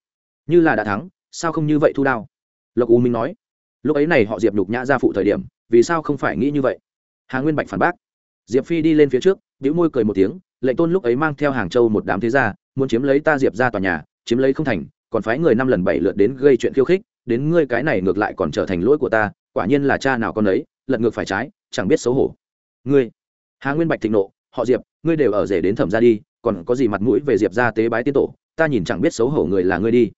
Như là đã thắng, sao không như vậy thu đao? Lộc u minh nói, lúc ấy này họ diệp nhục nhã ra phụ thời điểm, vì sao không phải nghĩ như vậy? Hà nguyên bạch phản bác, diệp phi đi lên phía trước đĩu môi cười một tiếng, lệnh tôn lúc ấy mang theo hàng châu một đám thế gia, muốn chiếm lấy ta diệp ra tòa nhà, chiếm lấy không thành, còn phái người năm lần bảy lượt đến gây chuyện khiêu khích, đến ngươi cái này ngược lại còn trở thành lỗi của ta, quả nhiên là cha nào con ấy lật ngược phải trái, chẳng biết xấu hổ. Ngươi? Hà nguyên bạch thịnh nộ, họ diệp, ngươi đều ở rể đến thẩm ra đi, còn có gì mặt mũi về diệp ra tế bái tiên tổ, ta nhìn chẳng biết xấu hổ người là ngươi đi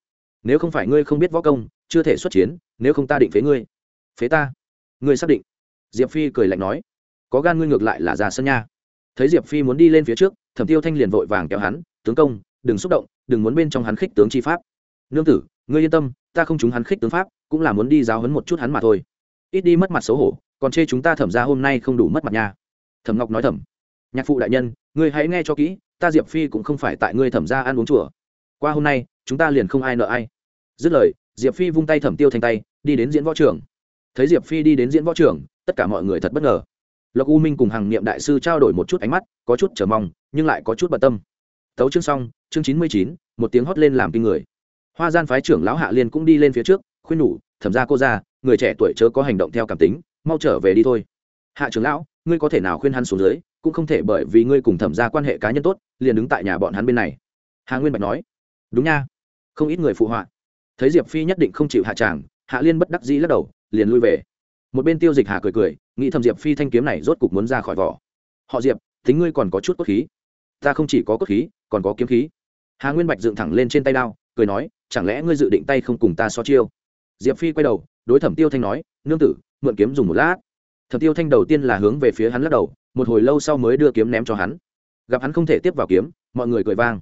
nếu không phải ngươi không biết võ công, chưa thể xuất chiến, nếu không ta định phế ngươi. Phế ta? Ngươi xác định? Diệp phi cười lạnh nói. Có gan ngươi ngược lại là ra sân nha. Thấy diệp phi muốn đi lên phía trước, thẩm tiêu thanh liền vội vàng kéo hắn, tướng công, đừng xúc động, đừng muốn bên trong hắn khích tướng chi pháp. Nương tử, ngươi yên tâm, ta không chúng hắn khích tướng pháp, cũng là muốn đi giáo hấn một chút hắn mà thôi. Ít đi mất mặt xấu hổ, còn chê chúng ta thẩm ra hôm nay không đủ mất mặt nha. Thẩm ngọc nói thẩm nhạc phụ đại nhân, ngươi hãy nghe cho kỹ, ta diệp phi cũng không phải tại ngươi thẩm ra ăn uống chùa. Qua hôm nay, chúng ta liền không ai nợ ai dứt lời, diệp phi vung tay thẩm tiêu thành tay, đi đến diễn võ trường. Thấy diệp phi đi đến diễn võ trường, tất cả mọi người thật bất ngờ. Lộc u minh cùng hàng niệm đại sư trao đổi một chút ánh mắt, có chút chờ mong, nhưng lại có chút bận tâm. Tấu chương xong, chương chín mươi chín, một tiếng hót lên làm kinh người. Hoa gian phái trưởng lão hạ liên cũng đi lên phía trước, khuyên nhủ, thẩm ra cô ra người trẻ tuổi chớ có hành động theo cảm tính, mau trở về đi thôi. Hạ trưởng lão, ngươi có thể nào khuyên hắn xuống dưới, cũng không thể bởi vì ngươi cùng thẩm ra quan hệ cá nhân tốt, liền đứng tại nhà bọn hắn bên này. Hà nguyên bạch nói. Đúng nha, không ít người phụ họa thấy diệp phi nhất định không chịu hạ tràng hạ liên bất đắc dĩ lắc đầu, liền lui về. một bên tiêu dịch hà cười cười, nghĩ thầm diệp phi thanh kiếm này rốt cục muốn ra khỏi vỏ. họ diệp tính ngươi còn có chút cốt khí. ta không chỉ có cốt khí, còn có kiếm khí. hà nguyên bạch dựng thẳng lên trên tay đao, cười nói, chẳng lẽ ngươi dự định tay không cùng ta so chiêu? diệp phi quay đầu, đối thẩm tiêu thanh nói, nương tử, mượn kiếm dùng một lát. thẩm tiêu thanh đầu tiên là hướng về phía hắn lắc đầu, một hồi lâu sau mới đưa kiếm ném cho hắn. gặp hắn không thể tiếp vào kiếm, mọi người cười vang.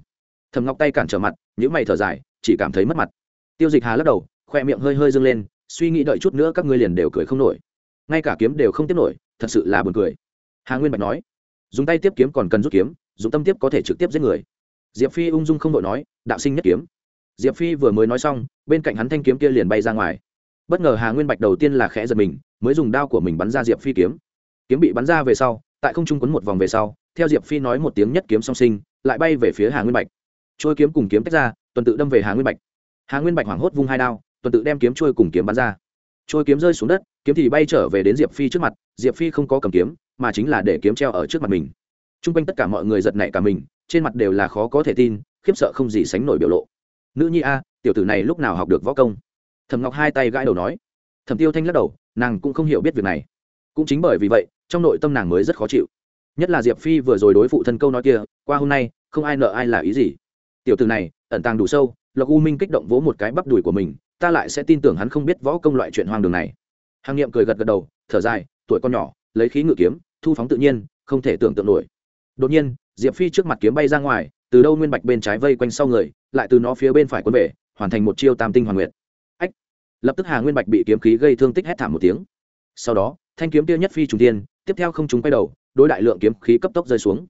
thẩm ngọc tay cản trở mặt những mày thở dài, chỉ cảm thấy mất mặt tiêu dịch hà lắc đầu, khoe miệng hơi hơi dâng lên, suy nghĩ đợi chút nữa các ngươi liền đều cười không nổi. Ngay cả kiếm đều không tiếp nổi, thật sự là buồn cười. Hà nguyên bạch nói, dùng tay tiếp kiếm còn cần rút kiếm dùng tâm tiếp có thể trực tiếp giết người. Diệp phi ung dung không đội nói, đạo sinh nhất kiếm. Diệp phi vừa mới nói xong, bên cạnh hắn thanh kiếm kia liền bay ra ngoài. Bất ngờ hà nguyên bạch đầu tiên là khẽ giật mình, mới dùng đao của mình bắn ra diệp phi kiếm. Kiếm bị bắn ra về sau, tại không trung quấn một vòng về sau, theo diệp phi nói một tiếng nhất kiếm song sinh, lại bay về phía hà nguyên bạch. Trôi kiếm cùng kiếm tách ra, tuần tự đâm về hà nguyên bạch hà nguyên bạch hoảng hốt vung hai đao, tuần tự đem kiếm trôi cùng kiếm bắn ra. Trôi kiếm rơi xuống đất, kiếm thì bay trở về đến diệp phi trước mặt, diệp phi không có cầm kiếm, mà chính là để kiếm treo ở trước mặt mình. T r u n g quanh tất cả mọi người giật nảy cả mình, trên mặt đều là khó có thể tin, khiếp sợ không gì sánh nổi biểu lộ. Nữ nhi a, tiểu tử này lúc nào học được võ công? Thầm ngọc hai tay gãi đầu nói. Thầm tiêu thanh lắc đầu, nàng cũng không hiểu biết việc này. Cũng chính bởi vì vậy, trong nội tâm nàng mới rất khó chịu. Nhất là diệp phi vừa rồi đối phụ thân câu nói kia, qua hôm nay, không ai nợ ai là ý gì. Tiểu tử này, ẩn tàng đủ sâu lộc u minh kích động vỗ một cái bắp đùi của mình, ta lại sẽ tin tưởng hắn không biết võ công loại chuyện hoang đường này. Hàng nghiệm cười gật gật đầu, thở dài, tuổi con nhỏ, lấy khí ngự kiếm, thu phóng tự nhiên, không thể tưởng tượng nổi. Đột nhiên, diệp phi trước mặt kiếm bay ra ngoài, từ đâu nguyên bạch bên trái vây quanh sau người, lại từ nó phía bên phải quân về, hoàn thành một chiêu tam tinh hoàn nguyệt. Ách! Lập tức hà nguyên bạch bị kiếm khí gây thương tích hét thảm một tiếng. Sau đó, thanh kiếm tiêu nhất phi trùng tiên tiếp theo không chúng quay đầu, đối đại lượng kiếm khí cấp tốc rơi xuống.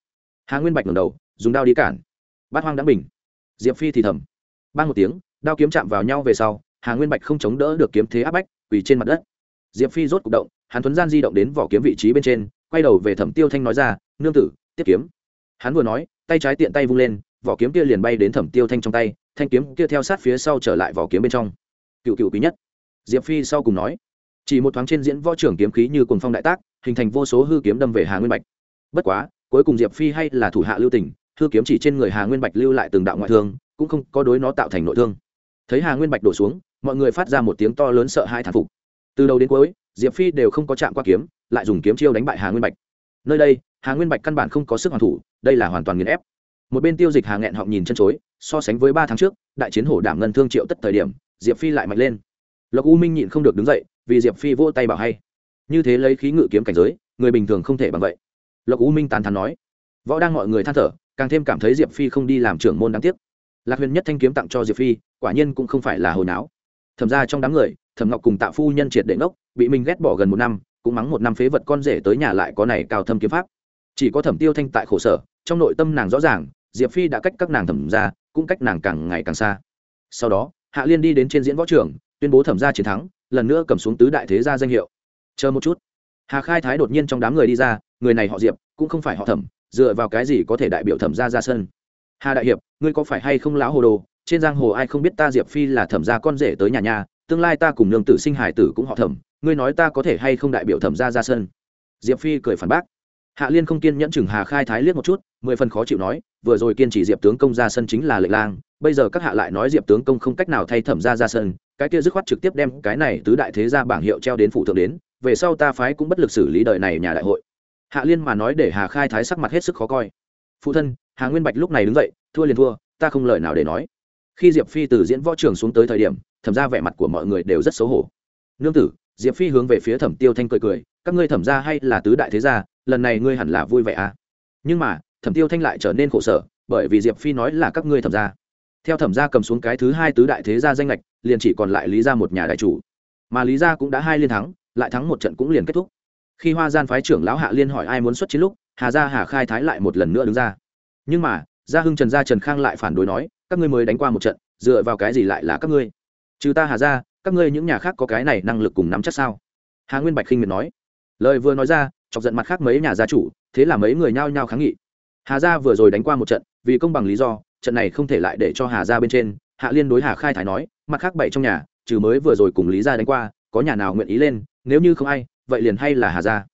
Hà nguyên bạch ngẩng đầu, dùng đao đi cản. Bát hoang đã bình. Diệp phi thì thầm ban một tiếng, đao kiếm chạm vào nhau về sau, hà nguyên bạch không chống đỡ được kiếm thế áp bách, quỳ trên mặt đất. Diệp phi rốt c ụ c động, hắn thuấn gian di động đến vỏ kiếm vị trí bên trên, quay đầu về thẩm tiêu thanh nói ra, nương tử, tiếp kiếm. Hắn vừa nói, tay trái tiện tay vung lên, vỏ kiếm kia liền bay đến thẩm tiêu thanh trong tay, thanh kiếm kia theo sát phía sau trở lại vỏ kiếm bên trong. Cựu cựu quý nhất. Diệp phi sau cùng nói, chỉ một thoáng trên diễn võ trưởng kiếm khí như cuồng phong đại tác, hình thành vô số hư kiếm đâm về hà nguyên bạch. Bất quá, cuối cùng diệp phi hay là thủ hạ lưu tỉnh hư kiếm chỉ trên người hà nguyên bạch lưu lại từng đạo ngoại thương cũng không có đối nó tạo thành nội thương. Thấy hà nguyên bạch đổ xuống, mọi người phát ra một tiếng to lớn sợ hai thản phục. Từ đầu đến cuối, diệp phi đều không có chạm qua kiếm, lại dùng kiếm chiêu đánh bại hà nguyên bạch. Nơi đây, hà nguyên bạch căn bản không có sức hoàn thủ, đây là hoàn toàn nghiền ép. Một bên tiêu dịch hà nghẹn họng nhìn chân chối, so sánh với ba tháng trước, đại chiến hổ đảm ngân thương triệu tất thời điểm, diệp phi lại mạnh lên. Lộc u minh nhịn không được đứng dậy, vì diệp phi vỗ tay bảo hay. Như thế lấy khí ngự kiếm cảnh giới, người bình thường không thể bằng vậy. Lộc u minh tàn thắn nói. Võ đang mọi người than thở, càng thêm cảm thấy diệp phi không đi làm trưởng môn đáng tiếc lạc huyền nhất thanh kiếm tặng cho diệp phi, quả nhiên cũng không phải là hồi não. Thẩm ra trong đám người, Thẩm ngọc cùng tạ phu nhân triệt đệ ngốc, bị mình ghét bỏ gần một năm, cũng mắng một năm phế vật con rể tới nhà lại có này cao thâm kiếm pháp. Chỉ có thẩm tiêu thanh tại khổ sở, trong nội tâm nàng rõ ràng, diệp phi đã cách các nàng thẩm ra cũng cách nàng càng ngày càng xa. Sau đó, hạ liên đi đến trên diễn võ trường, tuyên bố thẩm ra chiến thắng, lần nữa cầm xuống tứ đại thế gia danh hiệu. Chờ một chút. Hà khai thái đột nhiên trong đám người đi ra, người này họ diệp, cũng không phải họ thẩm, dựa vào cái gì có thể đại biểu thẩm ra ra sân hà đại hiệp, ngươi có phải hay không lão hồ đồ? Trên giang hồ ai không biết ta diệp phi là thẩm gia con rể tới nhà nhà, tương lai ta cùng nương tử sinh hải tử cũng họ thẩm, ngươi nói ta có thể hay không đại biểu thẩm gia ra sân? Diệp phi cười phản bác. Hạ liên không kiên nhẫn chừng hà khai thái liếc một chút, mười phần khó chịu nói, vừa rồi kiên trì diệp tướng công ra sân chính là lệnh lang, bây giờ các hạ lại nói diệp tướng công không cách nào thay thẩm gia ra sân, cái kia dứt khoát trực tiếp đem cái này tứ đại thế gia bảng hiệu treo đến phụ thượng đến, về sau ta phái cũng bất lực xử lý đời này nhà đại hội. Hạ liên mà nói để hà khai thái sắc mặt hết sức khó coi. Phụ thân hà nguyên bạch lúc này đứng dậy, thua liền thua, ta không lời nào để nói. Khi diệp phi từ diễn võ trường xuống tới thời điểm, thẩm ra vẻ mặt của mọi người đều rất xấu hổ. Nương tử, diệp phi hướng về phía thẩm tiêu thanh cười cười, các ngươi thẩm ra hay là tứ đại thế gia, lần này ngươi hẳn là vui vẻ à? Nhưng mà, thẩm tiêu thanh lại trở nên khổ sở, bởi vì diệp phi nói là các ngươi thẩm ra theo thẩm gia cầm xuống cái thứ hai tứ đại thế gia danh lệch liền chỉ còn lại lý gia một nhà đại chủ. Mà lý gia cũng đã hai liên thắng, lại thắng một trận cũng liền kết thúc. Khi hoa gian phái trưởng lão hạ liên hỏi ai muốn xuất chiến lúc, hà gia hà khai thái lại một lần nữa đứng ra nhưng mà, gia hưng trần gia trần khang lại phản đối nói, các ngươi mới đánh qua một trận, dựa vào cái gì lại là các ngươi? Trừ ta hà gia, các ngươi những nhà khác có cái này năng lực cùng nắm chắc sao? Hà nguyên bạch khinh miệt nói. Lời vừa nói ra, chọc giận mặt khác mấy nhà gia chủ, thế là mấy người nhao nhao kháng nghị. Hà gia vừa rồi đánh qua một trận, vì công bằng lý do, trận này không thể lại để cho hà gia bên trên, hạ liên đối hà khai thái nói, mặt khác bảy trong nhà, trừ mới vừa rồi cùng lý gia đánh qua, có nhà nào nguyện ý lên, nếu như không ai, vậy liền hay là hà gia.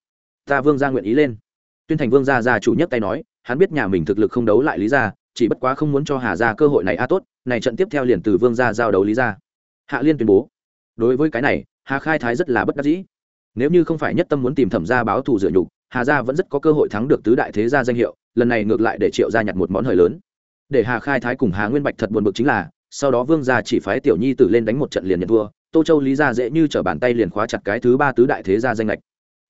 Ta vương gia nguyện ý lên. Tuyên thành vương gia gia chủ nhất tay nói hắn biết nhà mình thực lực không đấu lại lý gia, chỉ bất quá không muốn cho hà gia cơ hội này. A tốt, này trận tiếp theo liền từ vương gia giao đấu lý gia. Hạ liên tuyên bố. Đối với cái này, hà khai thái rất là bất đắc dĩ. Nếu như không phải nhất tâm muốn tìm thẩm gia báo thù dựa nhục, hà gia vẫn rất có cơ hội thắng được tứ đại thế gia danh hiệu, lần này ngược lại để triệu gia nhặt một món hời lớn. Để hà khai thái cùng hà nguyên bạch thật buồn bực chính là, sau đó vương gia chỉ phái tiểu nhi tử lên đánh một trận liền nhận thua, tô châu lý gia dễ như t bàn tay liền khóa chặt cái thứ ba tứ đại thế gia danh lệch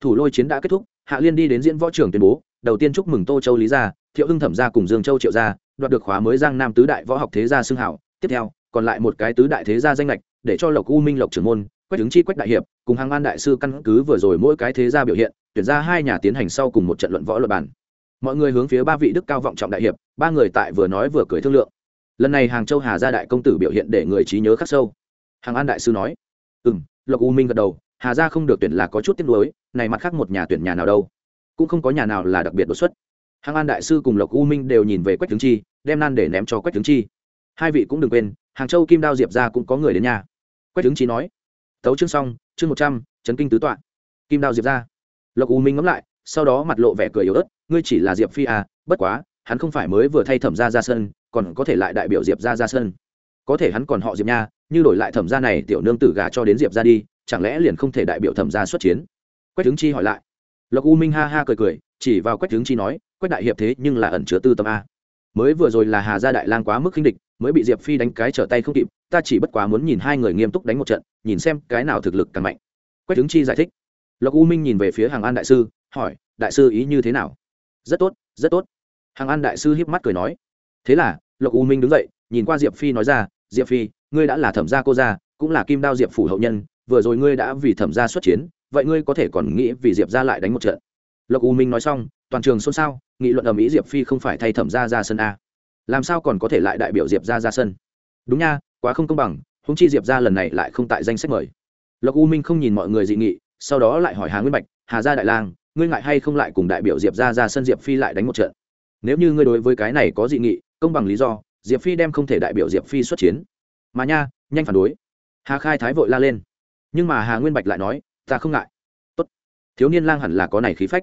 thủ lôi chiến đã kết thúc, hạ liên đi đến diễn võ trường tuyên bố đầu tiên chúc mừng tô châu lý gia, thiệu hưng thẩm gia cùng dương châu triệu gia, đoạt được khóa mới giang nam tứ đại võ học thế gia xưng hảo. Tiếp theo, còn lại một cái tứ đại thế gia danh lệch để cho lộc u minh lộc trưởng môn, quách ứng chi quách đại hiệp cùng hàng an đại sư căn cứ vừa rồi mỗi cái thế gia biểu hiện, tuyển ra hai nhà tiến hành sau cùng một trận luận võ luật bản mọi người hướng phía ba vị đức cao vọng trọng đại hiệp, ba người tại vừa nói vừa cười thương lượng. Lần này hàng châu hà gia đại công tử biểu hiện để người trí nhớ khắc sâu. Hàng an đại sư nói ừ m lộc u minh gật đầu, hà gia không được tuyển là có chút tiếc nuối, này mặt khác một nhà tuyển nhà nào đâu? Cũng không có nhà nào là đặc biệt đột xuất. Hàng an đại sư cùng lộc u minh đều nhìn về quách tướng chi, đem nan để ném cho quách tướng chi. Hai vị cũng đừng quên, hàng châu kim đao diệp ra cũng có người đến nhà. Quách tướng chi nói, tấu chương xong, chương một trăm, chấn kinh tứ tọa. Kim đao diệp ra. Lộc u minh ngẫm lại, sau đó mặt lộ vẻ cười yếu ớt, ngươi chỉ là diệp phi à bất quá, hắn không phải mới vừa thay thẩm ra ra sân, còn có thể lại đại biểu diệp ra ra sân. Có thể hắn còn họ diệp nha, như đổi lại thẩm ra này tiểu nương tử gà cho đến diệp ra đi, chẳng lẽ liền không thể đại biểu thẩm ra xuất chiến? Quách tướng chi hỏi lại lộc u minh ha ha cười cười, chỉ vào quách tướng chi nói, quách đại hiệp thế nhưng là ẩn chứa tư tâm a. Mới vừa rồi là hà gia đại lang quá mức khinh địch, mới bị diệp phi đánh cái trở tay không kịp, ta chỉ bất quá muốn nhìn hai người nghiêm túc đánh một trận, nhìn xem cái nào thực lực càng mạnh. Quách tướng chi giải thích. Lộc u minh nhìn về phía hàng an đại sư, hỏi, đại sư ý như thế nào? Rất tốt rất tốt. Hàng an đại sư hiếp mắt cười nói. Thế là, lộc u minh đứng dậy, nhìn qua diệp phi nói ra, diệp phi, ngươi đã là thẩm gia cô gia, cũng là kim đao diệp phủ hậu nhân, vừa rồi ngươi đã vì thẩm gia xuất chiến vậy ngươi có thể còn nghĩ vì diệp gia lại đánh một trận lộc u minh nói xong toàn trường xôn xao nghị luận ầm ĩ diệp phi không phải thay thẩm gia ra sân a làm sao còn có thể lại đại biểu diệp gia ra sân đúng nha quá không công bằng húng chi diệp gia lần này lại không tại danh sách mời lộc u minh không nhìn mọi người dị nghị sau đó lại hỏi hà nguyên bạch hà gia đại lang ngươi ngại hay không lại cùng đại biểu diệp gia ra sân diệp phi lại đánh một trận nếu như ngươi đối với cái này có dị nghị công bằng lý do diệp phi đem không thể đại biểu diệp phi xuất chiến mà nha nhanh phản đối hà khai thái vội la lên nhưng mà hà nguyên bạch lại nói ta không ngại. Tốt. Thiếu niên lang hẳn là có này khí phách.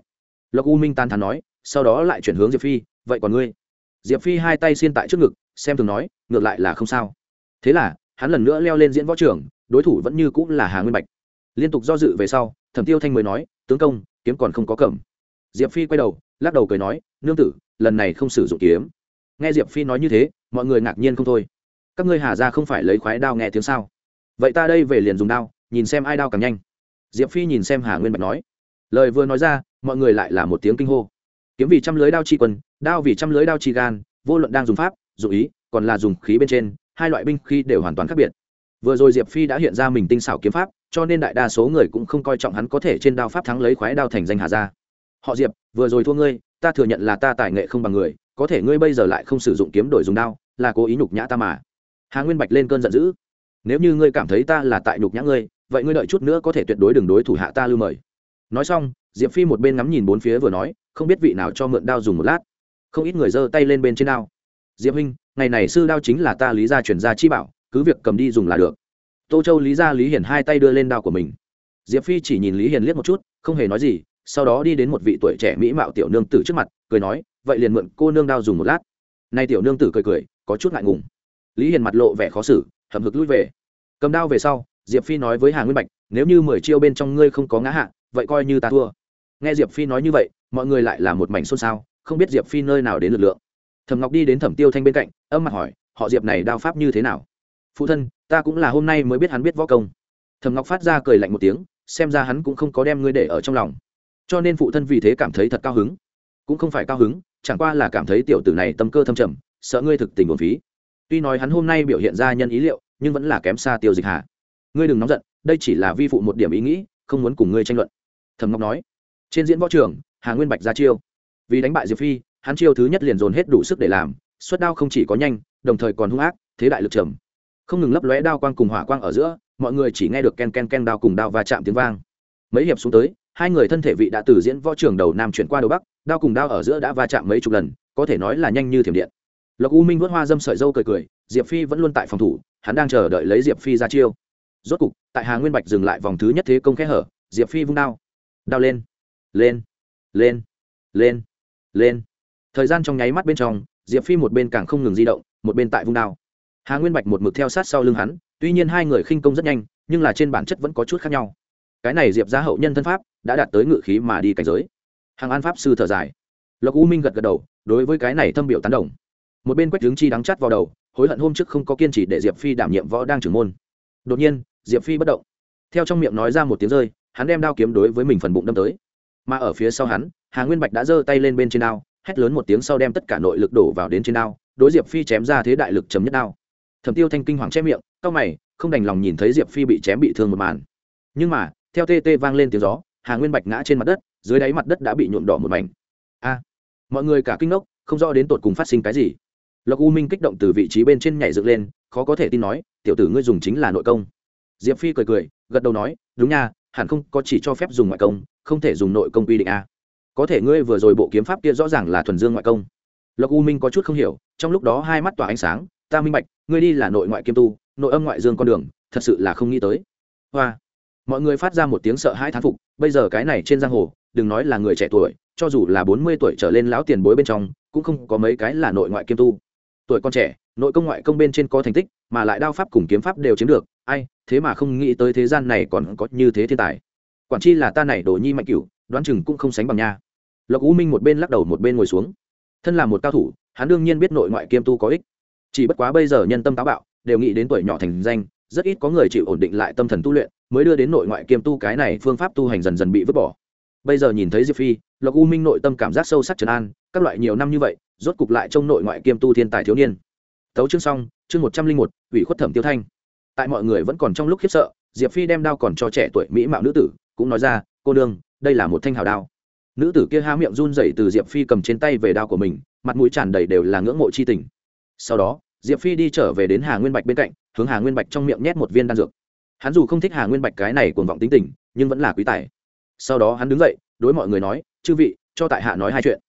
Lộc u minh tan thắn nói, sau đó lại chuyển hướng diệp phi, vậy còn ngươi? Diệp phi hai tay xiên tại trước ngực, xem thường nói, ngược lại là không sao. Thế là, hắn lần nữa leo lên diễn võ trưởng đối thủ vẫn như cũng là hà nguyên bạch. Liên tục do dự về sau, thẩm tiêu thanh mới nói, tướng công, kiếm còn không có cầm. Diệp phi quay đầu, lắc đầu cười nói, nương tử, lần này không sử dụng kiếm. Nghe diệp phi nói như thế, mọi người ngạc nhiên không thôi. Các ngươi hà ra không phải lấy khoái đao nghe tiếng sao? Vậy ta đây về liền dùng đao, nhìn xem ai đao càng nhanh diệp phi nhìn xem hà nguyên bạch nói. Lời vừa nói ra, mọi người lại là một tiếng kinh hô. Kiếm vì trăm lưới đao chi quân, đao vì trăm lưới đao chi gan, vô luận đang dùng pháp dù ý, còn là dùng khí bên trên, hai loại binh khí đều hoàn toàn khác biệt. Vừa rồi diệp phi đã hiện ra mình tinh xảo kiếm pháp, cho nên đại đa số người cũng không coi trọng hắn có thể trên đao pháp thắng lấy khoái đao thành danh hà ra họ diệp, vừa rồi thua ngươi, ta thừa nhận là ta tài nghệ không bằng người, có thể ngươi bây giờ lại không sử dụng kiếm đổi dùng đao, là cố ý nhục nhã ta mà. Hà nguyên bạch lên cơn giận dữ. Nếu như ngươi cảm thấy ta là tại nhục nhã ngươi vậy ngươi đợi chút nữa có thể tuyệt đối đường đối thủ hạ ta lưu mời. Nói xong, diệp phi một bên ngắm nhìn bốn phía vừa nói, không biết vị nào cho mượn đao dùng một lát. Không ít người giơ tay lên bên trên đao. Diệp huynh, ngày này sư đao chính là ta lý gia chuyển gia chi bảo, cứ việc cầm đi dùng là được. Tô châu lý gia lý hiển hai tay đưa lên đao của mình. Diệp phi chỉ nhìn lý hiển liếc một chút, không hề nói gì, sau đó đi đến một vị tuổi trẻ mỹ mạo tiểu nương tử trước mặt, cười nói, vậy liền mượn cô nương đao dùng một lát. Nay tiểu nương tử cười cười, có chút ngại ngùng. Lý hiền mặt lộ vẻ khó xử, hậm hực lui về. Cầm đao về sau diệp phi nói với hà nguyên bạch, nếu như mười chiêu bên trong ngươi không có ngã hạ, vậy coi như ta thua. Nghe diệp phi nói như vậy, mọi người lại là một mảnh xôn xao, không biết diệp phi nơi nào đến lực lượng. Thẩm ngọc đi đến thẩm tiêu thanh bên cạnh, âm mặt hỏi, họ diệp này đao pháp như thế nào? Phụ thân, ta cũng là hôm nay mới biết hắn biết võ công. Thẩm ngọc phát ra cười lạnh một tiếng, xem ra hắn cũng không có đem ngươi để ở trong lòng. Cho nên phụ thân vì thế cảm thấy thật cao hứng. Cũng không phải cao hứng, chẳng qua là cảm thấy tiểu tử này tâm cơ thâm trầm, sợ ngươi thực tình buồn phí. Tuy nói hắn hôm nay biểu hiện ra nhân ý liệu, nhưng vẫn là kém xa tiêu dịch hà ngươi đừng nóng giận, đây chỉ là vi phụ một điểm ý nghĩ, không muốn cùng ngươi tranh luận. Thẩm ngọc nói. Trên diễn võ trường, hà nguyên bạch ra chiêu. Vì đánh bại diệp phi, hắn chiêu thứ nhất liền dồn hết đủ sức để làm, suất đao không chỉ có nhanh, đồng thời còn hung ác, thế đại lực trầm. Không ngừng lấp lóe đao quang cùng hỏa quang ở giữa, mọi người chỉ nghe được ken ken ken đao cùng đao và chạm tiếng vang. Mấy hiệp xuống tới, hai người thân thể vị đã từ diễn võ trường đầu nam chuyển qua đầu bắc, đao cùng đao ở giữa đã va chạm mấy chục lần, có thể nói là nhanh như thiểm điện. Lộc u minh vớt hoa dâm sợi dâu cười cười, diệp phi vẫn luôn tại phòng thủ, hắn đang chờ đợi lấy diệp phi ra chiêu rốt cục, tại hà nguyên bạch dừng lại vòng thứ nhất thế công khẽ hở, diệp phi vung đao. Đao lên. Lên. Lên. Lên. Lên. Thời gian trong nháy mắt bên trong, diệp phi một bên càng không ngừng di động, một bên tại vung đao. Hà nguyên bạch một mực theo sát sau lưng hắn, tuy nhiên hai người khinh công rất nhanh, nhưng là trên bản chất vẫn có chút khác nhau. Cái này diệp ra hậu nhân thân pháp, đã đạt tới ngự khí mà đi cảnh giới. Hàng an pháp sư thở dài. Lộc u minh gật gật đầu, đối với cái này thâm biểu tán đồng. Một bên quách hướng chi đắng chắt vào đầu, hối hận hôm trước không có kiên trì để diệp phi đảm nhiệm võ đang trưởng môn. Đột nhiên diệp phi bất động. Theo trong miệng nói ra một tiếng rơi, hắn đem đao kiếm đối với mình phần bụng đâm tới. Mà ở phía sau hắn, hà nguyên bạch đã giơ tay lên bên trên đao, hét lớn một tiếng sau đem tất cả nội lực đổ vào đến trên đao, đối diệp phi chém ra thế đại lực chấm nhất đao. Thẩm tiêu thanh kinh hoàng chém miệng, cau mày, không đành lòng nhìn thấy diệp phi bị chém bị thương một màn. Nhưng mà, theo tê tê vang lên tiếng gió, hà nguyên bạch ngã trên mặt đất, dưới đáy mặt đất đã bị nhuộm đỏ một mảnh. A! Mọi người cả kinh ngốc, không rõ đến tột cùng phát sinh cái gì. Lộc u minh kích động từ vị trí bên trên nhảy dựng lên, khó có thể tin nói, tiểu tử ngươi dùng chính là nội công diệp phi cười cười, gật đầu nói, đúng nha, hẳn không có chỉ cho phép dùng ngoại công, không thể dùng nội công quy định a. Có thể ngươi vừa rồi bộ kiếm pháp kia rõ ràng là thuần dương ngoại công. Lộc u minh có chút không hiểu, trong lúc đó hai mắt tỏa ánh sáng, ta minh bạch, ngươi đi là nội ngoại kiêm tu, nội âm ngoại dương con đường, thật sự là không nghĩ tới. Hoa. Mọi người phát ra một tiếng sợ hãi thán phục, bây giờ cái này trên giang hồ, đừng nói là người trẻ tuổi, cho dù là bốn mươi tuổi trở lên lão tiền bối bên trong, cũng không có mấy cái là nội ngoại kiêm tu. Tuổi con trẻ, nội công ngoại công bên trên có thành tích mà lại đao pháp cùng kiếm pháp đều chiếm được, ai, thế mà không nghĩ tới thế gian này còn có như thế thiên tài. Quản chi là ta này đồ nhi mạnh cửu, đoán chừng cũng không sánh bằng nha. Lộc u minh một bên lắc đầu một bên ngồi xuống. Thân là một cao thủ, hắn đương nhiên biết nội ngoại kiêm tu có ích. Chỉ bất quá bây giờ nhân tâm táo bạo, đều nghĩ đến tuổi nhỏ thành danh, rất ít có người chịu ổn định lại tâm thần tu luyện, mới đưa đến nội ngoại kiêm tu cái này phương pháp tu hành dần dần bị vứt bỏ. Bây giờ nhìn thấy diệp phi, lộc u minh nội tâm cảm giác sâu sắc trấn an, các loại nhiều năm như vậy, rốt cục lại trong nội ngoại kiêm tu thiên tài thiếu niên tấu chương xong, chương một trăm linh một, ủy khuất thẩm tiêu thanh. Tại mọi người vẫn còn trong lúc khiếp sợ, diệp phi đem đao còn cho trẻ tuổi mỹ mạo nữ tử, cũng nói ra, cô đương đây là một thanh hào đao. Nữ tử kia há miệng run dậy từ diệp phi cầm trên tay về đao của mình, mặt mũi tràn đầy đều là ngưỡng mộ c h i tình. Sau đó, diệp phi đi trở về đến hà nguyên bạch bên cạnh, hướng hà nguyên bạch trong miệng nhét một viên đan dược. Hắn dù không thích hà nguyên bạch cái này cuồng vọng tính tình, nhưng vẫn là quý tài. Sau đó hắn đứng dậy, đối mọi người nói, chư vị, cho tại hạ nói hai chuyện.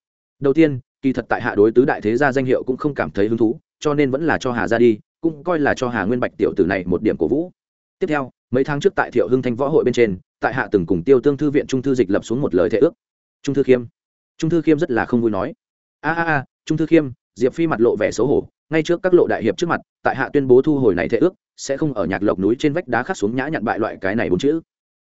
Đầu tiên, kỳ thật tại hạ đối tứ đại thế gia danh hiệu cũng không cảm thấy hứng thú cho nên vẫn là cho hà ra đi, cũng coi là cho hà nguyên bạch tiểu tử này một điểm cổ vũ. Tiếp theo, mấy tháng trước tại thiệu hưng thanh võ hội bên trên, tại hạ từng cùng tiêu tương thư viện trung thư dịch lập xuống một lời thệ ước. Trung thư khiêm. Trung thư khiêm rất là không vui nói. A a a, trung thư khiêm, diệp phi mặt lộ vẻ xấu hổ, ngay trước các lộ đại hiệp trước mặt, tại hạ tuyên bố thu hồi này thệ ước, sẽ không ở nhạc lộc núi trên vách đá khắc xuống nhã nhặn bại loại cái này bốn chữ.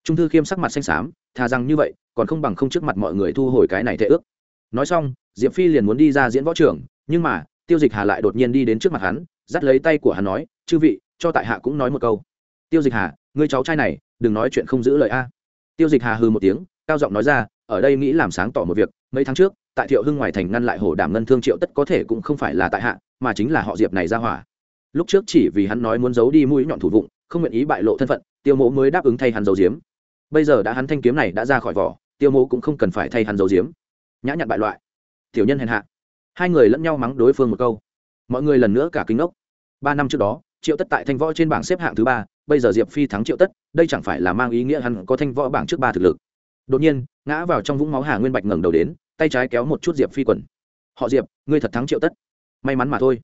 Trung thư khiêm sắc mặt xanh xám, thà rằng như vậy, còn không bằng không trước mặt mọi người thu hồi cái này thệ ước. Nói xong, diệp phi liền muốn đi ra diễn võ trường nhưng mà tiêu dịch hà lại đột nhiên đi đến trước mặt hắn, dắt lấy tay của hắn nói, chư vị, cho tại hạ cũng nói một câu. Tiêu dịch hà, ngươi cháu trai này, đừng nói chuyện không giữ lời a. Tiêu dịch hà hư một tiếng, cao giọng nói ra, ở đây nghĩ làm sáng tỏ một việc, mấy tháng trước, tại thiệu hưng ngoài thành ngăn lại hồ đảm ngân thương triệu tất có thể cũng không phải là tại hạ, mà chính là họ diệp này ra hỏa. Lúc trước chỉ vì hắn nói muốn giấu đi mũi nhọn thủ vụng, không nguyện ý bại lộ thân phận, tiêu mộ mới đáp ứng thay hắn giấu diếm bây giờ đã hắn thanh kiếm này đã ra khỏi vỏ, tiêu mộ cũng không cần phải thay hắn giấu diếm nhã nhặn bại loại. Tiểu nhân hèn hạ hai người lẫn nhau mắng đối phương một câu. Mọi người lần nữa cả kính ốc ba năm trước đó, triệu tất tại thanh võ trên bảng xếp hạng thứ ba, bây giờ diệp phi thắng triệu tất, đây chẳng phải là mang ý nghĩa hắn có thanh võ bảng trước ba thực lực. Đột nhiên, ngã vào trong vũng máu hà nguyên bạch ngẩng đầu đến, tay trái kéo một chút diệp phi quần. Họ diệp, ngươi thật thắng triệu tất. May mắn mà thôi.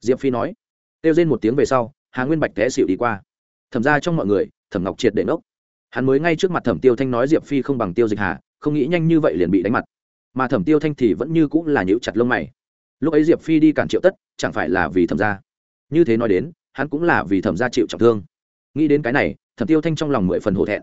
Diệp phi nói. Kêu lên một tiếng về sau, hà nguyên bạch té xịu đi qua. Thẩm ra trong mọi người, thẩm ngọc triệt để ngốc. Hắn mới ngay trước mặt thẩm tiêu thanh nói diệp phi không bằng tiêu dịch hà, không nghĩ nhanh như vậy liền bị đánh mặt mà thẩm tiêu thanh thì vẫn như cũng là nhữ chặt lông mày. Lúc ấy diệp phi đi cản triệu tất, chẳng phải là vì thẩm gia. Như thế nói đến, hắn cũng là vì thẩm gia chịu trọng thương. Nghĩ đến cái này, thẩm tiêu thanh trong lòng mười phần hổ thẹn.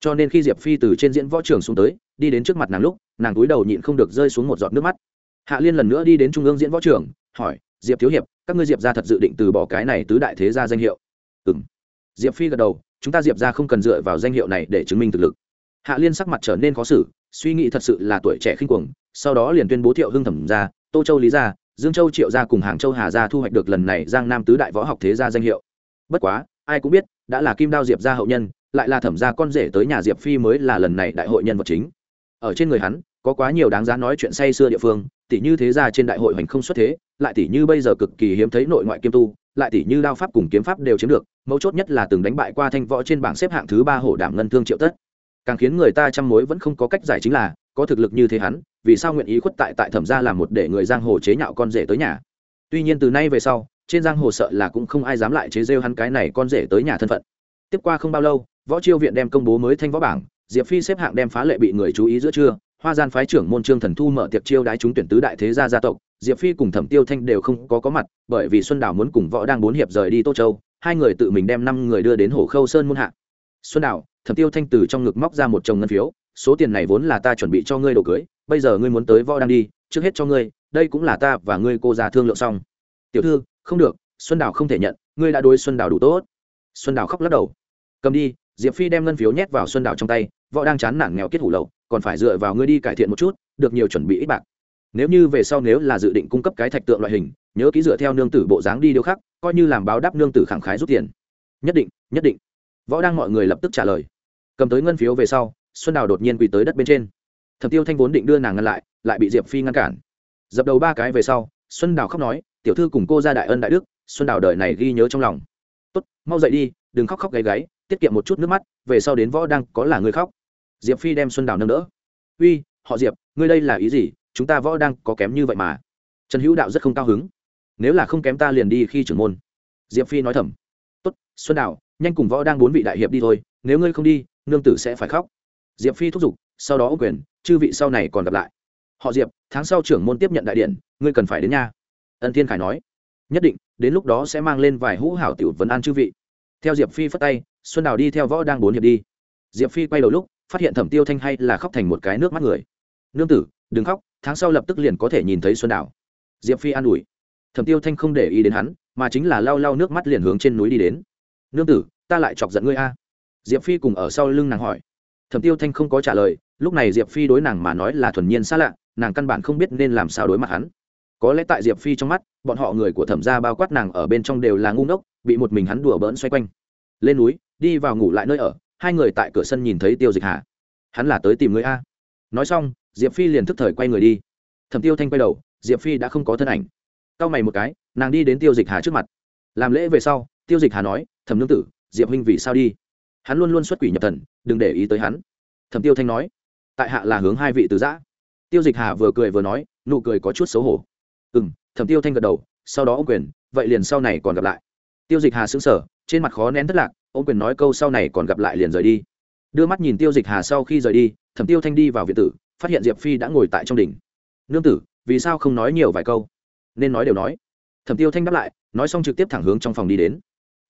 Cho nên khi diệp phi từ trên diễn võ trường xuống tới, đi đến trước mặt nàng lúc, nàng túi đầu nhịn không được rơi xuống một giọt nước mắt. Hạ liên lần nữa đi đến trung ương diễn võ trường, hỏi, diệp thiếu hiệp, các ngươi diệp ra thật dự định từ bỏ cái này tứ đại thế gia danh hiệu? Ừ m diệp phi gật đầu, chúng ta diệp ra không cần dựa vào danh hiệu này để chứng minh thực lực hạ liên sắc mặt trở nên khó xử, suy nghĩ thật sự là tuổi trẻ khinh cuồng, sau đó liền tuyên bố thiệu hưng thẩm ra, tô châu lý gia, dương châu triệu gia cùng hàng châu hà gia thu hoạch được lần này giang nam tứ đại võ học thế gia danh hiệu. Bất quá, ai cũng biết, đã là kim đao diệp gia hậu nhân, lại là thẩm gia con rể tới nhà diệp phi mới là lần này đại hội nhân vật chính. Ở trên người hắn, có quá nhiều đáng giá nói chuyện say xưa địa phương tỷ như thế gia trên đại hội hoành không xuất thế, lại tỷ như bây giờ cực kỳ hiếm thấy nội ngoại kiêm tu, lại tỷ như đao pháp cùng kiếm pháp đều chiếm được, mấu chốt nhất là từng đánh bại qua thanh võ trên bảng xếp hạng thứ ba hổ đảm ngân thương triệu tất càng khiến người ta chăm mối vẫn không có cách giải chính là, có thực lực như thế hắn, vì sao nguyện ý khuất tại tại thẩm gia làm một để người giang hồ chế nhạo con rể tới nhà? Tuy nhiên từ nay về sau, trên giang hồ sợ là cũng không ai dám lại chế rêu hắn cái này con rể tới nhà thân phận. Tiếp qua không bao lâu, võ chiêu viện đem công bố mới thanh võ bảng, diệp phi xếp hạng đem phá lệ bị người chú ý giữa trưa, hoa gian phái trưởng môn trương thần thu mở tiệc chiêu đái chúng tuyển tứ đại thế gia gia tộc, diệp phi cùng thẩm tiêu thanh đều không có có mặt, bởi vì xuân đào muốn cùng võ đang bốn hiệp rời đi tô châu, hai người tự mình đem năm người đưa đến hồ khâu sơn muôn hạ. Xuân đào thẩm tiêu thanh từ trong ngực móc ra một chồng ngân phiếu, số tiền này vốn là ta chuẩn bị cho ngươi đồ cưới, bây giờ ngươi muốn tới võ đang đi, trước hết cho ngươi, đây cũng là ta và ngươi cô già thương lượng xong. Tiểu thư, không được, xuân đào không thể nhận, ngươi đã đối xuân đào đủ tốt. Xuân đào khóc lắc đầu. Cầm đi. Diệp phi đem ngân phiếu nhét vào xuân đào trong tay, võ đang chán nản nghèo kết hủ lậu, còn phải dựa vào ngươi đi cải thiện một chút, được nhiều chuẩn bị ít bạc. Nếu như về sau nếu là dự định cung cấp cái thạch tượng loại hình, nhớ ký dựa theo nương tử bộ dáng đi điêu khắc, coi như làm báo đáp nương tử khẳng khái rút tiền. Nhất định nhất định. Võ đang mọi người lập tức trả lời cầm tới ngân phiếu về sau, xuân đào đột nhiên quỳ tới đất bên trên. Thẩm tiêu thanh vốn định đưa nàng ngăn lại lại bị diệp phi ngăn cản. Dập đầu ba cái về sau, xuân đào khóc nói, tiểu thư cùng cô ra đại ân đại đức. Xuân đào đời này ghi nhớ trong lòng. Tốt, mau dậy đi, đừng khóc khóc gáy gáy, tiết kiệm một chút nước mắt, về sau đến võ đang có là người khóc. Diệp phi đem xuân đào nâng đỡ. Uy, họ diệp, ngươi đây là ý gì? Chúng ta võ đang có kém như vậy mà. Trần hữu đạo rất không cao hứng. Nếu là không kém ta liền đi khi trưởng môn. Diệp phi nói thầm. Tốt, xuân đào, nhanh cùng võ đang bốn vị đại hiệp đi thôi, nếu ngươi không đi nương tử sẽ phải khóc. Diệp phi thúc giục, sau đó ô quyền, chư vị sau này còn gặp lại. Họ diệp, tháng sau trưởng môn tiếp nhận đại điện, ngươi cần phải đến nha ân thiên khải nói, nhất định, đến lúc đó sẽ mang lên vài hũ hảo tiểu vấn an chư vị. Theo diệp phi phất tay, xuân đào đi theo võ đang bốn hiệp đi. Diệp phi quay đầu lúc, phát hiện thẩm tiêu thanh hay là khóc thành một cái nước mắt người. Nương tử, đừng khóc, tháng sau lập tức liền có thể nhìn thấy xuân đào. Diệp phi an ủi. Thẩm tiêu thanh không để ý đến hắn, mà chính là lau lau nước mắt liền hướng trên núi đi đến. Nương tử, ta lại chọc giận ngươi a diệp phi cùng ở sau lưng nàng hỏi. Thẩm tiêu thanh không có trả lời, lúc này diệp phi đối nàng mà nói là thuần nhiên xa lạ, nàng căn bản không biết nên làm sao đối mặt hắn. Có lẽ tại diệp phi trong mắt, bọn họ người của thẩm gia bao quát nàng ở bên trong đều là ngu ngốc, bị một mình hắn đùa bỡn xoay quanh. Lên núi, đi vào ngủ lại nơi ở, hai người tại cửa sân nhìn thấy tiêu dịch hà. Hắn là tới tìm người a. Nói xong, diệp phi liền thức thời quay người đi. Thẩm tiêu thanh quay đầu, diệp phi đã không có thân ảnh. C a o mày một cái, nàng đi đến tiêu dịch hà trước mặt. Làm lễ về sau, tiêu dịch hà nói, thẩm nương tử, diệp huynh vì sao đi? Hắn luôn luôn xuất quỷ nhập thần, đừng để ý tới hắn. Thẩm tiêu thanh nói, tại hạ là hướng hai vị từ giã. Tiêu dịch hà vừa cười vừa nói, nụ cười có chút xấu hổ. Ừ m thẩm tiêu thanh gật đầu, sau đó ô quyền, vậy liền sau này còn gặp lại. Tiêu dịch hà xứng sở trên mặt khó nén thất lạc ô quyền nói câu sau này còn gặp lại liền rời đi. Đưa mắt nhìn tiêu dịch hà sau khi rời đi, thẩm tiêu thanh đi vào viện tử, phát hiện diệp phi đã ngồi tại trong đỉnh. Nương tử, vì sao không nói nhiều vài câu? Nên nói đều nói. Thẩm tiêu thanh đáp lại, nói xong trực tiếp thẳng hướng trong phòng đi đến.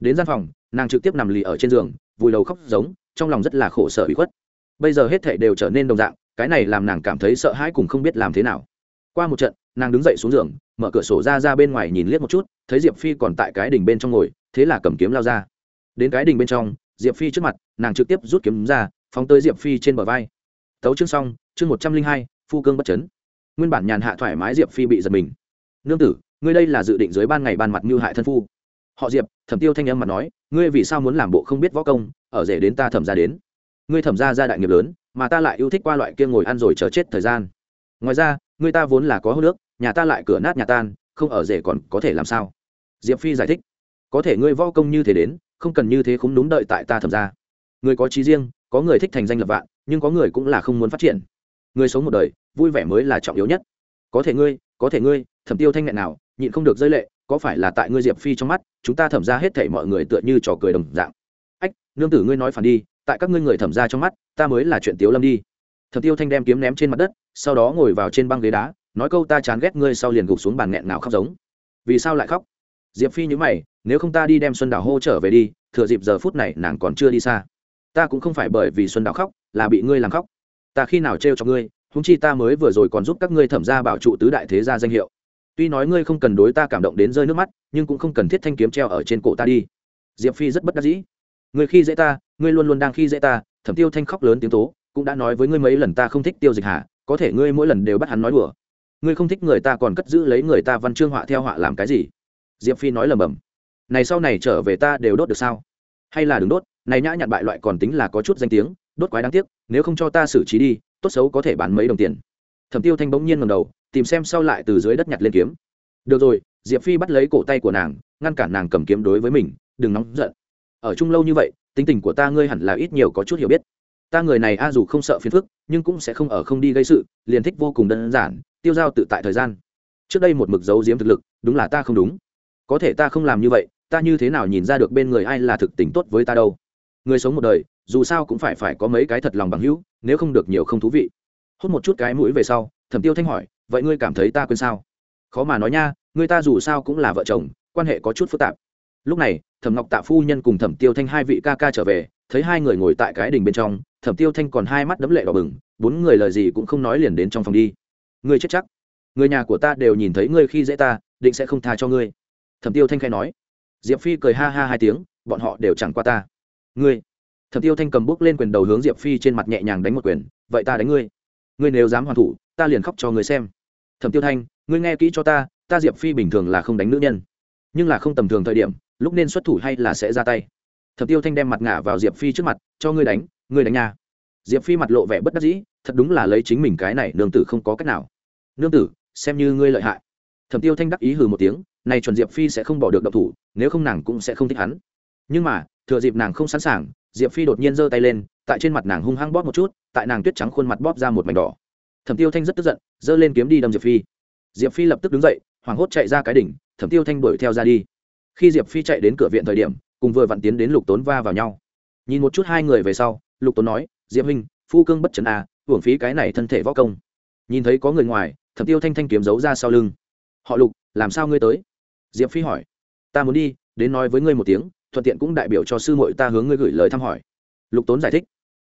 Đến gian phòng, nàng trực tiếp nằm lì ở trên giường vùi đầu khóc giống, trong lòng rất là khổ sở bị khuất. Bây giờ hết thệ đều trở nên đồng dạng, cái này làm nàng cảm thấy sợ hãi cùng không biết làm thế nào. Qua một trận, nàng đứng dậy xuống giường, mở cửa sổ ra ra bên ngoài nhìn liếc một chút, thấy diệp phi còn tại cái đỉnh bên trong ngồi, thế là cầm kiếm lao ra. Đến cái đỉnh bên trong, diệp phi trước mặt, nàng trực tiếp rút kiếm ra, phóng tới diệp phi trên bờ vai. Tấu chương xong, chương một trăm linh hai, phu cương bất chấn. Nguyên bản nhàn hạ thoải mái diệp phi bị giật mình. Nương tử, ngươi đây là dự định dưới ban ngày ban mặt như hại thân phu họ diệp, thẩm tiêu thanh âm mà nói, ngươi vì sao muốn làm bộ không biết võ công, ở rể đến ta thẩm ra đến. Ngươi thẩm ra ra đại nghiệp lớn, mà ta lại yêu thích qua loại kia ngồi ăn rồi chờ chết thời gian. Ngoài ra, ngươi ta vốn là có hô nước nhà ta lại cửa nát nhà tan, không ở rể còn có thể làm sao? Diệp phi giải thích, có thể ngươi võ công như thế đến, không cần như thế không đúng đợi tại ta thẩm ra. Người có trí riêng, có người thích thành danh lập vạn, nhưng có người cũng là không muốn phát triển. Người sống một đời, vui vẻ mới là trọng yếu nhất. Có thể ngươi, có thể ngươi, thẩm tiêu thanh nghẹn nào, nhịn không được rơi lệ có phải là tại ngươi diệp phi trong mắt, chúng ta thẩm ra hết thảy mọi người tựa như trò cười đồng dạng. Ách, nương tử ngươi nói phản đi, tại các ngươi người thẩm ra trong mắt, ta mới là chuyện tiếu lâm đi. Thẩm tiêu thanh đem kiếm ném trên mặt đất, sau đó ngồi vào trên băng ghế đá, nói câu ta chán ghét ngươi sau liền gục xuống bàn nghẹn nào khóc giống. Vì sao lại khóc? Diệp phi nhữ mày, nếu không ta đi đem xuân đào hô trở về đi, thừa dịp giờ phút này nàng còn chưa đi xa. Ta cũng không phải bởi vì xuân đào khóc, là bị ngươi làm khóc. Ta khi nào trêu cho ngươi húng chi ta mới vừa rồi còn giúp các ngươi thẩm ra bảo trụ tứ đại thế gia danh hiệu tuy nói ngươi không cần đối ta cảm động đến rơi nước mắt, nhưng cũng không cần thiết thanh kiếm treo ở trên cổ ta đi. Diệp phi rất bất đắc dĩ. Ngươi khi dễ ta, ngươi luôn luôn đang khi dễ ta, thẩm tiêu thanh khóc lớn tiếng tố, cũng đã nói với ngươi mấy lần ta không thích tiêu dịch hà, có thể ngươi mỗi lần đều bắt hắn nói đùa. Ngươi không thích người ta còn cất giữ lấy người ta văn chương họa theo họa làm cái gì? Diệp phi nói lầm bầm này sau này trở về ta đều đốt được sao? Hay là đừng đốt, này nhã nhặn bại loại còn tính là có chút danh tiếng, đốt quái đáng tiếc, nếu không cho ta xử trí đi, tốt xấu có thể bán mấy đồng tiền. Thẩm tiêu thanh bỗng nhiên ngầm đầu tìm xem sau lại từ dưới đất nhặt lên kiếm. Được rồi, diệp phi bắt lấy cổ tay của nàng, ngăn cản nàng cầm kiếm đối với mình, đừng nóng giận. Ở chung lâu như vậy, tính tình của ta ngươi hẳn là ít nhiều có chút hiểu biết. Ta người này a dù không sợ phiền phức, nhưng cũng sẽ không ở không đi gây sự, liền thích vô cùng đơn giản, tiêu giao tự tại thời gian. Trước đây một mực giấu giếm thực lực, đúng là ta không đúng. Có thể ta không làm như vậy, ta như thế nào nhìn ra được bên người ai là thực tình tốt với ta đâu? Người sống một đời, dù sao cũng phải phải có mấy cái thật lòng bằng hữu, nếu không được nhiều không thú vị. Hút một chút cái mũi về sau, thẩm tiêu thanh hỏi vậy ngươi cảm thấy ta quên sao? Khó mà nói nha người ta dù sao cũng là vợ chồng, quan hệ có chút phức tạp. Lúc này, thẩm ngọc tạ phu nhân cùng thẩm tiêu thanh hai vị ca ca trở về, thấy hai người ngồi tại cái đình bên trong, thẩm tiêu thanh còn hai mắt đấm lệ đỏ bừng, bốn người lời gì cũng không nói liền đến trong phòng đi. Ngươi chết chắc. Người nhà của ta đều nhìn thấy ngươi khi dễ ta, định sẽ không tha cho ngươi. Thẩm tiêu thanh khai nói. Diệp phi cười ha ha hai tiếng, bọn họ đều chẳng qua ta. Ngươi. Thẩm tiêu thanh cầm bút lên quyền đầu hướng diệp phi trên mặt nhẹ nhàng đánh một quyền, vậy ta đánh ngươi. Ngươi nếu dám hoàn thủ, ta liền khóc cho ngươi xem thẩm tiêu thanh, ngươi nghe kỹ cho ta ta diệp phi bình thường là không đánh nữ nhân, nhưng là không tầm thường thời điểm, lúc nên xuất thủ hay là sẽ ra tay. Thẩm tiêu thanh đem mặt ngả vào diệp phi trước mặt, cho ngươi đánh ngươi đánh nha. Diệp phi mặt lộ vẻ bất đắc dĩ, thật đúng là lấy chính mình cái này, nương tử không có cách nào. Nương tử, xem như ngươi lợi hại. Thẩm tiêu thanh đắc ý hừ một tiếng, này chuẩn diệp phi sẽ không bỏ được độc thủ, nếu không nàng cũng sẽ không thích hắn. Nhưng mà, thừa dịp nàng không sẵn sàng, diệp phi đột nhiên giơ tay lên, tại trên mặt nàng hung hăng bóp một chút, tại nàng tuyết trắng khuôn mặt bóp ra một mảnh đỏ thẩm tiêu thanh rất tức giận, giơ lên kiếm đi đâm diệp phi. Diệp phi lập tức đứng dậy, hoảng hốt chạy ra cái đỉnh, thẩm tiêu thanh đuổi theo ra đi. Khi diệp phi chạy đến cửa viện thời điểm, cùng vừa vặn tiến đến lục tốn va vào nhau. Nhìn một chút hai người về sau, lục tốn nói, diệp huynh, phu cương bất trần à hưởng phí cái này thân thể võ công. Nhìn thấy có người ngoài, thẩm tiêu thanh thanh kiếm giấu ra sau lưng. Họ lục, làm sao ngươi tới? Diệp phi hỏi. Ta muốn đi, đến nói với ngươi một tiếng, thuận tiện cũng đại biểu cho sư muội ta hướng ngươi gửi lời thăm hỏi. Lục tốn giải thích.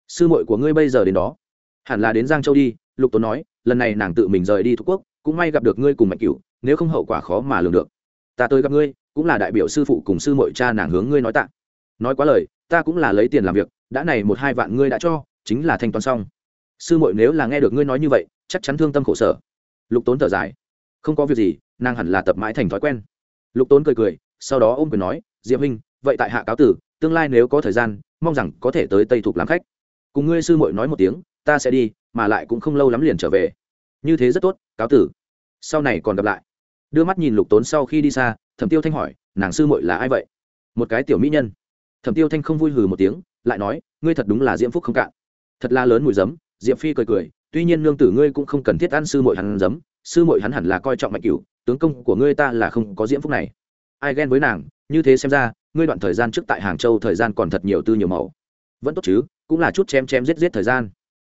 Sư muội của ngươi bây giờ đến đó. Hẳn là đến giang châu đi lục tốn nói, lần này nàng tự mình rời đi thuộc quốc, cũng may gặp được ngươi cùng mạnh cửu, nếu không hậu quả khó mà lường được. Ta tới gặp ngươi, cũng là đại biểu sư phụ cùng sư muội cha nàng hướng ngươi nói tạ. Nói quá lời, ta cũng là lấy tiền làm việc, đã này một hai vạn ngươi đã cho, chính là thanh toán xong. Sư muội nếu là nghe được ngươi nói như vậy, chắc chắn thương tâm khổ sở. Lục tốn thở dài. Không có việc gì, nàng hẳn là tập mãi thành thói quen. Lục tốn cười cười, sau đó ôm quyền nói, diệp huynh, vậy tại hạ cáo tử, tương lai nếu có thời gian, mong rằng có thể tới tây thục làm khách. Cùng ngươi sư muội nói một tiếng ta sẽ đi, mà lại cũng không lâu lắm liền trở về. Như thế rất tốt, cáo tử. Sau này còn gặp lại. Đưa mắt nhìn lục tốn sau khi đi xa, thẩm tiêu thanh hỏi, nàng sư muội là ai vậy? Một cái tiểu mỹ nhân. Thẩm tiêu thanh không vui hừ một tiếng, lại nói, ngươi thật đúng là diễm phúc không cạn. Thật là lớn mùi giấm. Diệp phi cười cười, tuy nhiên nương tử ngươi cũng không cần thiết ăn sư muội hắn giấm, sư muội hắn hẳn là coi trọng mạnh cửu, tướng công của ngươi ta là không có diễm phúc này. Ai ghen với nàng, như thế xem ra, ngươi đoạn thời gian trước tại hàng châu thời gian còn thật nhiều tư nhiều màu. Vẫn tốt chứ, cũng là chút chém chém giết giết thời gian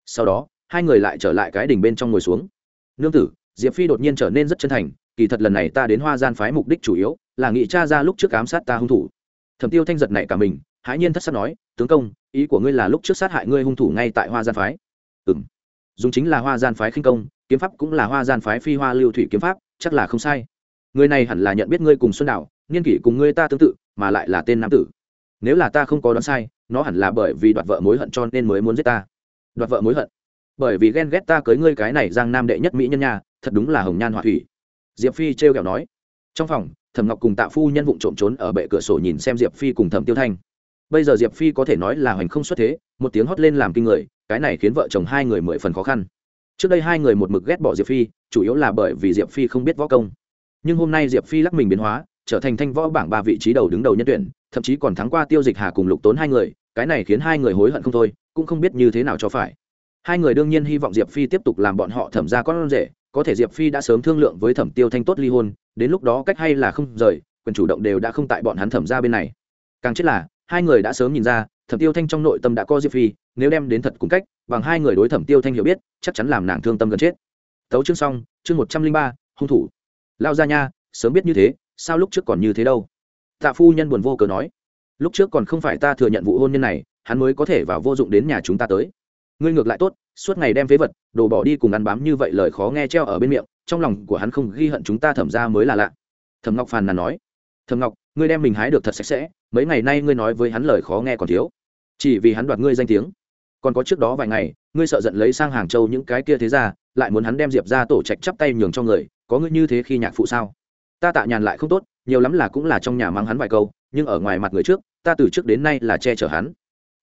sau đó, hai người lại trở lại cái đỉnh bên trong ngồi xuống. Nương tử, diệp phi đột nhiên trở nên rất chân thành, kỳ thật lần này ta đến hoa gian phái mục đích chủ yếu là nghị cha ra lúc trước ám sát ta hung thủ. Thẩm tiêu thanh giật này cả mình, hãi nhiên thất sắc nói, tướng công, ý của ngươi là lúc trước sát hại ngươi hung thủ ngay tại hoa gian phái? Ừ m dùng chính là hoa gian phái khinh công, kiếm pháp cũng là hoa gian phái phi hoa lưu thủy kiếm pháp, chắc là không sai. Người này hẳn là nhận biết ngươi cùng xuân đạo, niên kỷ cùng ngươi ta tương tự, mà lại là tên nam tử. Nếu là ta không có đoán sai, nó hẳn là bởi vì đoạt vợ mối hận cho nên mới muốn giết ta đoạt vợ mối hận. Bởi vì ghen ghét ta cưới ngươi cái này giang nam đệ nhất mỹ nhân nhà thật đúng là hồng nhan họa thủy. Diệp phi trêu kẹo nói. Trong phòng, thẩm ngọc cùng tạ phu nhân vụ trộm trốn ở bệ cửa sổ nhìn xem diệp phi cùng thẩm tiêu thanh. Bây giờ diệp phi có thể nói là hoành không xuất thế, một tiếng hót lên làm kinh người, cái này khiến vợ chồng hai người mười phần khó khăn. Trước đây hai người một mực ghét bỏ diệp phi, chủ yếu là bởi vì diệp phi không biết võ công. Nhưng hôm nay diệp phi lắc mình biến hóa, trở thành thanh võ bảng ba vị trí đầu đứng đầu nhân tuyển, thậm chí còn thắng qua tiêu dịch hà cùng lục tốn hai người, cái này khiến hai người hối hận không thôi cũng không biết như thế nào cho phải. Hai người đương nhiên hy vọng diệp phi tiếp tục làm bọn họ thẩm ra con rể, có thể diệp phi đã sớm thương lượng với thẩm tiêu thanh tốt ly hôn, đến lúc đó cách hay là không rời, quyền chủ động đều đã không tại bọn hắn thẩm ra bên này. Càng chết là, hai người đã sớm nhìn ra, thẩm tiêu thanh trong nội tâm đã có diệp phi, nếu đem đến thật cùng cách, bằng hai người đối thẩm tiêu thanh hiểu biết, chắc chắn làm nàng thương tâm gần chết. Tấu chương xong, chương một trăm linh ba, hung thủ. Lao ra nha, sớm biết như thế, sao lúc trước còn như thế đâu? Tạ phu nhân buồn vô cớ nói. Lúc trước còn không phải ta thừa nhận vụ hôn nhân này hắn mới có thể vào vô dụng đến nhà chúng ta tới. Ngươi ngược lại tốt, suốt ngày đem phế vật, đồ bỏ đi cùng ăn bám như vậy lời khó nghe treo ở bên miệng, trong lòng của hắn không ghi hận chúng ta thẩm ra mới là lạ. Thẩm ngọc phàn nàn nói, thẩm ngọc, ngươi đem mình hái được thật sạch sẽ, mấy ngày nay ngươi nói với hắn lời khó nghe còn thiếu. Chỉ vì hắn đoạt ngươi danh tiếng. Còn có trước đó vài ngày, ngươi sợ giận lấy sang hàng châu những cái kia thế ra lại muốn hắn đem diệp ra tổ trạch chắp tay nhường cho người, có ngươi như thế khi nhạc phụ sao? Ta tạ nhàn lại không tốt, nhiều lắm là cũng là trong nhà mang hắn vài câu, nhưng ở ngoài mặt người trước, ta từ trước đến nay là che chở hắn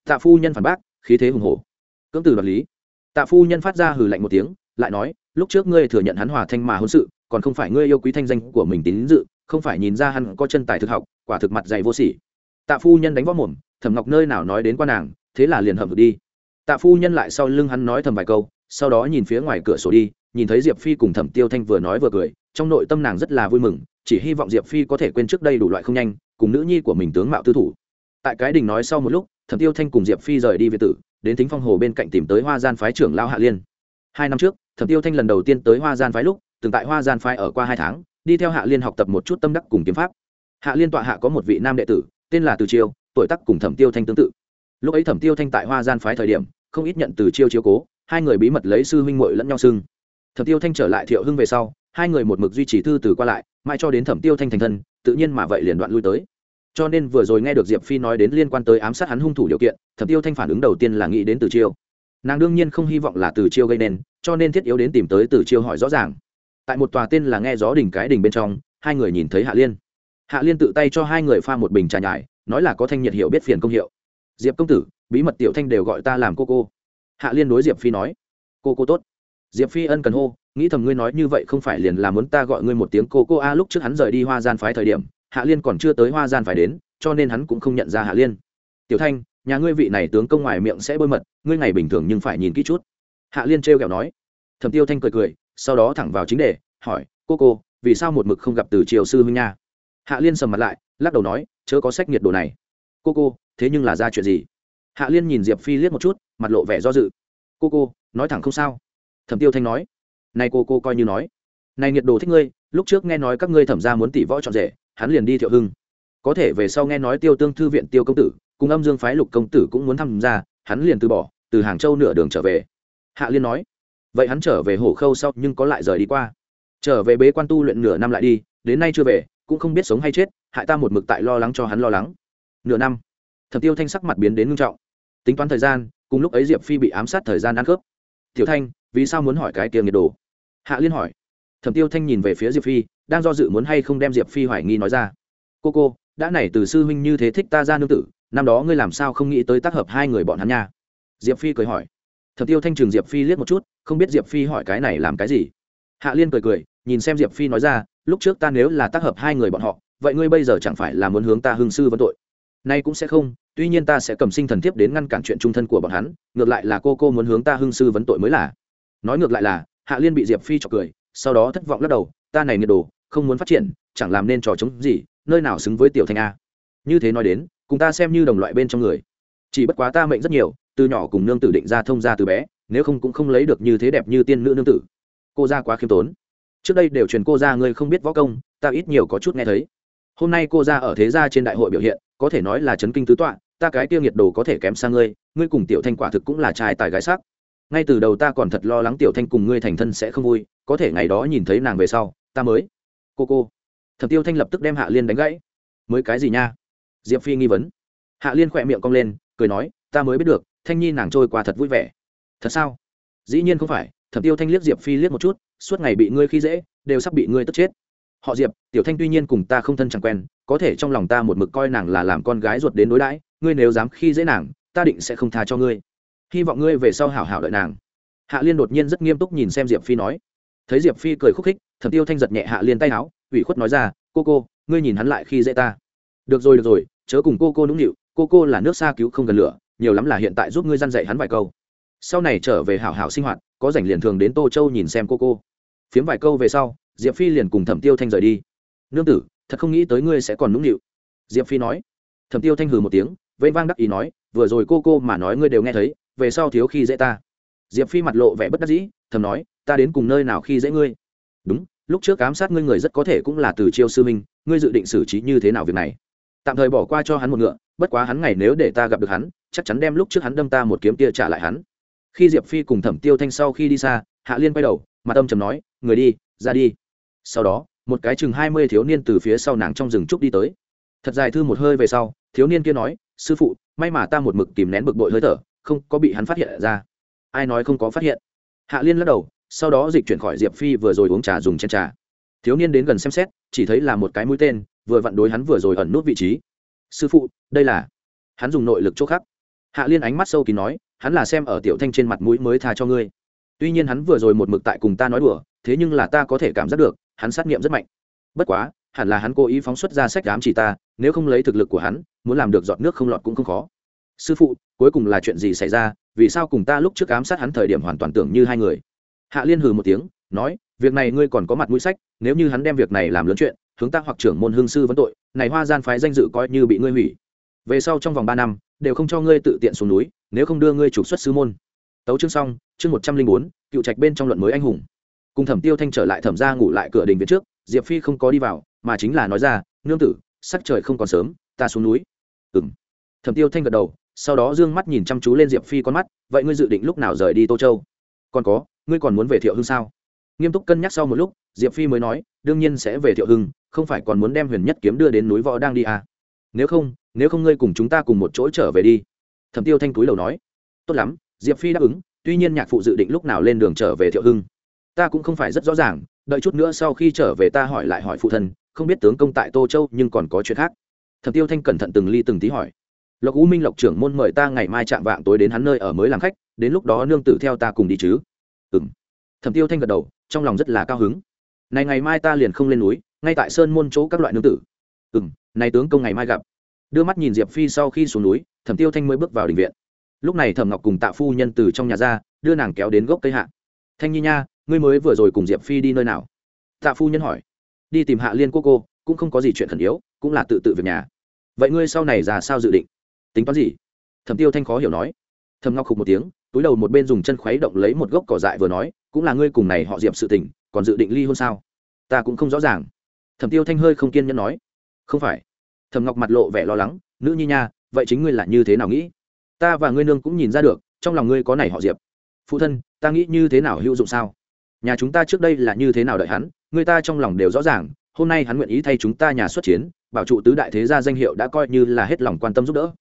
tạ phu nhân phản bác, khí thế hùng hổ. Cưỡng từ đoạt lý. Tạ phu nhân phát ra hừ lạnh một tiếng, lại nói, lúc trước ngươi thừa nhận hắn hòa thanh mà hôn sự, còn không phải ngươi yêu quý thanh danh của mình tín dự, không phải nhìn ra hắn có chân tài thực học, quả thực mặt dày vô sỉ. Tạ phu nhân đánh võ mồm thẩm ngọc nơi nào nói đến qua nàng, thế là liền hầm được đi. Tạ phu nhân lại sau lưng hắn nói thầm vài câu, sau đó nhìn phía ngoài cửa sổ đi, nhìn thấy diệp phi cùng thẩm tiêu thanh vừa nói vừa cười, trong nội tâm nàng rất là vui mừng, chỉ hy vọng diệp phi có thể quên trước đây đủ loại không nhanh, cùng nữ nhi của mình tướng mạo tư thủ. Tại cái đình nói sau một lúc thẩm tiêu thanh cùng diệp phi rời đi việt tử, đến thính phong hồ bên cạnh tìm tới hoa gian phái trưởng lao hạ liên. Hai năm trước, thẩm tiêu thanh lần đầu tiên tới hoa gian phái lúc, từng tại hoa gian phái ở qua hai tháng, đi theo hạ liên học tập một chút tâm đắc cùng kiếm pháp. Hạ liên tọa hạ có một vị nam đệ tử, tên là từ chiêu, tuổi tác cùng thẩm tiêu thanh tương tự. Lúc ấy thẩm tiêu thanh tại hoa gian phái thời điểm, không ít nhận từ chiêu chiếu cố, hai người bí mật lấy sư huynh muội lẫn nhau xưng. Thẩm tiêu thanh trở lại thiệu hưng về sau, hai người một mực duy trì thư từ qua lại, mãi cho đến thẩm tiêu thanh thành thân, tự nhiên mà vậy liền đoạn lui tới cho nên vừa rồi nghe được diệp phi nói đến liên quan tới ám sát hắn hung thủ điều kiện, thẩm tiêu thanh phản ứng đầu tiên là nghĩ đến từ chiêu. Nàng đương nhiên không hy vọng là từ chiêu gây nên, cho nên thiết yếu đến tìm tới từ chiêu hỏi rõ ràng. Tại một tòa tên là nghe gió đỉnh cái đỉnh bên trong, hai người nhìn thấy hạ liên. Hạ liên tự tay cho hai người pha một bình trà nhài nói là có thanh nhiệt hiệu biết phiền công hiệu. Diệp công tử, bí mật tiểu thanh đều gọi ta làm cô cô. Hạ liên đối diệp phi nói. Cô cô tốt. Diệp phi ân cần hô, nghĩ thầm ngươi nói như vậy không phải liền là muốn ta gọi ngươi một tiếng cô cô a, lúc trước hắn rời đi hoa gian phái thời điểm hạ liên còn chưa tới hoa gian phải đến, cho nên hắn cũng không nhận ra hạ liên. Tiểu thanh, nhà ngươi vị này tướng công ngoài miệng sẽ bôi mật, ngươi ngày bình thường nhưng phải nhìn kỹ chút. Hạ liên trêu kẹo nói. Thẩm tiêu thanh cười cười, sau đó thẳng vào chính đề, hỏi, cô cô, vì sao một mực không gặp từ triều sư huynh nha? Hạ liên sầm mặt lại, lắc đầu nói, chớ có sách nhiệt đồ này. Cô cô, thế nhưng là ra chuyện gì? Hạ liên nhìn diệp phi liếc một chút, mặt lộ vẻ do dự. Cô cô, nói thẳng không sao. Thẩm tiêu thanh nói. Này cô cô coi như nói. Này nhiệt đồ thích ngươi, lúc trước nghe nói các ngươi thẩm ra muốn tỷ võ trọn rể hắn liền đi thiệu hưng. Có thể về sau nghe nói tiêu tương thư viện tiêu công tử, cùng âm dương phái lục công tử cũng muốn tham gia, hắn liền từ bỏ, từ hàng châu nửa đường trở về. Hạ liên nói, vậy hắn trở về hổ khâu sau nhưng có lại rời đi qua. Trở về bế quan tu luyện nửa năm lại đi, đến nay chưa về, cũng không biết sống hay chết, hại ta một mực tại lo lắng cho hắn lo lắng. Nửa năm, thẩm tiêu thanh sắc mặt biến đến ngưng trọng. Tính toán thời gian, cùng lúc ấy diệp phi bị ám sát thời gian ăn khớp. Tiểu thanh, vì sao muốn hỏi cái tiền nhiệt đồ? Hạ liên hỏi. Thẩm tiêu thanh nhìn về phía diệp phi đang do dự muốn hay không đem diệp phi hoài nghi nói ra. Cô cô, đã nảy từ sư huynh như thế thích ta ra nương tử, năm đó ngươi làm sao không nghĩ tới tác hợp hai người bọn hắn nha? Diệp phi cười hỏi. Thập tiêu thanh trường diệp phi liếc một chút, không biết diệp phi hỏi cái này làm cái gì. Hạ liên cười cười, nhìn xem diệp phi nói ra, lúc trước ta nếu là tác hợp hai người bọn họ, vậy ngươi bây giờ chẳng phải là muốn hướng ta hương sư vấn tội? Nay cũng sẽ không, tuy nhiên ta sẽ cầm sinh thần thiếp đến ngăn cản chuyện trung thân của bọn hắn, ngược lại là cô cô muốn hướng ta hương sư vấn tội mới là. Nói ngược lại là, hạ liên bị diệp phi chọc cười, sau đó thất vọng lắc đầu ta này nhiệt đồ, không muốn phát triển, chẳng làm nên trò chống gì, nơi nào xứng với tiểu thanh a. Như thế nói đến, cùng ta xem như đồng loại bên trong người. Chỉ bất quá ta mệnh rất nhiều, từ nhỏ cùng nương tử định ra thông ra từ bé, nếu không cũng không lấy được như thế đẹp như tiên nữ nương tử. Cô ra quá khiêm tốn. Trước đây đều truyền cô ra ngươi không biết võ công, ta ít nhiều có chút nghe thấy. Hôm nay cô ra ở thế gia trên đại hội biểu hiện, có thể nói là chấn kinh tứ tọa, ta cái tiêu nhiệt đồ có thể kém sang ngươi ngươi cùng tiểu thanh quả thực cũng là trai tài gái sắc. Ngay từ đầu ta còn thật lo lắng tiểu thanh cùng ngươi thành thân sẽ không vui, có thể ngày đó nhìn thấy nàng về sau ta mới. Cô cô. Thẩm tiêu thanh lập tức đem hạ liên đánh gãy. Mới cái gì nha? Diệp phi nghi vấn. Hạ liên khỏe miệng cong lên, cười nói, ta mới biết được, thanh nhi nàng trôi qua thật vui vẻ. Thật sao? Dĩ nhiên không phải, thẩm tiêu thanh liếc diệp phi liếc một chút, suốt ngày bị ngươi khi dễ, đều sắp bị ngươi tức chết. Họ diệp, tiểu thanh tuy nhiên cùng ta không thân chẳng quen, có thể trong lòng ta một mực coi nàng là làm con gái ruột đến đối đãi, ngươi nếu dám khi dễ nàng, ta định sẽ không tha cho ngươi. Hy vọng ngươi về sau hảo hảo đợi nàng. Hạ liên đột nhiên rất nghiêm túc nhìn xem diệp phi nói thấy diệp phi cười khúc khích, thẩm tiêu thanh giật nhẹ hạ liên tay áo, ủy khuất nói ra, cô cô, ngươi nhìn hắn lại khi dễ ta. Được rồi được rồi, chớ cùng cô cô nũng nịu, cô cô là nước xa cứu không gần lửa, nhiều lắm là hiện tại giúp ngươi dăn dạy hắn vài câu. Sau này trở về hảo hảo sinh hoạt, có rảnh liền thường đến tô châu nhìn xem cô cô. Phiếm vài câu về sau, diệp phi liền cùng thẩm tiêu thanh rời đi. Nương tử, thật không nghĩ tới ngươi sẽ còn nũng nịu. Diệp phi nói. Thẩm tiêu thanh hừ một tiếng vây vang đắc ý nói, vừa rồi cô cô mà nói ngươi đều nghe thấy, về sau thiếu khi dễ ta. Diệp phi mặt lộ vẻ bất đắc dĩ, thầm nói ta đến cùng nơi nào khi dễ ngươi? Đúng, lúc trước ám sát ngươi người rất có thể cũng là từ chiêu sư minh ngươi dự định xử trí như thế nào việc này? Tạm thời bỏ qua cho hắn một ngựa, bất quá hắn ngày nếu để ta gặp được hắn, chắc chắn đem lúc trước hắn đâm ta một kiếm tia trả lại hắn. Khi diệp phi cùng thẩm tiêu thanh sau khi đi xa, hạ liên quay đầu mà tâm trầm nói, người đi, ra đi. Sau đó, một cái chừng hai mươi thiếu niên từ phía sau nàng trong rừng trúc đi tới. Thật dài thư một hơi về sau, thiếu niên kia nói, sư phụ, may mà ta một mực kìm nén bực bội hơi thở, không có bị hắn phát hiện ra. Ai nói không có phát hiện? Hạ liên lắc đầu sau đó dịch chuyển khỏi diệp phi vừa rồi uống trà dùng chen trà. Thiếu niên đến gần xem xét, chỉ thấy là một cái mũi tên, vừa vặn đối hắn vừa rồi ẩn nút vị trí. Sư phụ, đây là hắn dùng nội lực chỗ khác. Hạ liên ánh mắt sâu kín nói, hắn là xem ở tiểu thanh trên mặt mũi mới tha cho ngươi. Tuy nhiên hắn vừa rồi một mực tại cùng ta nói đùa, thế nhưng là ta có thể cảm giác được, hắn sát nghiệm rất mạnh. Bất quá, hẳn là hắn cố ý phóng xuất ra sách đám chỉ ta, nếu không lấy thực lực của hắn, muốn làm được giọt nước không lọt cũng không khó. Sư phụ, cuối cùng là chuyện gì xảy ra? Vì sao cùng ta lúc trước ám sát hắn thời điểm hoàn toàn tưởng như hai người? Hạ liên hừ một tiếng, nói, việc này ngươi còn có mặt mũi sách, nếu như hắn đem việc này làm lớn chuyện, hướng ta hoặc trưởng môn hương sư vấn tội, này hoa gian phái danh dự coi như bị ngươi hủy. Về sau trong vòng ba năm, đều không cho ngươi tự tiện xuống núi, nếu không đưa ngươi trục xuất sư môn. Tấu chương xong, chương một trăm linh bốn, cựu trạch bên trong luận mới anh hùng. Cùng thẩm tiêu thanh trở lại thẩm ra ngủ lại cửa đình viện trước, diệp phi không có đi vào, mà chính là nói ra, nương tử, sắc trời không còn sớm, ta xuống núi. Ừm. thẩm tiêu thanh gật đầu, sau đó d ư ơ n g mắt nhìn chăm chú lên diệp phi con mắt, vậy ngươi dự định lúc nào rời đi tô châu? Còn có ngươi còn muốn về thiệu hưng sao? Nghiêm túc cân nhắc sau một lúc, diệp phi mới nói, đương nhiên sẽ về thiệu hưng, không phải còn muốn đem huyền nhất kiếm đưa đến núi võ đang đi à. nếu không nếu không ngươi cùng chúng ta cùng một chỗ trở về đi. Thẩm tiêu thanh túi đầu nói. Tốt lắm, diệp phi đáp ứng, tuy nhiên nhạc phụ dự định lúc nào lên đường trở về thiệu hưng. Ta cũng không phải rất rõ ràng, đợi chút nữa sau khi trở về ta hỏi lại hỏi phụ thân, không biết tướng công tại tô châu nhưng còn có chuyện khác. Thẩm tiêu thanh cẩn thận từng ly từng tí hỏi. Lộc u minh lộc trưởng môn mời ta ngày mai chạm vạng tối đến hắn nơi ở mới làm khách, đến lúc đó nương tử theo ta cùng đi chứ ừng thẩm tiêu thanh gật đầu, trong lòng rất là cao hứng. Này ngày mai ta liền không lên núi, ngay tại sơn môn chỗ các loại nương tử. Ừng này tướng công ngày mai gặp. Đưa mắt nhìn diệp phi sau khi xuống núi, thẩm tiêu thanh mới bước vào đình viện. Lúc này thẩm ngọc cùng tạ phu nhân từ trong nhà ra, đưa nàng kéo đến gốc cây hạ. Thanh nhi nha, ngươi mới vừa rồi cùng diệp phi đi nơi nào? Tạ phu nhân hỏi. Đi tìm hạ liên cô cô, cũng không có gì chuyện khẩn yếu, cũng là tự tự việc nhà. Vậy ngươi sau này ra sao dự định? Tính toán gì? Thẩm tiêu thanh khó hiểu nói. Thầm ngọc khục một tiếng túi đầu một bên dùng chân khuấy động lấy một gốc cỏ dại vừa nói, cũng là ngươi cùng này họ diệp sự tình, còn dự định ly hôn sao? Ta cũng không rõ ràng. Thẩm tiêu thanh hơi không kiên nhẫn nói, không phải. Thẩm ngọc mặt lộ vẻ lo lắng, nữ nhi nha, vậy chính ngươi là như thế nào nghĩ? Ta và ngươi nương cũng nhìn ra được, trong lòng ngươi có này họ diệp. Phụ thân, ta nghĩ như thế nào hữu dụng sao? Nhà chúng ta trước đây là như thế nào đợi hắn, người ta trong lòng đều rõ ràng, hôm nay hắn nguyện ý thay chúng ta nhà xuất chiến, bảo trụ tứ đại thế gia danh hiệu đã coi như là hết lòng quan tâm giúp đỡ.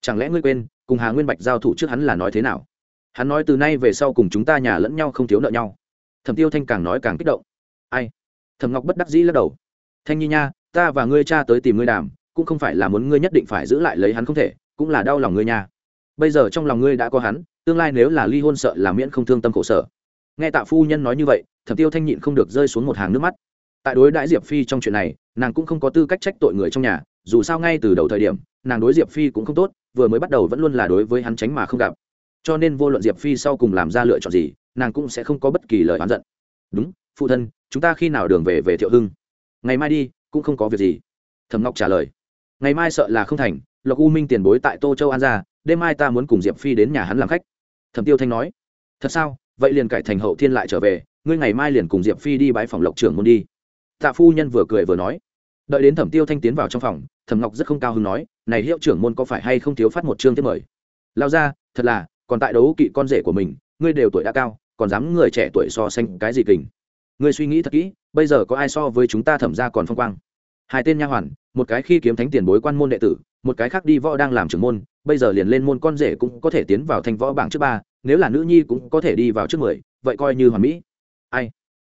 Chẳng lẽ ngươi quên, cùng hà nguyên bạch giao thủ trước hắn là nói thế nào? Hắn nói từ nay về sau cùng chúng ta nhà lẫn nhau không thiếu nợ nhau. Thẩm tiêu thanh càng nói càng kích động. Ai? Thẩm ngọc bất đắc dĩ lắc đầu. Thanh nhi nha, ta và ngươi cha tới tìm ngươi đàm, cũng không phải là muốn ngươi nhất định phải giữ lại lấy hắn không thể, cũng là đau lòng ngươi nha. Bây giờ trong lòng ngươi đã có hắn, tương lai nếu là ly hôn sợ là miễn không thương tâm khổ sở. Nghe tạ phu nhân nói như vậy, thẩm tiêu thanh nhịn không được rơi xuống một hàng nước mắt. Tại đối đãi diệp phi trong chuyện này, nàng cũng không có tư cách trách tội người trong nhà, dù sao ngay từ đầu thời điểm, nàng đối diệp phi cũng không tốt, vừa mới bắt đầu vẫn luôn là đối với hắn tránh mà không gặp cho nên vô luận diệp phi sau cùng làm ra lựa chọn gì, nàng cũng sẽ không có bất kỳ lời oán giận. Đúng, phụ thân, chúng ta khi nào đường về về thiệu hưng? Ngày mai đi, cũng không có việc gì. Thẩm ngọc trả lời. Ngày mai sợ là không thành, lộc u minh tiền bối tại tô châu an ra, đêm mai ta muốn cùng diệp phi đến nhà hắn làm khách. Thẩm tiêu thanh nói. Thật sao? Vậy liền cải thành hậu thiên lại trở về, ngươi ngày mai liền cùng diệp phi đi bãi phòng lộc trưởng môn đi. Tạ phu nhân vừa cười vừa nói. Đợi đến thẩm tiêu thanh tiến vào trong phòng, thẩm ngọc rất không cao hứng nói, này hiệu trưởng môn có phải hay không thiếu phát một chương tiếp mời? Lao ra thật là còn tại đấu kỵ con rể của mình, ngươi đều tuổi đã cao, còn dám người trẻ tuổi so sánh cái gì kình? Ngươi suy nghĩ thật kỹ, bây giờ có ai so với chúng ta thẩm ra còn phong quang? Hai tên nha hoàn, một cái khi kiếm thánh tiền bối quan môn đệ tử, một cái khác đi võ đang làm trưởng môn, bây giờ liền lên môn con rể cũng có thể tiến vào thành võ bảng trước ba, nếu là nữ nhi cũng có thể đi vào trước mười, vậy coi như hoàn mỹ. Ai?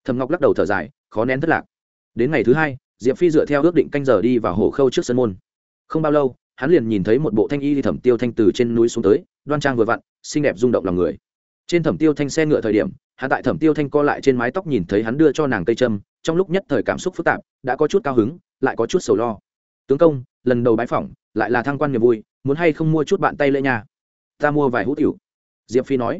Thầm ngọc lắc đầu thở dài, khó nén thất lạc. Đến ngày thứ hai, diệp phi dựa theo ước định canh giờ đi vào hồ khâu trước sân môn. Không bao lâu, hắn liền nhìn thấy một bộ thanh y đi thẩm tiêu thanh từ trên núi xuống tới đoan trang vừa vặn, xinh đẹp rung động lòng người. Trên thẩm tiêu thanh xe ngựa thời điểm, hắn tại thẩm tiêu thanh co lại trên mái tóc nhìn thấy hắn đưa cho nàng cây trâm trong lúc nhất thời cảm xúc phức tạp, đã có chút cao hứng, lại có chút sầu lo. Tướng công, lần đầu bái phỏng, lại là thăng quan niềm vui, muốn hay không mua chút bạn tay lễ nhà ta mua vài hũ tiểu. Diệp phi nói.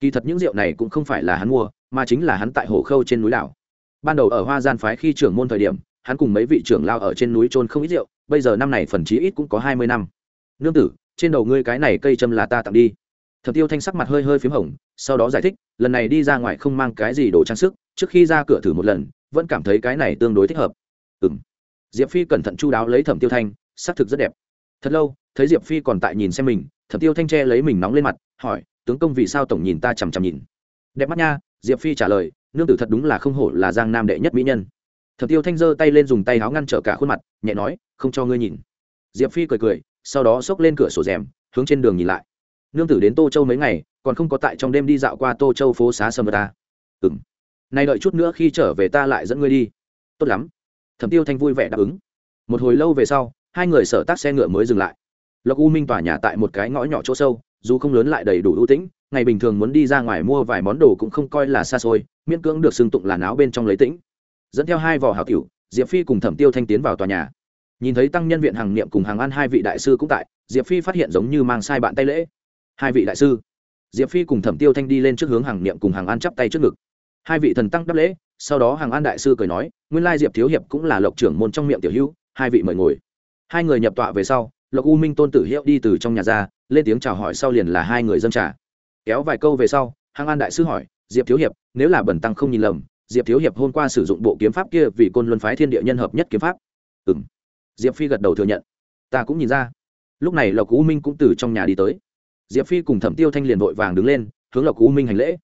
Kỳ thật những rượu này cũng không phải là hắn mua, mà chính là hắn tại hồ khâu trên núi đảo. Ban đầu ở hoa gian phái khi trưởng môn thời điểm, hắn cùng mấy vị trưởng lao ở trên núi trôn không ít rượu, bây giờ năm này phần chí ít cũng có hai mươi năm. Nương tử trên đầu ngươi cái này cây châm là ta tặng đi. Thập tiêu thanh sắc mặt hơi hơi p h í m hồng, sau đó giải thích, lần này đi ra ngoài không mang cái gì đồ trang sức, trước khi ra cửa thử một lần, vẫn cảm thấy cái này tương đối thích hợp. Ừ m diệp phi cẩn thận chu đáo lấy thẩm tiêu thanh xác thực rất đẹp. Thật lâu, thấy diệp phi còn tại nhìn xem mình, thẩm tiêu thanh tre lấy mình nóng lên mặt, hỏi, tướng công vì sao tổng nhìn ta chằm chằm nhìn? Đẹp mắt nha, diệp phi trả lời, nương tử thật đúng là không hổ là giang nam đệ nhất mỹ nhân. Thẩm tiêu thanh giơ tay lên dùng tay áo ngăn trở cả khuôn mặt, nhẹ nói, không cho ngươi nhìn. Diệp phi cười cười sau đó xốc lên cửa sổ rèm, hướng trên đường nhìn lại. Nương tử đến tô châu mấy ngày, còn không có tại trong đêm đi dạo qua tô châu phố xá sâm ta. Ừ m nay đợi chút nữa khi trở về ta lại dẫn ngươi đi. Tốt lắm. Thẩm tiêu thanh vui vẻ đáp ứng. Một hồi lâu về sau, hai người sở tác xe ngựa mới dừng lại. Lộc u minh tòa nhà tại một cái ngõ nhỏ chỗ sâu, dù không lớn lại đầy đủ ưu tĩnh, ngày bình thường muốn đi ra ngoài mua vài món đồ cũng không coi là xa xôi, miễn cưỡng được xưng tụng là náo bên trong lấy tĩnh. Dẫn theo hai vỏ hảo cựu diệp phi cùng thẩm tiêu thanh tiến vào tòa nhà nhìn thấy tăng nhân viện hàng niệm cùng hàng ăn hai vị đại sư cũng tại, diệp phi phát hiện giống như mang sai bạn tay lễ. Hai vị đại sư. Diệp phi cùng thẩm tiêu thanh đi lên trước hướng hàng niệm cùng hàng ăn chắp tay trước ngực. Hai vị thần tăng đáp lễ, sau đó hàng an đại sư cười nói, nguyên lai diệp thiếu hiệp cũng là lộc trưởng môn trong miệng tiểu hữu, hai vị mời ngồi. Hai người nhập tọa về sau, lộc u minh tôn tử hiệu đi từ trong nhà ra, lên tiếng chào hỏi sau liền là hai người dân trả kéo vài câu về sau hàng an đại sư hỏi, diệp thiếu hiệp, nếu là bẩn tăng không nhìn lầm, diệp thiếu hiệp hôm qua sử dụng bộ kiếm pháp kia vì côn luân phái thiên địa nhân hợp nhất kiếm pháp? Ừ m diệp phi gật đầu thừa nhận. Ta cũng nhìn ra. Lúc này lộc u minh cũng từ trong nhà đi tới. Diệp phi cùng thẩm tiêu thanh liền vội vàng đứng lên, hướng lộc u minh hành lễ.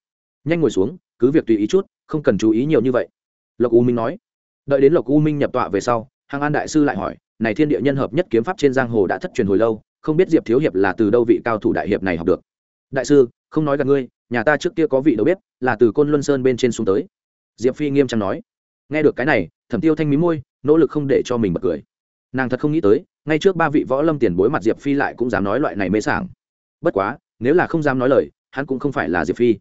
Nhanh ngồi xuống, cứ việc tùy ý chút, không cần chú ý nhiều như vậy. Lộc u minh nói. Đợi đến lộc u minh nhập tọa về sau hàng an đại sư lại hỏi, này thiên địa nhân hợp nhất kiếm pháp trên giang hồ đã thất truyền hồi lâu, không biết diệp thiếu hiệp là từ đâu vị cao thủ đại hiệp này học được? Đại sư, không nói gặp ngươi, nhà ta trước kia có vị đầu bếp, là từ côn luân sơn bên trên xuống tới. Diệp phi nghiêm trang nói. Nghe được cái này, thẩm tiêu thanh mí môi, nỗ lực không để cho mình bật cười nàng thật không nghĩ tới, ngay trước ba vị võ lâm tiền bối mặt diệp phi lại cũng dám nói loại này mê sảng. Bất quá, nếu là không dám nói lời, hắn cũng không phải là diệp phi.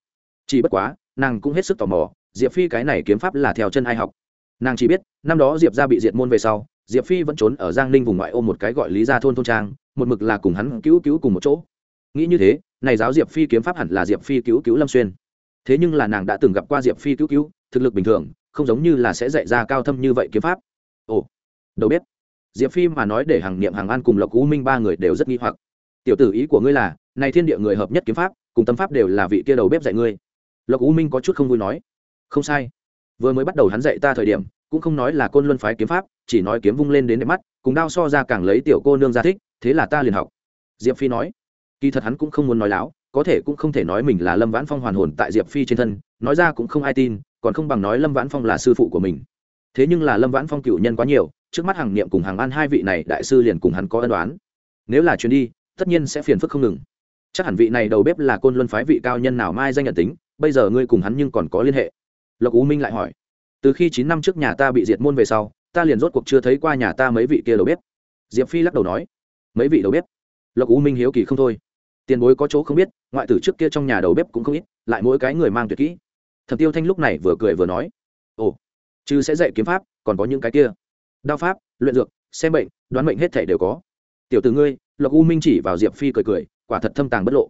Chỉ bất quá, nàng cũng hết sức tò mò, diệp phi cái này kiếm pháp là theo chân ai học? Nàng chỉ biết, năm đó diệp ra bị diệt môn về sau, diệp phi vẫn trốn ở giang ninh vùng ngoại ô một cái gọi lý ra thôn thôn trang, một mực là cùng hắn cứu cứu cùng một chỗ. Nghĩ như thế, này giáo diệp phi kiếm pháp hẳn là diệp phi cứu cứu lâm xuyên. Thế nhưng là nàng đã từng gặp qua diệp phi cứu cứu, thực lực bình thường, không giống như là sẽ dạy ra cao thâm như vậy kiếm pháp. Ồ đầu bếp diệp phi mà nói để hàng niệm hàng an cùng lộc u minh ba người đều rất nghi hoặc. Tiểu tử ý của ngươi là, này thiên địa người hợp nhất kiếm pháp, cùng tâm pháp đều là vị kia đầu bếp dạy ngươi. Lộc u minh có chút không vui nói. Không sai. Vừa mới bắt đầu hắn dạy ta thời điểm, cũng không nói là côn luân phái kiếm pháp, chỉ nói kiếm vung lên đến đẹp mắt, cùng đao so ra càng lấy tiểu cô nương ra thích, thế là ta liền học. Diệp phi nói. Kỳ thật hắn cũng không muốn nói láo, có thể cũng không thể nói mình là lâm vãn phong hoàn hồn tại diệp phi trên thân, nói ra cũng không ai tin, còn không bằng nói lâm vãn phong là sư phụ của mình. Thế nhưng là lâm vãn phong cựu nhân quá nhiều trước mắt hàng niệm cùng hàng an hai vị này đại sư liền cùng hắn có ân đoán nếu là chuyến đi, tất nhiên sẽ phiền phức không ngừng. Chắc hẳn vị này đầu bếp là côn luân phái vị cao nhân nào mai danh nhận tính, bây giờ ngươi cùng hắn nhưng còn có liên hệ. Lộc u minh lại hỏi. Từ khi chín năm trước nhà ta bị diệt môn về sau, ta liền rốt cuộc chưa thấy qua nhà ta mấy vị kia đầu bếp. Diệp phi lắc đầu nói. Mấy vị đầu bếp? Lộc u minh hiếu kỳ không thôi. Tiền bối có chỗ không biết, ngoại tử trước kia trong nhà đầu bếp cũng không ít, lại mỗi cái người mang tuyệt kỹ. Thẩm tiêu thanh lúc này vừa cười vừa nói. Ồ chứ sẽ dạy kiếm pháp, còn có những cái kia đao pháp, luyện dược, xem bệnh, đoán bệnh hết thể đều có. Tiểu từ ngươi, lộc u minh chỉ vào diệp phi cười cười, quả thật thâm tàng bất lộ.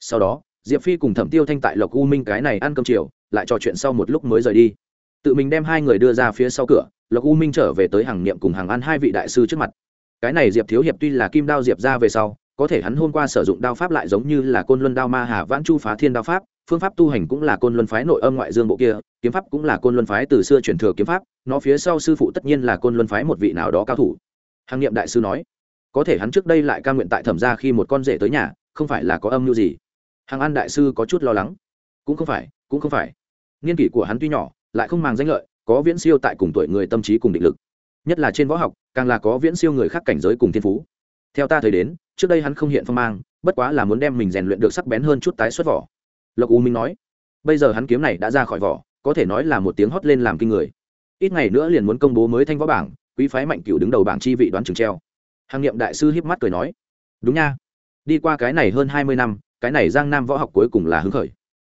Sau đó, diệp phi cùng thẩm tiêu thanh tại lộc u minh cái này ăn cơm chiều, lại trò chuyện sau một lúc mới rời đi. Tự mình đem hai người đưa ra phía sau cửa, lộc u minh trở về tới hàng niệm cùng hàng ăn hai vị đại sư trước mặt. Cái này diệp thiếu hiệp tuy là kim đao diệp ra về sau, có thể hắn hôm qua sử dụng đao pháp lại giống như là côn luân đao ma hà vãn chu phá thiên đao pháp phương pháp tu hành cũng là côn luân phái nội âm ngoại dương bộ kia, kiếm pháp cũng là côn luân phái từ xưa truyền thừa kiếm pháp, nó phía sau sư phụ tất nhiên là côn luân phái một vị nào đó cao thủ. Hàng niệm đại sư nói. Có thể hắn trước đây lại ca nguyện tại thẩm ra khi một con rể tới nhà, không phải là có âm mưu gì? Hàng an đại sư có chút lo lắng. Cũng không phải, cũng không phải. Nghiên kỷ của hắn tuy nhỏ, lại không màng danh lợi, có viễn siêu tại cùng tuổi người tâm trí cùng định lực. Nhất là trên võ học, càng là có viễn siêu người khác cảnh giới cùng thiên phú. Theo ta thấy đến, trước đây hắn không hiện phong mang, bất quá là muốn đem mình rèn luyện được sắc bén hơn chút tái xuất vỏ lộc u minh nói, bây giờ hắn kiếm này đã ra khỏi vỏ, có thể nói là một tiếng hót lên làm kinh người. Ít ngày nữa liền muốn công bố mới thanh võ bảng, quý phái mạnh cựu đứng đầu bảng chi vị đoán trường treo. Hàng nghiệm đại sư hiếp mắt cười nói, đúng nha, đi qua cái này hơn hai mươi năm, cái này giang nam võ học cuối cùng là hứng khởi.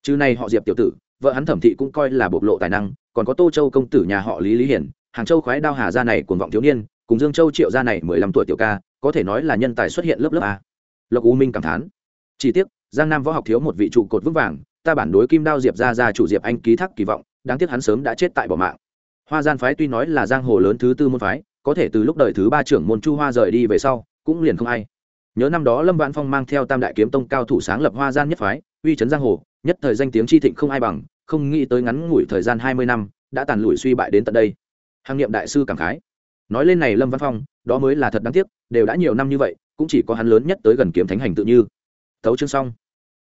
Chứ này họ diệp tiểu tử, vợ hắn thẩm thị cũng coi là bộc lộ tài năng, còn có tô châu công tử nhà họ lý lý hiển, hàng châu khoái đao hà gia này cuồng vọng thiếu niên, cùng dương châu triệu gia này mười lăm tuổi tiểu ca, có thể nói là nhân tài xuất hiện lớp lớp a. Lộc u minh cảm thán, chỉ tiếc giang nam võ học thiếu một vị trụ cột vững vàng, ta bản đối kim đao diệp ra ra chủ diệp anh ký thác kỳ vọng, đáng tiếc hắn sớm đã chết tại bỏ mạng. Hoa gian phái tuy nói là giang hồ lớn thứ tư môn phái, có thể từ lúc đời thứ ba trưởng môn chu hoa rời đi về sau, cũng liền không ai. Nhớ năm đó lâm vạn phong mang theo tam đại kiếm tông cao thủ sáng lập hoa gian nhất phái, uy trấn giang hồ, nhất thời danh tiếng chi thịnh không ai bằng, không nghĩ tới ngắn ngủi thời gian hai mươi năm, đã tàn lụi suy bại đến tận đây. Hàng niệm đại sư cảm khái. Nói lên này lâm văn phong, đó mới là thật đáng tiếc, đều đã nhiều năm như vậy, cũng chỉ có hắn lớn nhất tới gần kiếm thánh hành tự như. Thấu chương xong.